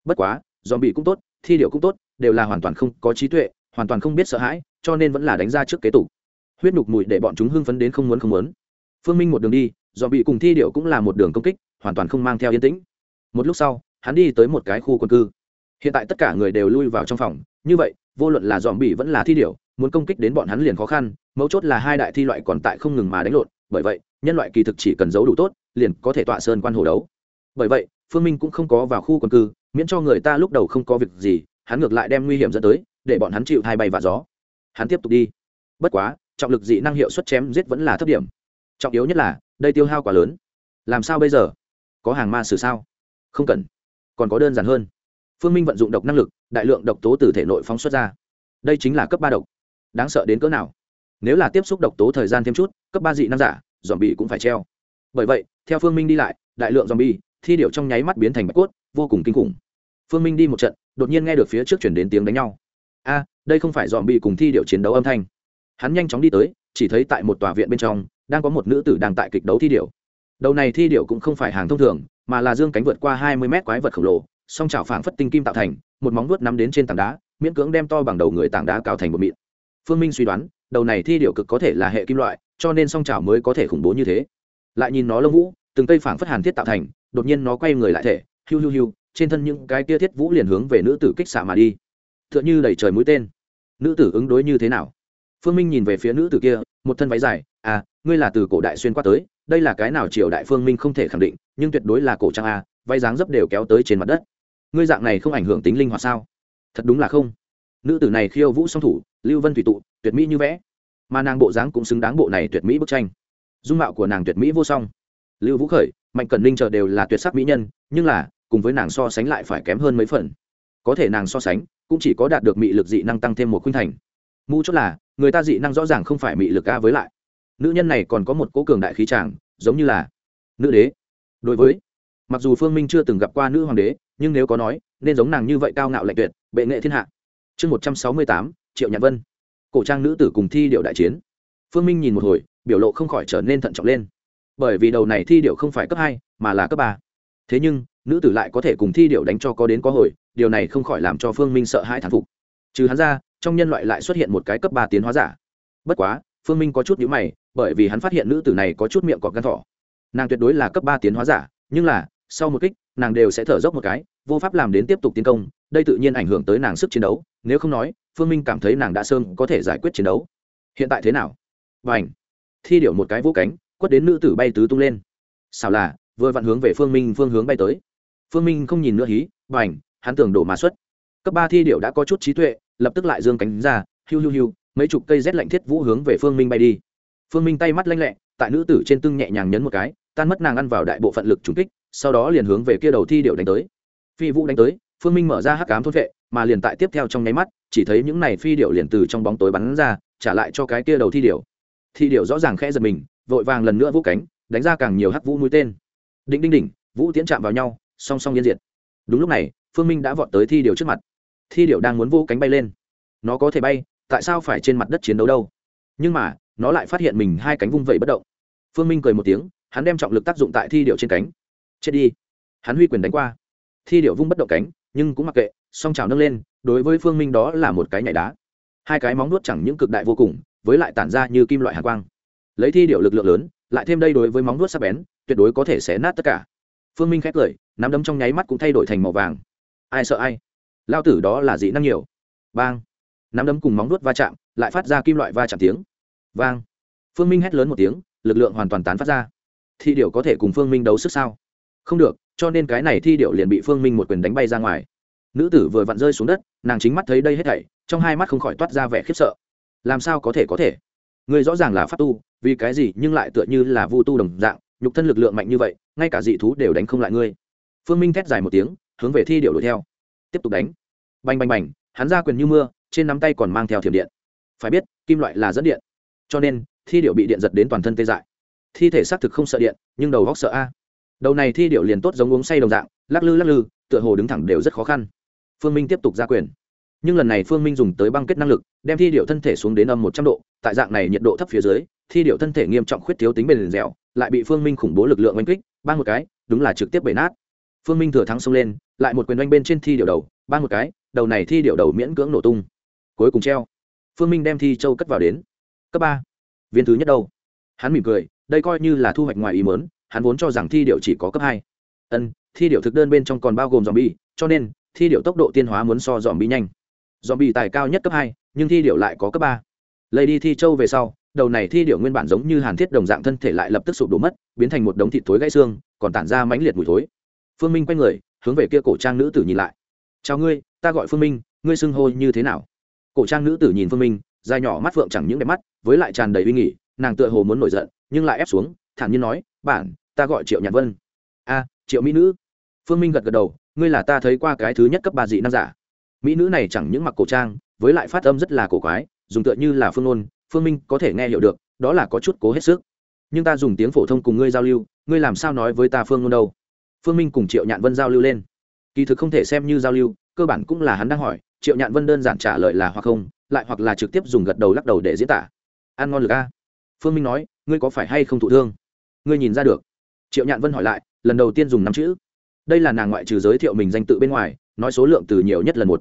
Bất quá dòm bị cũng tốt, thi điệu cũng tốt, đều là hoàn toàn không có trí tuệ, hoàn toàn không biết sợ hãi, cho nên vẫn là đánh ra trước kế tục. Huyết nục mùi để bọn chúng hưng phấn đến không muốn không muốn. Phương minh một đường đi dòm bị cùng thi điệu cũng là một đường công kích, hoàn toàn không mang theo yên tĩnh. Một lúc sau, hắn đi tới một cái khu quân cư. Hiện tại tất cả người đều lui vào trong phòng. Như vậy, vô luận là dòm bị vẫn là thi điệu, muốn công kích đến bọn hắn liền khó khăn, mấu chốt là hai đại thi loại còn tại không ngừng mà đánh lộn. Bởi vậy, nhân loại kỳ thực chỉ cần giấu đủ tốt, liền có thể tọa sơn quan hồ đấu. Bởi vậy, phương minh cũng không có vào khu quân cư, miễn cho người ta lúc đầu không có việc gì, hắn ngược lại đem nguy hiểm dẫn tới, để bọn hắn chịu hai bay và gió. Hắn tiếp tục đi. Bất quá, trọng lực dị năng hiệu suất chém giết vẫn là thấp điểm. Trọng yếu nhất là đây tiêu hao quá lớn. Làm sao bây giờ? Có hàng ma sử sao? Không cần. Còn có đơn giản hơn. Phương minh vận dụng độc năng lực, đại lượng độc tố từ thể nội phóng xuất ra. Đây chính là cấp ba độc. Đáng sợ đến cỡ nào? Nếu là tiếp xúc độc tố thời gian thêm chút, cấp ba dị năng giả dòm bị cũng phải treo. Bởi vậy, theo phương minh đi lại, đại lượng dòm bi thi điệu trong nháy mắt biến thành bạch cốt, vô cùng kinh khủng. Phương minh đi một trận, đột nhiên nghe được phía trước chuyển đến tiếng đánh nhau. A, đây không phải dòm bị cùng thi điệu chiến đấu âm thanh. Hắn nhanh chóng đi tới, chỉ thấy tại một tòa viện bên trong đang có một nữ tử đang tại kịch đấu thi điệu. Đầu này thi điệu cũng không phải hàng thông thường, mà là dương cánh vượt qua hai mươi mét quái vật khổng lồ, song trào phảng phất tinh kim tạo thành, một móng vuốt nắm đến trên tảng đá, miễn cưỡng đem to bằng đầu người tảng đá cào thành một mịn. Phương minh suy đoán, đầu này thi điệu cực có thể là hệ kim loại, cho nên song trào mới có thể khủng bố như thế. Lại nhìn nó lông vũ, từng cây phảng phất hàn thiết tạo thành, đột nhiên nó quay người lại thể, hiu hiu hiu, trên thân những cái tia thiết vũ liền hướng về nữ tử kích xạ mà đi. T h ư ợ n h ư đẩy trời mũi tên. Nữ tử ứng đối như thế nào? Phương minh nhìn về phía nữ tử kia, một thân váy dài à ngươi là từ cổ đại xuyên qua tới, đây là cái nào triều đại phương minh không thể khẳng định, nhưng tuyệt đối là cổ trang a vay dáng dấp đều kéo tới trên mặt đất. Ngươi dạng này không ảnh hưởng tính linh hoạt sao? Thật đúng là không. Nữ tử này khiêu vũ song thủ, lưu vân thủy tụ, tuyệt mỹ như vẽ. Mà nàng bộ dáng cũng xứng đáng bộ này tuyệt mỹ bức tranh. Dung mạo của nàng tuyệt mỹ vô song. Lưu vũ khởi, mạnh cẩn ninh chờ đều là tuyệt sắc mỹ nhân, nhưng là, cùng với nàng so sánh lại phải kém hơn mấy phần. Có thể nàng so sánh, cũng chỉ có đạt được mị lực dị năng tăng thêm một khuynh thành. Mu chốt là, người ta dị năng rõ ràng không phải mị lực a với lại nữ nhân này còn có một cố cường đại khí tràng giống như là nữ đế. Đối với, mặc dù phương minh chưa từng gặp qua nữ hoàng đế, nhưng nếu có nói, nên giống nàng như vậy cao ngạo lạnh tuyệt, bệ nghệ thiên hạ. Chương một trăm sáu mươi tám, triệu nhạc vân. Cổ trang nữ tử cùng thi điệu đại chiến. Phương minh nhìn một hồi, biểu lộ không khỏi trở nên thận trọng lên. Bởi vì đầu này thi điệu không phải cấp hai, mà là cấp ba. Thế nhưng, nữ tử lại có thể cùng thi điệu đánh cho có đến có hồi, điều này không khỏi làm cho phương minh sợ hãi thán phục. Trừ hắn ra, trong nhân loại lại xuất hiện một cái cấp ba tiến hóa giả. Bất quá, phương minh có chút nhữ mày bởi vì hắn phát hiện nữ tử này có chút miệng cọp gan thỏ. Nàng tuyệt đối là cấp ba tiến hóa giả, nhưng là, sau một kích, nàng đều sẽ thở dốc một cái, vô pháp làm đến tiếp tục tiến công, đây tự nhiên ảnh hưởng tới nàng sức chiến đấu, nếu không nói, phương minh cảm thấy nàng đã sơn có thể giải quyết chiến đấu. Hiện tại thế nào? Và ảnh thi điệu một cái vũ cánh, quất đến nữ tử bay tứ tung lên. Xảo là, vừa vặn hướng về phương minh phương hướng bay tới. Phương minh không nhìn nữa hí và ảnh hắn tưởng đổ mà xuất. Cấp ba thi điệu đã có chút trí tuệ, lập tức lại dương cánh ra, hiu hiu hiu, mấy chục cây rét lạnh thiết vũ hướng về phương minh bay đi phương minh tay mắt lanh lẹ, tại nữ tử trên tưng nhẹ nhàng nhấn một cái, tan mất nàng ăn vào đại bộ phận lực trùng kích, sau đó liền hướng về kia đầu thi điệu đánh tới. Phi vũ đánh tới, phương minh mở ra hắc cám thôn vệ, mà liền tại tiếp theo trong nháy mắt, chỉ thấy những này phi điệu liền từ trong bóng tối bắn ra, trả lại cho cái kia đầu thi điệu thi điệu rõ ràng khẽ giật mình, vội vàng lần nữa vũ cánh, đánh ra càng nhiều hắc vũ mũi tên. Đinh đinh đỉnh, vũ tiến chạm vào nhau, song song liên diệt. Đúng lúc này, phương minh đã vọt tới thi điệu trước mặt. Thi điệu đang muốn vô cánh bay lên. Nó có thể bay, tại sao phải trên mặt đất chiến đấu đâu? Nhưng mà nó lại phát hiện mình hai cánh vung vẩy bất động. Phương minh cười một tiếng, hắn đem trọng lực tác dụng tại thi điệu trên cánh. Chết đi. Hắn huy quyền đánh qua. Thi điệu vung bất động cánh, nhưng cũng mặc kệ, song trào nâng lên, đối với phương minh đó là một cái nhảy đá. Hai cái móng nuốt chẳng những cực đại vô cùng, với lại tản ra như kim loại hàn quang. Lấy thi điệu lực lượng lớn, lại thêm đây đối với móng nuốt sắc bén, tuyệt đối có thể xé nát tất cả. Phương minh khét cười, nắm đấm trong nháy mắt cũng thay đổi thành màu vàng. Ai sợ ai? Lao tử đó là dị năng nhiều. Bang. Nắm đấm cùng móng nuốt va chạm, lại phát ra kim loại va chạm tiếng vang. Phương minh hét lớn một tiếng, lực lượng hoàn toàn tán phát ra. Thi điệu có thể cùng phương minh đấu sức sao? Không được, cho nên cái này thi điệu liền bị phương minh một quyền đánh bay ra ngoài. Nữ tử vừa vặn rơi xuống đất, nàng chính mắt thấy đây hết thảy, trong hai mắt không khỏi toát ra vẻ khiếp sợ. Làm sao có thể có thể? Người rõ ràng là pháp tu, vì cái gì nhưng lại tựa như là vu tu đồng dạng, nhục thân lực lượng mạnh như vậy, ngay cả dị thú đều đánh không lại ngươi. Phương minh thét dài một tiếng, hướng về thi điệu đuổi theo. Tiếp tục đánh. Bành bành bành, hắn ra quyền như mưa, trên nắm tay còn mang theo thiểm điện. Phải biết, kim loại là dẫn điện cho nên thi điệu bị điện giật đến toàn thân tê dại. Thi thể xác thực không sợ điện, nhưng đầu góc sợ a. Đầu này thi điệu liền tốt giống uống say đồng dạng, lắc lư lắc lư, tựa hồ đứng thẳng đều rất khó khăn. Phương minh tiếp tục ra quyền. Nhưng lần này phương minh dùng tới băng kết năng lực, đem thi điệu thân thể xuống đến âm một trăm độ, tại dạng này nhiệt độ thấp phía dưới, thi điệu thân thể nghiêm trọng khuyết thiếu tính bền dẻo, lại bị phương minh khủng bố lực lượng oanh kích ban một cái, đúng là trực tiếp bể nát. Phương minh thừa thắng xông lên, lại một quyền oanh bên trên thi điệu đầu ban một cái, đầu này thi điệu đầu miễn cưỡng nổ tung. Cuối cùng treo. Phương minh đem thi châu cất vào đến cấp ba. Viên thứ nhất đâu? Hắn mỉm cười, đây coi như là thu hoạch ngoài ý mớn hắn vốn cho rằng thi điệu chỉ có cấp hai. Ân, thi điệu thực đơn bên trong còn bao gồm dòm bi cho nên, thi điệu tốc độ tiên hóa muốn so dòm bi nhanh. Dòm bi tài cao nhất cấp hai, nhưng thi điệu lại có cấp ba. Lấy đi thi châu về sau, đầu này thi điệu nguyên bản giống như hàn thiết đồng dạng thân thể lại lập tức sụp đổ mất, biến thành một đống thịt thối gãy xương, còn tản ra mãnh liệt mùi thối. Phương minh quay người, hướng về kia cổ trang nữ tử nhìn lại. Chào ngươi, ta gọi phương minh, ngươi xưng hô như thế nào? Cổ trang nữ tử nhìn phương minh, dài nhỏ mắt phượng chẳng những đẹp mắt với lại tràn đầy uy nghỉ, nàng tựa hồ muốn nổi giận, nhưng lại ép xuống, thản nhiên nói, bản, ta gọi triệu nhạc vân. A, triệu mỹ nữ. Phương minh gật gật đầu, ngươi là ta thấy qua cái thứ nhất cấp ba dị nam giả. Mỹ nữ này chẳng những mặc cổ trang, với lại phát âm rất là cổ quái, dùng tựa như là phương ngôn, phương minh có thể nghe hiểu được, đó là có chút cố hết sức. Nhưng ta dùng tiếng phổ thông cùng ngươi giao lưu, ngươi làm sao nói với ta phương ngôn đâu? Phương minh cùng triệu nhạn vân giao lưu lên. Kỳ thực không thể xem như giao lưu, cơ bản cũng là hắn đang hỏi, triệu nhạn vân đơn giản trả lời là hoặc không, lại hoặc là trực tiếp dùng gật đầu lắc đầu để diễn tả ăn ngon lực a. Phương minh nói, ngươi có phải hay không thụ thương? Ngươi nhìn ra được. Triệu nhạn vân hỏi lại, lần đầu tiên dùng năm chữ. Đây là nàng ngoại trừ giới thiệu mình danh tự bên ngoài, nói số lượng từ nhiều nhất lần một.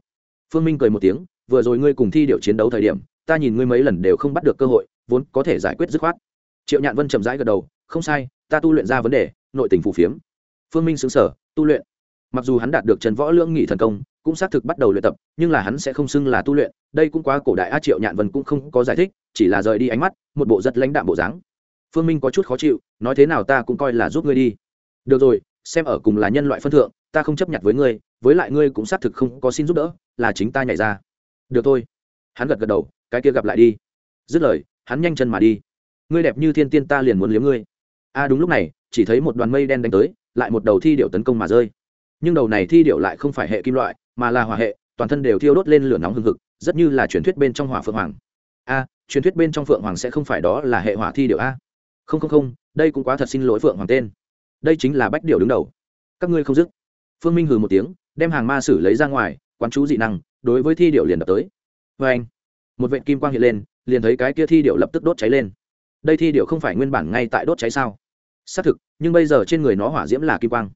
Phương minh cười một tiếng, vừa rồi ngươi cùng thi điệu chiến đấu thời điểm, ta nhìn ngươi mấy lần đều không bắt được cơ hội, vốn có thể giải quyết dứt khoát. Triệu nhạn vân chậm rãi gật đầu, không sai, ta tu luyện ra vấn đề, nội tình phù phiếm. Phương minh xứng sở tu luyện. Mặc dù hắn đạt được trần võ lưỡng nghị thần công cũng xác thực bắt đầu luyện tập, nhưng là hắn sẽ không xưng là tu luyện, đây cũng quá cổ đại, a triệu nhạn vân cũng không có giải thích, chỉ là rời đi ánh mắt, một bộ rất lãnh đạm bộ dáng. Phương minh có chút khó chịu, nói thế nào ta cũng coi là giúp ngươi đi. Được rồi, xem ở cùng là nhân loại phân thượng, ta không chấp nhận với ngươi, với lại ngươi cũng xác thực không có xin giúp đỡ, là chính ta nhảy ra. Được thôi. Hắn gật gật đầu, cái kia gặp lại đi. Dứt lời, hắn nhanh chân mà đi. Ngươi đẹp như thiên tiên ta liền muốn liếm ngươi. A, đúng lúc này, chỉ thấy một đoàn mây đen đánh tới, lại một đầu thi điệu tấn công mà rơi. Nhưng đầu này thi điệu lại không phải hệ kim loại mà là hỏa hệ, toàn thân đều thiêu đốt lên lửa nóng hừng hực, rất như là truyền thuyết bên trong hỏa phượng hoàng. A, truyền thuyết bên trong phượng hoàng sẽ không phải đó là hệ hỏa thi điệu a. Không không không, đây cũng quá thật xin lỗi phượng hoàng tên. Đây chính là bách điệu đứng đầu. Các ngươi không dứt. Phương minh hừ một tiếng, đem hàng ma sử lấy ra ngoài, quán chú dị năng, đối với thi điệu liền đập tới. Vê anh một vệ kim quang hiện lên, liền thấy cái kia thi điệu lập tức đốt cháy lên. Đây thi điệu không phải nguyên bản ngay tại đốt cháy sao? Xác thực, nhưng bây giờ trên người nó hỏa diễm là kim quang.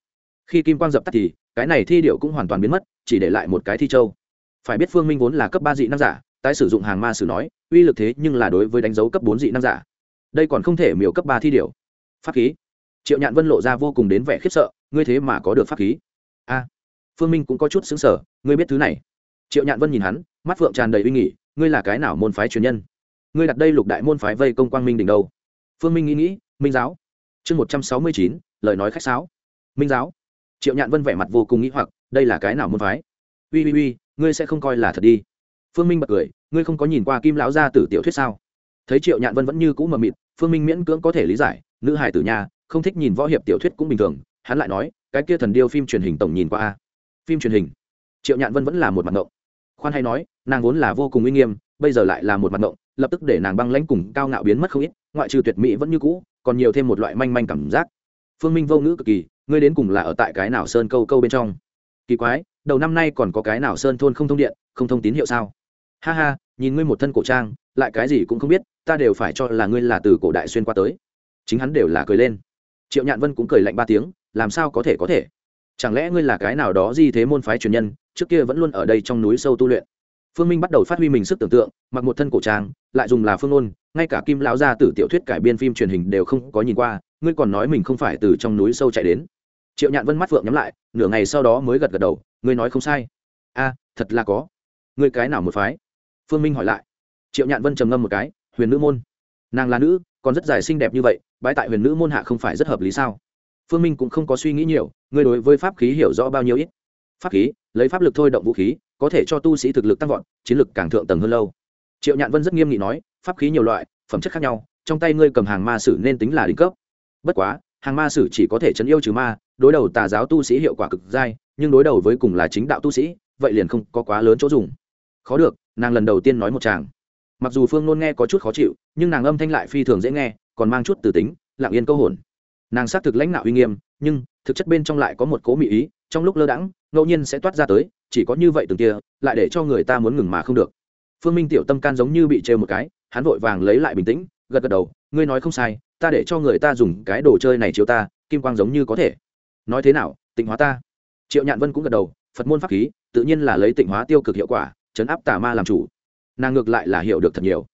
Khi kim quang dập tắt thì, cái này thi điệu cũng hoàn toàn biến mất chỉ để lại một cái thi châu. Phải biết phương minh vốn là cấp ba dị năng giả, tái sử dụng hàng ma sử nói, uy lực thế nhưng là đối với đánh dấu cấp bốn dị năng giả. Đây còn không thể miểu cấp ba thi điệu pháp khí. Triệu nhạn vân lộ ra vô cùng đến vẻ khiếp sợ, ngươi thế mà có được pháp khí. A. Phương minh cũng có chút xứng sở ngươi biết thứ này. Triệu nhạn vân nhìn hắn, mắt phượng tràn đầy uy nghỉ, ngươi là cái nào môn phái truyền nhân? Ngươi đặt đây lục đại môn phái vây công quang minh đỉnh đâu phương minh nghĩ nghĩ, minh giáo. Chương một trăm sáu mươi chín, lời nói khách sáo. Minh giáo. Triệu nhạn vân vẻ mặt vô cùng nghĩ hoặc đây là cái nào môn phái? Ui ui ui ngươi sẽ không coi là thật đi. Phương minh bật cười, ngươi không có nhìn qua kim lão gia tử tiểu thuyết sao? Thấy triệu nhạn vân vẫn như cũ mờ mịt, phương minh miễn cưỡng có thể lý giải, nữ hải tử nhà không thích nhìn võ hiệp tiểu thuyết cũng bình thường, hắn lại nói, cái kia thần điêu phim truyền hình tổng nhìn qua a. Phim truyền hình. Triệu nhạn vân vẫn là một mặt ngộng. Khoan hay nói, nàng vốn là vô cùng uy nghiêm, bây giờ lại là một mặt ngộng, lập tức để nàng băng lãnh cùng cao ngạo biến mất không ít, ngoại trừ tuyệt mỹ vẫn như cũ, còn nhiều thêm một loại manh manh cảm giác. Phương minh vô ngữ cực kỳ, ngươi đến cùng là ở tại cái nào sơn câu câu bên trong? Kỳ quái, đầu năm nay còn có cái nào sơn thôn không thông điện, không thông tín hiệu sao? Ha ha, nhìn ngươi một thân cổ trang, lại cái gì cũng không biết, ta đều phải cho là ngươi là từ cổ đại xuyên qua tới. Chính hắn đều là cười lên. Triệu nhạn vân cũng cười lạnh ba tiếng, làm sao có thể có thể? Chẳng lẽ ngươi là cái nào đó gì thế môn phái truyền nhân, trước kia vẫn luôn ở đây trong núi sâu tu luyện? Phương minh bắt đầu phát huy mình sức tưởng tượng, mặc một thân cổ trang, lại dùng là phương ôn, ngay cả kim lão gia tử tiểu thuyết cải biên phim truyền hình đều không có nhìn qua, ngươi còn nói mình không phải từ trong núi sâu chạy đến triệu nhạn vân mắt phượng nhắm lại, nửa ngày sau đó mới gật gật đầu, ngươi nói không sai. A, thật là có. Ngươi cái nào một phái? Phương minh hỏi lại. Triệu nhạn vân trầm ngâm một cái, huyền nữ môn. Nàng là nữ, còn rất dài xinh đẹp như vậy bãi tại huyền nữ môn hạ không phải rất hợp lý sao? Phương minh cũng không có suy nghĩ nhiều, ngươi đối với pháp khí hiểu rõ bao nhiêu ít? Pháp khí, lấy pháp lực thôi động vũ khí, có thể cho tu sĩ thực lực tăng vọt, chiến lực càng thượng tầng hơn lâu. Triệu nhạn vân rất nghiêm nghị nói, pháp khí nhiều loại, phẩm chất khác nhau, trong tay ngươi cầm hàng ma sử nên tính là đỉnh cấp. Bất quá hàng ma sử chỉ có thể chấn yêu trừ ma, đối đầu tà giáo tu sĩ hiệu quả cực dai, nhưng đối đầu với cùng là chính đạo tu sĩ, vậy liền không có quá lớn chỗ dùng. Khó được, nàng lần đầu tiên nói một chàng mặc dù phương nôn nghe có chút khó chịu, nhưng nàng âm thanh lại phi thường dễ nghe, còn mang chút từ tính, lặng yên câu hồn. Nàng xác thực lãnh đạo uy nghiêm, nhưng thực chất bên trong lại có một cố mỹ ý, trong lúc lơ đãng, ngẫu nhiên sẽ toát ra tới, chỉ có như vậy từng kia, lại để cho người ta muốn ngừng mà không được. Phương minh tiểu tâm can giống như bị trêu một cái, hắn vội vàng lấy lại bình tĩnh, gật gật đầu, ngươi nói không sai ta để cho người ta dùng cái đồ chơi này chiếu ta, kim quang giống như có thể. Nói thế nào, tịnh hóa ta? Triệu nhạn vân cũng gật đầu, phật môn pháp khí, tự nhiên là lấy tịnh hóa tiêu cực hiệu quả, chấn áp tà ma làm chủ. Nàng ngược lại là hiểu được thật nhiều.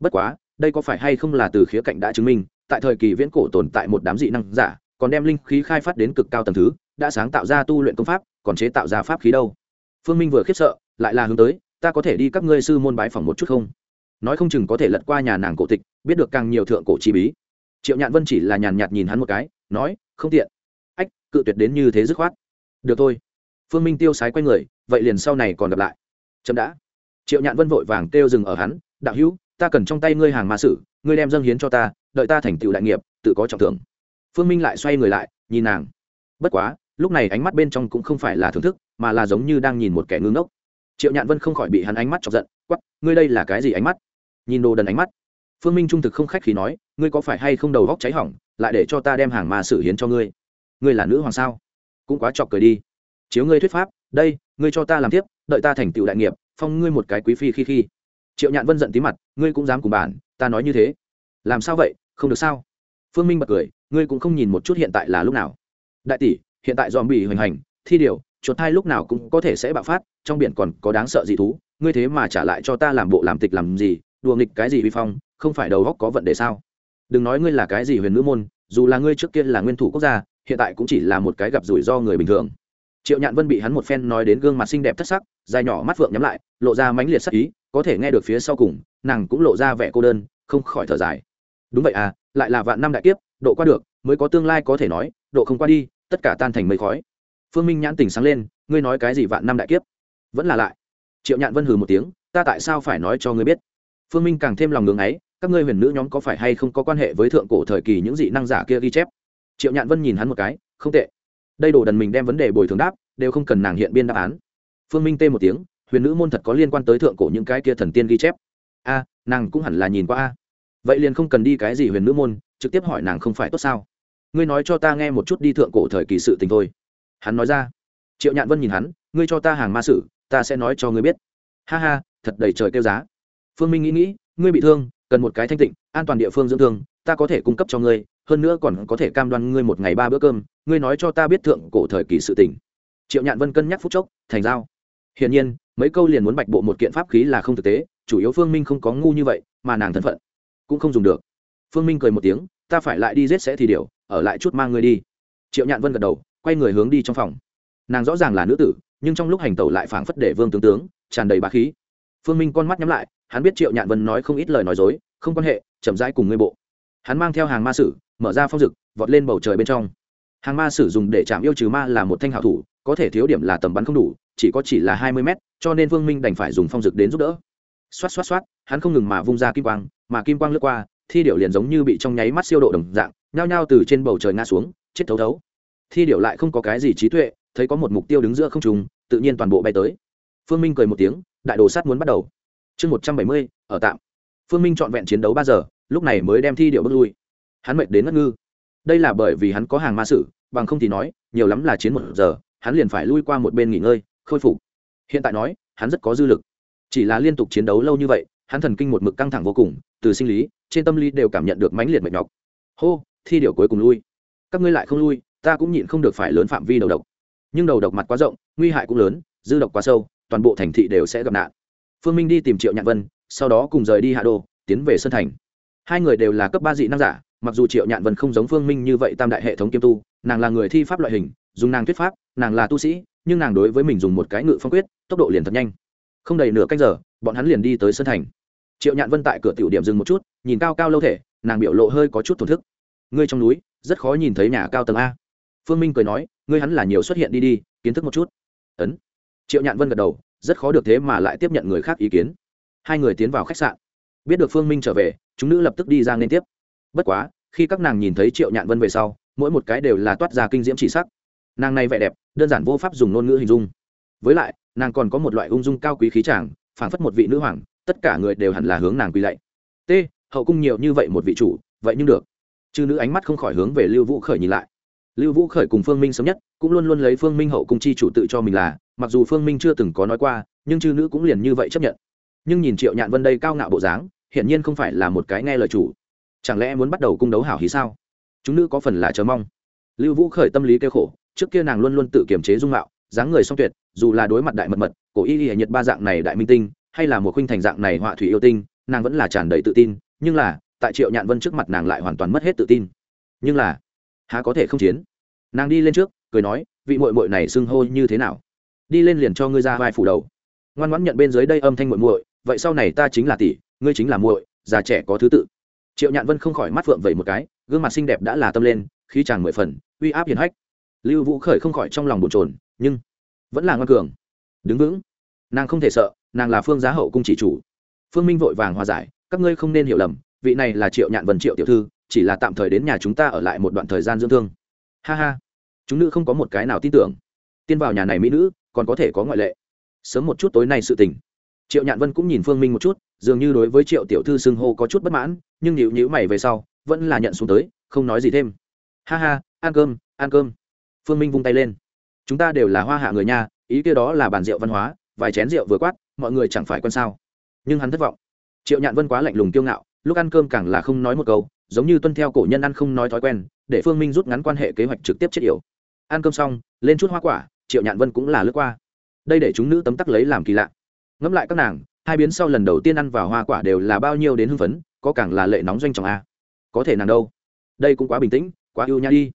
Bất quá, đây có phải hay không là từ khía cạnh đã chứng minh, tại thời kỳ viễn cổ tồn tại một đám dị năng giả, còn đem linh khí khai phát đến cực cao tầng thứ, đã sáng tạo ra tu luyện công pháp, còn chế tạo ra pháp khí đâu? Phương minh vừa khiếp sợ, lại là hướng tới, ta có thể đi các ngươi sư môn bái phỏng một chút không? Nói không chừng có thể lật qua nhà nàng cổ tịch, biết được càng nhiều thượng cổ chi bí triệu nhạn vân chỉ là nhàn nhạt nhìn hắn một cái, nói, không tiện. Ách, cự tuyệt đến như thế dứt khoát. Được thôi. Phương minh tiêu sái q u a y người, vậy liền sau này còn gặp lại. Chậm đã. Triệu nhạn vân vội vàng kêu dừng ở hắn, đạo hữu, ta cần trong tay ngươi hàng ma sử, ngươi đem dâng hiến cho ta, đợi ta thành tựu đại nghiệp, tự có trọng thưởng. Phương minh lại xoay người lại, nhìn nàng. Bất quá, lúc này ánh mắt bên trong cũng không phải là thưởng thức, mà là giống như đang nhìn một kẻ ngưng ốc triệu nhạn vân không khỏi bị hắn ánh mắt chọc giận quắp ngươi đây là cái gì ánh mắt? Nhìn đồ đần ánh mắt phương minh trung thực không khách khí nói, ngươi có phải hay không đầu góc cháy hỏng, lại để cho ta đem hàng ma sử hiến cho ngươi? Ngươi là nữ hoàng sao? Cũng quá chọc cười đi. Chiếu ngươi thuyết pháp, đây, ngươi cho ta làm tiếp, đợi ta thành tựu đại nghiệp, phong ngươi một cái quý phi khi khi. Triệu nhạn vân giận tí mặt, ngươi cũng dám cùng bản, ta nói như thế. Làm sao vậy, không được sao? Phương minh bật cười, ngươi cũng không nhìn một chút hiện tại là lúc nào. Đại tỷ, hiện tại dòm bị hoành hành, thi điều, chuột thai lúc nào cũng có thể sẽ bạo phát, trong biển còn có đáng sợ gì thú, ngươi thế mà trả lại cho ta làm bộ làm tịch làm gì, đùa nghịch cái gì vi phong không phải đầu góc có vận đề sao? Đừng nói ngươi là cái gì huyền nữ môn, dù là ngươi trước kia là nguyên thủ quốc gia, hiện tại cũng chỉ là một cái gặp rủi do người bình thường. Triệu nhạn vân bị hắn một phen nói đến gương mặt xinh đẹp thất sắc, dài nhỏ mắt vượng nhắm lại, lộ ra mãnh liệt sắc ý, có thể nghe được phía sau cùng, nàng cũng lộ ra vẻ cô đơn, không khỏi thở dài. Đúng vậy à lại là vạn năm đại kiếp, độ qua được, mới có tương lai có thể nói, độ không qua đi, tất cả tan thành mây khói. Phương minh nhãn tình sáng lên, ngươi nói cái gì vạn năm đại kiếp? Vẫn là lại. Triệu nhạn vân hừ một tiếng, ta tại sao phải nói cho ngươi biết? Phương minh càng thêm lòng ngưng ấy các ngươi huyền nữ nhóm có phải hay không có quan hệ với thượng cổ thời kỳ những dị năng giả kia ghi chép? Triệu nhạn vân nhìn hắn một cái, không tệ. Đây đồ đần mình đem vấn đề bồi thường đáp, đều không cần nàng hiện biên đáp án. Phương minh tê một tiếng, huyền nữ môn thật có liên quan tới thượng cổ những cái kia thần tiên ghi chép? A, nàng cũng hẳn là nhìn qua a. Vậy liền không cần đi cái gì huyền nữ môn, trực tiếp hỏi nàng không phải tốt sao? Ngươi nói cho ta nghe một chút đi thượng cổ thời kỳ sự tình thôi. Hắn nói ra. Triệu nhạn vân nhìn hắn, ngươi cho ta hàng ma sử, ta sẽ nói cho ngươi biết. Ha ha, thật đầy trời kêu giá. Phương minh nghĩ nghĩ, ngươi bị thương cần một cái thanh tịnh, an toàn địa phương dưỡng thương, ta có thể cung cấp cho ngươi, hơn nữa còn có thể cam đoan ngươi một ngày ba bữa cơm, ngươi nói cho ta biết thượng cổ thời kỳ sự tình. Triệu nhạn vân cân nhắc phút chốc, thành giao. Hiển nhiên, mấy câu liền muốn bạch bộ một kiện pháp khí là không thực tế, chủ yếu phương minh không có ngu như vậy, mà nàng thân phận cũng không dùng được. Phương minh cười một tiếng, ta phải lại đi giết sẽ thì điều, ở lại chút mang ngươi đi. Triệu nhạn vân gật đầu, quay người hướng đi trong phòng. Nàng rõ ràng là nữ tử, nhưng trong lúc hành tẩu lại phảng phất để vương tướng tướng, tràn đầy bá khí. Phương minh con mắt nhắm lại hắn biết triệu nhạn vân nói không ít lời nói dối, không quan hệ, chậm rãi cùng ngươi bộ. Hắn mang theo hàng ma sử, mở ra phong dực, vọt lên bầu trời bên trong. Hàng ma sử dùng để chạm yêu trừ ma là một thanh hảo thủ, có thể thiếu điểm là tầm bắn không đủ, chỉ có chỉ là hai mươi mét, cho nên vương minh đành phải dùng phong dực đến giúp đỡ. Xoát xoát xoát, hắn không ngừng mà vung ra kim quang, mà kim quang lướt qua, thi điệu liền giống như bị trong nháy mắt siêu độ đồng dạng, nhao nhao từ trên bầu trời ngã xuống, chết thấu thấu. Thi điệu lại không có cái gì trí tuệ, thấy có một mục tiêu đứng giữa không trùng tự nhiên toàn bộ bay tới. Phương minh cười một tiếng, đại đồ sát muốn bắt đầu chương một trăm bảy mươi, ở tạm. Phương minh trọn vẹn chiến đấu ba giờ, lúc này mới đem thi điệu bước lui. Hắn mệt đến ngất ngư. Đây là bởi vì hắn có hàng ma sử, bằng không thì nói, nhiều lắm là chiến một giờ, hắn liền phải lui qua một bên nghỉ ngơi, khôi phục. Hiện tại nói, hắn rất có dư lực. Chỉ là liên tục chiến đấu lâu như vậy, hắn thần kinh một mực căng thẳng vô cùng, từ sinh lý, trên tâm lý đều cảm nhận được mãnh liệt mệt nhọc. Hô, thi điệu cuối cùng lui. Các ngươi lại không lui, ta cũng nhịn không được phải lớn phạm vi đầu độc. Nhưng đầu độc mặt quá rộng, nguy hại cũng lớn, dư độc quá sâu, toàn bộ thành thị đều sẽ gặp nạn phương minh đi tìm triệu nhạn vân, sau đó cùng rời đi hạ đô, tiến về sân thành. Hai người đều là cấp ba dị năng giả, mặc dù triệu nhạn vân không giống phương minh như vậy tam đại hệ thống kiêm tu, nàng là người thi pháp loại hình, dùng nàng thuyết pháp, nàng là tu sĩ, nhưng nàng đối với mình dùng một cái ngự phong quyết, tốc độ liền thật nhanh. Không đầy nửa cách giờ, bọn hắn liền đi tới sân thành. Triệu nhạn vân tại cửa tiểu điểm dừng một chút, nhìn cao cao lâu thể, nàng biểu lộ hơi có chút thổn thức. Ngươi trong núi, rất khó nhìn thấy nhà cao tầng a. Phương minh cười nói, ngươi hắn là nhiều xuất hiện đi đi, kiến thức một chút. Ấn. Triệu nhạn vân gật đầu rất khó được thế mà lại tiếp nhận người khác ý kiến. Hai người tiến vào khách sạn. Biết được phương minh trở về, chúng nữ lập tức đi ra liên tiếp. Bất quá, khi các nàng nhìn thấy triệu nhạn vân về sau, mỗi một cái đều là toát ra kinh diễm chỉ sắc. Nàng này vẻ đẹp, đơn giản vô pháp dùng ngôn ngữ hình dung. Với lại, nàng còn có một loại ung dung cao quý khí tràng phảng phất một vị nữ hoàng, tất cả người đều hẳn là hướng nàng quy lạy. T hậu cung nhiều như vậy một vị chủ, vậy nhưng được. Chư nữ ánh mắt không khỏi hướng về lưu vũ khởi nhìn lại. Lưu vũ khởi cùng phương minh sớm nhất, cũng luôn luôn lấy phương minh hậu cung chi chủ tự cho mình là mặc dù phương minh chưa từng có nói qua, nhưng chư nữ cũng liền như vậy chấp nhận. Nhưng nhìn triệu nhạn vân đây cao ngạo bộ dáng, hiển nhiên không phải là một cái nghe lời chủ. Chẳng lẽ muốn bắt đầu cung đấu hảo hí sao? Chúng nữ có phần là chờ mong. Lưu vũ khởi tâm lý kêu khổ, trước kia nàng luôn luôn tự kiềm chế dung mạo, dáng người song tuyệt, dù là đối mặt đại mật mật, cổ y hệ nhật ba dạng này đại minh tinh, hay là một khuynh thành dạng này họa thủy yêu tinh, nàng vẫn là tràn đầy tự tin, nhưng là, tại triệu nhạn vân trước mặt nàng lại hoàn toàn mất hết tự tin. Nhưng là, há có thể không chiến? Nàng đi lên trước, cười nói, vị mội mội này xưng hô như thế nào? Đi lên liền cho ngươi ra vai phủ đầu. Ngoan ngoãn nhận bên dưới đây âm thanh muội muội, vậy sau này ta chính là tỷ, ngươi chính là muội, già trẻ có thứ tự. Triệu nhạn vân không khỏi mắt phượng vậy một cái, gương mặt xinh đẹp đã là tâm lên, khí chàng mười phần, uy áp hiền hách. Lưu vũ khởi không khỏi trong lòng bồn trồn nhưng vẫn là ngoan cường. Đứng vững. Nàng không thể sợ, nàng là phương giá hậu cung chỉ chủ. Phương minh vội vàng hòa giải, các ngươi không nên hiểu lầm, vị này là triệu nhạn vân triệu tiểu thư, chỉ là tạm thời đến nhà chúng ta ở lại một đoạn thời gian dưỡng thương. Ha ha. Chúng nữ không có một cái nào tin tưởng tiên vào nhà này mỹ nữ, còn có thể có ngoại lệ. Sớm một chút tối nay sự tình. Triệu nhạn vân cũng nhìn phương minh một chút, dường như đối với triệu tiểu thư xưng hô có chút bất mãn, nhưng nhịu nhữ mày về sau, vẫn là nhận xuống tới, không nói gì thêm. Ha ha, ăn cơm ăn cơm. Phương minh vung tay lên. Chúng ta đều là hoa hạ người nha, ý kia đó là bàn rượu văn hóa, vài chén rượu vừa quát, mọi người chẳng phải quan sao. Nhưng hắn thất vọng. Triệu nhạn vân quá lạnh lùng kiêu ngạo, lúc ăn cơm càng là không nói một câu, giống như tuân theo cổ nhân ăn không nói thói quen, để phương minh rút ngắn quan hệ kế hoạch trực tiếp chết yểu. Ăn cơm xong, lên chút hoa quả triệu nhạn vân cũng là lướt qua. Đây để chúng nữ tấm tắc lấy làm kỳ lạ. Ngẫm lại các nàng, hai biến sau lần đầu tiên ăn vào hoa quả đều là bao nhiêu đến hưng phấn, có càng là lệ nóng doanh trọng a. Có thể nàng đâu? Đây cũng quá bình tĩnh, quá yêu nha đi.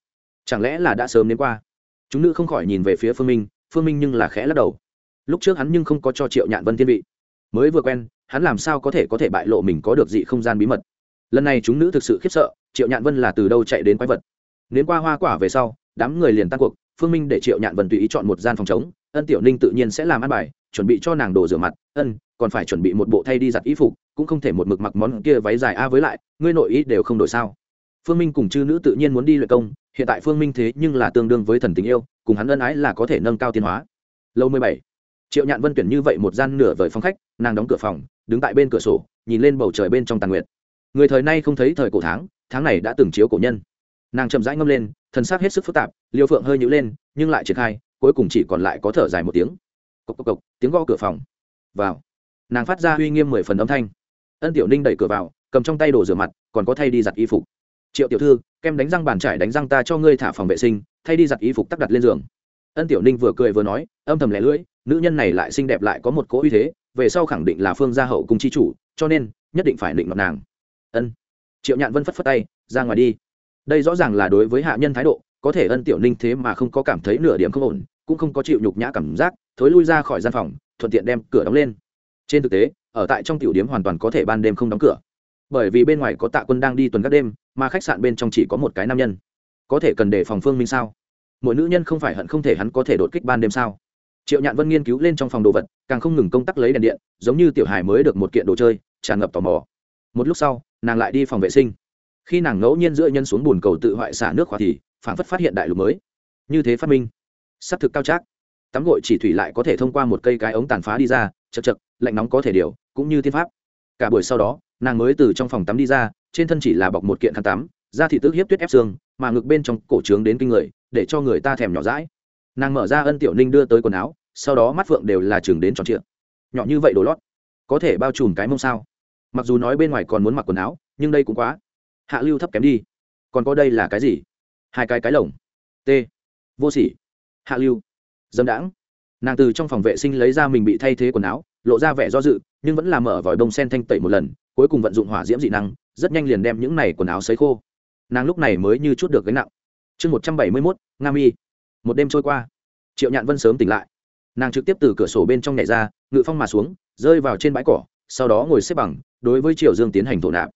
Chẳng lẽ là đã sớm đến qua? Chúng nữ không khỏi nhìn về phía phương minh phương minh nhưng là khẽ lắc đầu. Lúc trước hắn nhưng không có cho triệu nhạn vân thiên vị. Mới vừa quen, hắn làm sao có thể có thể bại lộ mình có được dị không gian bí mật? Lần này chúng nữ thực sự khiếp sợ, triệu nhạn vân là từ đâu chạy đến quái vật? Nến qua hoa quả về sau, đám người liền tan cuộc phương minh để triệu nhạn vân tùy ý chọn một gian phòng chống ân tiểu ninh tự nhiên sẽ làm ăn bài, chuẩn bị cho nàng đồ rửa mặt, ân, còn phải chuẩn bị một bộ thay đi giặt y phục, cũng không thể một mực mặc món kia váy dài a với lại, ngươi nội ý đều không đổi sao. Phương minh cùng chư nữ tự nhiên muốn đi luyện công, hiện tại phương minh thế nhưng là tương đương với thần tình yêu, cùng hắn ân ái là có thể nâng cao tiến hóa. Lâu mười bảy, triệu nhạn vân tuyển như vậy một gian nửa vời phòng khách, nàng đóng cửa phòng, đứng tại bên cửa sổ, nhìn lên bầu trời bên trong tàn nguyệt. Người thời nay không thấy thời cổ tháng tháng này đã từng chiếu cổ nhân nàng chậm rãi ngâm lên, thân xác hết sức phức tạp, liêu phượng hơi nhữ lên, nhưng lại triển khai, cuối cùng chỉ còn lại có thở dài một tiếng. Cộc cộc cộc, tiếng gõ cửa phòng. Vào. Nàng phát ra uy nghiêm mười phần âm thanh. Ân tiểu ninh đẩy cửa vào, cầm trong tay đồ rửa mặt, còn có thay đi giặt y phục. Triệu tiểu thư, kem đánh răng bàn trải đánh răng ta cho ngươi thả phòng vệ sinh, thay đi giặt y phục tắc đặt lên giường. Ân tiểu ninh vừa cười vừa nói, âm thầm lẻ lưỡi, nữ nhân này lại xinh đẹp lại có một cỗ uy thế, về sau khẳng định là phương gia hậu cùng chi chủ, cho nên nhất định phải định mặt nàng. Ân. Triệu nhạn vân phất phất tay, ra ngoài đi đây rõ ràng là đối với hạ nhân thái độ, có thể ân tiểu ninh thế mà không có cảm thấy nửa điểm không ổn, cũng không có chịu nhục nhã cảm giác, thối lui ra khỏi gian phòng, thuận tiện đem cửa đóng lên. Trên thực tế, ở tại trong tiểu điếm hoàn toàn có thể ban đêm không đóng cửa. Bởi vì bên ngoài có tạ quân đang đi tuần các đêm, mà khách sạn bên trong chỉ có một cái nam nhân. Có thể cần để phòng phương minh sao? Mỗi nữ nhân không phải hận không thể hắn có thể đột kích ban đêm sao? Triệu nhạn vân nghiên cứu lên trong phòng đồ vật, càng không ngừng công tắc lấy đèn điện, giống như tiểu hài mới được một kiện đồ chơi, tràn ngập tò mò. Một lúc sau, nàng lại đi phòng vệ sinh khi nàng ngẫu nhiên giữa nhân xuống bùn cầu tự hoại xả nước khóa thì phản phất phát hiện đại lục mới. Như thế phát minh. S ắ c thực cao trác. Tắm gội chỉ thủy lại có thể thông qua một cây cái ống tàn phá đi ra, chật chật, lạnh nóng có thể điều, cũng như thiên pháp. Cả buổi sau đó, nàng mới từ trong phòng tắm đi ra, trên thân chỉ là bọc một kiện khăn tắm, da thị tước hiếp tuyết ép xương, mà ngực bên trong cổ trướng đến kinh người, để cho người ta thèm nhỏ rãi nàng mở ra ân tiểu ninh đưa tới quần áo, sau đó mắt phượng đều là chừng đến tròn trịa. Nhỏ như vậy đồ lót, có thể bao trùm cái mông sao? Mặc dù nói bên ngoài còn muốn mặc quần áo, nhưng đây cũng quá hạ lưu thấp kém đi. Còn có đây là cái gì? Hai cái cái lồng. T. Vô sỉ. Hạ lưu. Dâm đãng. Nàng từ trong phòng vệ sinh lấy ra mình bị thay thế quần áo, lộ ra vẻ do dự, nhưng vẫn làm mở vòi bông sen thanh tẩy một lần, cuối cùng vận dụng hỏa diễm dị năng, rất nhanh liền đem những này quần áo xấy khô. Nàng lúc này mới như chút được gánh nặng. Chương một trăm bảy mươi mốt, nga mi. Một đêm trôi qua. Triệu nhạn vân sớm tỉnh lại. Nàng trực tiếp từ cửa sổ bên trong nhảy ra, ngự phong mà xuống, rơi vào trên bãi cỏ, sau đó ngồi xếp bằng, đối với triều dương tiến hành thổ nạp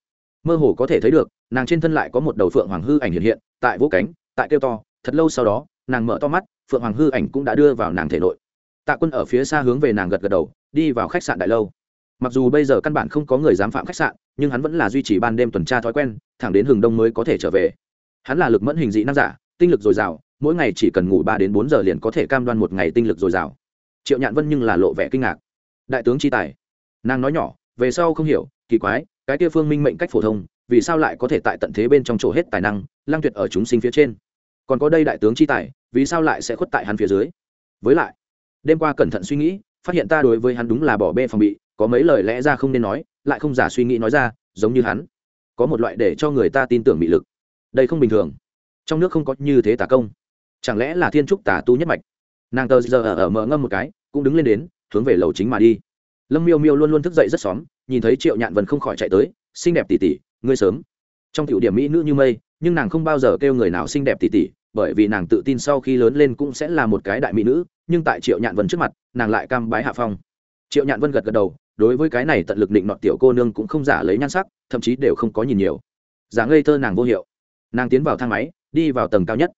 mơ hồ có thể thấy được, nàng trên thân lại có một đầu phượng hoàng hư ảnh hiện hiện, tại vỗ cánh, tại kêu to, thật lâu sau đó, nàng mở to mắt, phượng hoàng hư ảnh cũng đã đưa vào nàng thể nội. Tạ quân ở phía xa hướng về nàng gật gật đầu, đi vào khách sạn đại lâu. Mặc dù bây giờ căn bản không có người dám phạm khách sạn, nhưng hắn vẫn là duy trì ban đêm tuần tra thói quen, thẳng đến hừng đông mới có thể trở về. Hắn là lực mẫn hình dị năng giả, tinh lực dồi dào, mỗi ngày chỉ cần ngủ ba đến bốn giờ liền có thể cam đoan một ngày tinh lực dồi dào. Triệu nhạn vân nhưng là lộ vẻ kinh ngạc. Đại tướng chi tài. Nàng nói nhỏ, về sau không hiểu, kỳ quái cái kia phương minh mệnh cách phổ thông vì sao lại có thể tại tận thế bên trong chỗ hết tài năng lang tuyệt ở chúng sinh phía trên? Còn có đây đại tướng chi tài vì sao lại sẽ khuất tại hắn phía dưới? Với lại đêm qua cẩn thận suy nghĩ phát hiện ta đối với hắn đúng là bỏ bê phòng bị có mấy lời lẽ ra không nên nói lại không giả suy nghĩ nói ra giống như hắn. Có một loại để cho người ta tin tưởng bị lực. Đây không bình thường. Trong nước không có như thế tà công. Chẳng lẽ là thiên trúc Tả tu nhất mạch? Nàng tờ giờ ở, ở mở ngâm một cái cũng đứng lên đến hướng về lầu chính mà đi lâm miêu miêu luôn luôn thức dậy rất xóm, nhìn thấy triệu nhạn vân không khỏi chạy tới, xinh đẹp tỉ tỉ ngươi sớm. Trong tiểu điểm mỹ nữ như mây, nhưng nàng không bao giờ kêu người nào xinh đẹp tỉ tỉ bởi vì nàng tự tin sau khi lớn lên cũng sẽ là một cái đại mỹ nữ, nhưng tại triệu nhạn vân trước mặt, nàng lại cam bái hạ phong. Triệu nhạn vân gật gật đầu, đối với cái này tận lực định nọt tiểu cô nương cũng không giả lấy nhan sắc, thậm chí đều không có nhìn nhiều. Giả ngây thơ nàng vô hiệu. Nàng tiến vào thang máy, đi vào tầng cao nhất.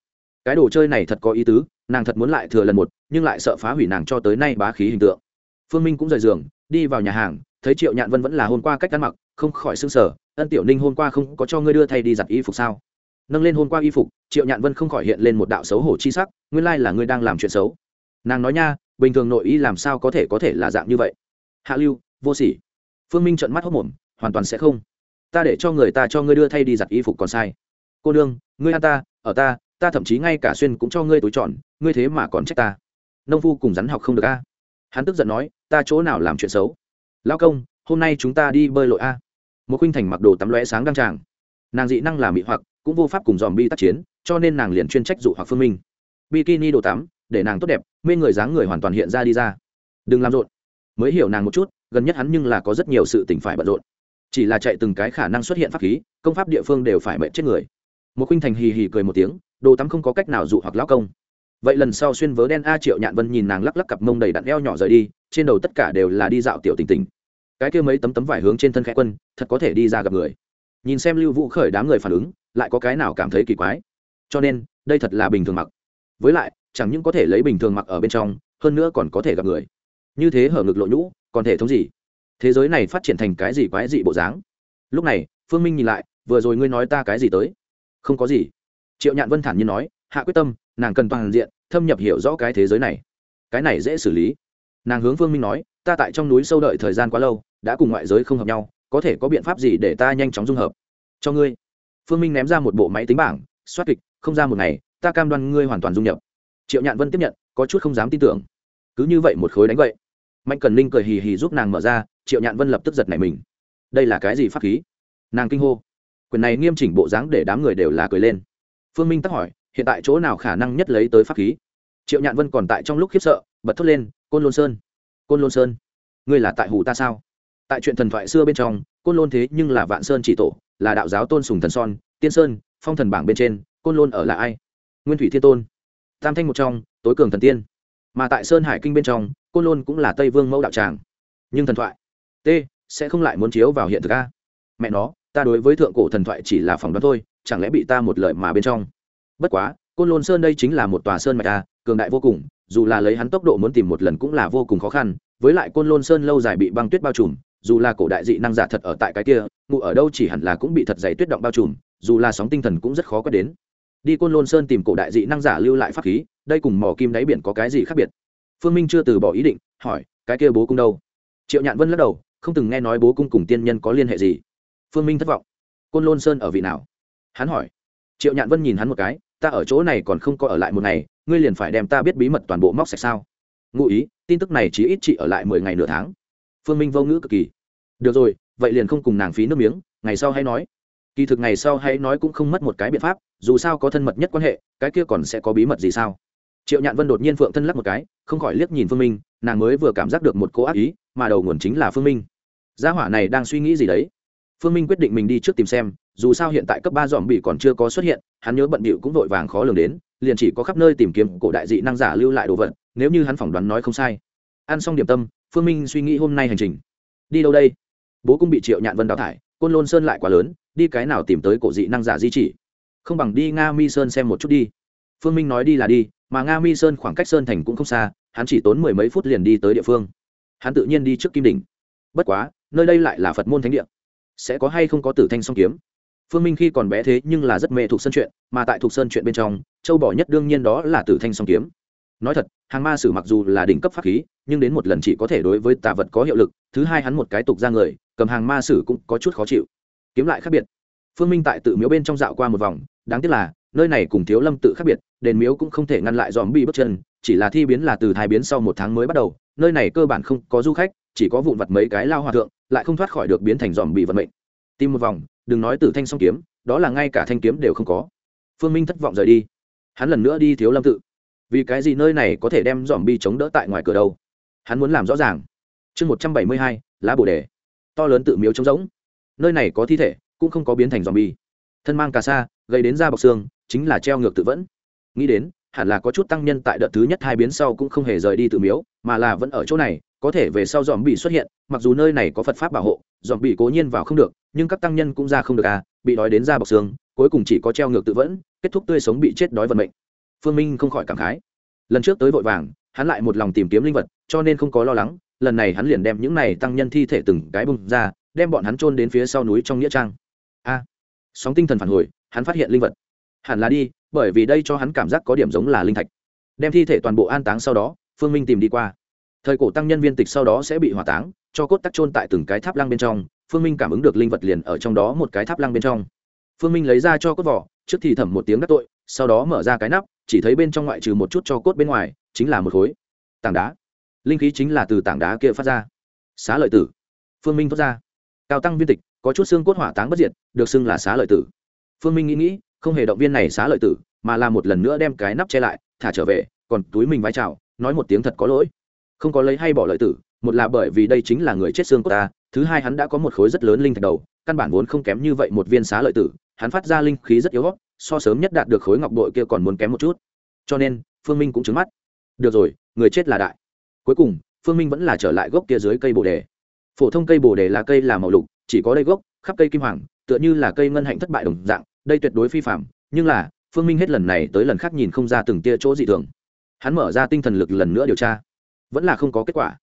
Cái đồ chơi này thật có ý tứ, nàng thật muốn lại thừa lần một, nhưng lại sợ phá hủy nàng cho tới nay bá khí hình tượng. Phương minh cũng rời giường đi vào nhà hàng, thấy triệu nhạn vân vẫn là hôm qua cách ăn mặc, không khỏi s ư n g sở ân tiểu ninh hôm qua không có cho ngươi đưa thay đi giặt y phục sao? Nâng lên hôm qua y phục, triệu nhạn vân không khỏi hiện lên một đạo xấu hổ chi sắc, nguyên lai là ngươi đang làm chuyện xấu. Nàng nói nha, bình thường nội y làm sao có thể có thể là dạng như vậy? Hạ lưu, vô sỉ. Phương minh trợn mắt hốc mồm, hoàn toàn sẽ không. Ta để cho người ta cho ngươi đưa thay đi giặt y phục còn sai. Cô nương, ngươi ăn ta, ở ta ta thậm chí ngay cả xuyên cũng cho ngươi túi trọn ngươi thế mà còn trách ta. Nông phu cùng rắn học không được a hắn tức giận nói, ta chỗ nào làm chuyện xấu? Lao công, hôm nay chúng ta đi bơi lội a. Một khuynh thành mặc đồ tắm lóe sáng đăng tràng. Nàng dị năng làm bị hoặc, cũng vô pháp cùng dòm bi tác chiến, cho nên nàng liền chuyên trách dụ hoặc phương minh. Bikini đồ tắm, để nàng tốt đẹp, mê người dáng người hoàn toàn hiện ra đi ra. Đừng làm rộn. Mới hiểu nàng một chút, gần nhất hắn nhưng là có rất nhiều sự tình phải bận rộn. Chỉ là chạy từng cái khả năng xuất hiện pháp khí, công pháp địa phương đều phải mệnh chết người. Một khuynh thành hì hì cười một tiếng, đồ tắm không có cách nào dụ hoặc lão công vậy lần sau xuyên vớ đen a triệu nhạn vân nhìn nàng lắc lắc cặp mông đầy đặn eo nhỏ rời đi, trên đầu tất cả đều là đi dạo tiểu tình tình. Cái kia mấy tấm tấm vải hướng trên thân khẽ quân, thật có thể đi ra gặp người. Nhìn xem lưu vũ khởi đám người phản ứng, lại có cái nào cảm thấy kỳ quái. Cho nên, đây thật là bình thường mặc. Với lại, chẳng những có thể lấy bình thường mặc ở bên trong, hơn nữa còn có thể gặp người. Như thế hở ngực lộ nhũ, còn thể thống gì? Thế giới này phát triển thành cái gì quái dị bộ dáng? Lúc này, phương minh nhìn lại, vừa rồi ngươi nói ta cái gì tới? Không có gì. Triệu nhạn vân thản nhiên nói, hạ quyết tâm nàng cần toàn diện, thâm nhập hiểu rõ cái thế giới này. Cái này dễ xử lý. Nàng hướng phương minh nói, ta tại trong núi sâu đợi thời gian quá lâu, đã cùng ngoại giới không hợp nhau, có thể có biện pháp gì để ta nhanh chóng dung hợp? Cho ngươi. Phương minh ném ra một bộ máy tính bảng soát kịch, không ra một ngày, ta cam đoan ngươi hoàn toàn dung nhập. Triệu nhạn vân tiếp nhận, có chút không dám tin tưởng. Cứ như vậy một khối đánh vậy mạnh cần linh cười hì hì giúp nàng mở ra, triệu nhạn vân lập tức giật nảy mình. Đây là cái gì pháp khí? Nàng kinh hô. Quyền này nghiêm chỉnh bộ dáng để đám người đều là cười lên. Phương minh tắc hỏi hiện tại chỗ nào khả năng nhất lấy tới pháp khí? Triệu nhạn vân còn tại trong lúc khiếp sợ, bật thốt lên, côn lôn sơn, côn lôn sơn, ngươi là tại hủ ta sao? Tại chuyện thần thoại xưa bên trong, côn lôn thế nhưng là vạn sơn chỉ tổ, là đạo giáo tôn sùng thần son, tiên sơn, phong thần bảng bên trên, côn lôn ở là ai? Nguyên thủy thiên tôn, tam thanh một trong, tối cường thần tiên. Mà tại sơn hải kinh bên trong, côn lôn cũng là tây vương mẫu đạo tràng. Nhưng thần thoại, t, sẽ không lại muốn chiếu vào hiện thực a. Mẹ nó, ta đối với thượng cổ thần thoại chỉ là phỏng đoán thôi, chẳng lẽ bị ta một lợi mà bên trong? Bất quá, côn lôn sơn đây chính là một tòa sơn mạch a cường đại vô cùng, dù là lấy hắn tốc độ muốn tìm một lần cũng là vô cùng khó khăn, với lại côn lôn sơn lâu dài bị băng tuyết bao trùm, dù là cổ đại dị năng giả thật ở tại cái kia ngụ ở đâu chỉ hẳn là cũng bị thật dày tuyết động bao trùm, dù là sóng tinh thần cũng rất khó có đến. Đi côn lôn sơn tìm cổ đại dị năng giả lưu lại pháp khí, đây cùng mỏ kim đáy biển có cái gì khác biệt? Phương minh chưa từ bỏ ý định, hỏi, cái kia bố cung đâu? Triệu nhạn vân lắc đầu, không từng nghe nói bố cung cùng tiên nhân có liên hệ gì. Phương minh thất vọng. Côn lôn sơn ở vị nào? Hắn hỏi. Triệu nhạn vân nhìn hắn một cái ta ở chỗ này còn không có ở lại một ngày, ngươi liền phải đem ta biết bí mật toàn bộ móc sạch sao? Ngụ ý, tin tức này chỉ ít chị ở lại mười ngày nửa tháng. Phương minh vô ngữ cực kỳ. Được rồi, vậy liền không cùng nàng phí nước miếng, ngày sau hay nói. Kỳ thực ngày sau hay nói cũng không mất một cái biện pháp, dù sao có thân mật nhất quan hệ, cái kia còn sẽ có bí mật gì sao? Triệu nhạn vân đột nhiên phượng thân lắc một cái, không khỏi liếc nhìn phương minh, nàng mới vừa cảm giác được một cô ác ý, mà đầu nguồn chính là phương minh. Gia hỏa này đang suy nghĩ gì đấy? Phương minh quyết định mình đi trước tìm xem dù sao hiện tại cấp ba dòm bị còn chưa có xuất hiện, hắn nhớ bận bịu cũng vội vàng khó lường đến, liền chỉ có khắp nơi tìm kiếm cổ đại dị năng giả lưu lại đồ vật, nếu như hắn phỏng đoán nói không sai. Ăn xong điểm tâm, phương minh suy nghĩ hôm nay hành trình. Đi đâu đây? Bố cũng bị triệu nhạn vân đào thải, côn lôn sơn lại quá lớn, đi cái nào tìm tới cổ dị năng giả di chỉ? Không bằng đi nga mi sơn xem một chút đi. Phương minh nói đi là đi, mà nga mi sơn khoảng cách sơn thành cũng không xa, hắn chỉ tốn mười mấy phút liền đi tới địa phương. Hắn tự nhiên đi trước kim đỉnh. Bất quá, nơi đây lại là phật môn thánh địa. Sẽ có hay không có tử thanh song kiếm? Phương minh khi còn bé thế nhưng là rất mê thuộc sơn chuyện, mà tại thuộc sơn chuyện bên trong, châu bỏ nhất đương nhiên đó là tử thanh song kiếm. Nói thật, hàng ma sử mặc dù là đỉnh cấp pháp khí, nhưng đến một lần chỉ có thể đối với tà vật có hiệu lực, thứ hai hắn một cái tục ra người, cầm hàng ma sử cũng có chút khó chịu. Kiếm lại khác biệt. Phương minh tại tự miếu bên trong dạo qua một vòng, đáng tiếc là, nơi này cùng thiếu lâm tự khác biệt, đền miếu cũng không thể ngăn lại dòm bị bước chân, chỉ là thi biến là từ thai biến sau một tháng mới bắt đầu, nơi này cơ bản không có du khách, chỉ có vụn vặt mấy cái lao hòa thượng, lại không thoát khỏi được biến thành dòm bị vận mệnh. Tìm một vòng đừng nói từ thanh song kiếm, đó là ngay cả thanh kiếm đều không có. Phương minh thất vọng rời đi. Hắn lần nữa đi thiếu lâm tự. Vì cái gì nơi này có thể đem dòm bi chống đỡ tại ngoài cửa đâu? Hắn muốn làm rõ ràng. Chương một trăm bảy mươi hai, lá bồ đề. To lớn tự miếu trống rỗng. Nơi này có thi thể, cũng không có biến thành dòm bi. Thân mang cà sa gây đến da bọc xương, chính là treo ngược tự vẫn. Nghĩ đến, hẳn là có chút tăng nhân tại đợt thứ nhất hai biến sau cũng không hề rời đi tự miếu, mà là vẫn ở chỗ này có thể về sau dòm bị xuất hiện, mặc dù nơi này có phật pháp bảo hộ, dòm bị cố nhiên vào không được, nhưng các tăng nhân cũng ra không được à bị đói đến ra bọc xương, cuối cùng chỉ có treo ngược tự vẫn, kết thúc tươi sống bị chết đói vận mệnh. Phương minh không khỏi cảm khái. Lần trước tới vội vàng, hắn lại một lòng tìm kiếm linh vật, cho nên không có lo lắng, lần này hắn liền đem những này tăng nhân thi thể từng cái bung ra, đem bọn hắn trôn đến phía sau núi trong nghĩa trang. A, sóng tinh thần phản hồi, hắn phát hiện linh vật. Hẳn là đi, bởi vì đây cho hắn cảm giác có điểm giống là linh thạch. Đem thi thể toàn bộ an táng sau đó, phương minh tìm đi qua thời cổ tăng nhân viên tịch sau đó sẽ bị hỏa táng, cho cốt tắc trôn tại từng cái tháp lăng bên trong, phương minh cảm ứng được linh vật liền ở trong đó một cái tháp lăng bên trong. Phương minh lấy ra cho cốt vỏ, trước thì thẩm một tiếng đắc tội, sau đó mở ra cái nắp, chỉ thấy bên trong ngoại trừ một chút cho cốt bên ngoài, chính là một khối tảng đá. Linh khí chính là từ tảng đá kia phát ra. Xá lợi tử. Phương minh thoát ra. Cao tăng viên tịch, có chút xương cốt hỏa táng bất diệt, được xưng là xá lợi tử. Phương minh nghĩ nghĩ, không hề động viên này xá lợi tử, mà là một lần nữa đem cái nắp che lại, thả trở về, còn túi mình vai trào nói một tiếng thật có lỗi không có lấy hay bỏ lợi tử, một là bởi vì đây chính là người chết xương của ta, thứ hai hắn đã có một khối rất lớn linh thạch đầu, căn bản vốn không kém như vậy một viên xá lợi tử, hắn phát ra linh khí rất yếu gót so sớm nhất đạt được khối ngọc bội kia còn muốn kém một chút. Cho nên, phương minh cũng trứng mắt. Được rồi, người chết là đại. Cuối cùng, phương minh vẫn là trở lại gốc kia dưới cây bồ đề. Phổ thông cây bồ đề là cây là màu lục, chỉ có đây gốc, khắp cây kim hoàng, tựa như là cây ngân hạnh thất bại đồng dạng, đây tuyệt đối phi phạm nhưng là, phương minh hết lần này tới lần khác nhìn không ra từng tia chỗ dị thường. Hắn mở ra tinh thần lực lần nữa điều tra vẫn là không có kết quả.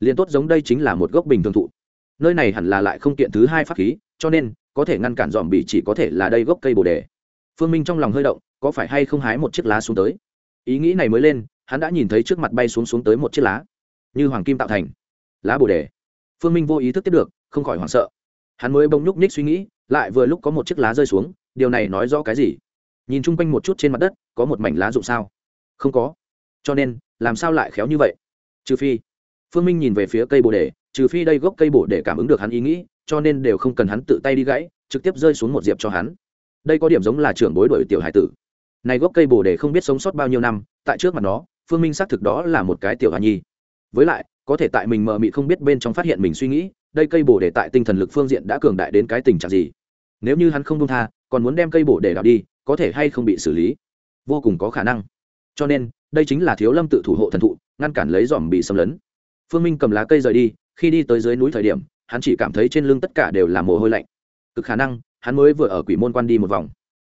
Liền tốt giống đây chính là một gốc bình thường thụ. Nơi này hẳn là lại không kiện thứ hai pháp khí, cho nên, có thể ngăn cản dòm bị chỉ có thể là đây gốc cây bồ đề. Phương minh trong lòng hơi động, có phải hay không hái một chiếc lá xuống tới? Ý nghĩ này mới lên, hắn đã nhìn thấy trước mặt bay xuống xuống tới một chiếc lá. Như hoàng kim tạo thành. Lá bồ đề. Phương minh vô ý thức tiếp được, không khỏi hoảng sợ. Hắn mới bông nhúc nhích suy nghĩ, lại vừa lúc có một chiếc lá rơi xuống, điều này nói rõ cái gì? Nhìn chung quanh một chút trên mặt đất, có một mảnh lá rụng sao? Không có. Cho nên, làm sao lại khéo như vậy? Trừ phi, phương minh nhìn về phía cây bồ đề, trừ phi đây gốc cây bồ để cảm ứng được hắn ý nghĩ, cho nên đều không cần hắn tự tay đi gãy, trực tiếp rơi xuống một diệp cho hắn. Đây có điểm giống là trưởng bối đổi tiểu hải tử. Này gốc cây bồ đề không biết sống sót bao nhiêu năm, tại trước mặt nó, phương minh xác thực đó là một cái tiểu hà nhi. Với lại, có thể tại mình mờ mị không biết bên trong phát hiện mình suy nghĩ, đây cây bồ đề tại tinh thần lực phương diện đã cường đại đến cái tình trạng gì. Nếu như hắn không công tha, còn muốn đem cây bồ đề đào đi, có thể hay không bị xử lý? Vô cùng có khả năng. Cho nên đây chính là thiếu lâm tự thủ hộ thần thụ, ngăn cản lấy dòm bị xâm lấn. Phương minh cầm lá cây rời đi, khi đi tới dưới núi thời điểm, hắn chỉ cảm thấy trên lưng tất cả đều là mồ hôi lạnh. Cực khả năng, hắn mới vừa ở quỷ môn quan đi một vòng.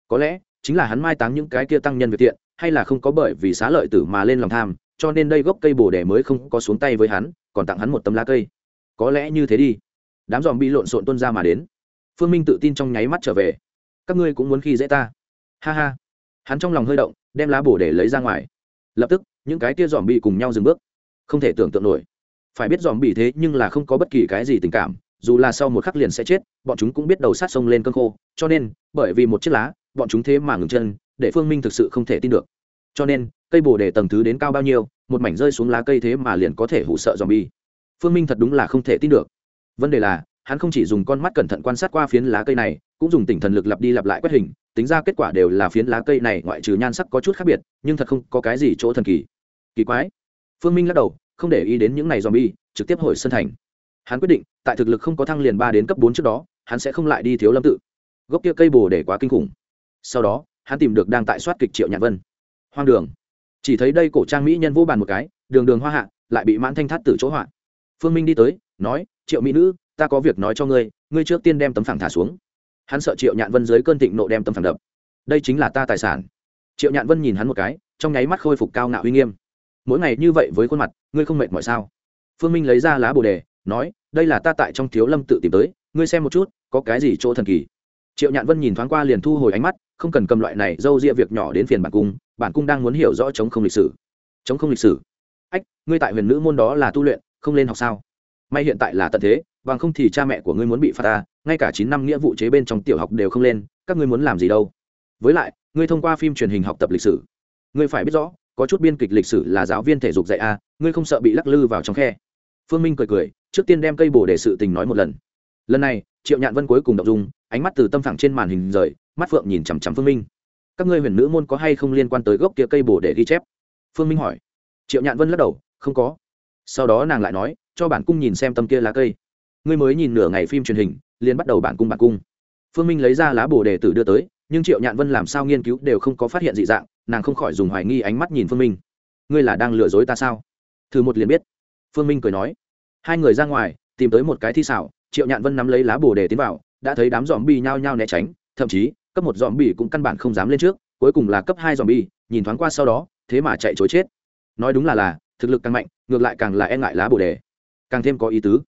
Có lẽ, chính là hắn mai táng những cái kia tăng nhân việt tiện, hay là không có bởi vì xá lợi tử mà lên lòng tham, cho nên đây gốc cây bồ đề mới không có xuống tay với hắn, còn tặng hắn một tấm lá cây. Có lẽ như thế đi. Đám dòm bị lộn xộn tuân ra mà đến. Phương minh tự tin trong nháy mắt trở về. Các ngươi cũng muốn khi dễ ta. Ha ha. Hắn trong lòng hơi động, đem lá bồ để lấy ra ngoài lập tức, những cái tia dòm bị cùng nhau dừng bước. Không thể tưởng tượng nổi. Phải biết dòm bị thế nhưng là không có bất kỳ cái gì tình cảm, dù là sau một khắc liền sẽ chết, bọn chúng cũng biết đầu sát sông lên cơn khô, cho nên, bởi vì một chiếc lá, bọn chúng thế mà ngừng chân, để phương minh thực sự không thể tin được. Cho nên, cây bồ đề tầng thứ đến cao bao nhiêu, một mảnh rơi xuống lá cây thế mà liền có thể hụ sợ dòm bi phương minh thật đúng là không thể tin được. Vấn đề là hắn không chỉ dùng con mắt cẩn thận quan sát qua phiến lá cây này, cũng dùng tỉnh thần lực lặp đi lặp lại quét hình, tính ra kết quả đều là phiến lá cây này ngoại trừ nhan sắc có chút khác biệt, nhưng thật không có cái gì chỗ thần kỳ. Kỳ quái. Phương minh lắc đầu, không để ý đến những này dòm bi trực tiếp hồi sân thành. Hắn quyết định, tại thực lực không có thăng liền ba đến cấp bốn trước đó, hắn sẽ không lại đi thiếu lâm tự. Gốc kia cây bồ để quá kinh khủng. Sau đó, hắn tìm được đang tại soát kịch triệu nhạc vân. Hoang đường. Chỉ thấy đây cổ trang mỹ nhân vô bàn một cái, đường đường hoa hạ, lại bị mãn thanh thắt từ chỗ họa. Phương minh đi tới, nói, triệu mỹ nữ ta có việc nói cho ngươi ngươi trước tiên đem tấm phẳng thả xuống. Hắn sợ triệu nhạn vân dưới cơn thịnh nộ đem tấm phẳng đập. Đây chính là ta tài sản. Triệu nhạn vân nhìn hắn một cái, trong nháy mắt khôi phục cao ngạo uy nghiêm. Mỗi ngày như vậy với khuôn mặt, ngươi không mệt mỏi sao? Phương minh lấy ra lá bồ đề, nói, đây là ta tại trong thiếu lâm tự tìm tới, ngươi xem một chút, có cái gì chỗ thần kỳ. Triệu nhạn vân nhìn thoáng qua liền thu hồi ánh mắt, không cần cầm loại này d â u ria việc nhỏ đến phiền bản cung bản cung đang muốn hiểu rõ chống không lịch sử. Chống không lịch sử? Ách, ngươi tại huyền nữ môn đó là tu luyện, không lên học sao? May hiện tại là tận thế, bằng không thì cha mẹ của ngươi muốn bị phạt ta, ngay cả chín năm nghĩa vụ chế bên trong tiểu học đều không lên, các ngươi muốn làm gì đâu? Với lại, ngươi thông qua phim truyền hình học tập lịch sử, ngươi phải biết rõ, có chút biên kịch lịch sử là giáo viên thể dục dạy a, ngươi không sợ bị lắc lư vào trong khe. Phương minh cười cười, trước tiên đem cây bồ để sự tình nói một lần. Lần này, triệu nhạn vân cuối cùng đọc dung, ánh mắt từ tâm phẳng trên màn hình rời, mắt phượng nhìn chằm chằm phương minh. Các ngươi huyền nữ môn có hay không liên quan tới gốc kia cây bồ để ghi chép? Phương minh hỏi. Triệu nhạn vân lắc đầu, không có. Sau đó nàng lại nói cho bản cung nhìn xem tâm kia lá cây. Ngươi mới nhìn nửa ngày phim truyền hình, liền bắt đầu bản cung bản cung. Phương minh lấy ra lá bồ đề tử đưa tới, nhưng triệu nhạn vân làm sao nghiên cứu đều không có phát hiện dị dạng, nàng không khỏi dùng hoài nghi ánh mắt nhìn phương minh. Ngươi là đang lừa dối ta sao? Thử một liền biết. Phương minh cười nói. Hai người ra ngoài, tìm tới một cái thi xảo, triệu nhạn vân nắm lấy lá bồ đề tiến vào, đã thấy đám dòm bi nhao nhao né tránh, thậm chí, cấp một dòm bi cũng căn bản không dám lên trước, cuối cùng là cấp hai dòm bi nhìn thoáng qua sau đó, thế mà chạy chối chết. Nói đúng là là, thực lực càng mạnh, ngược lại càng là e ngại lá bồ đề càng thêm có ý tứ.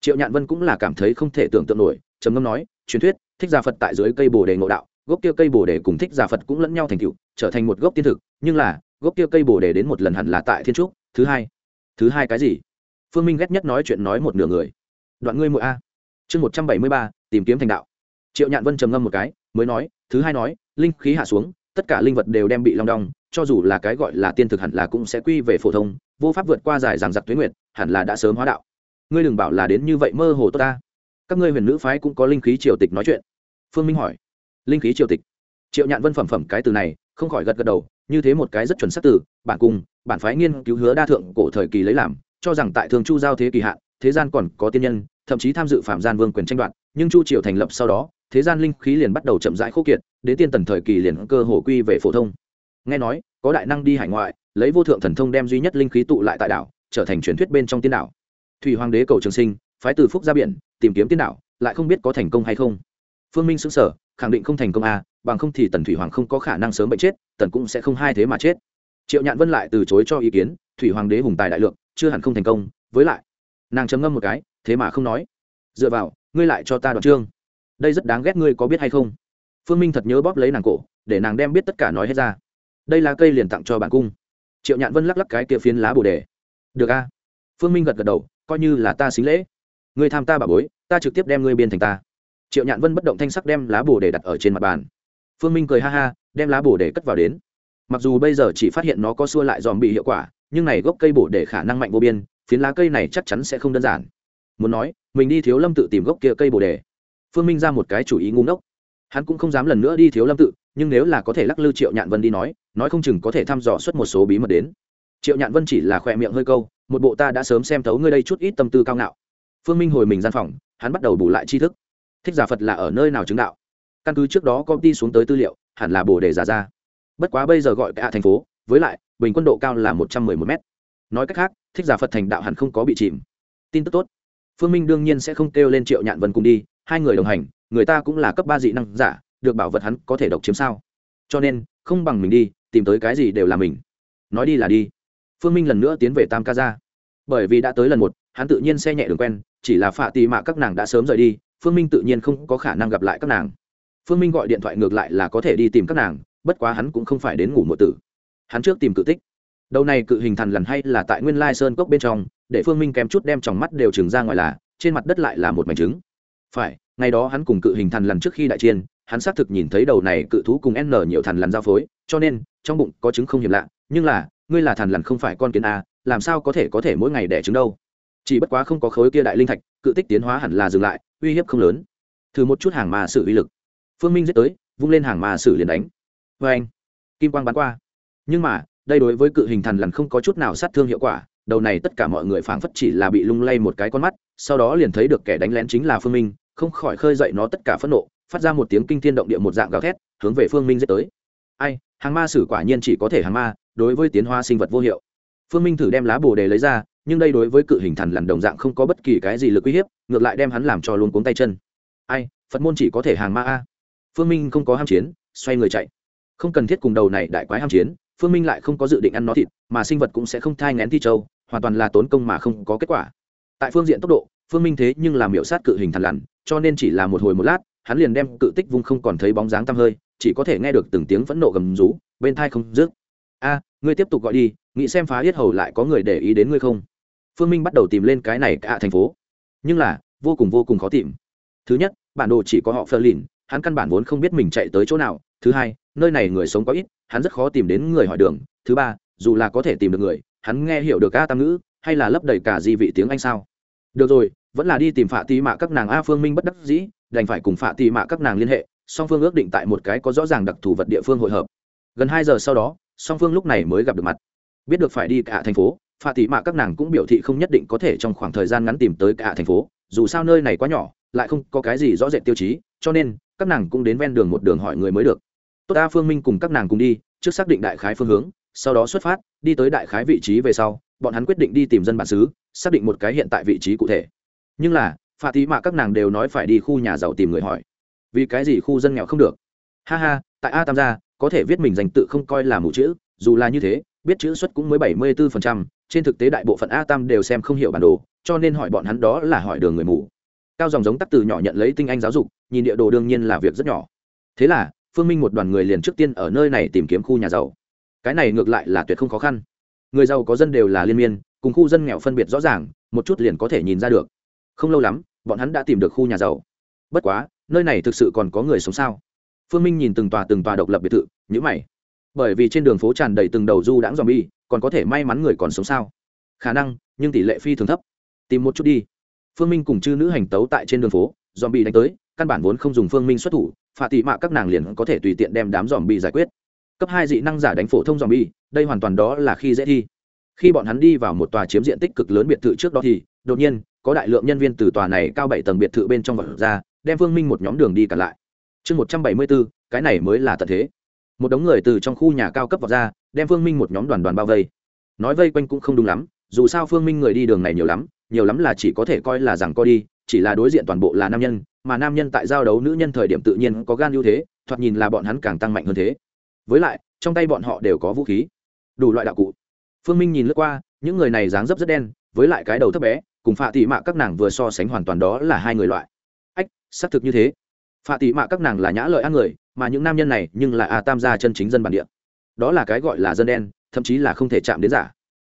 Triệu nhạn vân cũng là cảm thấy không thể tưởng tượng nổi, trầm ngâm nói, truyền thuyết, thích gia phật tại dưới cây bồ đề ngộ đạo, gốc kia cây bồ đề cùng thích gia phật cũng lẫn nhau thành cựu trở thành một gốc tiên thực, nhưng là, gốc kia cây bồ đề đến một lần hẳn là tại thiên trúc, thứ hai. Thứ hai cái gì? Phương minh ghét nhất nói chuyện nói một nửa người. Đoạn ngươi mỗi a. Chương một trăm bảy mươi ba, tìm kiếm thành đạo. Triệu nhạn vân trầm ngâm một cái, mới nói, thứ hai nói, linh khí hạ xuống, tất cả linh vật đều đem bị long đong, cho dù là cái gọi là tiên thực hẳn là cũng sẽ quy về phổ thông, vô pháp vượt qua dài ràng giặc tuyến nguyệt, hẳn là đã sớm hóa đạo ngươi đừng bảo là đến như vậy mơ hồ tốt ta. Các ngươi huyền nữ phái cũng có linh khí triều tịch nói chuyện. Phương minh hỏi. Linh khí triều tịch? Triệu nhạn vân phẩm phẩm cái từ này, không khỏi gật gật đầu, như thế một cái rất chuẩn xác từ, bản cung, bản phái nghiên cứu hứa đa thượng cổ thời kỳ lấy làm, cho rằng tại thường chu giao thế kỳ hạn, thế gian còn có tiên nhân, thậm chí tham dự phạm gian vương quyền tranh đoạt, nhưng chu triều thành lập sau đó, thế gian linh khí liền bắt đầu chậm rãi khô kiệt, đến tiên tần thời kỳ liền cơ hồ quy về phổ thông. Nghe nói, có đại năng đi hải ngoại, lấy vô thượng thần thông đem duy nhất linh khí tụ lại tại đảo, trở thành truyền thuyết bên trong tiên đảo thủy hoàng đế cầu trường sinh phái từ phúc ra biển tìm kiếm tiên đạo, lại không biết có thành công hay không. Phương minh xứng sở khẳng định không thành công à bằng không thì tần thủy hoàng không có khả năng sớm bệnh chết tần cũng sẽ không hai thế mà chết. Triệu nhạn vân lại từ chối cho ý kiến thủy hoàng đế hùng tài đại lượng chưa hẳn không thành công với lại nàng chấm ngâm một cái thế mà không nói. Dựa vào ngươi lại cho ta đoạn chương. Đây rất đáng ghét ngươi có biết hay không? Phương minh thật nhớ bóp lấy nàng cổ để nàng đem biết tất cả nói hết ra. Đây là cây liền tặng cho bản cung. Triệu nhạn vân lắc lắc cái kia phiến lá bồ đề. Được a phương minh gật gật đầu coi như là ta xính lễ. Ngươi tham ta bà bối, ta trực tiếp đem ngươi biên thành ta. Triệu nhạn vân bất động thanh sắc đem lá bồ để đặt ở trên mặt bàn. Phương minh cười ha ha, đem lá bồ để cất vào đến. Mặc dù bây giờ chỉ phát hiện nó có xua lại dòm bị hiệu quả, nhưng này gốc cây bổ để khả năng mạnh vô biên, phiến lá cây này chắc chắn sẽ không đơn giản. Muốn nói, mình đi thiếu lâm tự tìm gốc kia cây bồ đề phương minh ra một cái chủ ý ngu ngốc. Hắn cũng không dám lần nữa đi thiếu lâm tự, nhưng nếu là có thể lắc lư triệu nhạn vân đi nói nói không chừng có thể thăm dò suốt một số bí mật đến. Triệu nhạn vân chỉ là khỏe miệng hơi câu một bộ ta đã sớm xem thấu ngươi đây chút ít tâm tư cao ngạo. Phương minh hồi mình gian phòng, hắn bắt đầu bù lại tri thức. Thích giả phật là ở nơi nào chứng đạo? Căn cứ trước đó công ty xuống tới tư liệu, hẳn là bồ đề giả ra. Bất quá bây giờ gọi cả thành phố, với lại, bình quân độ cao là một trăm mười một m nói cách khác, thích giả phật thành đạo hẳn không có bị chìm. Tin tức tốt. Phương minh đương nhiên sẽ không kêu lên triệu nhạn vân cùng đi, hai người đồng hành, người ta cũng là cấp ba dị năng giả, được bảo vật hắn có thể độc chiếm sao. Cho nên, không bằng mình đi, tìm tới cái gì đều là mình. Nói đi là đi phương minh lần nữa tiến về tam ca ra bởi vì đã tới lần một, hắn tự nhiên xe nhẹ đường quen, chỉ là phạ tì mạ các nàng đã sớm rời đi, phương minh tự nhiên không có khả năng gặp lại các nàng. Phương minh gọi điện thoại ngược lại là có thể đi tìm các nàng, bất quá hắn cũng không phải đến ngủ một tử. Hắn trước tìm cự tích. Đầu này cự hình thằn lần hay là tại nguyên lai sơn cốc bên trong, để phương minh kém chút đem tròng mắt đều trừng ra ngoài là, trên mặt đất lại là một mảnh trứng. Phải, ngày đó hắn cùng cự hình thằn lần trước khi đại chiên hắn xác thực nhìn thấy đầu này cự thú cùng n nhiều thần lần giao phối, cho nên, trong bụng có trứng không hiểm lạ, nhưng là ngươi là thần lần không phải con kiến a, làm sao có thể có thể mỗi ngày đẻ trứng đâu? Chỉ bất quá không có khối kia đại linh thạch, cự tích tiến hóa hẳn là dừng lại, uy hiếp không lớn. Thử một chút hàng mà sử uy lực. Phương minh giết tới, vung lên hàng mà sử liền đánh. Vê anh, kim quang bắn qua. Nhưng mà, đây đối với cự hình thần lần không có chút nào sát thương hiệu quả, đầu này tất cả mọi người phảng phất chỉ là bị lung lay một cái con mắt, sau đó liền thấy được kẻ đánh lén chính là phương minh, không khỏi khơi dậy nó tất cả phẫn nộ, phát ra một tiếng kinh thiên động địa một dạng gào thét, hướng về phương minh giết tới. Ai, hàng ma sử quả nhiên chỉ có thể hàng ma đối với tiến hóa sinh vật vô hiệu. Phương minh thử đem lá bồ đề lấy ra, nhưng đây đối với cự hình thần lằn đồng dạng không có bất kỳ cái gì lực uy hiếp, ngược lại đem hắn làm cho luôn cuống tay chân. Ai, phật môn chỉ có thể hàng ma a. Phương minh không có ham chiến, xoay người chạy. Không cần thiết cùng đầu này đại quái ham chiến, phương minh lại không có dự định ăn nó thịt, mà sinh vật cũng sẽ không thai ngén thi châu, hoàn toàn là tốn công mà không có kết quả. Tại phương diện tốc độ, phương minh thế nhưng làm miểu sát cự hình thần lằn, cho nên chỉ là một hồi một lát, hắn liền đem cự tích vung không còn thấy bóng dáng tăm hơi, chỉ có thể nghe được từng tiếng phẫn nộ gầm rú, bên thai không rước a ngươi tiếp tục gọi đi, nghĩ xem phá yết hầu lại có người để ý đến ngươi không? Phương minh bắt đầu tìm lên cái này cả thành phố. Nhưng là, vô cùng vô cùng khó tìm. Thứ nhất, bản đồ chỉ có họ phơ lìn hắn căn bản vốn không biết mình chạy tới chỗ nào. Thứ hai, nơi này người sống có ít, hắn rất khó tìm đến người hỏi đường. Thứ ba, dù là có thể tìm được người, hắn nghe hiểu được ca tam ngữ, hay là lấp đầy cả di vị tiếng anh sao? Được rồi, vẫn là đi tìm phạ tì mạ các nàng a phương minh bất đắc dĩ, đành phải cùng phạ tì mạ các nàng liên hệ, song phương ước định tại một cái có rõ ràng đặc thù vật địa phương hội hợp. Gần hai giờ sau đó song phương lúc này mới gặp được mặt. Biết được phải đi cả thành phố pha tỉ mạ các nàng cũng biểu thị không nhất định có thể trong khoảng thời gian ngắn tìm tới cả thành phố, dù sao nơi này quá nhỏ, lại không có cái gì rõ rệt tiêu chí, cho nên các nàng cũng đến ven đường một đường hỏi người mới được. Tốt ta, phương minh cùng các nàng cùng đi, trước xác định đại khái phương hướng, sau đó xuất phát, đi tới đại khái vị trí về sau, bọn hắn quyết định đi tìm dân bản xứ, xác định một cái hiện tại vị trí cụ thể. Nhưng là pha tỉ mạ các nàng đều nói phải đi khu nhà giàu tìm người hỏi. Vì cái gì khu dân nghèo không được? Ha ha, tại a tam gia có thể viết mình danh tự không coi là mù chữ, dù là như thế, biết chữ xuất cũng mới bảy mươi bốn trên thực tế đại bộ phận a tam đều xem không hiểu bản đồ, cho nên hỏi bọn hắn đó là hỏi đường người mù. Cao dòng giống tắc từ nhỏ nhận lấy tinh anh giáo dục, nhìn địa đồ đương nhiên là việc rất nhỏ. Thế là, phương minh một đoàn người liền trước tiên ở nơi này tìm kiếm khu nhà giàu. Cái này ngược lại là tuyệt không khó khăn. Người giàu có dân đều là liên miên, cùng khu dân nghèo phân biệt rõ ràng, một chút liền có thể nhìn ra được. Không lâu lắm, bọn hắn đã tìm được khu nhà giàu. Bất quá, nơi này thực sự còn có người sống sao? Phương minh nhìn từng tòa từng tòa độc lập biệt thự nhữ mày. Bởi vì trên đường phố tràn đầy từng đầu du đãng dòm bi còn có thể may mắn người còn sống sao? Khả năng, nhưng tỷ lệ phi thường thấp. Tìm một chút đi. Phương minh cùng chư nữ hành tấu tại trên đường phố dòm bi đánh tới, căn bản vốn không dùng phương minh xuất thủ, phạ tị mạ các nàng liền có thể tùy tiện đem đám dòm bi giải quyết. Cấp hai dị năng giả đánh phổ thông dòm bi đây hoàn toàn đó là khi dễ thi. Khi bọn hắn đi vào một tòa chiếm diện tích cực lớn biệt thự trước đó thì, đột nhiên, có đại lượng nhân viên từ tòa này cao bảy tầng biệt thự bên trong vật ra, đem phương minh một nhóm đường đi cả lại chương một trăm bảy mươi bốn, cái này mới là tận thế. Một đống người từ trong khu nhà cao cấp vào ra, đem phương minh một nhóm đoàn đoàn bao vây. Nói vây quanh cũng không đúng lắm, dù sao phương minh người đi đường này nhiều lắm nhiều lắm là chỉ có thể coi là rằng co đi, chỉ là đối diện toàn bộ là nam nhân, mà nam nhân tại giao đấu nữ nhân thời điểm tự nhiên có gan ưu thế, thoạt nhìn là bọn hắn càng tăng mạnh hơn thế. Với lại, trong tay bọn họ đều có vũ khí. Đủ loại đạo cụ. Phương minh nhìn lướt qua, những người này dáng dấp rất đen, với lại cái đầu thấp bé, cùng phạ thị mạ các nàng vừa so sánh hoàn toàn đó là hai người loại. Ách, xác thực như thế phạ tị mạ các nàng là nhã lợi ăn người, mà những nam nhân này nhưng là a tam gia chân chính dân bản địa. Đó là cái gọi là dân đen, thậm chí là không thể chạm đến giả.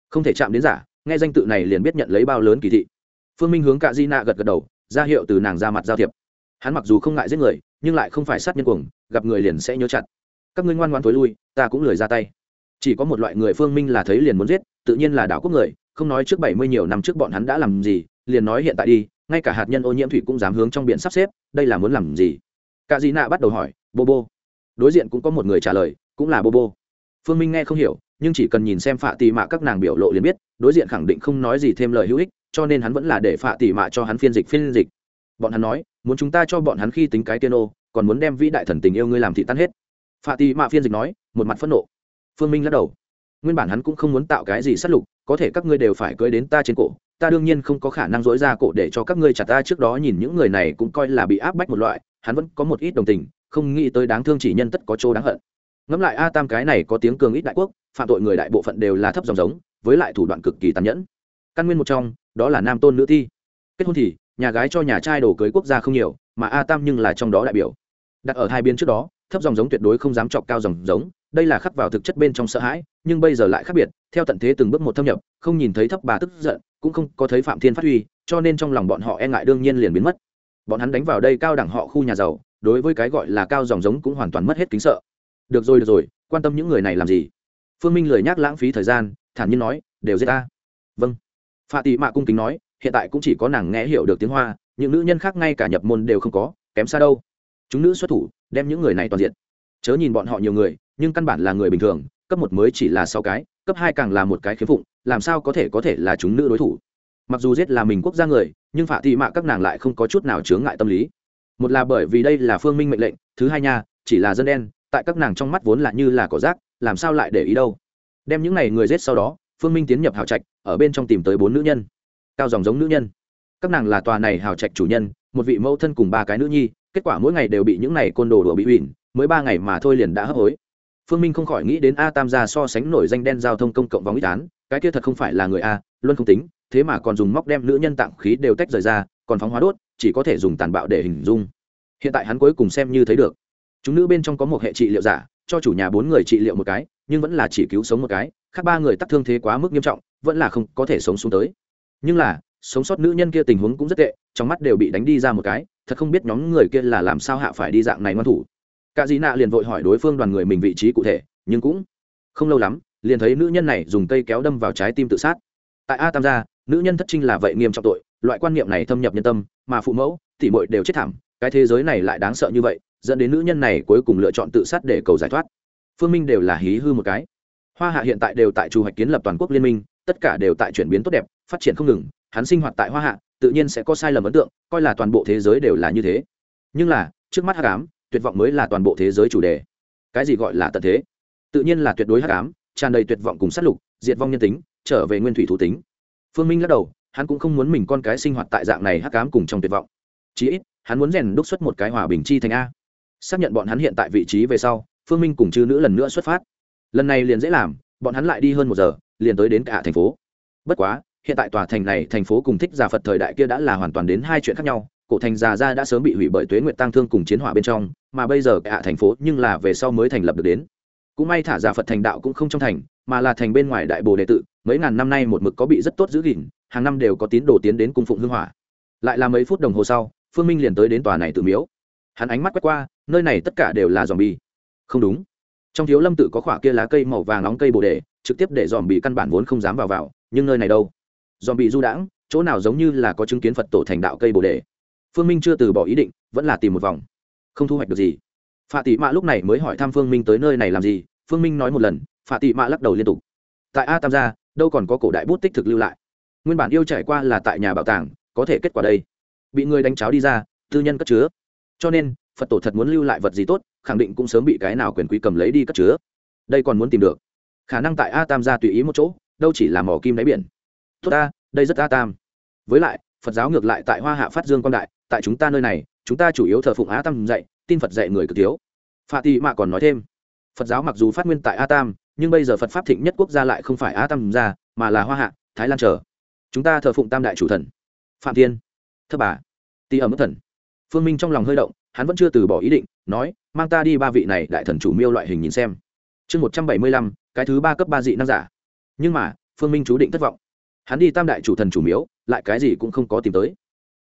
Không thể chạm đến giả, nghe danh tự này liền biết nhận lấy bao lớn kỳ thị. Phương minh hướng cạ di nạ gật gật đầu, ra hiệu từ nàng ra mặt giao thiệp. Hắn mặc dù không ngại giết người, nhưng lại không phải sát nhân cuồng, gặp người liền sẽ nhớ chặt. Các ngươi ngoan ngoan thối lui, ta cũng lười ra tay. Chỉ có một loại người phương minh là thấy liền muốn giết, tự nhiên là đảo quốc người, không nói trước bảy mươi nhiều năm trước bọn hắn đã làm gì, liền nói hiện tại đi, ngay cả hạt nhân ô nhiễm thủy cũng dám hướng trong biển sắp xếp, đây là muốn làm gì? Cả dị nạ bắt đầu hỏi, bô bô. Đối diện cũng có một người trả lời, cũng là bô bô. Phương minh nghe không hiểu, nhưng chỉ cần nhìn xem phạ tì mạ các nàng biểu lộ liền biết, đối diện khẳng định không nói gì thêm lời hữu ích, cho nên hắn vẫn là để phạ tì mạ cho hắn phiên dịch phiên dịch. Bọn hắn nói, muốn chúng ta cho bọn hắn khi tính cái tiên ô, còn muốn đem vĩ đại thần tình yêu ngươi làm thị tan hết. Phạ tì mạ phiên dịch nói, một mặt phẫn nộ. Phương minh lắc đầu. Nguyên bản hắn cũng không muốn tạo cái gì sát lục, có thể các ngươi đều phải cưới đến ta trên cổ, ta đương nhiên không có khả năng dối ra cổ để cho các ngươi chặt ta trước đó nhìn những người này cũng coi là bị áp bách một loại hắn vẫn có một ít đồng tình, không nghĩ tới đáng thương chỉ nhân tất có chỗ đáng hận. Ngẫm lại a tam cái này có tiếng cường ít đại quốc, phạm tội người đại bộ phận đều là thấp dòng giống, với lại thủ đoạn cực kỳ tàn nhẫn. Căn nguyên một trong, đó là nam tôn nữ thi. Kết hôn thì, nhà gái cho nhà trai đổ cưới quốc gia không nhiều, mà a tam nhưng là trong đó đại biểu. Đặt ở hai biên trước đó, thấp dòng giống tuyệt đối không dám chọc cao dòng giống, đây là khắc vào thực chất bên trong sợ hãi, nhưng bây giờ lại khác biệt, theo tận thế từng bước một thâm nhập, không nhìn thấy thấp bà tức giận, cũng không có thấy phạm thiên phát huy, cho nên trong lòng bọn họ e ngại đương nhiên liền biến mất bọn hắn đánh vào đây cao đẳng họ khu nhà giàu, đối với cái gọi là cao dòng giống cũng hoàn toàn mất hết kính sợ. Được rồi được rồi, quan tâm những người này làm gì? Phương minh lười nhác lãng phí thời gian, thản nhiên nói, đều giết ta. Vâng. Pha tị mạ cung kính nói, hiện tại cũng chỉ có nàng nghe hiểu được tiếng hoa, những nữ nhân khác ngay cả nhập môn đều không có, kém xa đâu. Chúng nữ xuất thủ, đem những người này toàn diện chớ nhìn bọn họ nhiều người, nhưng căn bản là người bình thường, cấp một mới chỉ là sáu cái, cấp hai càng là một cái khiếm phụng, làm sao có thể có thể là chúng nữ đối thủ? Mặc dù giết là mình quốc gia người nhưng phạ thị mạ các nàng lại không có chút nào chướng ngại tâm lý. Một là bởi vì đây là phương minh mệnh lệnh, thứ hai nha, chỉ là dân đen, tại các nàng trong mắt vốn là như là cỏ rác, làm sao lại để ý đâu? Đem những n à y người giết sau đó, phương minh tiến nhập hào trạch, ở bên trong tìm tới bốn nữ nhân. Cao dòng giống nữ nhân. Các nàng là tòa này hào trạch chủ nhân, một vị mẫu thân cùng ba cái nữ nhi, kết quả mỗi ngày đều bị những n à y côn đồ đùa bị ủy mới ba ngày mà thôi liền đã hấp hối. Phương minh không khỏi nghĩ đến a tam gia so sánh nổi danh đen giao thông công cộng vòng ít án cái kia thật không phải là người a, luôn không tính thế mà còn dùng móc đem nữ nhân tạng khí đều tách rời ra, còn phóng hóa đốt, chỉ có thể dùng tàn bạo để hình dung. Hiện tại hắn cuối cùng xem như thấy được. Chúng nữ bên trong có một hệ trị liệu giả, cho chủ nhà bốn người trị liệu một cái, nhưng vẫn là chỉ cứu sống một cái, khác ba người tắc thương thế quá mức nghiêm trọng, vẫn là không có thể sống xuống tới. Nhưng là, sống sót nữ nhân kia tình huống cũng rất tệ, trong mắt đều bị đánh đi ra một cái, thật không biết nhóm người kia là làm sao hạ phải đi dạng này ngoan thủ. Cả dĩ nạ liền vội hỏi đối phương đoàn người mình vị trí cụ thể, nhưng cũng không lâu lắm, liền thấy nữ nhân này dùng cây kéo đâm vào trái tim tự sát. Tại a tam gia nữ nhân thất trinh là vậy nghiêm trọng tội, loại quan niệm này thâm nhập nhân tâm, mà phụ mẫu, tỷ muội đều chết thảm, cái thế giới này lại đáng sợ như vậy, dẫn đến nữ nhân này cuối cùng lựa chọn tự sát để cầu giải thoát. Phương minh đều là hí hư một cái. Hoa hạ hiện tại đều tại trù hoạch kiến lập toàn quốc liên minh, tất cả đều tại chuyển biến tốt đẹp, phát triển không ngừng, hắn sinh hoạt tại hoa hạ, tự nhiên sẽ có sai lầm ấn tượng, coi là toàn bộ thế giới đều là như thế. Nhưng là, trước mắt hắc ám, tuyệt vọng mới là toàn bộ thế giới chủ đề. Cái gì gọi là tận thế? Tự nhiên là tuyệt đối hắc ám, tràn đầy tuyệt vọng cùng sát lục, diệt vong nhân tính, trở về nguyên thủy thủ tính phương minh lắc đầu, hắn cũng không muốn mình con cái sinh hoạt tại dạng này hắc ám cùng trong tuyệt vọng. Chí ít, hắn muốn rèn đúc xuất một cái hòa bình chi thành a. Xác nhận bọn hắn hiện tại vị trí về sau, phương minh cùng chư nữ lần nữa xuất phát. Lần này liền dễ làm, bọn hắn lại đi hơn một giờ, liền tới đến cả thành phố. Bất quá, hiện tại tòa thành này, thành phố cùng thích giả phật thời đại kia đã là hoàn toàn đến hai chuyện khác nhau. Cổ thành già ra đã sớm bị hủy bởi tuế nguyện tăng thương cùng chiến hỏa bên trong, mà bây giờ cả thành phố nhưng là về sau mới thành lập được đến. Cũng may thả giả phật thành đạo cũng không trong thành mà là thành bên ngoài đại bồ đệ tự, mấy ngàn năm nay một mực có bị rất tốt giữ gìn, hàng năm đều có tín đồ tiến đến cung phụng hương hỏa. Lại là mấy phút đồng hồ sau, phương minh liền tới đến tòa này tự miếu. Hắn ánh mắt quét qua, nơi này tất cả đều là dòm bi không đúng. Trong thiếu lâm tự có khỏa kia lá cây màu vàng nóng cây bồ đề, trực tiếp để dòm bị căn bản vốn không dám vào vào, nhưng nơi này đâu? Dòm bị du đãng, chỗ nào giống như là có chứng kiến phật tổ thành đạo cây bồ đề. Phương minh chưa từ bỏ ý định, vẫn là tìm một vòng. Không thu hoạch được gì. Phạ tỷ mạ lúc này mới hỏi thăm phương minh tới nơi này làm gì. Phương minh nói một lần phạm tị mạ lắc đầu liên tục. Tại a tam gia, đâu còn có cổ đại bút tích thực lưu lại. Nguyên bản yêu trải qua là tại nhà bảo tàng, có thể kết quả đây. Bị người đánh cháo đi ra, tư nhân cất chứa. Cho nên, phật tổ thật muốn lưu lại vật gì tốt, khẳng định cũng sớm bị cái nào quyền quý cầm lấy đi cất chứa. Đây còn muốn tìm được. Khả năng tại a tam gia tùy ý một chỗ, đâu chỉ là mỏ kim đáy biển. Tốt ta, đây rất a tam. Với lại, phật giáo ngược lại tại hoa hạ phát dương quan đại, tại chúng ta nơi này, chúng ta chủ yếu thờ phụng a tam dạy, tin phật dạy người cực thiếu. Phạ tị mạ còn nói thêm. Phật giáo mặc dù phát nguyên tại a tam nhưng bây giờ phật pháp thịnh nhất quốc gia lại không phải a tam gia, mà là hoa hạ, thái lan trở chúng ta thờ phụng tam đại chủ thần. Phạm thiên, thất bà tì ở mức thần. Phương minh trong lòng hơi động, hắn vẫn chưa từ bỏ ý định, nói, mang ta đi ba vị này đại thần chủ miêu loại hình nhìn xem. Chương một trăm bảy mươi lăm, cái thứ ba cấp ba dị năng giả. Nhưng mà, phương minh chú định thất vọng. Hắn đi tam đại chủ thần chủ miếu, lại cái gì cũng không có tìm tới.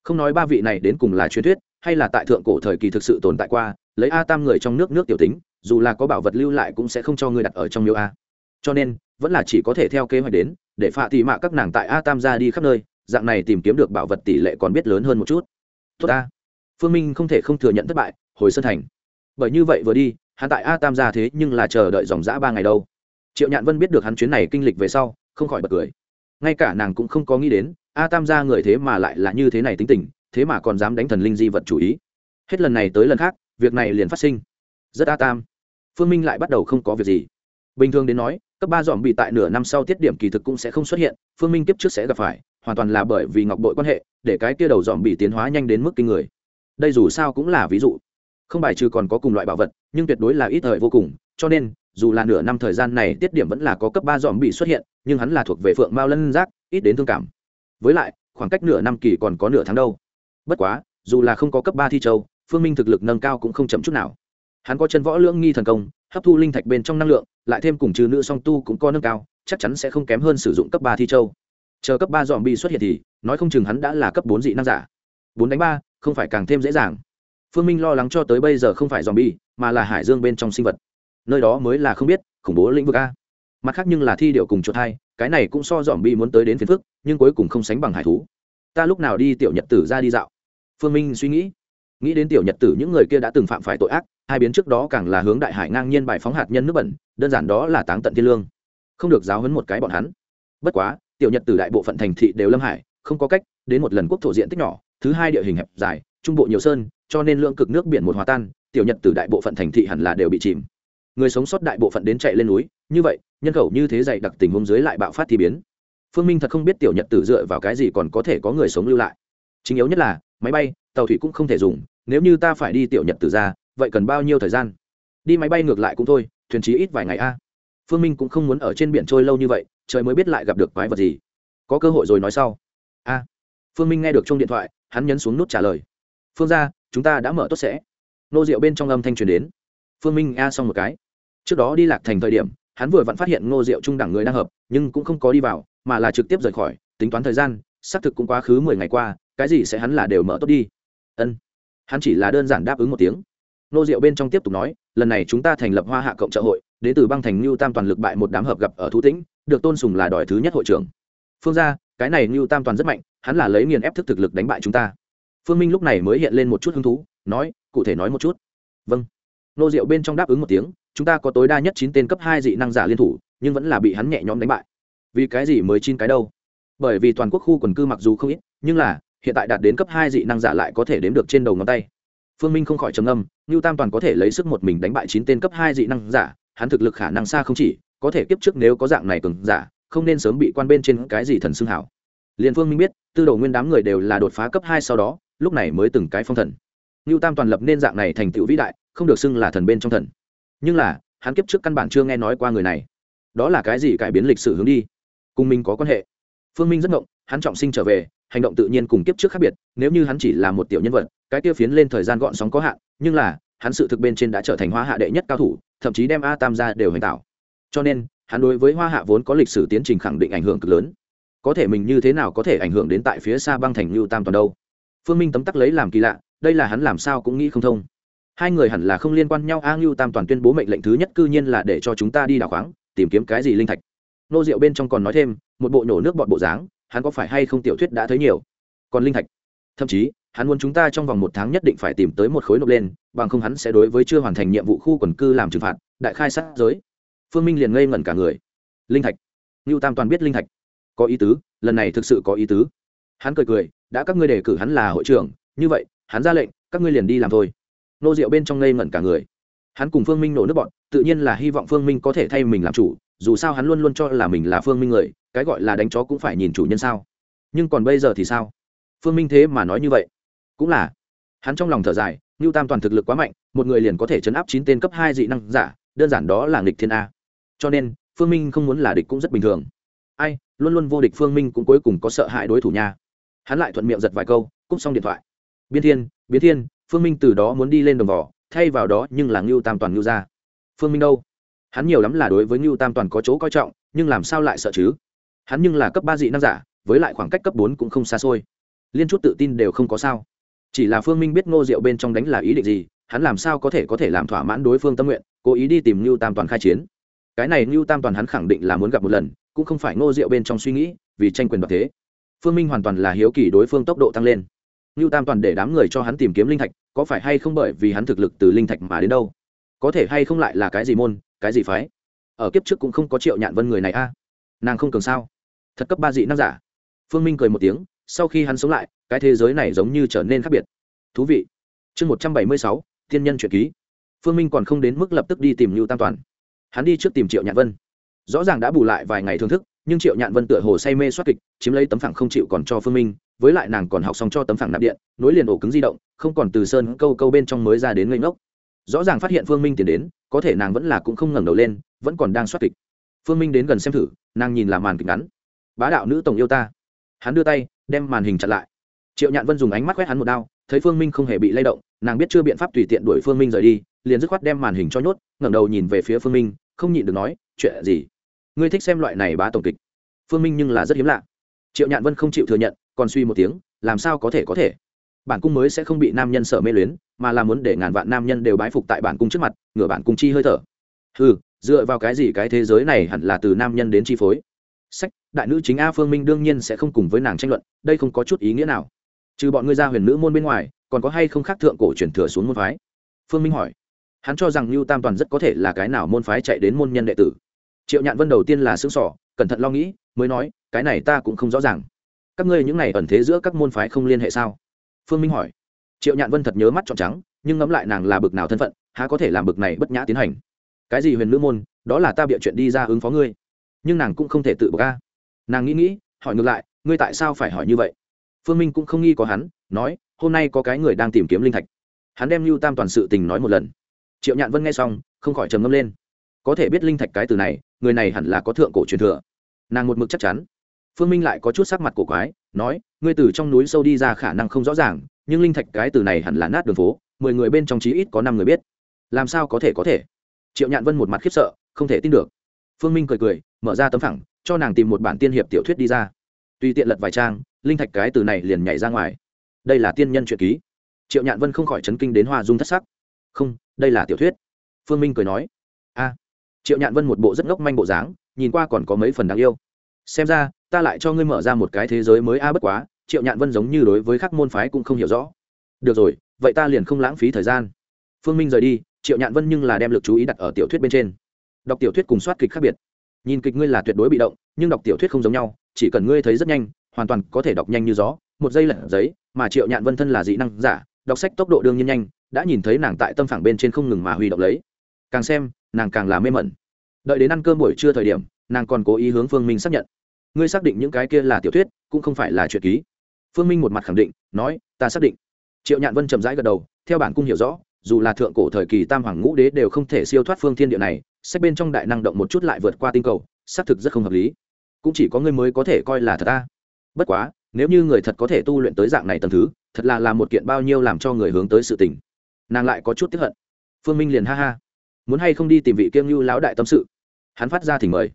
Không nói ba vị này đến cùng là truyền thuyết, hay là tại thượng cổ thời kỳ thực sự tồn tại qua, lấy a tam người trong nước nước tiểu tính dù là có bảo vật lưu lại cũng sẽ không cho người đặt ở trong miếu a. Cho nên, vẫn là chỉ có thể theo kế hoạch đến, để phạ tị mạ các nàng tại a tam ra đi khắp nơi, dạng này tìm kiếm được bảo vật tỷ lệ còn biết lớn hơn một chút. Tốt a phương minh không thể không thừa nhận thất bại, hồi sơn thành. Bởi như vậy vừa đi, hắn tại a tam ra thế nhưng là chờ đợi dòng dã ba ngày đâu. Triệu nhạn vân biết được hắn chuyến này kinh lịch về sau, không khỏi bật cười. Ngay cả nàng cũng không có nghĩ đến, a tam gia người thế mà lại là như thế này tính tình, thế mà còn dám đánh thần linh di vật chủ ý. Hết lần này tới lần khác, việc này liền phát sinh rất a tam. Phương minh lại bắt đầu không có việc gì. Bình thường đến nói, cấp ba dòm bị tại nửa năm sau tiết điểm kỳ thực cũng sẽ không xuất hiện, phương minh kiếp trước sẽ gặp phải, hoàn toàn là bởi vì ngọc bội quan hệ, để cái kia đầu dòm bị tiến hóa nhanh đến mức kinh người. Đây dù sao cũng là ví dụ. Không bài trừ còn có cùng loại bảo vật, nhưng tuyệt đối là ít thời vô cùng, cho nên, dù là nửa năm thời gian này tiết điểm vẫn là có cấp ba dòm bị xuất hiện, nhưng hắn là thuộc về phượng mao lân giác, ít đến thương cảm. Với lại, khoảng cách nửa năm kỳ còn có nửa tháng đâu. Bất quá, dù là không có cấp ba thi châu, phương minh thực lực nâng cao cũng không chậm chút nào hắn có chân võ lưỡng nghi thần công, hấp thu linh thạch bên trong năng lượng, lại thêm cùng trừ nữ song tu cũng có nâng cao, chắc chắn sẽ không kém hơn sử dụng cấp ba thi châu. Chờ cấp ba dòm bi xuất hiện thì, nói không chừng hắn đã là cấp bốn dị năng giả. Bốn đánh ba, không phải càng thêm dễ dàng. Phương minh lo lắng cho tới bây giờ không phải dòm bi mà là hải dương bên trong sinh vật. Nơi đó mới là không biết, khủng bố lĩnh vực a. Mặt khác nhưng là thi điệu cùng chuột hai, cái này cũng so dòm bi muốn tới đến phiền phức, nhưng cuối cùng không sánh bằng hải thú. Ta lúc nào đi tiểu nhật tử ra đi dạo? Phương minh suy nghĩ nghĩ đến tiểu nhật tử những người kia đã từng phạm phải tội ác, hai biến trước đó càng là hướng đại hải ngang nhiên bài phóng hạt nhân nước bẩn, đơn giản đó là táng tận thiên lương. Không được giáo hấn một cái bọn hắn. Bất quá, tiểu nhật tử đại bộ phận thành thị đều lâm hải, không có cách, đến một lần quốc thổ diện tích nhỏ, thứ hai địa hình hẹp dài, trung bộ nhiều sơn, cho nên lượng cực nước biển một hòa tan, tiểu nhật tử đại bộ phận thành thị hẳn là đều bị chìm. Người sống sót đại bộ phận đến chạy lên núi, như vậy, nhân khẩu như thế dày đặc tình hôm dưới lại bạo phát thì biến. Phương minh thật không biết tiểu nhật tử dựa vào cái gì còn có thể có người sống lưu lại. Chính yếu nhất là, máy bay tàu thủy cũng không thể dùng, nếu như ta phải đi tiểu nhật từ ra, vậy cần bao nhiêu thời gian? Đi máy bay ngược lại cũng thôi, thuyền trí ít vài ngày a. À. Phương minh cũng không muốn ở trên biển trôi lâu như vậy, trời mới biết lại gặp được quái vật gì. Có cơ hội rồi nói sau. A. À. Phương minh nghe được chung điện thoại, hắn nhấn xuống nút trả lời. Phương ra chúng ta đã mở tốt sẽ. Nô rượu bên trong âm thanh truyền đến. Phương minh a xong một cái. Trước đó đi lạc thành thời điểm, hắn vừa vặn phát hiện ngô rượu trung đẳng người đang hợp, nhưng cũng không có đi vào, mà là trực tiếp rời khỏi, tính toán thời gian, xác thực cũng quá khứ mười ngày qua, cái gì sẽ hắn là đều mở tốt đi ân hắn chỉ là đơn giản đáp ứng một tiếng nô diệu bên trong tiếp tục nói lần này chúng ta thành lập hoa hạ cộng trợ hội đến từ băng thành ngưu tam toàn lực bại một đám hợp gặp ở thú tĩnh được tôn sùng là đòi thứ nhất hội trưởng phương ra cái này ngưu tam toàn rất mạnh hắn là lấy nghiền ép thức thực lực đánh bại chúng ta phương minh lúc này mới hiện lên một chút hứng thú nói cụ thể nói một chút vâng nô diệu bên trong đáp ứng một tiếng chúng ta có tối đa nhất chín tên cấp hai dị năng giả liên thủ nhưng vẫn là bị hắn nhẹ nhõm đánh bại vì cái gì mới chín cái đâu bởi vì toàn quốc khu quần cư mặc dù không ít nhưng là hiện tại đạt đến cấp hai dị năng giả lại có thể đếm được trên đầu ngón tay. Phương minh không khỏi trầm âm ngưu tam toàn có thể lấy sức một mình đánh bại chín tên cấp hai dị năng giả, hắn thực lực khả năng xa không chỉ, có thể kiếp trước nếu có dạng này cường giả, không nên sớm bị quan bên trên cái gì thần xưng hảo. Liền phương minh biết, tư đồ nguyên đám người đều là đột phá cấp hai sau đó, lúc này mới từng cái phong thần. Ngưu tam toàn lập nên dạng này thành tựu vĩ đại, không được xưng là thần bên trong thần. Nhưng là, hắn kiếp trước căn bản chưa nghe nói qua người này. Đó là cái gì cải biến lịch sử hướng đi? Cùng mình có quan hệ. Phương minh rất ngộng hắn trọng sinh trở về, hành động tự nhiên cùng kiếp trước khác biệt, nếu như hắn chỉ là một tiểu nhân vật, cái tiêu phiến lên thời gian gọn sóng có hạn, nhưng là, hắn sự thực bên trên đã trở thành hoa hạ đệ nhất cao thủ, thậm chí đem a tam ra đều hành tạo. Cho nên, hắn đối với hoa hạ vốn có lịch sử tiến trình khẳng định ảnh hưởng cực lớn. Có thể mình như thế nào có thể ảnh hưởng đến tại phía xa băng thành lưu tam toàn đâu? Phương minh tấm tắc lấy làm kỳ lạ, đây là hắn làm sao cũng nghĩ không thông. Hai người hẳn là không liên quan nhau, a ngưu tam toàn tuyên bố mệnh lệnh thứ nhất cư nhiên là để cho chúng ta đi đào khoáng, tìm kiếm cái gì linh thạch. Nô rượu bên trong còn nói thêm, một bộ nhổ nước bọn bộ dáng hắn có phải hay không tiểu thuyết đã thấy nhiều? Còn linh thạch. Thậm chí, hắn muốn chúng ta trong vòng một tháng nhất định phải tìm tới một khối nộp lên, bằng không hắn sẽ đối với chưa hoàn thành nhiệm vụ khu quần cư làm trừng phạt, đại khai sát giới. Phương minh liền ngây ngẩn cả người. Linh thạch. Ngưu tam toàn biết linh thạch. Có ý tứ, lần này thực sự có ý tứ. Hắn cười cười, đã các ngươi đề cử hắn là hội trưởng, như vậy, hắn ra lệnh, các ngươi liền đi làm thôi. Nô rượu bên trong ngây ngẩn cả người. Hắn cùng phương minh nổ nước bọn, tự nhiên là hy vọng phương minh có thể thay mình làm chủ dù sao hắn luôn luôn cho là mình là phương minh người, cái gọi là đánh chó cũng phải nhìn chủ nhân sao. Nhưng còn bây giờ thì sao? Phương minh thế mà nói như vậy. Cũng là. Hắn trong lòng thở dài, ngưu tam toàn thực lực quá mạnh, một người liền có thể chấn áp chín tên cấp hai dị năng giả, đơn giản đó là nghịch thiên a. Cho nên, phương minh không muốn là địch cũng rất bình thường. Ai, luôn luôn vô địch phương minh cũng cuối cùng có sợ hãi đối thủ nha. Hắn lại thuận miệng giật vài câu, cúp xong điện thoại. Biên thiên, biến thiên, phương minh từ đó muốn đi lên đồng vỏ, thay vào đó nhưng là ngưu tam toàn ngưu ra. Phương minh đâu? Hắn nhiều lắm là đối với ngưu tam toàn có chỗ coi trọng, nhưng làm sao lại sợ chứ? Hắn nhưng là cấp ba dị năng giả, với lại khoảng cách cấp bốn cũng không xa xôi. Liên chút tự tin đều không có sao. Chỉ là phương minh biết ngô diệu bên trong đánh là ý định gì, hắn làm sao có thể có thể làm thỏa mãn đối phương tâm nguyện, cố ý đi tìm ngưu tam toàn khai chiến. Cái này ngưu tam toàn hắn khẳng định là muốn gặp một lần, cũng không phải ngô diệu bên trong suy nghĩ, vì tranh quyền đoạt thế. Phương minh hoàn toàn là hiếu kỳ đối phương tốc độ tăng lên. Ngưu tam toàn để đám người cho hắn tìm kiếm linh thạch, có phải hay không bởi vì hắn thực lực từ linh thạch mà đến đâu? Có thể hay không lại là cái gì môn cái gì phái? Ở kiếp trước cũng không có triệu nhạn vân người này a. Nàng không cường sao? Thật cấp ba dị năng giả. Phương minh cười một tiếng, sau khi hắn sống lại, cái thế giới này giống như trở nên khác biệt. Thú vị. Chương một trăm bảy mươi sáu, thiên nhân truyện ký. Phương minh còn không đến mức lập tức đi tìm lưu tam toàn. Hắn đi trước tìm triệu nhạn vân. Rõ ràng đã bù lại vài ngày thưởng thức, nhưng triệu nhạn vân tựa hồ say mê soát kịch, chiếm lấy tấm phẳng không chịu còn cho phương minh, với lại nàng còn học xong cho tấm phẳng nạp điện, nối liền ổ cứng di động, không còn từ sơn câu câu bên trong mới ra đến ngây ngốc rõ ràng phát hiện phương minh tiến đến, có thể nàng vẫn là cũng không ngẩng đầu lên, vẫn còn đang soát kịch. Phương minh đến gần xem thử, nàng nhìn là màn kịch ngắn. Bá đạo nữ tổng yêu ta. Hắn đưa tay, đem màn hình chặn lại. Triệu nhạn vân dùng ánh mắt quét hắn một đao, thấy phương minh không hề bị lay động, nàng biết chưa biện pháp tùy tiện đuổi phương minh rời đi, liền dứt khoát đem màn hình cho nhốt, ngẩng đầu nhìn về phía phương minh, không nhịn được nói, chuyện gì? Ngươi thích xem loại này bá tổng kịch? Phương minh nhưng là rất hiếm lạ. Triệu nhạn vân không chịu thừa nhận, còn suy một tiếng, làm sao có thể có thể? Bản cung mới sẽ không bị nam nhân sợ mê luyến, mà là muốn để ngàn vạn nam nhân đều bái phục tại bản cung trước mặt, ngửa bản cung chi hơi thở. Ừ dựa vào cái gì cái thế giới này hẳn là từ nam nhân đến chi phối? Sách, đại nữ chính a phương minh đương nhiên sẽ không cùng với nàng tranh luận, đây không có chút ý nghĩa nào. Trừ bọn ngươi ra huyền nữ môn bên ngoài, còn có hay không khác thượng cổ truyền thừa xuống môn phái? Phương minh hỏi. Hắn cho rằng lưu tam toàn rất có thể là cái nào môn phái chạy đến môn nhân đệ tử. Triệu nhạn vân đầu tiên là xương sỏ cẩn thận lo nghĩ, mới nói, cái này ta cũng không rõ ràng. Các ngươi những này ẩn thế giữa các môn phái không liên hệ sao? Phương minh hỏi. Triệu nhạn vân thật nhớ mắt trọn trắng, nhưng ngẫm lại nàng là bực nào thân phận, há có thể làm bực này bất nhã tiến hành. Cái gì huyền nữ môn, đó là ta bịa chuyện đi ra ứng phó ngươi. Nhưng nàng cũng không thể tự bực ca nàng nghĩ nghĩ, hỏi ngược lại, ngươi tại sao phải hỏi như vậy? Phương minh cũng không nghi có hắn, nói, hôm nay có cái người đang tìm kiếm linh thạch. Hắn đem lưu tam toàn sự tình nói một lần. Triệu nhạn vân nghe xong, không khỏi trầm ngâm lên. Có thể biết linh thạch cái từ này, người này hẳn là có thượng cổ truyền thừa. Nàng một mực chắc chắn. Phương minh lại có chút sắc mặt cổ quái nói, ngươi từ trong núi sâu đi ra khả năng không rõ ràng, nhưng linh thạch cái từ này hẳn là nát đường phố, mười người bên trong chí ít có năm người biết. Làm sao có thể có thể? Triệu nhạn vân một mặt khiếp sợ, không thể tin được. Phương minh cười cười, mở ra tấm phẳng, cho nàng tìm một bản tiên hiệp tiểu thuyết đi ra. Tùy tiện lật vài trang, linh thạch cái từ này liền nhảy ra ngoài. Đây là tiên nhân truyện ký. Triệu nhạn vân không khỏi chấn kinh đến hoa dung thất sắc. Không, đây là tiểu thuyết. Phương minh cười nói. A. Triệu nhạn vân một bộ rất ngốc manh bộ dáng, nhìn qua còn có mấy phần đáng yêu xem ra, ta lại cho ngươi mở ra một cái thế giới mới a, bất quá, triệu nhạn vân giống như đối với các môn phái cũng không hiểu rõ. Được rồi, vậy ta liền không lãng phí thời gian. Phương minh rời đi, triệu nhạn vân nhưng là đem lực chú ý đặt ở tiểu thuyết bên trên. Đọc tiểu thuyết cùng soát kịch khác biệt. Nhìn kịch ngươi là tuyệt đối bị động, nhưng đọc tiểu thuyết không giống nhau, chỉ cần ngươi thấy rất nhanh, hoàn toàn có thể đọc nhanh như gió. Một giây lật giấy, mà triệu nhạn vân thân là dị năng giả, đọc sách tốc độ đương nhiên nhanh, đã nhìn thấy nàng tại tâm phẳng bên trên không ngừng mà huy động lấy. Càng xem, nàng càng là mê mẩn. Đợi đến ăn cơm buổi trưa thời điểm, nàng còn cố ý hướng phương minh xác nhận ngươi xác định những cái kia là tiểu thuyết, cũng không phải là chuyện ký. Phương minh một mặt khẳng định, nói, ta xác định. Triệu nhạn vân chậm rãi gật đầu, theo bản cung hiểu rõ, dù là thượng cổ thời kỳ tam hoàng ngũ đế đều không thể siêu thoát phương thiên địa này, sách bên trong đại năng động một chút lại vượt qua tinh cầu, xác thực rất không hợp lý. Cũng chỉ có ngươi mới có thể coi là thật ta bất quá, nếu như người thật có thể tu luyện tới dạng này tầm thứ, thật là làm một kiện bao nhiêu làm cho người hướng tới sự tình. Nàng lại có chút tiếp hận. Phương minh liền ha ha. Muốn hay không đi tìm vị kiêng lưu lão đại tâm sự? Hắn phát ra thỉnh mời.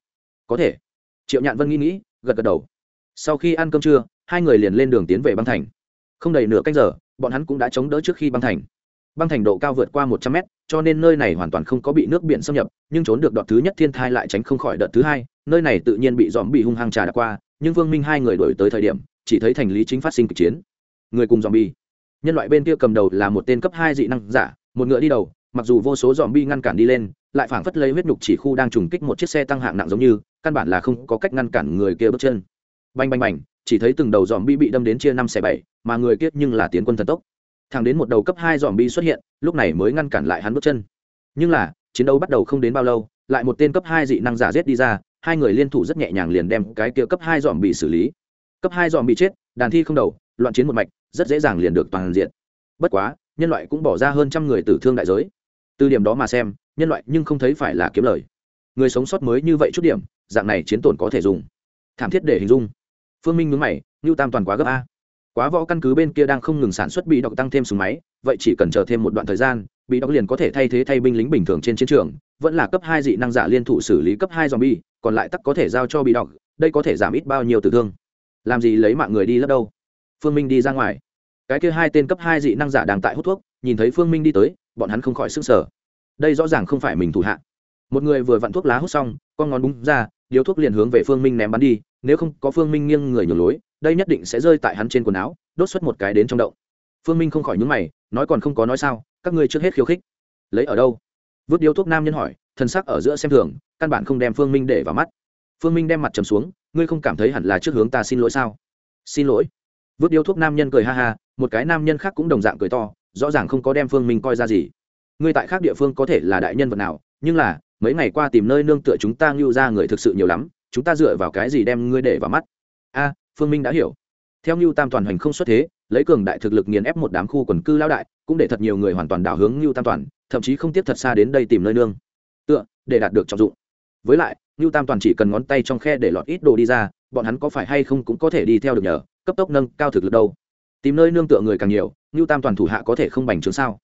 Có thể. Triệu nhạn vân nghĩ nghĩ gật gật đầu. Sau khi ăn cơm trưa, hai người liền lên đường tiến về băng thành. Không đầy nửa canh giờ, bọn hắn cũng đã chống đỡ trước khi băng thành. Băng thành độ cao vượt qua một trăm mét, cho nên nơi này hoàn toàn không có bị nước biển xâm nhập, nhưng trốn được đợt thứ nhất thiên thai lại tránh không khỏi đợt thứ hai, nơi này tự nhiên bị dòm bị hung hăng trà đã qua, nhưng vương minh hai người đổi tới thời điểm, chỉ thấy thành lý chính phát sinh kịch chiến. Người cùng dòm bi nhân loại bên kia cầm đầu là một tên cấp hai dị năng giả, một ngựa đi đầu, mặc dù vô số dòm bi ngăn cản đi lên lại phảng phất lấy huyết nhục chỉ khu đang trùng kích một chiếc xe tăng hạng nặng giống như, căn bản là không có cách ngăn cản người kia bước chân. Bành bành bành, chỉ thấy từng đầu dòm bi bị đâm đến chia năm xẻ bảy, mà người kia nhưng là tiến quân thần tốc. Thẳng đến một đầu cấp hai dòm bi xuất hiện, lúc này mới ngăn cản lại hắn bước chân. Nhưng là, chiến đấu bắt đầu không đến bao lâu, lại một tên cấp hai dị năng giả giết đi ra, hai người liên thủ rất nhẹ nhàng liền đem cái kia cấp hai dòm bị xử lý. Cấp hai dòm bị chết, đàn thi không đầu, loạn chiến một mạch, rất dễ dàng liền được toàn diện. Bất quá, nhân loại cũng bỏ ra hơn trăm người tử thương đại giới. Từ điểm đó mà xem nhân loại nhưng không thấy phải là kiếm lời. Người sống sót mới như vậy chút điểm, dạng này chiến tổn có thể dùng. Thảm thiết để hình dung. Phương minh mướn mày, ngưu tam toàn quá gấp a. Quá võ căn cứ bên kia đang không ngừng sản xuất bị động tăng thêm súng máy, vậy chỉ cần chờ thêm một đoạn thời gian, bị động liền có thể thay thế thay binh lính bình thường trên chiến trường, vẫn là cấp hai dị năng giả liên thủ xử lý cấp hai zombie, còn lại tắc có thể giao cho bị động đây có thể giảm ít bao nhiêu tử thương. Làm gì lấy mạng người đi lấp đâu? Phương minh đi ra ngoài. Cái kia hai tên cấp hai dị năng giả đang tại hút thuốc, nhìn thấy phương minh đi tới, bọn hắn không khỏi s ư n g sở đây rõ ràng không phải mình thủ hạ. Một người vừa vặn thuốc lá hút xong, con ngón búng ra, điếu thuốc liền hướng về phương minh ném bắn đi, nếu không có phương minh nghiêng người nhường lối, đây nhất định sẽ rơi tại hắn trên quần áo, đốt xuất một cái đến trong đậu phương minh không khỏi nhúng mày, nói còn không có nói sao, các ngươi trước hết khiêu khích. Lấy ở đâu? Vứt điếu thuốc nam nhân hỏi thân sắc ở giữa xem thường, căn bản không đem phương minh để vào mắt. Phương minh đem mặt trầm xuống, ngươi không cảm thấy hẳn là trước hướng ta xin lỗi sao? Xin lỗi. Vứt điếu thuốc nam nhân cười ha ha, một cái nam nhân khác cũng đồng dạng cười to, rõ ràng không có đem phương minh coi ra gì ngươi tại khác địa phương có thể là đại nhân vật nào, nhưng là, mấy ngày qua tìm nơi nương tựa chúng ta ngưu ra người thực sự nhiều lắm, chúng ta dựa vào cái gì đem ngươi để vào mắt? A, phương minh đã hiểu. Theo ngưu tam toàn hành không xuất thế, lấy cường đại thực lực nghiền ép một đám khu quần cư lao đại, cũng để thật nhiều người hoàn toàn đảo hướng ngưu tam toàn, thậm chí không tiếp thật xa đến đây tìm nơi nương tựa, để đạt được trọng dụng. Với lại, ngưu tam toàn chỉ cần ngón tay trong khe để lọt ít đồ đi ra, bọn hắn có phải hay không cũng có thể đi theo được nhờ, cấp tốc nâng cao thực lực đâu. Tìm nơi nương tựa người càng nhiều, ngưu tam toàn thủ hạ có thể không bành trướng sao?